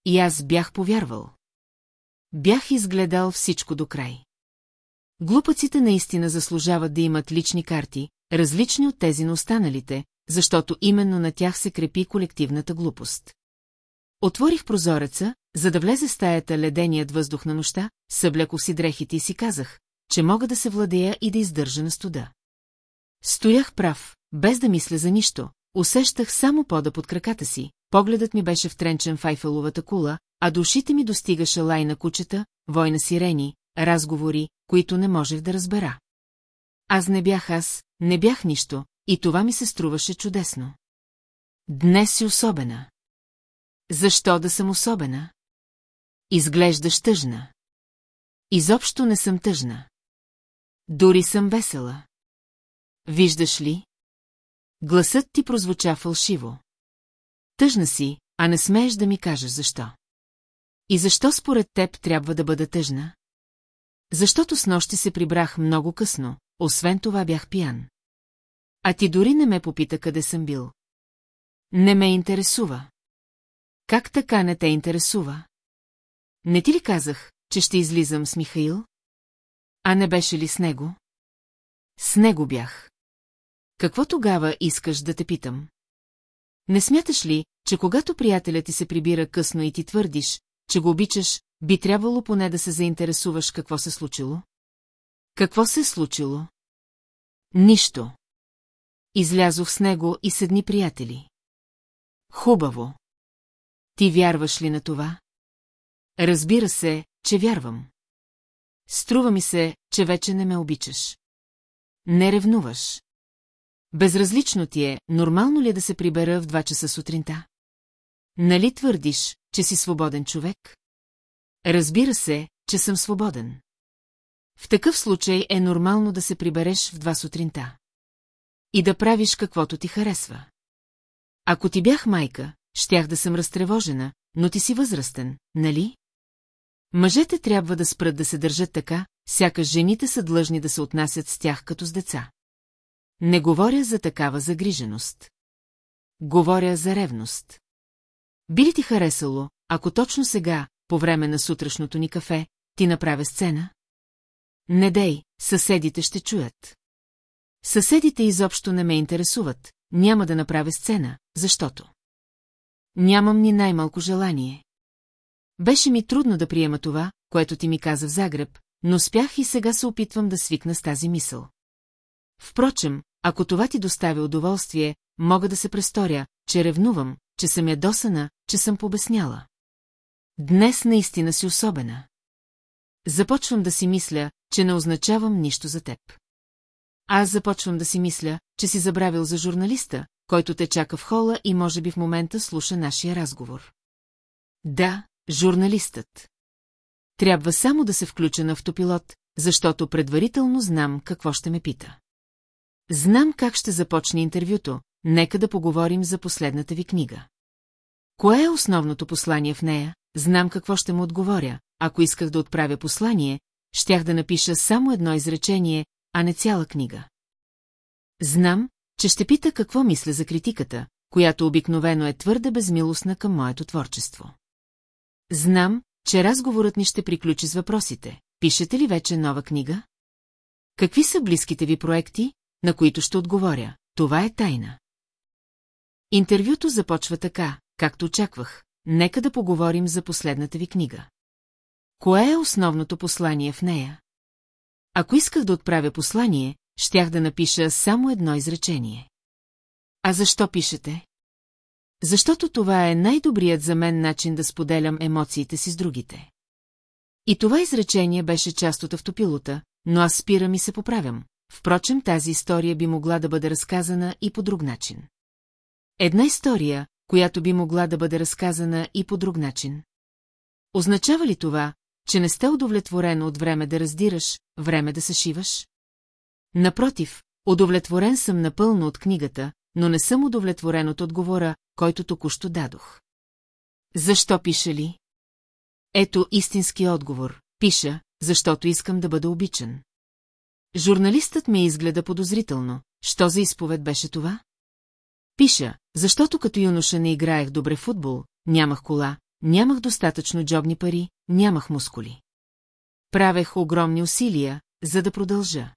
И аз бях повярвал. Бях изгледал всичко до край. Глупаците наистина заслужават да имат лични карти, различни от тези на останалите, защото именно на тях се крепи колективната глупост. Отворих прозореца, за да влезе в стаята леденият въздух на нощта, съблекох си дрехите и си казах, че мога да се владея и да издържа на студа. Стоях прав, без да мисля за нищо, усещах само пода под краката си, погледът ми беше втренчен в айфеловата кула, а душите ми достигаше лай на кучета, война сирени, разговори, които не можех да разбера. Аз не бях аз, не бях нищо, и това ми се струваше чудесно. Днес си особена. Защо да съм особена? Изглеждаш тъжна. Изобщо не съм тъжна. Дори съм весела. Виждаш ли? Гласът ти прозвуча фалшиво. Тъжна си, а не смееш да ми кажеш защо. И защо според теб трябва да бъда тъжна? Защото с нощи се прибрах много късно, освен това бях пиян. А ти дори не ме попита къде съм бил. Не ме интересува. Как така не те интересува? Не ти ли казах, че ще излизам с Михаил? А не беше ли с него? С него бях. Какво тогава искаш да те питам? Не смяташ ли, че когато приятелят ти се прибира късно и ти твърдиш, че го обичаш, би трябвало поне да се заинтересуваш какво се случило? Какво се е случило? Нищо. Излязох с него и седни приятели. Хубаво. Ти вярваш ли на това? Разбира се, че вярвам. Струва ми се, че вече не ме обичаш. Не ревнуваш. Безразлично ти е, нормално ли е да се прибера в два часа сутринта? Нали твърдиш, че си свободен човек? Разбира се, че съм свободен. В такъв случай е нормално да се прибереш в два сутринта. И да правиш каквото ти харесва. Ако ти бях майка, щях да съм разтревожена, но ти си възрастен, нали? Мъжете трябва да спрат да се държат така, сякаш жените са длъжни да се отнасят с тях като с деца. Не говоря за такава загриженост. Говоря за ревност. Би ли ти харесало, ако точно сега, по време на сутрешното ни кафе, ти направя сцена? Не дей, съседите ще чуят. Съседите изобщо не ме интересуват, няма да направя сцена, защото... Нямам ни най-малко желание. Беше ми трудно да приема това, което ти ми каза в Загреб, но спях и сега се опитвам да свикна с тази мисъл. Впрочем, ако това ти доставя удоволствие, мога да се престоря, че ревнувам, че съм ядосана, че съм побесняла. Днес наистина си особена. Започвам да си мисля, че не означавам нищо за теб. Аз започвам да си мисля, че си забравил за журналиста, който те чака в хола и може би в момента слуша нашия разговор. Да, журналистът. Трябва само да се включа на автопилот, защото предварително знам какво ще ме пита. Знам как ще започне интервюто, нека да поговорим за последната ви книга. Кое е основното послание в нея? Знам какво ще му отговоря. Ако исках да отправя послание, щях да напиша само едно изречение, а не цяла книга. Знам, че ще пита какво мисля за критиката, която обикновено е твърде безмилостна към моето творчество. Знам, че разговорът ни ще приключи с въпросите. Пишете ли вече нова книга? Какви са близките ви проекти, на които ще отговоря? Това е тайна. Интервюто започва така, както очаквах. Нека да поговорим за последната ви книга. Кое е основното послание в нея? Ако исках да отправя послание, щях да напиша само едно изречение. А защо пишете? Защото това е най-добрият за мен начин да споделям емоциите си с другите. И това изречение беше част от автопилота, но аз спирам и се поправям. Впрочем, тази история би могла да бъде разказана и по друг начин. Една история, която би могла да бъде разказана и по друг начин. Означава ли това, че не сте удовлетворен от време да раздираш, време да съшиваш? Напротив, удовлетворен съм напълно от книгата, но не съм удовлетворен от отговора, който току-що дадох. Защо пиша ли? Ето истински отговор. Пиша, защото искам да бъда обичан. Журналистът ме изгледа подозрително. Що за изповед беше това? Пиша, защото като юноша не играех добре футбол, нямах кола, нямах достатъчно джобни пари, нямах мускули. Правех огромни усилия, за да продължа.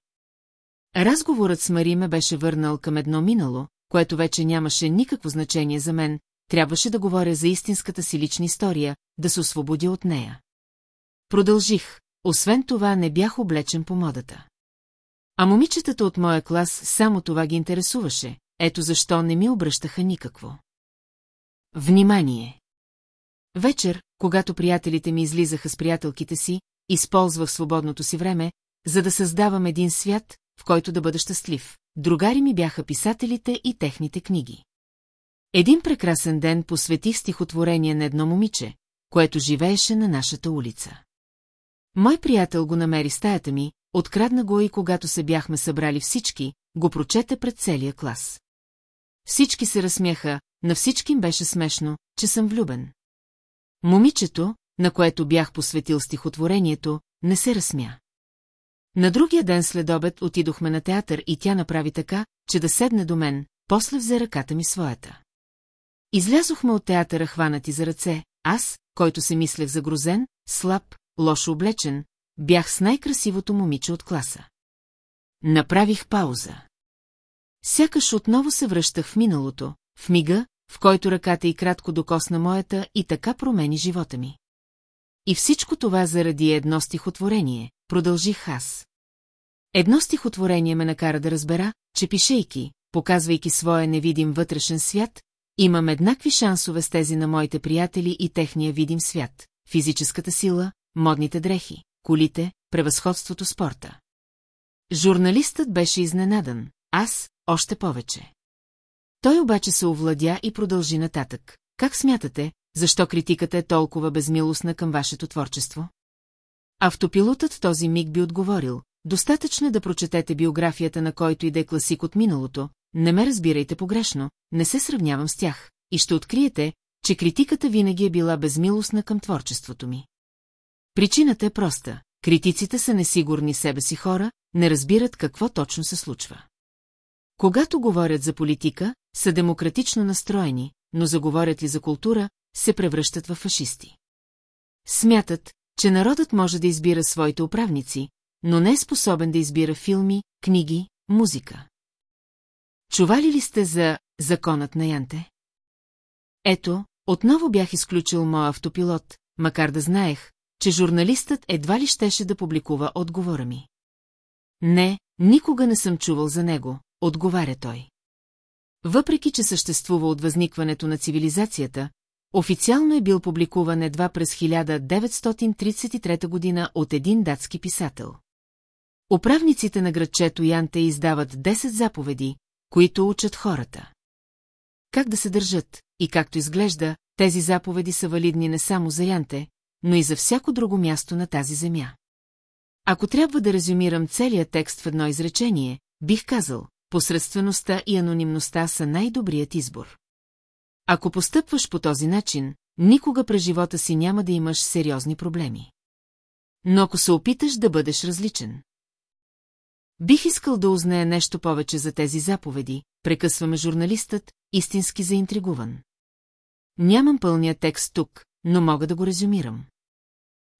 Разговорът с Мари ме беше върнал към едно минало, което вече нямаше никакво значение за мен, трябваше да говоря за истинската си лична история, да се освободя от нея. Продължих, освен това не бях облечен по модата. А момичетата от моя клас само това ги интересуваше, ето защо не ми обръщаха никакво. Внимание! Вечер, когато приятелите ми излизаха с приятелките си, използвах свободното си време, за да създавам един свят, в който да бъда щастлив. Другари ми бяха писателите и техните книги. Един прекрасен ден посветих стихотворение на едно момиче, което живееше на нашата улица. Мой приятел го намери стаята ми, открадна го и когато се бяхме събрали всички, го прочете пред целия клас. Всички се разсмяха, на всички им беше смешно, че съм влюбен. Момичето, на което бях посветил стихотворението, не се разсмя. На другия ден след обед отидохме на театър и тя направи така, че да седне до мен, после взе ръката ми своята. Излязохме от театъра хванати за ръце, аз, който се мислех загрозен, слаб, лошо облечен, бях с най-красивото момиче от класа. Направих пауза. Сякаш отново се връщах в миналото, в мига, в който ръката й кратко докосна моята и така промени живота ми. И всичко това заради едно стихотворение, продължих аз. Едно стихотворение ме накара да разбера, че пишейки, показвайки своя невидим вътрешен свят, имам еднакви шансове с тези на моите приятели и техния видим свят, физическата сила, модните дрехи, колите, превъзходството спорта. Журналистът беше изненадан, аз още повече. Той обаче се овладя и продължи нататък. Как смятате, защо критиката е толкова безмилостна към вашето творчество? Автопилотът този миг би отговорил, достатъчно е да прочетете биографията на който и да е класик от миналото, не ме разбирайте погрешно, не се сравнявам с тях, и ще откриете, че критиката винаги е била безмилостна към творчеството ми. Причината е проста. Критиците са несигурни себе си хора, не разбират какво точно се случва. Когато говорят за политика, са демократично настроени, но заговорят ли за култура, се превръщат в фашисти. Смятат, че народът може да избира своите управници, но не е способен да избира филми, книги, музика. Чували ли сте за законът на Янте? Ето, отново бях изключил моя автопилот, макар да знаех, че журналистът едва ли щеше да публикува отговора ми. Не, никога не съм чувал за него, отговаря той. Въпреки, че съществува от възникването на цивилизацията, официално е бил публикуван едва през 1933 година от един датски писател. Управниците на градчето Янте издават 10 заповеди, които учат хората. Как да се държат, и както изглежда, тези заповеди са валидни не само за Янте, но и за всяко друго място на тази земя. Ако трябва да резюмирам целият текст в едно изречение, бих казал, посредствеността и анонимността са най-добрият избор. Ако постъпваш по този начин, никога през живота си няма да имаш сериозни проблеми. Но ако се опиташ да бъдеш различен. Бих искал да узная нещо повече за тези заповеди, прекъсваме журналистът, истински заинтригуван. Нямам пълния текст тук, но мога да го резюмирам.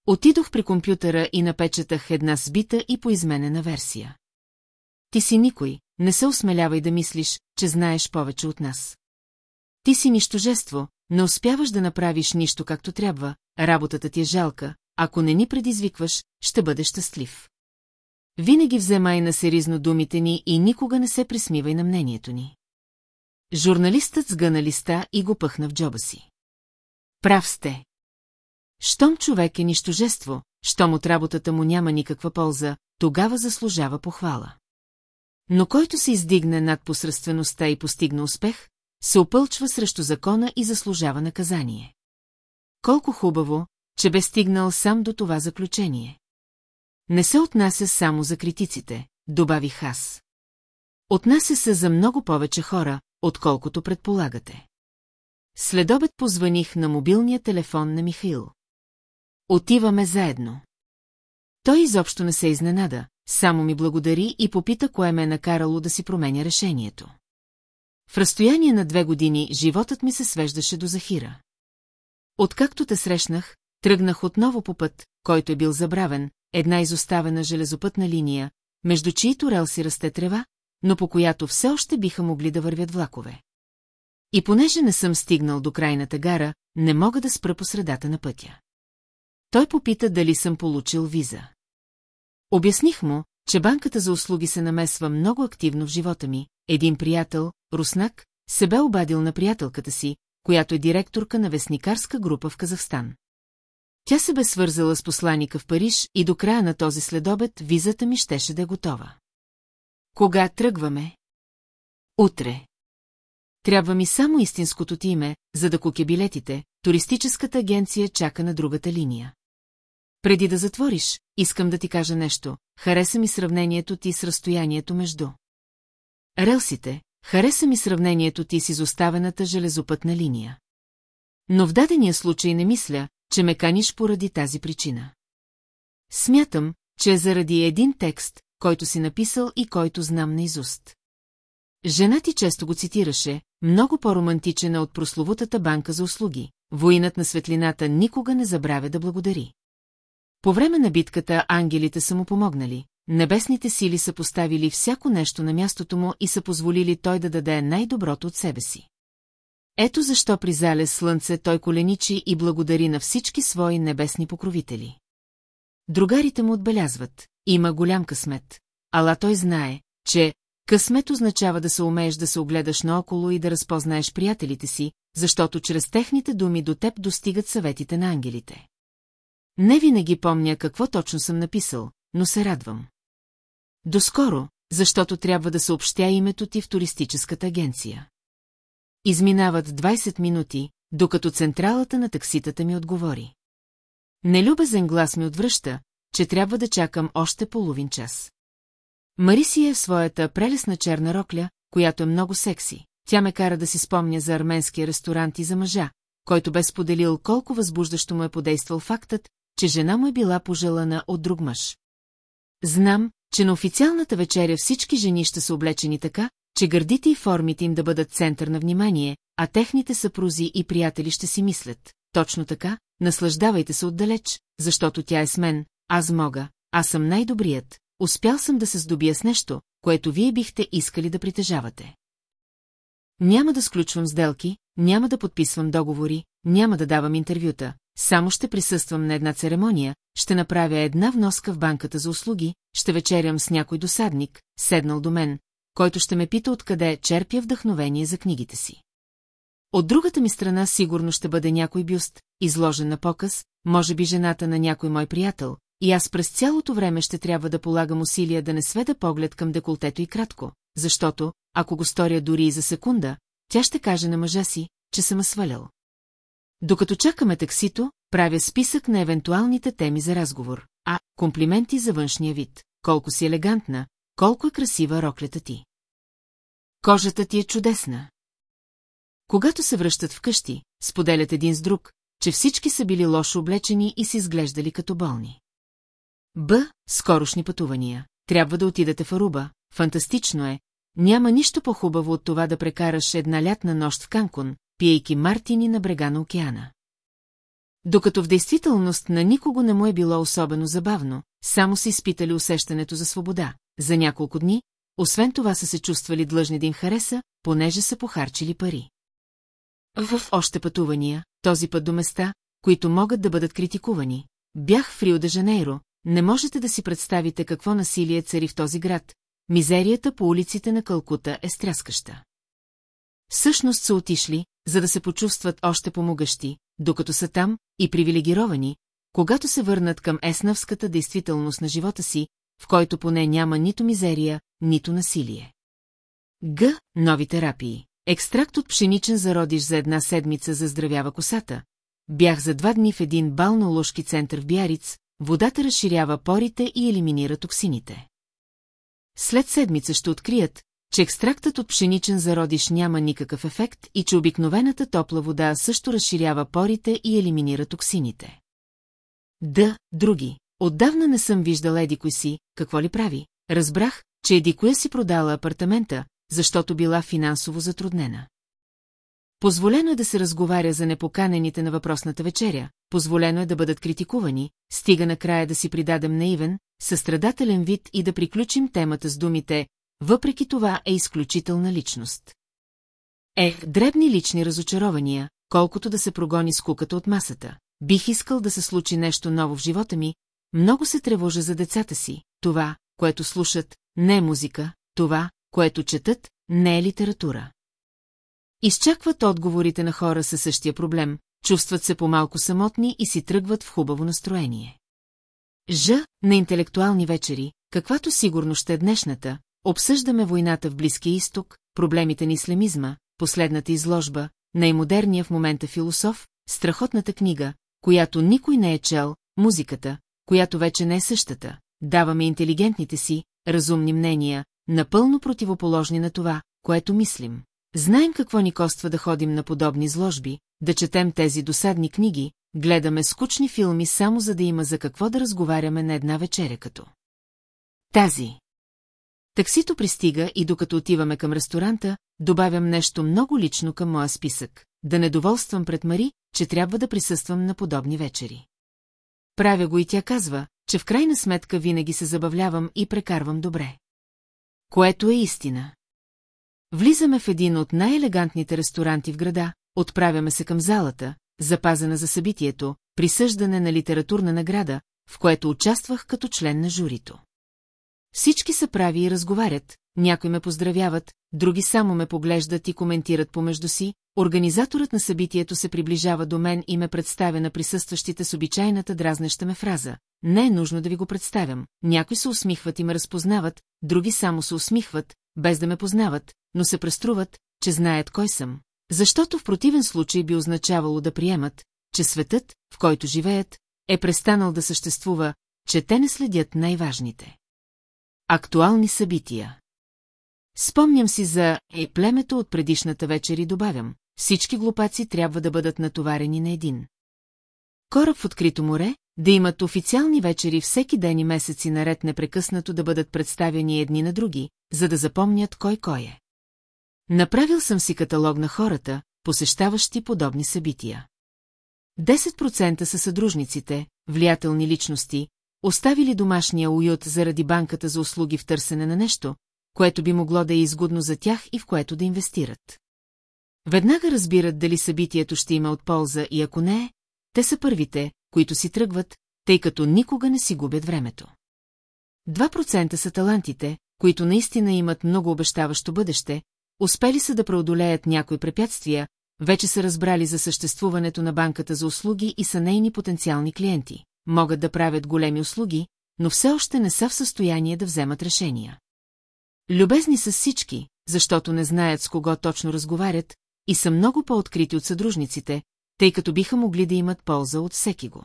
Отидох при компютъра и напечатах една сбита и поизменена версия. Ти си никой, не се осмелявай да мислиш, че знаеш повече от нас. Ти си нищожество, не успяваш да направиш нищо както трябва, работата ти е жалка, ако не ни предизвикваш, ще бъдеш щастлив. Винаги вземай на серизно думите ни и никога не се присмивай на мнението ни. Журналистът сгъна листа и го пъхна в джоба си. Прав сте. Щом човек е нищожество, щом от работата му няма никаква полза, тогава заслужава похвала. Но който се издигне над посредствеността и постигне успех, се опълчва срещу закона и заслужава наказание. Колко хубаво, че бе стигнал сам до това заключение. Не се отнася само за критиците, добавих аз. Отнася се за много повече хора, отколкото предполагате. Следобед позваних на мобилния телефон на Михаил. Отиваме заедно. Той изобщо не се изненада, само ми благодари и попита кое ме е накарало да си променя решението. В разстояние на две години животът ми се свеждаше до Захира. Откакто те срещнах, тръгнах отново по път, който е бил забравен, една изоставена железопътна линия, между чието релси расте трева, но по която все още биха могли да вървят влакове. И понеже не съм стигнал до крайната гара, не мога да спра по средата на пътя. Той попита дали съм получил виза. Обясних му, че банката за услуги се намесва много активно в живота ми. Един приятел, руснак, се бе обадил на приятелката си, която е директорка на вестникарска група в Казахстан. Тя се бе свързала с посланика в Париж и до края на този следобед визата ми щеше да е готова. Кога тръгваме? Утре. Трябва ми само истинското ти име, за да куке билетите, туристическата агенция чака на другата линия. Преди да затвориш, искам да ти кажа нещо. Хареса ми сравнението ти с разстоянието между. Релсите, хареса ми сравнението ти с изоставената железопътна линия. Но в дадения случай не мисля, че ме каниш поради тази причина. Смятам, че е заради един текст, който си написал и който знам наизуст. Жена ти често го цитираше, много по-романтичена от прословутата банка за услуги. Воинът на светлината никога не забравя да благодари. По време на битката ангелите са му помогнали, небесните сили са поставили всяко нещо на мястото му и са позволили той да даде най-доброто от себе си. Ето защо при залез слънце той коленичи и благодари на всички свои небесни покровители. Другарите му отбелязват, има голям късмет, ала той знае, че късмет означава да се умееш да се огледаш наоколо и да разпознаеш приятелите си, защото чрез техните думи до теб достигат съветите на ангелите. Не винаги помня какво точно съм написал, но се радвам. Доскоро, защото трябва да съобщя името ти в туристическата агенция. Изминават 20 минути, докато централата на такситата ми отговори. Нелюбезен глас ми отвръща, че трябва да чакам още половин час. Марисия е в своята прелесна черна рокля, която е много секси. Тя ме кара да си спомня за арменския ресторант и за мъжа, който бе споделил колко възбуждащо му е подействал фактът, че жена му е била пожелана от друг мъж. Знам, че на официалната вечеря всички жени ще са облечени така, че гърдите и формите им да бъдат център на внимание, а техните съпрузи и приятели ще си мислят. Точно така, наслаждавайте се отдалеч, защото тя е с мен, аз мога, аз съм най-добрият, успял съм да се здобия с нещо, което вие бихте искали да притежавате. Няма да сключвам сделки, няма да подписвам договори, няма да давам интервюта, само ще присъствам на една церемония, ще направя една вноска в банката за услуги, ще вечерям с някой досадник, седнал до мен, който ще ме пита откъде черпя вдъхновение за книгите си. От другата ми страна сигурно ще бъде някой бюст, изложен на показ, може би жената на някой мой приятел, и аз през цялото време ще трябва да полагам усилия да не сведа поглед към деколтето и кратко, защото, ако го сторя дори и за секунда, тя ще каже на мъжа си, че съм свалял. Докато чакаме таксито, правя списък на евентуалните теми за разговор. А, комплименти за външния вид. Колко си елегантна, колко е красива роклята ти. Кожата ти е чудесна. Когато се връщат вкъщи, споделят един с друг, че всички са били лошо облечени и се изглеждали като болни. Б. Скорошни пътувания. Трябва да отидете в Аруба. Фантастично е. Няма нищо по-хубаво от това да прекараш една лятна нощ в Канкун, пиейки мартини на брега на океана. Докато в действителност на никого не му е било особено забавно, само са изпитали усещането за свобода. За няколко дни, освен това са се чувствали длъжни да им хареса, понеже са похарчили пари. В още пътувания, този път до места, които могат да бъдат критикувани. Бях в Рио де Жанейро, не можете да си представите какво насилие цари в този град, мизерията по улиците на Калкута е стряскаща. Всъщност са отишли, за да се почувстват още помогащи, докато са там и привилегировани, когато се върнат към еснавската действителност на живота си, в който поне няма нито мизерия, нито насилие. Г. Нови терапии. Екстракт от пшеничен зародиш за една седмица заздравява косата. Бях за два дни в един балнолошки център в Бяриц, водата разширява порите и елиминира токсините. След седмица ще открият, че екстрактът от пшеничен зародиш няма никакъв ефект и че обикновената топла вода също разширява порите и елиминира токсините. Да, други. Отдавна не съм виждал Еди кой си, какво ли прави. Разбрах, че Еди коя си продала апартамента, защото била финансово затруднена. Позволено е да се разговаря за непоканените на въпросната вечеря, позволено е да бъдат критикувани, стига накрая да си придадем наивен, състрадателен вид и да приключим темата с думите въпреки това е изключителна личност. Е, дребни лични разочарования, колкото да се прогони скуката от масата. Бих искал да се случи нещо ново в живота ми, много се тревожа за децата си, това, което слушат, не е музика, това, което четат, не е литература. Изчакват отговорите на хора със същия проблем, чувстват се по-малко самотни и си тръгват в хубаво настроение. Ж. На интелектуални вечери, каквато сигурно ще е днешната, обсъждаме войната в Близкия изток, проблемите на ислямизма, последната изложба, най-модерния в момента философ, страхотната книга, която никой не е чел, музиката, която вече не е същата, даваме интелигентните си, разумни мнения, напълно противоположни на това, което мислим. Знаем какво ни коства да ходим на подобни изложби, да четем тези досадни книги, гледаме скучни филми само за да има за какво да разговаряме на една вечеря като. Тази. Таксито пристига и докато отиваме към ресторанта, добавям нещо много лично към моя списък, да недоволствам пред Мари, че трябва да присъствам на подобни вечери. Правя го и тя казва, че в крайна сметка винаги се забавлявам и прекарвам добре. Което е истина. Влизаме в един от най-елегантните ресторанти в града, отправяме се към залата, запазена за събитието, присъждане на литературна награда, в което участвах като член на журито. Всички са прави и разговарят, някои ме поздравяват, други само ме поглеждат и коментират помежду си, организаторът на събитието се приближава до мен и ме представя на присъстващите с обичайната дразнеща ме фраза. Не е нужно да ви го представям, някои се усмихват и ме разпознават, други само се усмихват, без да ме познават, но се преструват, че знаят кой съм. Защото в противен случай би означавало да приемат, че светът, в който живеят, е престанал да съществува, че те не следят най-важните. Актуални събития Спомням си за «Е племето от предишната вечер и добавям, всички глупаци трябва да бъдат натоварени на един. Кораб в открито море, да имат официални вечери всеки ден и месеци наред непрекъснато да бъдат представени едни на други, за да запомнят кой кой е. Направил съм си каталог на хората, посещаващи подобни събития. 10% са съдружниците, влиятелни личности, оставили домашния уют заради банката за услуги в търсене на нещо, което би могло да е изгодно за тях и в което да инвестират. Веднага разбират дали събитието ще има от полза и ако не е, те са първите, които си тръгват, тъй като никога не си губят времето. 2% са талантите, които наистина имат много обещаващо бъдеще, успели са да преодолеят някои препятствия, вече са разбрали за съществуването на банката за услуги и са нейни потенциални клиенти. Могат да правят големи услуги, но все още не са в състояние да вземат решения. Любезни са всички, защото не знаят с кого точно разговарят и са много по-открити от съдружниците, тъй като биха могли да имат полза от всеки го.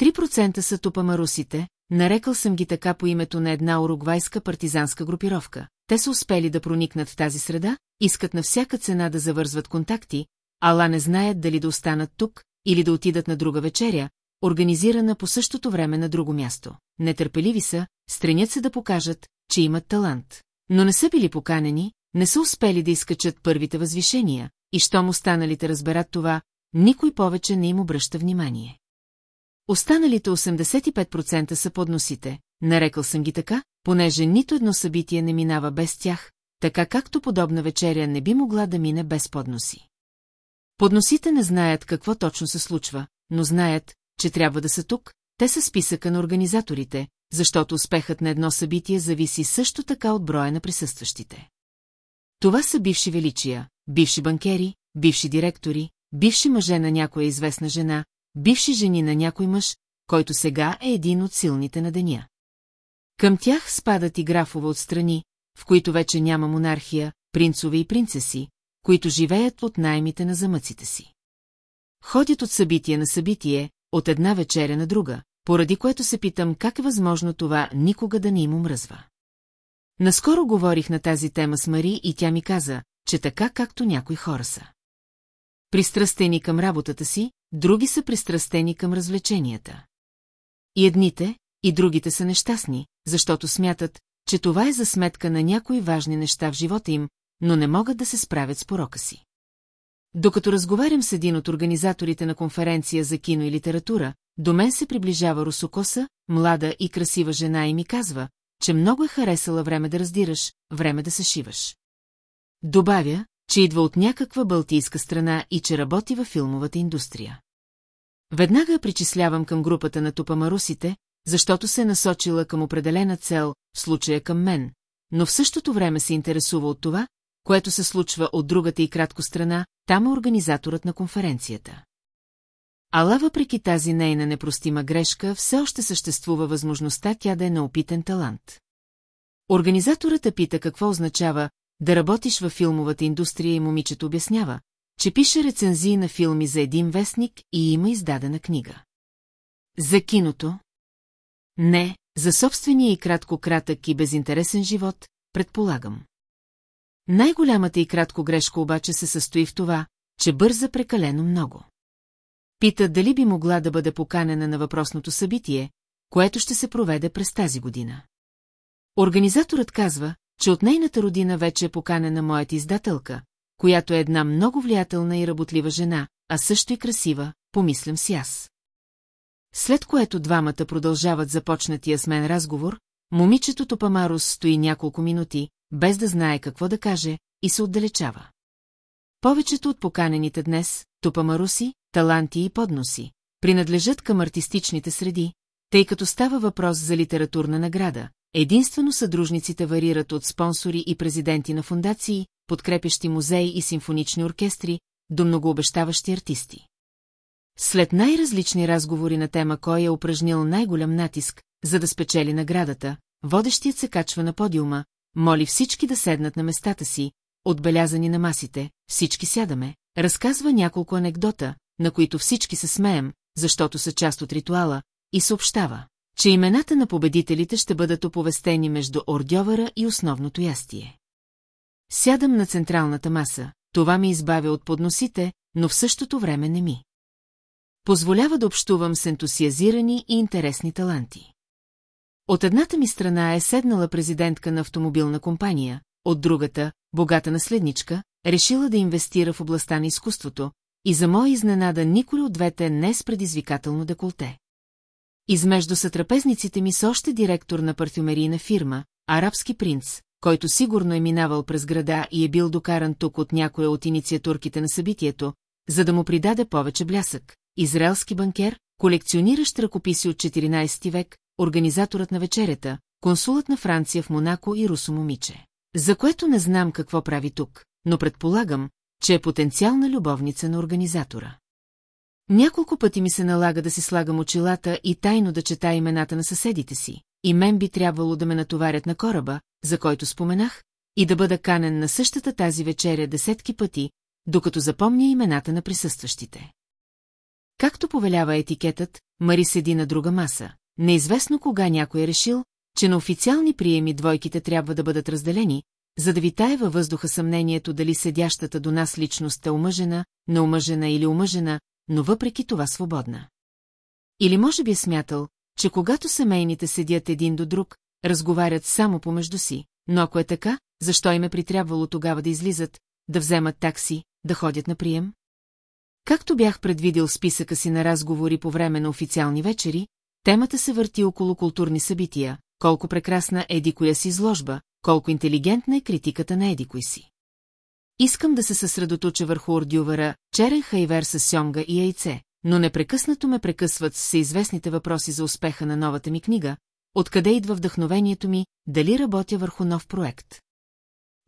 3% са тупамарусите, нарекал съм ги така по името на една уругвайска партизанска групировка. Те са успели да проникнат в тази среда, искат на всяка цена да завързват контакти, ала не знаят дали да останат тук или да отидат на друга вечеря, организирана по същото време на друго място. Нетърпеливи са, стремят се да покажат, че имат талант. Но не са били поканени, не са успели да изкачат първите възвишения, и щом останалите разберат това, никой повече не им обръща внимание. Останалите 85% са подносите, нарекал съм ги така, понеже нито едно събитие не минава без тях, така както подобна вечеря не би могла да мине без подноси. Подносите не знаят какво точно се случва, но знаят, че трябва да са тук, те са списъка на организаторите, защото успехът на едно събитие зависи също така от броя на присъстващите. Това са бивши величия, бивши банкери, бивши директори, бивши мъже на някоя известна жена, бивши жени на някой мъж, който сега е един от силните на деня. Към тях спадат и графове от страни, в които вече няма монархия, принцове и принцеси, които живеят от наймите на замъците си. Ходят от събитие на събитие, от една вечеря на друга, поради което се питам как е възможно това никога да не им омръзва. Наскоро говорих на тази тема с Мари и тя ми каза, че така както някои хора са. Пристрастени към работата си, други са пристрастени към развлеченията. И едните, и другите са нещастни, защото смятат, че това е за сметка на някои важни неща в живота им, но не могат да се справят с порока си. Докато разговарям с един от организаторите на конференция за кино и литература, до мен се приближава русокоса, млада и красива жена и ми казва, че много е харесала време да раздираш, време да се шиваш. Добавя, че идва от някаква балтийска страна и че работи във филмовата индустрия. Веднага причислявам към групата на тупамарусите, защото се е насочила към определена цел, в случая към мен, но в същото време се интересува от това, което се случва от другата и кратко страна, там е организаторът на конференцията. Ала въпреки тази нейна непростима грешка, все още съществува възможността тя да е неопитен талант. Организаторът я пита какво означава да работиш във филмовата индустрия и момичето обяснява, че пише рецензии на филми за един вестник и има издадена книга. За киното? Не, за собствения и кратко-кратък и безинтересен живот, предполагам. Най-голямата и кратко грешка обаче се състои в това, че бърза прекалено много. Пита дали би могла да бъде поканена на въпросното събитие, което ще се проведе през тази година. Организаторът казва, че от нейната родина вече е поканена моята издателка, която е една много влиятелна и работлива жена, а също и красива, помислям си аз. След което двамата продължават започнатия с мен разговор, момичето Топамарус стои няколко минути, без да знае какво да каже, и се отдалечава. Повечето от поканените днес, Топамаруси, таланти и подноси, принадлежат към артистичните среди, тъй като става въпрос за литературна награда. Единствено съдружниците варират от спонсори и президенти на фундации, подкрепящи музеи и симфонични оркестри, до многообещаващи артисти. След най-различни разговори на тема кой е упражнил най-голям натиск, за да спечели наградата, водещият се качва на подиума, моли всички да седнат на местата си, отбелязани на масите, всички сядаме, разказва няколко анекдота, на които всички се смеем, защото са част от ритуала, и съобщава, че имената на победителите ще бъдат оповестени между ордьовара и основното ястие. Сядам на централната маса, това ми избавя от подносите, но в същото време не ми. Позволява да общувам с ентусиазирани и интересни таланти. От едната ми страна е седнала президентка на автомобилна компания, от другата, богата наследничка, решила да инвестира в областта на изкуството, и за моя изненада никой от двете не е с предизвикателно деколте. Измежду сътрапезниците ми с още директор на парфюмерийна фирма, арабски принц, който сигурно е минавал през града и е бил докаран тук от някоя от инициатурките на събитието, за да му придаде повече блясък, израелски банкер, колекциониращ ръкописи от 14 век, организаторът на вечерята, консулът на Франция в Монако и русо момиче. За което не знам какво прави тук, но предполагам, че е потенциална любовница на организатора. Няколко пъти ми се налага да си слагам очилата и тайно да чета имената на съседите си, и мен би трябвало да ме натоварят на кораба, за който споменах, и да бъда канен на същата тази вечеря десетки пъти, докато запомня имената на присъстващите. Както повелява етикетът, Мари седи на друга маса. Неизвестно кога някой е решил, че на официални приеми двойките трябва да бъдат разделени, за да витае във въздуха съмнението дали седящата до нас личност е омъжена, неомъжена или омъжена, но въпреки това свободна. Или може би е смятал, че когато семейните седят един до друг, разговарят само помежду си, но ако е така, защо им е притрябвало тогава да излизат, да вземат такси, да ходят на прием? Както бях предвидил списъка си на разговори по време на официални вечери, темата се върти около културни събития, колко прекрасна е едикоя си изложба, колко интелигентна е критиката на едикой си. Искам да се съсредоточа върху ордювара, черен хайвер с сьомга и яйце, но непрекъснато ме прекъсват с известните въпроси за успеха на новата ми книга, откъде идва вдъхновението ми, дали работя върху нов проект.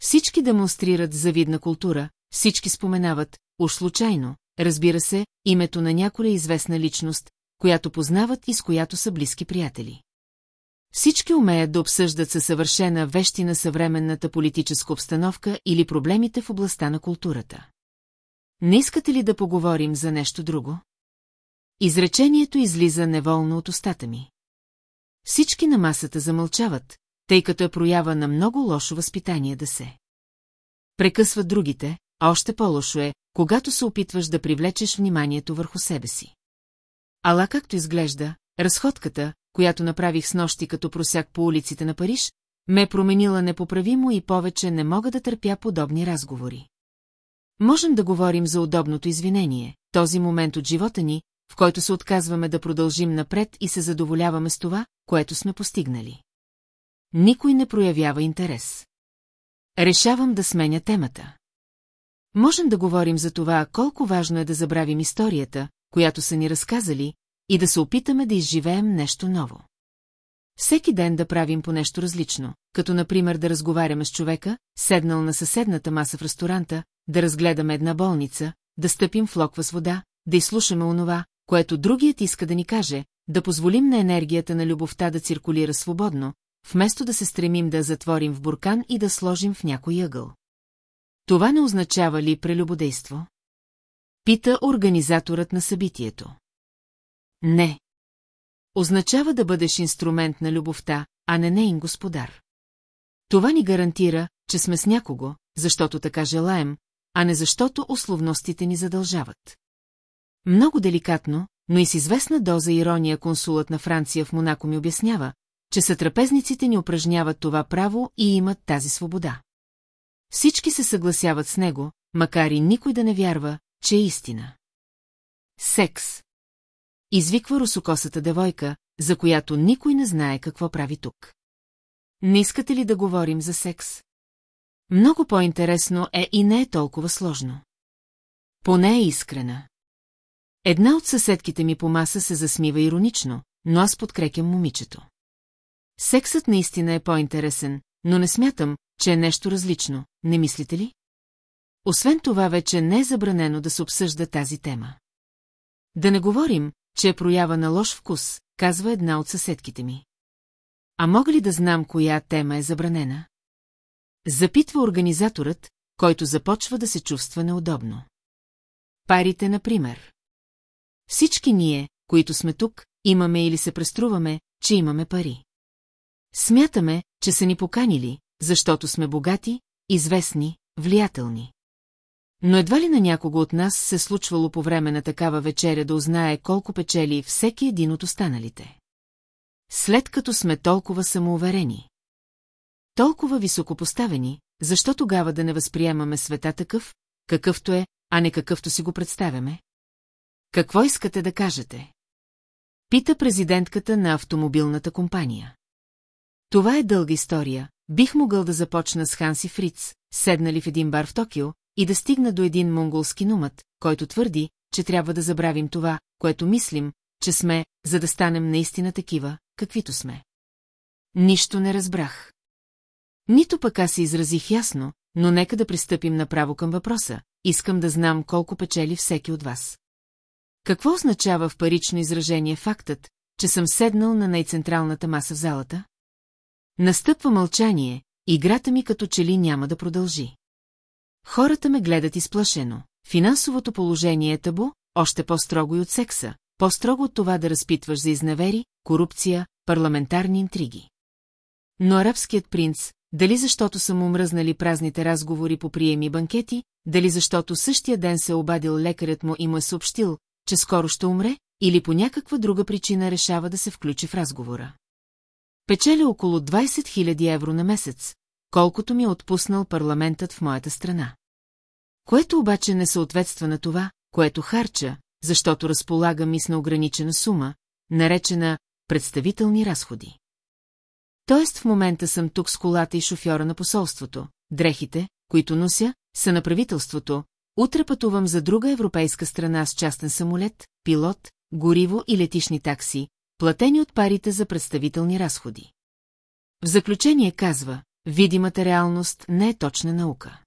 Всички демонстрират завидна култура, всички споменават, уж случайно, разбира се, името на някоя известна личност, която познават и с която са близки приятели. Всички умеят да обсъждат със съвършена вещи на съвременната политическа обстановка или проблемите в областта на културата. Не искате ли да поговорим за нещо друго? Изречението излиза неволно от устата ми. Всички на масата замълчават, тъй като е проява на много лошо възпитание да се. Прекъсват другите, а още по-лошо е, когато се опитваш да привлечеш вниманието върху себе си. Ала както изглежда, разходката, която направих с нощи като просяк по улиците на Париж, ме е променила непоправимо и повече не мога да търпя подобни разговори. Можем да говорим за удобното извинение, този момент от живота ни, в който се отказваме да продължим напред и се задоволяваме с това, което сме постигнали. Никой не проявява интерес. Решавам да сменя темата. Можем да говорим за това, колко важно е да забравим историята, която са ни разказали, и да се опитаме да изживеем нещо ново. Всеки ден да правим по нещо различно, като например да разговаряме с човека, седнал на съседната маса в ресторанта, да разгледаме една болница, да стъпим в локва с вода, да изслушаме онова, което другият иска да ни каже, да позволим на енергията на любовта да циркулира свободно, вместо да се стремим да затворим в буркан и да сложим в някой ъгъл. Това не означава ли прелюбодейство? Пита организаторът на събитието. Не. Означава да бъдеш инструмент на любовта, а не нейн господар. Това ни гарантира, че сме с някого, защото така желаем, а не защото условностите ни задължават. Много деликатно, но и с известна доза ирония консулът на Франция в Монако ми обяснява, че сътрапезниците ни упражняват това право и имат тази свобода. Всички се съгласяват с него, макар и никой да не вярва, че е истина. Секс. Извиква русокосата девойка, за която никой не знае какво прави тук. Не искате ли да говорим за секс? Много по-интересно е и не е толкова сложно. Поне е искрена. Една от съседките ми по маса се засмива иронично, но аз подкрепям момичето. Сексът наистина е по-интересен, но не смятам, че е нещо различно, не мислите ли? Освен това вече не е забранено да се обсъжда тази тема. Да не говорим, че е проява на лош вкус, казва една от съседките ми. А мога ли да знам коя тема е забранена? Запитва организаторът, който започва да се чувства неудобно. Парите, например. Всички ние, които сме тук, имаме или се преструваме, че имаме пари. Смятаме, че са ни поканили, защото сме богати, известни, влиятелни. Но едва ли на някого от нас се случвало по време на такава вечеря да узнае колко печели всеки един от останалите. След като сме толкова самоуверени. Толкова високопоставени, защо тогава да не възприемаме света такъв, какъвто е, а не какъвто си го представяме? Какво искате да кажете? Пита президентката на автомобилната компания. Това е дълга история. Бих могъл да започна с Ханси Фриц, седнали в един бар в Токио, и да стигна до един монголски нумът, който твърди, че трябва да забравим това, което мислим, че сме, за да станем наистина такива, каквито сме. Нищо не разбрах. Нито пък аз се изразих ясно, но нека да пристъпим направо към въпроса. Искам да знам колко печели всеки от вас. Какво означава в парично изражение фактът, че съм седнал на най-централната маса в залата? Настъпва мълчание, играта ми като че ли няма да продължи. Хората ме гледат изплашено. Финансовото положение е табу, още по-строго и от секса, по-строго от това да разпитваш за изневери, корупция, парламентарни интриги. Но арабският принц, дали защото са му мръзнали празните разговори по приеми банкети, дали защото същия ден се е обадил лекарят му и му е съобщил, че скоро ще умре, или по някаква друга причина решава да се включи в разговора. Печеля около 20 000 евро на месец, колкото ми е отпуснал парламентът в моята страна. Което обаче не съответства на това, което харча, защото разполагам и с неограничена сума, наречена представителни разходи. Тоест в момента съм тук с колата и шофьора на посолството, дрехите, които нося, са на правителството, утре пътувам за друга европейска страна с частен самолет, пилот, гориво и летишни такси, платени от парите за представителни разходи. В заключение казва, видимата реалност не е точна наука.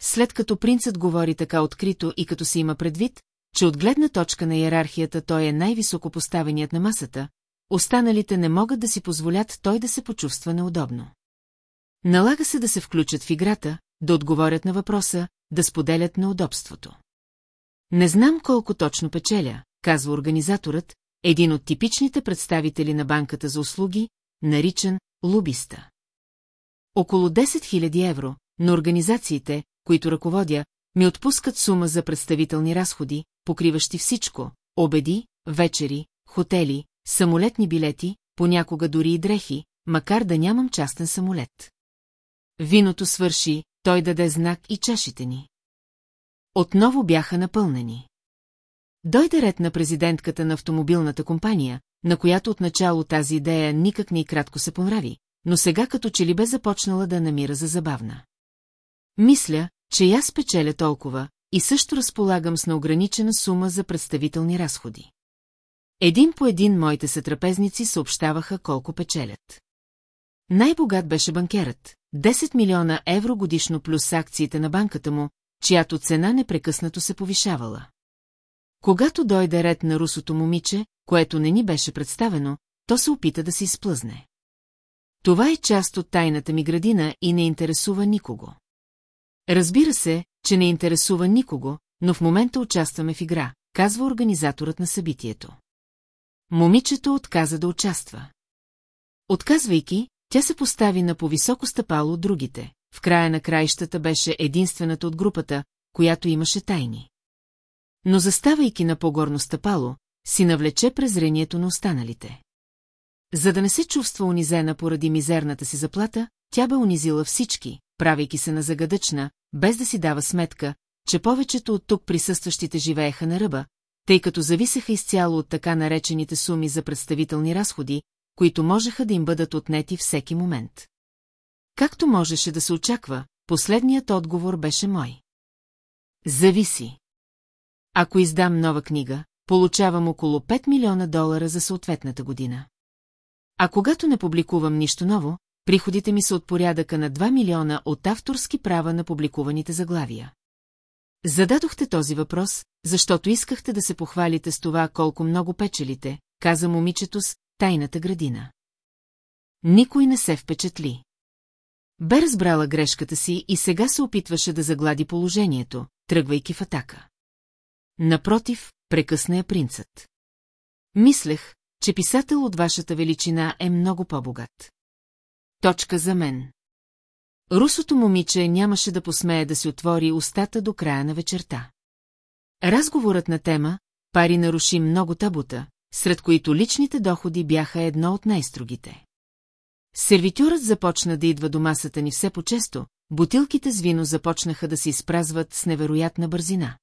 След като принцът говори така открито и като си има предвид, че от гледна точка на иерархията той е най-високо поставеният на масата, останалите не могат да си позволят той да се почувства неудобно. Налага се да се включат в играта, да отговорят на въпроса, да споделят на удобството. Не знам колко точно печеля, казва организаторът, един от типичните представители на банката за услуги, наричан лубиста. Около 10 000 евро, но организациите, които ръководя, ми отпускат сума за представителни разходи, покриващи всичко – обеди, вечери, хотели, самолетни билети, понякога дори и дрехи, макар да нямам частен самолет. Виното свърши, той даде знак и чашите ни. Отново бяха напълнени. Дойде ред на президентката на автомобилната компания, на която отначало тази идея никак не и кратко се понрави, но сега като че ли бе започнала да намира за забавна. Мисля, че и аз печеля толкова и също разполагам с неограничена сума за представителни разходи. Един по един моите сътрапезници съобщаваха колко печелят. Най-богат беше банкерът, 10 милиона евро годишно плюс акциите на банката му, чиято цена непрекъснато се повишавала. Когато дойде ред на русото момиче, което не ни беше представено, то се опита да се изплъзне. Това е част от тайната ми градина и не интересува никого. Разбира се, че не интересува никого, но в момента участваме в игра, казва организаторът на събитието. Момичето отказа да участва. Отказвайки, тя се постави на по-високо стъпало от другите. В края на краищата беше единствената от групата, която имаше тайни. Но заставайки на по-горно стъпало, си навлече презрението на останалите. За да не се чувства унизена поради мизерната си заплата, тя бе унизила всички, правейки се на загадъчна, без да си дава сметка, че повечето от тук присъстващите живееха на ръба, тъй като зависеха изцяло от така наречените суми за представителни разходи, които можеха да им бъдат отнети всеки момент. Както можеше да се очаква, последният отговор беше мой. Зависи. Ако издам нова книга, получавам около 5 милиона долара за съответната година. А когато не публикувам нищо ново, приходите ми са от порядъка на 2 милиона от авторски права на публикуваните заглавия. Зададохте този въпрос, защото искахте да се похвалите с това колко много печелите, каза момичето с тайната градина. Никой не се впечатли. Бе разбрала грешката си и сега се опитваше да заглади положението, тръгвайки в атака. Напротив, прекъсна я принцът. Мислех, че писател от вашата величина е много по-богат. Точка за мен. Русото момиче нямаше да посмее да си отвори устата до края на вечерта. Разговорът на тема пари наруши много табута, сред които личните доходи бяха едно от най-строгите. Сервитюрът започна да идва до масата ни все по-често, бутилките с вино започнаха да се изпразват с невероятна бързина.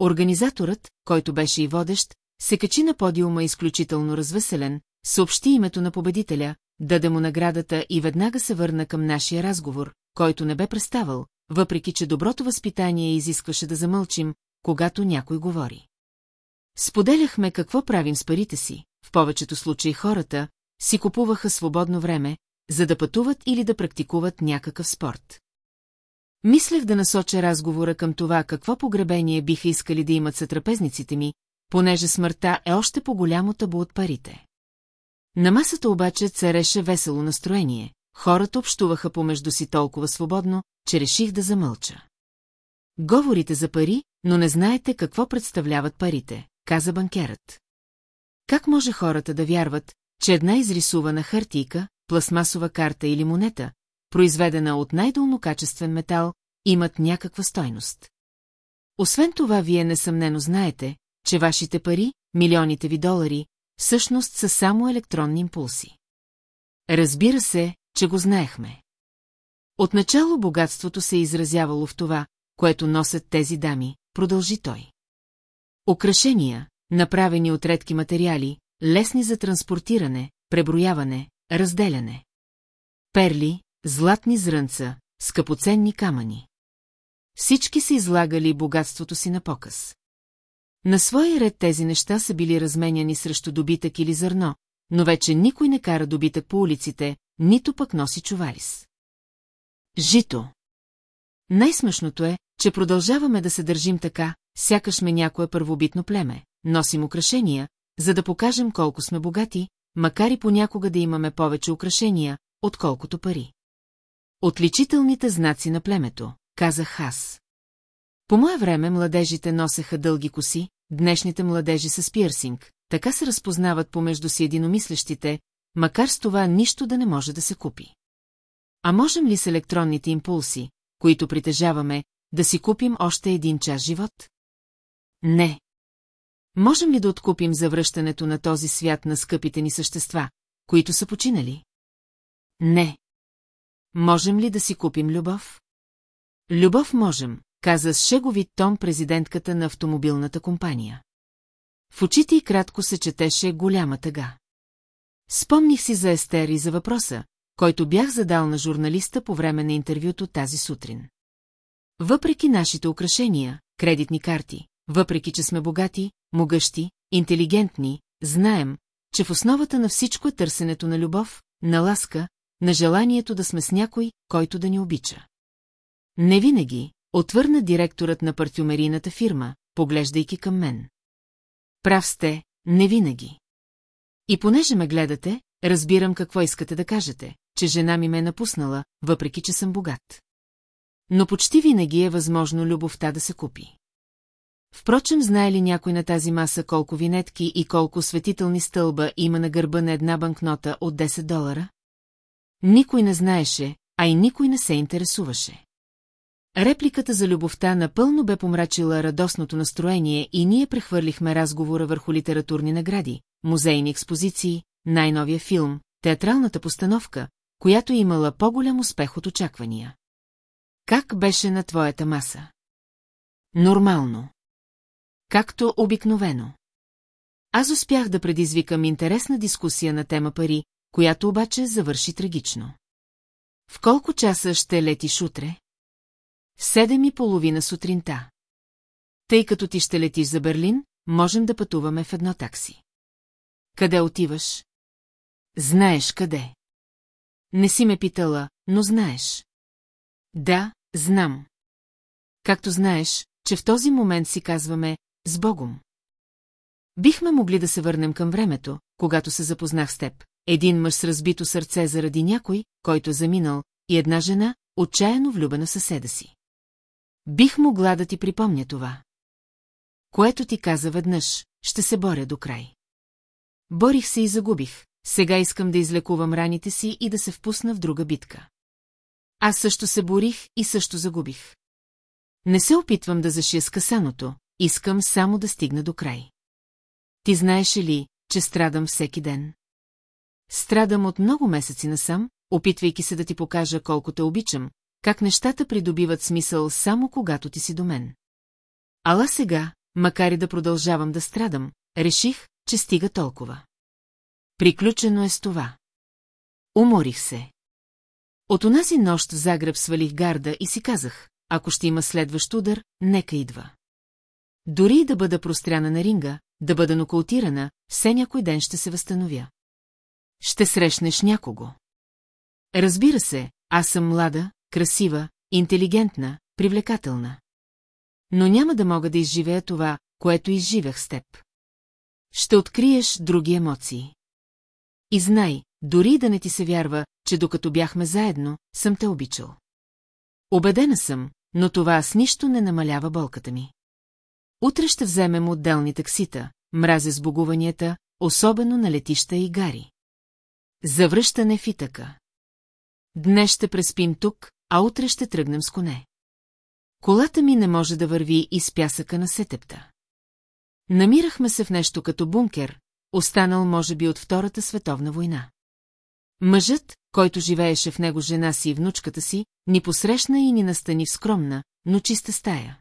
Организаторът, който беше и водещ, се качи на подиума изключително развеселен, съобщи името на победителя, даде му наградата и веднага се върна към нашия разговор, който не бе преставал, въпреки че доброто възпитание изискваше да замълчим, когато някой говори. Споделяхме какво правим с парите си, в повечето случаи хората си купуваха свободно време, за да пътуват или да практикуват някакъв спорт. Мислех да насоча разговора към това какво погребение биха искали да имат сътрапезниците ми, понеже смъртта е още по-голямо табу от парите. На масата обаче цареше весело настроение, хората общуваха помежду си толкова свободно, че реших да замълча. Говорите за пари, но не знаете какво представляват парите, каза банкерът. Как може хората да вярват, че една изрисувана хартийка, пластмасова карта или монета, произведена от най-долно качествен метал, имат някаква стойност? Освен това, вие несъмнено знаете, че вашите пари, милионите ви долари, всъщност са само електронни импулси. Разбира се, че го знаехме. Отначало богатството се е изразявало в това, което носят тези дами, продължи той. Украшения, направени от редки материали, лесни за транспортиране, преброяване, разделяне. Перли, златни зрънца, скъпоценни камъни. Всички са излагали богатството си на показ. На своя ред тези неща са били разменяни срещу добитък или зърно, но вече никой не кара добитък по улиците, нито пък носи чувалис. Жито. Най-смъшното е, че продължаваме да се държим така, сякаш сме някое първобитно племе, носим украшения, за да покажем колко сме богати, макар и понякога да имаме повече украшения, отколкото пари. Отличителните знаци на племето, казах аз. По мое време младежите носеха дълги коси, днешните младежи с пирсинг, така се разпознават помежду си единомислещите, макар с това нищо да не може да се купи. А можем ли с електронните импулси, които притежаваме, да си купим още един час живот? Не. Можем ли да откупим завръщането на този свят на скъпите ни същества, които са починали? Не. Можем ли да си купим любов? Любов можем, каза с шеговит тон президентката на автомобилната компания. В очите й кратко се четеше голяма тъга. Спомних си за Естер и за въпроса, който бях задал на журналиста по време на интервюто тази сутрин. Въпреки нашите украшения, кредитни карти, въпреки че сме богати, могъщи, интелигентни, знаем, че в основата на всичко е търсенето на любов, на ласка, на желанието да сме с някой, който да ни обича. Не винаги, отвърна директорът на парфюмерийната фирма, поглеждайки към мен. Прав сте, не винаги. И понеже ме гледате, разбирам какво искате да кажете, че жена ми ме е напуснала, въпреки че съм богат. Но почти винаги е възможно любовта да се купи. Впрочем, знае ли някой на тази маса колко винетки и колко светителни стълба има на гърба на една банкнота от 10 долара? Никой не знаеше, а и никой не се интересуваше. Репликата за любовта напълно бе помрачила радостното настроение и ние прехвърлихме разговора върху литературни награди, музейни експозиции, най-новия филм, театралната постановка, която имала по-голям успех от очаквания. Как беше на твоята маса? Нормално. Както обикновено. Аз успях да предизвикам интересна дискусия на тема пари, която обаче завърши трагично. В колко часа ще летиш утре? Седем и половина сутринта. Тъй като ти ще летиш за Берлин, можем да пътуваме в едно такси. Къде отиваш? Знаеш къде. Не си ме питала, но знаеш. Да, знам. Както знаеш, че в този момент си казваме «С Богом». Бихме могли да се върнем към времето, когато се запознах с теб. Един мъж с разбито сърце заради някой, който е заминал, и една жена, отчаяно влюбена съседа си. Бих могла да ти припомня това. Което ти каза веднъж, ще се боря до край. Борих се и загубих, сега искам да излекувам раните си и да се впусна в друга битка. Аз също се борих и също загубих. Не се опитвам да зашия скъсаното, искам само да стигна до край. Ти знаеш ли, че страдам всеки ден? Страдам от много месеци насам, опитвайки се да ти покажа колко те обичам, как нещата придобиват смисъл само когато ти си до мен. Ала сега, макар и да продължавам да страдам, реших, че стига толкова. Приключено е с това. Уморих се. От онази нощ в Загреб свалих гарда и си казах, ако ще има следващ удар, нека идва. Дори и да бъда простряна на ринга, да бъда нокаутирана, все някой ден ще се възстановя. Ще срещнеш някого. Разбира се, аз съм млада, красива, интелигентна, привлекателна. Но няма да мога да изживея това, което изживях с теб. Ще откриеш други емоции. И знай, дори да не ти се вярва, че докато бяхме заедно, съм те обичал. Обедена съм, но това с нищо не намалява болката ми. Утре ще вземем отделни таксита, мразя сбогуванията, особено на летища и гари. Завръщане в Итака. Днес ще преспим тук, а утре ще тръгнем с коне. Колата ми не може да върви из пясъка на сетепта. Намирахме се в нещо като бункер, останал може би от Втората световна война. Мъжът, който живееше в него жена си и внучката си, ни посрещна и ни настани в скромна, но чиста стая.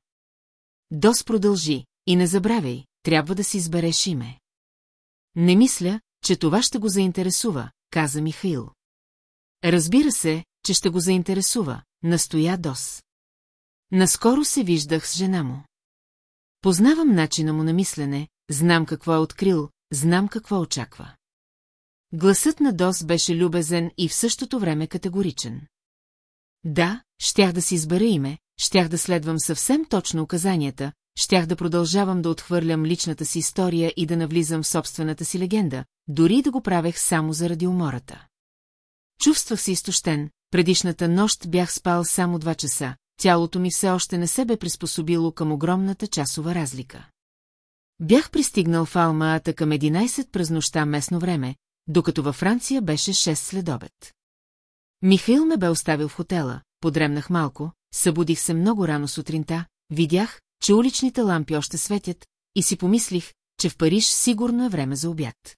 Дос продължи, и не забравяй, трябва да си избереш име. Не мисля, че това ще го заинтересува, каза Михаил. Разбира се, че ще го заинтересува, настоя Дос. Наскоро се виждах с жена му. Познавам начина му на мислене, знам какво е открил, знам какво очаква. Гласът на Дос беше любезен и в същото време категоричен. Да, щях да си избера име, щях да следвам съвсем точно указанията, щях да продължавам да отхвърлям личната си история и да навлизам в собствената си легенда, дори да го правех само заради умората. Чувствах се изтощен, предишната нощ бях спал само два часа, тялото ми все още не се бе приспособило към огромната часова разлика. Бях пристигнал в Алмаата към 11 през нощта местно време, докато във Франция беше 6 след обед. Михаил ме бе оставил в хотела, подремнах малко, събудих се много рано сутринта, видях, че уличните лампи още светят, и си помислих, че в Париж сигурно е време за обяд.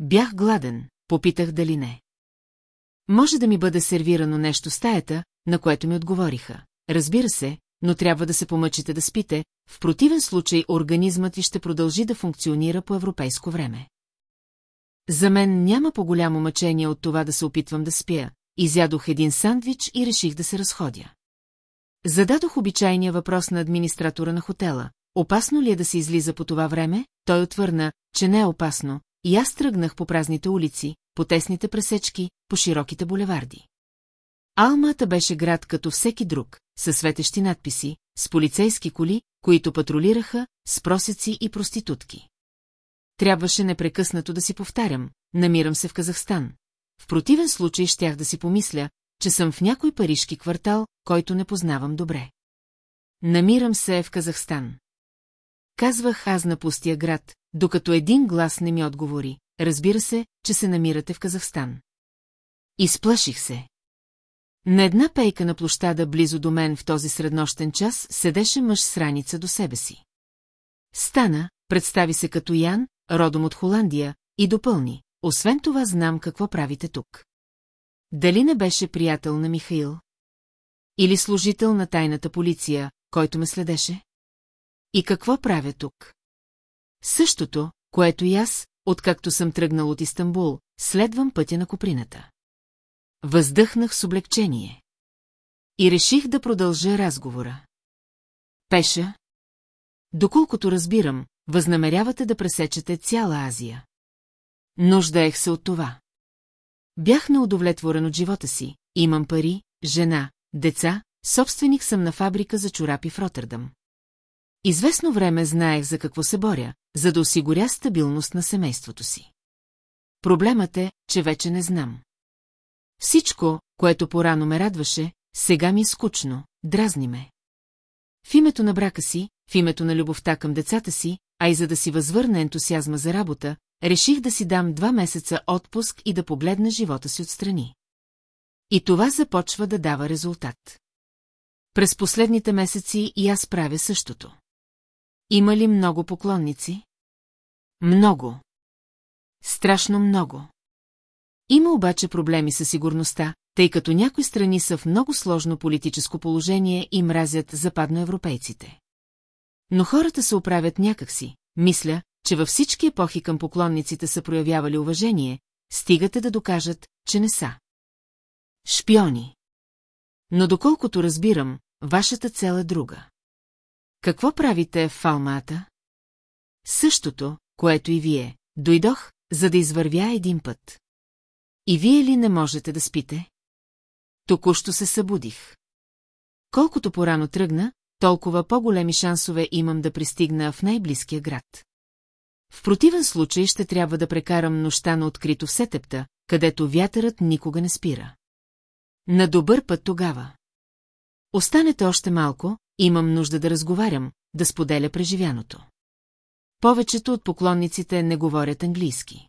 Бях гладен, попитах дали не. Може да ми бъде сервирано нещо в стаята, на което ми отговориха. Разбира се, но трябва да се помъчите да спите, в противен случай организмът ви ще продължи да функционира по европейско време. За мен няма по-голямо мъчение от това да се опитвам да спя. Изядох един сандвич и реших да се разходя. Зададох обичайния въпрос на администратора на хотела. Опасно ли е да се излиза по това време? Той отвърна, че не е опасно, и аз тръгнах по празните улици, по тесните пресечки, по широките булеварди. Алмата беше град като всеки друг, със светещи надписи, с полицейски коли, които патрулираха, с просеци и проститутки. Трябваше непрекъснато да си повтарям, намирам се в Казахстан. В противен случай щях да си помисля, че съм в някой парижки квартал, който не познавам добре. Намирам се в Казахстан. Казвах аз на пустия град, докато един глас не ми отговори. Разбира се, че се намирате в Казахстан. Изплаших се. На една пейка на площада близо до мен в този среднощен час седеше мъж с раница до себе си. Стана, представи се като Ян, родом от Холандия, и допълни. Освен това знам какво правите тук. Дали не беше приятел на Михаил? Или служител на тайната полиция, който ме следеше? И какво правя тук? Същото, което и аз, откакто съм тръгнал от Истанбул, следвам пътя на Коприната. Въздъхнах с облегчение. И реших да продължа разговора. Пеша? Доколкото разбирам, възнамерявате да пресечете цяла Азия. Нуждаех се от това. Бях неудовлетворен от живота си, имам пари, жена, деца, собственик съм на фабрика за чорапи в Ротърдам. Известно време знаех за какво се боря, за да осигуря стабилност на семейството си. Проблемът е, че вече не знам. Всичко, което порано ме радваше, сега ми е скучно, дразни ме. В името на брака си, в името на любовта към децата си, а и за да си възвърна ентусиазма за работа, реших да си дам два месеца отпуск и да погледна живота си отстрани. И това започва да дава резултат. През последните месеци и аз правя същото. Има ли много поклонници? Много. Страшно много. Има обаче проблеми със сигурността, тъй като някои страни са в много сложно политическо положение и мразят западноевропейците. Но хората се оправят някакси, мисля, че във всички епохи към поклонниците са проявявали уважение, стигате да докажат, че не са. Шпиони. Но доколкото разбирам, вашата цел е друга. Какво правите в Фалмата? Същото, което и вие. Дойдох, за да извървя един път. И вие ли не можете да спите? Току-що се събудих. Колкото порано тръгна, толкова по-големи шансове имам да пристигна в най-близкия град. В противен случай ще трябва да прекарам нощта на открито в сетепта, където вятърът никога не спира. На добър път тогава. Останете още малко, имам нужда да разговарям, да споделя преживяното. Повечето от поклонниците не говорят английски.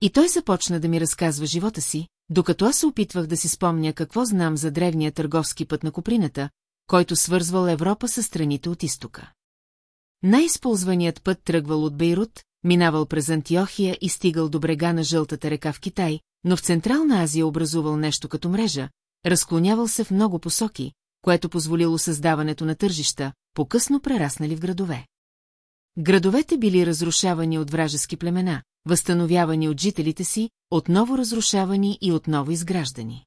И той започна да ми разказва живота си, докато аз се опитвах да си спомня какво знам за древния търговски път на Коприната, който свързвал Европа с страните от изтока. Най-използваният път тръгвал от Бейрут, минавал през Антиохия и стигал до брега на Жълтата река в Китай, но в Централна Азия образувал нещо като мрежа, разклонявал се в много посоки, което позволило създаването на тържища, по-късно прераснали в градове. Градовете били разрушавани от вражески племена, възстановявани от жителите си, отново разрушавани и отново изграждани.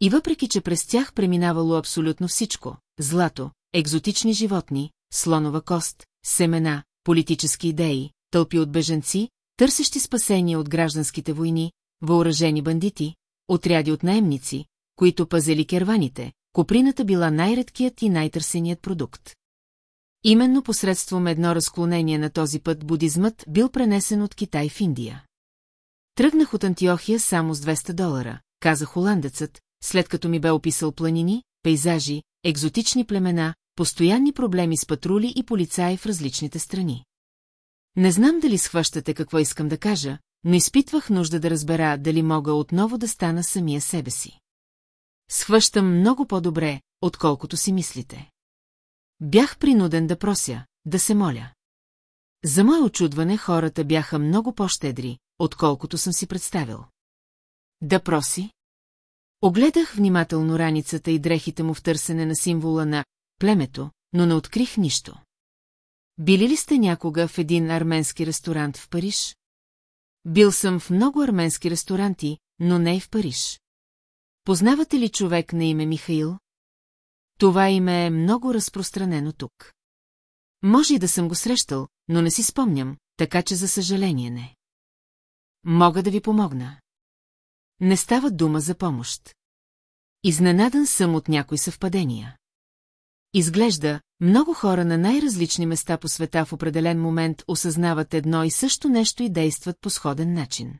И въпреки, че през тях преминавало абсолютно всичко – злато, екзотични животни, слонова кост, семена, политически идеи, тълпи от беженци, търсещи спасение от гражданските войни, въоръжени бандити, отряди от наемници, които пазели керваните, коприната била най-редкият и най-търсеният продукт. Именно посредством едно разклонение на този път будизмът бил пренесен от Китай в Индия. Тръгнах от Антиохия само с 200 долара, каза холандецът, след като ми бе описал планини, пейзажи, екзотични племена, постоянни проблеми с патрули и полицаи в различните страни. Не знам дали схващате какво искам да кажа, но изпитвах нужда да разбера дали мога отново да стана самия себе си. Схващам много по-добре, отколкото си мислите. Бях принуден да прося, да се моля. За мое очудване хората бяха много по-щедри, отколкото съм си представил. Да проси? Огледах внимателно раницата и дрехите му в търсене на символа на племето, но не открих нищо. Били ли сте някога в един арменски ресторант в Париж? Бил съм в много арменски ресторанти, но не и в Париж. Познавате ли човек на име Михаил? Това име е много разпространено тук. Може и да съм го срещал, но не си спомням, така че за съжаление не. Мога да ви помогна. Не става дума за помощ. Изненадан съм от някои съвпадения. Изглежда, много хора на най-различни места по света в определен момент осъзнават едно и също нещо и действат по сходен начин.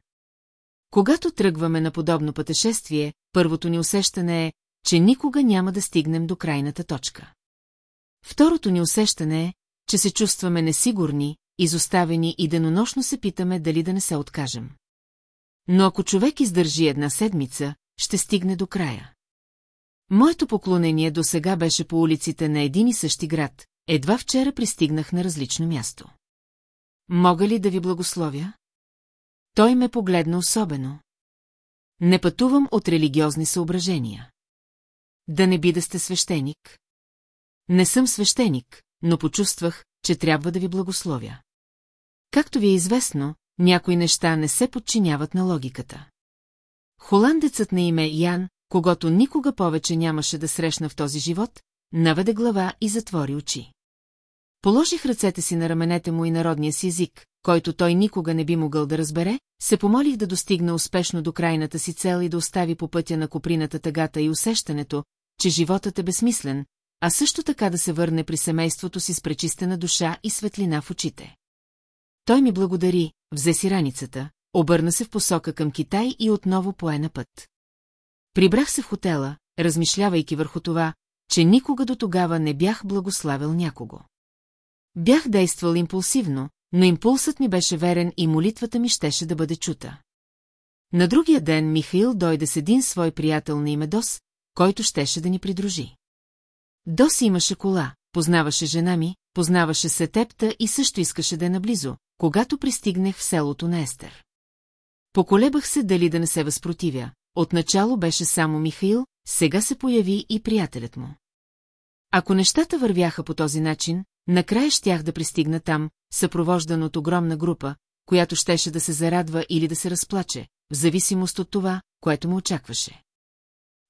Когато тръгваме на подобно пътешествие, първото ни усещане е, че никога няма да стигнем до крайната точка. Второто ни усещане е, че се чувстваме несигурни, изоставени и денонощно се питаме дали да не се откажем. Но ако човек издържи една седмица, ще стигне до края. Моето поклонение до сега беше по улиците на един и същи град, едва вчера пристигнах на различно място. Мога ли да ви благословя? Той ме погледна особено. Не пътувам от религиозни съображения. Да не би да сте свещеник? Не съм свещеник, но почувствах, че трябва да ви благословя. Както ви е известно, някои неща не се подчиняват на логиката. Холандецът на име Ян, когато никога повече нямаше да срещна в този живот, наведе глава и затвори очи. Положих ръцете си на раменете му и народния си език, който той никога не би могъл да разбере, се помолих да достигне успешно до крайната си цел и да остави по пътя на коприната тъгата и усещането, че животът е безсмислен, а също така да се върне при семейството си с пречистена душа и светлина в очите. Той ми благодари, взе си раницата, обърна се в посока към Китай и отново пое на път. Прибрах се в хотела, размишлявайки върху това, че никога до тогава не бях благославил някого. Бях действал импулсивно, но импулсът ми беше верен и молитвата ми щеше да бъде чута. На другия ден Михаил дойде с един свой приятел на име Дос, който щеше да ни придружи. Дос имаше кола, познаваше жена ми, познаваше сетепта и също искаше да е наблизо, когато пристигнах в селото на Естер. Поколебах се дали да не се възпротивя. Отначало беше само Михаил, сега се появи и приятелят му. Ако нещата вървяха по този начин, накрая щях да пристигна там, съпровождан от огромна група, която щеше да се зарадва или да се разплаче, в зависимост от това, което му очакваше.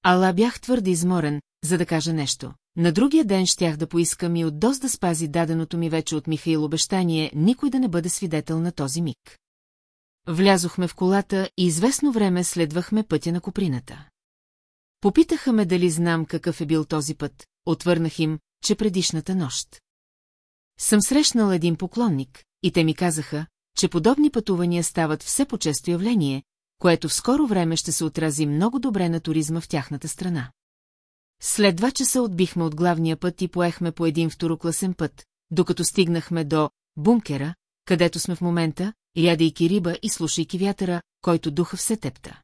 Ала бях твърде изморен, за да кажа нещо. на другия ден щях да поискам и от Дос да спази даденото ми вече от Михаил обещание никой да не бъде свидетел на този миг. Влязохме в колата и известно време следвахме пътя на Коприната. Попитаха ме дали знам какъв е бил този път, отвърнах им, че предишната нощ. Съм срещнал един поклонник, и те ми казаха, че подобни пътувания стават все по-често явление, което в скоро време ще се отрази много добре на туризма в тяхната страна. След два часа отбихме от главния път и поехме по един второкласен път, докато стигнахме до бункера, където сме в момента, ядейки риба и слушайки вятъра, който духа все тепта.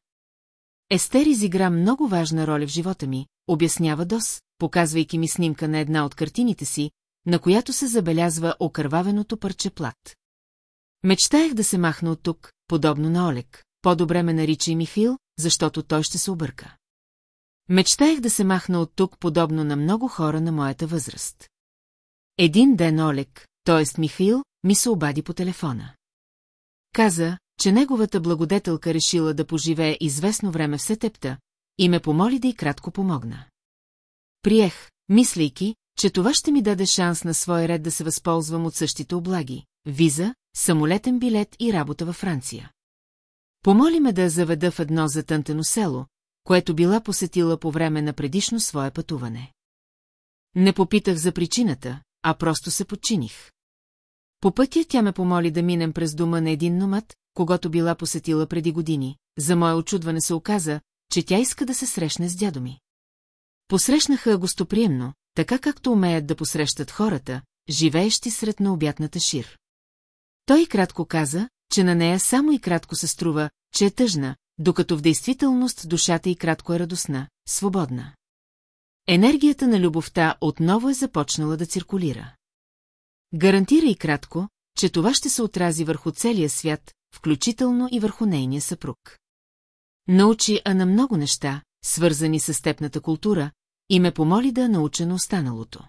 Естер изигра много важна роля в живота ми, обяснява Дос, показвайки ми снимка на една от картините си, на която се забелязва окървавеното парче плат. Мечтаях да се махна от тук, подобно на Олег. По-добре ме нарича Михил, защото той ще се обърка. Мечтаях да се махна от тук, подобно на много хора на моята възраст. Един ден Олег, т.е. Михаил, ми се обади по телефона. Каза, че неговата благодетелка решила да поживее известно време в Сетепта и ме помоли да й кратко помогна. Приех, мислейки, че това ще ми даде шанс на свой ред да се възползвам от същите облаги – виза, самолетен билет и работа във Франция. Помоли ме да заведа в едно затънтено село, което била посетила по време на предишно свое пътуване. Не попитах за причината, а просто се подчиних. По пътя тя ме помоли да минем през дома на един номад, когато била посетила преди години. За мое очудване се оказа, че тя иска да се срещне с дядо ми. Посрещнаха гостоприемно, така както умеят да посрещат хората, живеещи сред необятната шир. Той кратко каза, че на нея само и кратко се струва, че е тъжна, докато в действителност душата и кратко е радостна, свободна. Енергията на любовта отново е започнала да циркулира. Гарантира и кратко, че това ще се отрази върху целия свят, включително и върху нейния съпруг. Научи а на много неща, свързани с степната култура, и ме помоли да науча на останалото.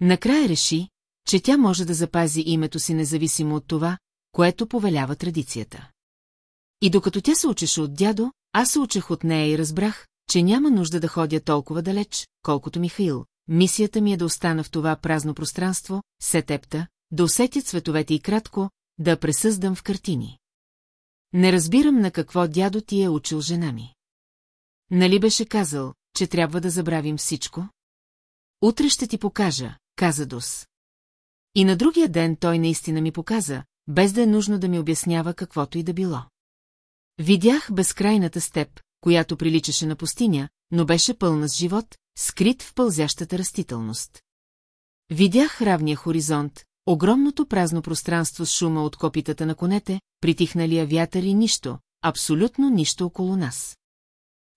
Накрая реши, че тя може да запази името си независимо от това, което повелява традицията. И докато тя се учеше от дядо, аз се учех от нея и разбрах, че няма нужда да ходя толкова далеч, колкото Михаил. Мисията ми е да остана в това празно пространство, сетепта, да усетя цветовете и кратко, да пресъздам в картини. Не разбирам на какво дядо ти е учил жена ми. Нали беше казал, че трябва да забравим всичко? Утре ще ти покажа, каза Дус. И на другия ден той наистина ми показа, без да е нужно да ми обяснява каквото и да било. Видях безкрайната степ, която приличаше на пустиня, но беше пълна с живот, скрит в пълзящата растителност. Видях равния хоризонт, огромното празно пространство с шума от копитата на конете, притихналия вятър и нищо, абсолютно нищо около нас.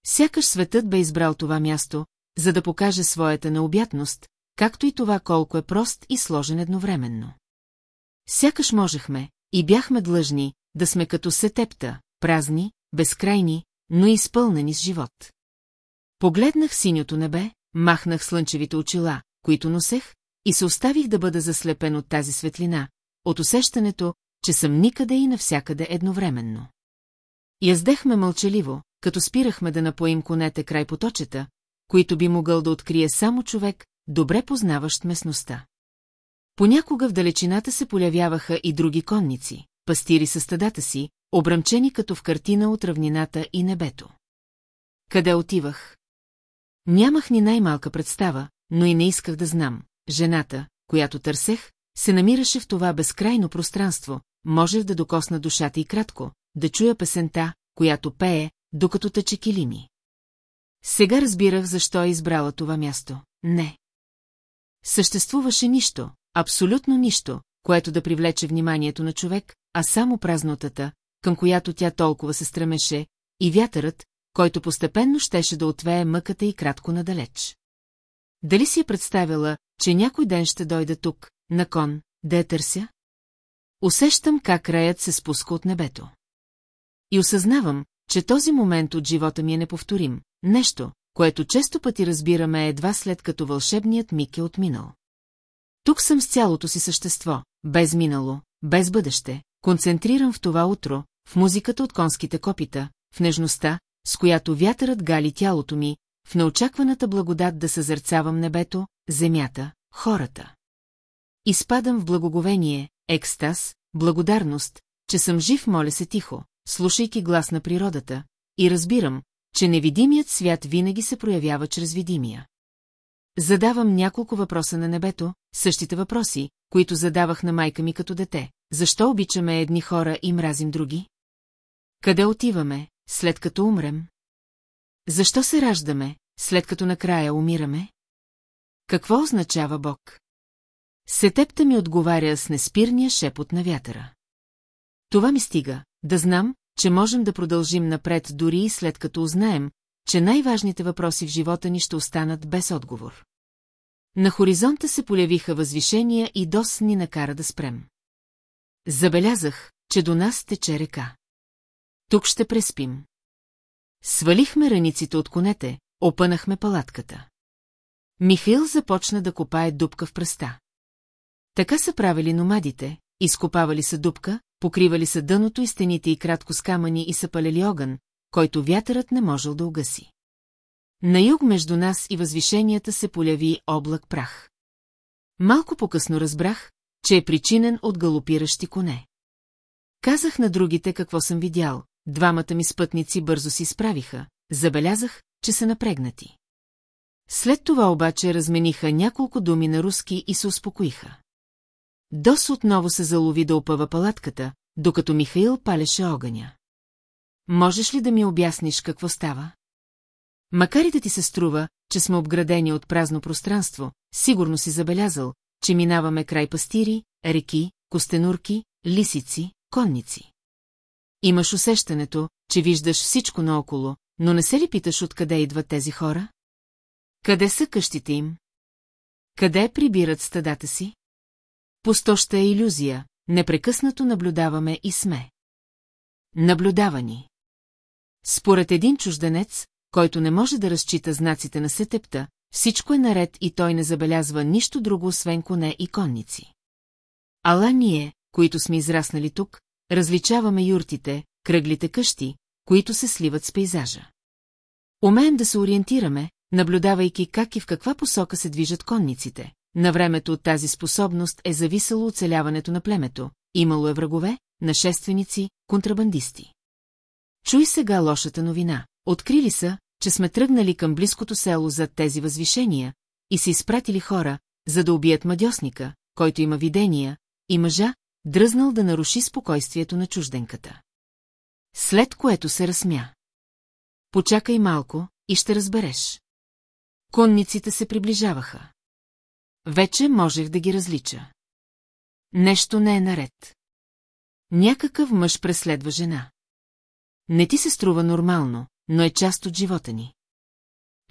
Сякаш светът бе избрал това място, за да покаже своята необятност, както и това колко е прост и сложен едновременно. Сякаш можехме, и бяхме длъжни, да сме като сетепта, празни, безкрайни, но изпълнени с живот. Погледнах синьото небе, махнах слънчевите очила, които носех, и се оставих да бъда заслепен от тази светлина, от усещането, че съм никъде и навсякъде едновременно. Яздехме мълчаливо, като спирахме да напоим конете край поточета, които би могъл да открие само човек, добре познаващ местността. Понякога в далечината се полявяваха и други конници, пастири със стадата си, обръмчени като в картина от равнината и небето. Къде отивах? Нямах ни най-малка представа, но и не исках да знам. Жената, която търсех, се намираше в това безкрайно пространство, можех да докосна душата и кратко, да чуя песента, която пее, докато тъче килими. Сега разбирах защо е избрала това място. Не. Съществуваше нищо, абсолютно нищо, което да привлече вниманието на човек, а само празнотата, към която тя толкова се стремеше, и вятърът, който постепенно щеше да отвее мъката и кратко надалеч. Дали си е представила, че някой ден ще дойде тук, на кон, да я търся? Усещам как раят се спуска от небето. И осъзнавам, че този момент от живота ми е неповторим, нещо, което често пъти разбираме едва след като вълшебният миг е отминал. Тук съм с цялото си същество, без минало, без бъдеще, концентрирам в това утро, в музиката от конските копита, в нежността, с която вятърът гали тялото ми, в неочакваната благодат да съзърцавам небето, земята, хората. Изпадам в благоговение, екстаз, благодарност, че съм жив, моля се тихо, слушайки глас на природата, и разбирам, че невидимият свят винаги се проявява чрез видимия. Задавам няколко въпроса на небето, същите въпроси, които задавах на майка ми като дете. Защо обичаме едни хора и мразим други? Къде отиваме, след като умрем? Защо се раждаме, след като накрая умираме? Какво означава Бог? Сетепта ми отговаря с неспирния шепот на вятъра. Това ми стига, да знам, че можем да продължим напред дори и след като узнаем, че най-важните въпроси в живота ни ще останат без отговор. На хоризонта се полявиха възвишения и дос ни накара да спрем. Забелязах, че до нас тече река. Тук ще преспим. Свалихме раниците от конете, опънахме палатката. Михаил започна да копае дупка в пръста. Така са правили номадите, изкопавали са дупка, покривали са дъното и стените и кратко с камъни и са палели огън, който вятърът не можел да угаси. На юг между нас и възвишенията се поляви облак прах. Малко по-късно разбрах, че е причинен от галопиращи коне. Казах на другите какво съм видял, двамата ми спътници бързо си справиха, забелязах, че са напрегнати. След това обаче размениха няколко думи на руски и се успокоиха. Дос отново се залови да опъва палатката, докато Михаил палеше огъня. Можеш ли да ми обясниш какво става? Макар и да ти се струва, че сме обградени от празно пространство, сигурно си забелязал, че минаваме край пастири, реки, костенурки, лисици, конници. Имаш усещането, че виждаш всичко наоколо, но не се ли питаш откъде идват тези хора? Къде са къщите им? Къде прибират стадата си? Пустоща е иллюзия, непрекъснато наблюдаваме и сме. Наблюдавани. Според един чужденец, който не може да разчита знаците на сетепта, всичко е наред и той не забелязва нищо друго, освен коне и конници. Ала ние, които сме израснали тук, различаваме юртите, кръглите къщи, които се сливат с пейзажа. Умеем да се ориентираме, наблюдавайки как и в каква посока се движат конниците. На времето от тази способност е зависело оцеляването на племето, имало е врагове, нашественици, контрабандисти. Чуй сега лошата новина. Открили са, че сме тръгнали към близкото село зад тези възвишения и се изпратили хора, за да убият мадьосника, който има видения, и мъжа, дръзнал да наруши спокойствието на чужденката. След което се разсмя. Почакай малко и ще разбереш. Конниците се приближаваха. Вече можех да ги различа. Нещо не е наред. Някакъв мъж преследва жена. Не ти се струва нормално, но е част от живота ни.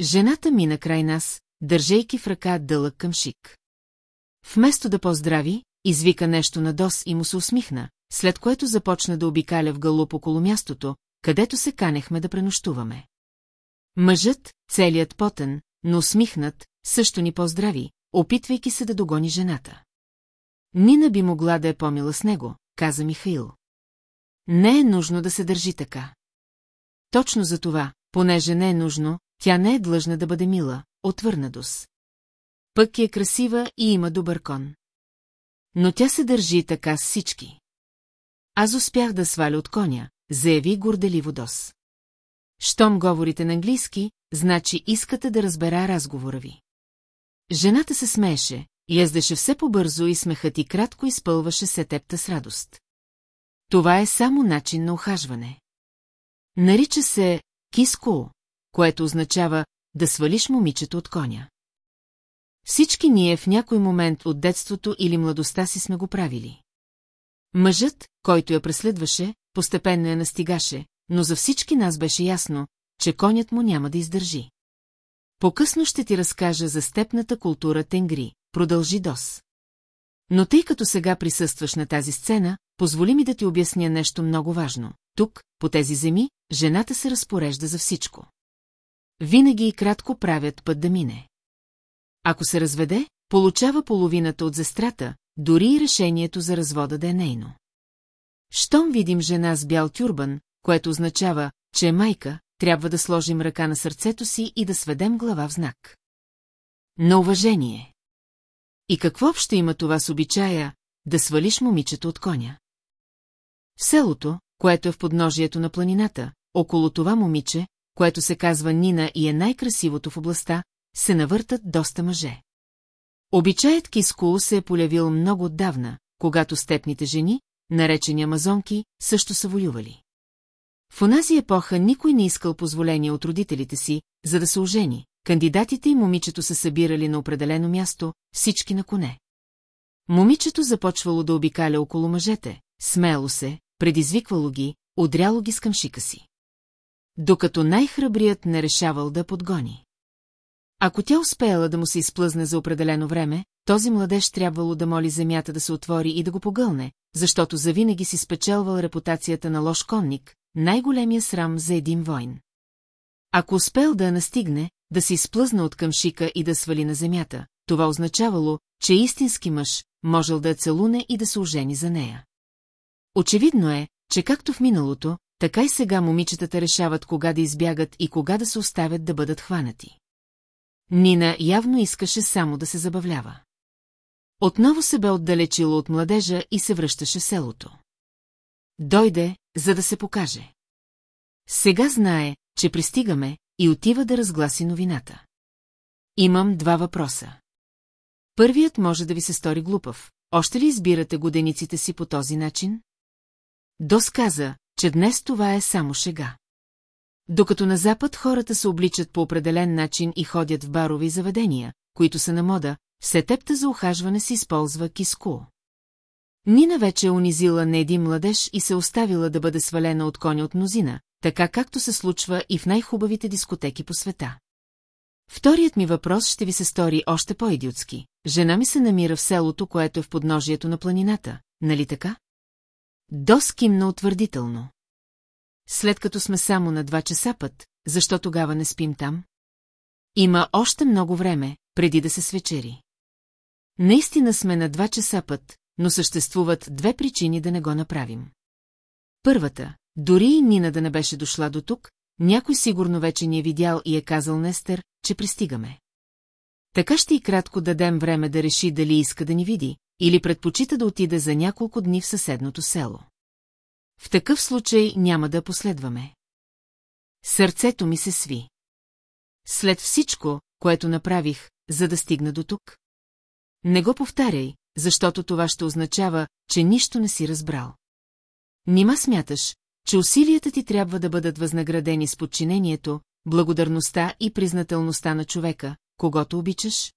Жената мина край нас, държейки в ръка дълъг към шик. Вместо да поздрави, извика нещо на Дос и му се усмихна, след което започна да обикаля в галуп около мястото, където се канехме да пренощуваме. Мъжът, целият потен, но усмихнат, също ни поздрави, опитвайки се да догони жената. Нина би могла да е помила с него, каза Михаил. Не е нужно да се държи така. Точно за това, понеже не е нужно, тя не е длъжна да бъде мила, отвърна Дос. Пък е красива и има добър кон. Но тя се държи така с всички. Аз успях да сваля от коня, заяви горделиво Дос. Щом говорите на английски, значи искате да разбера разговора ви. Жената се смееше, яздеше все по-бързо и смехът и кратко изпълваше сетепта с радост. Това е само начин на ухажване. Нарича се киско, което означава да свалиш момичето от коня. Всички ние в някой момент от детството или младостта си сме го правили. Мъжът, който я преследваше, постепенно я настигаше, но за всички нас беше ясно, че конят му няма да издържи. По-късно ще ти разкажа за степната култура Тенгри, продължи Дос. Но тъй като сега присъстваш на тази сцена, позволи ми да ти обясня нещо много важно. Тук, по тези земи, жената се разпорежда за всичко. Винаги и кратко правят път да мине. Ако се разведе, получава половината от зестрата, дори и решението за развода да е нейно. Щом видим жена с бял тюрбан, което означава, че е майка, трябва да сложим ръка на сърцето си и да сведем глава в знак. На уважение. И какво общо има това с обичая да свалиш момичето от коня? В селото, което е в подножието на планината, около това момиче, което се казва Нина и е най-красивото в областта, се навъртат доста мъже. Обичаят кискул се е полявил много отдавна, когато степните жени, наречени амазонки, също са воювали. В онази епоха никой не искал позволение от родителите си, за да се ожени. Кандидатите и момичето се събирали на определено място, всички на коне. Момичето започвало да обикаля около мъжете, смело се, предизвиквало ги, удряло ги с къмшика си. Докато най-храбрият не решавал да подгони. Ако тя успеела да му се изплъзне за определено време, този младеж трябвало да моли земята да се отвори и да го погълне, защото завинаги си спечелвал репутацията на лош конник, най-големия срам за един войн. Ако успел да я настигне, да се изплъзна от къмшика и да свали на земята, това означавало, че истински мъж можел да я целуне и да се ожени за нея. Очевидно е, че както в миналото, така и сега момичетата решават кога да избягат и кога да се оставят да бъдат хванати. Нина явно искаше само да се забавлява. Отново се бе отдалечило от младежа и се връщаше в селото. Дойде, за да се покаже. Сега знае, че пристигаме и отива да разгласи новината. Имам два въпроса. Първият може да ви се стори глупав. Още ли избирате годениците си по този начин? Дос каза, че днес това е само шега. Докато на Запад хората се обличат по определен начин и ходят в барови заведения, които са на мода, в сетепта за ухажване се използва киско. Нина вече е унизила на един младеж и се оставила да бъде свалена от коня от мнозина, така както се случва и в най-хубавите дискотеки по света. Вторият ми въпрос ще ви се стори още по-идиотски. Жена ми се намира в селото, което е в подножието на планината, нали така? Дос кимна утвърдително. След като сме само на два часа път, защо тогава не спим там? Има още много време, преди да се свечери. Наистина сме на два часа път, но съществуват две причини да не го направим. Първата, дори и Нина да не беше дошла до тук, някой сигурно вече ни е видял и е казал Нестер, че пристигаме. Така ще и кратко дадем време да реши дали иска да ни види, или предпочита да отиде за няколко дни в съседното село. В такъв случай няма да последваме. Сърцето ми се сви. След всичко, което направих, за да стигна до тук. Не го повтаряй, защото това ще означава, че нищо не си разбрал. Нима смяташ, че усилията ти трябва да бъдат възнаградени с подчинението, благодарността и признателността на човека, когато обичаш?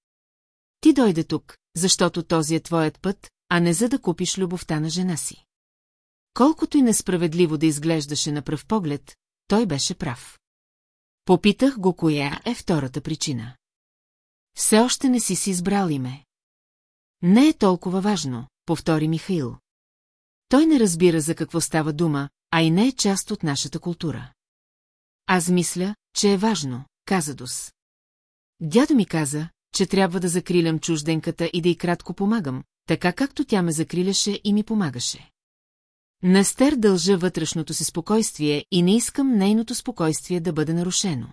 Ти дойде тук, защото този е твоят път, а не за да купиш любовта на жена си. Колкото и несправедливо да изглеждаше на пръв поглед, той беше прав. Попитах го коя е втората причина. Все още не си си избрал име. Не е толкова важно, повтори Михаил. Той не разбира за какво става дума, а и не е част от нашата култура. Аз мисля, че е важно, каза Дос. Дядо ми каза, че трябва да закрилям чужденката и да й кратко помагам, така както тя ме закриляше и ми помагаше. Настер дължа вътрешното си спокойствие и не искам нейното спокойствие да бъде нарушено.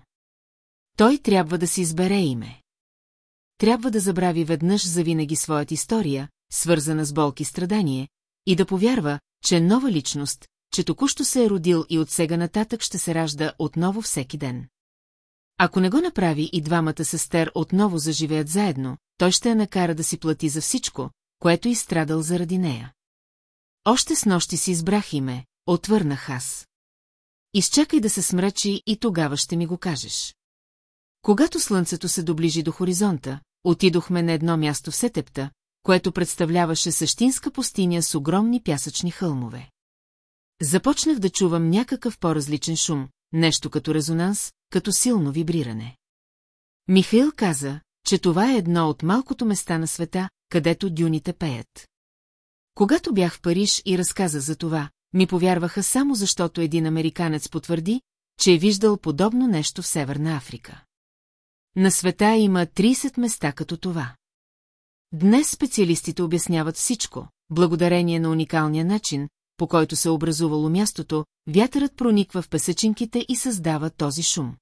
Той трябва да си избере име. Трябва да забрави веднъж завинаги своята история, свързана с болки и страдание, и да повярва, че е нова личност, че току-що се е родил и от сега нататък ще се ражда отново всеки ден. Ако не го направи и двамата сестер отново заживеят заедно, той ще я накара да си плати за всичко, което изстрадал заради нея. Още с нощи си избрах име, отвърнах аз. Изчакай да се смрачи и тогава ще ми го кажеш. Когато слънцето се доближи до хоризонта, отидохме на едно място в Сетепта, което представляваше същинска пустиня с огромни пясъчни хълмове. Започнах да чувам някакъв по-различен шум, нещо като резонанс, като силно вибриране. Михаил каза, че това е едно от малкото места на света, където дюните пеят. Когато бях в Париж и разказа за това, ми повярваха само защото един американец потвърди, че е виждал подобно нещо в Северна Африка. На света има 30 места като това. Днес специалистите обясняват всичко, благодарение на уникалния начин, по който се е образувало мястото, вятърът прониква в песечинките и създава този шум.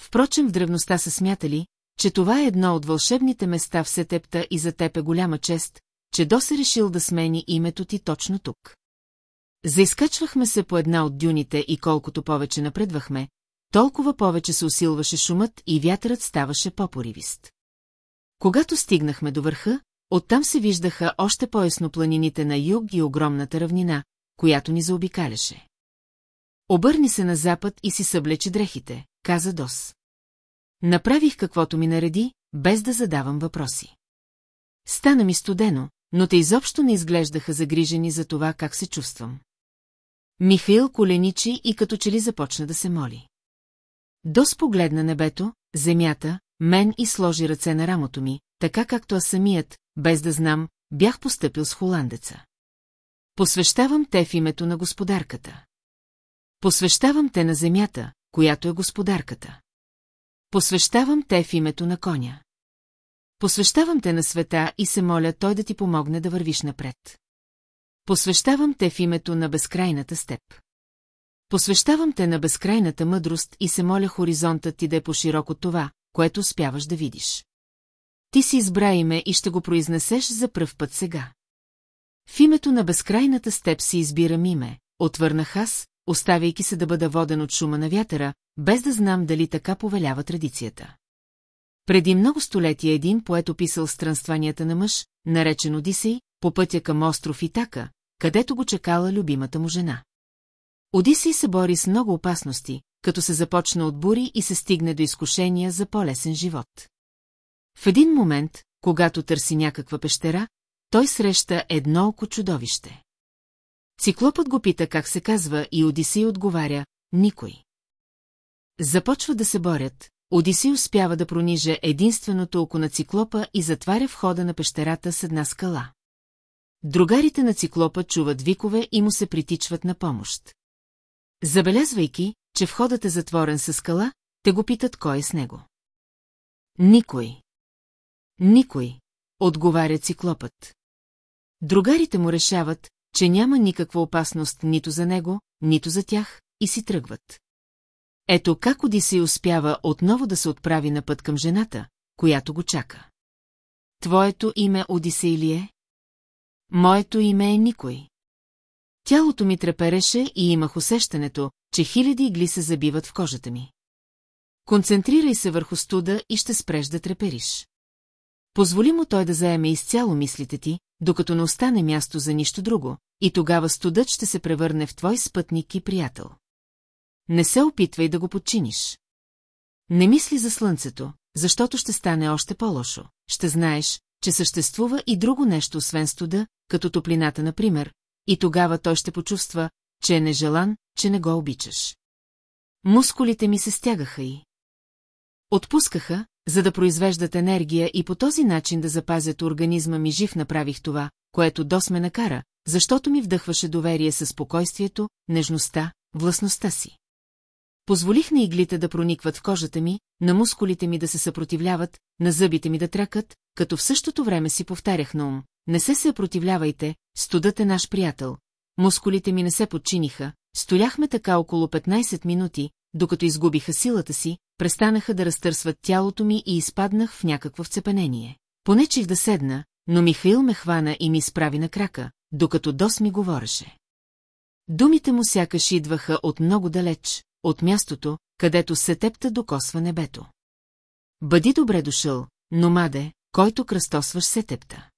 Впрочем в древността са смятали, че това е едно от вълшебните места в Сетепта и за теб е голяма чест, че до се решил да смени името ти точно тук. Заискачвахме се по една от дюните и колкото повече напредвахме, толкова повече се усилваше шумът и вятърът ставаше по-поривист. Когато стигнахме до върха, оттам се виждаха още по-ясно планините на юг и огромната равнина, която ни заобикаляше. Обърни се на запад и си съблече дрехите, каза Дос. Направих каквото ми нареди, без да задавам въпроси. Стана ми студено, но те изобщо не изглеждаха загрижени за това как се чувствам. Михаил коленичи и като че ли започна да се моли. Дос погледна небето, земята, мен и сложи ръце на рамото ми, така както аз самият, без да знам, бях постъпил с холандеца. Посвещавам те в името на господарката. Посвещавам те на земята, която е господарката. Посвещавам те в името на коня. Посвещавам те на света и се моля той да ти помогне да вървиш напред. Посвещавам те в името на безкрайната степ. Посвещавам те на безкрайната мъдрост и се моля хоризонтът ти да е по-широк от това, което успяваш да видиш. Ти си избра име и ще го произнесеш за пръв път сега. В името на безкрайната степ си избирам име, отвърнах аз, оставяйки се да бъда воден от шума на вятъра, без да знам дали така повелява традицията. Преди много столетия един поет описал странстванията на мъж, наречен Одисей, по пътя към остров Итака, където го чекала любимата му жена. Одисей се бори с много опасности, като се започна от бури и се стигне до изкушения за по-лесен живот. В един момент, когато търси някаква пещера, той среща едно око чудовище. Циклопът го пита как се казва и Одисей отговаря «Никой». Започва да се борят, Одисей успява да прониже единственото око на циклопа и затваря входа на пещерата с една скала. Другарите на циклопа чуват викове и му се притичват на помощ. Забелязвайки, че входът е затворен със скала, те го питат кой е с него. Никой. Никой, отговаря циклопът. Другарите му решават, че няма никаква опасност нито за него, нито за тях, и си тръгват. Ето как Одисей успява отново да се отправи на път към жената, която го чака. Твоето име Одисей ли е? Моето име е Никой. Тялото ми трепереше и имах усещането, че хиляди игли се забиват в кожата ми. Концентрирай се върху студа и ще спреш да трепериш. Позволи му той да заеме изцяло мислите ти, докато не остане място за нищо друго, и тогава студът ще се превърне в твой спътник и приятел. Не се опитвай да го подчиниш. Не мисли за слънцето, защото ще стане още по-лошо. Ще знаеш, че съществува и друго нещо освен студа, като топлината, например, и тогава той ще почувства, че е нежелан, че не го обичаш. Мускулите ми се стягаха и. Отпускаха, за да произвеждат енергия и по този начин да запазят организма ми жив направих това, което дос ме накара, защото ми вдъхваше доверие със спокойствието, нежността, властността си. Позволих на иглите да проникват в кожата ми, на мускулите ми да се съпротивляват, на зъбите ми да тракат, като в същото време си повтарях на ум. Не се съпротивлявайте, студът е наш приятел. Мускулите ми не се подчиниха, столяхме така около 15 минути, докато изгубиха силата си, престанаха да разтърсват тялото ми и изпаднах в някакво вцепенение. Понечих да седна, но Михаил ме хвана и ми изправи на крака, докато Дос ми говореше. Думите му сякаш идваха от много далеч, от мястото, където се тепта докосва небето. Бъди добре дошъл, номаде, който кръстосваш сетепта.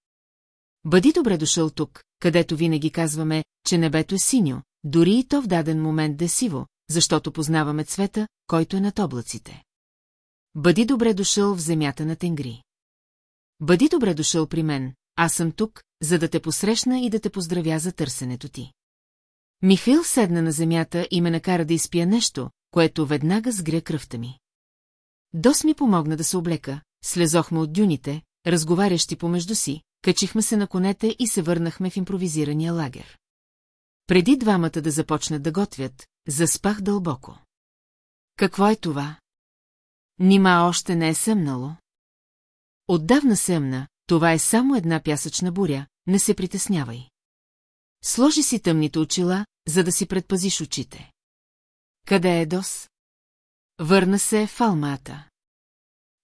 Бъди добре дошъл тук, където винаги казваме, че небето е синьо, дори и то в даден момент да е сиво, защото познаваме цвета, който е над облаците. Бъди добре дошъл в земята на Тенгри. Бъди добре дошъл при мен, аз съм тук, за да те посрещна и да те поздравя за търсенето ти. Михаил седна на земята и ме накара да изпия нещо, което веднага сгря кръвта ми. Дос ми помогна да се облека, слезохме от дюните, разговарящи помежду си, качихме се на конете и се върнахме в импровизирания лагер. Преди двамата да започнат да готвят, заспах дълбоко. Какво е това? Нима още не е съмнало? Отдавна съмна, това е само една пясъчна буря, не се притеснявай. Сложи си тъмните очила, за да си предпазиш очите. Къде е Дос? Върна се в Алмата.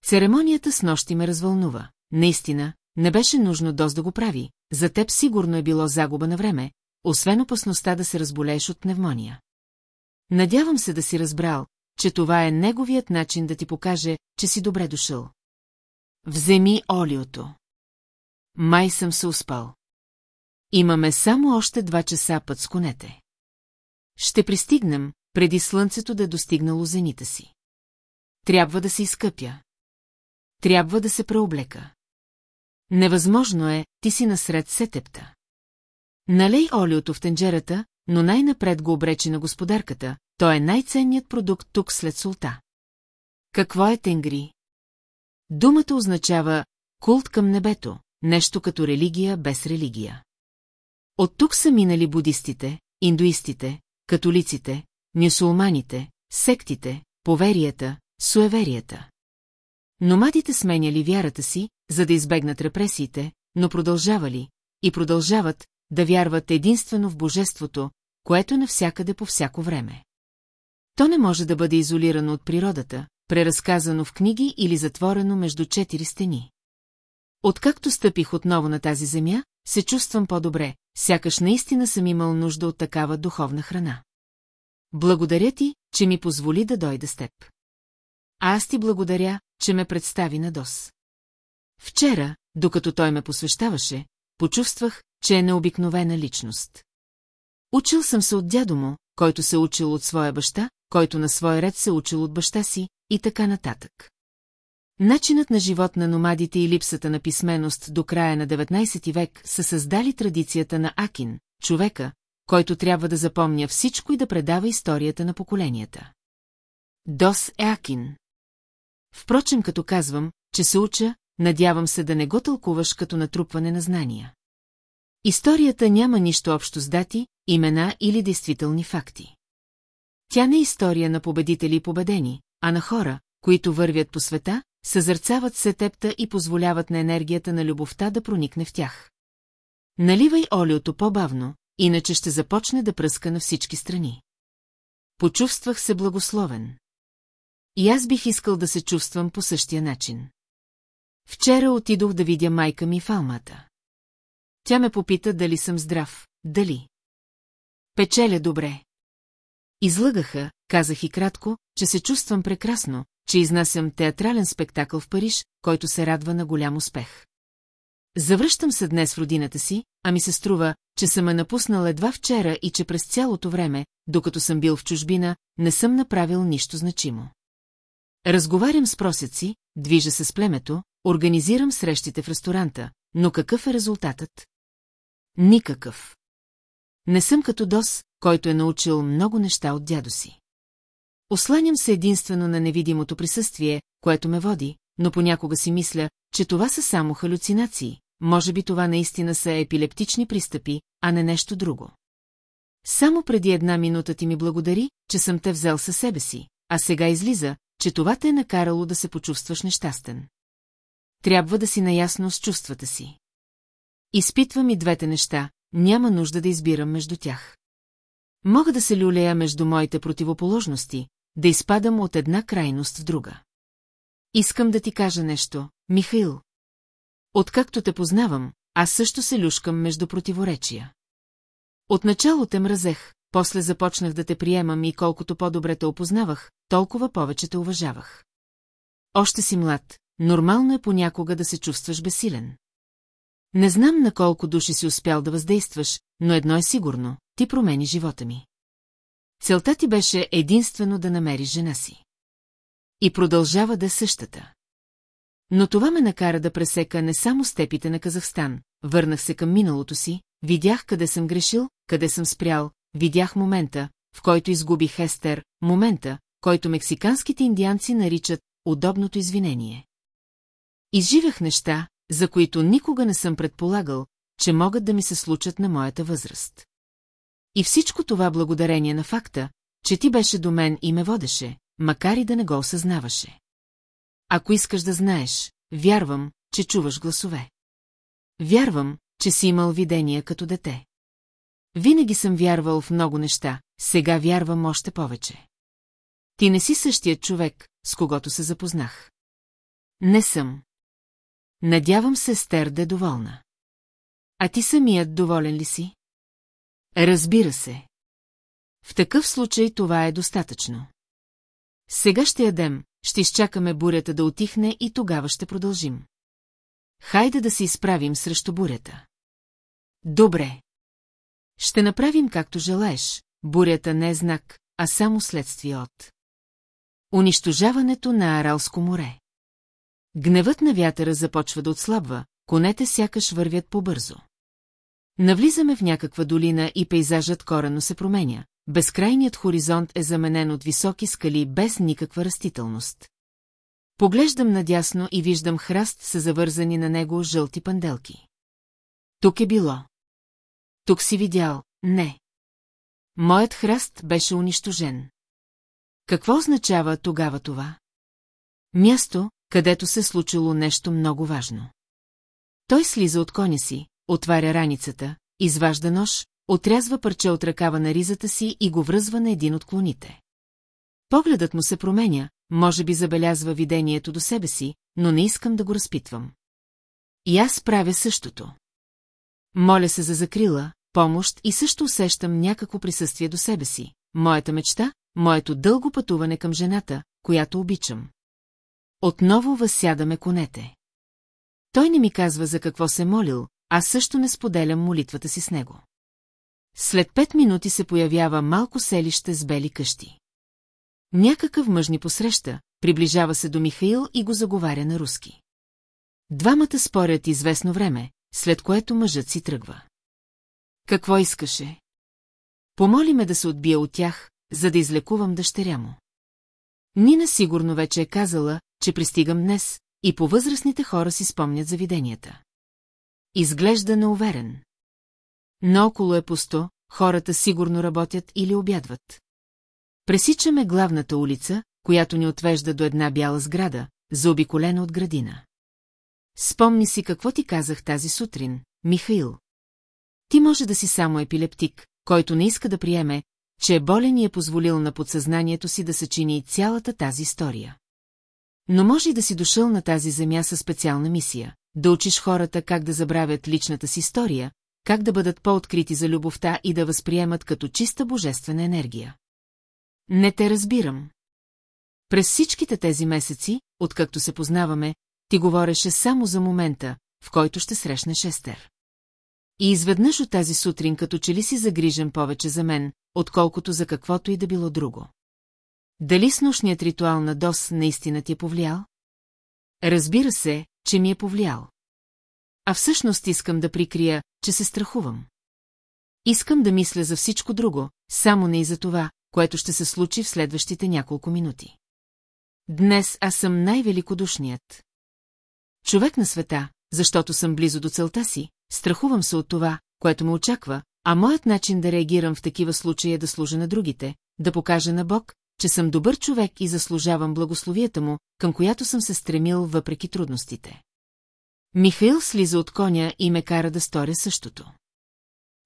Церемонията с нощи ме развълнува. Наистина, не беше нужно Дос да го прави, за теб сигурно е било загуба на време, освен опасността да се разболееш от пневмония. Надявам се да си разбрал, че това е неговият начин да ти покаже, че си добре дошъл. Вземи олиото. Май съм се успал. Имаме само още два часа път с конете. Ще пристигнем, преди слънцето да е достигнало зените си. Трябва да се изкъпя. Трябва да се преоблека. Невъзможно е, ти си насред сетепта. Налей олиото в тенджерата, но най-напред го обречи на господарката, той е най-ценният продукт тук след солта. Какво е тенгри? Думата означава култ към небето, нещо като религия без религия. От тук са минали будистите, индуистите, католиците, мюсулманите, сектите, поверията, суеверията. Номадите сменяли вярата си, за да избегнат репресиите, но продължавали и продължават да вярват единствено в божеството, което навсякъде по всяко време. То не може да бъде изолирано от природата, преразказано в книги или затворено между четири стени. Откакто стъпих отново на тази земя, се чувствам по-добре, сякаш наистина съм имал нужда от такава духовна храна. Благодаря ти, че ми позволи да дойда с теб. Аз ти благодаря, че ме представи на Дос. Вчера, докато той ме посвещаваше, почувствах, че е необикновена личност. Учил съм се от дядо му, който се учил от своя баща, който на своя ред се учил от баща си, и така нататък. Начинът на живот на номадите и липсата на писменост до края на 19 век са създали традицията на Акин, човека, който трябва да запомня всичко и да предава историята на поколенията. Дос е Акин. Впрочем, като казвам, че се уча, надявам се да не го тълкуваш като натрупване на знания. Историята няма нищо общо с дати, имена или действителни факти. Тя не е история на победители и победени, а на хора, които вървят по света, съзърцават се тепта и позволяват на енергията на любовта да проникне в тях. Наливай олиото по-бавно, иначе ще започне да пръска на всички страни. Почувствах се благословен. И аз бих искал да се чувствам по същия начин. Вчера отидох да видя майка ми в Алмата. Тя ме попита дали съм здрав, дали. Печеля добре. Излъгаха, казах и кратко, че се чувствам прекрасно, че изнасям театрален спектакъл в Париж, който се радва на голям успех. Завръщам се днес в родината си, а ми се струва, че съм ме напуснал едва вчера и че през цялото време, докато съм бил в чужбина, не съм направил нищо значимо. Разговарям с просеци, движа се с племето, организирам срещите в ресторанта, но какъв е резултатът? Никакъв. Не съм като Дос, който е научил много неща от дядо си. Осланям се единствено на невидимото присъствие, което ме води, но понякога си мисля, че това са само халюцинации, може би това наистина са епилептични пристъпи, а не нещо друго. Само преди една минута ти ми благодари, че съм те взел със себе си, а сега излиза, че това те е накарало да се почувстваш нещастен. Трябва да си наясно с чувствата си. Изпитвам и двете неща, няма нужда да избирам между тях. Мога да се люлея между моите противоположности, да изпадам от една крайност в друга. Искам да ти кажа нещо, Михаил. Откакто те познавам, аз също се люшкам между противоречия. Отначало те мразех, после започнах да те приемам и колкото по-добре те опознавах, толкова повече те уважавах. Още си млад, нормално е понякога да се чувстваш бесилен. Не знам на колко души си успял да въздействаш, но едно е сигурно, ти промени живота ми. Целта ти беше единствено да намериш жена си. И продължава да е същата. Но това ме накара да пресека не само степите на Казахстан, върнах се към миналото си, видях къде съм грешил, къде съм спрял, видях момента, в който изгубих Естер, момента, който мексиканските индианци наричат удобното извинение. Изживях неща, за които никога не съм предполагал, че могат да ми се случат на моята възраст. И всичко това благодарение на факта, че ти беше до мен и ме водеше, макар и да не го осъзнаваше. Ако искаш да знаеш, вярвам, че чуваш гласове. Вярвам, че си имал видения като дете. Винаги съм вярвал в много неща, сега вярвам още повече. Ти не си същият човек, с когото се запознах. Не съм. Надявам се Стер да е доволна. А ти самият доволен ли си? Разбира се. В такъв случай това е достатъчно. Сега ще ядем, ще изчакаме бурята да отихне и тогава ще продължим. Хайде да се изправим срещу бурята. Добре. Ще направим както желаеш, бурята не е знак, а само следствие от. Унищожаването на Аралско море. Гневът на вятъра започва да отслабва, конете сякаш вървят по-бързо. Навлизаме в някаква долина и пейзажът корено се променя. Безкрайният хоризонт е заменен от високи скали без никаква растителност. Поглеждам надясно и виждам храст с завързани на него жълти панделки. Тук е било. Тук си видял, не. Моят храст беше унищожен. Какво означава тогава това? Място, където се случило нещо много важно. Той слиза от коня си, отваря раницата, изважда нож, отрязва парче от ръкава на ризата си и го връзва на един от клоните. Погледът му се променя, може би забелязва видението до себе си, но не искам да го разпитвам. И аз правя същото. Моля се за закрила, помощ и също усещам някакво присъствие до себе си. Моята мечта, моето дълго пътуване към жената, която обичам. Отново възсядаме конете. Той не ми казва за какво се молил, аз също не споделям молитвата си с него. След пет минути се появява малко селище с бели къщи. Някакъв мъж ни посреща, приближава се до Михаил и го заговаря на руски. Двамата спорят известно време, след което мъжът си тръгва. Какво искаше? Помоли ме да се отбия от тях, за да излекувам дъщеря му. Нина сигурно вече е казала, че пристигам днес, и по възрастните хора си спомнят завиденията. Изглежда неуверен. Наоколо е пусто, хората сигурно работят или обядват. Пресичаме главната улица, която ни отвежда до една бяла сграда, заобиколена от градина. Спомни си какво ти казах тази сутрин, Михаил. Ти може да си само епилептик, който не иска да приеме, че е болен и е позволил на подсъзнанието си да съчини цялата тази история. Но може и да си дошъл на тази земя със специална мисия, да учиш хората как да забравят личната си история, как да бъдат по-открити за любовта и да възприемат като чиста божествена енергия. Не те разбирам. През всичките тези месеци, откакто се познаваме, ти говореше само за момента, в който ще срещнеш Естер. И изведнъж от тази сутрин като че ли си загрижен повече за мен, отколкото за каквото и да било друго. Дали с нощният ритуал на Дос наистина ти е повлиял? Разбира се, че ми е повлиял. А всъщност искам да прикрия, че се страхувам. Искам да мисля за всичко друго, само не и за това, което ще се случи в следващите няколко минути. Днес аз съм най-великодушният. Човек на света, защото съм близо до целта си, страхувам се от това, което ме очаква, а моят начин да реагирам в такива случаи е да служа на другите, да покажа на Бог, че съм добър човек и заслужавам благословията му, към която съм се стремил въпреки трудностите. Михаил слиза от коня и ме кара да сторя същото.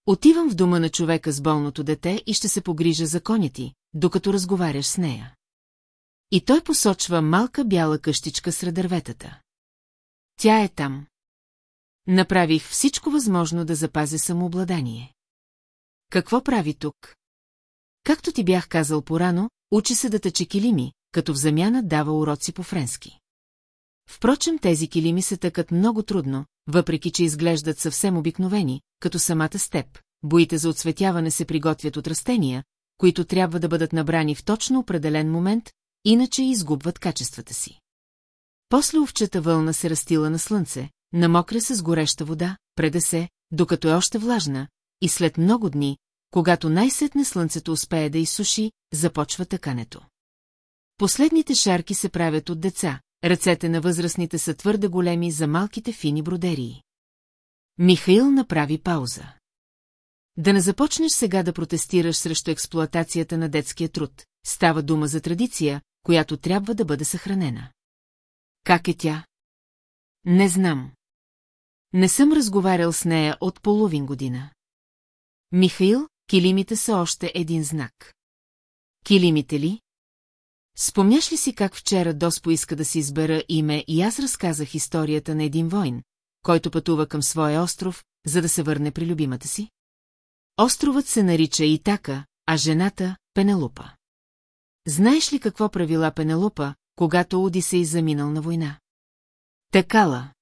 Отивам в дома на човека с болното дете и ще се погрижа за коня ти, докато разговаряш с нея. И той посочва малка бяла къщичка сред дърветата. Тя е там. Направих всичко възможно да запазя самообладание. Какво прави тук? Както ти бях казал порано, учи се да тъче килими, като в замяна дава уроци по френски. Впрочем, тези килими се тъкат много трудно, въпреки че изглеждат съвсем обикновени, като самата степ. Боите за отсветяване се приготвят от растения, които трябва да бъдат набрани в точно определен момент, иначе изгубват качествата си. После овчета вълна се растила на слънце, намокря се с гореща вода, преда се, докато е още влажна, и след много дни, когато най-сетне слънцето успее да изсуши, започва тъкането. Последните шарки се правят от деца, ръцете на възрастните са твърде големи за малките фини бродерии. Михаил направи пауза. Да не започнеш сега да протестираш срещу експлоатацията на детския труд. Става дума за традиция, която трябва да бъде съхранена. Как е тя? Не знам. Не съм разговарял с нея от половин година. Михаил, килимите са още един знак. Килимите ли? Спомняш ли си как вчера Дос поиска да си избера име и аз разказах историята на един войн, който пътува към своя остров, за да се върне при любимата си? Островът се нарича Итака, а жената – Пенелупа. Знаеш ли какво правила Пенелупа, когато Одисей заминал на война? Такала.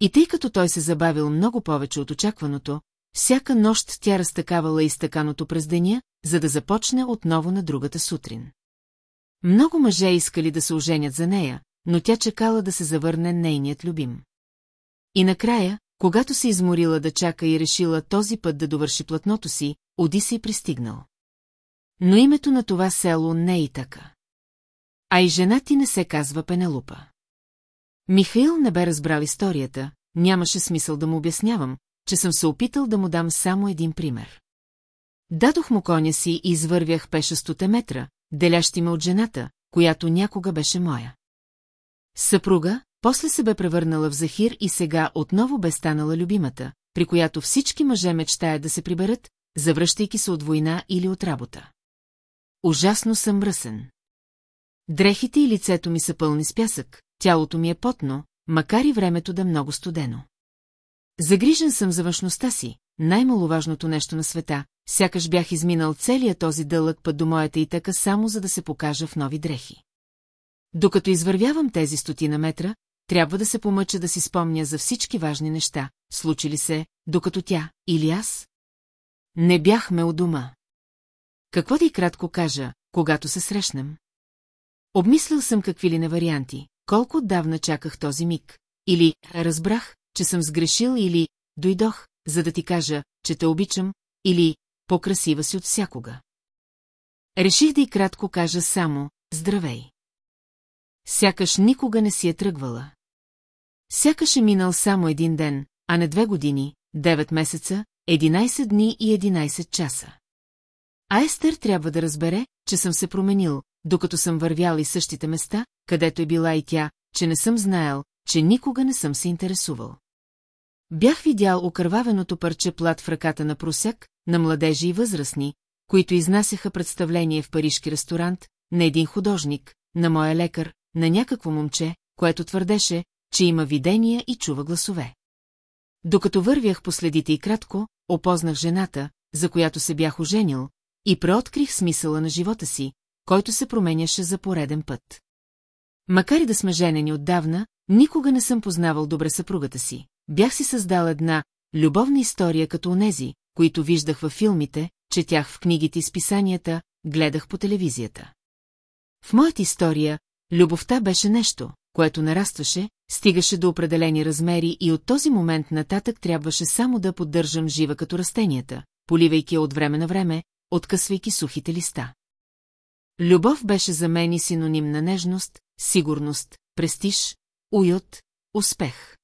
И тъй като той се забавил много повече от очакваното, всяка нощ тя разтакавала изтъканото през деня, за да започне отново на другата сутрин. Много мъже искали да се оженят за нея, но тя чекала да се завърне нейният любим. И накрая, когато се изморила да чака и решила този път да довърши платното си, Одисей пристигнал. Но името на това село не е и така. А и жена ти не се казва Пенелупа. Михаил не бе разбрал историята, нямаше смисъл да му обяснявам, че съм се опитал да му дам само един пример. Дадох му коня си и извървях пеша стоте метра, делящи ме от жената, която някога беше моя. Съпруга, после се бе превърнала в Захир и сега отново бе станала любимата, при която всички мъже мечтаят да се приберат, завръщайки се от война или от работа. Ужасно съм мръсен. Дрехите и лицето ми са пълни с пясък, тялото ми е потно, макар и времето да е много студено. Загрижен съм за външността си, най-маловажното нещо на света, сякаш бях изминал целият този дълъг път до моята итъка само за да се покажа в нови дрехи. Докато извървявам тези стотина метра, трябва да се помъча да си спомня за всички важни неща, случили се, докато тя или аз. Не бяхме у дома. Какво да и кратко кажа, когато се срещнем? Обмислил съм какви ли не варианти, колко отдавна чаках този миг. Или разбрах, че съм сгрешил, или дойдох, за да ти кажа, че те обичам, или по-красива си от всякога. Реших да и кратко кажа само «Здравей». Сякаш никога не си е тръгвала. Сякаш е минал само един ден, а не две години, 9 месеца, 11 дни и 11 часа. А Естер трябва да разбере, че съм се променил, докато съм вървял и същите места, където е била и тя, че не съм знаел, че никога не съм се интересувал. Бях видял окървавеното парче плат в ръката на просяк, на младежи и възрастни, които изнасяха представление в парижки ресторант, на един художник, на моя лекар, на някакво момче, което твърдеше, че има видения и чува гласове. Докато вървях по следите и кратко, опознах жената, за която се бях оженил, и преоткрих смисъла на живота си, който се променяше за пореден път. Макар и да сме женени отдавна, никога не съм познавал добре съпругата си. Бях си създал една любовна история като онези, които виждах във филмите, четях в книгите и списанията, гледах по телевизията. В моята история, любовта беше нещо, което нарастваше, стигаше до определени размери и от този момент нататък трябваше само да поддържам жива като растенията, поливайки от време на време, откъсвайки сухите листа. Любов беше за мен и синоним на нежност, сигурност, престиж, уют, успех.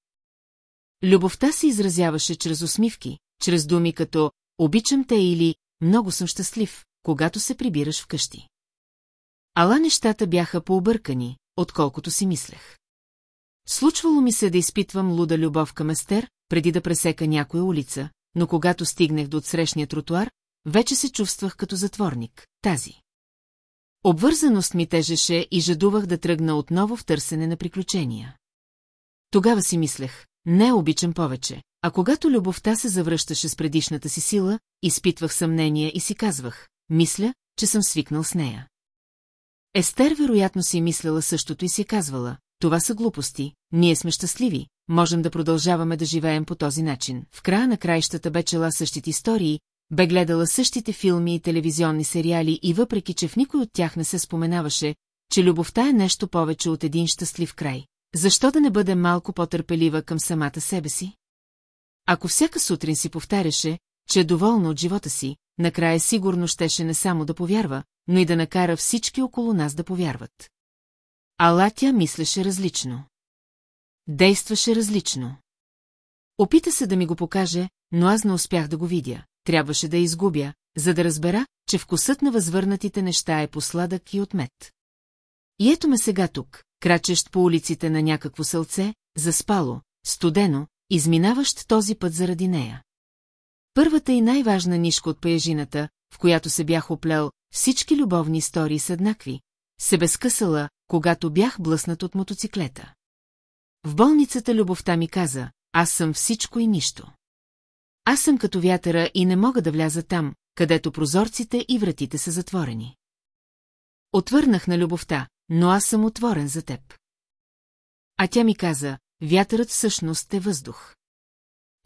Любовта се изразяваше чрез усмивки, чрез думи като «обичам те» или «много съм щастлив», когато се прибираш вкъщи. Ала нещата бяха пообъркани, отколкото си мислех. Случвало ми се да изпитвам луда любов към Естер, преди да пресека някоя улица, но когато стигнах до отсрещния тротуар, вече се чувствах като затворник, тази. Обвързаност ми тежеше и жадувах да тръгна отново в търсене на приключения. Тогава си мислех, не обичам повече, а когато любовта се завръщаше с предишната си сила, изпитвах съмнение и си казвах, мисля, че съм свикнал с нея. Естер вероятно си мисляла същото и си казвала, това са глупости, ние сме щастливи, можем да продължаваме да живеем по този начин. В края на краищата бе чела същите истории, бе гледала същите филми и телевизионни сериали и въпреки, че в никой от тях не се споменаваше, че любовта е нещо повече от един щастлив край, защо да не бъде малко по-търпелива към самата себе си? Ако всяка сутрин си повтаряше, че е доволна от живота си, накрая сигурно щеше не само да повярва, но и да накара всички около нас да повярват. Ала тя мислеше различно. Действаше различно. Опита се да ми го покаже, но аз не успях да го видя. Трябваше да изгубя, за да разбера, че вкусът на възвърнатите неща е посладък и отмет. И ето ме сега тук, крачещ по улиците на някакво сълце, заспало, студено, изминаващ този път заради нея. Първата и най-важна нишка от паяжината, в която се бях оплел, всички любовни истории са еднакви, се безкъсала, когато бях блъснат от мотоциклета. В болницата любовта ми каза, аз съм всичко и нищо. Аз съм като вятъра и не мога да вляза там, където прозорците и вратите са затворени. Отвърнах на любовта, но аз съм отворен за теб. А тя ми каза, вятърът всъщност е въздух.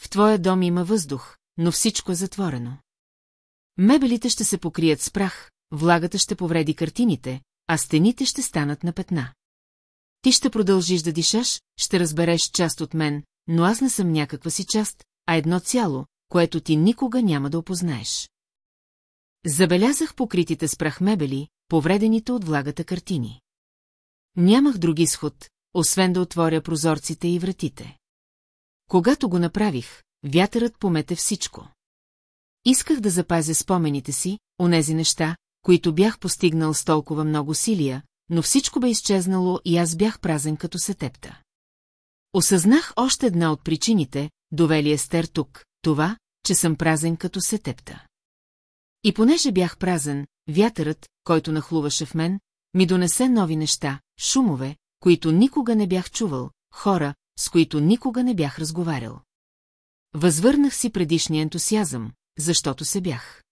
В твоя дом има въздух, но всичко е затворено. Мебелите ще се покрият с прах, влагата ще повреди картините, а стените ще станат на петна. Ти ще продължиш да дишаш, ще разбереш част от мен, но аз не съм някаква си част, а едно цяло, което ти никога няма да опознаеш. Забелязах покритите с прах мебели, повредените от влагата картини. Нямах друг изход, освен да отворя прозорците и вратите. Когато го направих, вятърът помете всичко. Исках да запазя спомените си, онези неща, които бях постигнал с толкова много силия, но всичко бе изчезнало и аз бях празен като сетепта. Осъзнах още една от причините, довели Естер тук, това, че съм празен като сетепта. И понеже бях празен, вятърът, който нахлуваше в мен, ми донесе нови неща, шумове, които никога не бях чувал, хора, с които никога не бях разговарял. Възвърнах си предишния ентусиазъм, защото се бях.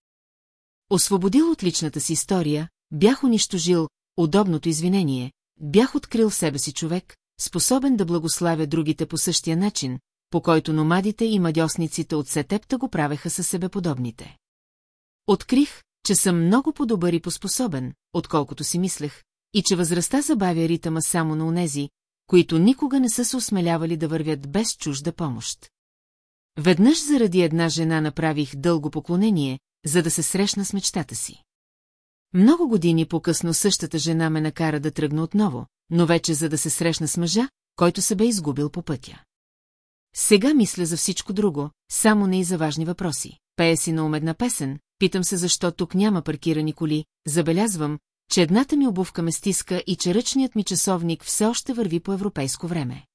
Освободил от личната си история, бях унищожил удобното извинение, бях открил себе си човек, способен да благославя другите по същия начин, по който номадите и мадьосниците от Сетепта го правеха със себеподобните. Открих, че съм много по-добър и поспособен, отколкото си мислех, и че възрастта забавя ритъма само на унези, които никога не са се осмелявали да вървят без чужда помощ. Веднъж заради една жена направих дълго поклонение, за да се срещна с мечтата си. Много години по-късно същата жена ме накара да тръгна отново, но вече за да се срещна с мъжа, който се бе изгубил по пътя. Сега мисля за всичко друго, само не и за важни въпроси. Пея си на ум една песен, питам се защо тук няма паркирани коли, забелязвам, че едната ми обувка ме стиска и че ръчният ми часовник все още върви по европейско време.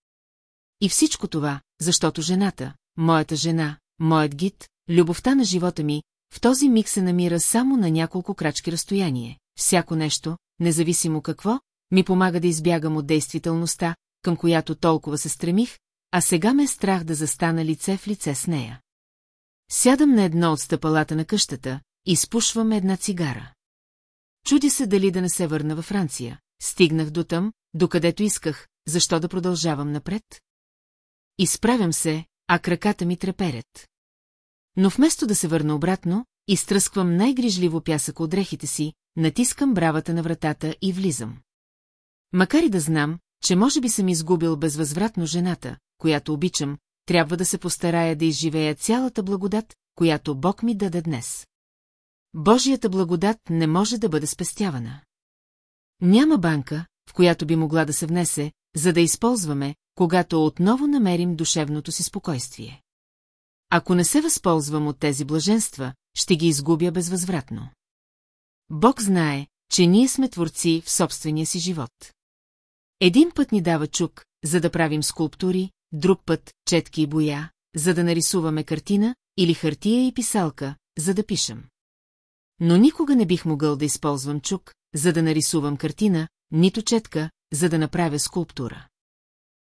И всичко това, защото жената, моята жена, моят гид, любовта на живота ми, в този миг се намира само на няколко крачки разстояние. Всяко нещо, независимо какво, ми помага да избягам от действителността, към която толкова се стремих, а сега ме е страх да застана лице в лице с нея. Сядам на едно от стъпалата на къщата, и спушвам една цигара. Чуди се дали да не се върна във Франция. Стигнах до там, докъдето исках, защо да продължавам напред? Изправям се, а краката ми треперят. Но вместо да се върна обратно, изтръсквам най-грижливо пясък от дрехите си, натискам бравата на вратата и влизам. Макар и да знам, че може би съм изгубил безвъзвратно жената, която обичам, трябва да се постарая да изживея цялата благодат, която Бог ми даде днес. Божията благодат не може да бъде спестявана. Няма банка, в която би могла да се внесе, за да използваме, когато отново намерим душевното си спокойствие. Ако не се възползвам от тези блаженства, ще ги изгубя безвъзвратно. Бог знае, че ние сме творци в собствения си живот. Един път ни дава чук, за да правим скулптури, друг път четки и боя, за да нарисуваме картина, или хартия и писалка, за да пишем. Но никога не бих могъл да използвам чук, за да нарисувам картина, нито четка, за да направя скулптура.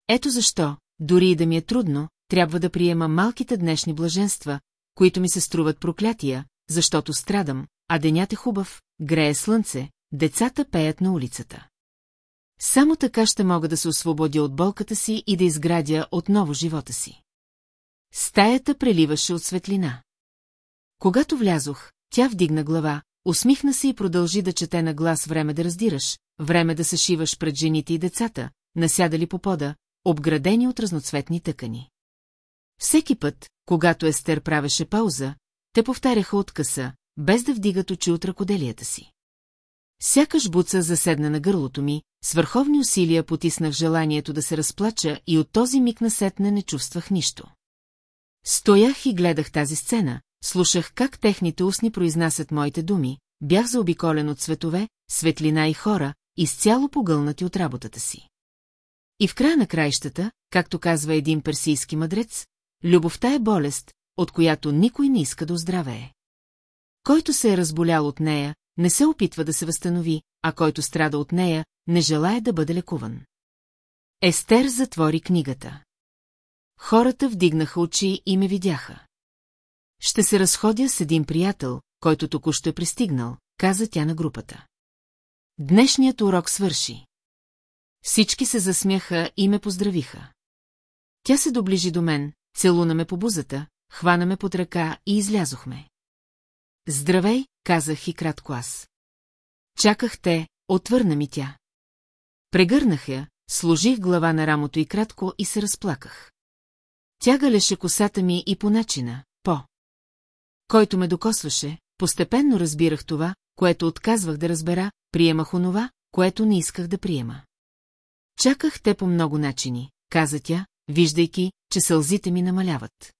Ето защо, дори и да ми е трудно, трябва да приема малките днешни блаженства, които ми се струват проклятия, защото страдам, а денят е хубав, грее слънце, децата пеят на улицата. Само така ще мога да се освободя от болката си и да изградя отново живота си. Стаята преливаше от светлина. Когато влязох, тя вдигна глава, усмихна се и продължи да чете на глас време да раздираш, време да се шиваш пред жените и децата, насядали по пода, обградени от разноцветни тъкани. Всеки път, когато Естер правеше пауза, те повтаряха откъса, без да вдигат очи от ръкоделията си. Сякаш буца заседна на гърлото ми, с върховни усилия потиснах желанието да се разплача и от този миг насетне не чувствах нищо. Стоях и гледах тази сцена, слушах как техните устни произнасят моите думи, бях заобиколен от цветове, светлина и хора, изцяло погълнати от работата си. И в края на краищата, както казва един персийски мъдрец, любовта е болест, от която никой не иска да оздравее. Който се е разболял от нея, не се опитва да се възстанови, а който страда от нея, не желая да бъде лекуван. Естер затвори книгата. Хората вдигнаха очи и ме видяха. Ще се разходя с един приятел, който току-що е пристигнал, каза тя на групата. Днешният урок свърши. Всички се засмяха и ме поздравиха. Тя се доближи до мен, целуна ме по бузата, хвана ме под ръка и излязохме. Здравей, казах и кратко аз. Чаках те, отвърна ми тя. Прегърнах я, сложих глава на рамото и кратко и се разплаках. Тя галеше косата ми и по начина, по. Който ме докосваше, постепенно разбирах това, което отказвах да разбера, приемах онова, което не исках да приема. Чаках те по много начини, каза тя, виждайки, че сълзите ми намаляват.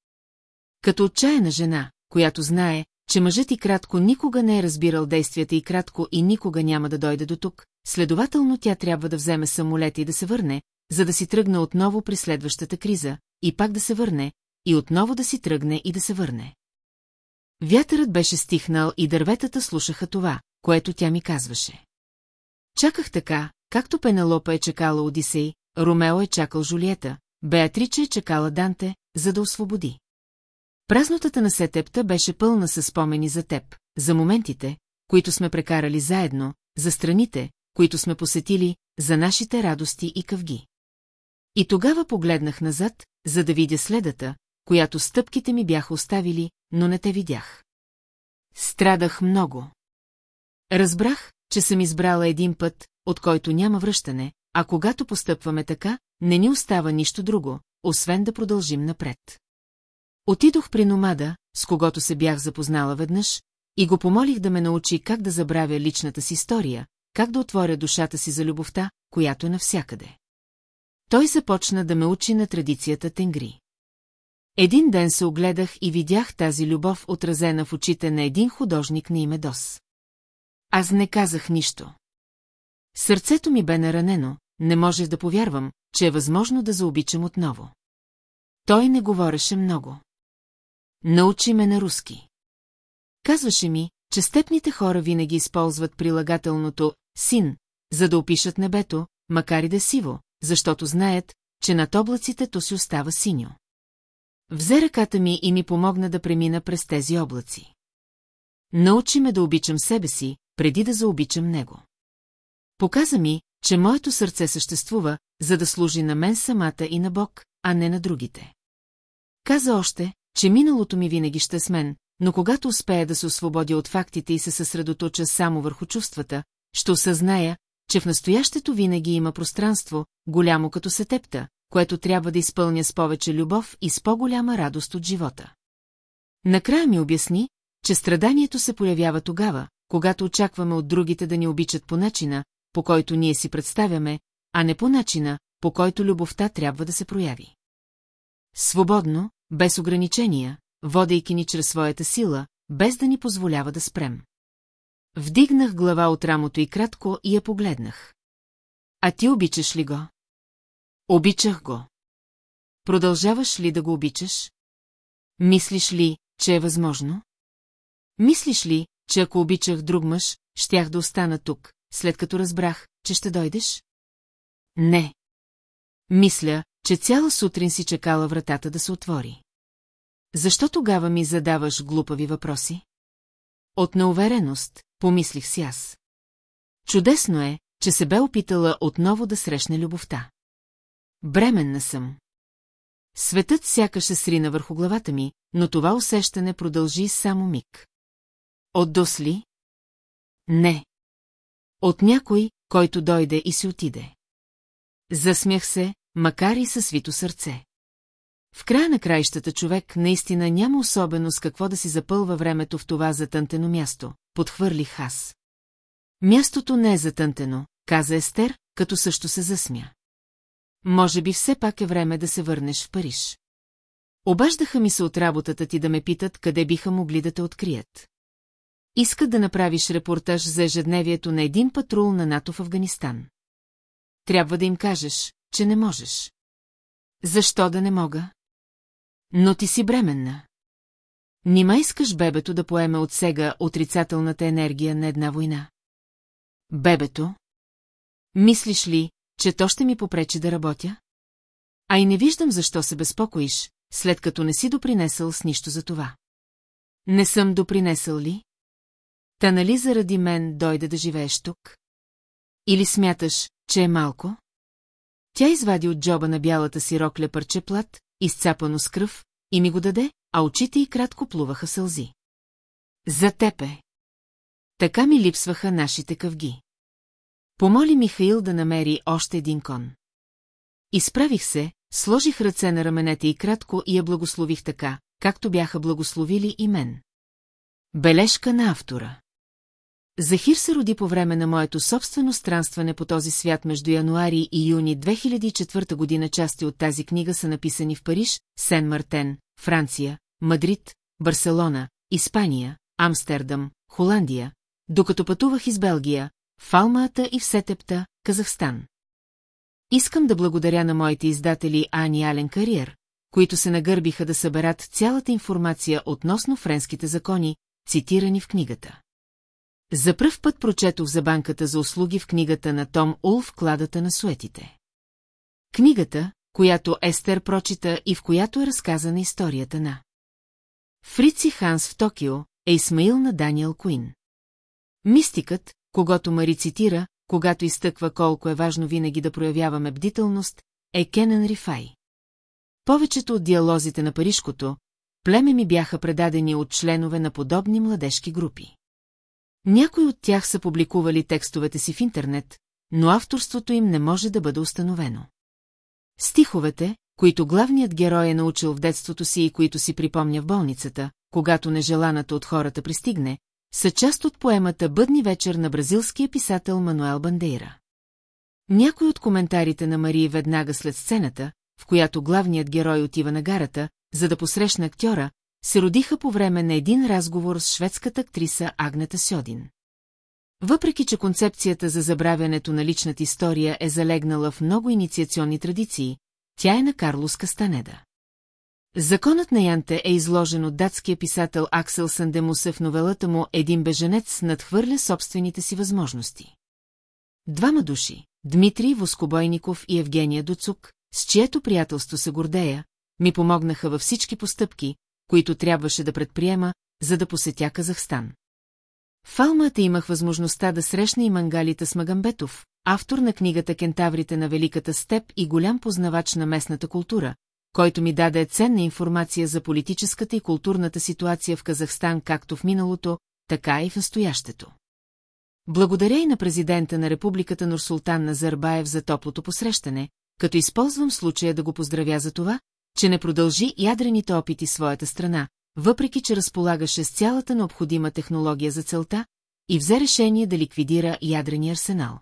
Като отчаяна жена, която знае, че мъжът и кратко никога не е разбирал действията и кратко и никога няма да дойде до тук, следователно тя трябва да вземе самолет и да се върне, за да си тръгне отново при следващата криза, и пак да се върне, и отново да си тръгне и да се върне. Вятърът беше стихнал и дърветата слушаха това, което тя ми казваше. Чаках така, както Пенелопа е чекала Одисей, Ромео е чакал Жулиета, Беатрича е чекала Данте, за да освободи. Празнотата на Сетепта беше пълна със спомени за теб, за моментите, които сме прекарали заедно, за страните, които сме посетили, за нашите радости и къвги. И тогава погледнах назад, за да видя следата, която стъпките ми бяха оставили, но не те видях. Страдах много. Разбрах, че съм избрала един път, от който няма връщане, а когато постъпваме така, не ни остава нищо друго, освен да продължим напред. Отидох при номада, с когото се бях запознала веднъж, и го помолих да ме научи как да забравя личната си история, как да отворя душата си за любовта, която е навсякъде. Той започна да ме учи на традицията Тенгри. Един ден се огледах и видях тази любов отразена в очите на един художник на име Дос. Аз не казах нищо. Сърцето ми бе наранено, не можех да повярвам, че е възможно да заобичам отново. Той не говореше много. Научи ме на руски. Казваше ми, че степните хора винаги използват прилагателното «син», за да опишат небето, макар и да е сиво, защото знаят, че над облаците то си остава синьо. Взе ръката ми и ми помогна да премина през тези облаци. Научи ме да обичам себе си, преди да заобичам него. Показа ми, че моето сърце съществува, за да служи на мен самата и на Бог, а не на другите. Каза още, че миналото ми винаги ще с мен, но когато успея да се освободя от фактите и се съсредоточа само върху чувствата, ще осъзная, че в настоящето винаги има пространство, голямо като сетепта, което трябва да изпълня с повече любов и с по-голяма радост от живота. Накрая ми обясни, че страданието се появява тогава, когато очакваме от другите да ни обичат по начина, по който ние си представяме, а не по начина, по който любовта трябва да се прояви. Свободно, без ограничения, водейки ни чрез своята сила, без да ни позволява да спрем. Вдигнах глава от рамото и кратко и я погледнах. А ти обичаш ли го? Обичах го. Продължаваш ли да го обичаш? Мислиш ли, че е възможно? Мислиш ли, че ако обичах друг мъж, щях да остана тук, след като разбрах, че ще дойдеш? Не. Мисля, че цяла сутрин си чекала вратата да се отвори. Защо тогава ми задаваш глупави въпроси? От неувереност, помислих си аз. Чудесно е, че се бе опитала отново да срещне любовта. Бременна съм. Светът сякаш се срина върху главата ми, но това усещане продължи само миг. От досли? Не. От някой, който дойде и си отиде. Засмях се, макар и със свито сърце. В края на краищата човек наистина няма особено с какво да си запълва времето в това затънтено място, подхвърлих аз. Мястото не е затънтено, каза Естер, като също се засмя. Може би все пак е време да се върнеш в Париж. Обаждаха ми се от работата ти да ме питат, къде биха могли да те открият. Искат да направиш репортаж за ежедневието на един патрул на НАТО в Афганистан. Трябва да им кажеш, че не можеш. Защо да не мога? Но ти си бременна. Нима искаш бебето да поеме от сега отрицателната енергия на една война? Бебето? Мислиш ли, че то ще ми попречи да работя? А и не виждам защо се безпокоиш, след като не си допринесъл с нищо за това. Не съм допринесъл ли? Та нали заради мен дойде да живееш тук? Или смяташ, че е малко? Тя извади от джоба на бялата си рокля парче плат, изцапано с кръв, и ми го даде, а очите й кратко плуваха сълзи. За тепе. Така ми липсваха нашите къвги. Помоли Михаил да намери още един кон. Изправих се, сложих ръце на раменете и кратко и я благослових така, както бяха благословили и мен. Бележка на автора Захир се роди по време на моето собствено странстване по този свят между януари и юни 2004 година. Части от тази книга са написани в Париж, Сен-Мартен, Франция, Мадрид, Барселона, Испания, Амстердам, Холандия, докато пътувах из Белгия, в и в Сетепта, Казахстан. Искам да благодаря на моите издатели Ани Ален Кариер, които се нагърбиха да съберат цялата информация относно френските закони, цитирани в книгата. За пръв път прочетох за банката за услуги в книгата на Том Улф «Кладата на суетите». Книгата, която Естер прочита и в която е разказана историята на Фрици Ханс в Токио е Исмаил на Даниел Куин. Мистикът, когато Мари цитира, когато изтъква колко е важно винаги да проявяваме бдителност, е Кенен Рифай. Повечето от диалозите на Парижкото, племе ми бяха предадени от членове на подобни младежки групи. Някои от тях са публикували текстовете си в интернет, но авторството им не може да бъде установено. Стиховете, които главният герой е научил в детството си и които си припомня в болницата, когато нежеланата от хората пристигне, са част от поемата Бъдни вечер на бразилския писател Мануел Бандейра. Някои от коментарите на Мария веднага след сцената, в която главният герой отива на гарата, за да посрещне актьора, се родиха по време на един разговор с шведската актриса Агнета Сьодин. Въпреки, че концепцията за забравянето на личната история е залегнала в много инициационни традиции, тя е на Карлос Кастанеда. Законът на Янте е изложен от датския писател Аксел Сандемусе в новелата му «Един беженец» надхвърля собствените си възможности. Двама души, Дмитрий Воскобойников и Евгения Доцук, с чието приятелство се гордея, ми помогнаха във всички постъпки, които трябваше да предприема, за да посетя Казахстан. В Алмата имах възможността да срещна и мангалите с Магамбетов, автор на книгата Кентаврите на Великата степ и голям познавач на местната култура, който ми даде ценна информация за политическата и културната ситуация в Казахстан както в миналото, така и в настоящето. Благодаря и на президента на републиката Нурсултан Назарбаев за топлото посрещане, като използвам случая да го поздравя за това, че не продължи ядрените опити своята страна, въпреки че разполагаше с цялата необходима технология за целта, и взе решение да ликвидира ядрения арсенал.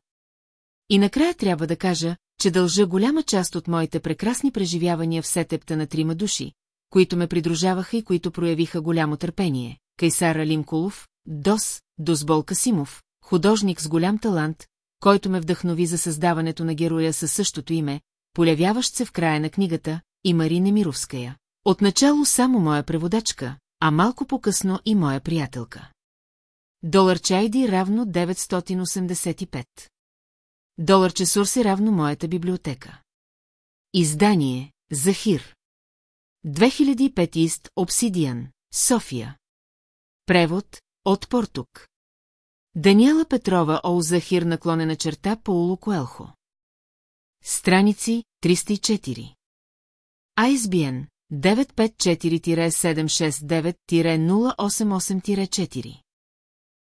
И накрая трябва да кажа, че дължа голяма част от моите прекрасни преживявания в сетепта на трима души, които ме придружаваха и които проявиха голямо търпение. Кайсар Алимкулов, Дос, Досбол Касимов, художник с голям талант, който ме вдъхнови за създаването на героя със същото име, полявяващ се в края на книгата, и Марина Мировская. Отначало само моя преводачка, а малко по-късно и моя приятелка. Долар чайди равно 985. Долар чесурс е равно моята библиотека. Издание Захир 2005 ист Обсидиан, София. Превод от Портук. Даниела Петрова Ол Захир наклонена черта Пауло Коелхо. Страници 304. ISBN 954-769-088-4